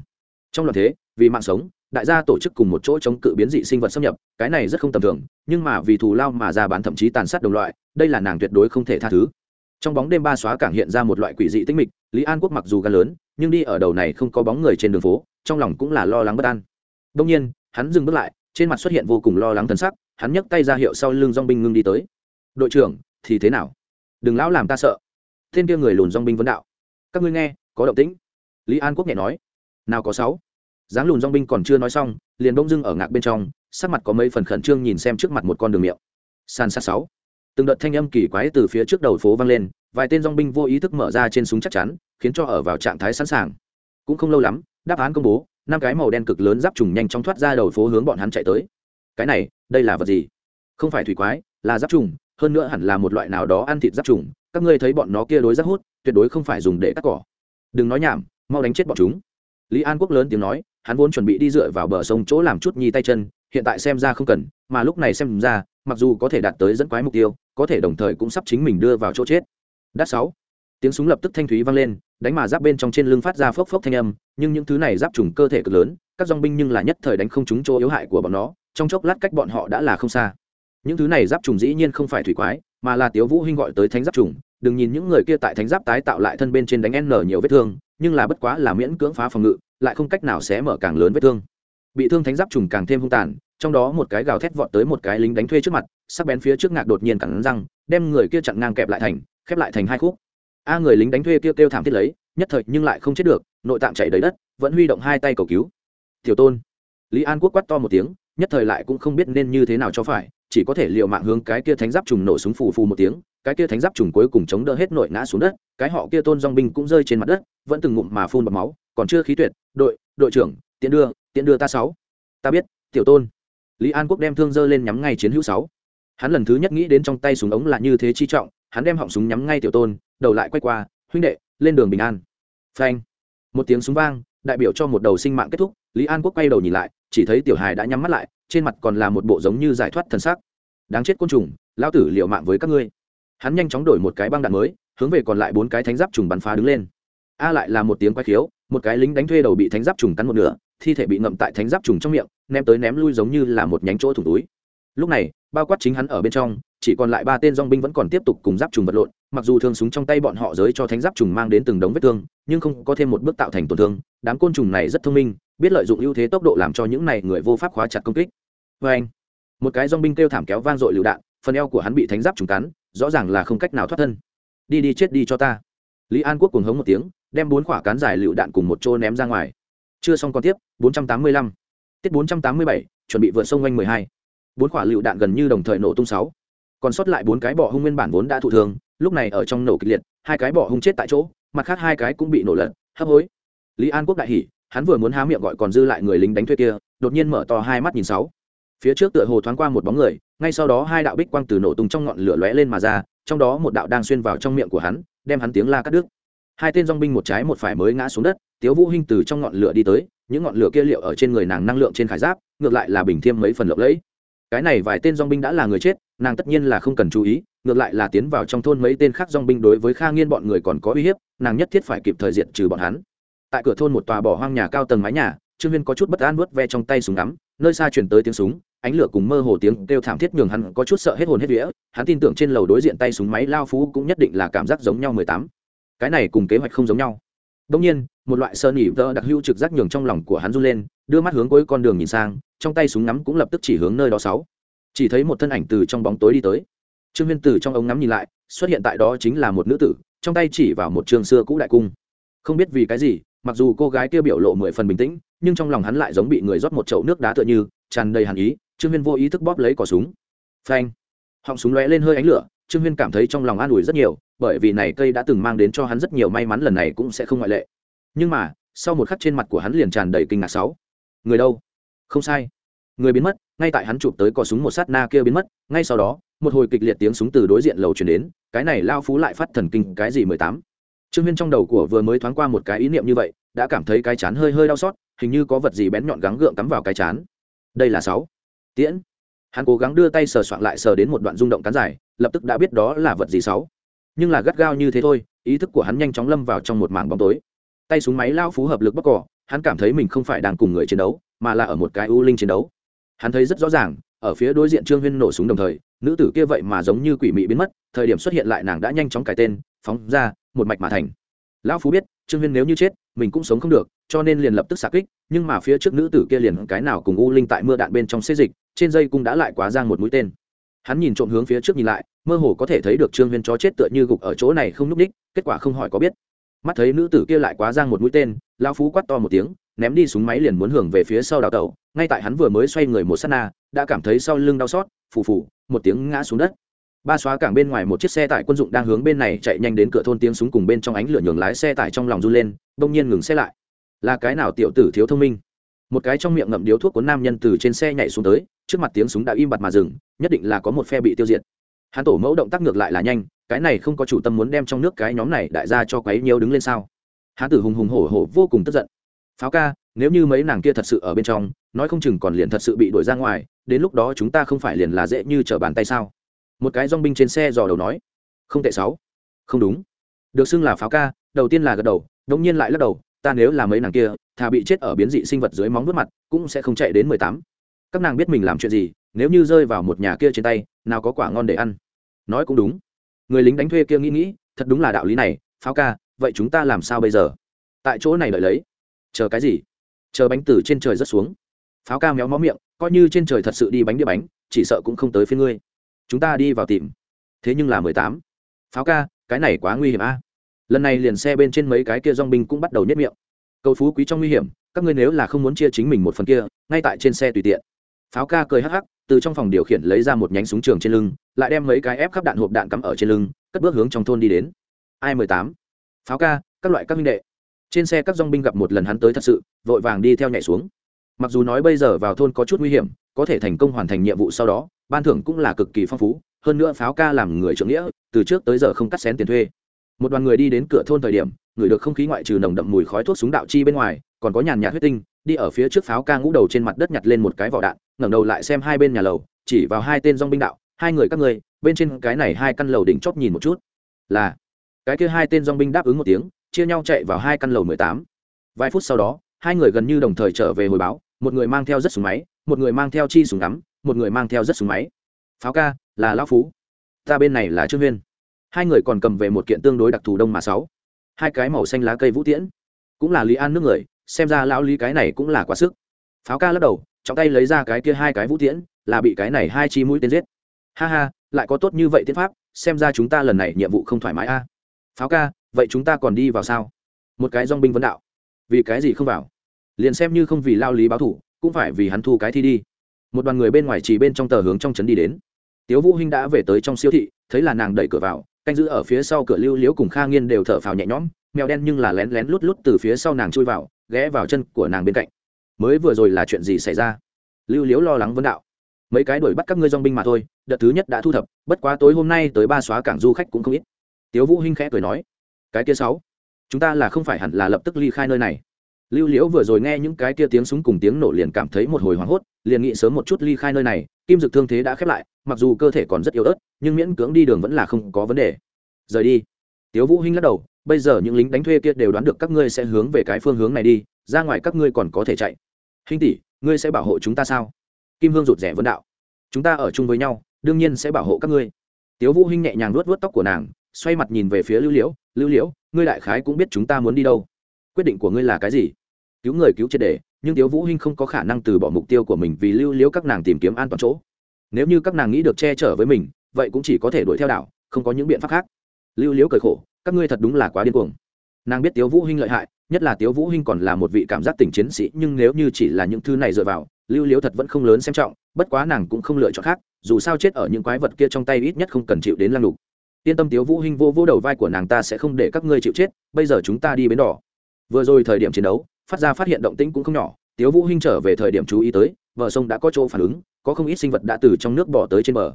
[SPEAKER 1] Trong loạn thế, vì mạng sống đại gia tổ chức cùng một chỗ chống cự biến dị sinh vật xâm nhập, cái này rất không tầm thường, nhưng mà vì thù lao mà ra bán thậm chí tàn sát đồng loại, đây là nàng tuyệt đối không thể tha thứ. Trong bóng đêm ba xóa cảng hiện ra một loại quỷ dị tinh mịch, lý an quốc mặc dù gan lớn, nhưng đi ở đầu này không có bóng người trên đường phố, trong lòng cũng là lo lắng bất an. Đông nhiên, hắn dừng bước lại, trên mặt xuất hiện vô cùng lo lắng thân sắc, hắn nhấc tay ra hiệu sau lưng dong binh ngưng đi tới. Đội trưởng, thì thế nào? Đừng lão làm ta sợ. Thiên kia người lùn dong binh vấn đạo. Các ngươi nghe, có động tĩnh. Lý an quốc nhẹ nói. Nào có sáu dáng lùn dong binh còn chưa nói xong, liền bông dưng ở ngạc bên trong, sắc mặt có mấy phần khẩn trương nhìn xem trước mặt một con đường miệng. San sát sáu. Từng đợt thanh âm kỳ quái từ phía trước đầu phố vang lên, vài tên dong binh vô ý thức mở ra trên súng chắc chắn, khiến cho ở vào trạng thái sẵn sàng. Cũng không lâu lắm, đáp án công bố, năm cái màu đen cực lớn giáp trùng nhanh chóng thoát ra đầu phố hướng bọn hắn chạy tới. Cái này, đây là vật gì? Không phải thủy quái, là giáp trùng, hơn nữa hẳn là một loại nào đó ăn thịt giáp trùng. Các ngươi thấy bọn nó kia đối giáp hút, tuyệt đối không phải dùng để cắt cỏ. Đừng nói nhảm, mau đánh chết bọn chúng. Lý an quốc lớn tiếng nói hắn vốn chuẩn bị đi dựa vào bờ sông chỗ làm chút nhi tay chân, hiện tại xem ra không cần, mà lúc này xem ra, mặc dù có thể đạt tới dẫn quái mục tiêu, có thể đồng thời cũng sắp chính mình đưa vào chỗ chết. Đắt sáu. Tiếng súng lập tức thanh thúy vang lên, đánh mà giáp bên trong trên lưng phát ra phốc phốc thanh âm, nhưng những thứ này giáp trùng cơ thể cực lớn, các dong binh nhưng là nhất thời đánh không trúng chỗ yếu hại của bọn nó, trong chốc lát cách bọn họ đã là không xa. Những thứ này giáp trùng dĩ nhiên không phải thủy quái, mà là tiếu vũ hinh gọi tới thánh giáp trùng, đừng nhìn những người kia tại thánh giáp tái tạo lại thân bên trên đánh n nhiều vết thương, nhưng là bất quá là miễn cưỡng phá phòng ngự lại không cách nào xé mở càng lớn vết thương. Bị thương thánh giáp trùng càng thêm hung tàn trong đó một cái gào thét vọt tới một cái lính đánh thuê trước mặt sắc bén phía trước ngạc đột nhiên cắn răng đem người kia chặn ngang kẹp lại thành khép lại thành hai khúc. A người lính đánh thuê kia kêu, kêu thảm thiết lấy nhất thời nhưng lại không chết được nội tạng chảy đầy đất vẫn huy động hai tay cầu cứu. Tiểu tôn. Lý an quốc quát to một tiếng nhất thời lại cũng không biết nên như thế nào cho phải chỉ có thể l i ề u mạng hướng cái kia thánh giáp trùng nổ súng phù phù một tiếng cái kia thánh giáp trùng cuối cùng chống đỡ hết nội ngã xuống đất cái họ kia tôn dong binh cũng rơi trên mặt đất vẫn từng ngụm mà phun bọt máu, còn chưa khí tuyệt, đội đội trưởng tiện đưa tiện đưa ta sáu. Ta biết, tiểu tôn. Lý an quốc đem thương dơ lên nhắm ngay chiến hữu sáu. Hắn lần thứ nhất nghĩ đến trong tay súng ống là như thế chi trọng, hắn đem họng súng nhắm ngay tiểu tôn, đầu lại quay qua, huynh đệ, lên đường bình an. Phanh. Một tiếng súng vang, đại biểu cho một đầu sinh mạng kết thúc, lý an quốc quay đầu nhìn lại, chỉ thấy tiểu hài đã nhắm mắt lại, trên mặt còn là một bộ giống như giải thoát thần sắc. Đáng chết côn trùng lao tử liệu mạng với các ngươi. Hắn nhanh chóng đổi một cái băng đạn mới, hướng về còn lại bốn cái thánh giáp trùng bắn phá đứng lên a lại là một tiếng quay khiếu, một cái lính đánh thuê đầu bị thánh giáp trùng cắn một nửa, thi thể bị ngậm tại thánh giáp trùng trong miệng, ném tới ném lui giống như là một nhánh chỗ thủng túi. Lúc này, bao quát chính hắn ở bên trong, chỉ còn lại ba tên dong binh vẫn còn tiếp tục cùng giáp trùng vật lộn, mặc dù thương súng trong tay bọn họ giới cho thánh giáp trùng mang đến từng đống vết thương, nhưng không có thêm một bước tạo thành tổn thương. Đám côn trùng này rất thông minh, biết lợi dụng ưu thế tốc độ làm cho những này người vô pháp khóa chặt công kích. Vê anh, một cái dong binh kêu thảm kéo vang dội lựu đạn, phần eo của hắn bị thánh giáp trùng cắn, rõ ràng là không cách nào thoát thân. Đi đi chết đi cho ta. Lý an quốc cùng hống một tiếng đem bốn quả cán dài lựu đạn cùng một chỗ ném ra ngoài. Chưa xong còn tiếp 485. tiết 487, chuẩn bị vượt sông quanh 12. bốn quả lựu đạn gần như đồng thời nổ tung sáu. Còn sót lại bốn cái bọ hung nguyên bản vốn đã thụ thương lúc này ở trong nổ kịch liệt hai cái bọ hung chết tại chỗ mặt khác hai cái cũng bị nổ lật hấp hối. Lý an quốc đại hỉ hắn vừa muốn há miệng gọi còn dư lại người lính đánh thuê kia đột nhiên mở to hai mắt nhìn sáu. Phía trước tựa hồ thoáng qua một bóng người ngay sau đó hai đạo bích quang từ nổ tung trong ngọn lửa lóe lên mà ra trong đó một đạo đang xuyên vào trong miệng của hắn đem hắn tiếng la cắt đứt hai tên dong binh một trái một phải mới ngã xuống đất, tiếu vũ hinh từ trong ngọn lửa đi tới, những ngọn lửa kia liệu ở trên người nàng năng lượng trên khải giáp, ngược lại là bình thiêm mấy phần lộng lẫy. Cái này vài tên dong binh đã là người chết, nàng tất nhiên là không cần chú ý, ngược lại là tiến vào trong thôn mấy tên khác dong binh đối với kha nghiên bọn người còn có uy hiếp, nàng nhất thiết phải kịp thời diệt trừ bọn hắn. Tại cửa thôn một tòa bỏ hoang nhà cao tầng mái nhà, trương viên có chút bất an nuốt ve trong tay súng ngắm, nơi xa chuyển tới tiếng súng, ánh lửa cùng mơ hồ tiếng kêu thảm thiết nhường hắn có chút sợ hết hồn hết vía. Hắn tin tưởng trên lầu đối diện tay súng máy lao phú cũng nhất định là cảm giác giống nhau mười tám cái này cùng kế hoạch không giống nhau. Đông nhiên, một loại sơn nỉ vỡ đặc hữu trực giác nhường trong lòng của hắn run lên, đưa mắt hướng cuối con đường nhìn sang, trong tay súng ngắm cũng lập tức chỉ hướng nơi đó sáu. Chỉ thấy một thân ảnh từ trong bóng tối đi tới. Trương huyên từ trong ống ngắm nhìn lại, xuất hiện tại đó chính là một nữ tử, trong tay chỉ vào một trường xưa cũ đại cung. Không biết vì cái gì, mặc dù cô gái kia biểu lộ mười phần bình tĩnh, nhưng trong lòng hắn lại giống bị người rót một chậu nước đá tựa như, tràn đầy hàn ý, trương huyên vô ý thức bóp lấy cỏ súng. Phanh! Họng súng lóe lên hơi ánh lửa, trương huyên cảm thấy trong lòng an ủi rất nhiều bởi vì này cây đã từng mang đến cho hắn rất nhiều may mắn lần này cũng sẽ không ngoại lệ. Nhưng mà, sau một khắc trên mặt của hắn liền tràn đầy kinh ngạc sáu. Người đâu? Không sai. Người biến mất, ngay tại hắn chụp tới cò súng một sát na kia biến mất, ngay sau đó, một hồi kịch liệt tiếng súng từ đối diện lầu chuyển đến, cái này lao phú lại phát thần kinh cái gì mười tám? Trương huyên trong đầu của vừa mới thoáng qua một cái ý niệm như vậy, đã cảm thấy cái chán hơi hơi đau xót, hình như có vật gì bén nhọn gắng gượng cắm vào cái chán. Đây là sáu. Tiễn. Hắn cố gắng đưa tay sờ soạn lại sờ đến một đoạn rung động cán dài, lập tức đã biết đó là vật gì sáu nhưng là gắt gao như thế thôi, ý thức của hắn nhanh chóng lâm vào trong một mảng bóng tối. Tay súng máy lao phú hợp lực bóc cỏ hắn cảm thấy mình không phải đang cùng người chiến đấu, mà là ở một cái u linh chiến đấu. Hắn thấy rất rõ ràng, ở phía đối diện trương huyên nổ súng đồng thời, nữ tử kia vậy mà giống như quỷ mị biến mất, thời điểm xuất hiện lại nàng đã nhanh chóng cải tên, phóng ra, một mạch mà thành. Lão phú biết, trương huyên nếu như chết, mình cũng sống không được, cho nên liền lập tức xạ kích, nhưng mà phía trước nữ tử kia liền cái nào cùng u linh tại mưa đạn bên trong xê dịch, trên dây cung đã lại quá giang một mũi tên hắn nhìn trộm hướng phía trước nhìn lại, mơ hồ có thể thấy được trương huyên chó chết tựa như gục ở chỗ này không n ú c ních kết quả không hỏi có biết. Mắt thấy nữ tử kia lại quá giang một mũi tên lao phú quắt to một tiếng, ném đi súng máy liền muốn hưởng về phía sau đào tẩu. Ngay tại hắn vừa mới xoay người một s á t na, đã cảm thấy sau lưng đau xót, phù phù, một tiếng ngã xuống đất. Ba xóa cảng bên ngoài một chiếc xe tải quân dụng đang hướng bên này chạy nhanh đến cửa thôn tiếng súng cùng bên trong ánh lửa nhường lái xe tải trong lòng run lên, bỗng nhiên ngừng xe lại. Là cái nào tiểu tử thiếu thông minh? Một cái trong miệng ngậm điếu thuốc của nam nhân từ trên xe nhảy xuống tới trước mặt tiếng súng đã im bặt mà dừng, nhất định là có một phe bị tiêu diệt. Hắn tổ mẫu động tác ngược lại là nhanh, cái này không có chủ tâm muốn đem trong nước cái nhóm này đại gia cho quấy nhiều đứng lên sao? Hán tử hùng hùng hổ hổ vô cùng tức giận. Pháo ca, nếu như mấy nàng kia thật sự ở bên trong, nói không chừng còn liền thật sự bị đuổi ra ngoài, đến lúc đó chúng ta không phải liền là dễ như trở bàn tay sao? Một cái dong binh trên xe dò đầu nói. Không tệ sáu. Không đúng. Được xưng là pháo ca, đầu tiên là gật đầu đống nhiên lại lắc đầu, ta nếu là mấy nàng kia, thà bị chết ở biến dị sinh vật dưới móng vuốt mặt, cũng sẽ không chạy đến mười tám các nàng biết mình làm chuyện gì, nếu như rơi vào một nhà kia trên tay, nào có quả ngon để ăn. Nói cũng đúng. Người lính đánh thuê kia nghĩ nghĩ, thật đúng là đạo lý này, pháo ca, vậy chúng ta làm sao bây giờ? Tại chỗ này đợi lấy. Chờ cái gì? Chờ bánh từ trên trời rất xuống. Pháo ca méo mó miệng, coi như trên trời thật sự đi bánh đĩa bánh, chỉ sợ cũng không tới phía ngươi. Chúng ta đi vào tìm. Thế nhưng là mười tám. Pháo ca, cái này quá nguy hiểm a. Lần này liền xe bên trên mấy cái kia dong binh cũng bắt đầu nhất miệng. Cầu phú quý trong nguy hiểm, các ngươi nếu là không muốn chia chính mình một phần kia, ngay tại trên xe tùy tiện pháo ca cười hắc hắc, từ trong phòng điều khiển lấy ra một nhánh súng trường trên lưng, lại đem mấy cái ép khắp đạn hộp đạn cắm ở trên lưng, cất bước hướng trong thôn đi đến. Ai mười tám? Pháo ca, các loại các minh đệ. Trên xe các dong binh gặp một lần hắn tới thật sự, vội vàng đi theo nhảy xuống. Mặc dù nói bây giờ vào thôn có chút nguy hiểm, có thể thành công hoàn thành nhiệm vụ sau đó, ban thưởng cũng là cực kỳ phong phú, hơn nữa pháo ca làm người trưởng nghĩa, từ trước tới giờ không cắt xén tiền thuê. Một đoàn người đi đến cửa thôn thời điểm, người được không khí ngoại trừ nồng đậm mùi khói thuốc súng đạo chi bên ngoài, còn có nhàn nhạt huyết tinh, đi ở phía trước pháo ca ngũ đầu trên mặt đất nhặt lên một cái vỏ đạn ngẩng đầu lại xem hai bên nhà lầu, chỉ vào hai tên dong binh đạo, hai người các ngươi, bên trên cái này hai căn lầu đỉnh chóp nhìn một chút. Là. Cái kia hai tên dong binh đáp ứng một tiếng, chia nhau chạy vào hai căn lầu mười tám. Vài phút sau đó, hai người gần như đồng thời trở về hồi báo, một người mang theo rất súng máy, một người mang theo chi súng ngắm, một người mang theo rất súng máy. Pháo ca, là lão phú. Ta bên này là trương huyên. Hai người còn cầm về một kiện tương đối đặc thù đông mà sáu. Hai cái màu xanh lá cây vũ tiễn. Cũng là lý an nước người, xem ra lão lý cái này cũng là quá sức. Pháo ca lắc đầu trong tay lấy ra cái kia hai cái vũ tiễn, là bị cái này hai chi mũi tên giết. Ha ha, lại có tốt như vậy tiến pháp, xem ra chúng ta lần này nhiệm vụ không thoải mái a. Pháo ca, vậy chúng ta còn đi vào sao? Một cái dong binh vấn đạo. Vì cái gì không vào? Liền xem như không vì lao lý báo thủ, cũng phải vì hắn thu cái thi đi. Một đoàn người bên ngoài chỉ bên trong tờ hướng trong trấn đi đến. Tiếu vũ hinh đã về tới trong siêu thị, thấy là nàng đẩy cửa vào, canh giữ ở phía sau cửa lưu liễu cùng kha nghiên đều thở phào nhẹ nhõm, mèo đen nhưng là lén lén lút lút từ phía sau nàng chui vào, ghé vào chân của nàng bên cạnh mới vừa rồi là chuyện gì xảy ra? Lưu liễu lo lắng vấn đạo. Mấy cái đuổi bắt các ngươi dong binh mà thôi, đợt thứ nhất đã thu thập, bất quá tối hôm nay tới ba xóa cảng du khách cũng không ít. Tiếu vũ hinh khẽ cười nói, cái kia sáu, chúng ta là không phải hẳn là lập tức ly khai nơi này. Lưu liễu vừa rồi nghe những cái kia tiếng súng cùng tiếng nổ liền cảm thấy một hồi hoảng hốt, liền nghĩ sớm một chút ly khai nơi này, kim dực thương thế đã khép lại, mặc dù cơ thể còn rất yếu ớt, nhưng miễn cưỡng đi đường vẫn là không có vấn đề. Rời đi. Tiếu vũ hinh lắc đầu, bây giờ những lính đánh thuê kia đều đoán được các ngươi sẽ hướng về cái phương hướng này đi, ra ngoài các ngươi còn có thể chạy hinh tỷ, ngươi sẽ bảo hộ chúng ta sao? Kim hương rụt rẻ vân đạo. Chúng ta ở chung với nhau, đương nhiên sẽ bảo hộ các ngươi. Tiếu vũ hinh nhẹ nhàng nuốt vuốt tóc của nàng, xoay mặt nhìn về phía lưu liễu. Lưu liễu, ngươi đại khái cũng biết chúng ta muốn đi đâu. Quyết định của ngươi là cái gì? Cứu người cứu triệt đề nhưng tiếu vũ hinh không có khả năng từ bỏ mục tiêu của mình vì lưu liễu các nàng tìm kiếm an toàn chỗ. Nếu như các nàng nghĩ được che chở với mình, vậy cũng chỉ có thể đuổi theo đảo, không có những biện pháp khác. Lưu liễu cười khổ, các ngươi thật đúng là quá điên cuồng. Nàng biết tiếu vũ hinh lợi hại nhất là tiếu vũ hinh còn là một vị cảm giác tình chiến sĩ, nhưng nếu như chỉ là những thứ này dựa vào, lưu liễu thật vẫn không lớn xem trọng, bất quá nàng cũng không lựa chọn khác, dù sao chết ở những quái vật kia trong tay ít nhất không cần chịu đến lăng lục. Yên tâm tiếu vũ hinh vô vô đầu vai của nàng ta sẽ không để các ngươi chịu chết, bây giờ chúng ta đi bến đỏ. Vừa rồi thời điểm chiến đấu, phát ra phát hiện động tĩnh cũng không nhỏ, tiếu vũ hinh trở về thời điểm chú ý tới, bờ sông đã có chỗ phản ứng, có không ít sinh vật đã từ trong nước bỏ tới trên bờ.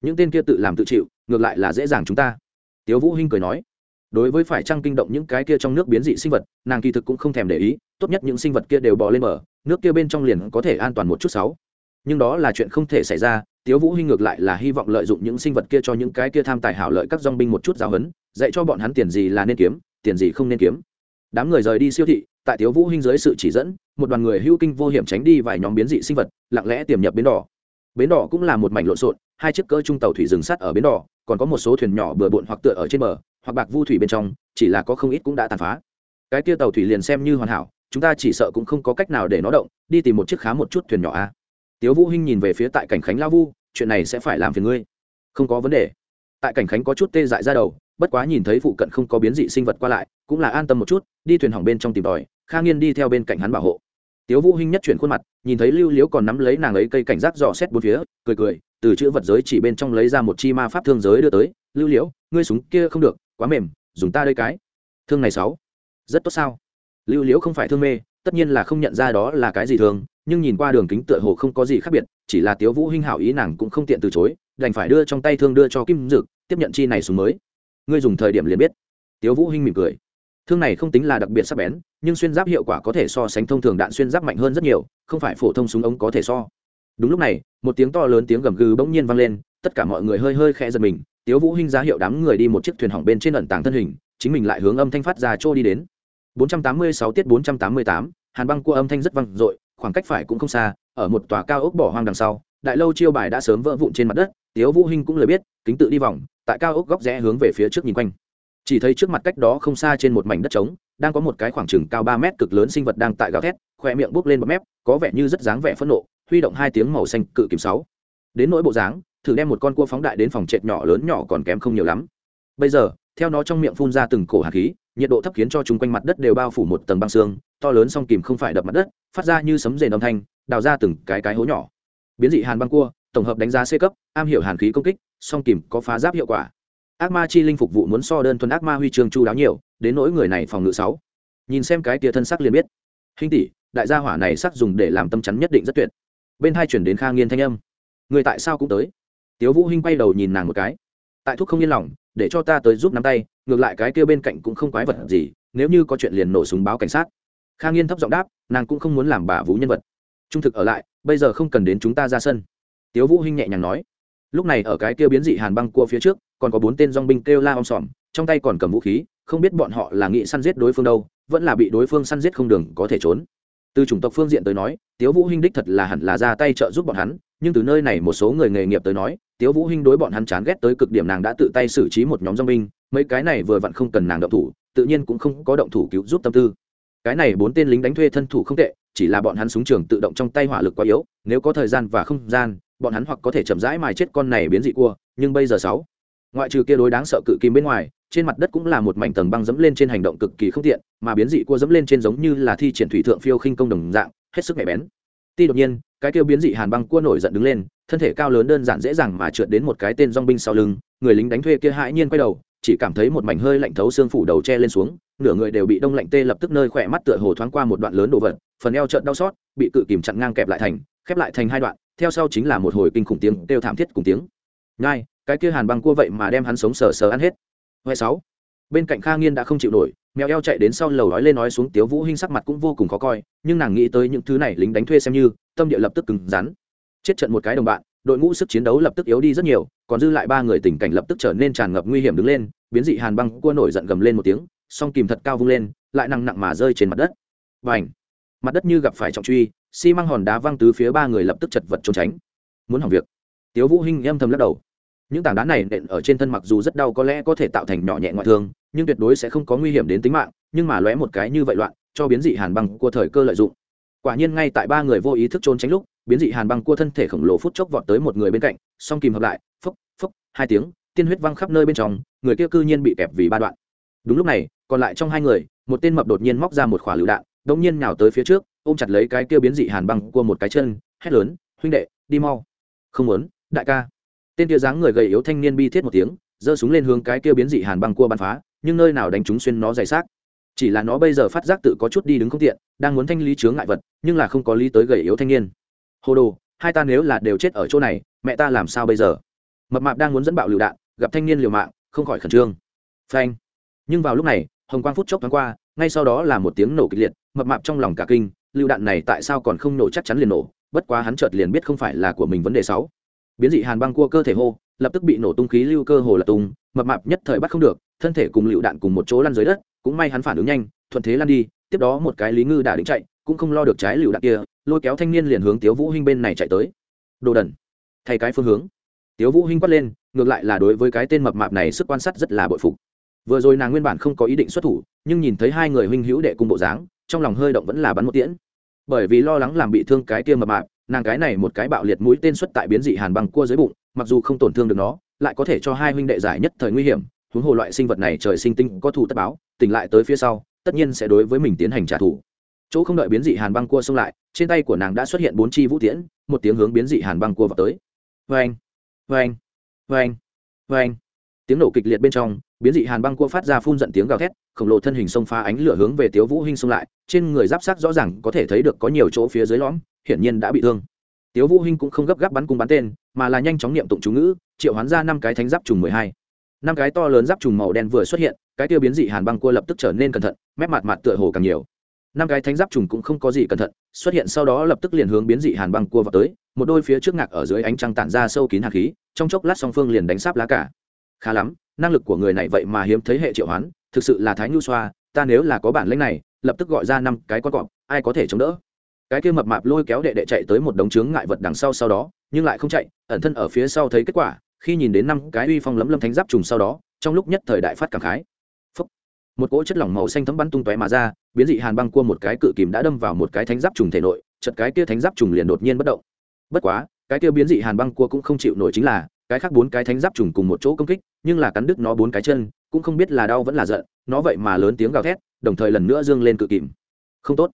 [SPEAKER 1] Những tên kia tự làm tự chịu, ngược lại là dễ dàng chúng ta. Tiếu vũ hinh cười nói đối với phải trăng kinh động những cái kia trong nước biến dị sinh vật, nàng kỳ thực cũng không thèm để ý, tốt nhất những sinh vật kia đều bò lên bờ, nước kia bên trong liền có thể an toàn một chút sáu. Nhưng đó là chuyện không thể xảy ra, tiếu vũ hinh ngược lại là hy vọng lợi dụng những sinh vật kia cho những cái kia tham tài hảo lợi các dong binh một chút giáo hấn dạy cho bọn hắn tiền gì là nên kiếm, tiền gì không nên kiếm. Đám người rời đi siêu thị, tại tiếu vũ hinh dưới sự chỉ dẫn, một đoàn người hưu kinh vô hiểm tránh đi vài nhóm biến dị sinh vật, lặng lẽ tiềm nhập bến đỏ. Bến đỏ cũng là một mảnh lộn xộn, hai chiếc cỡ trung tàu thủy dừng sát ở bến đỏ còn có một số thuyền nhỏ bừa bộn hoặc tựa ở trên bờ, hoặc bạc vu thủy bên trong, chỉ là có không ít cũng đã tàn phá. Cái kia tàu thủy liền xem như hoàn hảo, chúng ta chỉ sợ cũng không có cách nào để nó động, đi tìm một chiếc khá một chút thuyền nhỏ a. Tiếu vũ hinh nhìn về phía tại cảnh khánh lao vu, chuyện này sẽ phải làm phiền ngươi. Không có vấn đề. Tại cảnh khánh có chút tê dại ra đầu, bất quá nhìn thấy phụ cận không có biến dị sinh vật qua lại, cũng là an tâm một chút, đi thuyền hỏng bên trong tìm tòi, kha nghiên đi theo bên cạnh hắn bảo hộ tiếu vũ hinh nhất chuyển khuôn mặt, nhìn thấy lưu liễu còn nắm lấy nàng ấy cây cảnh giác dò xét bốn phía, cười cười, từ chữ vật giới chỉ bên trong lấy ra một chi ma pháp thương giới đưa tới. Lưu liễu, ngươi súng kia không được, quá mềm, dùng ta đây cái. Thương này sáu. Rất tốt sao? Lưu liễu không phải thương mê, tất nhiên là không nhận ra đó là cái gì thường, nhưng nhìn qua đường kính tựa hồ không có gì khác biệt, chỉ là tiếu vũ hinh hảo ý nàng cũng không tiện từ chối, đành phải đưa trong tay thương đưa cho kim dực, tiếp nhận chi này súng mới. Ngươi dùng thời điểm liền biết. Tiếu vũ hinh mỉm cười. Thương này không tính là đặc biệt sắc bén nhưng xuyên giáp hiệu quả có thể so sánh thông thường đạn xuyên giáp mạnh hơn rất nhiều không phải phổ thông súng ống có thể so. Đúng lúc này một tiếng to lớn tiếng gầm gừ bỗng nhiên vang lên tất cả mọi người hơi hơi khẽ giật mình tiếu vũ hinh giá hiệu đám người đi một chiếc thuyền hỏng bên trên ẩn tàng thân hình chính mình lại hướng âm thanh phát ra trôi đi đến. 486 tiết 488, hàn băng cua âm thanh rất vang dội khoảng cách phải cũng không xa ở một tòa cao ốc bỏ hoang đằng sau đại lâu chiêu bài đã sớm vỡ vụn trên mặt đất tiếu vũ hinh cũng lời biết kính tự đi vòng tại cao ốc góc rẽ hướng về phía trước nhìn quanh chỉ thấy trước mặt cách đó không xa trên một mảnh đất trống, đang có một cái khoảng chừng cao ba mét cực lớn sinh vật đang tại gào thét, khoe miệng bốc lên một mép, có vẻ như rất dáng vẻ phẫn nộ, huy động hai tiếng màu xanh cự kìm sáu. Đến nỗi bộ dáng, thử đem một con cua phóng đại đến phòng trệt nhỏ lớn nhỏ còn kém không nhiều lắm. Bây giờ, theo nó trong miệng phun ra từng cổ hạt khí, nhiệt độ thấp khiến cho chúng quanh mặt đất đều bao phủ một tầng băng xương, to lớn song kìm không phải đập mặt đất, phát ra như sấm rền âm thanh, đào ra từng cái cái hố nhỏ. Biến dị hàn băng cua, tổng hợp đánh giá c cấp, am hiểu hàn khí công kích, song kìm có phá giáp hiệu quả ác ma chi linh phục vụ muốn so đơn thuần ác ma huy chương chu đáo nhiều, đến nỗi người này phòng ngự sáu. Nhìn xem cái tia thân sắc liền biết. Hình tỷ, đại gia hỏa này sắc dùng để làm tâm chắn nhất định rất tuyệt. Bên hai chuyển đến kha nghiên thanh âm. Người tại sao cũng tới? Tiếu vũ hinh quay đầu nhìn nàng một cái. Tại thuốc không yên lòng, để cho ta tới giúp nắm tay, ngược lại cái kia bên cạnh cũng không quái vật gì, nếu như có chuyện liền nổ súng báo cảnh sát. Kha nghiên thấp giọng đáp, nàng cũng không muốn làm bà vũ nhân vật. Trung thực ở lại, bây giờ không cần đến chúng ta ra sân. Tiếu vũ hinh nhẹ nhàng nói. Lúc này ở cái kia biến dị hàn băng cua phía trước còn có bốn tên dong binh kêu la om sòm, trong tay còn cầm vũ khí, không biết bọn họ là nghị săn giết đối phương đâu, vẫn là bị đối phương săn giết không đường có thể trốn. Từ chủng tộc phương diện tới nói, tiếu vũ hinh đích thật là hẳn là ra tay trợ giúp bọn hắn, nhưng từ nơi này một số người nghề nghiệp tới nói, tiếu vũ hinh đối bọn hắn chán ghét tới cực điểm nàng đã tự tay xử trí một nhóm dong binh, mấy cái này vừa vặn không cần nàng động thủ, tự nhiên cũng không có động thủ cứu giúp tâm tư. Cái này bốn tên lính đánh thuê thân thủ không tệ, chỉ là bọn hắn súng trường tự động trong tay hỏa lực quá yếu, nếu có thời gian và không gian, bọn hắn hoặc có thể chậm rãi mài chết con này biến dị cua, nhưng bây giờ sáu ngoại trừ kia đối đáng sợ cự kim bên ngoài, trên mặt đất cũng là một mảnh tầng băng dẫm lên trên hành động cực kỳ không tiện, mà biến dị cua dẫm lên trên giống như là thi triển thủy thượng phiêu khinh công đồng dạng, hết sức nhạy bén. Ti đột nhiên, cái kêu biến dị hàn băng cua nổi giận đứng lên, thân thể cao lớn đơn giản dễ dàng mà trượt đến một cái tên dong binh sau lưng, người lính đánh thuê kia hãi nhiên quay đầu, chỉ cảm thấy một mảnh hơi lạnh thấu xương phủ đầu che lên xuống, nửa người đều bị đông lạnh tê lập tức nơi khỏe mắt tựa hồ thoáng qua một đoạn lớn đồ vật, phần eo trợn đau xót, bị cự kìm chặn ngang kẹp lại thành, khép lại thành hai đoạn, theo sau chính là một hồi kinh khủng tiếng kêu thảm thiết cùng tiếng. Ngay cái kia hàn băng cua vậy mà đem hắn sống sờ sờ ăn hết. Huệ sáu, bên cạnh kha nghiên đã không chịu nổi, mèo eo chạy đến sau lầu nói lên nói xuống tiếu vũ hinh sắc mặt cũng vô cùng khó coi, nhưng nàng nghĩ tới những thứ này lính đánh thuê xem như, tâm địa lập tức cứng rắn. Chết trận một cái đồng bạn, đội ngũ sức chiến đấu lập tức yếu đi rất nhiều, còn dư lại ba người tình cảnh lập tức trở nên tràn ngập nguy hiểm đứng lên, biến dị hàn băng cua nổi giận gầm lên một tiếng, song kìm thật cao vung lên, lại nặng nặng mà rơi trên mặt đất. Và ảnh mặt đất như gặp phải trọng truy, xi măng hòn đá văng từ phía ba người lập tức chật vật trốn tránh. Muốn hỏng việc. Tiếu vũ hinh âm thầm lắc đầu những tảng đá này nện ở trên thân mặc dù rất đau có lẽ có thể tạo thành nhỏ nhẹ ngoại thương, nhưng tuyệt đối sẽ không có nguy hiểm đến tính mạng, nhưng mà lóe một cái như vậy loạn, cho biến dị hàn băng cua thời cơ lợi dụng. Quả nhiên ngay tại ba người vô ý thức trốn tránh lúc, biến dị hàn băng cua thân thể khổng lồ phút chốc vọt tới một người bên cạnh, song kìm hợp lại, phốc phốc, hai tiếng, tiên huyết văng khắp nơi bên trong, người kia cư nhiên bị kẹp vì ba đoạn. Đúng lúc này, còn lại trong hai người, một tên mập đột nhiên móc ra một khỏa lựu đạn đông nhiên nhào tới phía trước, ôm chặt lấy cái kia biến dị hàn băng cua một cái chân, hét lớn, huynh đệ, đi mau. Không muốn, đại ca tên kia dáng người gầy yếu thanh niên bi thiết một tiếng, giơ súng lên hướng cái kia biến dị hàn băng cua bắn phá, nhưng nơi nào đánh trúng xuyên nó dày xác. Chỉ là nó bây giờ phát giác tự có chút đi đứng không tiện, đang muốn thanh lý chướng ngại vật, nhưng là không có lý tới gầy yếu thanh niên. Hồ đồ, hai ta nếu là đều chết ở chỗ này, mẹ ta làm sao bây giờ? Mập mạp đang muốn dẫn bạo lựu đạn, gặp thanh niên liều mạng, không khỏi khẩn trương. Phanh. Nhưng vào lúc này, hồng quang phút chốc thoáng qua, ngay sau đó là một tiếng nổ kịch liệt, mập mạp trong lòng cả kinh, lựu đạn này tại sao còn không nổ chắc chắn liền nổ, bất quá hắn chợt liền biết không phải là của mình vấn đề sáu biến dị hàn băng cua cơ thể hô, lập tức bị nổ tung khí lưu cơ hồ là tung, mập mạp nhất thời bắt không được, thân thể cùng lựu đạn cùng một chỗ lăn dưới đất, cũng may hắn phản ứng nhanh, thuận thế lăn đi, tiếp đó một cái lý ngư đã định chạy, cũng không lo được trái lựu đạn kia, lôi kéo thanh niên liền hướng tiếu vũ hinh bên này chạy tới. Đồ đần, thay cái phương hướng. Tiếu vũ hinh quát lên, ngược lại là đối với cái tên mập mạp này sức quan sát rất là bội phục. Vừa rồi nàng nguyên bản không có ý định xuất thủ, nhưng nhìn thấy hai người huynh hữu đệ cùng bộ dáng, trong lòng hơi động vẫn là bắn một tiễn. Bởi vì lo lắng làm bị thương cái kia mập mạp nàng cái này một cái bạo liệt mũi tên xuất tại biến dị hàn băng cua dưới bụng, mặc dù không tổn thương được nó, lại có thể cho hai huynh đệ giải nhất thời nguy hiểm, huống hồ loại sinh vật này trời sinh tinh có thù tất báo, tỉnh lại tới phía sau, tất nhiên sẽ đối với mình tiến hành trả thù. Chỗ không đợi biến dị hàn băng cua xông lại, trên tay của nàng đã xuất hiện bốn chi vũ tiễn, một tiếng hướng biến dị hàn băng cua vào tới. Vê anh vê anh vê anh vê anh tiếng nổ kịch liệt bên trong, biến dị hàn băng cua phát ra phun giận tiếng gào thét, khổng lồ thân hình xông phá ánh lửa hướng về tiếu vũ hinh xông lại, trên người giáp sát rõ ràng có thể thấy được có nhiều chỗ phía dưới lõm, hiển nhiên đã bị thương. Tiếu vũ hinh cũng không gấp gáp bắn cung bắn tên, mà là nhanh chóng niệm tụng chú ngữ, triệu hoán ra năm cái thánh giáp trùng mười hai. Năm cái to lớn giáp trùng màu đen vừa xuất hiện, cái tiêu biến dị hàn băng cua lập tức trở nên cẩn thận, mép mặt mặt tựa hồ càng nhiều. Năm cái thánh giáp trùng cũng không có gì cẩn thận, xuất hiện sau đó lập tức liền hướng biến dị hàn băng cua vào tới, một đôi phía trước ngạc ở dưới ánh trăng tản ra sâu kín hạt khí, trong chốc lát song phương liền đánh sáp lá cả khá lắm, năng lực của người này vậy mà hiếm thấy hệ triệu hoán, thực sự là thái nhu xoa, ta nếu là có bản lĩnh này, lập tức gọi ra năm cái con cọp, ai có thể chống đỡ? Cái kia mập mạp lôi kéo đệ đệ chạy tới một đống chướng ngại vật đằng sau sau đó, nhưng lại không chạy, ẩn thân ở phía sau thấy kết quả, khi nhìn đến năm cái uy phong lấm lâm thánh giáp trùng sau đó, trong lúc nhất thời đại phát cảm khái. Phúc. một cỗ chất lỏng màu xanh thấm bắn tung tóe mà ra, biến dị hàn băng cua một cái cự kìm đã đâm vào một cái thánh giáp trùng thể nội chật cái kia thánh giáp trùng liền đột nhiên bất động. Bất quá, cái kia biến dị hàn băng cua cũng không chịu nổi chính là cái khác bốn cái thánh giáp trùng cùng một chỗ công kích, nhưng là cắn đứt nó bốn cái chân, cũng không biết là đau vẫn là giận, nó vậy mà lớn tiếng gào thét, đồng thời lần nữa dương lên cự kìm. Không tốt.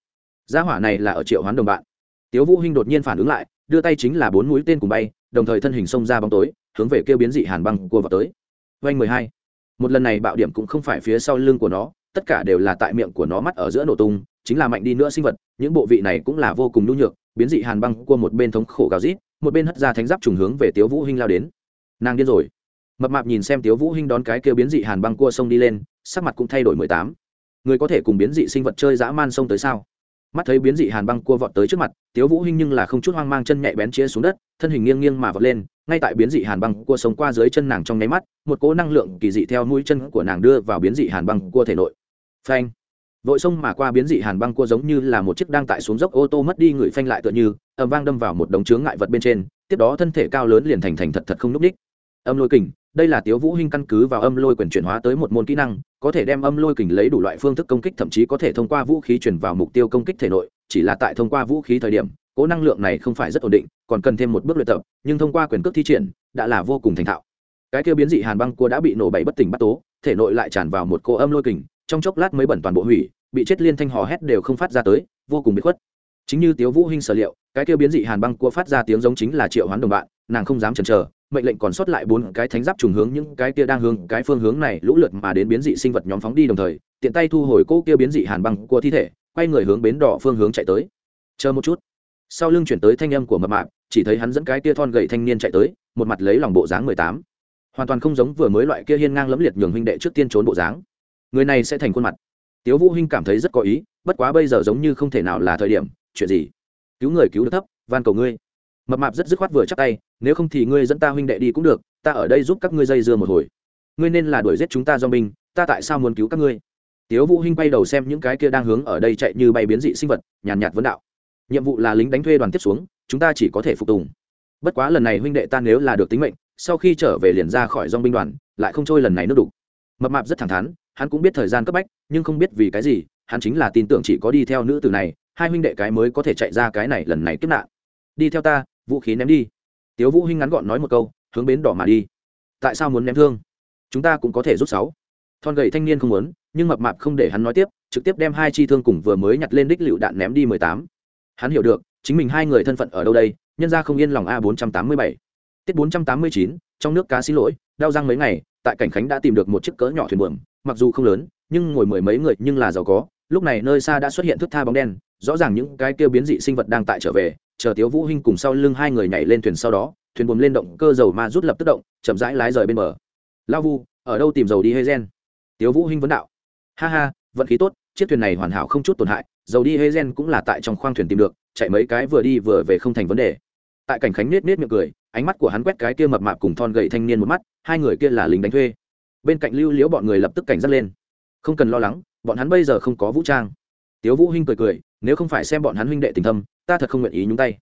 [SPEAKER 1] Gia hỏa này là ở triệu hoán đồng bạn. Tiếu vũ hinh đột nhiên phản ứng lại, đưa tay chính là bốn mũi tên cùng bay, đồng thời thân hình xông ra bóng tối, hướng về kêu biến dị hàn băng cua vào tới. Vanh mười hai. Một lần này bạo điểm cũng không phải phía sau lưng của nó, tất cả đều là tại miệng của nó mắt ở giữa nổ tung, chính là mạnh đi nữa sinh vật, những bộ vị này cũng là vô cùng nhu nhược, biến dị hàn băng cua một bên thống khổ gào rít, một bên hất ra thánh giáp trùng hướng về tiếu vũ hinh lao đến nàng điên rồi. Mập mạp nhìn xem tiếu vũ hinh đón cái kêu biến dị hàn băng cua sông đi lên, sắc mặt cũng thay đổi mười tám. Người có thể cùng biến dị sinh vật chơi dã man sông tới sao? Mắt thấy biến dị hàn băng cua vọt tới trước mặt, tiếu vũ hinh nhưng là không chút hoang mang chân nhẹ bén chia xuống đất, thân hình nghiêng nghiêng mà vọt lên, ngay tại biến dị hàn băng cua sống qua dưới chân nàng trong nháy mắt, một cỗ năng lượng kỳ dị theo mũi chân của nàng đưa vào biến dị hàn băng cua thể nội. Phanh! Vội sông mà qua biến dị hàn băng cua giống như là một chiếc đang tại xuống dốc ô tô mất đi người phanh lại tựa như, ầm vang đâm vào một đống chướng ngại vật bên trên, tiếp đó thân thể cao lớn liền thành thành thật thật không núc đích âm lôi kình, đây là tiếu vũ hinh căn cứ vào âm lôi quyền chuyển hóa tới một môn kỹ năng, có thể đem âm lôi kình lấy đủ loại phương thức công kích, thậm chí có thể thông qua vũ khí chuyển vào mục tiêu công kích thể nội, chỉ là tại thông qua vũ khí thời điểm, cố năng lượng này không phải rất ổn định, còn cần thêm một bước luyện tập, nhưng thông qua quyền cước thi triển, đã là vô cùng thành thạo. Cái kia biến dị hàn băng cua đã bị nổ bảy bất tỉnh bắt tố, thể nội lại tràn vào một cô âm lôi kình, trong chốc lát mới bẩn toàn bộ hủy, bị chết liên thanh hò hét đều không phát ra tới, vô cùng bị khuất. Chính như tiếu vũ hinh sở liệu, cái kia biến dị hàn băng cua phát ra tiếng giống chính là triệu hoán đồng bạn, nàng không dám chần chờ mệnh lệnh còn sót lại bốn cái thánh giáp trùng hướng những cái kia đang hướng cái phương hướng này lũ lượt mà đến biến dị sinh vật nhóm phóng đi đồng thời, tiện tay thu hồi cỗ kia biến dị hàn băng cua thi thể, quay người hướng bến đỏ phương hướng chạy tới. Chờ một chút. Sau lưng chuyển tới thanh âm của mập mạp, chỉ thấy hắn dẫn cái kia thon gậy thanh niên chạy tới, một mặt lấy lòng bộ dáng mười tám. Hoàn toàn không giống vừa mới loại kia hiên ngang lẫm liệt nhường huynh đệ trước tiên trốn bộ dáng. Người này sẽ thành khuôn mặt. Tiếu vũ hinh cảm thấy rất có ý, bất quá bây giờ giống như không thể nào là thời điểm, chuyện gì? Cứu người cứu được thấp, van cầu ngươi. Mập mạp rất dứt khoát vừa chắc tay nếu không thì ngươi dẫn ta huynh đệ đi cũng được, ta ở đây giúp các ngươi dây dưa một hồi. Ngươi nên là đuổi giết chúng ta do mình, ta tại sao muốn cứu các ngươi? Tiếu vũ hinh bay đầu xem những cái kia đang hướng ở đây chạy như bay biến dị sinh vật, nhàn nhạt vấn đạo. Nhiệm vụ là lính đánh thuê đoàn tiếp xuống, chúng ta chỉ có thể phục tùng. Bất quá lần này huynh đệ ta nếu là được tính mệnh, sau khi trở về liền ra khỏi dòng binh đoàn, lại không trôi lần này nước đủ. Mập mạp rất thẳng thắn, hắn cũng biết thời gian cấp bách, nhưng không biết vì cái gì, hắn chính là tin tưởng chỉ có đi theo nữ tử này, hai huynh đệ cái mới có thể chạy ra cái này lần này kiếp nạn. Đi theo ta, vũ khí ném đi tiếu vũ hinh ngắn gọn nói một câu, hướng bến đỏ mà đi. Tại sao muốn ném thương? Chúng ta cũng có thể rút sáu. Thon gầy thanh niên không muốn, nhưng mập mạp không để hắn nói tiếp, trực tiếp đem hai chi thương cùng vừa mới nhặt lên đích lựu đạn ném đi mười tám. Hắn hiểu được, chính mình hai người thân phận ở đâu đây, nhân ra không yên lòng a bốn trăm tám mươi bảy. Tiết bốn trăm tám mươi chín, trong nước cá xin lỗi, đau răng mấy ngày, tại cảnh khánh đã tìm được một chiếc cỡ nhỏ thuyền buồm, mặc dù không lớn, nhưng ngồi mười mấy người nhưng là giàu có. Lúc này nơi xa đã xuất hiện thước tha bóng đen, rõ ràng những cái kêu biến dị sinh vật đang tại trở về chờ tiếu vũ hinh cùng sau lưng hai người nhảy lên thuyền sau đó, thuyền buồm lên động, cơ dầu ma rút lập tức động, chậm rãi lái rời bên bờ. Lao vu, ở đâu tìm dầu đi hay gen tiếu vũ hinh vấn đạo. Ha ha, vận khí tốt, chiếc thuyền này hoàn hảo không chút tổn hại, dầu đi hay gen cũng là tại trong khoang thuyền tìm được, chạy mấy cái vừa đi vừa về không thành vấn đề. Tại cảnh khánh nết nết miệng cười, ánh mắt của hắn quét cái kia mập mạp cùng thon gậy thanh niên một mắt, hai người kia là lính đánh thuê. Bên cạnh lưu liễu bọn người lập tức cảnh giác lên. Không cần lo lắng, bọn hắn bây giờ không có vũ trang tiếu vũ hinh cười cười, nếu không phải xem bọn hắn huynh đệ tình thâm, ta thật không nguyện ý nhúng tay.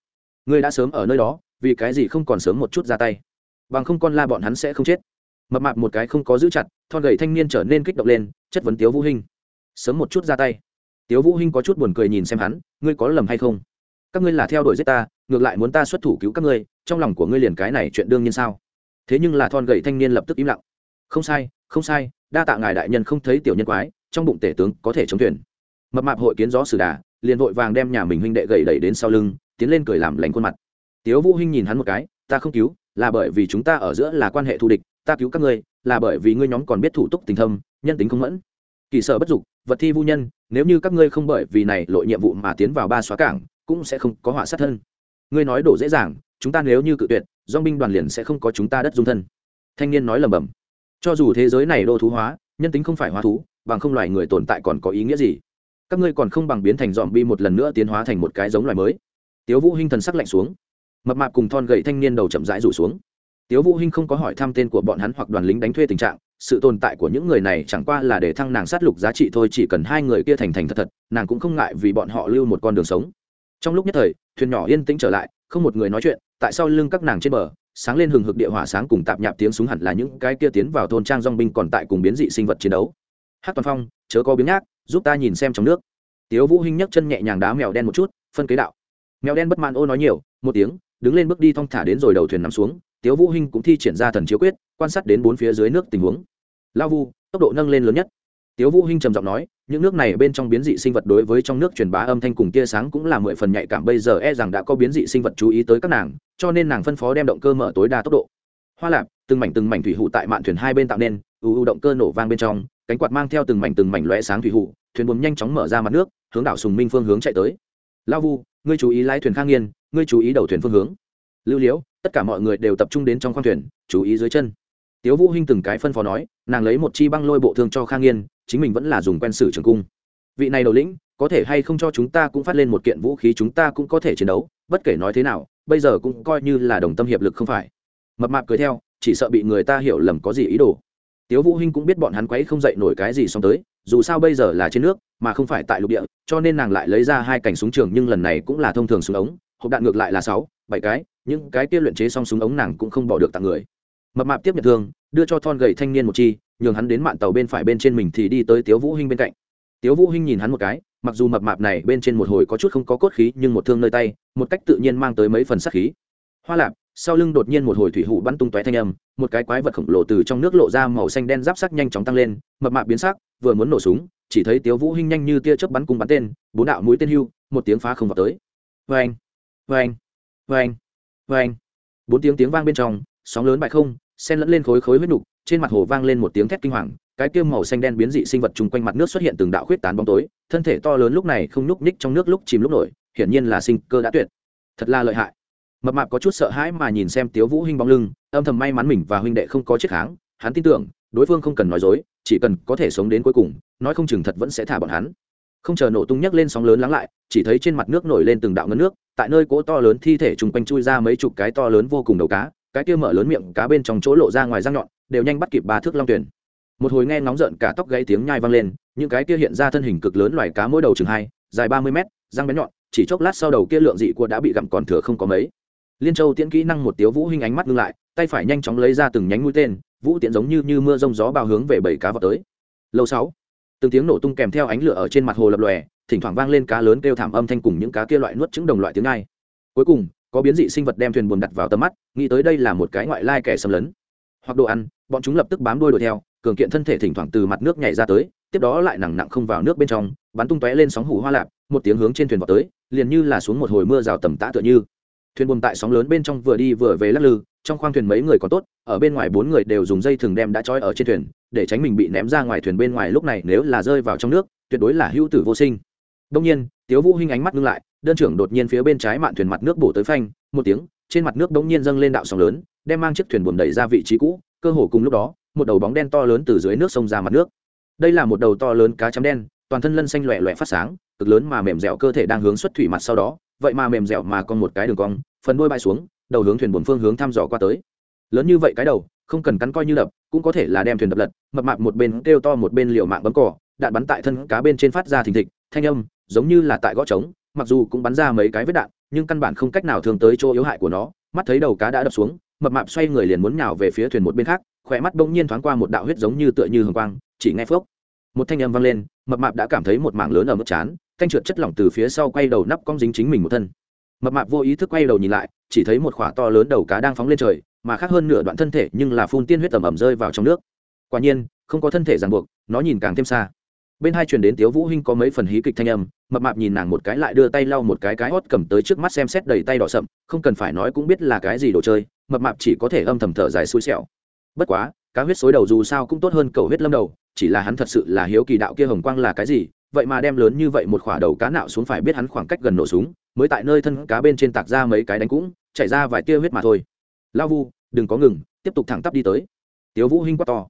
[SPEAKER 1] Ngươi đã sớm ở nơi đó, vì cái gì không còn sớm một chút ra tay? Bằng không con la bọn hắn sẽ không chết. Mập mạp một cái không có giữ chặt, thon gầy thanh niên trở nên kích động lên, chất vấn tiếu vũ hinh. Sớm một chút ra tay. Tiếu vũ hinh có chút buồn cười nhìn xem hắn, ngươi có lầm hay không? Các ngươi là theo đuổi giết ta, ngược lại muốn ta xuất thủ cứu các ngươi, trong lòng của ngươi liền cái này chuyện đương nhiên sao? Thế nhưng là thon gầy thanh niên lập tức im lặng. Không sai không sai, đa tạ ngài đại nhân không thấy tiểu nhân quái, trong bụng tể tướng có thể chống thuyền mập mạp hội kiến gió sử đà, liền vội vàng đem nhà mình huynh đệ gầy đẩy đến sau lưng, tiến lên cười làm lành khuôn mặt. Tiếu vũ hinh nhìn hắn một cái, ta không cứu, là bởi vì chúng ta ở giữa là quan hệ thù địch, ta cứu các ngươi, là bởi vì ngươi nhóm còn biết thủ túc tình thâm, nhân tính không mẫn. Kỳ sở bất dục, vật thi vu nhân, nếu như các ngươi không bởi vì này lội nhiệm vụ mà tiến vào ba xóa cảng, cũng sẽ không có họa sát thân. Ngươi nói đổ dễ dàng, chúng ta nếu như cự tuyệt dong binh đoàn liền sẽ không có chúng ta đất dung thân. Thanh niên nói lầm bầm cho dù thế giới này đô thú hóa, nhân tính không phải hóa thú, bằng không loài người tồn tại còn có ý nghĩa gì? Các ngươi còn không bằng biến thành dòm bi một lần nữa tiến hóa thành một cái giống loài mới. Tiếu vũ hinh thần sắc lạnh xuống. Mập mạp cùng thon gậy thanh niên đầu chậm rãi rủ xuống. Tiếu vũ hinh không có hỏi thăm tên của bọn hắn hoặc đoàn lính đánh thuê tình trạng, sự tồn tại của những người này chẳng qua là để thăng nàng sát lục giá trị thôi, chỉ cần hai người kia thành thành thật thật, nàng cũng không ngại vì bọn họ lưu một con đường sống. Trong lúc nhất thời, thuyền nhỏ yên tĩnh trở lại, không một người nói chuyện, tại sao lưng các nàng trên bờ, sáng lên hừng hực địa hỏa sáng cùng tạp nhạp tiếng súng hẳn là những cái kia tiến vào thôn trang dong binh còn tại cùng biến dị sinh vật chiến đấu. Hát toàn phong, chớ có biến nhác giúp ta nhìn xem trong nước. Tiếu vũ hinh nhấc chân nhẹ nhàng đá mèo đen một chút, phân kế đạo. Mèo đen bất mãn ô nói nhiều, một tiếng, đứng lên bước đi thong thả đến rồi đầu thuyền nằm xuống. Tiếu vũ hinh cũng thi triển ra thần chiếu quyết, quan sát đến bốn phía dưới nước tình huống. Lao vu, tốc độ nâng lên lớn nhất. Tiếu vũ hinh trầm giọng nói, những nước này bên trong biến dị sinh vật đối với trong nước truyền bá âm thanh cùng tia sáng cũng là mười phần nhạy cảm, bây giờ e rằng đã có biến dị sinh vật chú ý tới các nàng, cho nên nàng phân phó đem động cơ mở tối đa tốc độ. Hoa lạp, từng mảnh từng mảnh thủy hụ tại mạn thuyền hai bên tạo nên, u u động cơ nổ vang bên trong cánh quạt mang theo từng mảnh từng mảnh lóe sáng thủy hụ, thuyền buồm nhanh chóng mở ra mặt nước, hướng đảo sùng minh phương hướng chạy tới. Lao vu, ngươi chú ý lái thuyền khang nghiên, ngươi chú ý đầu thuyền phương hướng. Lưu liễu, tất cả mọi người đều tập trung đến trong khoang thuyền, chú ý dưới chân. Tiếu vũ hinh từng cái phân phó nói, nàng lấy một chi băng lôi bộ thương cho khang nghiên, chính mình vẫn là dùng quen sử trường cung. Vị này đầu lĩnh, có thể hay không cho chúng ta cũng phát lên một kiện vũ khí chúng ta cũng có thể chiến đấu, bất kể nói thế nào, bây giờ cũng coi như là đồng tâm hiệp lực không phải. Mập mạp cười theo, chỉ sợ bị người ta hiểu lầm có gì ý đồ tiếu vũ hinh cũng biết bọn hắn quấy không dậy nổi cái gì xong tới, dù sao bây giờ là trên nước, mà không phải tại lục địa, cho nên nàng lại lấy ra hai cảnh súng trường nhưng lần này cũng là thông thường súng ống, hộp đạn ngược lại là sáu, bảy cái, những cái kia luyện chế xong súng ống nàng cũng không bỏ được tặng người. Mập mạp tiếp nhận thương, đưa cho thon gầy thanh niên một chi, nhường hắn đến mạn tàu bên phải bên trên mình thì đi tới tiếu vũ hinh bên cạnh. Tiếu vũ hinh nhìn hắn một cái, mặc dù mập mạp này bên trên một hồi có chút không có cốt khí nhưng một thương nơi tay, một cách tự nhiên mang tới mấy phần sát khí. Hoa lạp sau lưng đột nhiên một hồi thủy hụ bắn tung tóe thanh âm, một cái quái vật khổng lồ từ trong nước lộ ra màu xanh đen giáp sắc nhanh chóng tăng lên, mập mạp biến sắc, vừa muốn nổ súng, chỉ thấy tiếu vũ hinh nhanh như tia chớp bắn cung bắn tên, bốn đạo mũi tên hưu, một tiếng phá không vào tới. Vang vang vang vang bốn tiếng tiếng vang bên trong, sóng lớn bại không xen lẫn lên khối khối huyết nục, trên mặt hồ vang lên một tiếng thét kinh hoàng, cái kia màu xanh đen biến dị sinh vật chung quanh mặt nước xuất hiện từng đạo khuyết tán bóng tối, thân thể to lớn lúc này không nhúc ních trong nước lúc chìm lúc nổi, hiển nhiên là sinh cơ đã tuyệt. Thật là lợi hại mập mạp có chút sợ hãi mà nhìn xem tiếu vũ hinh bóng lưng, âm thầm may mắn mình và huynh đệ không có chiếc kháng, hắn tin tưởng, đối phương không cần nói dối, chỉ cần có thể sống đến cuối cùng, nói không chừng thật vẫn sẽ thả bọn hắn. Không chờ nổ tung nhấc lên sóng lớn lắng lại, chỉ thấy trên mặt nước nổi lên từng đạo ngấn nước, tại nơi cỗ to lớn thi thể trùng quanh chui ra mấy chục cái to lớn vô cùng đầu cá, cái kia mở lớn miệng cá bên trong chỗ lộ ra ngoài răng nhọn, đều nhanh bắt kịp ba thước long tuyển một hồi nghe nóng giận cả tóc gãy tiếng nhai vang lên, những cái kia hiện ra thân hình cực lớn loài cá mỗi đầu chừng hai, dài ba mươi mét, răng bén nhọn, chỉ chốc lát sau đầu kia lượng dị của đã bị gặm còn thừa không có mấy liên châu tiễn kỹ năng một tiếu vũ hình ánh mắt ngưng lại, tay phải nhanh chóng lấy ra từng nhánh mũi tên, vũ tiễn giống như như mưa rông gió bao hướng về bảy cá vào tới. Lâu sáu, từng tiếng nổ tung kèm theo ánh lửa ở trên mặt hồ lập lòe, thỉnh thoảng vang lên cá lớn kêu thảm âm thanh cùng những cá kia loại nuốt trứng đồng loại tiếng ai. Cuối cùng, có biến dị sinh vật đem thuyền buồn đặt vào tầm mắt, nghĩ tới đây là một cái ngoại lai kẻ xâm lấn. Hoặc đồ ăn, bọn chúng lập tức bám đuôi đuổi theo, cường kiện thân thể thỉnh thoảng từ mặt nước nhảy ra tới, tiếp đó lại nặng nặng không vào nước bên trong, bắn tung tóe lên sóng hủ hoa lạp một tiếng hướng trên thuyền vào tới, liền như là xuống một hồi mưa rào tầm tã tựa như thuyền buồm tại sóng lớn bên trong vừa đi vừa về lắc lư, trong khoang thuyền mấy người còn tốt, ở bên ngoài bốn người đều dùng dây thừng đem đã trói ở trên thuyền, để tránh mình bị ném ra ngoài thuyền bên ngoài lúc này nếu là rơi vào trong nước, tuyệt đối là hữu tử vô sinh. Đông nhiên, tiếu vũ hinh ánh mắt ngưng lại, đơn trưởng đột nhiên phía bên trái mạn thuyền mặt nước bổ tới phanh, một tiếng, trên mặt nước đống nhiên dâng lên đạo sóng lớn, đem mang chiếc thuyền buồm đẩy ra vị trí cũ, cơ hồ cùng lúc đó, một đầu bóng đen to lớn từ dưới nước sông ra mặt nước. Đây là một đầu to lớn cá chấm đen, toàn thân lân xanh loẹ loẹ phát sáng, cực lớn mà mềm dẻo cơ thể đang hướng xuất thủy mặt sau đó vậy mà mềm dẻo mà còn một cái đường cong, phần đuôi bay xuống, đầu hướng thuyền buồn phương hướng thăm dò qua tới. Lớn như vậy cái đầu, không cần cắn coi như đập, cũng có thể là đem thuyền đập lật, mập mạp một bên kêu to một bên liều mạng bấm cỏ đạn bắn tại thân cá bên trên phát ra thình thịch, thanh âm, giống như là tại gõ trống, mặc dù cũng bắn ra mấy cái vết đạn, nhưng căn bản không cách nào thường tới chỗ yếu hại của nó. Mắt thấy đầu cá đã đập xuống, mập mạp xoay người liền muốn nhào về phía thuyền một bên khác khỏe mắt bỗng nhiên thoáng qua một đạo huyết giống như tựa như hồng quang, chỉ nghe phước một thanh âm vang lên, mập mạp đã cảm thấy một mảng lớn ở mức chán, canh trượt chất lỏng từ phía sau quay đầu nắp cong dính chính mình một thân. Mập mạp vô ý thức quay đầu nhìn lại, chỉ thấy một khỏa to lớn đầu cá đang phóng lên trời, mà khác hơn nửa đoạn thân thể nhưng là phun tiên huyết tầm ẩm rơi vào trong nước. Quả nhiên, không có thân thể ràng buộc, nó nhìn càng thêm xa. Bên hai truyền đến tiếu vũ hinh có mấy phần hí kịch thanh âm, mập mạp nhìn nàng một cái lại đưa tay lau một cái cái hót cầm tới trước mắt xem xét đầy tay đỏ sậm, không cần phải nói cũng biết là cái gì đồ chơi, mập mạp chỉ có thể âm thầm thở dài xui xẻo. Bất quá, cá huyết xối đầu dù sao cũng tốt hơn cầu huyết lâm đầu chỉ là hắn thật sự là hiếu kỳ đạo kia hồng quang là cái gì, vậy mà đem lớn như vậy một khỏa đầu cá nạo xuống phải biết hắn khoảng cách gần nổ súng, mới tại nơi thân cá bên trên tạc ra mấy cái đánh cũng, chảy ra vài tia huyết mà thôi. Lao vu, đừng có ngừng, tiếp tục thẳng tắp đi tới. Tiếu vũ hinh quá to.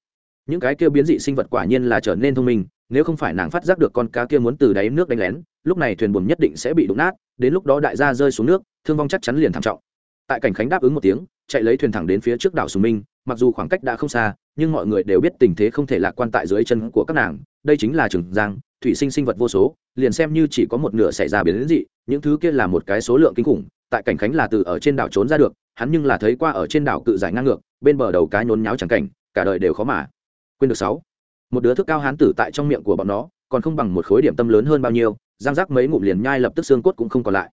[SPEAKER 1] Những cái kia biến dị sinh vật quả nhiên là trở nên thông minh, nếu không phải nàng phát giác được con cá kia muốn từ đáy nước đánh lén, lúc này thuyền buồm nhất định sẽ bị đụng nát, đến lúc đó đại gia rơi xuống nước, thương vong chắc chắn liền thảm trọng. Tại cảnh khánh đáp ứng một tiếng chạy lấy thuyền thẳng đến phía trước đảo sùng minh, mặc dù khoảng cách đã không xa, nhưng mọi người đều biết tình thế không thể lạc quan tại dưới chân của các nàng, đây chính là trường giang, thủy sinh sinh vật vô số, liền xem như chỉ có một nửa xảy ra biến dị, những thứ kia là một cái số lượng kinh khủng, tại cảnh khánh là từ ở trên đảo trốn ra được, hắn nhưng là thấy qua ở trên đảo cự giải ngang ngược, bên bờ đầu cá nhốn nháo chẳng cảnh, cả đời đều khó mà quên được sáu. Một đứa thức cao hán tử tại trong miệng của bọn nó, còn không bằng một khối điểm tâm lớn hơn bao nhiêu, giang giác mấy ngụm liền nhai lập tức xương cốt cũng không còn lại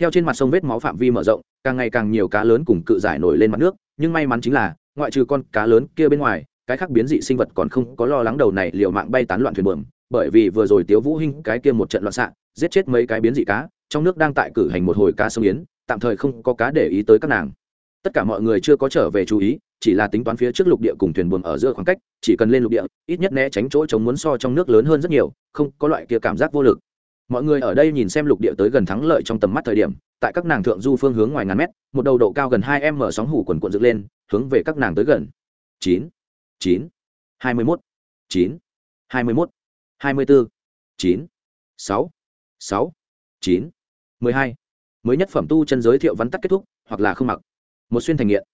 [SPEAKER 1] theo trên mặt sông vết máu phạm vi mở rộng, càng ngày càng nhiều cá lớn cùng cự giải nổi lên mặt nước, nhưng may mắn chính là, ngoại trừ con cá lớn kia bên ngoài, cái khác biến dị sinh vật còn không có lo lắng đầu này liều mạng bay tán loạn thuyền buồm, bởi vì vừa rồi tiếu vũ hinh cái kia một trận loạn xạ, giết chết mấy cái biến dị cá, trong nước đang tại cử hành một hồi cá sông yến, tạm thời không có cá để ý tới các nàng. Tất cả mọi người chưa có trở về chú ý, chỉ là tính toán phía trước lục địa cùng thuyền buồm ở giữa khoảng cách, chỉ cần lên lục địa, ít nhất né tránh chỗ chống muốn so trong nước lớn hơn rất nhiều, không có loại kia cảm giác vô lực mọi người ở đây nhìn xem lục địa tới gần thắng lợi trong tầm mắt thời điểm, tại các nàng thượng du phương hướng ngoài ngàn mét, một đầu độ cao gần hai m mở sóng hủ quần cuộn dựng lên, hướng về các nàng tới gần. Chín chín, hai mươi mốt, chín, hai mươi mốt, hai mươi bốn chín, sáu sáu, chín, mười hai. Mới nhất phẩm tu chân giới thiệu vắn tắt kết thúc, hoặc là không mặc. Một xuyên thành nghiện.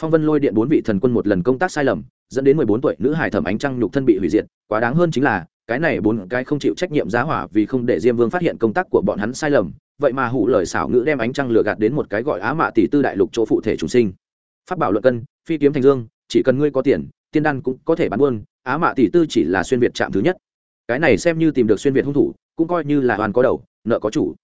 [SPEAKER 1] Phong vân lôi điện bốn vị thần quân một lần công tác sai lầm, dẫn đến mười bốn tuổi nữ hải thẩm ánh trăng nhục thân bị hủy diệt, quá đáng hơn chính là cái này bốn cái không chịu trách nhiệm giá hỏa vì không để diêm vương phát hiện công tác của bọn hắn sai lầm, vậy mà hụ lời xảo ngữ đem ánh trăng lừa gạt đến một cái gọi á mạ tỷ tư đại lục chỗ phụ thể chủ sinh. Phát bảo luận cân, phi kiếm thành dương, chỉ cần ngươi có tiền, tiên đan cũng có thể bán buôn, á mạ tỷ tư chỉ là xuyên việt chạm thứ nhất. Cái này xem như tìm được xuyên việt hung thủ, cũng coi như là hoàn có đầu, nợ có chủ.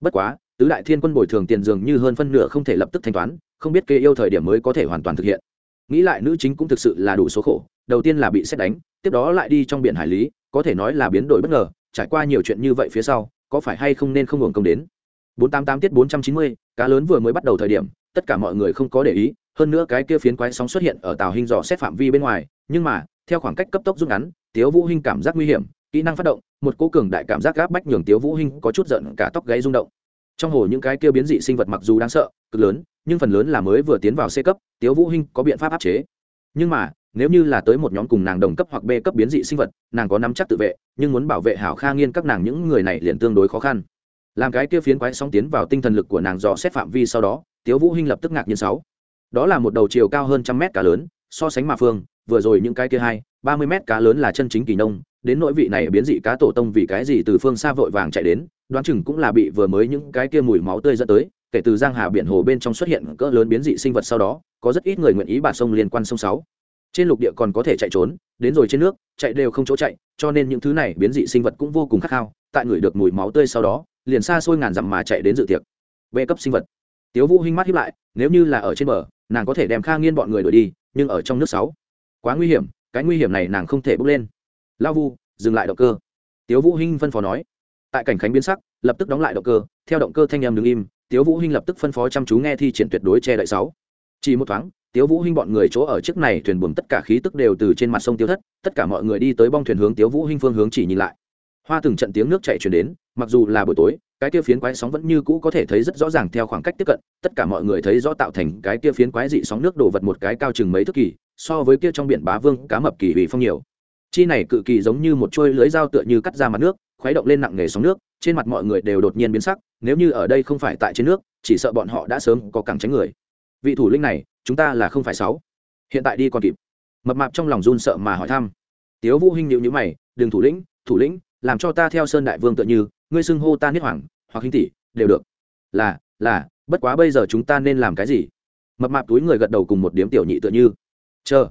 [SPEAKER 1] Bất quá, tứ đại thiên quân bồi thường tiền dường như hơn phân nửa không thể lập tức thanh toán, không biết kê yêu thời điểm mới có thể hoàn toàn thực hiện. Nghĩ lại nữ chính cũng thực sự là đủ số khổ, đầu tiên là bị xét đánh tiếp đó lại đi trong biển hải lý có thể nói là biến đổi bất ngờ trải qua nhiều chuyện như vậy phía sau có phải hay không nên không hưởng công đến? 488 tiết 490, cá lớn vừa mới bắt đầu thời điểm tất cả mọi người không có để ý hơn nữa cái kia phiến quái sóng xuất hiện ở tàu hình dò xét phạm vi bên ngoài nhưng mà theo khoảng cách cấp tốc rút ngắn tiếu vũ hinh cảm giác nguy hiểm kỹ năng phát động một cố cường đại cảm giác gáp bách nhường tiếu vũ hinh có chút giận cả tóc gáy rung động. Trong hồ những cái kia biến dị sinh vật mặc dù đáng sợ cực lớn nhưng phần lớn là mới vừa tiến vào c cấp tiếu vũ hinh có biện pháp áp chế. Nhưng mà nếu như là tới một nhóm cùng nàng đồng cấp hoặc b cấp biến dị sinh vật, nàng có nắm chắc tự vệ, nhưng muốn bảo vệ hảo kha nghiên các nàng những người này liền tương đối khó khăn. Làm cái kia phiến quái sóng tiến vào tinh thần lực của nàng dò xét phạm vi sau đó, tiếu vũ hinh lập tức ngạc nhiên sáu. Đó là một đầu chiều cao hơn trăm mét cá lớn, so sánh mà phương, vừa rồi những cái kia hai, ba mươi mét cá lớn là chân chính kỳ nông, đến nội vị này biến dị cá tổ tông vì cái gì từ phương xa vội vàng chạy đến, đoán chừng cũng là bị vừa mới những cái kia mùi máu tươi dẫn tới, kể từ giang hà biển hồ bên trong xuất hiện cỡ lớn biến dị sinh vật sau đó, có rất ít người nguyện ý bà sông liên quan sông sáu trên lục địa còn có thể chạy trốn, đến rồi trên nước, chạy đều không chỗ chạy, cho nên những thứ này biến dị sinh vật cũng vô cùng khát khao, tại người được mùi máu tươi sau đó, liền xa xôi ngàn dặm mà chạy đến dự tiệc. B cấp sinh vật. Tiếu vũ hinh mắt hiếp lại, nếu như là ở trên bờ, nàng có thể đem kha nghiên bọn người đuổi đi, nhưng ở trong nước sáu. Quá nguy hiểm, cái nguy hiểm này nàng không thể bước lên. Lao vu, dừng lại động cơ. Tiếu vũ hinh phân phó nói. Tại cảnh khánh biến sắc, lập tức đóng lại động cơ, theo động cơ thanh em đứng im, tiếu vũ hinh lập tức phân phó chăm chú nghe thi triển tuyệt đối che đậy sáu chỉ một thoáng, tiếu vũ hinh bọn người chỗ ở trước này thuyền buồm tất cả khí tức đều từ trên mặt sông tiêu thất, tất cả mọi người đi tới bong thuyền hướng tiếu vũ hinh phương hướng chỉ nhìn lại. Hoa từng trận tiếng nước chảy truyền đến, mặc dù là buổi tối, cái kia phiến quái sóng vẫn như cũ có thể thấy rất rõ ràng theo khoảng cách tiếp cận, tất cả mọi người thấy rõ tạo thành cái kia phiến quái dị sóng nước đổ vật một cái cao chừng mấy thước kỳ, so với kia trong biển bá vương, cá mập kỳ ủy phong nhiều. Chi này cự kỳ giống như một trôi lưới dao tựa như cắt ra mặt nước, khuấy động lên nặng nghề sóng nước, trên mặt mọi người đều đột nhiên biến sắc, nếu như ở đây không phải tại trên nước, chỉ sợ bọn họ đã sớm có cẳng tránh người vị thủ lĩnh này, chúng ta là không phải sáu. Hiện tại đi còn kịp. Mập mạp trong lòng run sợ mà hỏi thăm. Tiếu vũ hinh nhíu nhíu mày, đừng thủ lĩnh thủ lĩnh, làm cho ta theo sơn đại vương tựa như, ngươi xưng hô ta niết hoàng, hoặc hình tỷ, đều được. Là là, bất quá bây giờ chúng ta nên làm cái gì? Mập mạp túi người gật đầu cùng một điếm tiểu nhị tựa như. Chờ.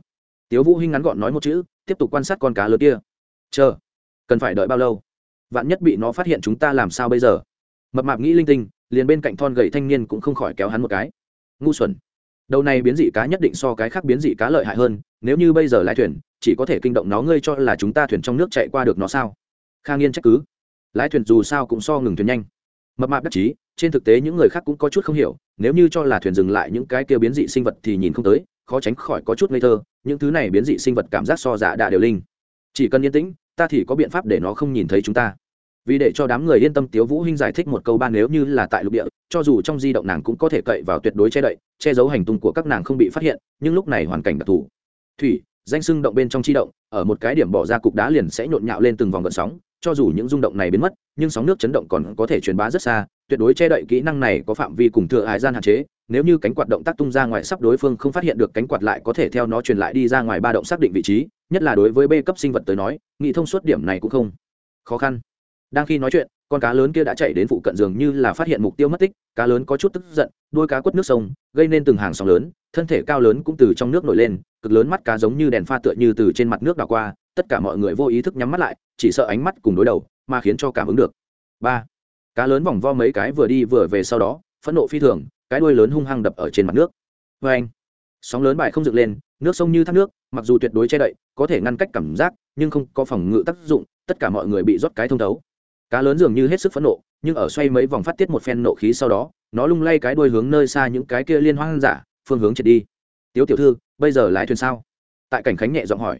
[SPEAKER 1] Tiếu vũ hinh ngắn gọn nói một chữ, tiếp tục quan sát con cá lớn kia. Chờ, cần phải đợi bao lâu? Vạn nhất bị nó phát hiện chúng ta làm sao bây giờ? Mập mạp nghĩ linh tinh, liền bên cạnh thon gầy thanh niên cũng không khỏi kéo hắn một cái ngu xuẩn. Đầu này biến dị cá nhất định so cái khác biến dị cá lợi hại hơn, nếu như bây giờ lái thuyền, chỉ có thể kinh động nó, ngươi cho là chúng ta thuyền trong nước chạy qua được nó sao? Kha nghiên trách cứ. Lái thuyền dù sao cũng so ngừng thuyền nhanh. Mập mạp đắc chí, trên thực tế những người khác cũng có chút không hiểu, nếu như cho là thuyền dừng lại những cái kia biến dị sinh vật thì nhìn không tới, khó tránh khỏi có chút ngây thơ, những thứ này biến dị sinh vật cảm giác so giả đạ đều linh. Chỉ cần yên tĩnh, ta thì có biện pháp để nó không nhìn thấy chúng ta vì để cho đám người yên tâm, tiếu vũ hinh giải thích một câu ban nếu như là tại lục địa, cho dù trong di động nàng cũng có thể cậy vào tuyệt đối che đậy, che giấu hành tung của các nàng không bị phát hiện, nhưng lúc này hoàn cảnh đặc thù. Thủy, danh sưng động bên trong chi động, ở một cái điểm bỏ ra cục đá liền sẽ nhộn nhạo lên từng vòng gợn sóng, cho dù những rung động này biến mất, nhưng sóng nước chấn động còn có thể truyền bá rất xa, tuyệt đối che đậy kỹ năng này có phạm vi cùng thừa hải gian hạn chế, nếu như cánh quạt động tác tung ra ngoài sắp đối phương không phát hiện được cánh quạt lại có thể theo nó truyền lại đi ra ngoài ba động xác định vị trí, nhất là đối với b cấp sinh vật tới nói nghị thông suốt điểm này cũng không khó khăn đang khi nói chuyện, con cá lớn kia đã chạy đến phụ cận giường như là phát hiện mục tiêu mất tích, cá lớn có chút tức giận, đuôi cá quất nước sông, gây nên từng hàng sóng lớn, thân thể cao lớn cũng từ trong nước nổi lên, cực lớn mắt cá giống như đèn pha tựa như từ trên mặt nước đảo qua, tất cả mọi người vô ý thức nhắm mắt lại, chỉ sợ ánh mắt cùng đối đầu mà khiến cho cảm ứng được. Ba, cá lớn vòng vo mấy cái vừa đi vừa về sau đó, phẫn nộ phi thường, cái đuôi lớn hung hăng đập ở trên mặt nước. Vê anh, sóng lớn bài không dựng lên, nước sông như thác nước, mặc dù tuyệt đối che đậy, có thể ngăn cách cảm giác, nhưng không có phòng ngự tác dụng, tất cả mọi người bị rót cái thông thấu cá lớn dường như hết sức phẫn nộ, nhưng ở xoay mấy vòng phát tiết một phen nộ khí sau đó, nó lung lay cái đuôi hướng nơi xa những cái kia liên hoang giả, phương hướng triệt đi. Tiếu tiểu thư, bây giờ lái thuyền sao? Tại cảnh khánh nhẹ giọng hỏi.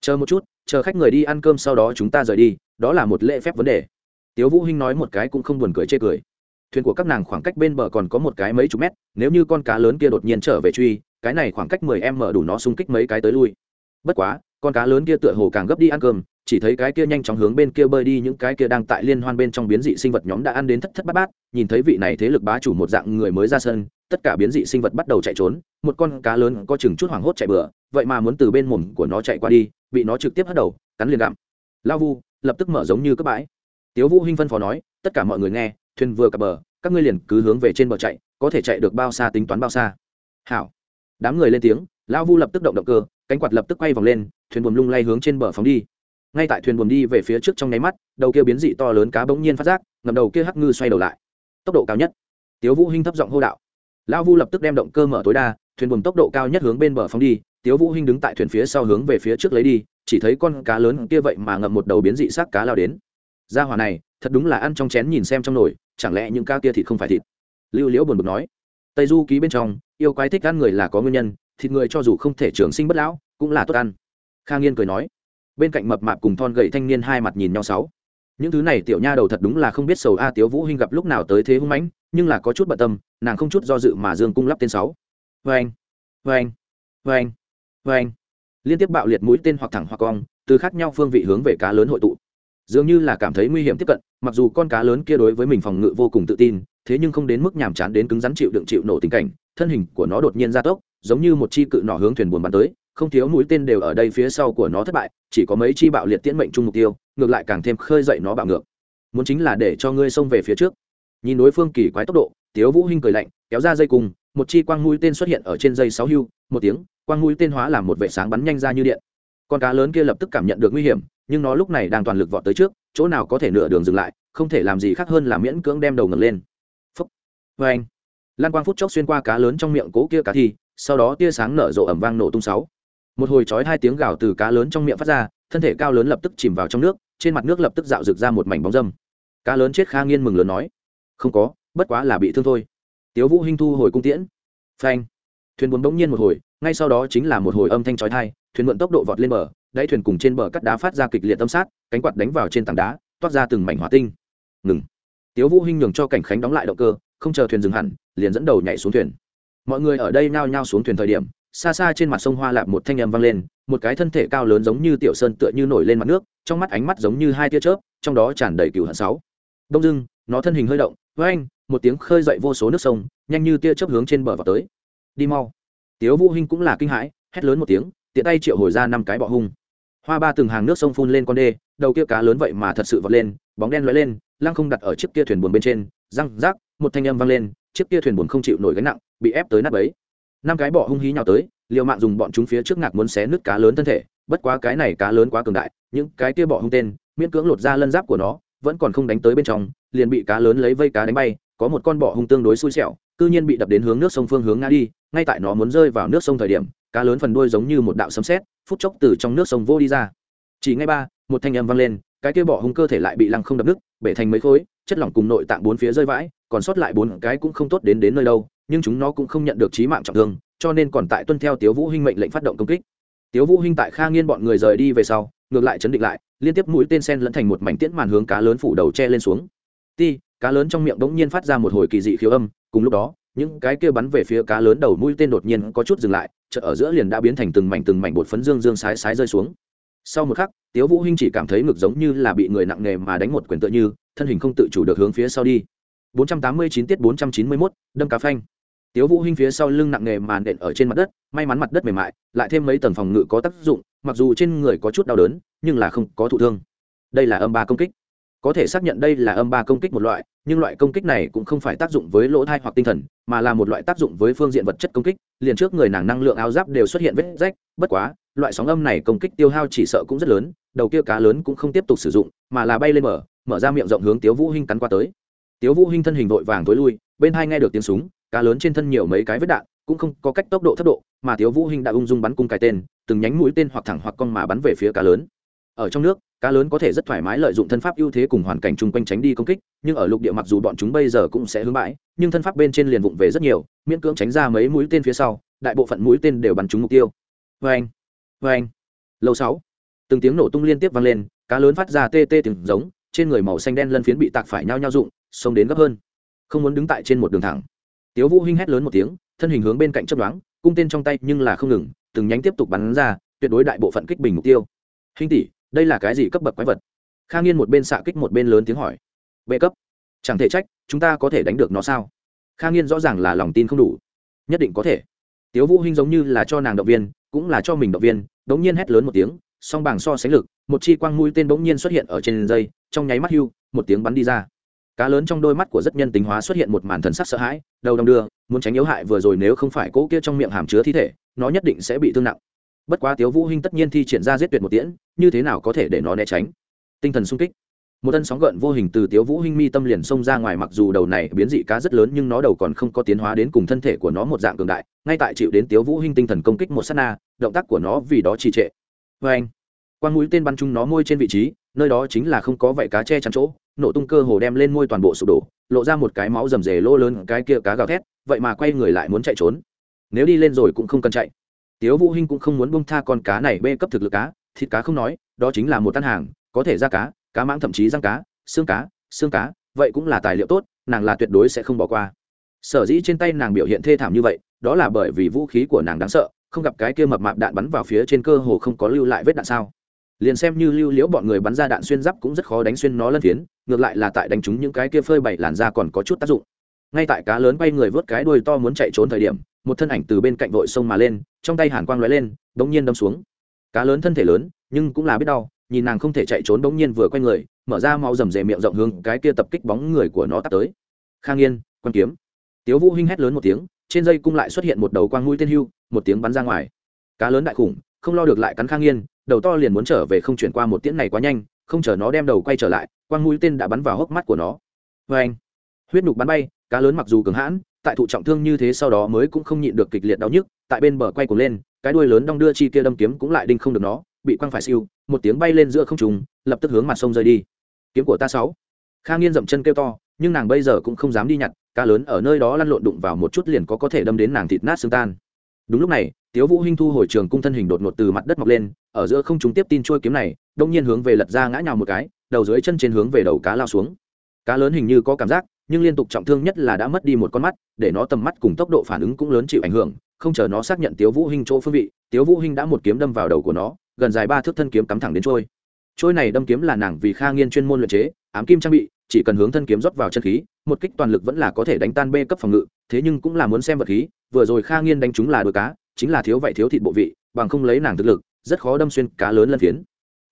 [SPEAKER 1] Chờ một chút, chờ khách người đi ăn cơm sau đó chúng ta rời đi, đó là một lễ phép vấn đề. Tiếu vũ hinh nói một cái cũng không buồn cười chê cười. Thuyền của các nàng khoảng cách bên bờ còn có một cái mấy chục mét, nếu như con cá lớn kia đột nhiên trở về truy, cái này khoảng cách mười em mở đủ nó xung kích mấy cái tới lui. Bất quá con cá lớn kia tựa hồ càng gấp đi ăn cơm, chỉ thấy cái kia nhanh chóng hướng bên kia bơi đi những cái kia đang tại liên hoan bên trong biến dị sinh vật nhóm đã ăn đến thất thất bát bát, nhìn thấy vị này thế lực bá chủ một dạng người mới ra sân, tất cả biến dị sinh vật bắt đầu chạy trốn, một con cá lớn có chừng chút hoảng hốt chạy bừa, vậy mà muốn từ bên mồm của nó chạy qua đi, bị nó trực tiếp hất đầu, cắn liền gặm. Lao vu, lập tức mở giống như các bãi. Tiếu vũ hinh phân phó nói, tất cả mọi người nghe, thuyền vừa cập bờ, các ngươi liền cứ hướng về trên bờ chạy, có thể chạy được bao xa tính toán bao xa. Hảo. Đám người lên tiếng, lao vu lập tức động động cơ, cánh quạt lập tức quay vòng lên thuyền buồm lung lay hướng trên bờ phóng đi. Ngay tại thuyền buồm đi về phía trước trong nháy mắt, đầu kia biến dị to lớn cá bỗng nhiên phát giác, ngầm đầu kia hắc ngư xoay đầu lại. Tốc độ cao nhất. Tiếu vũ hinh thấp giọng hô đạo. Lão vu lập tức đem động cơ mở tối đa, thuyền buồm tốc độ cao nhất hướng bên bờ phóng đi, tiếu vũ hinh đứng tại thuyền phía sau hướng về phía trước lấy đi, chỉ thấy con cá lớn kia vậy mà ngậm một đầu biến dị xác cá lao đến. Gia hỏa này, thật đúng là ăn trong chén nhìn xem trong nồi, chẳng lẽ những cá kia thịt không phải thịt? Lưu liễu buồn bực nói. Tây du ký bên trong, yêu quái thích ăn người là có nguyên nhân, thịt người cho dù không thể trường sinh bất lão, cũng là tốt ăn kha nghiên cười nói. Bên cạnh mập mạp cùng thon gậy thanh niên hai mặt nhìn nhau sáu. Những thứ này tiểu nha đầu thật đúng là không biết sầu a tiếu vũ hinh gặp lúc nào tới thế hung mãnh, nhưng là có chút bận tâm, nàng không chút do dự mà dương cung lắp tên sáu. Vang vang vang vang liên tiếp bạo liệt mũi tên hoặc thẳng hoặc cong, từ khác nhau phương vị hướng về cá lớn hội tụ. Dường như là cảm thấy nguy hiểm tiếp cận, mặc dù con cá lớn kia đối với mình phòng ngự vô cùng tự tin, thế nhưng không đến mức nhàm chán đến cứng rắn chịu đựng chịu nổ tình cảnh, thân hình của nó đột nhiên gia tốc, giống như một chi cự nỏ hướng thuyền buồn bắn tới không thiếu mũi tên đều ở đây phía sau của nó thất bại, chỉ có mấy chi bạo liệt tiễn mệnh chung mục tiêu, ngược lại càng thêm khơi dậy nó bạo ngược. Muốn chính là để cho ngươi xông về phía trước. Nhìn đối phương kỳ quái tốc độ, tiếu vũ hinh cười lạnh, kéo ra dây cùng một chi quang mũi tên xuất hiện ở trên dây sáu hưu, một tiếng, quang mũi tên hóa làm một vệ sáng bắn nhanh ra như điện. Con cá lớn kia lập tức cảm nhận được nguy hiểm, nhưng nó lúc này đang toàn lực vọt tới trước, chỗ nào có thể nửa đường dừng lại, không thể làm gì khác hơn là miễn cưỡng đem đầu ngẩng lên. Phúc. Vê anh. Lan quang phút chốc xuyên qua cá lớn trong miệng cố kia cá thi, sau đó tia sáng nở rộ ẩm vang nổ tung sáu một hồi chói hai tiếng gào từ cá lớn trong miệng phát ra, thân thể cao lớn lập tức chìm vào trong nước, trên mặt nước lập tức dạo rực ra một mảnh bóng dâm. Cá lớn chết kha nghiên mừng lớn nói, không có, bất quá là bị thương thôi. Tiếu vũ hinh thu hồi cung tiễn. Phanh. Thuyền buồn bỗng nhiên một hồi, ngay sau đó chính là một hồi âm thanh chói tai, thuyền mượn tốc độ vọt lên bờ, đáy thuyền cùng trên bờ cắt đá phát ra kịch liệt tâm sát, cánh quạt đánh vào trên tảng đá, toát ra từng mảnh hỏa tinh. Ngừng. Tiếu vũ hinh nhường cho cảnh khánh đóng lại động cơ, không chờ thuyền dừng hẳn, liền dẫn đầu nhảy xuống thuyền. Mọi người ở đây nhao nhao xuống thuyền thời điểm xa xa trên mặt sông hoa lạp một thanh âm vang lên, một cái thân thể cao lớn giống như tiểu sơn tựa như nổi lên mặt nước, trong mắt ánh mắt giống như hai tia chớp, trong đó tràn đầy cừu hận sáu. Đông dưng nó thân hình hơi động, với anh, một tiếng khơi dậy vô số nước sông, nhanh như tia chớp hướng trên bờ vào tới. Đi mau. Tiếu vũ hinh cũng là kinh hãi, hét lớn một tiếng, tiện tay triệu hồi ra năm cái bọ hung. Hoa ba từng hàng nước sông phun lên con đê, đầu kia cá lớn vậy mà thật sự vọt lên, bóng đen lóe lên, lăng không đặt ở chiếc kia thuyền buồn bên trên. Răng rác một thanh âm vang lên, chiếc kia thuyền buồn không chịu nổi gánh nặng, bị ép tới nát bấy năm cái bọ hung hí nhào tới, liều mạng dùng bọn chúng phía trước ngạc muốn xé nứt cá lớn thân thể, bất quá cái này cá lớn quá cường đại, những cái kia bọ hung tên, miễn cưỡng lột ra lân giáp của nó, vẫn còn không đánh tới bên trong, liền bị cá lớn lấy vây cá đánh bay, có một con bọ hung tương đối xui xẻo, cư nhiên bị đập đến hướng nước sông phương hướng ngã đi, ngay tại nó muốn rơi vào nước sông thời điểm, cá lớn phần đuôi giống như một đạo sấm sét, phút chốc từ trong nước sông vô đi ra. Chỉ ngay ba, một thanh âm vang lên, cái kia bọ hung cơ thể lại bị lăng không đập nước bể thành mấy khối, chất lỏng cùng nội tạng bốn phía rơi vãi, còn sót lại bốn cái cũng không tốt đến đến nơi đâu nhưng chúng nó cũng không nhận được chí mạng trọng thương cho nên còn tại tuân theo tiếu vũ hinh mệnh lệnh phát động công kích. Tiếu vũ hinh tại kha nghiên bọn người rời đi về sau ngược lại chấn định lại liên tiếp mũi tên sen lẫn thành một mảnh tiễn màn hướng cá lớn phủ đầu che lên xuống. Ti cá lớn trong miệng đống nhiên phát ra một hồi kỳ dị khiếu âm cùng lúc đó những cái kia bắn về phía cá lớn đầu mũi tên đột nhiên có chút dừng lại chợ ở giữa liền đã biến thành từng mảnh từng mảnh bột phấn dương dương sái sái rơi xuống. Sau một khắc tiếu vũ hinh chỉ cảm thấy ngực giống như là bị người nặng nề mà đánh một quyền tựa như thân hình không tự chủ được hướng phía sau đi. 489 tiết 491, đâm cá phanh tiếu vũ hinh phía sau lưng nặng nề màn đệm ở trên mặt đất, may mắn mặt đất mềm mại, lại thêm mấy tầng phòng ngự có tác dụng, mặc dù trên người có chút đau đớn, nhưng là không có thụ thương. Đây là âm ba công kích. Có thể xác nhận đây là âm ba công kích một loại, nhưng loại công kích này cũng không phải tác dụng với lỗ thai hoặc tinh thần, mà là một loại tác dụng với phương diện vật chất công kích. Liền trước người nàng năng lượng áo giáp đều xuất hiện vết rách, bất quá, loại sóng âm này công kích tiêu hao chỉ sợ cũng rất lớn, đầu kia cá lớn cũng không tiếp tục sử dụng, mà là bay lên mở mở ra miệng rộng hướng tiếu vũ hinh cắn qua tới. Tiếu vũ hinh thân hình vội vàng tối lui, bên hai nghe được tiếng súng cá lớn trên thân nhiều mấy cái vết đạn, cũng không có cách tốc độ thấp độ, mà thiếu vũ hình đã ung dung bắn cung cái tên, từng nhánh mũi tên hoặc thẳng hoặc cong mà bắn về phía cá lớn. Ở trong nước, cá lớn có thể rất thoải mái lợi dụng thân pháp ưu thế cùng hoàn cảnh chung quanh tránh đi công kích, nhưng ở lục địa mặc dù bọn chúng bây giờ cũng sẽ hướng bãi, nhưng thân pháp bên trên liền vụng về rất nhiều, miễn cưỡng tránh ra mấy mũi tên phía sau, đại bộ phận mũi tên đều bắn trúng mục tiêu. Vê anh vê anh lâu sáu, từng tiếng nổ tung liên tiếp vang lên, cá lớn phát ra tê tê từng giống, trên người màu xanh đen lân phiến bị tạc phải nhao nhao dụng xông đến gấp hơn. Không muốn đứng tại trên một đường thẳng tiếu vũ hinh hét lớn một tiếng, thân hình hướng bên cạnh chấp đoán cung tên trong tay nhưng là không ngừng, từng nhánh tiếp tục bắn ra, tuyệt đối đại bộ phận kích bình mục tiêu. Hinh tỷ, đây là cái gì cấp bậc quái vật? Kha nghiên một bên xạ kích một bên lớn tiếng hỏi. Bệ cấp. Chẳng thể trách, chúng ta có thể đánh được nó sao? Kha nghiên rõ ràng là lòng tin không đủ. Nhất định có thể. Tiếu vũ hinh giống như là cho nàng động viên, cũng là cho mình động viên, đống nhiên hét lớn một tiếng, song bảng so sánh lực, một chi quang mũi tên bỗng nhiên xuất hiện ở trên dây, trong nháy mắt hưu, một tiếng bắn đi ra cá lớn trong đôi mắt của rất nhân tính hóa xuất hiện một màn thần sắc sợ hãi, đầu đong đưa, muốn tránh yếu hại vừa rồi nếu không phải cỗ kia trong miệng hàm chứa thi thể, nó nhất định sẽ bị thương nặng. Bất quá tiếu vũ hinh tất nhiên thi triển ra giết tuyệt một tiễn, như thế nào có thể để nó né tránh? Tinh thần sung kích. Một tân sóng gợn vô hình từ tiếu vũ hinh mi tâm liền xông ra ngoài, mặc dù đầu này biến dị cá rất lớn nhưng nó đầu còn không có tiến hóa đến cùng thân thể của nó một dạng cường đại, ngay tại chịu đến tiếu vũ hinh tinh thần công kích một sát na, động tác của nó vì đó trì trệ. Với anh quang mũi tên bắn trúng nó môi trên vị trí, nơi đó chính là không có vảy cá che chắn chỗ, nổ tung cơ hồ đem lên môi toàn bộ sụp đổ, lộ ra một cái máu rầm rề lỗ lớn, cái kia cá gào thét, vậy mà quay người lại muốn chạy trốn. Nếu đi lên rồi cũng không cần chạy. Tiếu vũ hinh cũng không muốn bông tha con cá này bê cấp thực lực cá, thịt cá không nói, đó chính là một tan hàng, có thể ra cá cá mãng thậm chí răng cá, xương cá xương cá, vậy cũng là tài liệu tốt, nàng là tuyệt đối sẽ không bỏ qua. Sở dĩ trên tay nàng biểu hiện thê thảm như vậy, đó là bởi vì vũ khí của nàng đáng sợ, không gặp cái kia mập mạp đạn bắn vào phía trên cơ hồ không có lưu lại vết đạn sao liền xem như lưu liễu bọn người bắn ra đạn xuyên giáp cũng rất khó đánh xuyên nó lân phiến, ngược lại là tại đánh trúng những cái kia phơi bày làn da còn có chút tác dụng. Ngay tại cá lớn bay người vớt cái đuôi to muốn chạy trốn thời điểm, một thân ảnh từ bên cạnh vội sông mà lên, trong tay hàn quang lóe lên bỗng nhiên đâm xuống. Cá lớn thân thể lớn, nhưng cũng là biết đau, nhìn nàng không thể chạy trốn bỗng nhiên vừa quay người, mở ra máu rầm rề miệng rộng hướng cái kia tập kích bóng người của nó tắt tới. Khang yên, quan kiếm. Tiếu vũ hinh hét lớn một tiếng, trên dây cung lại xuất hiện một đầu quang mũi tên hưu, một tiếng bắn ra ngoài. Cá lớn đại khủng, không lo được lại cắn khang yên đầu to liền muốn trở về không chuyển qua một tiễn này quá nhanh, không chờ nó đem đầu quay trở lại, quang mũi tên đã bắn vào hốc mắt của nó. Vê anh, huyết nhục bắn bay, cá lớn mặc dù cường hãn, tại thụ trọng thương như thế sau đó mới cũng không nhịn được kịch liệt đau nhức, tại bên bờ quay cuồng lên, cái đuôi lớn đong đưa chi kia đâm kiếm cũng lại đinh không được nó, bị quăng phải siêu, một tiếng bay lên giữa không trùng lập tức hướng mặt sông rơi đi. Kiếm của ta sáu. Kha nghiên dậm chân kêu to, nhưng nàng bây giờ cũng không dám đi nhặt, cá lớn ở nơi đó lăn lộn đụng vào một chút liền có có thể đâm đến nàng thịt nát xương tan. Đúng lúc này tiếu vũ hinh thu hồi trường cung thân hình đột ngột từ mặt đất mọc lên, ở giữa không trung tiếp tin trôi kiếm này, đông nhiên hướng về lật ra ngã nhào một cái, đầu dưới chân trên hướng về đầu cá lao xuống. Cá lớn hình như có cảm giác, nhưng liên tục trọng thương nhất là đã mất đi một con mắt, để nó tầm mắt cùng tốc độ phản ứng cũng lớn chịu ảnh hưởng, không chờ nó xác nhận tiếu vũ hinh chỗ phương vị, tiếu vũ hinh đã một kiếm đâm vào đầu của nó, gần dài ba thước thân kiếm cắm thẳng đến trôi trôi này đâm kiếm là nàng vì kha nghiên chuyên môn luyện chế, ám kim trang bị, chỉ cần hướng thân kiếm rót vào chân khí, một kích toàn lực vẫn là có thể đánh tan bê cấp phòng ngự, thế nhưng cũng là muốn xem vật khí, vừa rồi kha nghiên đánh chúng là đuôi cá chính là thiếu vậy thiếu thịt bộ vị bằng không lấy nàng thực lực rất khó đâm xuyên cá lớn lân phiến.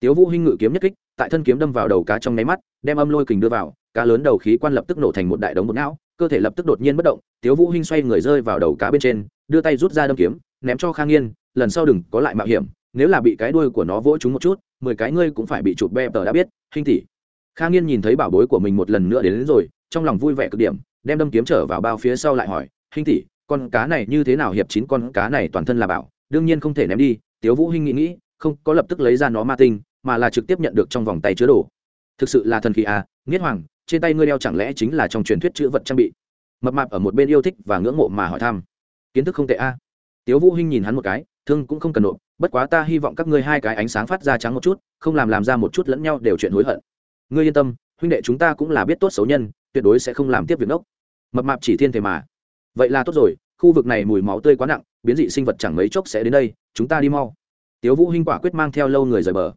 [SPEAKER 1] Tiếu vũ hinh ngự kiếm nhất kích tại thân kiếm đâm vào đầu cá trong nháy mắt đem âm lôi kình đưa vào cá lớn đầu khí quan lập tức nổ thành một đại đống bột não cơ thể lập tức đột nhiên bất động tiếu vũ hinh xoay người rơi vào đầu cá bên trên đưa tay rút ra đâm kiếm ném cho khang yên lần sau đừng có lại mạo hiểm nếu là bị cái đuôi của nó vỗ trúng một chút mười cái ngươi cũng phải bị chụp bẹp tờ đã biết hinh tỷ. Khang yên nhìn thấy bảo bối của mình một lần nữa đến, đến rồi trong lòng vui vẻ cực điểm đem đâm kiếm trở vào bao phía sau lại hỏi hinh tỷ con cá này như thế nào hiệp chín con cá này toàn thân là bảo, đương nhiên không thể ném đi, tiếu vũ hinh nghĩ nghĩ, không có lập tức lấy ra nó ma tinh, mà là trực tiếp nhận được trong vòng tay chứa đồ. Thực sự là thần khí à nghiết hoàng, trên tay ngươi đeo chẳng lẽ chính là trong truyền thuyết chữ vật trang bị? Mập mạp ở một bên yêu thích và ngưỡng mộ mà hỏi thăm. Kiến thức không tệ a à. tiếu vũ hinh nhìn hắn một cái, thương cũng không cần nộp, bất quá ta hy vọng các ngươi hai cái ánh sáng phát ra trắng một chút, không làm làm ra một chút lẫn nhau đều chuyện hối hận. Ngươi yên tâm, huynh đệ chúng ta cũng là biết tốt xấu nhân, tuyệt đối sẽ không làm tiếp việc ngốc. Mập mạp chỉ thiên thể mà vậy là tốt rồi, khu vực này mùi máu tươi quá nặng, biến dị sinh vật chẳng mấy chốc sẽ đến đây, chúng ta đi mau. Tiếu vũ hinh quả quyết mang theo lâu người rời bờ.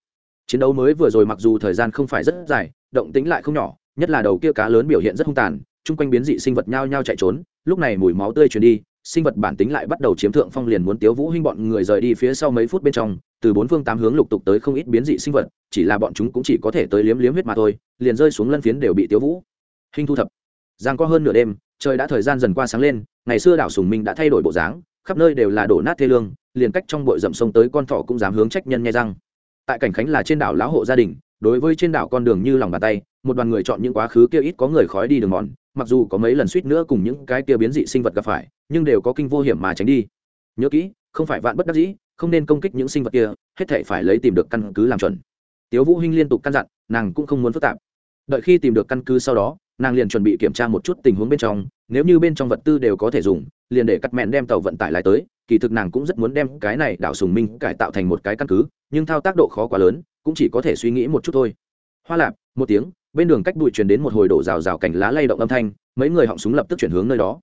[SPEAKER 1] Chiến đấu mới vừa rồi mặc dù thời gian không phải rất dài, động tĩnh lại không nhỏ, nhất là đầu kia cá lớn biểu hiện rất hung tàn, chung quanh biến dị sinh vật nhao nhao chạy trốn, lúc này mùi máu tươi truyền đi, sinh vật bản tính lại bắt đầu chiếm thượng phong liền muốn tiếu vũ hinh bọn người rời đi phía sau mấy phút bên trong, từ bốn phương tám hướng lục tục tới không ít biến dị sinh vật, chỉ là bọn chúng cũng chỉ có thể tới liếm liếm huyết mà thôi, liền rơi xuống lân phiến đều bị tiếu vũ hinh thu thập. Giang có hơn nửa đêm trời đã thời gian dần qua sáng lên, ngày xưa đảo sùng minh đã thay đổi bộ dáng, khắp nơi đều là đổ nát thê lương, liền cách trong bụi rậm sông tới con thỏ cũng dám hướng trách nhân nghe răng. Tại cảnh khánh là trên đảo lão hộ gia đình, đối với trên đảo con đường như lòng bàn tay, một đoàn người chọn những quá khứ kia ít có người khói đi đường mòn, mặc dù có mấy lần suýt nữa cùng những cái kia biến dị sinh vật gặp phải, nhưng đều có kinh vô hiểm mà tránh đi. Nhớ kỹ, không phải vạn bất đắc dĩ, không nên công kích những sinh vật kia, hết thể phải lấy tìm được căn cứ làm chuẩn. Tiếu vũ hinh liên tục căn dặn, nàng cũng không muốn phức tạp. Đợi khi tìm được căn cứ sau đó nàng liền chuẩn bị kiểm tra một chút tình huống bên trong, nếu như bên trong vật tư đều có thể dùng, liền để cắt mẹn đem tàu vận tải lại tới. Kỳ thực nàng cũng rất muốn đem cái này đảo sùng minh cải tạo thành một cái căn cứ, nhưng thao tác độ khó quá lớn, cũng chỉ có thể suy nghĩ một chút thôi. Hoa lạp, một tiếng, bên đường cách bụi truyền đến một hồi đổ rào rào cảnh lá lay động âm thanh, mấy người họng súng lập tức chuyển hướng nơi đó.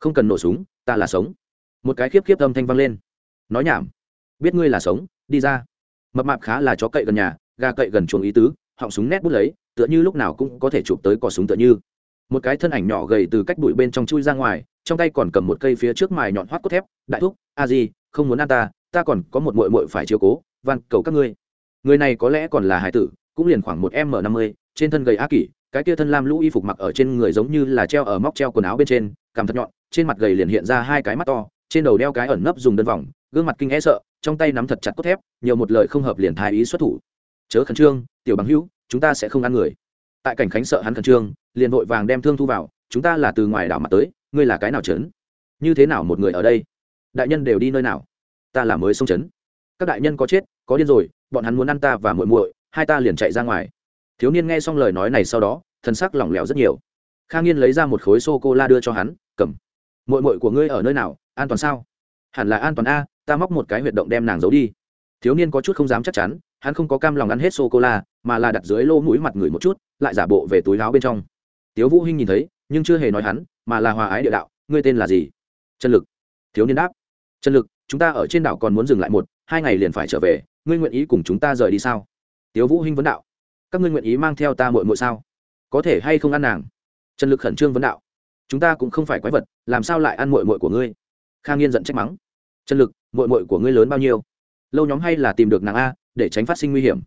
[SPEAKER 1] Không cần nổ súng, ta là sống. Một cái khiếp khiếp âm thanh vang lên. Nói nhảm. Biết ngươi là sống, đi ra. Mập mạp khá là chó cậy gần nhà, gà cậy gần chuồng ý tứ, họng súng nét bút lấy tựa như lúc nào cũng có thể chụp tới cò súng tựa như. Một cái thân ảnh nhỏ gầy từ cách bụi bên trong chui ra ngoài, trong tay còn cầm một cây phía trước mài nhọn hoắt cốt thép, đại thúc, a di, không muốn ăn ta ta còn có một mội mội phải chiếu cố, van, cầu các ngươi. Người này có lẽ còn là hải tử, cũng liền khoảng một m năm mươi, trên thân gầy a kỷ, cái kia thân lam lũ y phục mặc ở trên người giống như là treo ở móc treo quần áo bên trên, cằm thật nhọn, trên mặt gầy liền hiện ra hai cái mắt to, trên đầu đeo cái ẩn nấp dùng đơn vòng, gương mặt kinh e sợ, trong tay nắm thật chặt cốt thép, nhiều một lời không hợp liền thái ý xuất thủ. Chớ khẩn trương, tiểu bằng hữu chúng ta sẽ không ăn người. Tại cảnh khánh sợ hắn khẩn trương, liền vội vàng đem thương thu vào, chúng ta là từ ngoài đảo mặt tới, ngươi là cái nào trấn? Như thế nào một người ở đây? Đại nhân đều đi nơi nào? Ta là mới sông trấn. Các đại nhân có chết, có điên rồi, bọn hắn muốn ăn ta và muội muội, hai ta liền chạy ra ngoài. Thiếu niên nghe xong lời nói này sau đó thân sắc lỏng lẻo rất nhiều. Khang nghiên lấy ra một khối sô cô la đưa cho hắn, cầm. Muội muội của ngươi ở nơi nào, an toàn sao? Hẳn là an toàn a, ta móc một cái huyệt động đem nàng giấu đi. Thiếu niên có chút không dám chắc chắn hắn không có cam lòng ăn hết sô cô la mà là đặt dưới lô mũi mặt người một chút, lại giả bộ về túi láo bên trong. Tiếu vũ hinh nhìn thấy, nhưng chưa hề nói hắn, mà là hòa ái địa đạo, ngươi tên là gì? Trần lực. Thiếu niên đáp. Trần lực, chúng ta ở trên đảo còn muốn dừng lại một, hai ngày liền phải trở về, ngươi nguyện ý cùng chúng ta rời đi sao? Tiếu vũ hinh vấn đạo. Các ngươi nguyện ý mang theo ta muội muội sao? Có thể hay không ăn nàng? Trần lực khẩn trương vấn đạo. Chúng ta cũng không phải quái vật, làm sao lại ăn muội muội của ngươi? Khang nghiên giận trách mắng. Trần lực, muội muội của ngươi lớn bao nhiêu? Lâu nhóm hay là tìm được nàng a để tránh phát sinh nguy hiểm.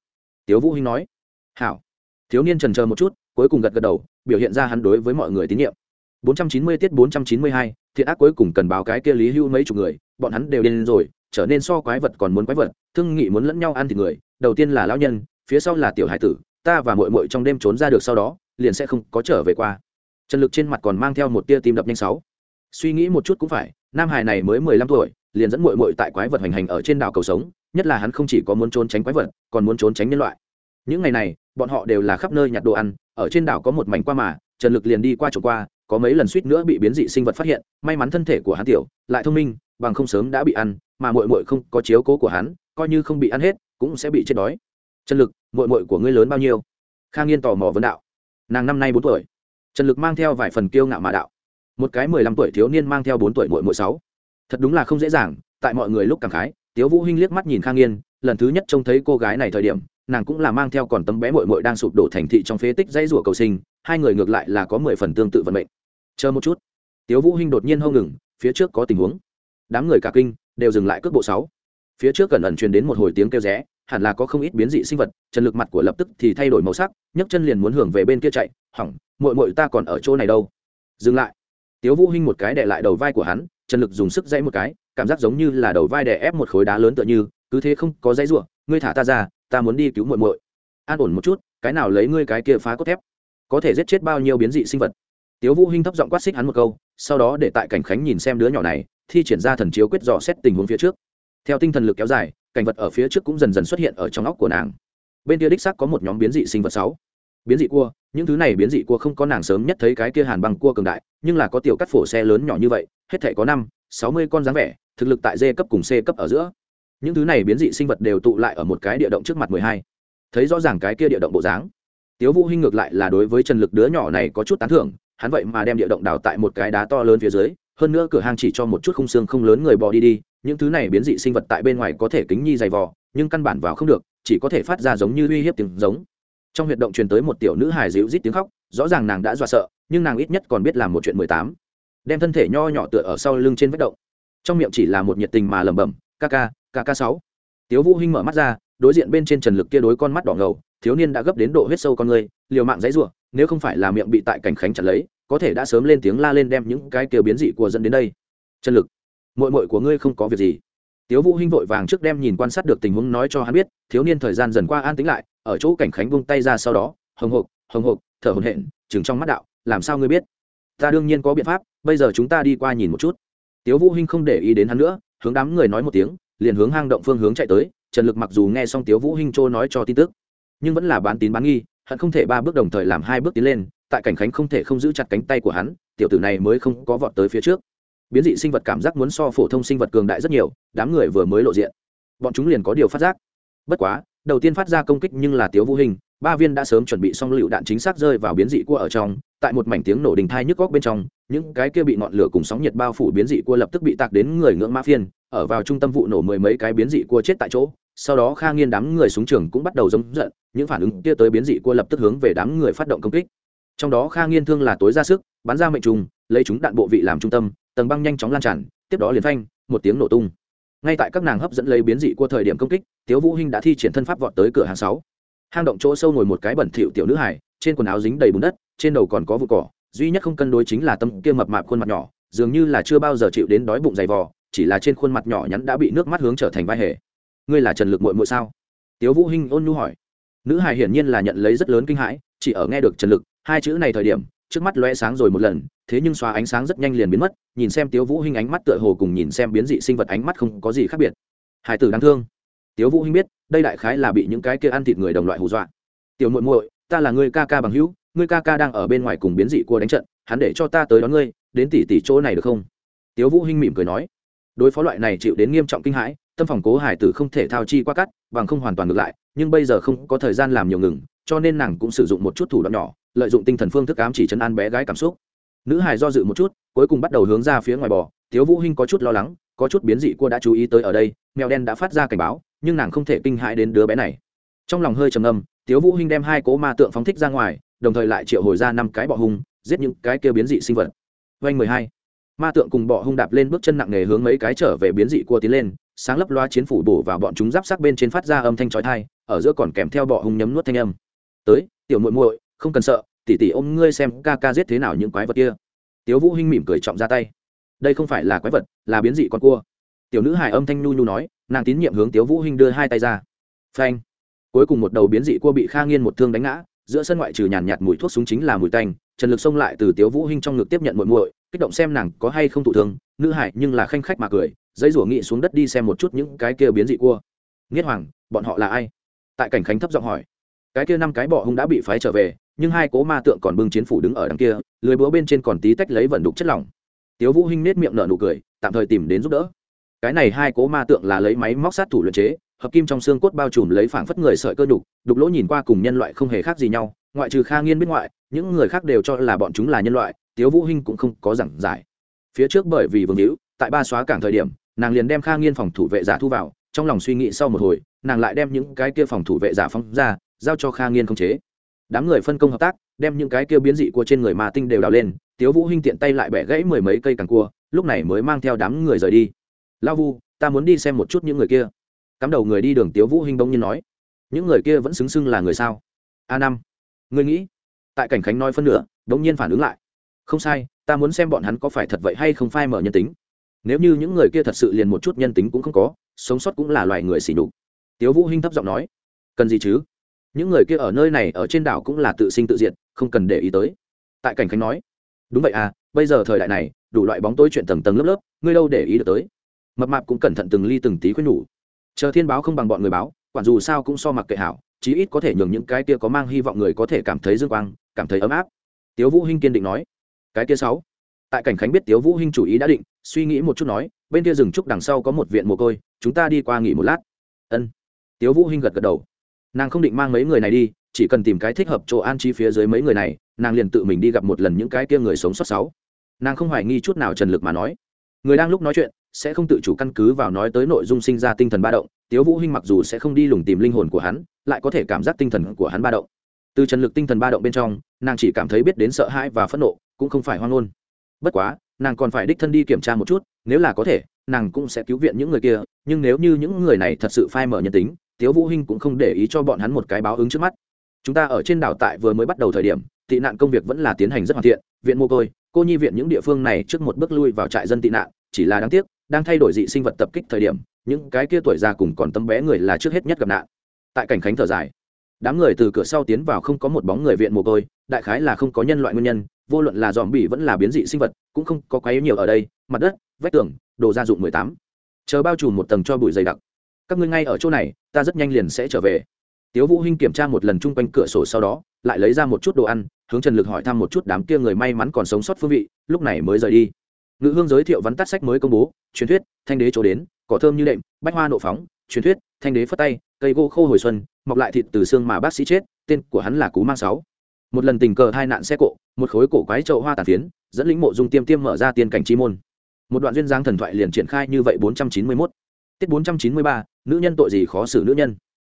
[SPEAKER 1] Tiếu vũ hinh nói hảo. Thiếu niên trần chờ một chút cuối cùng gật gật đầu biểu hiện ra hắn đối với mọi người tín nhiệm. 490 tiết 492, thiện ác cuối cùng cần báo cái kia lý hưu mấy chục người bọn hắn đều lên rồi trở nên so quái vật còn muốn quái vật thương nghị muốn lẫn nhau ăn thịt người đầu tiên là lão nhân phía sau là tiểu hải tử ta và muội muội trong đêm trốn ra được sau đó liền sẽ không có trở về qua. Trần lực trên mặt còn mang theo một tia tim đập nhanh sáu. Suy nghĩ một chút cũng phải nam hải này mới mười lăm tuổi liền dẫn muội muội tại quái vật hành hành ở trên đảo cầu sống nhất là hắn không chỉ có muốn trốn tránh quái vật, còn muốn trốn tránh nhân loại. Những ngày này, bọn họ đều là khắp nơi nhặt đồ ăn, ở trên đảo có một mảnh qua mà, trần lực liền đi qua chỗ qua, có mấy lần suýt nữa bị biến dị sinh vật phát hiện, may mắn thân thể của hắn tiểu, lại thông minh, bằng không sớm đã bị ăn, mà muội muội không có chiếu cố của hắn, coi như không bị ăn hết, cũng sẽ bị chết đói. Trần lực, muội muội của ngươi lớn bao nhiêu? Khang nghiên tò mò vấn đạo. Nàng năm nay bốn tuổi. Trần lực mang theo vài phần kiêu ngạo mà đạo. Một cái mười lăm tuổi thiếu niên mang theo bốn tuổi muội muội sáu. Thật đúng là không dễ dàng, tại mọi người lúc cảm khái tiếu vũ hinh liếc mắt nhìn khang nghiên lần thứ nhất trông thấy cô gái này thời điểm, nàng cũng là mang theo còn tấm bé muội muội đang sụp đổ thành thị trong phế tích dãy rủa cầu sinh, hai người ngược lại là có mười phần tương tự vận mệnh. Chờ một chút. Tiếu vũ hinh đột nhiên hô ngừng, phía trước có tình huống. Đám người cả kinh, đều dừng lại cước bộ sáu. Phía trước gần ẩn truyền đến một hồi tiếng kêu rẽ, hẳn là có không ít biến dị sinh vật trần lực mặt của lập tức thì thay đổi màu sắc, nhấc chân liền muốn hưởng về bên kia chạy, hỏng, muội muội ta còn ở chỗ này đâu. Dừng lại. Tiếu vũ hinh một cái đè lại đầu vai của hắn trần lực dùng sức dãy một cái, cảm giác giống như là đầu vai đè ép một khối đá lớn tựa như, cứ thế không có dãy rủa, ngươi thả ta ra, ta muốn đi cứu muội muội. An ổn một chút, cái nào lấy ngươi cái kia phá cốt thép? Có thể giết chết bao nhiêu biến dị sinh vật? Tiếu vũ hinh thấp giọng quát xích hắn một câu, sau đó để tại cảnh khánh nhìn xem đứa nhỏ này, thi triển ra thần chiếu quyết dò xét tình huống phía trước. Theo tinh thần lực kéo dài, cảnh vật ở phía trước cũng dần dần xuất hiện ở trong óc của nàng. Bên kia đích xác có một nhóm biến dị sinh vật sáu biến dị cua, những thứ này biến dị cua không có nàng sớm nhất thấy cái kia hàn băng cua cường đại, nhưng là có tiểu cắt phổ xe lớn nhỏ như vậy, hết thể có năm, sáu mươi con dáng vẻ, thực lực tại d cấp cùng c cấp ở giữa. Những thứ này biến dị sinh vật đều tụ lại ở một cái địa động trước mặt mười hai. Thấy rõ ràng cái kia địa động bộ dáng, tiếu vũ hinh ngược lại là đối với trần lực đứa nhỏ này có chút tán thưởng, hắn vậy mà đem địa động đào tại một cái đá to lớn phía dưới, hơn nữa cửa hàng chỉ cho một chút khung xương không lớn người bò đi đi, những thứ này biến dị sinh vật tại bên ngoài có thể kính nhi dày vò, nhưng căn bản vào không được, chỉ có thể phát ra giống như uy hiếp tiếng giống trong huyệt động truyền tới một tiểu nữ hài dịu rít tiếng khóc, rõ ràng nàng đã dọa sợ, nhưng nàng ít nhất còn biết làm một chuyện mười tám. Đem thân thể nho nhỏ tựa ở sau lưng trên vết động. Trong miệng chỉ là một nhiệt tình mà lẩm bẩm, ca ca ca ca sáu. Tiếu vũ hinh mở mắt ra, đối diện bên trên trần lực kia đối con mắt đỏ ngầu, thiếu niên đã gấp đến độ huyết sâu con người, liều mạng dãy rủa, nếu không phải là miệng bị tại cảnh khánh chặt lấy, có thể đã sớm lên tiếng la lên đem những cái kia biến dị của dẫn đến đây. Trần lực, muội muội của ngươi không có việc gì tiếu vũ hinh vội vàng trước đem nhìn quan sát được tình huống nói cho hắn biết, thiếu niên thời gian dần qua an tĩnh lại, ở chỗ cảnh khánh buông tay ra sau đó, hồng hộc hồng hộc, thở hổn hển chừng trong mắt đạo, làm sao ngươi biết? Ta đương nhiên có biện pháp, bây giờ chúng ta đi qua nhìn một chút. Tiếu vũ hinh không để ý đến hắn nữa, hướng đám người nói một tiếng, liền hướng hang động phương hướng chạy tới, trần lực mặc dù nghe xong tiếu vũ hinh trô nói cho tin tức, nhưng vẫn là bán tín bán nghi hắn không thể ba bước đồng thời làm hai bước tiến lên, tại cảnh khánh không thể không giữ chặt cánh tay của hắn, tiểu tử này mới không có vọt tới phía trước biến dị sinh vật cảm giác muốn so phổ thông sinh vật cường đại rất nhiều, đám người vừa mới lộ diện. Bọn chúng liền có điều phát giác. Bất quá, đầu tiên phát ra công kích nhưng là tiếu vũ hình, ba viên đã sớm chuẩn bị xong lựu đạn chính xác rơi vào biến dị cua ở trong, tại một mảnh tiếng nổ đình thai nhức góc bên trong, những cái kia bị ngọn lửa cùng sóng nhiệt bao phủ biến dị cua lập tức bị tạc đến người ngưỡng mã phiên, ở vào trung tâm vụ nổ mười mấy cái biến dị cua chết tại chỗ. Sau đó kha nghiên đám người súng trường cũng bắt đầu giống giận, những phản ứng kia tới biến dị cua lập tức hướng về đám người phát động công kích trong đó kha nghiên thương là tối ra sức, bắn ra mệnh trùng, lấy chúng đạn bộ vị làm trung tâm, tầng băng nhanh chóng lan tràn, tiếp đó liền phanh, một tiếng nổ tung. Ngay tại các nàng hấp dẫn lấy biến dị của thời điểm công kích, tiếu vũ hinh đã thi triển thân pháp vọt tới cửa hàng sáu. Hang động chỗ sâu ngồi một cái bẩn thỉu tiểu nữ hải trên quần áo dính đầy bùn đất, trên đầu còn có vụ cỏ, duy nhất không cân đối chính là tâm kia mập mạp khuôn mặt nhỏ, dường như là chưa bao giờ chịu đến đói bụng dày vò, chỉ là trên khuôn mặt nhỏ nhắn đã bị nước mắt hướng trở thành vai hề. Ngươi là trần lực muội muội sao? Tiếu vũ hinh ôn nhu hỏi. Nữ hải hiển nhiên là nhận lấy rất lớn kinh hãi, chỉ ở nghe được trần lực hai chữ này thời điểm, trước mắt lóe sáng rồi một lần, thế nhưng xóa ánh sáng rất nhanh liền biến mất, nhìn xem tiếu vũ hinh ánh mắt tựa hồ cùng nhìn xem biến dị sinh vật ánh mắt không có gì khác biệt. Hải tử đáng thương. Tiếu vũ hinh biết, đây đại khái là bị những cái kia ăn thịt người đồng loại hù dọa. Tiểu muội muội, ta là người ca ca bằng hữu, ngươi ca ca đang ở bên ngoài cùng biến dị cua đánh trận, hắn để cho ta tới đón ngươi, đến tỷ tỷ chỗ này được không? Tiếu vũ hinh mỉm cười nói. Đối phó loại này chịu đến nghiêm trọng kinh hãi, tâm phòng cố hải tử không thể thao chi qua cắt, bằng không hoàn toàn ngược lại, nhưng bây giờ không có thời gian làm nhiều ngừng, cho nên nàng cũng sử dụng một chút thủ đoạn nhỏ lợi dụng tinh thần phương thức ám chỉ chấn an bé gái cảm xúc. Nữ hài do dự một chút, cuối cùng bắt đầu hướng ra phía ngoài bò. Thiếu vũ hinh có chút lo lắng, có chút biến dị cua đã chú ý tới ở đây, mèo đen đã phát ra cảnh báo, nhưng nàng không thể kinh hãi đến đứa bé này. Trong lòng hơi trầm ngâm, thiếu vũ hinh đem hai cố ma tượng phóng thích ra ngoài, đồng thời lại triệu hồi ra năm cái bọ hung, giết những cái kia biến dị sinh vật. Vanh mười hai. Ma tượng cùng bọ hung đạp lên bước chân nặng nề hướng mấy cái trở về biến dị cua tiến lên, sáng lấp loa chiến phủ bổ vào bọn chúng giáp sắc bên trên phát ra âm thanh chói tai, ở giữa còn kèm theo bọ hung nhấm nuốt thanh âm. Tới, tiểu muội muội không cần sợ, tỉ tỉ ôm ngươi xem ca ca giết thế nào những quái vật kia. Tiếu vũ hinh mỉm cười trọng ra tay. Đây không phải là quái vật, là biến dị con cua. Tiểu nữ Hải âm thanh nhu nhu nói, nàng tín nhiệm hướng tiếu vũ hinh đưa hai tay ra. Phanh! Cuối cùng một đầu biến dị cua bị kha nghiên một thương đánh ngã, giữa sân ngoại trừ nhàn nhạt mùi thuốc súng chính là mùi tanh, trần lực xông lại từ tiếu vũ hinh trong ngực tiếp nhận muội muội, kích động xem nàng có hay không thụ thương. Nữ hải nhưng là khanh khách mà cười dây rủa nghị xuống đất đi xem một chút những cái kia biến dị cua. Nghiết hoàng, bọn họ là ai? Tại cảnh khánh thấp giọng hỏi. Cái kia năm cái bọ hung đã bị phái trở về nhưng hai cố ma tượng còn bưng chiến phủ đứng ở đằng kia, lưới búa bên trên còn tí tách lấy vận đục chất lỏng. Tiếu vũ hinh nết miệng nở nụ cười, tạm thời tìm đến giúp đỡ. Cái này hai cố ma tượng là lấy máy móc sát thủ luyện chế, hợp kim trong xương cốt bao trùm lấy phảng phất người sợi cơ đục đục lỗ nhìn qua cùng nhân loại không hề khác gì nhau, ngoại trừ kha nghiên bên ngoại, những người khác đều cho là bọn chúng là nhân loại, tiếu vũ hinh cũng không có giảng giải. Phía trước bởi vì vương hữu, tại ba xóa cảng thời điểm, nàng liền đem kha nghiên phòng thủ vệ giả thu vào, trong lòng suy nghĩ sau một hồi, nàng lại đem những cái kia phòng thủ vệ giả phóng ra, giao cho kha nghiên khống chế đám người phân công hợp tác, đem những cái kia biến dị của trên người mà tinh đều đào lên, tiếu vũ hinh tiện tay lại bẻ gãy mười mấy cây càng cua, lúc này mới mang theo đám người rời đi. Lao vu, ta muốn đi xem một chút những người kia. Cắm đầu người đi đường tiếu vũ hinh bỗng nhiên nói. Những người kia vẫn xứng xưng là người sao? A năm. Ngươi nghĩ? Tại cảnh khánh nói phân nửa, bỗng nhiên phản ứng lại. Không sai, ta muốn xem bọn hắn có phải thật vậy hay không phai mở nhân tính. Nếu như những người kia thật sự liền một chút nhân tính cũng không có, sống sót cũng là loài người xỉ nhục. Tiếu vũ hinh thấp giọng nói. Cần gì chứ? Những người kia ở nơi này ở trên đảo cũng là tự sinh tự diệt, không cần để ý tới. Tại cảnh khánh nói, đúng vậy à bây giờ thời đại này, đủ loại bóng tối chuyện tầng tầng lớp lớp, ngươi đâu để ý được tới? Mập mạp cũng cẩn thận từng ly từng tí khuyên nhủ. Chờ thiên báo không bằng bọn người báo, quản dù sao cũng so mặc kệ hảo, chí ít có thể nhường những cái kia có mang hy vọng người có thể cảm thấy dương quang, cảm thấy ấm áp. Tiếu vũ hinh kiên định nói, cái kia sáu. Tại cảnh khánh biết tiếu vũ hinh chủ ý đã định, suy nghĩ một chút nói, bên kia rừng trúc đằng sau có một viện mồ côi, chúng ta đi qua nghỉ một lát. Ân. Tiếu vũ hinh gật gật đầu nàng không định mang mấy người này đi, chỉ cần tìm cái thích hợp chỗ an trí phía dưới mấy người này, nàng liền tự mình đi gặp một lần những cái kia người sống sót sáu. Nàng không hoài nghi chút nào trần lực mà nói. Người đang lúc nói chuyện, sẽ không tự chủ căn cứ vào nói tới nội dung sinh ra tinh thần ba động, tiếu vũ hinh mặc dù sẽ không đi lùng tìm linh hồn của hắn, lại có thể cảm giác tinh thần của hắn ba động. Từ trần lực tinh thần ba động bên trong, nàng chỉ cảm thấy biết đến sợ hãi và phẫn nộ, cũng không phải hoang ngôn. Bất quá, nàng còn phải đích thân đi kiểm tra một chút, nếu là có thể, nàng cũng sẽ cứu viện những người kia, nhưng nếu như những người này thật sự phai mở nhân tính tiếu vũ hinh cũng không để ý cho bọn hắn một cái báo ứng trước mắt. Chúng ta ở trên đảo tại vừa mới bắt đầu thời điểm, tị nạn công việc vẫn là tiến hành rất hoàn thiện, viện mồ côi, cô nhi viện những địa phương này trước một bước lui vào trại dân tị nạn, chỉ là đáng tiếc, đang thay đổi dị sinh vật tập kích thời điểm, những cái kia tuổi già cùng còn tấm bé người là trước hết nhất gặp nạn. Tại cảnh khánh thở dài, đám người từ cửa sau tiến vào không có một bóng người viện mồ côi, đại khái là không có nhân loại nguyên nhân, vô luận là dòm bỉ vẫn là biến dị sinh vật, cũng không có quá yếu nhiều ở đây, mặt đất, vách tường, đồ gia dụng mười tám. Chờ bao trùm một tầng cho bụi dày đặc. Các ngươi ngay ở chỗ này ta rất nhanh liền sẽ trở về. Tiếu vũ hinh kiểm tra một lần chung quanh cửa sổ sau đó, lại lấy ra một chút đồ ăn, hướng trần lực hỏi thăm một chút đám kia người may mắn còn sống sót phương vị, lúc này mới rời đi. Ngự hương giới thiệu vắn tắt sách mới công bố, truyền thuyết, thanh đế chỗ đến, cỏ thơm như đệm, bách hoa nộ phóng, truyền thuyết, thanh đế phất tay, cây gỗ khô hồi xuân, mọc lại thịt từ xương mà bác sĩ chết, tên của hắn là cú mang sáu. Một lần tình cờ hai nạn xe cộ, một khối cổ quái trậu hoa tàn phiến, dẫn lĩnh mộ dung tiêm tiêm mở ra tiên cảnh chi môn. Một đoạn duyên giang thần thoại liền triển khai như vậy bốn trăm chín mươi 491. tiết bốn trăm chín mươi ba nữ nhân tội gì khó xử nữ nhân.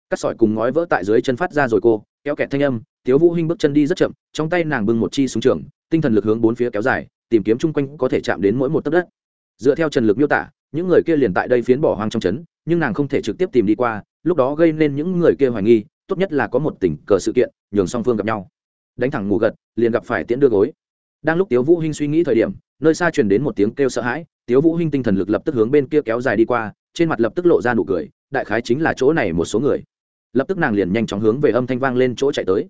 [SPEAKER 1] Cắt sỏi cùng ngói vỡ tại dưới chân phát ra rồi cô, kéo kẹt thanh âm, tiếu vũ hinh bước chân đi rất chậm, trong tay nàng bưng một chi súng trường, tinh thần lực hướng bốn phía kéo dài, tìm kiếm chung quanh có thể chạm đến mỗi một tấc đất. Dựa theo trần lực miêu tả, những người kia liền tại đây phiến bỏ hoang trong trấn, nhưng nàng không thể trực tiếp tìm đi qua, lúc đó gây nên những người kia hoài nghi, tốt nhất là có một tình cờ sự kiện, nhường song phương gặp nhau. Đánh thẳng ngủ gật, liền gặp phải tiễn đưa gối. Đang lúc tiếu vũ hinh suy nghĩ thời điểm, nơi xa truyền đến một tiếng kêu sợ hãi, tiếu vũ hinh tinh thần lực lập tức hướng bên kia kéo dài đi qua trên mặt lập tức lộ ra nụ cười, đại khái chính là chỗ này một số người. Lập tức nàng liền nhanh chóng hướng về âm thanh vang lên chỗ chạy tới.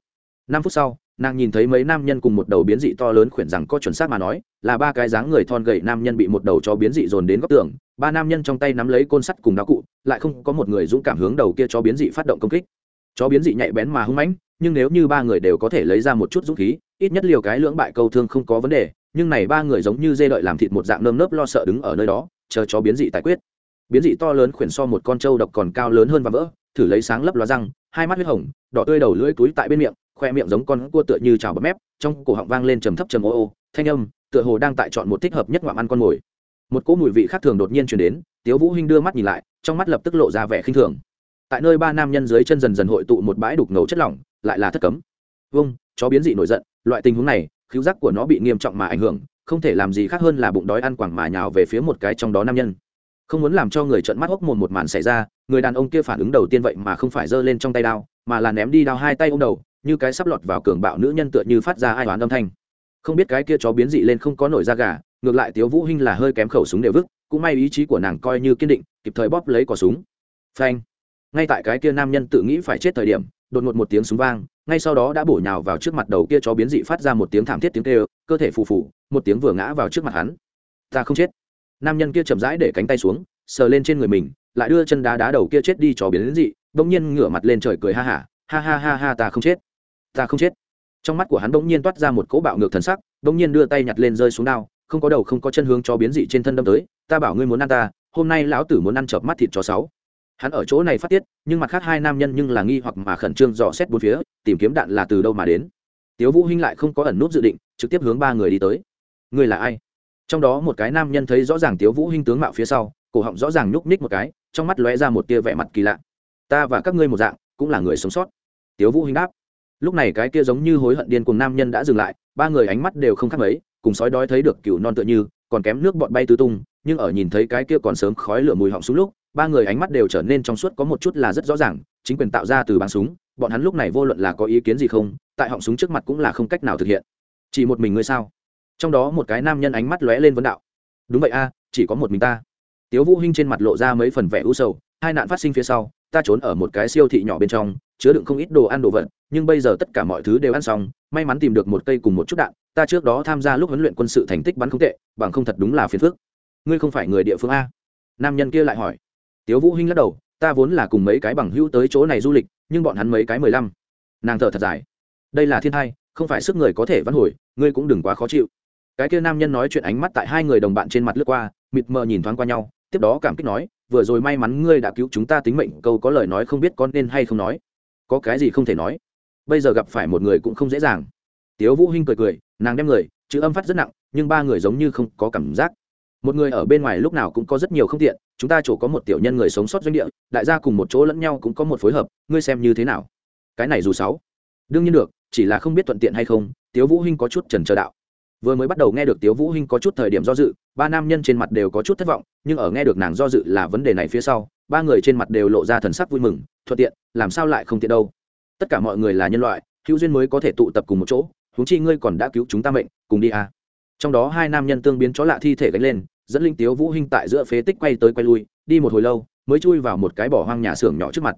[SPEAKER 1] Năm phút sau, nàng nhìn thấy mấy nam nhân cùng một đầu biến dị to lớn khuyển rằng có chuẩn xác mà nói, là ba cái dáng người thon gầy nam nhân bị một đầu cho biến dị dồn đến góc tường, ba nam nhân trong tay nắm lấy côn sắt cùng đá cụ, lại không có một người dũng cảm hướng đầu kia cho biến dị phát động công kích. Chó biến dị nhạy bén mà hung mãnh, nhưng nếu như ba người đều có thể lấy ra một chút dũng khí, ít nhất liều cái lưỡng bại câu thương không có vấn đề, nhưng này ba người giống như dê đợi làm thịt một dạng nơm nớp lo sợ đứng ở nơi đó, chờ chó biến dị tài quyết biến dị to lớn khuyển so một con trâu độc còn cao lớn hơn và vỡ, thử lấy sáng lấp loa răng, hai mắt huyết hồng, đỏ tươi đầu lưỡi túi tại bên miệng, khoe miệng giống con cua tựa như trào bấm mép, trong cổ họng vang lên trầm thấp trầm ô ô, thanh âm, tựa hồ đang tại chọn một thích hợp nhất ngoạm ăn con mồi. Một cỗ mùi vị khác thường đột nhiên chuyển đến, tiếu vũ hinh đưa mắt nhìn lại, trong mắt lập tức lộ ra vẻ khinh thường. Tại nơi ba nam nhân dưới chân dần dần hội tụ một bãi đục ngầu chất lỏng, lại là thất cấm. Vâng chó biến dị nổi giận, loại tình huống này khiếu giác của nó bị nghiêm trọng mà ảnh hưởng, không thể làm gì khác hơn là bụng đói ăn quẳng mà nhào về phía một cái trong đó nam nhân không muốn làm cho người trợn mắt hốc mồm một màn xảy ra, người đàn ông kia phản ứng đầu tiên vậy mà không phải giơ lên trong tay đao, mà là ném đi đao hai tay ô m đầu, như cái sắp lọt vào cường bạo nữ nhân tựa như phát ra ai toán âm thanh. Không biết cái kia chó biến dị lên không có nổi da gà, ngược lại tiếu vũ hinh là hơi kém khẩu súng đều vứt, cũng may ý chí của nàng coi như kiên định, kịp thời bóp lấy cò súng. Phanh. Ngay tại cái kia nam nhân tự nghĩ phải chết thời điểm, đột ngột một tiếng súng vang, ngay sau đó đã bổ nhào vào trước mặt đầu kia chó biến dị phát ra một tiếng thảm thiết tiếng kêu, cơ thể phù phù, một tiếng vừa ngã vào trước mặt hắn. Ta không chết nam nhân kia chậm rãi để cánh tay xuống sờ lên trên người mình lại đưa chân đá đá đầu kia chết đi cho biến dị bỗng nhiên ngửa mặt lên trời cười ha hả ha, ha ha ha ha ta không chết ta không chết. Trong mắt của hắn bỗng nhiên toát ra một cỗ bạo ngược thần sắc bỗng nhiên đưa tay nhặt lên rơi xuống đao không có đầu không có chân hướng cho biến dị trên thân đâm tới ta bảo ngươi muốn ăn ta hôm nay lão tử muốn ăn chợp mắt thịt chó sáu. Hắn ở chỗ này phát tiết nhưng mặt khác hai nam nhân nhưng là nghi hoặc mà khẩn trương dò xét bốn phía tìm kiếm đạn là từ đâu mà đến. Tiếu vũ hinh lại không có ẩn nút dự định trực tiếp hướng ba người đi tới. Người là ai? Trong đó một cái nam nhân thấy rõ ràng tiếu vũ hinh tướng mạo phía sau, cổ họng rõ ràng nhúc nhích một cái, trong mắt lóe ra một tia vẻ mặt kỳ lạ. Ta và các ngươi một dạng, cũng là người sống sót. Tiếu vũ hinh đáp. Lúc này cái kia giống như hối hận điên cùng nam nhân đã dừng lại, ba người ánh mắt đều không khác mấy, cùng sói đói thấy được cừu non tựa như, còn kém nước bọn bay tứ tung, nhưng ở nhìn thấy cái kia còn sớm khói lửa mùi họng xuống lúc, ba người ánh mắt đều trở nên trong suốt có một chút là rất rõ ràng, chính quyền tạo ra từ bắn súng, bọn hắn lúc này vô luận là có ý kiến gì không, tại họng súng trước mặt cũng là không cách nào thực hiện. Chỉ một mình ngươi sao? Trong đó một cái nam nhân ánh mắt lóe lên vấn đạo. Đúng vậy a, chỉ có một mình ta. Tiếu vũ hinh trên mặt lộ ra mấy phần vẻ u sầu, hai nạn phát sinh phía sau, ta trốn ở một cái siêu thị nhỏ bên trong, chứa đựng không ít đồ ăn đồ vật, nhưng bây giờ tất cả mọi thứ đều ăn xong, may mắn tìm được một cây cùng một chút đạn, ta trước đó tham gia lúc huấn luyện quân sự thành tích bắn không tệ, bằng không thật đúng là phiền phức. Ngươi không phải người địa phương a? Nam nhân kia lại hỏi. Tiếu vũ hinh lắc đầu, ta vốn là cùng mấy cái bằng hữu tới chỗ này du lịch, nhưng bọn hắn mấy cái mười lăm. Nàng thở thật dài. Đây là thiên thai, không phải sức người có thể vãn hồi, ngươi cũng đừng quá khó chịu cái kia nam nhân nói chuyện ánh mắt tại hai người đồng bạn trên mặt lướt qua, mịt mờ nhìn thoáng qua nhau, tiếp đó cảm kích nói, vừa rồi may mắn ngươi đã cứu chúng ta tính mệnh, câu có lời nói không biết con nên hay không nói. Có cái gì không thể nói? Bây giờ gặp phải một người cũng không dễ dàng. Tiếu vũ hinh cười cười, nàng đem người, chữ âm phát rất nặng, nhưng ba người giống như không có cảm giác. Một người ở bên ngoài lúc nào cũng có rất nhiều không tiện, chúng ta chỗ có một tiểu nhân người sống sót doanh địa, đại gia cùng một chỗ lẫn nhau cũng có một phối hợp, ngươi xem như thế nào? Cái này dù sáu. Đương nhiên được, chỉ là không biết thuận tiện hay không, tiếu vũ hinh có chút trần chờ đạo vừa mới bắt đầu nghe được tiếu vũ hinh có chút thời điểm do dự, ba nam nhân trên mặt đều có chút thất vọng, nhưng ở nghe được nàng do dự là vấn đề này phía sau, ba người trên mặt đều lộ ra thần sắc vui mừng, thuận tiện, làm sao lại không tiện đâu? Tất cả mọi người là nhân loại, hữu duyên mới có thể tụ tập cùng một chỗ, huống chi ngươi còn đã cứu chúng ta mệnh, cùng đi à. Trong đó hai nam nhân tương biến chó lạ thi thể gánh lên, dẫn linh tiếu vũ hinh tại giữa phế tích quay tới quay lui, đi một hồi lâu, mới chui vào một cái bỏ hoang nhà xưởng nhỏ trước mặt.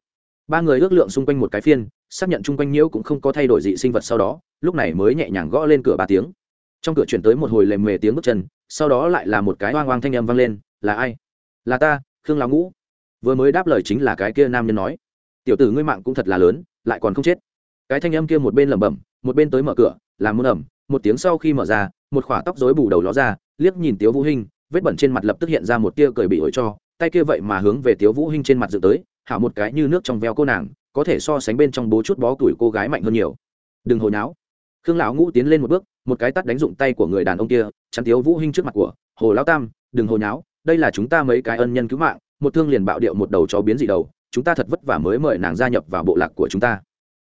[SPEAKER 1] Ba người ước lượng xung quanh một cái phiên, xác nhận chung quanh nhiễu cũng không có thay đổi dị sinh vật sau đó, lúc này mới nhẹ nhàng gõ lên cửa ba tiếng trong cửa chuyển tới một hồi lềm mề tiếng bước chân, sau đó lại là một cái hoang hoang thanh âm vang lên, là ai? Là ta, khương lão ngũ. Vừa mới đáp lời chính là cái kia nam nhân nói. Tiểu tử ngươi mạng cũng thật là lớn, lại còn không chết. Cái thanh âm kia một bên lẩm bẩm, một bên tới mở cửa làm muôn ẩm, một tiếng sau khi mở ra, một khỏa tóc rối bù đầu ló ra, liếc nhìn tiếu vũ hinh, vết bẩn trên mặt lập tức hiện ra một tia cười bị ổi cho, tay kia vậy mà hướng về tiếu vũ hinh trên mặt dựng tới, hảo một cái như nước trong veo cô nàng, có thể so sánh bên trong bố chút bó tuổi cô gái mạnh hơn nhiều. Đừng hồi náo. Khương lão ngũ tiến lên một bước một cái tắt đánh dụng tay của người đàn ông kia chắn thiếu vũ hinh trước mặt của hồ lão tam đừng hồ nháo, đây là chúng ta mấy cái ân nhân cứu mạng một thương liền bạo điệu một đầu chó biến dị đầu chúng ta thật vất vả mới mời nàng gia nhập vào bộ lạc của chúng ta.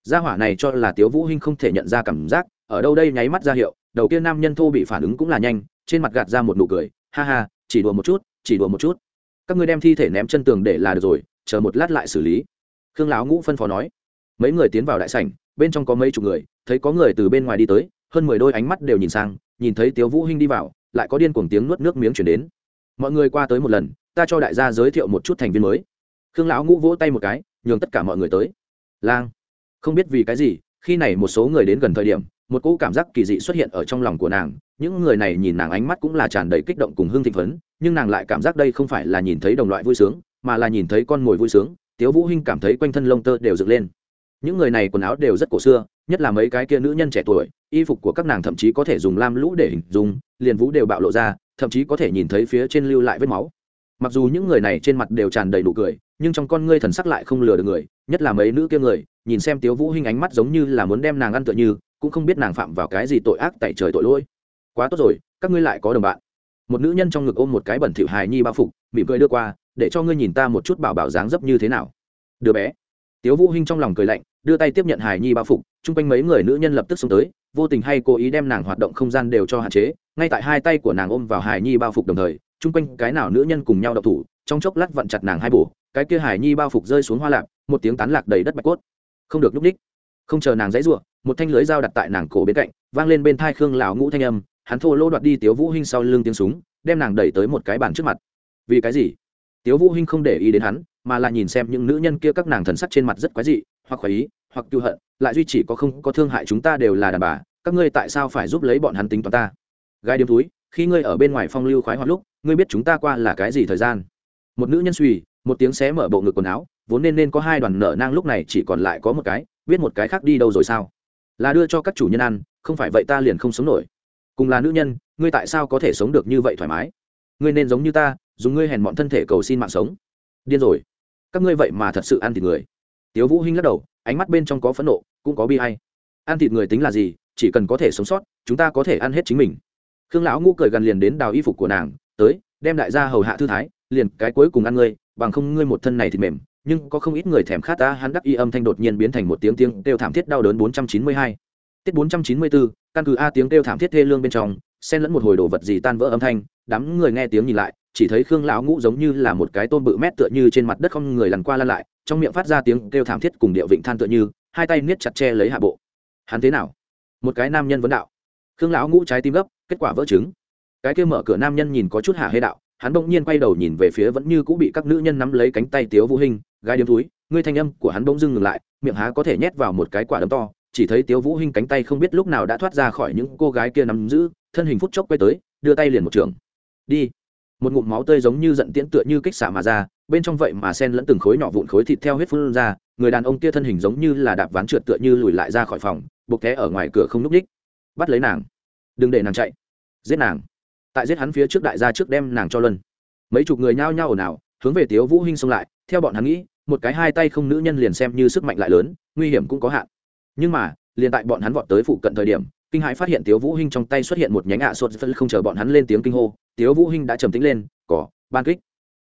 [SPEAKER 1] Gia hỏa này cho là tiếu vũ hinh không thể nhận ra cảm giác ở đâu đây nháy mắt ra hiệu đầu kia nam nhân thô bị phản ứng cũng là nhanh trên mặt gạt ra một nụ cười ha ha chỉ đùa một chút chỉ đùa một chút. Các ngươi đem thi thể ném chân tường để là được rồi chờ một lát lại xử lý. Khương lão ngũ phân phó nói. Mấy người tiến vào đại sảnh bên trong có mấy chục người thấy có người từ bên ngoài đi tới hơn mười đôi ánh mắt đều nhìn sang, nhìn thấy tiếu vũ hinh đi vào, lại có điên cuồng tiếng nuốt nước miếng chuyển đến. Mọi người qua tới một lần, ta cho đại gia giới thiệu một chút thành viên mới. Khương lão ngũ vỗ tay một cái, nhường tất cả mọi người tới. Lang, không biết vì cái gì, khi này một số người đến gần thời điểm, một cỗ cảm giác kỳ dị xuất hiện ở trong lòng của nàng. Những người này nhìn nàng ánh mắt cũng là tràn đầy kích động cùng hương thịnh phấn, nhưng nàng lại cảm giác đây không phải là nhìn thấy đồng loại vui sướng, mà là nhìn thấy con mồi vui sướng. Tiếu vũ hinh cảm thấy quanh thân lông tơ đều dựng lên. Những người này quần áo đều rất cổ xưa nhất là mấy cái kia nữ nhân trẻ tuổi, y phục của các nàng thậm chí có thể dùng lam lũ để hình dung, liền vũ đều bạo lộ ra, thậm chí có thể nhìn thấy phía trên lưu lại vết máu. Mặc dù những người này trên mặt đều tràn đầy nụ cười, nhưng trong con ngươi thần sắc lại không lừa được người, nhất là mấy nữ kia người, nhìn xem tiếu vũ hinh ánh mắt giống như là muốn đem nàng ăn tựa như, cũng không biết nàng phạm vào cái gì tội ác tại trời tội lỗi. Quá tốt rồi, các ngươi lại có đồng bạn. Một nữ nhân trong ngực ôm một cái bẩn thỉu hài nhi bao phục, mỉm cười đưa qua, để cho ngươi nhìn ta một chút bảo bảo dáng dấp như thế nào. Đứa bé. Tiếu vũ hinh trong lòng cười lạnh, đưa tay tiếp nhận hài nhi bao phục chung quanh mấy người nữ nhân lập tức xông tới, vô tình hay cố ý đem nàng hoạt động không gian đều cho hạn chế, ngay tại hai tay của nàng ôm vào Hải nhi bao phục đồng thời, chung quanh cái nào nữ nhân cùng nhau đậu thủ, trong chốc lát vặn chặt nàng hai bổ, cái kia Hải nhi bao phục rơi xuống hoa lạc, một tiếng tán lạc đầy đất bạch cốt. Không được núp đích. Không chờ nàng dãy ruộng một thanh lưới dao đặt tại nàng cổ bên cạnh, vang lên bên thai khương lão ngũ thanh âm, hắn thô lỗ đoạt đi tiếu vũ hinh sau lưng tiếng súng, đem nàng đẩy tới một cái bàn trước mặt. Vì cái gì? Tiếu vũ hinh không để ý đến hắn, mà là nhìn xem những nữ nhân kia các nàng thần sắc trên mặt rất quái dị, hoặc khoái ý hoặc tiêu hận, lại duy chỉ có không có thương hại chúng ta đều là đàn bà, các ngươi tại sao phải giúp lấy bọn hắn tính toán ta? Gai điếm túi, khi ngươi ở bên ngoài phong lưu khoái hoạt lúc, ngươi biết chúng ta qua là cái gì thời gian? Một nữ nhân suy một tiếng xé mở bộ ngực quần áo, vốn nên nên có hai đoàn nợ nang lúc này chỉ còn lại có một cái, biết một cái khác đi đâu rồi sao? Là đưa cho các chủ nhân ăn, không phải vậy ta liền không sống nổi. Cùng là nữ nhân, ngươi tại sao có thể sống được như vậy thoải mái? Ngươi nên giống như ta, dùng ngươi hèn mọn thân thể cầu xin mạng sống. Điên rồi. Các ngươi vậy mà thật sự ăn thịt người. Tiếu vũ hinh lắc đầu ánh mắt bên trong có phẫn nộ cũng có bi hay ăn thịt người tính là gì chỉ cần có thể sống sót chúng ta có thể ăn hết chính mình khương lão ngũ cười gần liền đến đào y phục của nàng tới đem đại gia hầu hạ thư thái liền cái cuối cùng ăn ngươi bằng không ngươi một thân này thì mềm nhưng có không ít người thèm khát ta hắn đắc y âm thanh đột nhiên biến thành một tiếng tiếng kêu thảm thiết đau đớn 492. Tiết 494, căn cứ a tiếng kêu thảm thiết thê lương bên trong, xen lẫn một hồi đồ vật gì tan vỡ âm thanh, đám người nghe tiếng nhìn lại, chỉ thấy Khương lão ngũ giống như là một cái tôm bự mét tựa như trên mặt đất không người lăn qua lăn lại, trong miệng phát ra tiếng kêu thảm thiết cùng điệu vịnh than tựa như, hai tay niết chặt che lấy hạ bộ. Hắn thế nào? Một cái nam nhân vấn đạo. Khương lão ngũ trái tim gấp, kết quả vỡ trứng. Cái kia mở cửa nam nhân nhìn có chút hạ hê đạo, hắn bỗng nhiên quay đầu nhìn về phía vẫn như cũng bị các nữ nhân nắm lấy cánh tay Tiếu Vũ hình gai điếm túi ngươi thanh âm của hắn bỗng dưng ngừng lại miệng há có thể nhét vào một cái quả đấm to chỉ thấy tiếu vũ hình cánh tay không biết lúc nào đã thoát ra khỏi những cô gái kia nắm giữ thân hình phút chốc quay tới đưa tay liền một trường đi một ngụm máu tươi giống như giận tiễn tựa như kích xả mà ra, bên trong vậy mà sen lẫn từng khối nhỏ vụn khối thịt theo huyết phun ra, người đàn ông kia thân hình giống như là đạp ván trượt tựa như lùi lại ra khỏi phòng, buộc té ở ngoài cửa không núp ních bắt lấy nàng. Đừng để nàng chạy. Giết nàng. Tại giết hắn phía trước đại gia trước đem nàng cho luân. Mấy chục người nhao nhao ồn ào, hướng về tiếu vũ hinh xông lại, theo bọn hắn nghĩ, một cái hai tay không nữ nhân liền xem như sức mạnh lại lớn, nguy hiểm cũng có hạn. Nhưng mà, liền tại bọn hắn vọt tới phụ cận thời điểm, kinh hãi phát hiện tiếu vũ hinh trong tay xuất hiện một nhánh ạ à sốt không chờ bọn hắn lên tiếng kinh hô tiếu vũ hinh đã trầm tĩnh lên, cỏ, ban kích.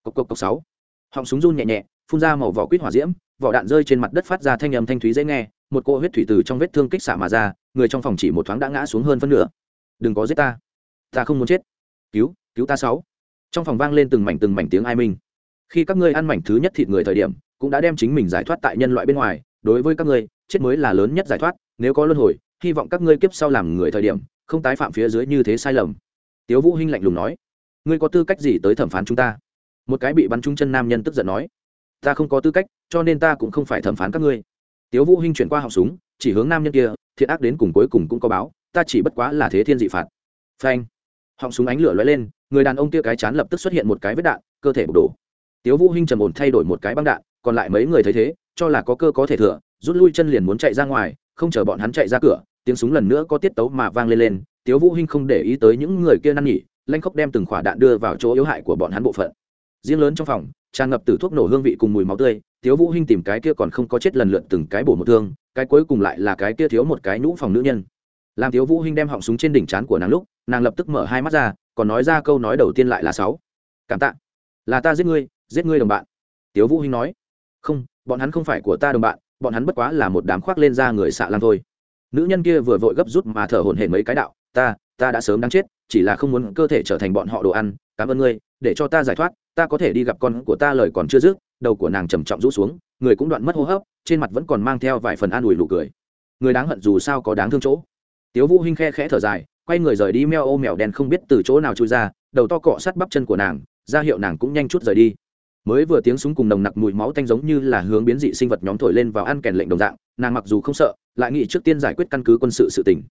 [SPEAKER 1] Cộc cộc cộc, sáu. Họng súng run nhẹ nhẹ, phun ra màu vỏ quýt hỏa diễm, vỏ đạn rơi trên mặt đất phát ra thanh âm thanh thúy dễ nghe, một cô huyết thủy từ trong vết thương kích xả mà ra, người trong phòng chỉ một thoáng đã ngã xuống hơn phân nửa. Đừng có giết ta ta không muốn chết. Cứu cứu ta sáu. Trong phòng vang lên từng mảnh từng mảnh tiếng ai minh. Khi các ngươi ăn mảnh thứ nhất thịt người thời điểm, cũng đã đem chính mình giải thoát tại nhân loại bên ngoài, đối với các ngươi, chết mới là lớn nhất giải thoát, nếu có luân hồi, hy vọng các ngươi kiếp sau làm người thời điểm, không tái phạm phía dưới như thế sai lầm. Tiếu vũ hinh lạnh lùng nói ngươi có tư cách gì tới thẩm phán chúng ta? Một cái bị bắn trúng chân nam nhân tức giận nói. Ta không có tư cách, cho nên ta cũng không phải thẩm phán các ngươi. Tiếu vũ hinh chuyển qua họng súng, chỉ hướng nam nhân kia, thiện ác đến cùng cuối cùng cũng có báo, ta chỉ bất quá là thế thiên dị phạt. Phanh. Họng súng ánh lửa lóe lên, người đàn ông kia cái chán lập tức xuất hiện một cái vết đạn, cơ thể bục đổ. Tiếu vũ hinh trầm ổn thay đổi một cái băng đạn, còn lại mấy người thấy thế, cho là có cơ có thể thừa, rút lui chân liền muốn chạy ra ngoài, không chờ bọn hắn chạy ra cửa, tiếng súng lần nữa có tiết tấu mà vang lên lên, tiếu vũ hinh không để ý tới những người kia năn nhỉ lanh khóc đem từng quả đạn đưa vào chỗ yếu hại của bọn hắn bộ phận. Riêng lớn trong phòng, tràn ngập từ thuốc nổ hương vị cùng mùi máu tươi, tiếu vũ hinh tìm cái kia còn không có chết lần lượt từng cái bổ một thương, cái cuối cùng lại là cái kia thiếu một cái nhũ phòng nữ nhân. Làm tiếu vũ hinh đem họng súng trên đỉnh chán của nàng lúc, nàng lập tức mở hai mắt ra, còn nói ra câu nói đầu tiên lại là sáu. Cảm tạ. Là ta giết ngươi giết ngươi đồng bạn. Tiếu vũ hinh nói. Không, bọn hắn không phải của ta đồng bạn, bọn hắn bất quá là một đám khoác lên da người xạ lang thôi. Nữ nhân kia vừa vội gấp rút mà thở hổn hển mấy cái đạo, ta ta đã sớm đáng chết chỉ là không muốn cơ thể trở thành bọn họ đồ ăn, cảm ơn ngươi, để cho ta giải thoát, ta có thể đi gặp con của ta lời còn chưa dứt, đầu của nàng trầm trọng rũ xuống, người cũng đoạn mất hô hấp, trên mặt vẫn còn mang theo vài phần an ủi nụ cười. Người đáng hận dù sao có đáng thương chỗ. Tiếu vũ hinh khe khẽ thở dài, quay người rời đi meo ô mèo đen không biết từ chỗ nào chui ra, đầu to cọ sát bắp chân của nàng, ra hiệu nàng cũng nhanh chút rời đi. Mới vừa tiếng súng cùng nồng nặc mùi máu tanh giống như là hướng biến dị sinh vật nhóm thổi lên vào ăn kèn lệnh đồng dạng, nàng mặc dù không sợ, lại nghĩ trước tiên giải quyết căn cứ quân sự sự tình.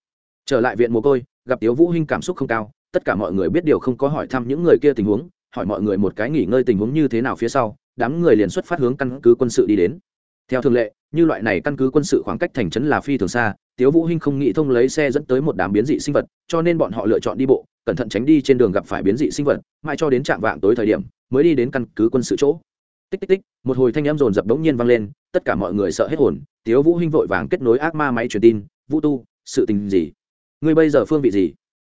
[SPEAKER 1] Trở lại viện mồ côi gặp tiếu vũ hinh cảm xúc không cao, tất cả mọi người biết điều không có hỏi thăm những người kia tình huống, hỏi mọi người một cái nghỉ ngơi tình huống như thế nào phía sau, đám người liền xuất phát hướng căn cứ quân sự đi đến. Theo thường lệ, như loại này căn cứ quân sự khoảng cách thành trấn là phi thường xa, tiếu vũ hinh không nghĩ thông lấy xe dẫn tới một đám biến dị sinh vật, cho nên bọn họ lựa chọn đi bộ, cẩn thận tránh đi trên đường gặp phải biến dị sinh vật, mãi cho đến trạm vạng tối thời điểm, mới đi đến căn cứ quân sự chỗ. Tích tích tích, một hồi thanh âm rồn rập đống nhiên vang lên, tất cả mọi người sợ hết hồn, tiếu vũ hinh vội vàng kết nối ác ma máy truyền tin, vũ tu, sự tình gì? Ngươi bây giờ phương vị gì?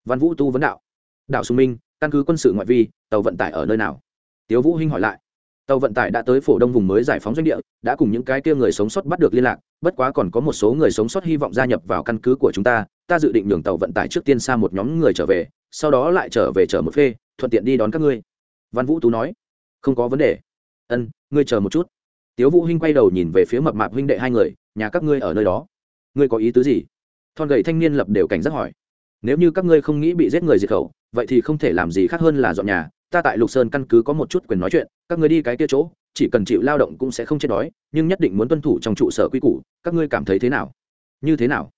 [SPEAKER 1] Văn vũ tu vấn đạo. Đạo sùng minh, căn cứ quân sự ngoại vi, tàu vận tải ở nơi nào? Tiếu vũ hinh hỏi lại. Tàu vận tải đã tới phổ đông vùng mới giải phóng doanh địa, đã cùng những cái kia người sống sót bắt được liên lạc, bất quá còn có một số người sống sót hy vọng gia nhập vào căn cứ của chúng ta ta dự định nhường tàu vận tải trước tiên xa một nhóm người trở về, sau đó lại trở về chở một phê, thuận tiện đi đón các ngươi. Văn vũ tú nói. Không có vấn đề. Ân, ngươi chờ một chút. Tiếu vũ hinh quay đầu nhìn về phía mập mạp huynh đệ hai người, nhà các ngươi ở nơi đó. Ngươi có ý tứ gì? Thon gầy thanh niên lập đều cảnh giác hỏi, nếu như các ngươi không nghĩ bị giết người diệt khẩu, vậy thì không thể làm gì khác hơn là dọn nhà. Ta tại lục sơn căn cứ có một chút quyền nói chuyện, các ngươi đi cái kia chỗ, chỉ cần chịu lao động cũng sẽ không chết đói, nhưng nhất định muốn tuân thủ trong trụ sở quy củ, các ngươi cảm thấy thế nào? Như thế nào?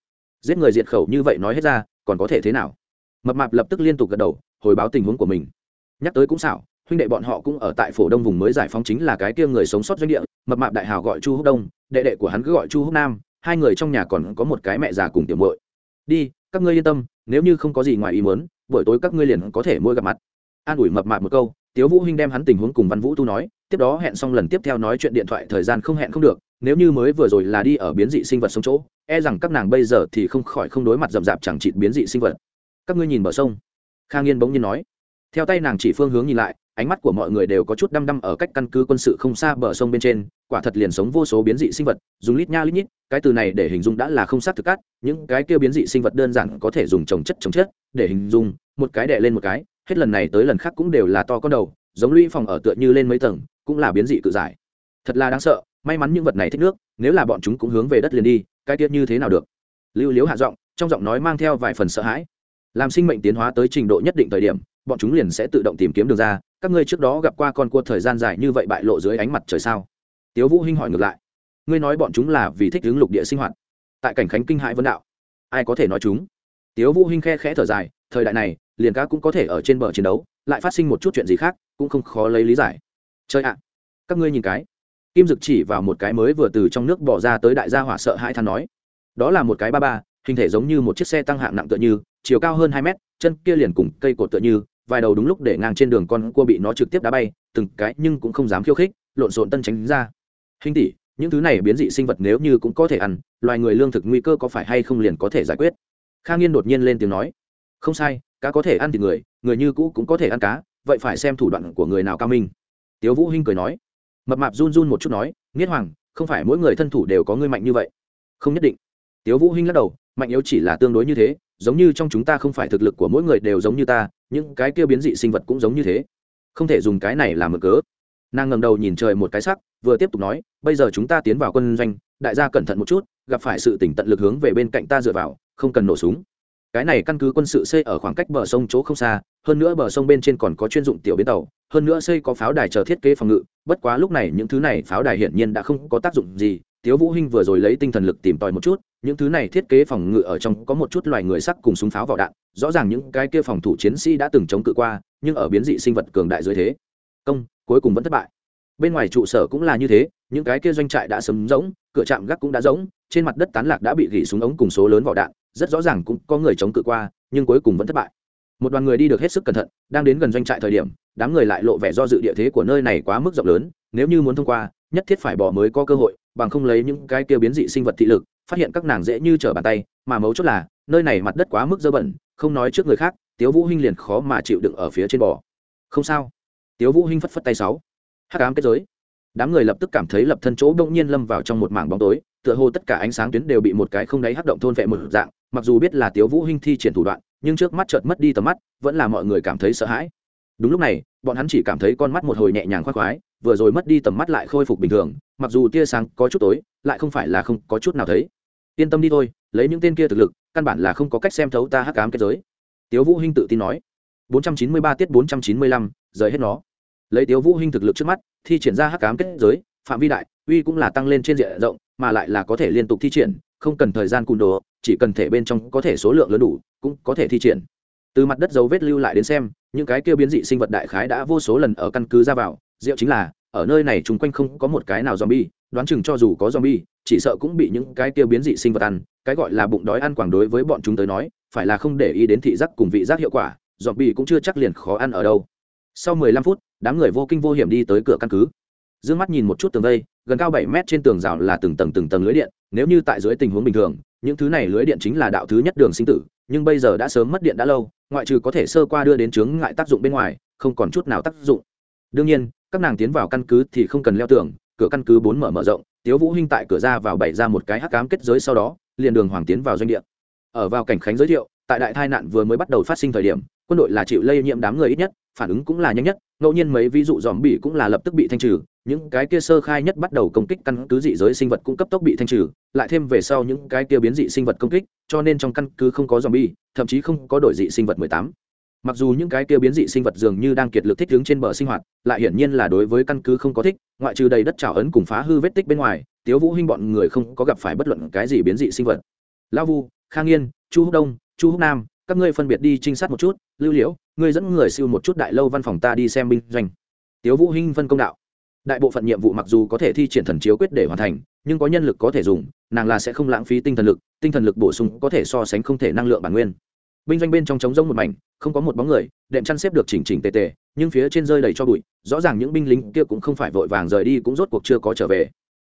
[SPEAKER 1] Giết người diệt khẩu như vậy nói hết ra, còn có thể thế nào? Mập mạp lập tức liên tục gật đầu, hồi báo tình huống của mình. Nhắc tới cũng xảo, huynh đệ bọn họ cũng ở tại phổ đông vùng mới giải phóng chính là cái kia người sống sót doanh địa, mập mạp đại hào gọi chu húc đông, đệ đệ của hắn cứ gọi chu húc nam hai người trong nhà còn có một cái mẹ già cùng tiểu muội. Đi, các ngươi yên tâm, nếu như không có gì ngoài ý muốn, buổi tối các ngươi liền có thể mua gặp mặt. An ủi mập mạp một câu, tiếu vũ huynh đem hắn tình huống cùng văn vũ tu nói, tiếp đó hẹn xong lần tiếp theo nói chuyện điện thoại thời gian không hẹn không được, nếu như mới vừa rồi là đi ở biến dị sinh vật sống chỗ e rằng các nàng bây giờ thì không khỏi không đối mặt rậm rạp chẳng chịt biến dị sinh vật. Các ngươi nhìn bờ sông. Khang yên bỗng nhiên nói. Theo tay nàng chỉ phương hướng nhìn lại ánh mắt của mọi người đều có chút đăm đăm ở cách căn cứ quân sự không xa bờ sông bên trên, quả thật liền sống vô số biến dị sinh vật, dùng lít nha lít nhít, cái từ này để hình dung đã là không xác thực cát, những cái kia biến dị sinh vật đơn giản có thể dùng trồng chất trồng chất, để hình dung, một cái đè lên một cái, hết lần này tới lần khác cũng đều là to con đầu, giống lũy phòng ở tựa như lên mấy tầng, cũng là biến dị cự giải. Thật là đáng sợ, may mắn những vật này thích nước, nếu là bọn chúng cũng hướng về đất liền đi, cái kia như thế nào được? Lưu liếu hạ giọng, trong giọng nói mang theo vài phần sợ hãi làm sinh mệnh tiến hóa tới trình độ nhất định thời điểm, bọn chúng liền sẽ tự động tìm kiếm đường ra. Các ngươi trước đó gặp qua con cua thời gian dài như vậy bại lộ dưới ánh mặt trời sao? Tiếu vũ hinh hỏi ngược lại. Ngươi nói bọn chúng là vì thích hướng lục địa sinh hoạt. Tại cảnh khánh kinh hãi vân đạo, ai có thể nói chúng? Tiếu vũ hinh khe khẽ thở dài. Thời đại này, liền cá cũng có thể ở trên bờ chiến đấu, lại phát sinh một chút chuyện gì khác, cũng không khó lấy lý giải. Chơi ạ, các ngươi nhìn cái. Kim dực chỉ vào một cái mới vừa từ trong nước bỏ ra tới đại gia hỏa sợ hãi than nói. Đó là một cái ba ba, hình thể giống như một chiếc xe tăng hạng nặng tựa như chiều cao hơn hai mét, chân kia liền cùng cây cột tựa như, vài đầu đúng lúc để ngang trên đường con cua bị nó trực tiếp đá bay, từng cái nhưng cũng không dám khiêu khích, lộn xộn tân tránh ra. Hình tỷ, những thứ này biến dị sinh vật nếu như cũng có thể ăn, loài người lương thực nguy cơ có phải hay không liền có thể giải quyết? Khang nghiên đột nhiên lên tiếng nói. Không sai, cá có thể ăn thịt người người như cũ cũng có thể ăn cá, vậy phải xem thủ đoạn của người nào cao minh. Tiếu vũ hinh cười nói. Mập mạp run run một chút nói, nghiết hoàng, không phải mỗi người thân thủ đều có người mạnh như vậy. Không nhất định. Tiếu vũ hinh lắc đầu, mạnh yếu chỉ là tương đối như thế giống như trong chúng ta không phải thực lực của mỗi người đều giống như ta, những cái kia biến dị sinh vật cũng giống như thế. Không thể dùng cái này làm mực cớ. Nàng ngầm đầu nhìn trời một cái sắc, vừa tiếp tục nói, bây giờ chúng ta tiến vào quân doanh, đại gia cẩn thận một chút, gặp phải sự tỉnh tận lực hướng về bên cạnh ta dựa vào, không cần nổ súng. Cái này căn cứ quân sự xây ở khoảng cách bờ sông chỗ không xa, hơn nữa bờ sông bên trên còn có chuyên dụng tiểu bến tàu, hơn nữa xây có pháo đài chờ thiết kế phòng ngự, bất quá lúc này những thứ này pháo đài hiển nhiên đã không có tác dụng gì tiếu vũ hinh vừa rồi lấy tinh thần lực tìm tòi một chút, những thứ này thiết kế phòng ngự ở trong có một chút loài người sắc cùng súng pháo vào đạn, rõ ràng những cái kia phòng thủ chiến sĩ đã từng chống cự qua, nhưng ở biến dị sinh vật cường đại dưới thế, công, cuối cùng vẫn thất bại. Bên ngoài trụ sở cũng là như thế, những cái kia doanh trại đã sấm rỗng, cửa trạm gác cũng đã rỗng, trên mặt đất tán lạc đã bị gỉ súng ống cùng số lớn vỏ đạn, rất rõ ràng cũng có người chống cự qua, nhưng cuối cùng vẫn thất bại. Một đoàn người đi được hết sức cẩn thận, đang đến gần doanh trại thời điểm, đám người lại lộ vẻ do dự địa thế của nơi này quá mức rộng lớn, nếu như muốn thông qua, nhất thiết phải bỏ mới có cơ hội bằng không lấy những cái kia biến dị sinh vật thị lực, phát hiện các nàng dễ như trở bàn tay, mà mấu chốt là, nơi này mặt đất quá mức dơ bẩn, không nói trước người khác, tiếu vũ hinh liền khó mà chịu đựng ở phía trên bò. Không sao. Tiếu vũ hinh phất phất tay sáu. Hắc ám kết giới. Đám người lập tức cảm thấy lập thân chỗ đông nhiên lâm vào trong một mảng bóng tối, tựa hồ tất cả ánh sáng tuyến đều bị một cái không đáy hắc động thôn vệ một dạng, mặc dù biết là tiếu vũ hinh thi triển thủ đoạn, nhưng trước mắt chợt mất đi tầm mắt, vẫn là mọi người cảm thấy sợ hãi đúng lúc này bọn hắn chỉ cảm thấy con mắt một hồi nhẹ nhàng khoác khoái vừa rồi mất đi tầm mắt lại khôi phục bình thường mặc dù tia sáng có chút tối lại không phải là không có chút nào thấy. Yên tâm đi thôi lấy những tên kia thực lực căn bản là không có cách xem thấu ta hắc ám kết giới. Tiếu vũ hinh tự tin nói. 493 tiết 495, rời hết nó. Lấy tiếu vũ hinh thực lực trước mắt thi triển ra hắc ám kết giới phạm vi đại uy cũng là tăng lên trên diện rộng mà lại là có thể liên tục thi triển không cần thời gian cùn đồ chỉ cần thể bên trong có thể số lượng lớn đủ cũng có thể thi triển từ mặt đất dấu vết lưu lại đến xem, những cái kia biến dị sinh vật đại khái đã vô số lần ở căn cứ ra vào diệu chính là, ở nơi này chung quanh không có một cái nào zombie, đoán chừng cho dù có zombie, chỉ sợ cũng bị những cái kia biến dị sinh vật ăn, cái gọi là bụng đói ăn quảng đối với bọn chúng tới nói, phải là không để ý đến thị giác cùng vị giác hiệu quả, zombie cũng chưa chắc liền khó ăn ở đâu. Sau 15 phút, đám người vô kinh vô hiểm đi tới cửa căn cứ. D mắt nhìn một chút tường vây, gần cao bảy mét trên tường rào là từng tầng từng tầng lưới điện, nếu như tại dưới tình huống bình thường, những thứ này lưới điện chính là đạo thứ nhất đường sinh tử nhưng bây giờ đã sớm mất điện đã lâu, ngoại trừ có thể sơ qua đưa đến chướng ngại tác dụng bên ngoài, không còn chút nào tác dụng. Đương nhiên, các nàng tiến vào căn cứ thì không cần leo tường, cửa căn cứ bốn mở mở rộng, tiếu vũ huynh tại cửa ra vào bày ra một cái hắc cám kết giới sau đó, liền đường hoàng tiến vào doanh địa. Ở vào cảnh khánh giới thiệu, tại đại tai nạn vừa mới bắt đầu phát sinh thời điểm, quân đội là chịu lây nhiễm đám người ít nhất, phản ứng cũng là nhanh nhất, ngẫu nhiên mấy ví dụ dòm bị cũng là lập tức bị thanh trừ những cái kia sơ khai nhất bắt đầu công kích căn cứ dị giới sinh vật cũng cấp tốc bị thanh trừ lại thêm về sau những cái kia biến dị sinh vật công kích cho nên trong căn cứ không có zombie, thậm chí không có đổi dị sinh vật mười tám. Mặc dù những cái kia biến dị sinh vật dường như đang kiệt lực thích ứng trên bờ sinh hoạt lại hiển nhiên là đối với căn cứ không có thích ngoại trừ đầy đất trào ấn cùng phá hư vết tích bên ngoài tiếu vũ hinh bọn người không có gặp phải bất luận cái gì biến dị sinh vật. La vu khang yên chu húc đông chu húc nam các ngươi phân biệt đi trinh sát một chút lưu liễu ngươi dẫn người siêu một chút đại lâu văn phòng ta đi xem binh doanh. Tiếu vũ hinh phân công đạo đại bộ phận nhiệm vụ mặc dù có thể thi triển thần chiếu quyết để hoàn thành, nhưng có nhân lực có thể dùng, nàng là sẽ không lãng phí tinh thần lực, tinh thần lực bổ sung có thể so sánh không thể năng lượng bản nguyên. Binh doanh bên trong trống rỗng một mảnh, không có một bóng người, đệm chăn xếp được chỉnh chỉnh tề tề, nhưng phía trên rơi đầy cho bụi, rõ ràng những binh lính kia cũng không phải vội vàng rời đi cũng rốt cuộc chưa có trở về.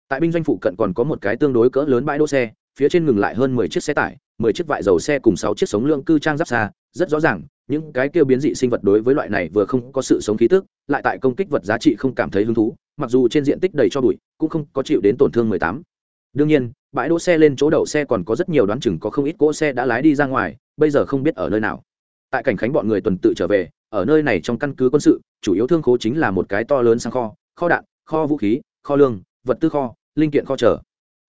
[SPEAKER 1] Tại binh doanh phụ cận còn có một cái tương đối cỡ lớn bãi đỗ xe, phía trên ngừng lại hơn mười chiếc xe tải, mười chiếc vại dầu xe cùng sáu chiếc sống lượng cư trang giáp xa, rất rõ ràng những cái kêu biến dị sinh vật đối với loại này vừa không có sự sống khí tức, lại tại công kích vật giá trị không cảm thấy hứng thú, mặc dù trên diện tích đầy cho bụi, cũng không có chịu đến tổn thương mười tám. Đương nhiên, bãi đỗ xe lên chỗ đậu xe còn có rất nhiều đoán chừng có không ít cỗ xe đã lái đi ra ngoài, bây giờ không biết ở nơi nào. Tại cảnh khánh bọn người tuần tự trở về, ở nơi này trong căn cứ quân sự, chủ yếu thương khố chính là một cái to lớn sang kho kho đạn, kho vũ khí, kho lương, vật tư kho, linh kiện kho chở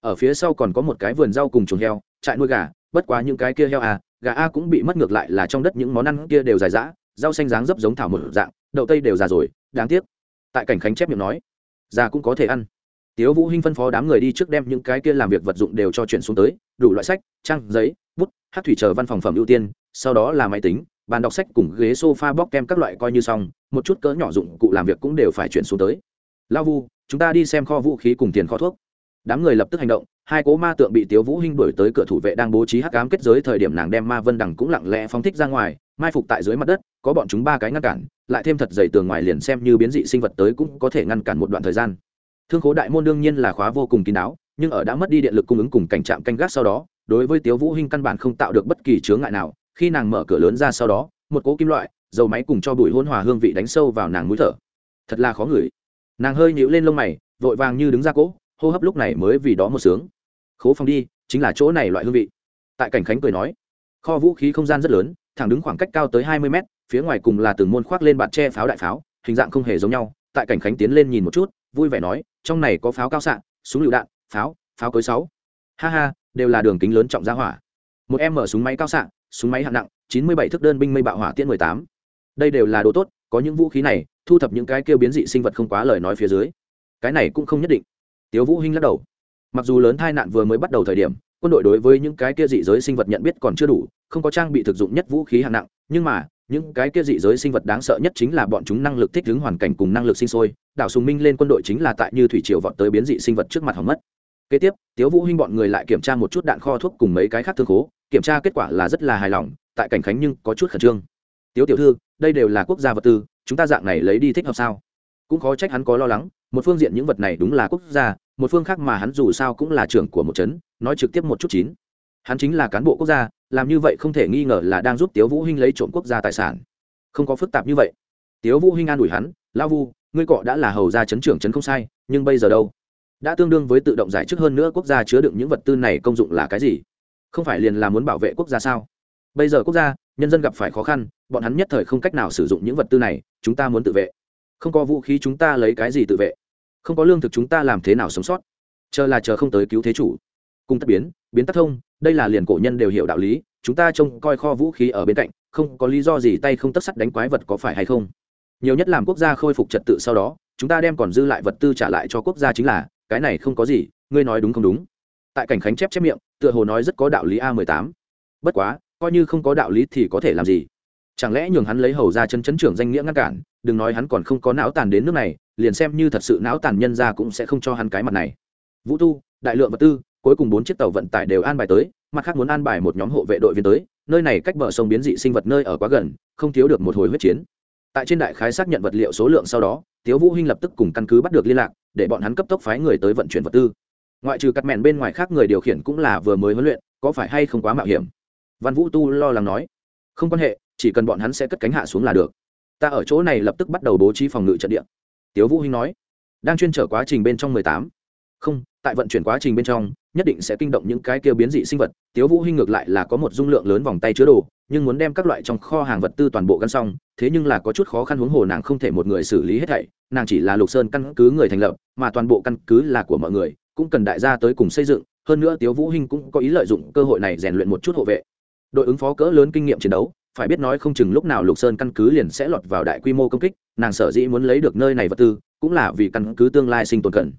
[SPEAKER 1] ở phía sau còn có một cái vườn rau cùng chuồng heo, trại nuôi gà, bất quá những cái kia heo à gà a cũng bị mất ngược lại là trong đất những món ăn kia đều dài dã, rau xanh dáng dấp giống thảo một dạng, đậu tây đều già rồi, đáng tiếc. Tại cảnh khánh chép miệng nói, già cũng có thể ăn. Tiếu vũ hinh phân phó đám người đi trước đem những cái kia làm việc vật dụng đều cho chuyển xuống tới, đủ loại sách, trang giấy, bút, hát thủy chờ văn phòng phẩm ưu tiên, sau đó là máy tính, bàn đọc sách cùng ghế sofa bóc kem các loại coi như xong, một chút cỡ nhỏ dụng cụ làm việc cũng đều phải chuyển xuống tới. Lao vu, chúng ta đi xem kho vũ khí cùng tiền kho thuốc đám người lập tức hành động, hai cố ma tượng bị tiếu vũ hinh đuổi tới cửa thủ vệ đang bố trí hắc ám kết giới thời điểm nàng đem ma vân đằng cũng lặng lẽ phóng thích ra ngoài, mai phục tại dưới mặt đất, có bọn chúng ba cái ngăn cản, lại thêm thật dày tường ngoài liền xem như biến dị sinh vật tới cũng có thể ngăn cản một đoạn thời gian. Thương khố đại môn đương nhiên là khóa vô cùng kín đáo, nhưng ở đã mất đi điện lực cung ứng cùng cảnh trạm canh gác sau đó, đối với tiếu vũ hinh căn bản không tạo được bất kỳ chướng ngại nào, khi nàng mở cửa lớn ra sau đó, một cỗ kim loại, dầu máy cùng cho bụi hỗn hòa hương vị đánh sâu vào nàng mũi thở. Thật là khó ngửi. Nàng hơi nhíu lên lông mày, vội vàng như đứng ra cỗ hô hấp lúc này mới vì đó một sướng. Khố phòng đi, chính là chỗ này loại hương vị. Tại cảnh khánh cười nói, kho vũ khí không gian rất lớn, thẳng đứng khoảng cách cao tới hai mươi mét, phía ngoài cùng là từng môn khoác lên bạt tre pháo đại pháo, hình dạng không hề giống nhau. Tại cảnh khánh tiến lên nhìn một chút, vui vẻ nói, trong này có pháo cao xạ, súng lựu đạn, pháo pháo cối sáu. Ha ha, đều là đường kính lớn trọng ra hỏa. Một em mở súng máy cao xạ, súng máy hạng nặng, chín mươi bảy thước đơn binh mây bạo hỏa tiễn mười tám. Đây đều là đồ tốt, có những vũ khí này, thu thập những cái kêu biến dị sinh vật không quá lời nói phía dưới. Cái này cũng không nhất định tiếu vũ hinh lắc đầu. Mặc dù lớn tai nạn vừa mới bắt đầu thời điểm, quân đội đối với những cái kia dị giới sinh vật nhận biết còn chưa đủ, không có trang bị thực dụng nhất vũ khí hạng nặng, nhưng mà, những cái kia dị giới sinh vật đáng sợ nhất chính là bọn chúng năng lực thích ứng hoàn cảnh cùng năng lực sinh sôi. Đảo sùng minh lên quân đội chính là tại như thủy triều vọt tới biến dị sinh vật trước mặt hỏng mất. Kế tiếp, tiếu vũ hinh bọn người lại kiểm tra một chút đạn kho thuốc cùng mấy cái khác thương khố, kiểm tra kết quả là rất là hài lòng, tại cảnh khánh nhưng có chút khẩn trương. Tiếu tiểu thư, đây đều là quốc gia vật tư, chúng ta dạng này lấy đi thích hợp sao? Cũng khó trách hắn có lo lắng một phương diện những vật này đúng là quốc gia, một phương khác mà hắn dù sao cũng là trưởng của một trấn, nói trực tiếp một chút chín. Hắn chính là cán bộ quốc gia, làm như vậy không thể nghi ngờ là đang giúp tiếu vũ hinh lấy trộm quốc gia tài sản. Không có phức tạp như vậy. Tiếu vũ hinh an ủi hắn lao vu, ngươi cọ đã là hầu gia chấn trưởng chấn không sai, nhưng bây giờ đâu? Đã tương đương với tự động giải chức hơn nữa quốc gia chứa đựng những vật tư này công dụng là cái gì? Không phải liền là muốn bảo vệ quốc gia sao? Bây giờ quốc gia, nhân dân gặp phải khó khăn, bọn hắn nhất thời không cách nào sử dụng những vật tư này, chúng ta muốn tự vệ. Không có vũ khí chúng ta lấy cái gì tự vệ không có lương thực chúng ta làm thế nào sống sót? Chờ là chờ không tới cứu thế chủ. Cung tất biến biến tắc thông, đây là liền cổ nhân đều hiểu đạo lý, chúng ta trông coi kho vũ khí ở bên cạnh, không có lý do gì tay không tất sắt đánh quái vật có phải hay không? Nhiều nhất làm quốc gia khôi phục trật tự sau đó, chúng ta đem còn dư lại vật tư trả lại cho quốc gia chính là, cái này không có gì, ngươi nói đúng không đúng? Tại cảnh khánh chép chép miệng, tựa hồ nói rất có đạo lý a mười tám. Bất quá, coi như không có đạo lý thì có thể làm gì? Chẳng lẽ nhường hắn lấy hầu ra chân chấn trưởng danh nghĩa ngăn cản đừng nói hắn còn không có não tàn đến nước này, liền xem như thật sự não tàn nhân ra cũng sẽ không cho hắn cái mặt này. Vũ tu, đại lượng vật tư, cuối cùng bốn chiếc tàu vận tải đều an bài tới, mặt khác muốn an bài một nhóm hộ vệ đội viên tới, nơi này cách bờ sông biến dị sinh vật nơi ở quá gần, không thiếu được một hồi huyết chiến. Tại trên đại khái xác nhận vật liệu số lượng sau đó, tiếu vũ hinh lập tức cùng căn cứ bắt được liên lạc, để bọn hắn cấp tốc phái người tới vận chuyển vật tư. Ngoại trừ cắt mẹn bên ngoài khác người điều khiển cũng là vừa mới huấn luyện, có phải hay không quá mạo hiểm? Văn vũ tu lo lắng nói. Không quan hệ, chỉ cần bọn hắn sẽ cất cánh hạ xuống là được ta ở chỗ này lập tức bắt đầu bố trí phòng ngự trận địa. Tiếu vũ hinh nói, đang chuyên trở quá trình bên trong mười tám. Không, tại vận chuyển quá trình bên trong, nhất định sẽ kinh động những cái kia biến dị sinh vật. Tiếu vũ hinh ngược lại là có một dung lượng lớn vòng tay chứa đồ, nhưng muốn đem các loại trong kho hàng vật tư toàn bộ gắn xong, thế nhưng là có chút khó khăn huống hồ nàng không thể một người xử lý hết thảy. Nàng chỉ là lục sơn căn cứ người thành lập, mà toàn bộ căn cứ là của mọi người, cũng cần đại gia tới cùng xây dựng. Hơn nữa tiếu vũ hinh cũng có ý lợi dụng cơ hội này rèn luyện một chút hộ vệ. Đội ứng phó cỡ lớn kinh nghiệm chiến đấu phải biết nói không chừng lúc nào lục sơn căn cứ liền sẽ lọt vào đại quy mô công kích, nàng sở dĩ muốn lấy được nơi này vật tư, cũng là vì căn cứ tương lai sinh tồn cần.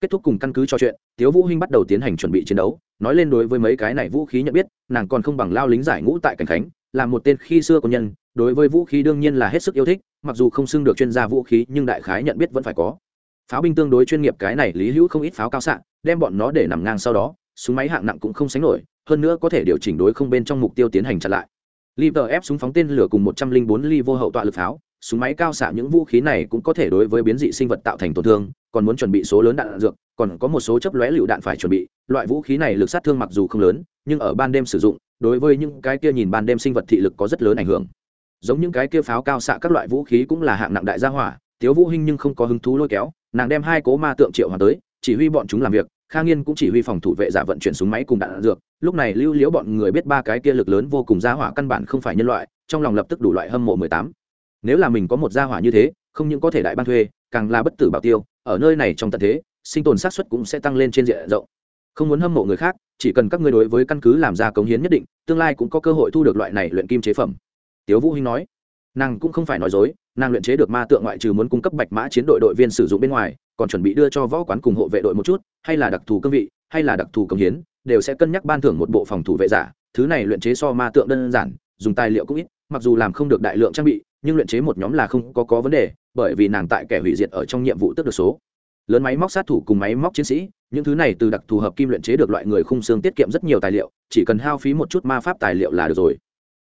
[SPEAKER 1] Kết thúc cùng căn cứ trò chuyện, tiếu vũ hinh bắt đầu tiến hành chuẩn bị chiến đấu, nói lên đối với mấy cái này vũ khí nhận biết, nàng còn không bằng lao lính giải ngũ tại cảnh khánh, là một tên khi xưa của nhân, đối với vũ khí đương nhiên là hết sức yêu thích, mặc dù không xưng được chuyên gia vũ khí, nhưng đại khái nhận biết vẫn phải có. Pháo binh tương đối chuyên nghiệp cái này lý hữu không ít pháo cao xạ, đem bọn nó để nằm ngang sau đó, súng máy hạng nặng cũng không sánh nổi, hơn nữa có thể điều chỉnh đối không bên trong mục tiêu tiến hành chặn lại. Liver ép súng phóng tên lửa cùng 104 ly vô hậu tọa lực pháo, súng máy cao xạ những vũ khí này cũng có thể đối với biến dị sinh vật tạo thành tổn thương, còn muốn chuẩn bị số lớn đạn, đạn dược, còn có một số chấp lóe lựu đạn phải chuẩn bị. Loại vũ khí này lực sát thương mặc dù không lớn, nhưng ở ban đêm sử dụng, đối với những cái kia nhìn ban đêm sinh vật thị lực có rất lớn ảnh hưởng. Giống những cái kia pháo cao xạ các loại vũ khí cũng là hạng nặng đại gia hỏa, Tiếu Vũ Hinh nhưng không có hứng thú lôi kéo, nàng đem hai cố ma tượng triệu hoàn tới, chỉ huy bọn chúng làm việc, Kha Nghiên cũng chỉ huy phòng thủ vệ giả vận chuyển súng máy cùng đạn, dược, lúc này lưu liễu bọn người biết ba cái kia lực lớn vô cùng gia hỏa căn bản không phải nhân loại, trong lòng lập tức đủ loại hâm mộ mười tám. Nếu là mình có một gia hỏa như thế không những có thể đại ban thuê càng là bất tử bảo tiêu ở nơi này trong tận thế sinh tồn xác suất cũng sẽ tăng lên trên diện rộng. Không muốn hâm mộ người khác chỉ cần các ngươi đối với căn cứ làm ra cống hiến nhất định tương lai cũng có cơ hội thu được loại này luyện kim chế phẩm. Tiếu vũ hinh nói. Nàng cũng không phải nói dối nàng luyện chế được ma tượng ngoại trừ muốn cung cấp bạch mã chiến đội đội viên sử dụng bên ngoài còn chuẩn bị đưa cho võ quán cùng hộ vệ đội một chút, hay là đặc thù cương vị, hay là đặc thù cống hiến, đều sẽ cân nhắc ban thưởng một bộ phòng thủ vệ giả. Thứ này luyện chế so ma tượng đơn giản, dùng tài liệu cũng ít, mặc dù làm không được đại lượng trang bị, nhưng luyện chế một nhóm là không có có vấn đề, bởi vì nàng tại kẻ hủy diệt ở trong nhiệm vụ tức được số. Lớn máy móc sát thủ cùng máy móc chiến sĩ, những thứ này từ đặc thù hợp kim luyện chế được loại người khung xương tiết kiệm rất nhiều tài liệu, chỉ cần hao phí một chút ma pháp tài liệu là được rồi.